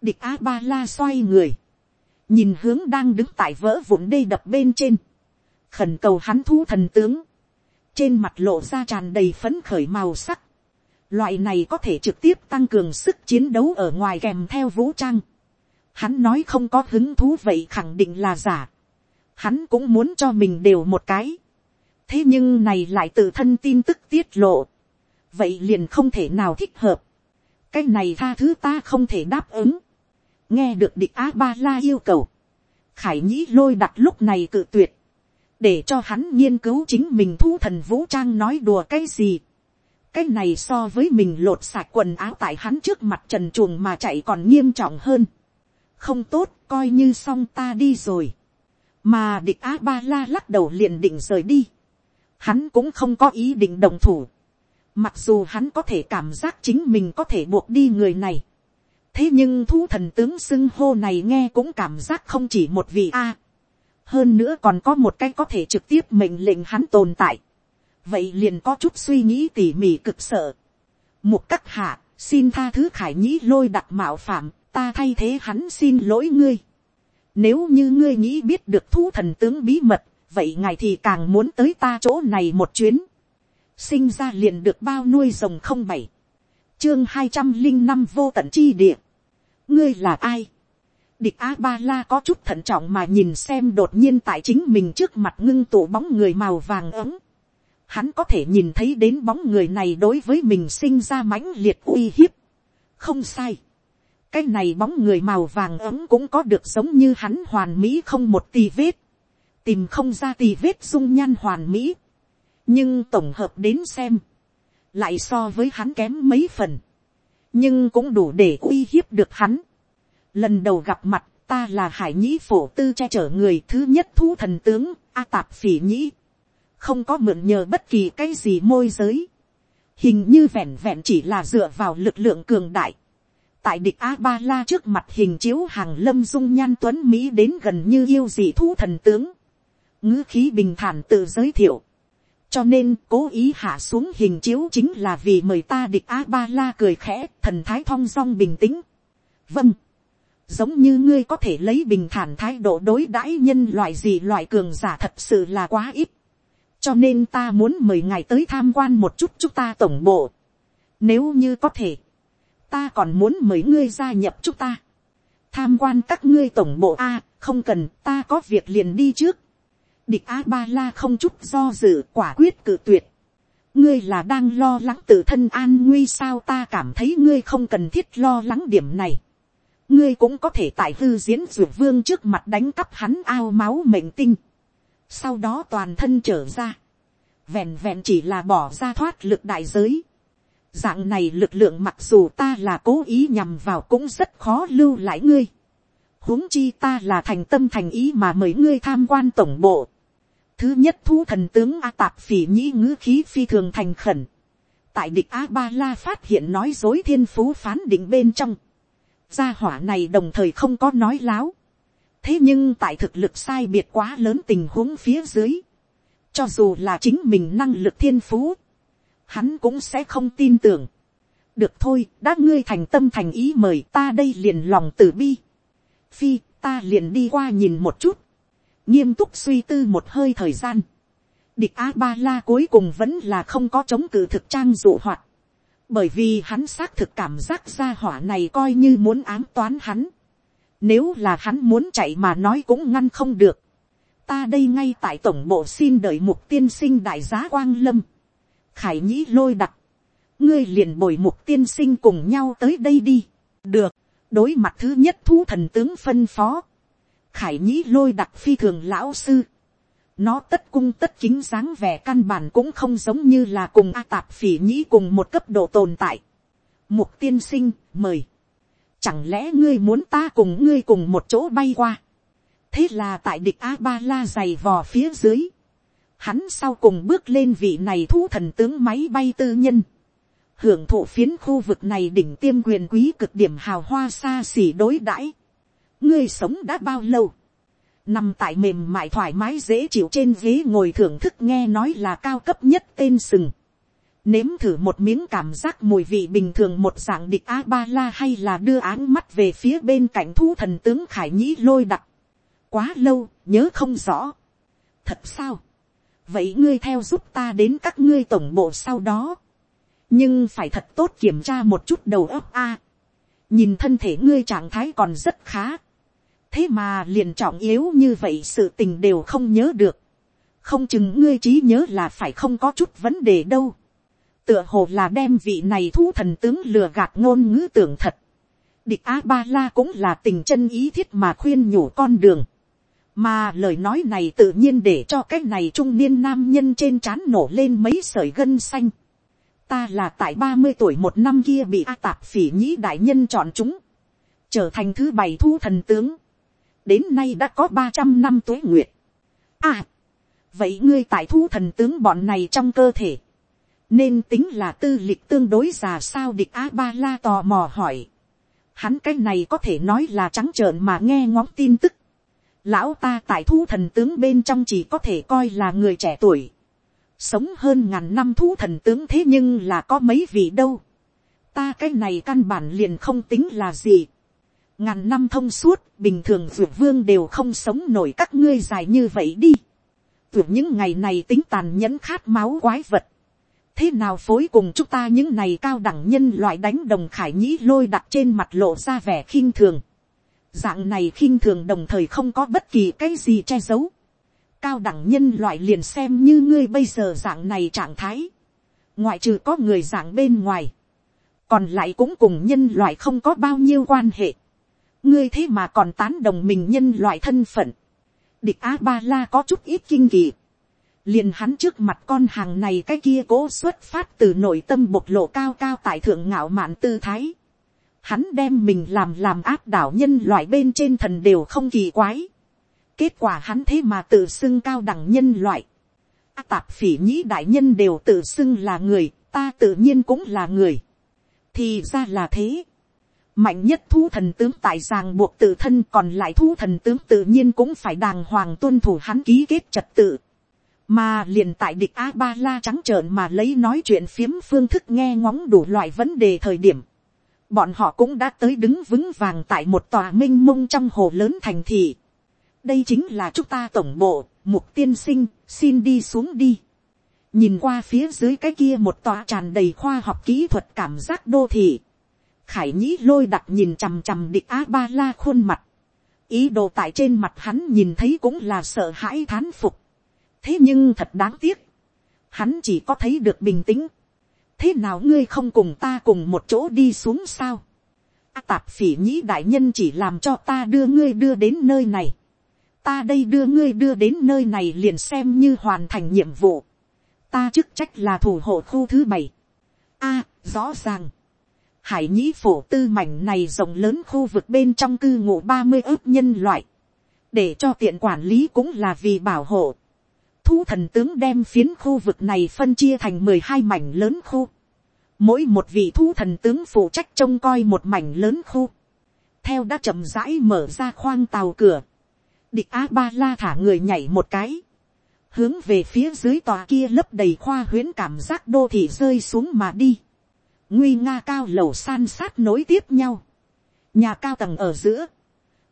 địch a ba la xoay người, nhìn hướng đang đứng tại vỡ vụn đê đập bên trên, khẩn cầu hắn thu thần tướng, trên mặt lộ ra tràn đầy phấn khởi màu sắc, loại này có thể trực tiếp tăng cường sức chiến đấu ở ngoài kèm theo vũ trang. Hắn nói không có hứng thú vậy khẳng định là giả. Hắn cũng muốn cho mình đều một cái thế nhưng này lại tự thân tin tức tiết lộ, vậy liền không thể nào thích hợp, cái này tha thứ ta không thể đáp ứng, nghe được địch a ba la yêu cầu, khải nhĩ lôi đặt lúc này cự tuyệt, để cho hắn nghiên cứu chính mình thu thần vũ trang nói đùa cái gì. cái này so với mình lột sạc quần áo tại hắn trước mặt trần chuồng mà chạy còn nghiêm trọng hơn. không tốt coi như xong ta đi rồi. mà địch a ba la lắc đầu liền định rời đi hắn cũng không có ý định đồng thủ. mặc dù hắn có thể cảm giác chính mình có thể buộc đi người này. thế nhưng thu thần tướng xưng hô này nghe cũng cảm giác không chỉ một vị a hơn nữa còn có một cái có thể trực tiếp mệnh lệnh hắn tồn tại. vậy liền có chút suy nghĩ tỉ mỉ cực sợ. một cách hạ, xin tha thứ khải nhĩ lôi đặt mạo phạm, ta thay thế hắn xin lỗi ngươi. nếu như ngươi nghĩ biết được thu thần tướng bí mật, vậy ngài thì càng muốn tới ta chỗ này một chuyến. sinh ra liền được bao nuôi rồng không bảy. chương hai trăm linh năm vô tận chi địa. ngươi là ai Địch A-ba-la có chút thận trọng mà nhìn xem đột nhiên tại chính mình trước mặt ngưng tụ bóng người màu vàng ấm. Hắn có thể nhìn thấy đến bóng người này đối với mình sinh ra mãnh liệt uy hiếp. Không sai. Cái này bóng người màu vàng ấm cũng có được giống như hắn hoàn mỹ không một tì vết. Tìm không ra tì vết dung nhan hoàn mỹ. Nhưng tổng hợp đến xem. Lại so với hắn kém mấy phần. Nhưng cũng đủ để uy hiếp được hắn lần đầu gặp mặt, ta là hải nhĩ phổ tư che chở người thứ nhất thu thần tướng, a tạp phỉ nhĩ không có mượn nhờ bất kỳ cái gì môi giới hình như vẹn vẹn chỉ là dựa vào lực lượng cường đại tại địch a ba la trước mặt hình chiếu hàng lâm dung nhan tuấn mỹ đến gần như yêu dị thu thần tướng ngữ khí bình thản tự giới thiệu cho nên cố ý hạ xuống hình chiếu chính là vì mời ta địch a ba la cười khẽ thần thái thong dong bình tĩnh vâng giống như ngươi có thể lấy bình thản thái độ đối đãi nhân loại gì loại cường giả thật sự là quá ít. cho nên ta muốn mời ngài tới tham quan một chút chúng ta tổng bộ. nếu như có thể, ta còn muốn mời ngươi gia nhập chúng ta. tham quan các ngươi tổng bộ a, không cần ta có việc liền đi trước địch a ba la không chút do dự quả quyết cự tuyệt. ngươi là đang lo lắng tự thân an nguy sao ta cảm thấy ngươi không cần thiết lo lắng điểm này ngươi cũng có thể tại hư diễn dược vương trước mặt đánh cắp hắn ao máu mệnh tinh, sau đó toàn thân trở ra, vẹn vẹn chỉ là bỏ ra thoát lực đại giới. Dạng này lực lượng mặc dù ta là cố ý nhằm vào cũng rất khó lưu lại ngươi. huống chi ta là thành tâm thành ý mà mời ngươi tham quan tổng bộ. Thứ nhất thu thần tướng A Tạp Phỉ Nhĩ ngữ khí phi thường thành khẩn. Tại địch A Ba La phát hiện nói dối thiên phú phán định bên trong Gia hỏa này đồng thời không có nói láo. Thế nhưng tại thực lực sai biệt quá lớn tình huống phía dưới. Cho dù là chính mình năng lực thiên phú. Hắn cũng sẽ không tin tưởng. Được thôi, đã ngươi thành tâm thành ý mời ta đây liền lòng tử bi. Phi, ta liền đi qua nhìn một chút. Nghiêm túc suy tư một hơi thời gian. Địch A-ba-la cuối cùng vẫn là không có chống cự thực trang dụ hoạt bởi vì hắn xác thực cảm giác ra hỏa này coi như muốn ám toán hắn. Nếu là hắn muốn chạy mà nói cũng ngăn không được. Ta đây ngay tại tổng bộ xin đợi mục tiên sinh đại giá quang lâm. Khải nhĩ lôi đặt. Ngươi liền bồi mục tiên sinh cùng nhau tới đây đi. Được. Đối mặt thứ nhất thu thần tướng phân phó. Khải nhĩ lôi đặt phi thường lão sư nó tất cung tất chính dáng vẻ căn bản cũng không giống như là cùng a tạp phỉ nhĩ cùng một cấp độ tồn tại. mục tiên sinh, mời. chẳng lẽ ngươi muốn ta cùng ngươi cùng một chỗ bay qua. thế là tại địch a ba la dày vò phía dưới. hắn sau cùng bước lên vị này thu thần tướng máy bay tư nhân. hưởng thụ phiến khu vực này đỉnh tiêm quyền quý cực điểm hào hoa xa xỉ đối đãi ngươi sống đã bao lâu nằm tại mềm mại thoải mái dễ chịu trên ghế ngồi thưởng thức nghe nói là cao cấp nhất tên sừng. Nếm thử một miếng cảm giác mùi vị bình thường một dạng địch A-ba-la hay là đưa áng mắt về phía bên cạnh thu thần tướng Khải Nhĩ lôi đặc. Quá lâu, nhớ không rõ. Thật sao? Vậy ngươi theo giúp ta đến các ngươi tổng bộ sau đó. Nhưng phải thật tốt kiểm tra một chút đầu óc A. Nhìn thân thể ngươi trạng thái còn rất khá thế mà liền trọng yếu như vậy sự tình đều không nhớ được. không chừng ngươi trí nhớ là phải không có chút vấn đề đâu. tựa hồ là đem vị này thu thần tướng lừa gạt ngôn ngữ tưởng thật. địch a ba la cũng là tình chân ý thiết mà khuyên nhủ con đường. mà lời nói này tự nhiên để cho cái này trung niên nam nhân trên trán nổ lên mấy sợi gân xanh. ta là tại ba mươi tuổi một năm kia bị a tạp phỉ nhĩ đại nhân chọn chúng, trở thành thứ bảy thu thần tướng, đến nay đã có ba trăm năm tuế nguyệt. à, vậy ngươi tại thu thần tướng bọn này trong cơ thể, nên tính là tư lịch tương đối già sao địch a ba la tò mò hỏi. hắn cái này có thể nói là trắng trợn mà nghe ngóng tin tức. lão ta tại thu thần tướng bên trong chỉ có thể coi là người trẻ tuổi. sống hơn ngàn năm thu thần tướng thế nhưng là có mấy vị đâu. ta cái này căn bản liền không tính là gì ngàn năm thông suốt, bình thường vượt vương đều không sống nổi các ngươi dài như vậy đi. vượt những ngày này tính tàn nhẫn khát máu quái vật thế nào phối cùng chúng ta những này cao đẳng nhân loại đánh đồng khải nhĩ lôi đặt trên mặt lộ ra vẻ khinh thường. dạng này khinh thường đồng thời không có bất kỳ cái gì che giấu. cao đẳng nhân loại liền xem như ngươi bây giờ dạng này trạng thái. ngoại trừ có người dạng bên ngoài. còn lại cũng cùng nhân loại không có bao nhiêu quan hệ ngươi thế mà còn tán đồng mình nhân loại thân phận. địch a ba la có chút ít kinh kỳ liền hắn trước mặt con hàng này cái kia cố xuất phát từ nội tâm bộc lộ cao cao tại thượng ngạo mạn tư thái. Hắn đem mình làm làm áp đảo nhân loại bên trên thần đều không kỳ quái. Kết quả hắn thế mà tự xưng cao đẳng nhân loại. À, tạp phỉ nhĩ đại nhân đều tự xưng là người, ta tự nhiên cũng là người. Thì ra là thế. Mạnh nhất thu thần tướng tại ràng buộc tự thân còn lại thu thần tướng tự nhiên cũng phải đàng hoàng tuân thủ hắn ký kết trật tự mà liền tại địch a ba la trắng trợn mà lấy nói chuyện phiếm phương thức nghe ngóng đủ loại vấn đề thời điểm, bọn họ cũng đã tới đứng vững vàng tại một tòa m i n h mông trong hồ lớn thành thị. đây chính là chúng ta tổng bộ, mục tiên sinh, xin đi xuống đi. nhìn qua phía dưới cái kia một tòa tràn đầy khoa học kỹ thuật cảm giác đô thị khải nhĩ lôi đặt nhìn chằm chằm địch a ba la khuôn mặt. ý đồ tại trên mặt hắn nhìn thấy cũng là sợ hãi thán phục. Thế nhưng thật đáng tiếc, hắn chỉ có thấy được bình tĩnh, thế nào ngươi không cùng ta cùng một chỗ đi xuống sao, A tạp phỉ nhĩ đại nhân chỉ làm cho ta đưa ngươi đưa đến nơi này, ta đây đưa ngươi đưa đến nơi này liền xem như hoàn thành nhiệm vụ, ta chức trách là thủ hộ khu thứ bảy, a, rõ ràng, hải nhĩ phổ tư mảnh này rộng lớn khu vực bên trong cư ngụ ba mươi ước nhân loại, để cho tiện quản lý cũng là vì bảo hộ, thu thần tướng đem phiến khu vực này phân chia thành mười hai mảnh lớn khu. Mỗi một vị thu thần tướng phụ trách trông coi một mảnh lớn khu. Theo đã chậm rãi mở ra khoang tàu cửa. Địch A-ba-la thả người nhảy một cái. Hướng về phía dưới tòa kia lấp đầy khoa huyến cảm giác đô thị rơi xuống mà đi. Nguy nga cao lầu san sát nối tiếp nhau. Nhà cao tầng ở giữa.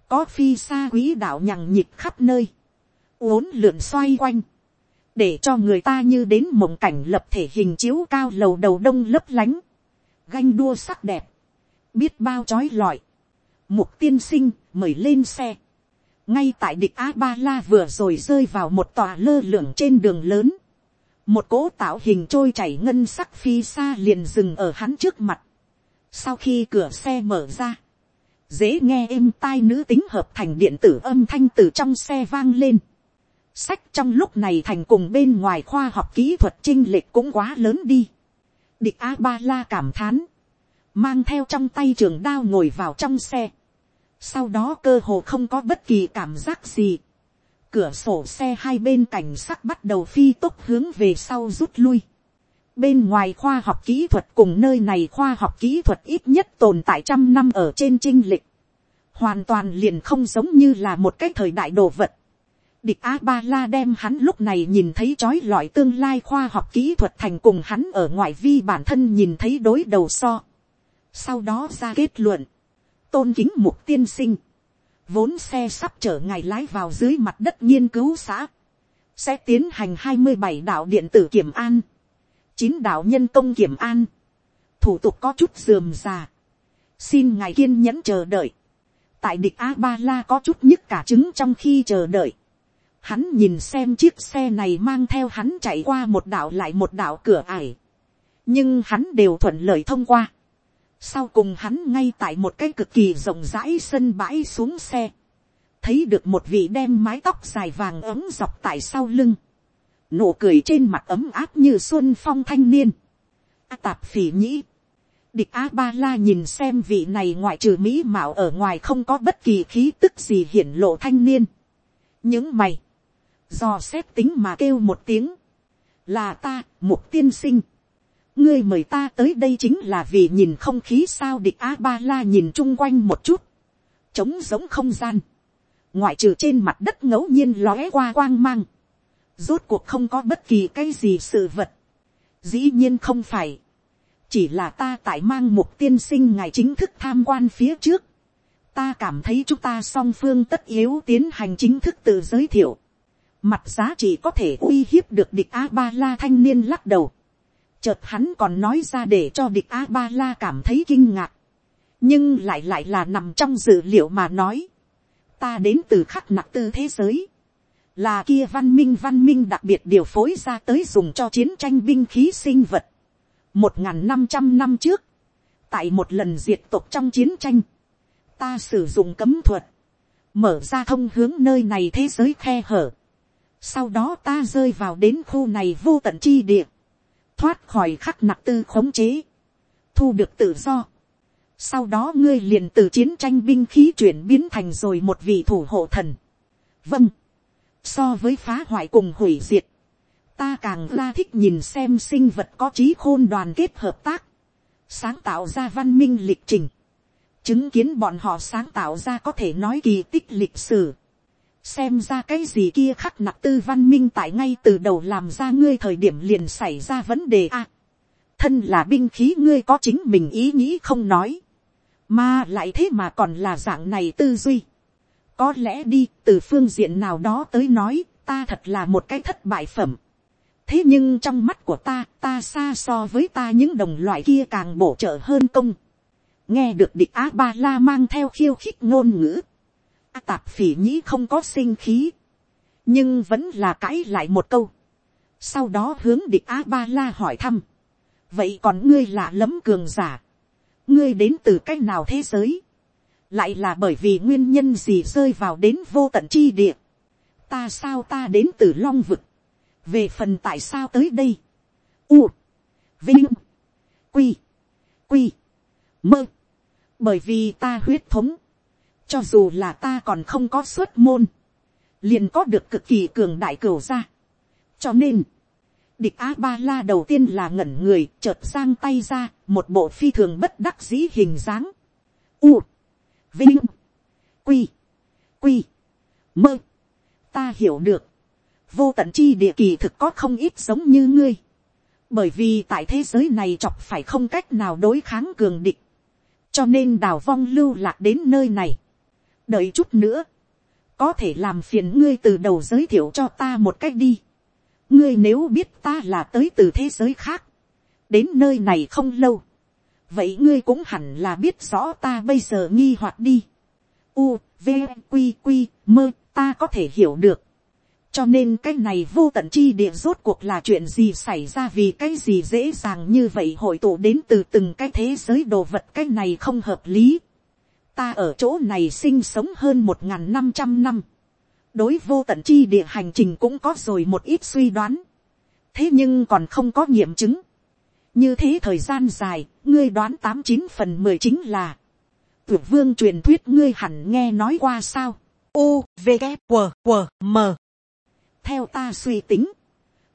Có phi xa quý đạo nhằng nhịp khắp nơi. Uốn lượn xoay quanh để cho người ta như đến mộng cảnh lập thể hình chiếu cao lầu đầu đông lấp lánh, ganh đua sắc đẹp, biết bao trói lọi, mục tiên sinh mời lên xe, ngay tại địch a ba la vừa rồi rơi vào một tòa lơ lửng trên đường lớn, một cỗ tạo hình trôi chảy ngân sắc phi xa liền dừng ở hắn trước mặt, sau khi cửa xe mở ra, dễ nghe êm tai nữ tính hợp thành điện tử âm thanh từ trong xe vang lên, sách trong lúc này thành cùng bên ngoài khoa học kỹ thuật chinh lệch cũng quá lớn đi. địch a ba la cảm thán, mang theo trong tay trường đao ngồi vào trong xe. sau đó cơ hồ không có bất kỳ cảm giác gì cửa sổ xe hai bên cảnh sắc bắt đầu phi tốc hướng về sau rút lui. bên ngoài khoa học kỹ thuật cùng nơi này khoa học kỹ thuật ít nhất tồn tại trăm năm ở trên trinh lịch hoàn toàn liền không giống như là một cái thời đại đồ vật địch a ba la đem hắn lúc này nhìn thấy trói lọi tương lai khoa học kỹ thuật thành cùng hắn ở ngoại vi bản thân nhìn thấy đối đầu so. sau đó ra kết luận, tôn kính mục tiên sinh, vốn xe sắp chở ngài lái vào dưới mặt đất nghiên cứu xã, sẽ tiến hành hai mươi bảy đạo điện tử kiểm an, chín đạo nhân công kiểm an, thủ tục có chút dườm già, xin ngài kiên nhẫn chờ đợi, tại địch a ba la có chút nhức cả trứng trong khi chờ đợi, Hắn nhìn xem chiếc xe này mang theo hắn chạy qua một đảo lại một đảo cửa ải. Nhưng hắn đều thuận lợi thông qua. Sau cùng hắn ngay tại một cái cực kỳ rộng rãi sân bãi xuống xe. thấy được một vị đem mái tóc dài vàng ấm dọc tại sau lưng, nụ cười trên mặt ấm áp như xuân phong thanh niên, a tạp phỉ nhĩ, địch a ba la nhìn xem vị này ngoại trừ mỹ mạo ở ngoài không có bất kỳ khí tức gì hiển lộ thanh niên, những mày, do xét tính mà kêu một tiếng, là ta, một tiên sinh, ngươi mời ta tới đây chính là vì nhìn không khí sao địch a ba la nhìn chung quanh một chút, trống giống không gian, ngoại trừ trên mặt đất ngẫu nhiên lóe qua quang mang, rốt cuộc không có bất kỳ cái gì sự vật, dĩ nhiên không phải, chỉ là ta tại mang một tiên sinh ngày chính thức tham quan phía trước, ta cảm thấy chúng ta song phương tất yếu tiến hành chính thức tự giới thiệu, mặt giá trị có thể uy hiếp được địch a ba la thanh niên lắc đầu, chợt hắn còn nói ra để cho địch a ba la cảm thấy kinh ngạc, nhưng lại lại là nằm trong dự liệu mà nói, ta đến từ khắc nặc tư thế giới, là kia văn minh văn minh đặc biệt điều phối ra tới dùng cho chiến tranh binh khí sinh vật. một n g h n năm trăm năm trước, tại một lần diệt tộc trong chiến tranh, ta sử dụng cấm thuật, mở ra thông hướng nơi này thế giới khe hở. sau đó ta rơi vào đến khu này vô tận chi địa, thoát khỏi khắc nặc tư khống chế, thu được tự do. sau đó ngươi liền từ chiến tranh binh khí chuyển biến thành rồi một vị thủ hộ thần. vâng, so với phá hoại cùng hủy diệt, ta càng ra thích nhìn xem sinh vật có trí khôn đoàn kết hợp tác, sáng tạo ra văn minh lịch trình, chứng kiến bọn họ sáng tạo ra có thể nói kỳ tích lịch sử, xem ra cái gì kia khắc nặc tư văn minh tại ngay từ đầu làm ra ngươi thời điểm liền xảy ra vấn đề a. thân là binh khí ngươi có chính mình ý nghĩ không nói, mà lại thế mà còn là dạng này tư duy. Có lẽ đi từ phương diện nào đó tới nói ta thật là một cái thất bại phẩm. Thế nhưng trong mắt của ta ta xa so với ta những đồng loại kia càng bổ trợ hơn công. Nghe được địch á ba la mang theo khiêu khích ngôn ngữ a tạp phỉ nhĩ không có sinh khí. Nhưng vẫn là cãi lại một câu. Sau đó hướng địch á ba la hỏi thăm. Vậy còn ngươi là lấm cường giả? Ngươi đến từ c á c h nào thế giới? Lại là bởi vì nguyên nhân gì rơi vào đến vô tận chi địa. ta sao ta đến từ long vực, về phần tại sao tới đây. u, vinh, quy, quy, mơ, bởi vì ta huyết thống, cho dù là ta còn không có xuất môn, liền có được cực kỳ cường đại cửu ra. cho nên, địch a ba la đầu tiên là ngẩn người chợt sang tay ra một bộ phi thường bất đắc dĩ hình dáng. U, Vinh. Quy. Quy. Mơ. Ta hiểu được. Vô tận chi địa kỳ thực có không ít giống như ngươi. Bởi vì tại thế giới này chọc phải không cách nào đối kháng cường địch. Cho nên đào vong lưu lạc đến nơi này. Đợi chút nữa. Có thể làm phiền ngươi từ đầu giới thiệu cho ta một cách đi. Ngươi nếu biết ta là tới từ thế giới khác. Đến nơi này không lâu vậy ngươi cũng hẳn là biết rõ ta bây giờ nghi hoặc đi. U, v, q q mơ, ta có thể hiểu được. cho nên cái này vô tận chi địa rốt cuộc là chuyện gì xảy ra vì cái gì dễ dàng như vậy hội tụ đến từ từng cái thế giới đồ vật cái này không hợp lý ta ở chỗ này sinh sống hơn một n g h n năm trăm năm. đối vô tận chi địa hành trình cũng có rồi một ít suy đoán. thế nhưng còn không có nghiệm chứng như thế thời gian dài, ngươi đoán tám chín phần mười chính là, tuyệt vương truyền thuyết ngươi hẳn nghe nói qua sao, u v g q q m theo ta suy tính,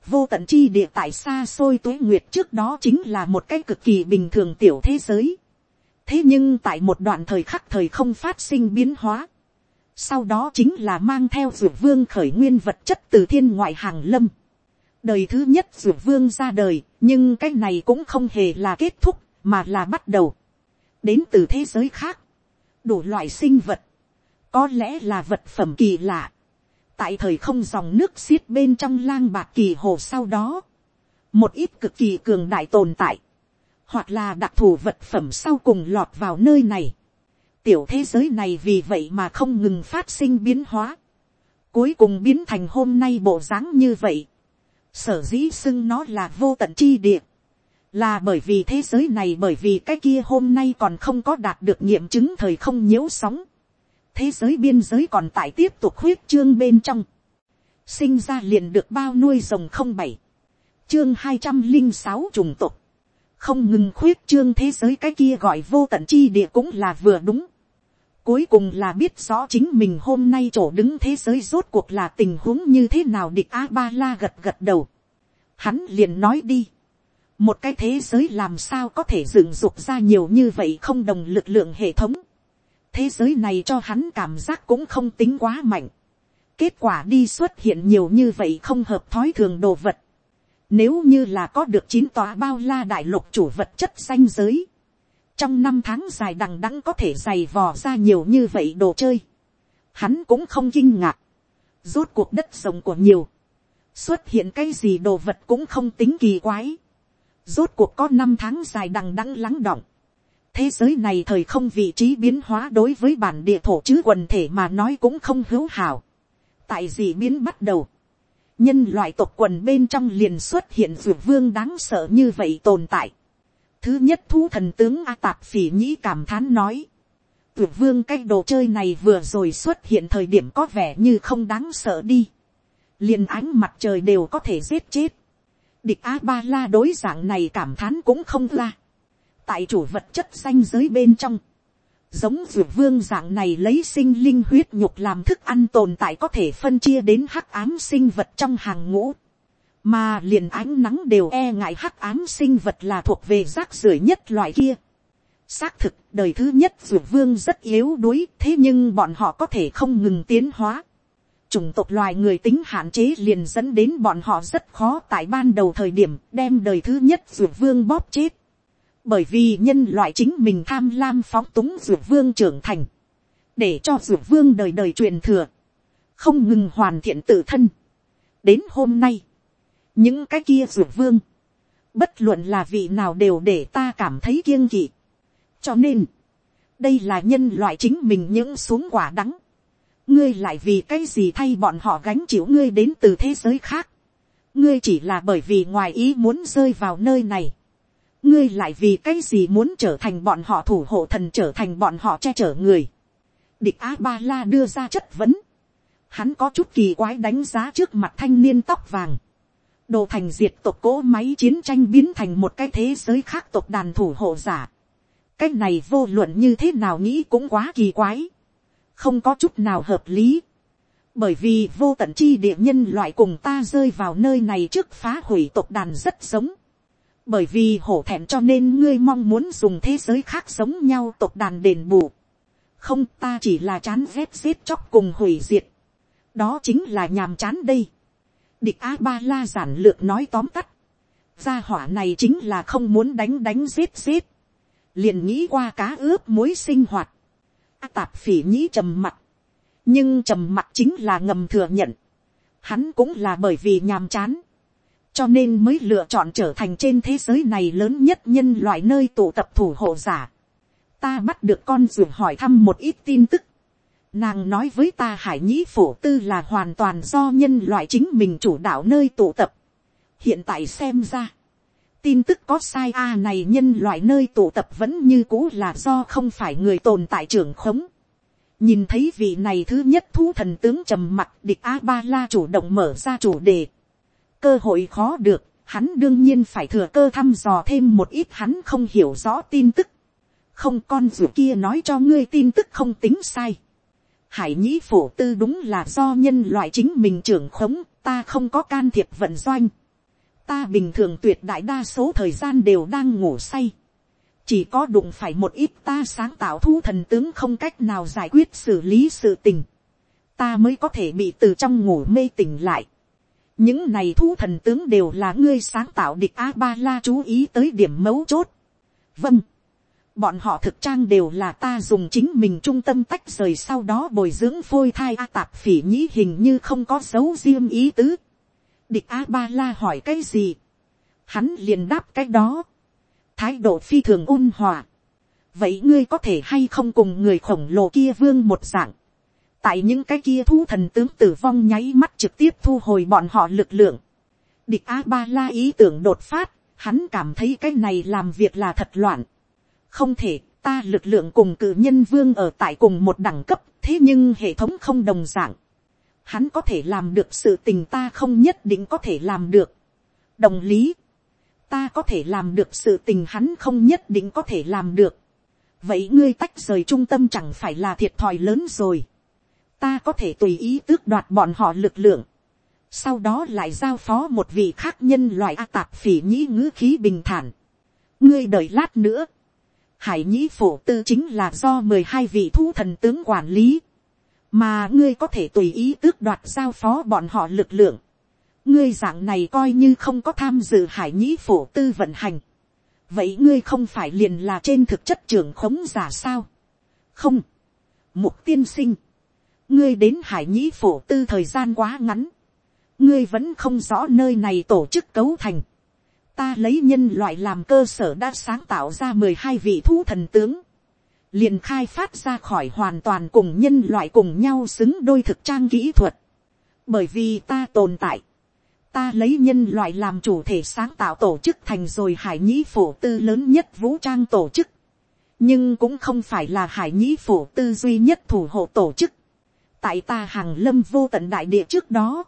vô tận chi địa tại xa xôi tuế nguyệt trước đó chính là một cái cực kỳ bình thường tiểu thế giới thế nhưng tại một đoạn thời khắc thời không phát sinh biến hóa, sau đó chính là mang theo ruột vương khởi nguyên vật chất từ thiên ngoại hàng lâm. Đời thứ nhất ruột vương ra đời, nhưng cái này cũng không hề là kết thúc, mà là bắt đầu. đến từ thế giới khác, đủ loại sinh vật, có lẽ là vật phẩm kỳ lạ, tại thời không dòng nước xiết bên trong lang bạc kỳ hồ sau đó, một ít cực kỳ cường đại tồn tại, hoặc là đặc thù vật phẩm sau cùng lọt vào nơi này. tiểu thế giới này vì vậy mà không ngừng phát sinh biến hóa, cuối cùng biến thành hôm nay bộ dáng như vậy. Sở dĩ xưng nó là vô tận chi địa, là bởi vì thế giới này bởi vì cái kia hôm nay còn không có đạt được nghiệm chứng thời không nhiễu sóng, thế giới biên giới còn tại tiếp tục huyết trương bên trong, sinh ra liền được bao nuôi rồng không bảy, chương hai trăm linh sáu trùng tục, không ngừng khuyết trương thế giới cái kia gọi vô tận chi địa cũng là vừa đúng. Cuối cùng là biết rõ chính mình hôm nay chỗ đứng thế giới rốt cuộc là tình huống như thế nào địch A-ba-la gật gật đầu. Hắn liền nói đi. Một cái thế giới làm sao có thể dựng dục ra nhiều như vậy không đồng lực lượng hệ thống. Thế giới này cho hắn cảm giác cũng không tính quá mạnh. Kết quả đi xuất hiện nhiều như vậy không hợp thói thường đồ vật nếu như là có được chín tòa bao la đại lục chủ vật chất xanh giới. Trong năm tháng dài đằng đẵng có thể dày vò ra nhiều như vậy đồ chơi. Hắn cũng không kinh ngạc. Rốt cuộc đất rộng của nhiều. Xuất hiện cái gì đồ vật cũng không tính kỳ quái. Rốt cuộc có năm tháng dài đằng đẵng lắng động. Thế giới này thời không vị trí biến hóa đối với bản địa thổ chứ quần thể mà nói cũng không hữu hảo. Tại gì biến bắt đầu nhân loại tộc quần bên trong liền xuất hiện dược vương đáng sợ như vậy tồn tại. Thứ nhất thu thần tướng A Tạp Phỉ Nhĩ cảm thán nói. Dược vương cái đồ chơi này vừa rồi xuất hiện thời điểm có vẻ như không đáng sợ đi. Liền ánh mặt trời đều có thể giết chết. Địch A-ba-la đối dạng này cảm thán cũng không la. Tại chủ vật chất xanh giới bên trong giống dược vương dạng này lấy sinh linh huyết nhục làm thức ăn tồn tại có thể phân chia đến hắc ám sinh vật trong hàng ngũ. Mà liền ánh nắng đều e ngại hắc ám sinh vật là thuộc về rác rưởi nhất loại kia. Xác thực, đời thứ nhất dược vương rất yếu đuối, thế nhưng bọn họ có thể không ngừng tiến hóa. Chủng tộc loài người tính hạn chế liền dẫn đến bọn họ rất khó tại ban đầu thời điểm đem đời thứ nhất dược vương bóp chết bởi vì nhân loại chính mình tham lam phóng túng dược vương trưởng thành, để cho dược vương đời đời truyền thừa, không ngừng hoàn thiện tự thân. đến hôm nay, những cái kia dược vương, bất luận là vị nào đều để ta cảm thấy kiêng kỵ. cho nên, đây là nhân loại chính mình những xuống quả đắng. ngươi lại vì cái gì thay bọn họ gánh chịu ngươi đến từ thế giới khác. ngươi chỉ là bởi vì ngoài ý muốn rơi vào nơi này ngươi lại vì cái gì muốn trở thành bọn họ thủ hộ thần trở thành bọn họ che chở người. địch a ba la đưa ra chất vấn. hắn có chút kỳ quái đánh giá trước mặt thanh niên tóc vàng. đồ thành diệt tộc cỗ máy chiến tranh biến thành một cái thế giới khác tộc đàn thủ hộ giả. cái này vô luận như thế nào nghĩ cũng quá kỳ quái. không có chút nào hợp lý. bởi vì vô tận chi địa nhân loại cùng ta rơi vào nơi này trước phá hủy tộc đàn rất giống bởi vì hổ thẹn cho nên ngươi mong muốn dùng thế giới khác giống nhau tộc đàn đền bù. không, ta chỉ là chán ghét giết chóc cùng hủy diệt. đó chính là nhàm chán đây. địch a ba la giản lược nói tóm tắt. gia hỏa này chính là không muốn đánh đánh giết giết. liền nghĩ qua cá ướp muối sinh hoạt. a tạp phỉ nhĩ trầm mặt. nhưng trầm mặt chính là ngầm thừa nhận. hắn cũng là bởi vì nhàm chán cho nên mới lựa chọn trở thành trên thế giới này lớn nhất nhân loại nơi tụ tập thủ hộ giả. ta bắt được con ruột hỏi thăm một ít tin tức. nàng nói với ta hải nhĩ phổ tư là hoàn toàn do nhân loại chính mình chủ đạo nơi tụ tập. hiện tại xem ra, tin tức có sai a này nhân loại nơi tụ tập vẫn như cũ là do không phải người tồn tại trưởng khống. nhìn thấy vị này thứ nhất thu thần tướng trầm mặt địch a ba la chủ động mở ra chủ đề cơ hội khó được, hắn đương nhiên phải thừa cơ thăm dò thêm một ít hắn không hiểu rõ tin tức. không con ruột kia nói cho ngươi tin tức không tính sai. hải nhĩ phổ tư đúng là do nhân loại chính mình trưởng khống, ta không có can thiệp vận doanh. ta bình thường tuyệt đại đa số thời gian đều đang ngủ say. chỉ có đụng phải một ít ta sáng tạo thu thần tướng không cách nào giải quyết xử lý sự tình. ta mới có thể bị từ trong ngủ mê tỉnh lại những này thu thần tướng đều là ngươi sáng tạo địch a ba la chú ý tới điểm mấu chốt. vâng, bọn họ thực trang đều là ta dùng chính mình trung tâm tách rời sau đó bồi dưỡng phôi thai a tạp phỉ nhĩ hình như không có dấu riêng ý tứ. địch a ba la hỏi cái gì, hắn liền đáp cái đó, thái độ phi thường ôn hòa. vậy ngươi có thể hay không cùng người khổng lồ kia vương một dạng, tại những cái kia thu thần tướng tử vong nháy mắt trực tiếp thu hồi bọn họ lực lượng. địch a ba la ý tưởng đột phát, hắn cảm thấy cái này làm việc là thật loạn. không thể, ta lực lượng cùng cử nhân vương ở tại cùng một đẳng cấp, thế nhưng hệ thống không đồng dạng, hắn có thể làm được sự tình ta không nhất định có thể làm được. đồng lý, ta có thể làm được sự tình hắn không nhất định có thể làm được. vậy ngươi tách rời trung tâm chẳng phải là thiệt thòi lớn rồi ta có thể tùy ý tước đoạt bọn họ lực lượng. sau đó lại giao phó một vị khác nhân loại a tạp phỉ nhĩ ngữ khí bình thản. ngươi đợi lát nữa. hải nhĩ phổ tư chính là do mười hai vị thu thần tướng quản lý mà ngươi có thể tùy ý tước đoạt giao phó bọn họ lực lượng. ngươi dạng này coi như không có tham dự hải nhĩ phổ tư vận hành. vậy ngươi không phải liền là trên thực chất trưởng khống giả sao. không. mục tiên sinh ngươi đến hải nhĩ phổ tư thời gian quá ngắn. ngươi vẫn không rõ nơi này tổ chức cấu thành. ta lấy nhân loại làm cơ sở đã sáng tạo ra mười hai vị thú thần tướng liền khai phát ra khỏi hoàn toàn cùng nhân loại cùng nhau xứng đôi thực trang kỹ thuật. Bởi vì ta tồn tại, ta lấy nhân loại làm chủ thể sáng tạo tổ chức thành rồi hải nhĩ phổ tư lớn nhất vũ trang tổ chức. nhưng cũng không phải là hải nhĩ phổ tư duy nhất thủ hộ tổ chức tại ta hàng lâm vô tận đại địa trước đó,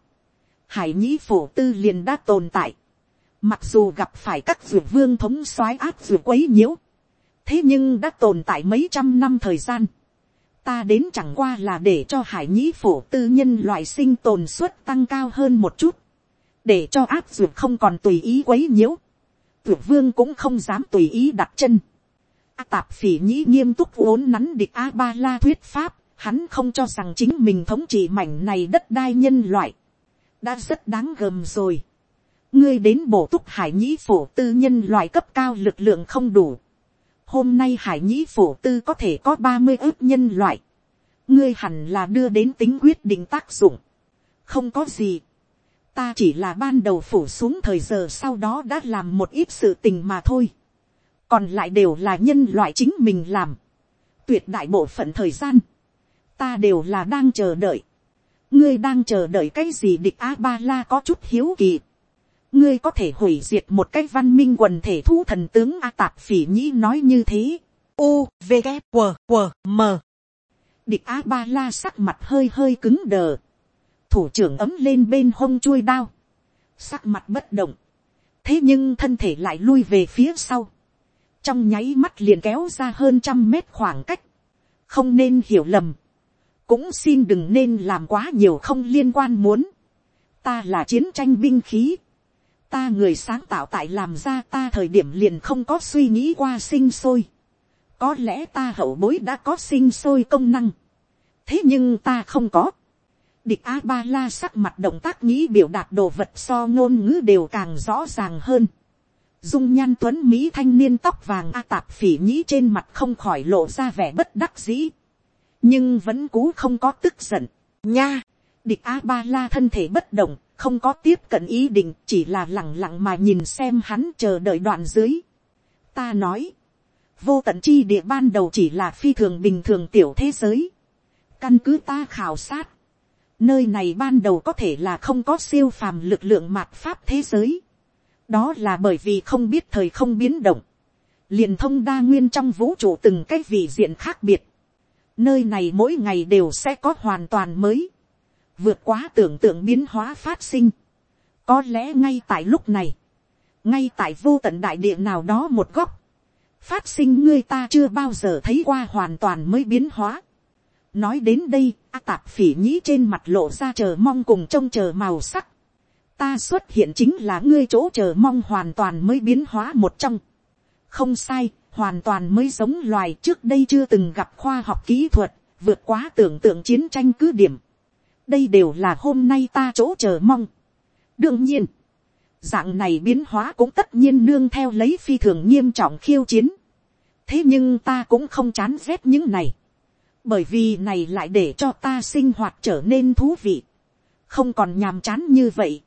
hải nhĩ phổ tư liền đã tồn tại. mặc dù gặp phải các ruột vương thống soái áp ruột quấy nhiễu, thế nhưng đã tồn tại mấy trăm năm thời gian, ta đến chẳng qua là để cho hải nhĩ phổ tư nhân loại sinh tồn suất tăng cao hơn một chút, để cho áp ruột không còn tùy ý quấy nhiễu, ruột vương cũng không dám tùy ý đặt chân. A tạp phỉ nhĩ nghiêm túc vốn nắn địch a ba la thuyết pháp, hắn không cho rằng chính mình thống trị mảnh này đất đai nhân loại, đã rất đáng gờm rồi. ngươi đến bổ túc hải nhĩ phổ tư nhân loại cấp cao lực lượng không đủ. Hôm nay hải nhĩ phổ tư có thể có ba mươi ước nhân loại, ngươi hẳn là đưa đến tính quyết định tác dụng, không có gì, ta chỉ là ban đầu phủ xuống thời giờ sau đó đã làm một ít sự tình mà thôi, còn lại đều là nhân loại chính mình làm, tuyệt đại bộ phận thời gian, ta đều là đang chờ đợi, ngươi đang chờ đợi cái gì địch a ba la có chút hiếu kỳ, ngươi có thể hủy diệt một cái văn minh quần thể thu thần tướng a tạp phỉ nhĩ nói như thế. u v g q q m địch a ba la sắc mặt hơi hơi cứng đờ. thủ trưởng ấm lên bên hông chuôi đao. sắc mặt bất động. thế nhưng thân thể lại lui về phía sau. trong nháy mắt liền kéo ra hơn trăm mét khoảng cách. không nên hiểu lầm cũng xin đừng nên làm quá nhiều không liên quan muốn. ta là chiến tranh binh khí ta người sáng tạo tại làm ra ta thời điểm liền không có suy nghĩ qua sinh sôi. có lẽ ta hậu bối đã có sinh sôi công năng. thế nhưng ta không có. địch a ba la sắc mặt động tác nghĩ biểu đạt đồ vật so ngôn ngữ đều càng rõ ràng hơn. dung nhan tuấn mỹ thanh niên tóc vàng a tạp phỉ nhĩ trên mặt không khỏi lộ ra vẻ bất đắc dĩ nhưng vẫn cũ không có tức giận. nha, địch a ba la thân thể bất động không có tiếp cận ý định chỉ là lẳng lặng mà nhìn xem hắn chờ đợi đoạn dưới. ta nói, vô tận chi địa ban đầu chỉ là phi thường bình thường tiểu thế giới. căn cứ ta khảo sát, nơi này ban đầu có thể là không có siêu phàm lực lượng mạt pháp thế giới. đó là bởi vì không biết thời không biến động. liền thông đa nguyên trong vũ trụ từng cái vị diện khác biệt nơi này mỗi ngày đều sẽ có hoàn toàn mới vượt quá tưởng tượng biến hóa phát sinh. có lẽ ngay tại lúc này, ngay tại vô tận đại địa nào đó một góc, phát sinh ngươi ta chưa bao giờ thấy qua hoàn toàn mới biến hóa. nói đến đây, a tạp phỉ nhĩ trên mặt lộ ra chờ mong cùng trông chờ màu sắc. ta xuất hiện chính là ngươi chỗ chờ mong hoàn toàn mới biến hóa một trong. không sai, hoàn toàn mới giống loài trước đây chưa từng gặp khoa học kỹ thuật, vượt quá tưởng tượng chiến tranh cứ điểm đây đều là hôm nay ta chỗ chờ mong. đương nhiên, dạng này biến hóa cũng tất nhiên nương theo lấy phi thường nghiêm trọng khiêu chiến. thế nhưng ta cũng không chán rét những này, bởi vì này lại để cho ta sinh hoạt trở nên thú vị, không còn nhàm chán như vậy.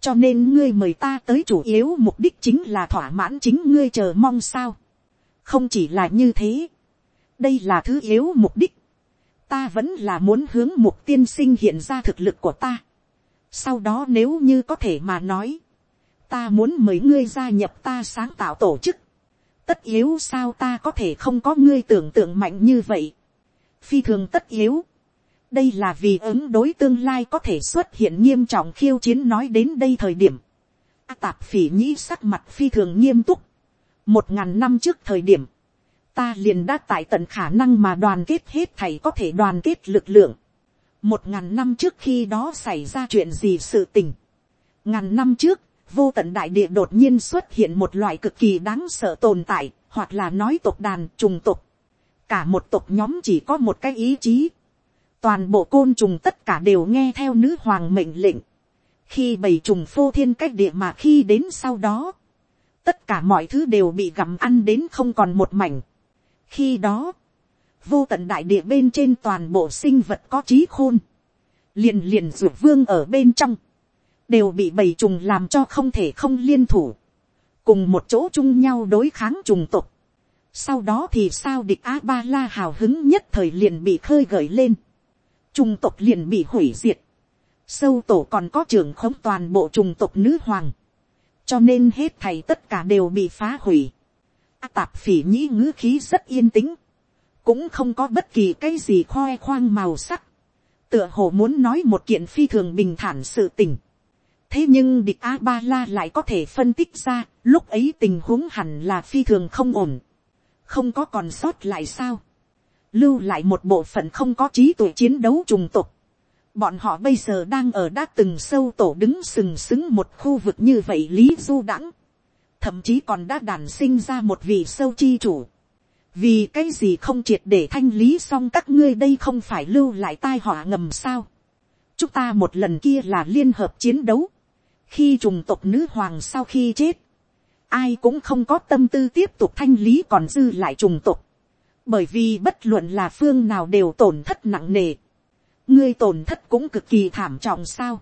cho nên ngươi mời ta tới chủ yếu mục đích chính là thỏa mãn chính ngươi chờ mong sao không chỉ là như thế, đây là thứ yếu mục đích ta vẫn là muốn hướng mục tiên sinh hiện ra thực lực của ta. Sau đó nếu như có thể mà nói, ta muốn mời ngươi gia nhập ta sáng tạo tổ chức. Tất yếu sao ta có thể không có ngươi tưởng tượng mạnh như vậy. Phi thường tất yếu. đây là vì ứng đối tương lai có thể xuất hiện nghiêm trọng khiêu chiến nói đến đây thời điểm. A tạp phỉ nhĩ sắc mặt phi thường nghiêm túc một ngàn năm trước thời điểm, ta liền đã tại tận khả năng mà đoàn kết hết thầy có thể đoàn kết lực lượng. một ngàn năm trước khi đó xảy ra chuyện gì sự tình. ngàn năm trước, vô tận đại địa đột nhiên xuất hiện một loại cực kỳ đáng sợ tồn tại, hoặc là nói tộc đàn trùng tộc. cả một tộc nhóm chỉ có một cái ý chí. toàn bộ côn trùng tất cả đều nghe theo nữ hoàng mệnh lệnh. khi bầy trùng phô thiên cách địa mà khi đến sau đó, tất cả mọi thứ đều bị gặm ăn đến không còn một mảnh. khi đó, vô tận đại địa bên trên toàn bộ sinh vật có trí khôn, liền liền ruột vương ở bên trong, đều bị bầy trùng làm cho không thể không liên thủ, cùng một chỗ chung nhau đối kháng trùng tục. Sau đó thì sao địch a ba la hào hứng nhất thời liền bị khơi gợi lên, trùng tục liền bị hủy diệt, sâu tổ còn có trưởng khống toàn bộ trùng tục nữ hoàng, cho nên hết thầy tất cả đều bị phá hủy. A tạp phỉ nhĩ ngữ khí rất yên tĩnh, cũng không có bất kỳ cái gì khoe khoang màu sắc, tựa hồ muốn nói một kiện phi thường bình thản sự tình. Thế nhưng địch a ba la lại có thể phân tích ra, lúc ấy tình huống hẳn là phi thường không ổn, không có còn sót lại sao, lưu lại một bộ phận không có trí tuệ chiến đấu trùng tục, bọn họ bây giờ đang ở đã từng sâu tổ đứng sừng sững một khu vực như vậy lý du đãng, thậm chí còn đã đàn sinh ra một vị sâu chi chủ, vì cái gì không triệt để thanh lý xong các ngươi đây không phải lưu lại tai họa ngầm sao, chúng ta một lần kia là liên hợp chiến đấu, khi trùng tộc nữ hoàng sau khi chết, ai cũng không có tâm tư tiếp tục thanh lý còn dư lại trùng tộc, bởi vì bất luận là phương nào đều tổn thất nặng nề, ngươi tổn thất cũng cực kỳ thảm trọng sao.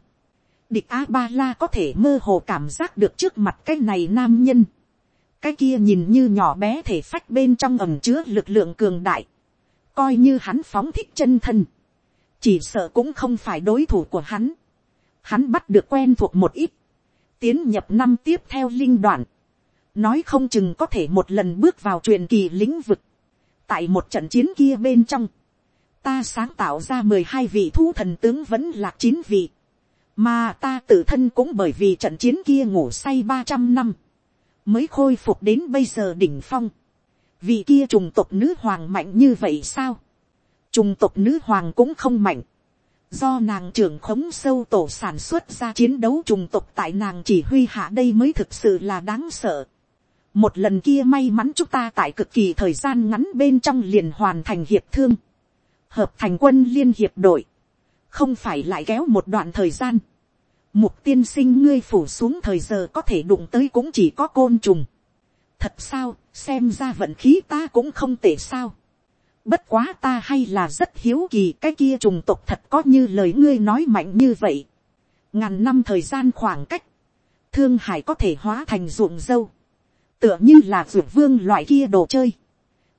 địch a ba la có thể mơ hồ cảm giác được trước mặt cái này nam nhân, cái kia nhìn như nhỏ bé thể phách bên trong ẩm chứa lực lượng cường đại, coi như hắn phóng thích chân thân, chỉ sợ cũng không phải đối thủ của hắn. Hắn bắt được quen thuộc một ít, tiến nhập năm tiếp theo linh đoạn, nói không chừng có thể một lần bước vào truyền kỳ lĩnh vực, tại một trận chiến kia bên trong, ta sáng tạo ra mười hai vị thu thần tướng vẫn lạc chín vị, mà ta tự thân cũng bởi vì trận chiến kia ngủ say ba trăm năm, mới khôi phục đến bây giờ đỉnh phong, vị kia trùng tộc nữ hoàng mạnh như vậy sao, trùng tộc nữ hoàng cũng không mạnh, do nàng trưởng khống sâu tổ sản xuất ra chiến đấu trùng tộc tại nàng chỉ huy hạ đây mới thực sự là đáng sợ. một lần kia may mắn chúng ta tại cực kỳ thời gian ngắn bên trong liền hoàn thành hiệp thương, hợp thành quân liên hiệp đội, không phải lại kéo một đoạn thời gian. mục tiên sinh ngươi phủ xuống thời giờ có thể đụng tới cũng chỉ có côn trùng. thật sao, xem ra vận khí ta cũng không tệ sao Bất quá ta hay là rất hiếu kỳ cái kia trùng tộc thật có như lời ngươi nói mạnh như vậy. Ngàn năm thời gian khoảng cách. Thương hải có thể hóa thành ruộng dâu. Tựa như là ruộng vương loại kia đồ chơi.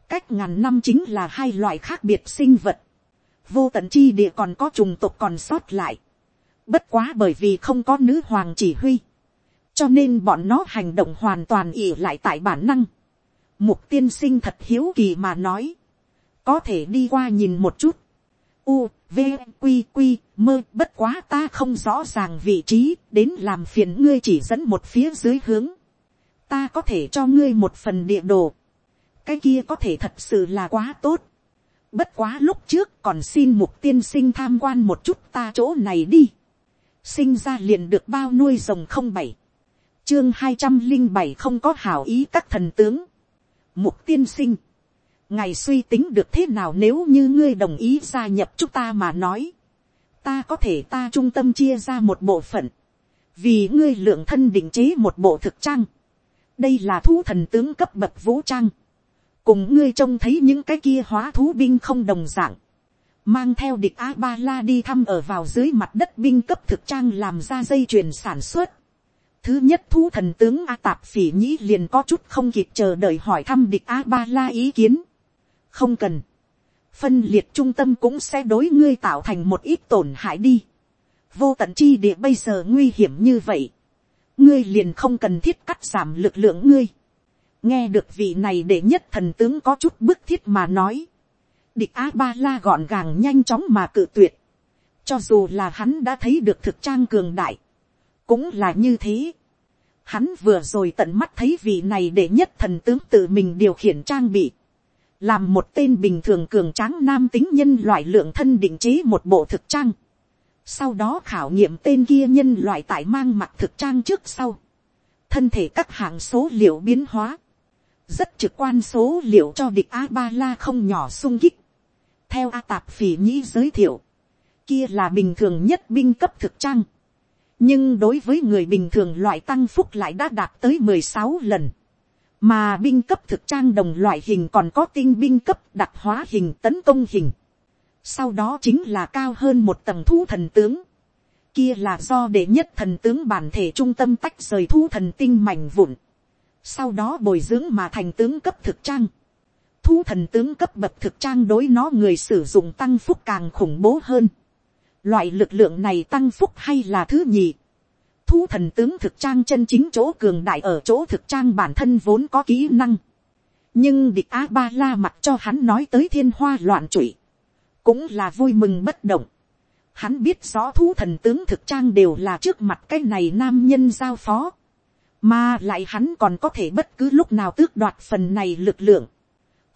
Cách ngàn năm chính là hai loại khác biệt sinh vật. Vô tận chi địa còn có trùng tộc còn sót lại. Bất quá bởi vì không có nữ hoàng chỉ huy. Cho nên bọn nó hành động hoàn toàn ỉ lại tại bản năng. Mục tiên sinh thật hiếu kỳ mà nói có thể đi qua nhìn một chút. U, V, Quy, Quy, mơ, bất quá ta không rõ ràng vị trí, đến làm phiền ngươi chỉ dẫn một phía dưới hướng. Ta có thể cho ngươi một phần địa đồ. Cái kia có thể thật sự là quá tốt. Bất quá lúc trước còn xin mục tiên sinh tham quan một chút ta chỗ này đi. Sinh ra liền được bao nuôi rồng không bảy. Chương hai trăm linh bảy không có hảo ý các thần tướng. Mục tiên sinh ngày suy tính được thế nào nếu như ngươi đồng ý gia nhập chúng ta mà nói, ta có thể ta trung tâm chia ra một bộ phận, vì ngươi lượng thân định chế một bộ thực trang, đây là thú thần tướng cấp bậc vũ trang, cùng ngươi trông thấy những cái kia hóa thú binh không đồng dạng, mang theo địch a ba la đi thăm ở vào dưới mặt đất binh cấp thực trang làm ra dây chuyền sản xuất. Thứ nhất thú thần tướng A Tạp Phỉ Nhĩ liền có chút không kịp chờ đợi hỏi thăm địch A Ba La ý kiến không cần, phân liệt trung tâm cũng sẽ đối ngươi tạo thành một ít tổn hại đi. vô tận chi địa bây giờ nguy hiểm như vậy, ngươi liền không cần thiết cắt giảm lực lượng ngươi nghe được vị này để nhất thần tướng có chút bức thiết mà nói. địch a ba la gọn gàng nhanh chóng mà cự tuyệt. cho dù là hắn đã thấy được thực trang cường đại, cũng là như thế. Hắn vừa rồi tận mắt thấy vị này để nhất thần tướng tự mình điều khiển trang bị. Làm một tên bình thường cường tráng nam tính nhân loại lượng thân định chế một bộ thực trang. Sau đó khảo nghiệm tên kia nhân loại tại mang mặt thực trang trước sau. Thân thể các hạng số liệu biến hóa. Rất trực quan số liệu cho địch A-ba-la không nhỏ sung kích. Theo A Tạp Phỉ Nhĩ giới thiệu. Kia là bình thường nhất binh cấp thực trang nhưng đối với người bình thường loại tăng phúc lại đã đạt tới mười sáu lần, mà binh cấp thực trang đồng loại hình còn có tinh binh cấp đặc hóa hình tấn công hình, sau đó chính là cao hơn một tầng thu thần tướng, kia là do đệ nhất thần tướng bản thể trung tâm tách rời thu thần tinh mảnh vụn, sau đó bồi dưỡng mà thành tướng cấp thực trang, thu thần tướng cấp bậc thực trang đối nó người sử dụng tăng phúc càng khủng bố hơn, Loại lực lượng này tăng phúc hay là thứ nhì. Thu thần tướng thực trang chân chính chỗ cường đại ở chỗ thực trang bản thân vốn có kỹ năng. Nhưng địch A-ba-la mặt cho hắn nói tới thiên hoa loạn trụy. Cũng là vui mừng bất động. Hắn biết rõ thu thần tướng thực trang đều là trước mặt cái này nam nhân giao phó. Mà lại hắn còn có thể bất cứ lúc nào tước đoạt phần này lực lượng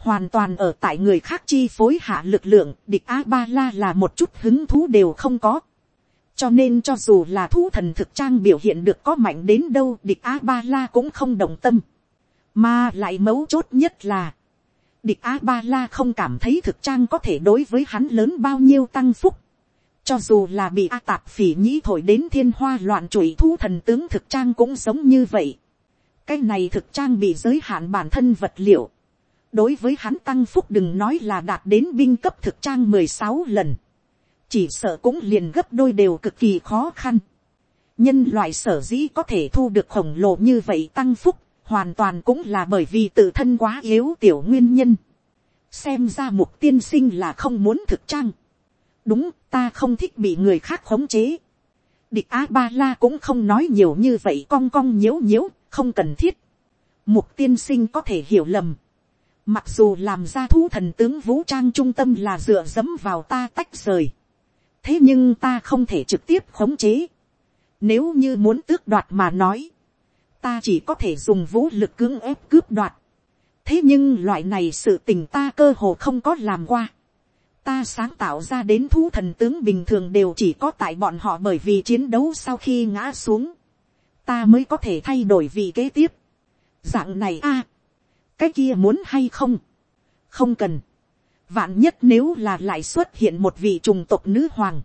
hoàn toàn ở tại người khác chi phối hạ lực lượng, địch a ba la là một chút hứng thú đều không có. cho nên cho dù là thú thần thực trang biểu hiện được có mạnh đến đâu, địch a ba la cũng không đồng tâm. mà lại mấu chốt nhất là, địch a ba la không cảm thấy thực trang có thể đối với hắn lớn bao nhiêu tăng phúc cho dù là bị a tạp phỉ nhĩ thổi đến thiên hoa loạn trụy thu thần tướng thực trang cũng giống như vậy. cái này thực trang bị giới hạn bản thân vật liệu đối với hắn tăng phúc đừng nói là đạt đến binh cấp thực trang mười sáu lần, chỉ sợ cũng liền gấp đôi đều cực kỳ khó khăn. nhân loại sở dĩ có thể thu được khổng lồ như vậy tăng phúc, hoàn toàn cũng là bởi vì tự thân quá yếu tiểu nguyên nhân. xem ra mục tiên sinh là không muốn thực trang đúng ta không thích bị người khác khống chế. địch a ba la cũng không nói nhiều như vậy cong cong nhiễu nhiễu, không cần thiết. mục tiên sinh có thể hiểu lầm Mặc dù làm ra thú thần tướng vũ trang trung tâm là dựa dẫm vào ta tách rời. Thế nhưng ta không thể trực tiếp khống chế. Nếu như muốn tước đoạt mà nói. Ta chỉ có thể dùng vũ lực cưỡng ép cướp đoạt. Thế nhưng loại này sự tình ta cơ hồ không có làm qua. Ta sáng tạo ra đến thú thần tướng bình thường đều chỉ có tại bọn họ bởi vì chiến đấu sau khi ngã xuống. Ta mới có thể thay đổi vị kế tiếp. Dạng này a. Cái kia muốn hay không, không cần, vạn nhất nếu là lại xuất hiện một vị trùng tộc nữ hoàng,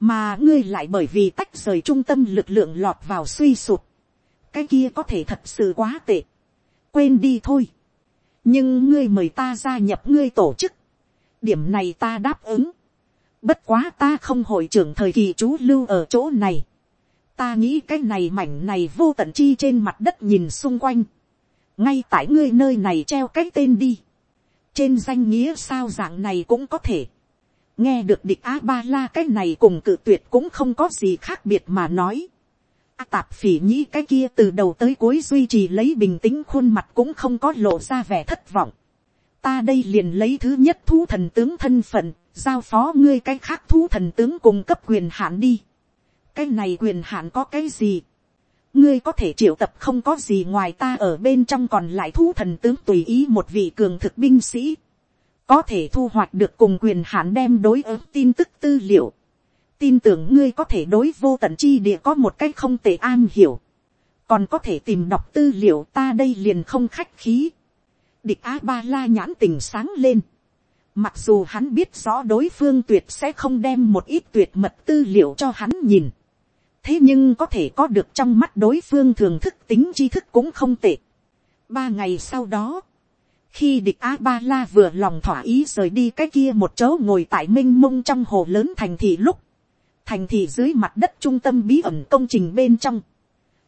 mà ngươi lại bởi vì tách rời trung tâm lực lượng lọt vào suy sụp, cái kia có thể thật sự quá tệ, quên đi thôi, nhưng ngươi mời ta gia nhập ngươi tổ chức, điểm này ta đáp ứng, bất quá ta không hội trưởng thời kỳ chú lưu ở chỗ này, ta nghĩ cái này mảnh này vô tận chi trên mặt đất nhìn xung quanh, ngay tại ngươi nơi này treo cái tên đi, trên danh nghĩa sao dạng này cũng có thể, nghe được địch a ba la cái này cùng cự tuyệt cũng không có gì khác biệt mà nói. A tạp phỉ nhĩ cái kia từ đầu tới cuối duy trì lấy bình tĩnh khuôn mặt cũng không có lộ ra vẻ thất vọng. Ta đây liền lấy thứ nhất thu thần tướng thân phận, giao phó ngươi cái khác thu thần tướng cùng cấp quyền hạn đi. Cái này quyền hạn có cái gì? ngươi có thể triệu tập không có gì ngoài ta ở bên trong còn lại thu thần tướng tùy ý một vị cường thực binh sĩ, có thể thu hoạch được cùng quyền hạn đem đối ứng tin tức tư liệu, tin tưởng ngươi có thể đối vô tận chi địa có một cách không tệ an hiểu, còn có thể tìm đọc tư liệu ta đây liền không khách khí, địch a ba la nhãn tình sáng lên, mặc dù hắn biết rõ đối phương tuyệt sẽ không đem một ít tuyệt mật tư liệu cho hắn nhìn, thế nhưng có thể có được trong mắt đối phương thường thức tính tri thức cũng không tệ. ba ngày sau đó, khi địch a ba la vừa lòng thỏa ý rời đi cái kia một chỗ ngồi tại Minh mông trong hồ lớn thành thị lúc, thành thị dưới mặt đất trung tâm bí ẩn công trình bên trong,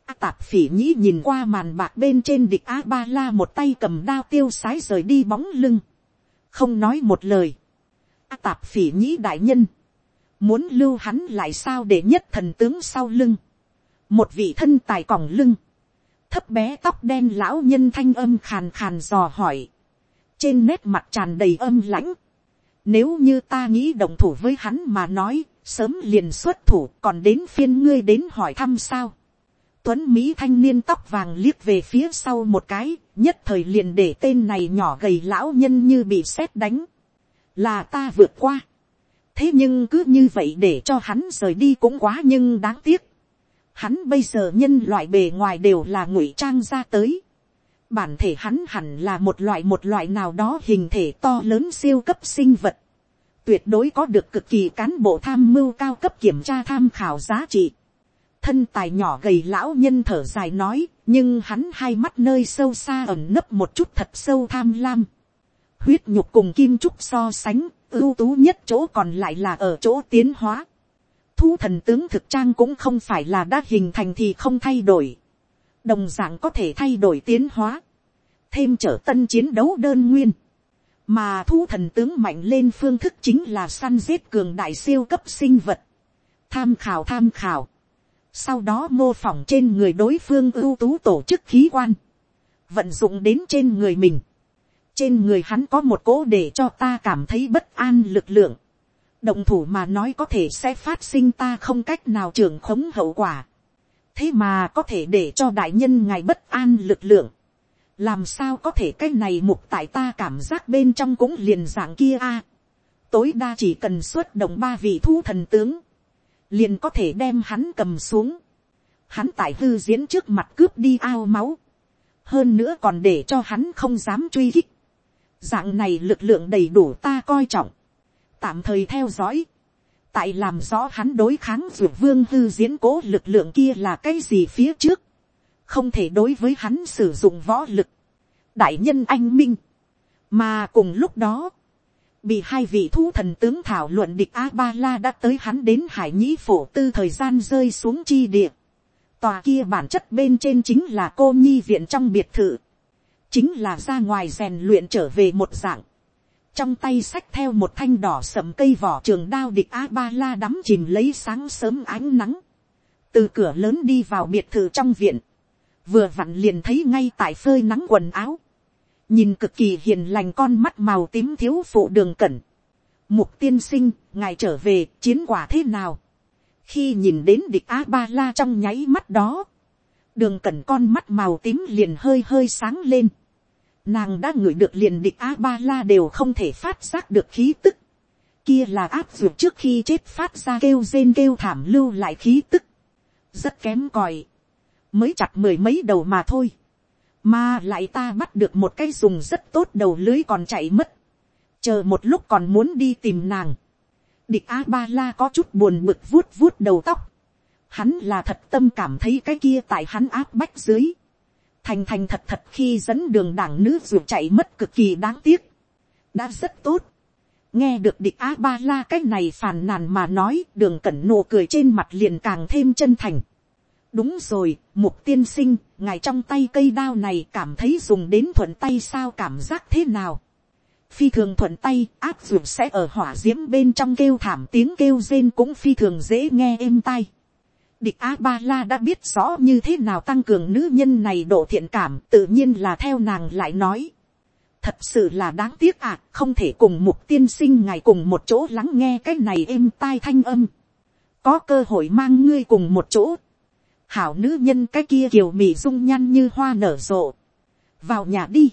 a tạp phỉ nhĩ nhìn qua màn bạc bên trên địch a ba la một tay cầm đao tiêu sái rời đi bóng lưng, không nói một lời, a tạp phỉ nhĩ đại nhân, muốn lưu hắn lại sao để nhất thần tướng sau lưng, một vị thân tài còng lưng, thấp bé tóc đen lão nhân thanh âm khàn khàn dò hỏi, trên nét mặt tràn đầy âm lãnh, nếu như ta nghĩ đồng thủ với hắn mà nói, sớm liền xuất thủ còn đến phiên ngươi đến hỏi thăm sao tuấn mỹ thanh niên tóc vàng liếc về phía sau một cái, nhất thời liền để tên này nhỏ gầy lão nhân như bị sét đánh. là ta vượt qua. thế nhưng cứ như vậy để cho hắn rời đi cũng quá nhưng đáng tiếc. hắn bây giờ nhân loại bề ngoài đều là ngụy trang ra tới. bản thể hắn hẳn là một loại một loại nào đó hình thể to lớn siêu cấp sinh vật tuyệt đối có được cực kỳ cán bộ tham mưu cao cấp kiểm tra tham khảo giá trị. Thân tài nhỏ gầy lão nhân thở dài nói, nhưng hắn hai mắt nơi sâu xa ẩn nấp một chút thật sâu tham lam. Huyết nhục cùng kim trúc so sánh, ưu tú nhất chỗ còn lại là ở chỗ tiến hóa. Thu thần tướng thực trang cũng không phải là đã hình thành thì không thay đổi. Đồng dạng có thể thay đổi tiến hóa. Thêm trở tân chiến đấu đơn nguyên mà thu thần tướng mạnh lên phương thức chính là săn giết cường đại siêu cấp sinh vật, tham khảo tham khảo, sau đó mô phỏng trên người đối phương ưu tú tổ chức khí quan, vận dụng đến trên người mình, trên người hắn có một cỗ để cho ta cảm thấy bất an lực lượng, động thủ mà nói có thể sẽ phát sinh ta không cách nào trưởng khống hậu quả, thế mà có thể để cho đại nhân ngài bất an lực lượng, làm sao có thể cái này mục tại ta cảm giác bên trong cũng liền dạng kia a. tối đa chỉ cần xuất động ba vị thu thần tướng, liền có thể đem hắn cầm xuống. hắn tại hư diễn trước mặt cướp đi ao máu, hơn nữa còn để cho hắn không dám truy kích. dạng này lực lượng đầy đủ ta coi trọng, tạm thời theo dõi, tại làm rõ hắn đối kháng dù vương hư diễn cố lực lượng kia là cái gì phía trước, không thể đối với hắn sử dụng võ lực, đại nhân anh minh, mà cùng lúc đó, bị hai vị thú thần tướng thảo luận địch a ba la đã tới hắn đến hải nhĩ phổ tư thời gian rơi xuống chi địa, tòa kia bản chất bên trên chính là cô nhi viện trong biệt thự, chính là ra ngoài rèn luyện trở về một dạng, trong tay sách theo một thanh đỏ sầm cây vỏ trường đao địch a ba la đắm chìm lấy sáng sớm ánh nắng, từ cửa lớn đi vào biệt thự trong viện, vừa vặn liền thấy ngay tại phơi nắng quần áo, nhìn cực kỳ hiền lành con mắt màu tím thiếu phụ đường cẩn. mục tiên sinh, ngài trở về, chiến quả thế nào. khi nhìn đến địch a ba la trong nháy mắt đó, đường cẩn con mắt màu tím liền hơi hơi sáng lên. nàng đã ngửi được liền địch a ba la đều không thể phát giác được khí tức. kia là áp dụng trước khi chết phát ra kêu rên kêu thảm lưu lại khí tức. rất kém còi mới chặt mười mấy đầu mà thôi, mà lại ta bắt được một cái dùng rất tốt đầu lưới còn chạy mất, chờ một lúc còn muốn đi tìm nàng, địch a ba la có chút buồn bực vuốt vuốt đầu tóc, hắn là thật tâm cảm thấy cái kia tại hắn áp bách dưới, thành thành thật thật khi dẫn đường đảng nữ ruột chạy mất cực kỳ đáng tiếc, đã rất tốt, nghe được địch a ba la cái này phàn nàn mà nói đường cẩn nụ cười trên mặt liền càng thêm chân thành đúng rồi, mục tiên sinh, ngài trong tay cây đao này cảm thấy dùng đến thuận tay sao cảm giác thế nào. phi thường thuận tay, áp dụng sẽ ở hỏa d i ễ m bên trong kêu thảm tiếng kêu rên cũng phi thường dễ nghe êm tai. địch a ba la đã biết rõ như thế nào tăng cường nữ nhân này độ thiện cảm tự nhiên là theo nàng lại nói. thật sự là đáng tiếc ạ, à, không thể cùng mục tiên sinh ngài cùng một chỗ lắng nghe cái này êm tai thanh âm. có cơ hội mang ngươi cùng một chỗ hảo nữ nhân cái kia kiều mị dung nhan như hoa nở rộ. vào nhà đi.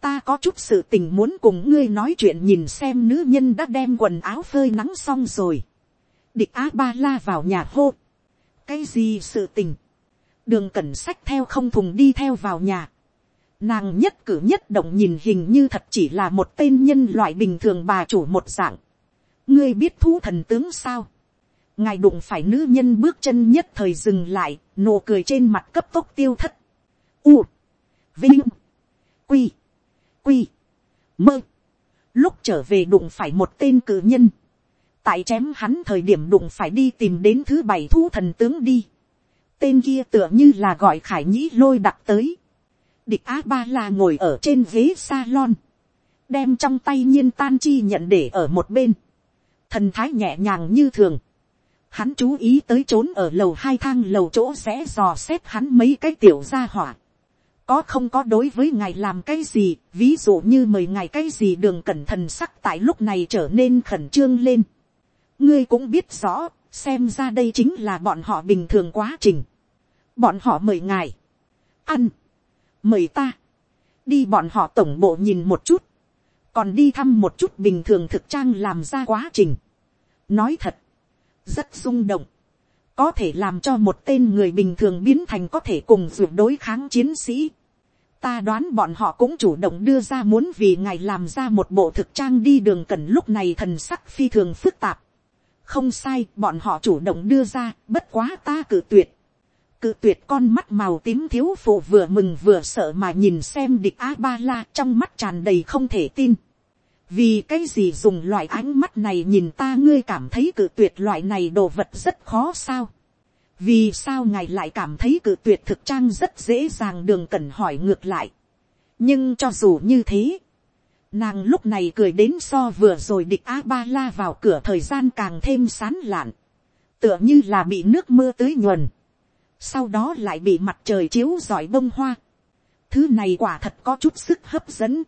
ta có chút sự tình muốn cùng ngươi nói chuyện nhìn xem nữ nhân đã đem quần áo phơi nắng xong rồi. địch á ba la vào nhà hô. cái gì sự tình. đường cẩn sách theo không thùng đi theo vào nhà. Nàng nhất cử nhất động nhìn hình như thật chỉ là một tên nhân loại bình thường bà chủ một dạng. ngươi biết thú thần tướng sao ngài đụng phải nữ nhân bước chân nhất thời dừng lại, nụ cười trên mặt cấp tốc tiêu thất. U, vinh, quy, quy, mơ. lúc trở về đụng phải một tên cử nhân, tại chém hắn thời điểm đụng phải đi tìm đến thứ bảy thu thần tướng đi. tên kia tựa như là gọi khải nhĩ lôi đặt tới. địch a ba la ngồi ở trên ghế salon, đem trong tay nhiên tan chi nhận để ở một bên, thần thái nhẹ nhàng như thường, Hắn chú ý tới trốn ở lầu hai thang lầu chỗ sẽ dò xét hắn mấy cái tiểu gia hỏa. Có không có đối với ngài làm cái gì, ví dụ như mời ngài cái gì đường cẩn thận sắc tại lúc này trở nên khẩn trương lên. ngươi cũng biết rõ, xem ra đây chính là bọn họ bình thường quá trình. bọn họ mời ngài, ăn, mời ta, đi bọn họ tổng bộ nhìn một chút, còn đi thăm một chút bình thường thực trang làm ra quá trình. nói thật, rất rung động, có thể làm cho một tên người bình thường biến thành có thể cùng ruột đối kháng chiến sĩ. ta đoán bọn họ cũng chủ động đưa ra muốn vì ngài làm ra một bộ thực trang đi đường cần lúc này thần sắc phi thường phức tạp. không sai, bọn họ chủ động đưa ra, bất quá ta cử tuyệt. cử tuyệt con mắt màu tím thiếu phụ vừa mừng vừa sợ mà nhìn xem địch a ba la trong mắt tràn đầy không thể tin vì cái gì dùng loại ánh mắt này nhìn ta ngươi cảm thấy cự tuyệt loại này đồ vật rất khó sao. vì sao ngài lại cảm thấy cự tuyệt thực trang rất dễ dàng đường cần hỏi ngược lại. nhưng cho dù như thế, nàng lúc này cười đến so vừa rồi địch a ba la vào cửa thời gian càng thêm sán lạn, tựa như là bị nước mưa tưới nhuần, sau đó lại bị mặt trời chiếu giỏi bông hoa. thứ này quả thật có chút sức hấp dẫn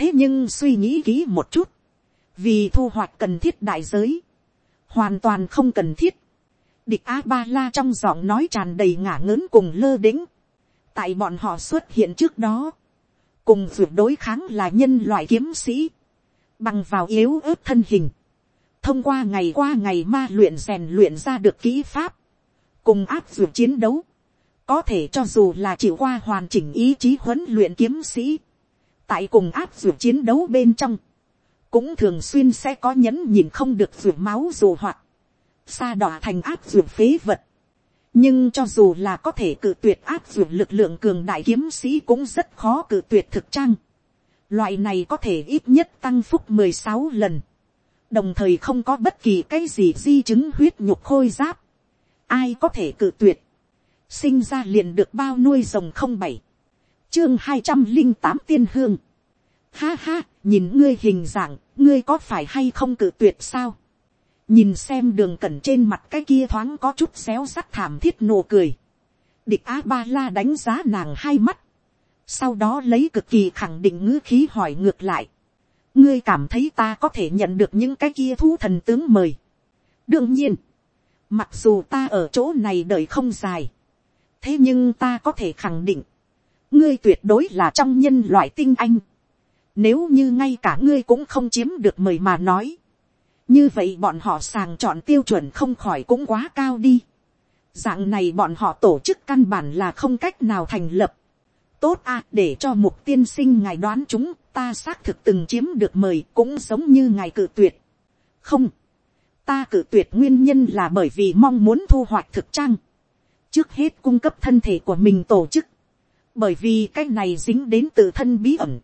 thế nhưng suy nghĩ kỹ một chút, vì thu hoạch cần thiết đại giới, hoàn toàn không cần thiết. địch a ba la trong giọng nói tràn đầy ngả ngớn cùng lơ đĩnh, tại bọn họ xuất hiện trước đó, cùng vượt đối kháng là nhân loại kiếm sĩ, bằng vào yếu ớt thân hình, thông qua ngày qua ngày ma luyện rèn luyện ra được kỹ pháp, cùng áp dụng chiến đấu, có thể cho dù là chịu qua hoàn chỉnh ý chí huấn luyện kiếm sĩ, tại cùng áp dụng chiến đấu bên trong, cũng thường xuyên sẽ có nhẫn nhìn không được ruột máu dù hoặc, xa đỏ thành áp dụng phế vật. nhưng cho dù là có thể cự tuyệt áp dụng lực lượng cường đại kiếm sĩ cũng rất khó cự tuyệt thực trang. loại này có thể ít nhất tăng phúc mười sáu lần, đồng thời không có bất kỳ cái gì di chứng huyết nhục khôi giáp. ai có thể cự tuyệt, sinh ra liền được bao nuôi rồng không bảy chương hai trăm linh tám tiên hương. Ha ha, nhìn ngươi hình dạng, ngươi có phải hay không cự tuyệt sao? nhìn xem đường cẩn trên mặt cái kia thoáng có chút xéo sắc thảm thiết nụ cười. địch á ba la đánh giá nàng hai mắt. sau đó lấy cực kỳ khẳng định ngữ khí hỏi ngược lại. ngươi cảm thấy ta có thể nhận được những cái kia thu thần tướng mời. đương nhiên, mặc dù ta ở chỗ này đợi không dài, thế nhưng ta có thể khẳng định, ngươi tuyệt đối là trong nhân loại tinh anh. Nếu như ngay cả ngươi cũng không chiếm được mời mà nói. Như vậy bọn họ sàng chọn tiêu chuẩn không khỏi cũng quá cao đi. Dạng này bọn họ tổ chức căn bản là không cách nào thành lập. Tốt à để cho mục tiên sinh ngài đoán chúng, ta xác thực từng chiếm được mời cũng giống như ngài cự tuyệt. Không. Ta cự tuyệt nguyên nhân là bởi vì mong muốn thu hoạch thực trang. Trước hết cung cấp thân thể của mình tổ chức bởi vì cái này dính đến tự thân bí ẩn,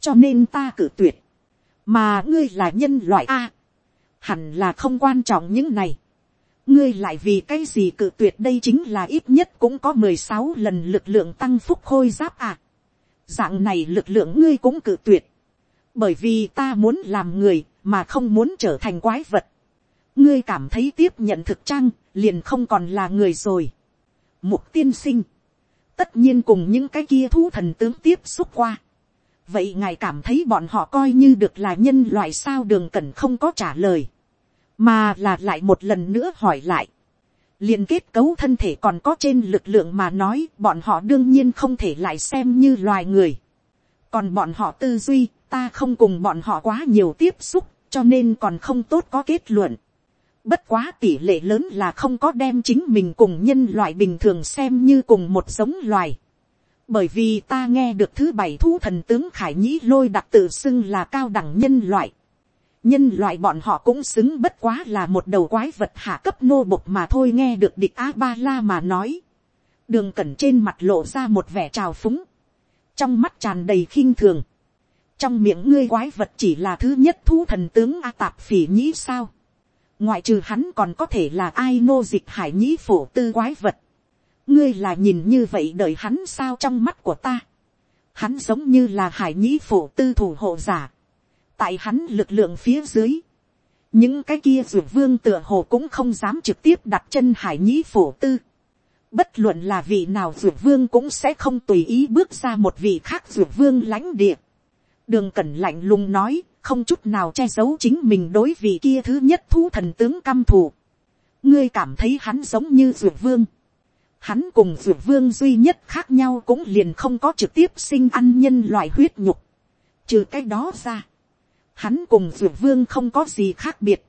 cho nên ta cử tuyệt, mà ngươi là nhân loại a, hẳn là không quan trọng những này, ngươi lại vì cái gì cử tuyệt đây chính là ít nhất cũng có mười sáu lần lực lượng tăng phúc khôi giáp à, dạng này lực lượng ngươi cũng cử tuyệt, bởi vì ta muốn làm người mà không muốn trở thành quái vật, ngươi cảm thấy tiếp nhận thực trang liền không còn là người rồi. Mục tiên sinh, tất nhiên cùng những cái kia thú thần tướng tiếp xúc qua. vậy ngài cảm thấy bọn họ coi như được là nhân loại sao đường cẩn không có trả lời, mà là lại một lần nữa hỏi lại. liên kết cấu thân thể còn có trên lực lượng mà nói bọn họ đương nhiên không thể lại xem như loài người. còn bọn họ tư duy, ta không cùng bọn họ quá nhiều tiếp xúc, cho nên còn không tốt có kết luận. Bất quá tỷ lệ lớn là không có đem chính mình cùng nhân loại bình thường xem như cùng một giống loài. Bởi vì ta nghe được thứ bảy thu thần tướng Khải Nhĩ lôi đặc tự xưng là cao đẳng nhân loại. Nhân loại bọn họ cũng xứng bất quá là một đầu quái vật hạ cấp nô bộc mà thôi nghe được địch A-ba-la mà nói. Đường cẩn trên mặt lộ ra một vẻ trào phúng. Trong mắt tràn đầy khinh thường. Trong miệng ngươi quái vật chỉ là thứ nhất thu thần tướng A tạp phỉ nhĩ sao ngoại trừ hắn còn có thể là ai nô dịch hải nhĩ phổ tư quái vật. ngươi là nhìn như vậy đợi hắn sao trong mắt của ta. hắn giống như là hải nhĩ phổ tư thủ hộ giả. tại hắn lực lượng phía dưới. những cái kia ruột vương tựa hồ cũng không dám trực tiếp đặt chân hải nhĩ phổ tư. bất luận là vị nào ruột vương cũng sẽ không tùy ý bước ra một vị khác ruột vương lãnh địa. đường cẩn lạnh lùng nói không chút nào che giấu chính mình đối vị kia thứ nhất thú thần tướng căm thù. ngươi cảm thấy hắn giống như dược vương. hắn cùng dược vương duy nhất khác nhau cũng liền không có trực tiếp sinh ăn nhân loại huyết nhục. trừ cái đó ra, hắn cùng dược vương không có gì khác biệt.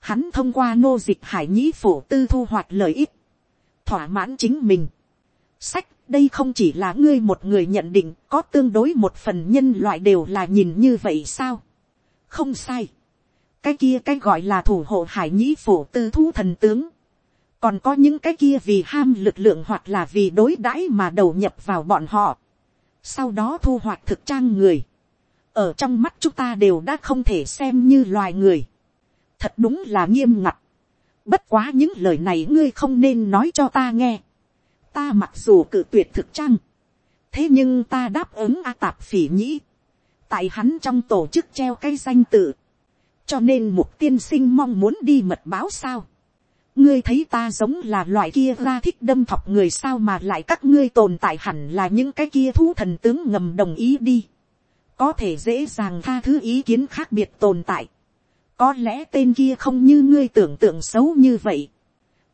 hắn thông qua nô dịch hải nhĩ phổ tư thu hoạch lợi ích, thỏa mãn chính mình. sách đây không chỉ là ngươi một người nhận định có tương đối một phần nhân loại đều là nhìn như vậy sao không sai. cái kia cái gọi là thủ hộ hải nhĩ phổ tư thu thần tướng. còn có những cái kia vì ham lực lượng hoặc là vì đối đãi mà đầu nhập vào bọn họ. sau đó thu hoạch thực trang người. ở trong mắt chúng ta đều đã không thể xem như loài người. thật đúng là nghiêm ngặt. bất quá những lời này ngươi không nên nói cho ta nghe ta mặc dù cự tuyệt thực trang, thế nhưng ta đáp ứng a tạp phỉ nhĩ, tại hắn trong tổ chức treo cái danh tự, cho nên mục tiên sinh mong muốn đi mật báo sao. ngươi thấy ta giống là loại kia ra thích đâm thọc người sao mà lại các ngươi tồn tại hẳn là những cái kia thú thần tướng ngầm đồng ý đi. có thể dễ dàng tha thứ ý kiến khác biệt tồn tại. có lẽ tên kia không như ngươi tưởng tượng xấu như vậy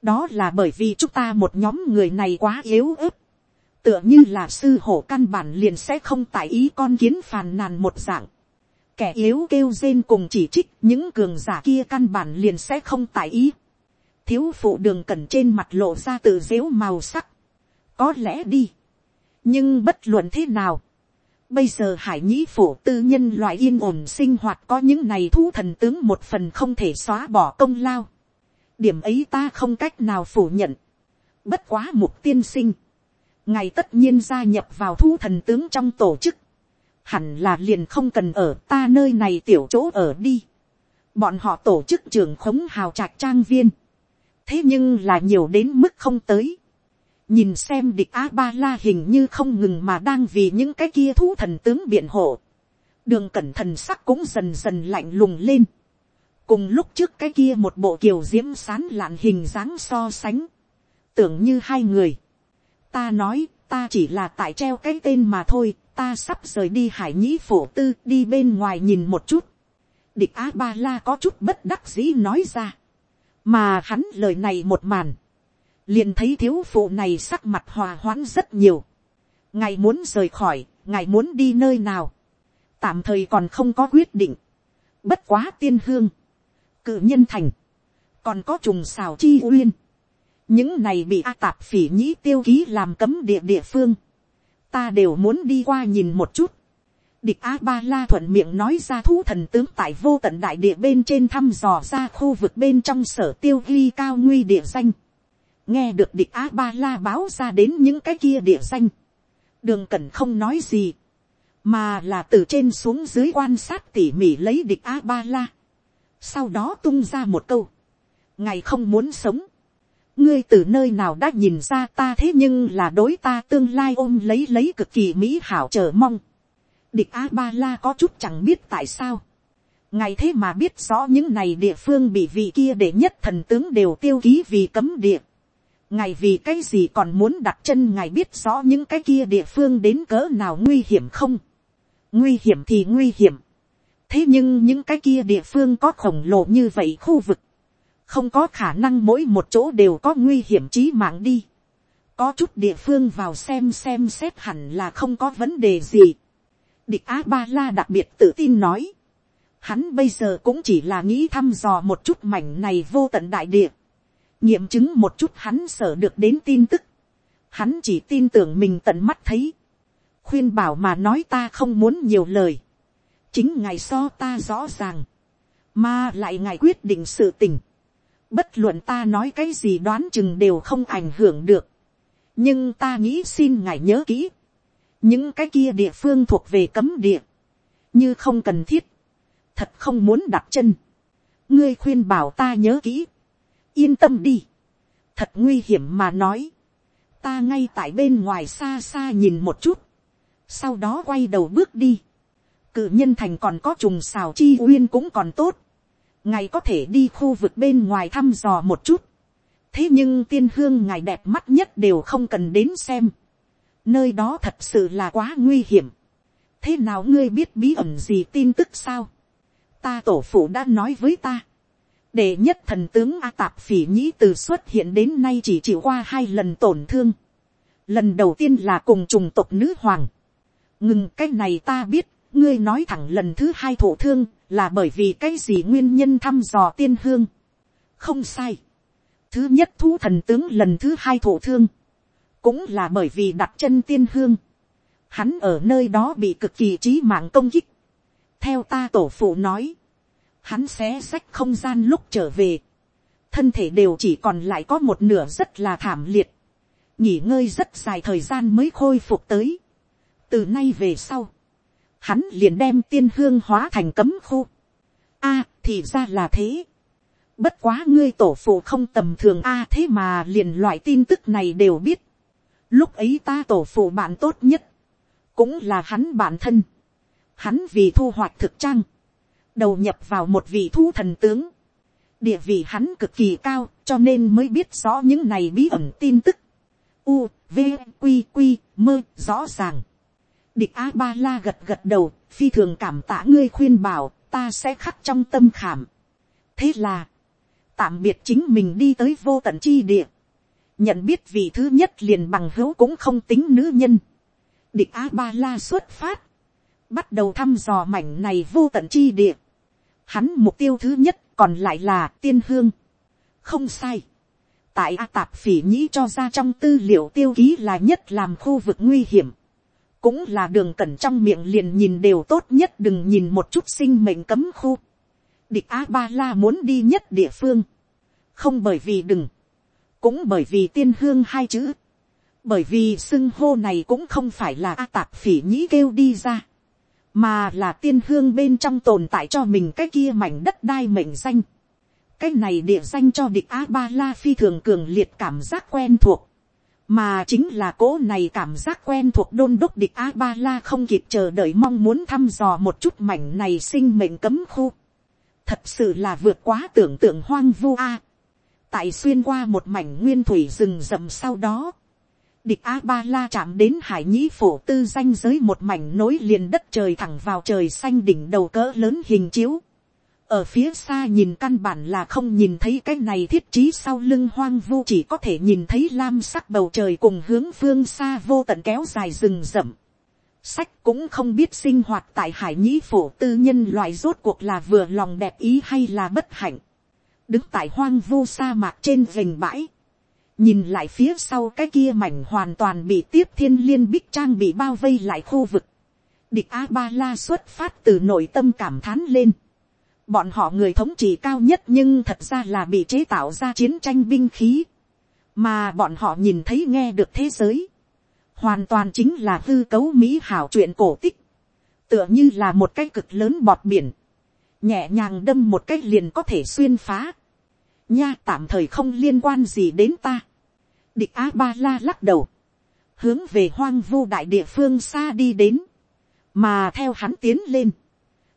đó là bởi vì chúng ta một nhóm người này quá yếu ớt, tựa như là sư hổ căn bản liền sẽ không tại ý con kiến phàn nàn một dạng, kẻ yếu kêu rên cùng chỉ trích những cường giả kia căn bản liền sẽ không tại ý, thiếu phụ đường cẩn trên mặt lộ ra tự dễu màu sắc, có lẽ đi, nhưng bất luận thế nào, bây giờ hải nhĩ phủ tư nhân loại yên ổn sinh hoạt có những này thú thần tướng một phần không thể xóa bỏ công lao, điểm ấy ta không cách nào phủ nhận. bất quá mục tiên sinh ngài tất nhiên gia nhập vào thu thần tướng trong tổ chức. hẳn là liền không cần ở ta nơi này tiểu chỗ ở đi. bọn họ tổ chức trường khống hào trạch trang viên. thế nhưng là nhiều đến mức không tới. nhìn xem địch a ba la hình như không ngừng mà đang vì những cái kia thu thần tướng biện hộ. đường cẩn thần sắc cũng dần dần lạnh lùng lên cùng lúc trước cái kia một bộ kiều diễm sán lạn hình dáng so sánh, tưởng như hai người ta nói, ta chỉ là tại treo cái tên mà thôi, ta sắp rời đi hải nhĩ phổ tư đi bên ngoài nhìn một chút. địch a ba la có chút bất đắc dĩ nói ra, mà hắn lời này một màn, liền thấy thiếu phụ này sắc mặt hòa hoãn rất nhiều. ngài muốn rời khỏi, ngài muốn đi nơi nào, tạm thời còn không có quyết định, bất quá tiên hương, cự nhân thành, còn có trùng xào chi uyên, những này bị a tạp phỉ nhĩ tiêu ký làm cấm địa địa phương, ta đều muốn đi qua nhìn một chút. địch a ba la thuận miệng nói ra thú thần tướng tại vô tận đại địa bên trên thăm dò ra khu vực bên trong sở tiêu ghi cao nguy địa danh. nghe được địch a ba la báo ra đến những cái kia địa danh. đường cẩn không nói gì, mà là từ trên xuống dưới quan sát tỉ mỉ lấy địch a ba la sau đó tung ra một câu, ngày không muốn sống, ngươi từ nơi nào đã nhìn ra ta thế nhưng là đối ta tương lai ôm lấy lấy cực kỳ mỹ hảo chờ mong. địch a ba la có chút chẳng biết tại sao. ngày thế mà biết rõ những này địa phương bị vị kia để nhất thần tướng đều tiêu ký vì cấm địa. ngày vì cái gì còn muốn đặt chân ngài biết rõ những cái kia địa phương đến cỡ nào nguy hiểm không. nguy hiểm thì nguy hiểm thế nhưng những cái kia địa phương có khổng lồ như vậy khu vực, không có khả năng mỗi một chỗ đều có nguy hiểm trí mạng đi. có chút địa phương vào xem xem xét hẳn là không có vấn đề gì. địch á ba la đặc biệt tự tin nói. hắn bây giờ cũng chỉ là nghĩ thăm dò một chút mảnh này vô tận đại địa. nghiệm chứng một chút hắn sở được đến tin tức. hắn chỉ tin tưởng mình tận mắt thấy. khuyên bảo mà nói ta không muốn nhiều lời chính ngài so ta rõ ràng, mà lại ngài quyết định sự tình, bất luận ta nói cái gì đoán chừng đều không ảnh hưởng được, nhưng ta nghĩ xin ngài nhớ kỹ, những cái kia địa phương thuộc về cấm địa, như không cần thiết, thật không muốn đặt chân, ngươi khuyên bảo ta nhớ kỹ, yên tâm đi, thật nguy hiểm mà nói, ta ngay tại bên ngoài xa xa nhìn một chút, sau đó quay đầu bước đi, cự nhân thành còn có trùng xào chi uyên cũng còn tốt ngài có thể đi khu vực bên ngoài thăm dò một chút. thế nhưng tiên hương ngài đẹp mắt nhất đều không cần đến xem. nơi đó thật sự là quá nguy hiểm. thế nào ngươi biết bí ẩn gì tin tức sao. ta tổ phụ đã nói với ta, đệ nhất thần tướng a tạp phỉ nhĩ từ xuất hiện đến nay chỉ chịu qua hai lần tổn thương. lần đầu tiên là cùng trùng tộc nữ hoàng. ngừng cái này ta biết, ngươi nói thẳng lần thứ hai thổ thương là bởi vì cái gì nguyên nhân thăm dò tiên hương. không sai. thứ nhất thú thần tướng lần thứ hai thổ thương, cũng là bởi vì đặt chân tiên hương. hắn ở nơi đó bị cực kỳ trí mạng công kích. theo ta tổ phụ nói, hắn xé sách không gian lúc trở về, thân thể đều chỉ còn lại có một nửa rất là thảm liệt, nghỉ ngơi rất dài thời gian mới khôi phục tới. từ nay về sau, hắn liền đem tiên hương hóa thành cấm khu. a, thì ra là thế. bất quá ngươi tổ phụ không tầm thường a thế mà liền loại tin tức này đều biết. lúc ấy ta tổ phụ bạn tốt nhất, cũng là hắn bản thân. hắn vì thu hoạch thực trang, đầu nhập vào một vị thu thần tướng. địa vị hắn cực kỳ cao, cho nên mới biết rõ những này bí ẩn tin tức. U, V, Q, Q, mơ, rõ ràng. Địch A Ba La gật gật đầu, phi thường cảm tạ ngươi khuyên bảo, ta sẽ khắc trong tâm khảm. Thế là, tạm biệt chính mình đi tới vô tận chi địa. Nhận biết vị thứ nhất liền bằng hữu cũng không tính nữ nhân. Địch A Ba La xuất phát. Bắt đầu thăm dò mảnh này vô tận chi địa. Hắn mục tiêu thứ nhất còn lại là tiên hương. Không sai. Tại A Tạp Phỉ Nhĩ cho ra trong tư liệu tiêu ký là nhất làm khu vực nguy hiểm cũng là đường cẩn trong miệng liền nhìn đều tốt nhất đừng nhìn một chút sinh mệnh cấm khu. địch a ba la muốn đi nhất địa phương, không bởi vì đừng, cũng bởi vì tiên hương hai chữ, bởi vì xưng hô này cũng không phải là a tạp phỉ nhĩ kêu đi ra, mà là tiên hương bên trong tồn tại cho mình cái kia mảnh đất đai mệnh danh. cái này địa danh cho địch a ba la phi thường cường liệt cảm giác quen thuộc mà chính là cố này cảm giác quen thuộc đôn đốc địch a ba la không kịp chờ đợi mong muốn thăm dò một chút mảnh này sinh mệnh cấm khu. Thật sự là vượt quá tưởng tượng hoang vu a. Tại xuyên qua một mảnh nguyên thủy rừng rậm sau đó, địch a ba la chạm đến hải nhĩ phổ tư danh giới một mảnh nối liền đất trời thẳng vào trời xanh đỉnh đầu cỡ lớn hình chiếu ở phía xa nhìn căn bản là không nhìn thấy cái này thiết trí sau lưng hoang vu, chỉ có thể nhìn thấy lam sắc bầu trời cùng hướng phương xa vô tận kéo dài rừng rậm. Sách cũng không biết sinh hoạt tại hải nhĩ phổ tư nhân loại rốt cuộc là vừa lòng đẹp ý hay là bất hạnh. Đứng tại hoang vu sa mạc trên vành bãi. Nhìn lại phía sau cái kia mảnh hoàn toàn bị tiếp thiên liên bích trang bị bao vây lại khu vực. Địch A-ba-la xuất phát từ nội tâm cảm thán lên Bọn họ người thống trị cao nhất nhưng thật ra là bị chế tạo ra chiến tranh binh khí. Mà bọn họ nhìn thấy nghe được thế giới. Hoàn toàn chính là hư cấu mỹ hảo chuyện cổ tích. Tựa như là một cái cực lớn bọt biển. Nhẹ nhàng đâm một cái liền có thể xuyên phá. Nha, tạm thời không liên quan gì đến ta. Địch A-ba-la lắc đầu. Hướng về hoang vu đại địa phương xa đi đến. Mà theo hắn tiến lên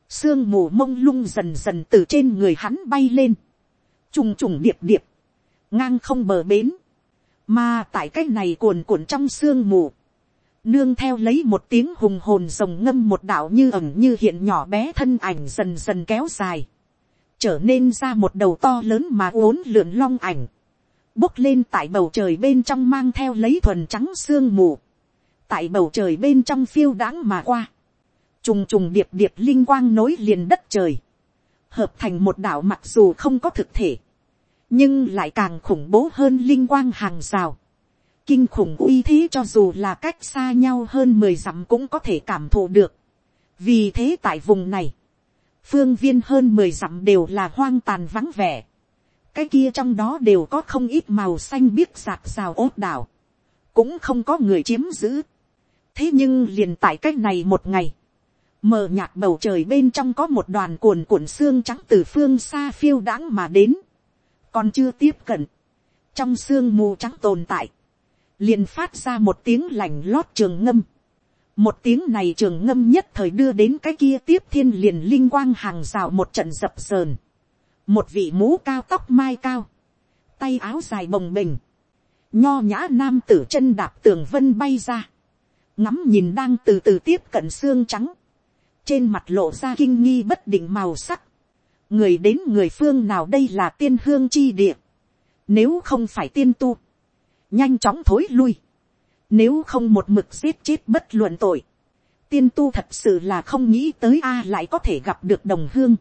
sương mù mông lung dần dần từ trên người hắn bay lên, trùng trùng điệp điệp, ngang không bờ bến, mà tại cái này cuồn cuộn trong sương mù, nương theo lấy một tiếng hùng hồn rồng ngâm một đạo như ẩm như hiện nhỏ bé thân ảnh dần dần kéo dài, trở nên ra một đầu to lớn mà uốn lượn long ảnh, bốc lên tại bầu trời bên trong mang theo lấy thuần trắng sương mù, tại bầu trời bên trong phiêu đãng mà qua, trùng trùng điệp điệp linh quang nối liền đất trời, hợp thành một đảo mặc dù không có thực thể, nhưng lại càng khủng bố hơn linh quang hàng rào, kinh khủng uy thế cho dù là cách xa nhau hơn mười dặm cũng có thể cảm thụ được. vì thế tại vùng này, phương viên hơn mười dặm đều là hoang tàn vắng vẻ. cái kia trong đó đều có không ít màu xanh biếc sạc rào ốt đảo, cũng không có người chiếm giữ. thế nhưng liền tại cách này một ngày, mờ nhạt bầu trời bên trong có một đoàn cuồn cuộn xương trắng từ phương xa phiêu đãng mà đến, còn chưa tiếp cận, trong xương mù trắng tồn tại, liền phát ra một tiếng lành lót trường ngâm, một tiếng này trường ngâm nhất thời đưa đến cái kia tiếp thiên liền linh quang hàng rào một trận dập sờn, một vị mũ cao tóc mai cao, tay áo dài bồng bềnh, nho nhã nam tử chân đạp tường vân bay ra, ngắm nhìn đang từ từ tiếp cận xương trắng, trên mặt lộ ra kinh nghi bất định màu sắc, người đến người phương nào đây là tiên hương chi địa, nếu không phải tiên tu, nhanh chóng thối lui, nếu không một mực giết chết bất luận tội, tiên tu thật sự là không nghĩ tới a lại có thể gặp được đồng hương,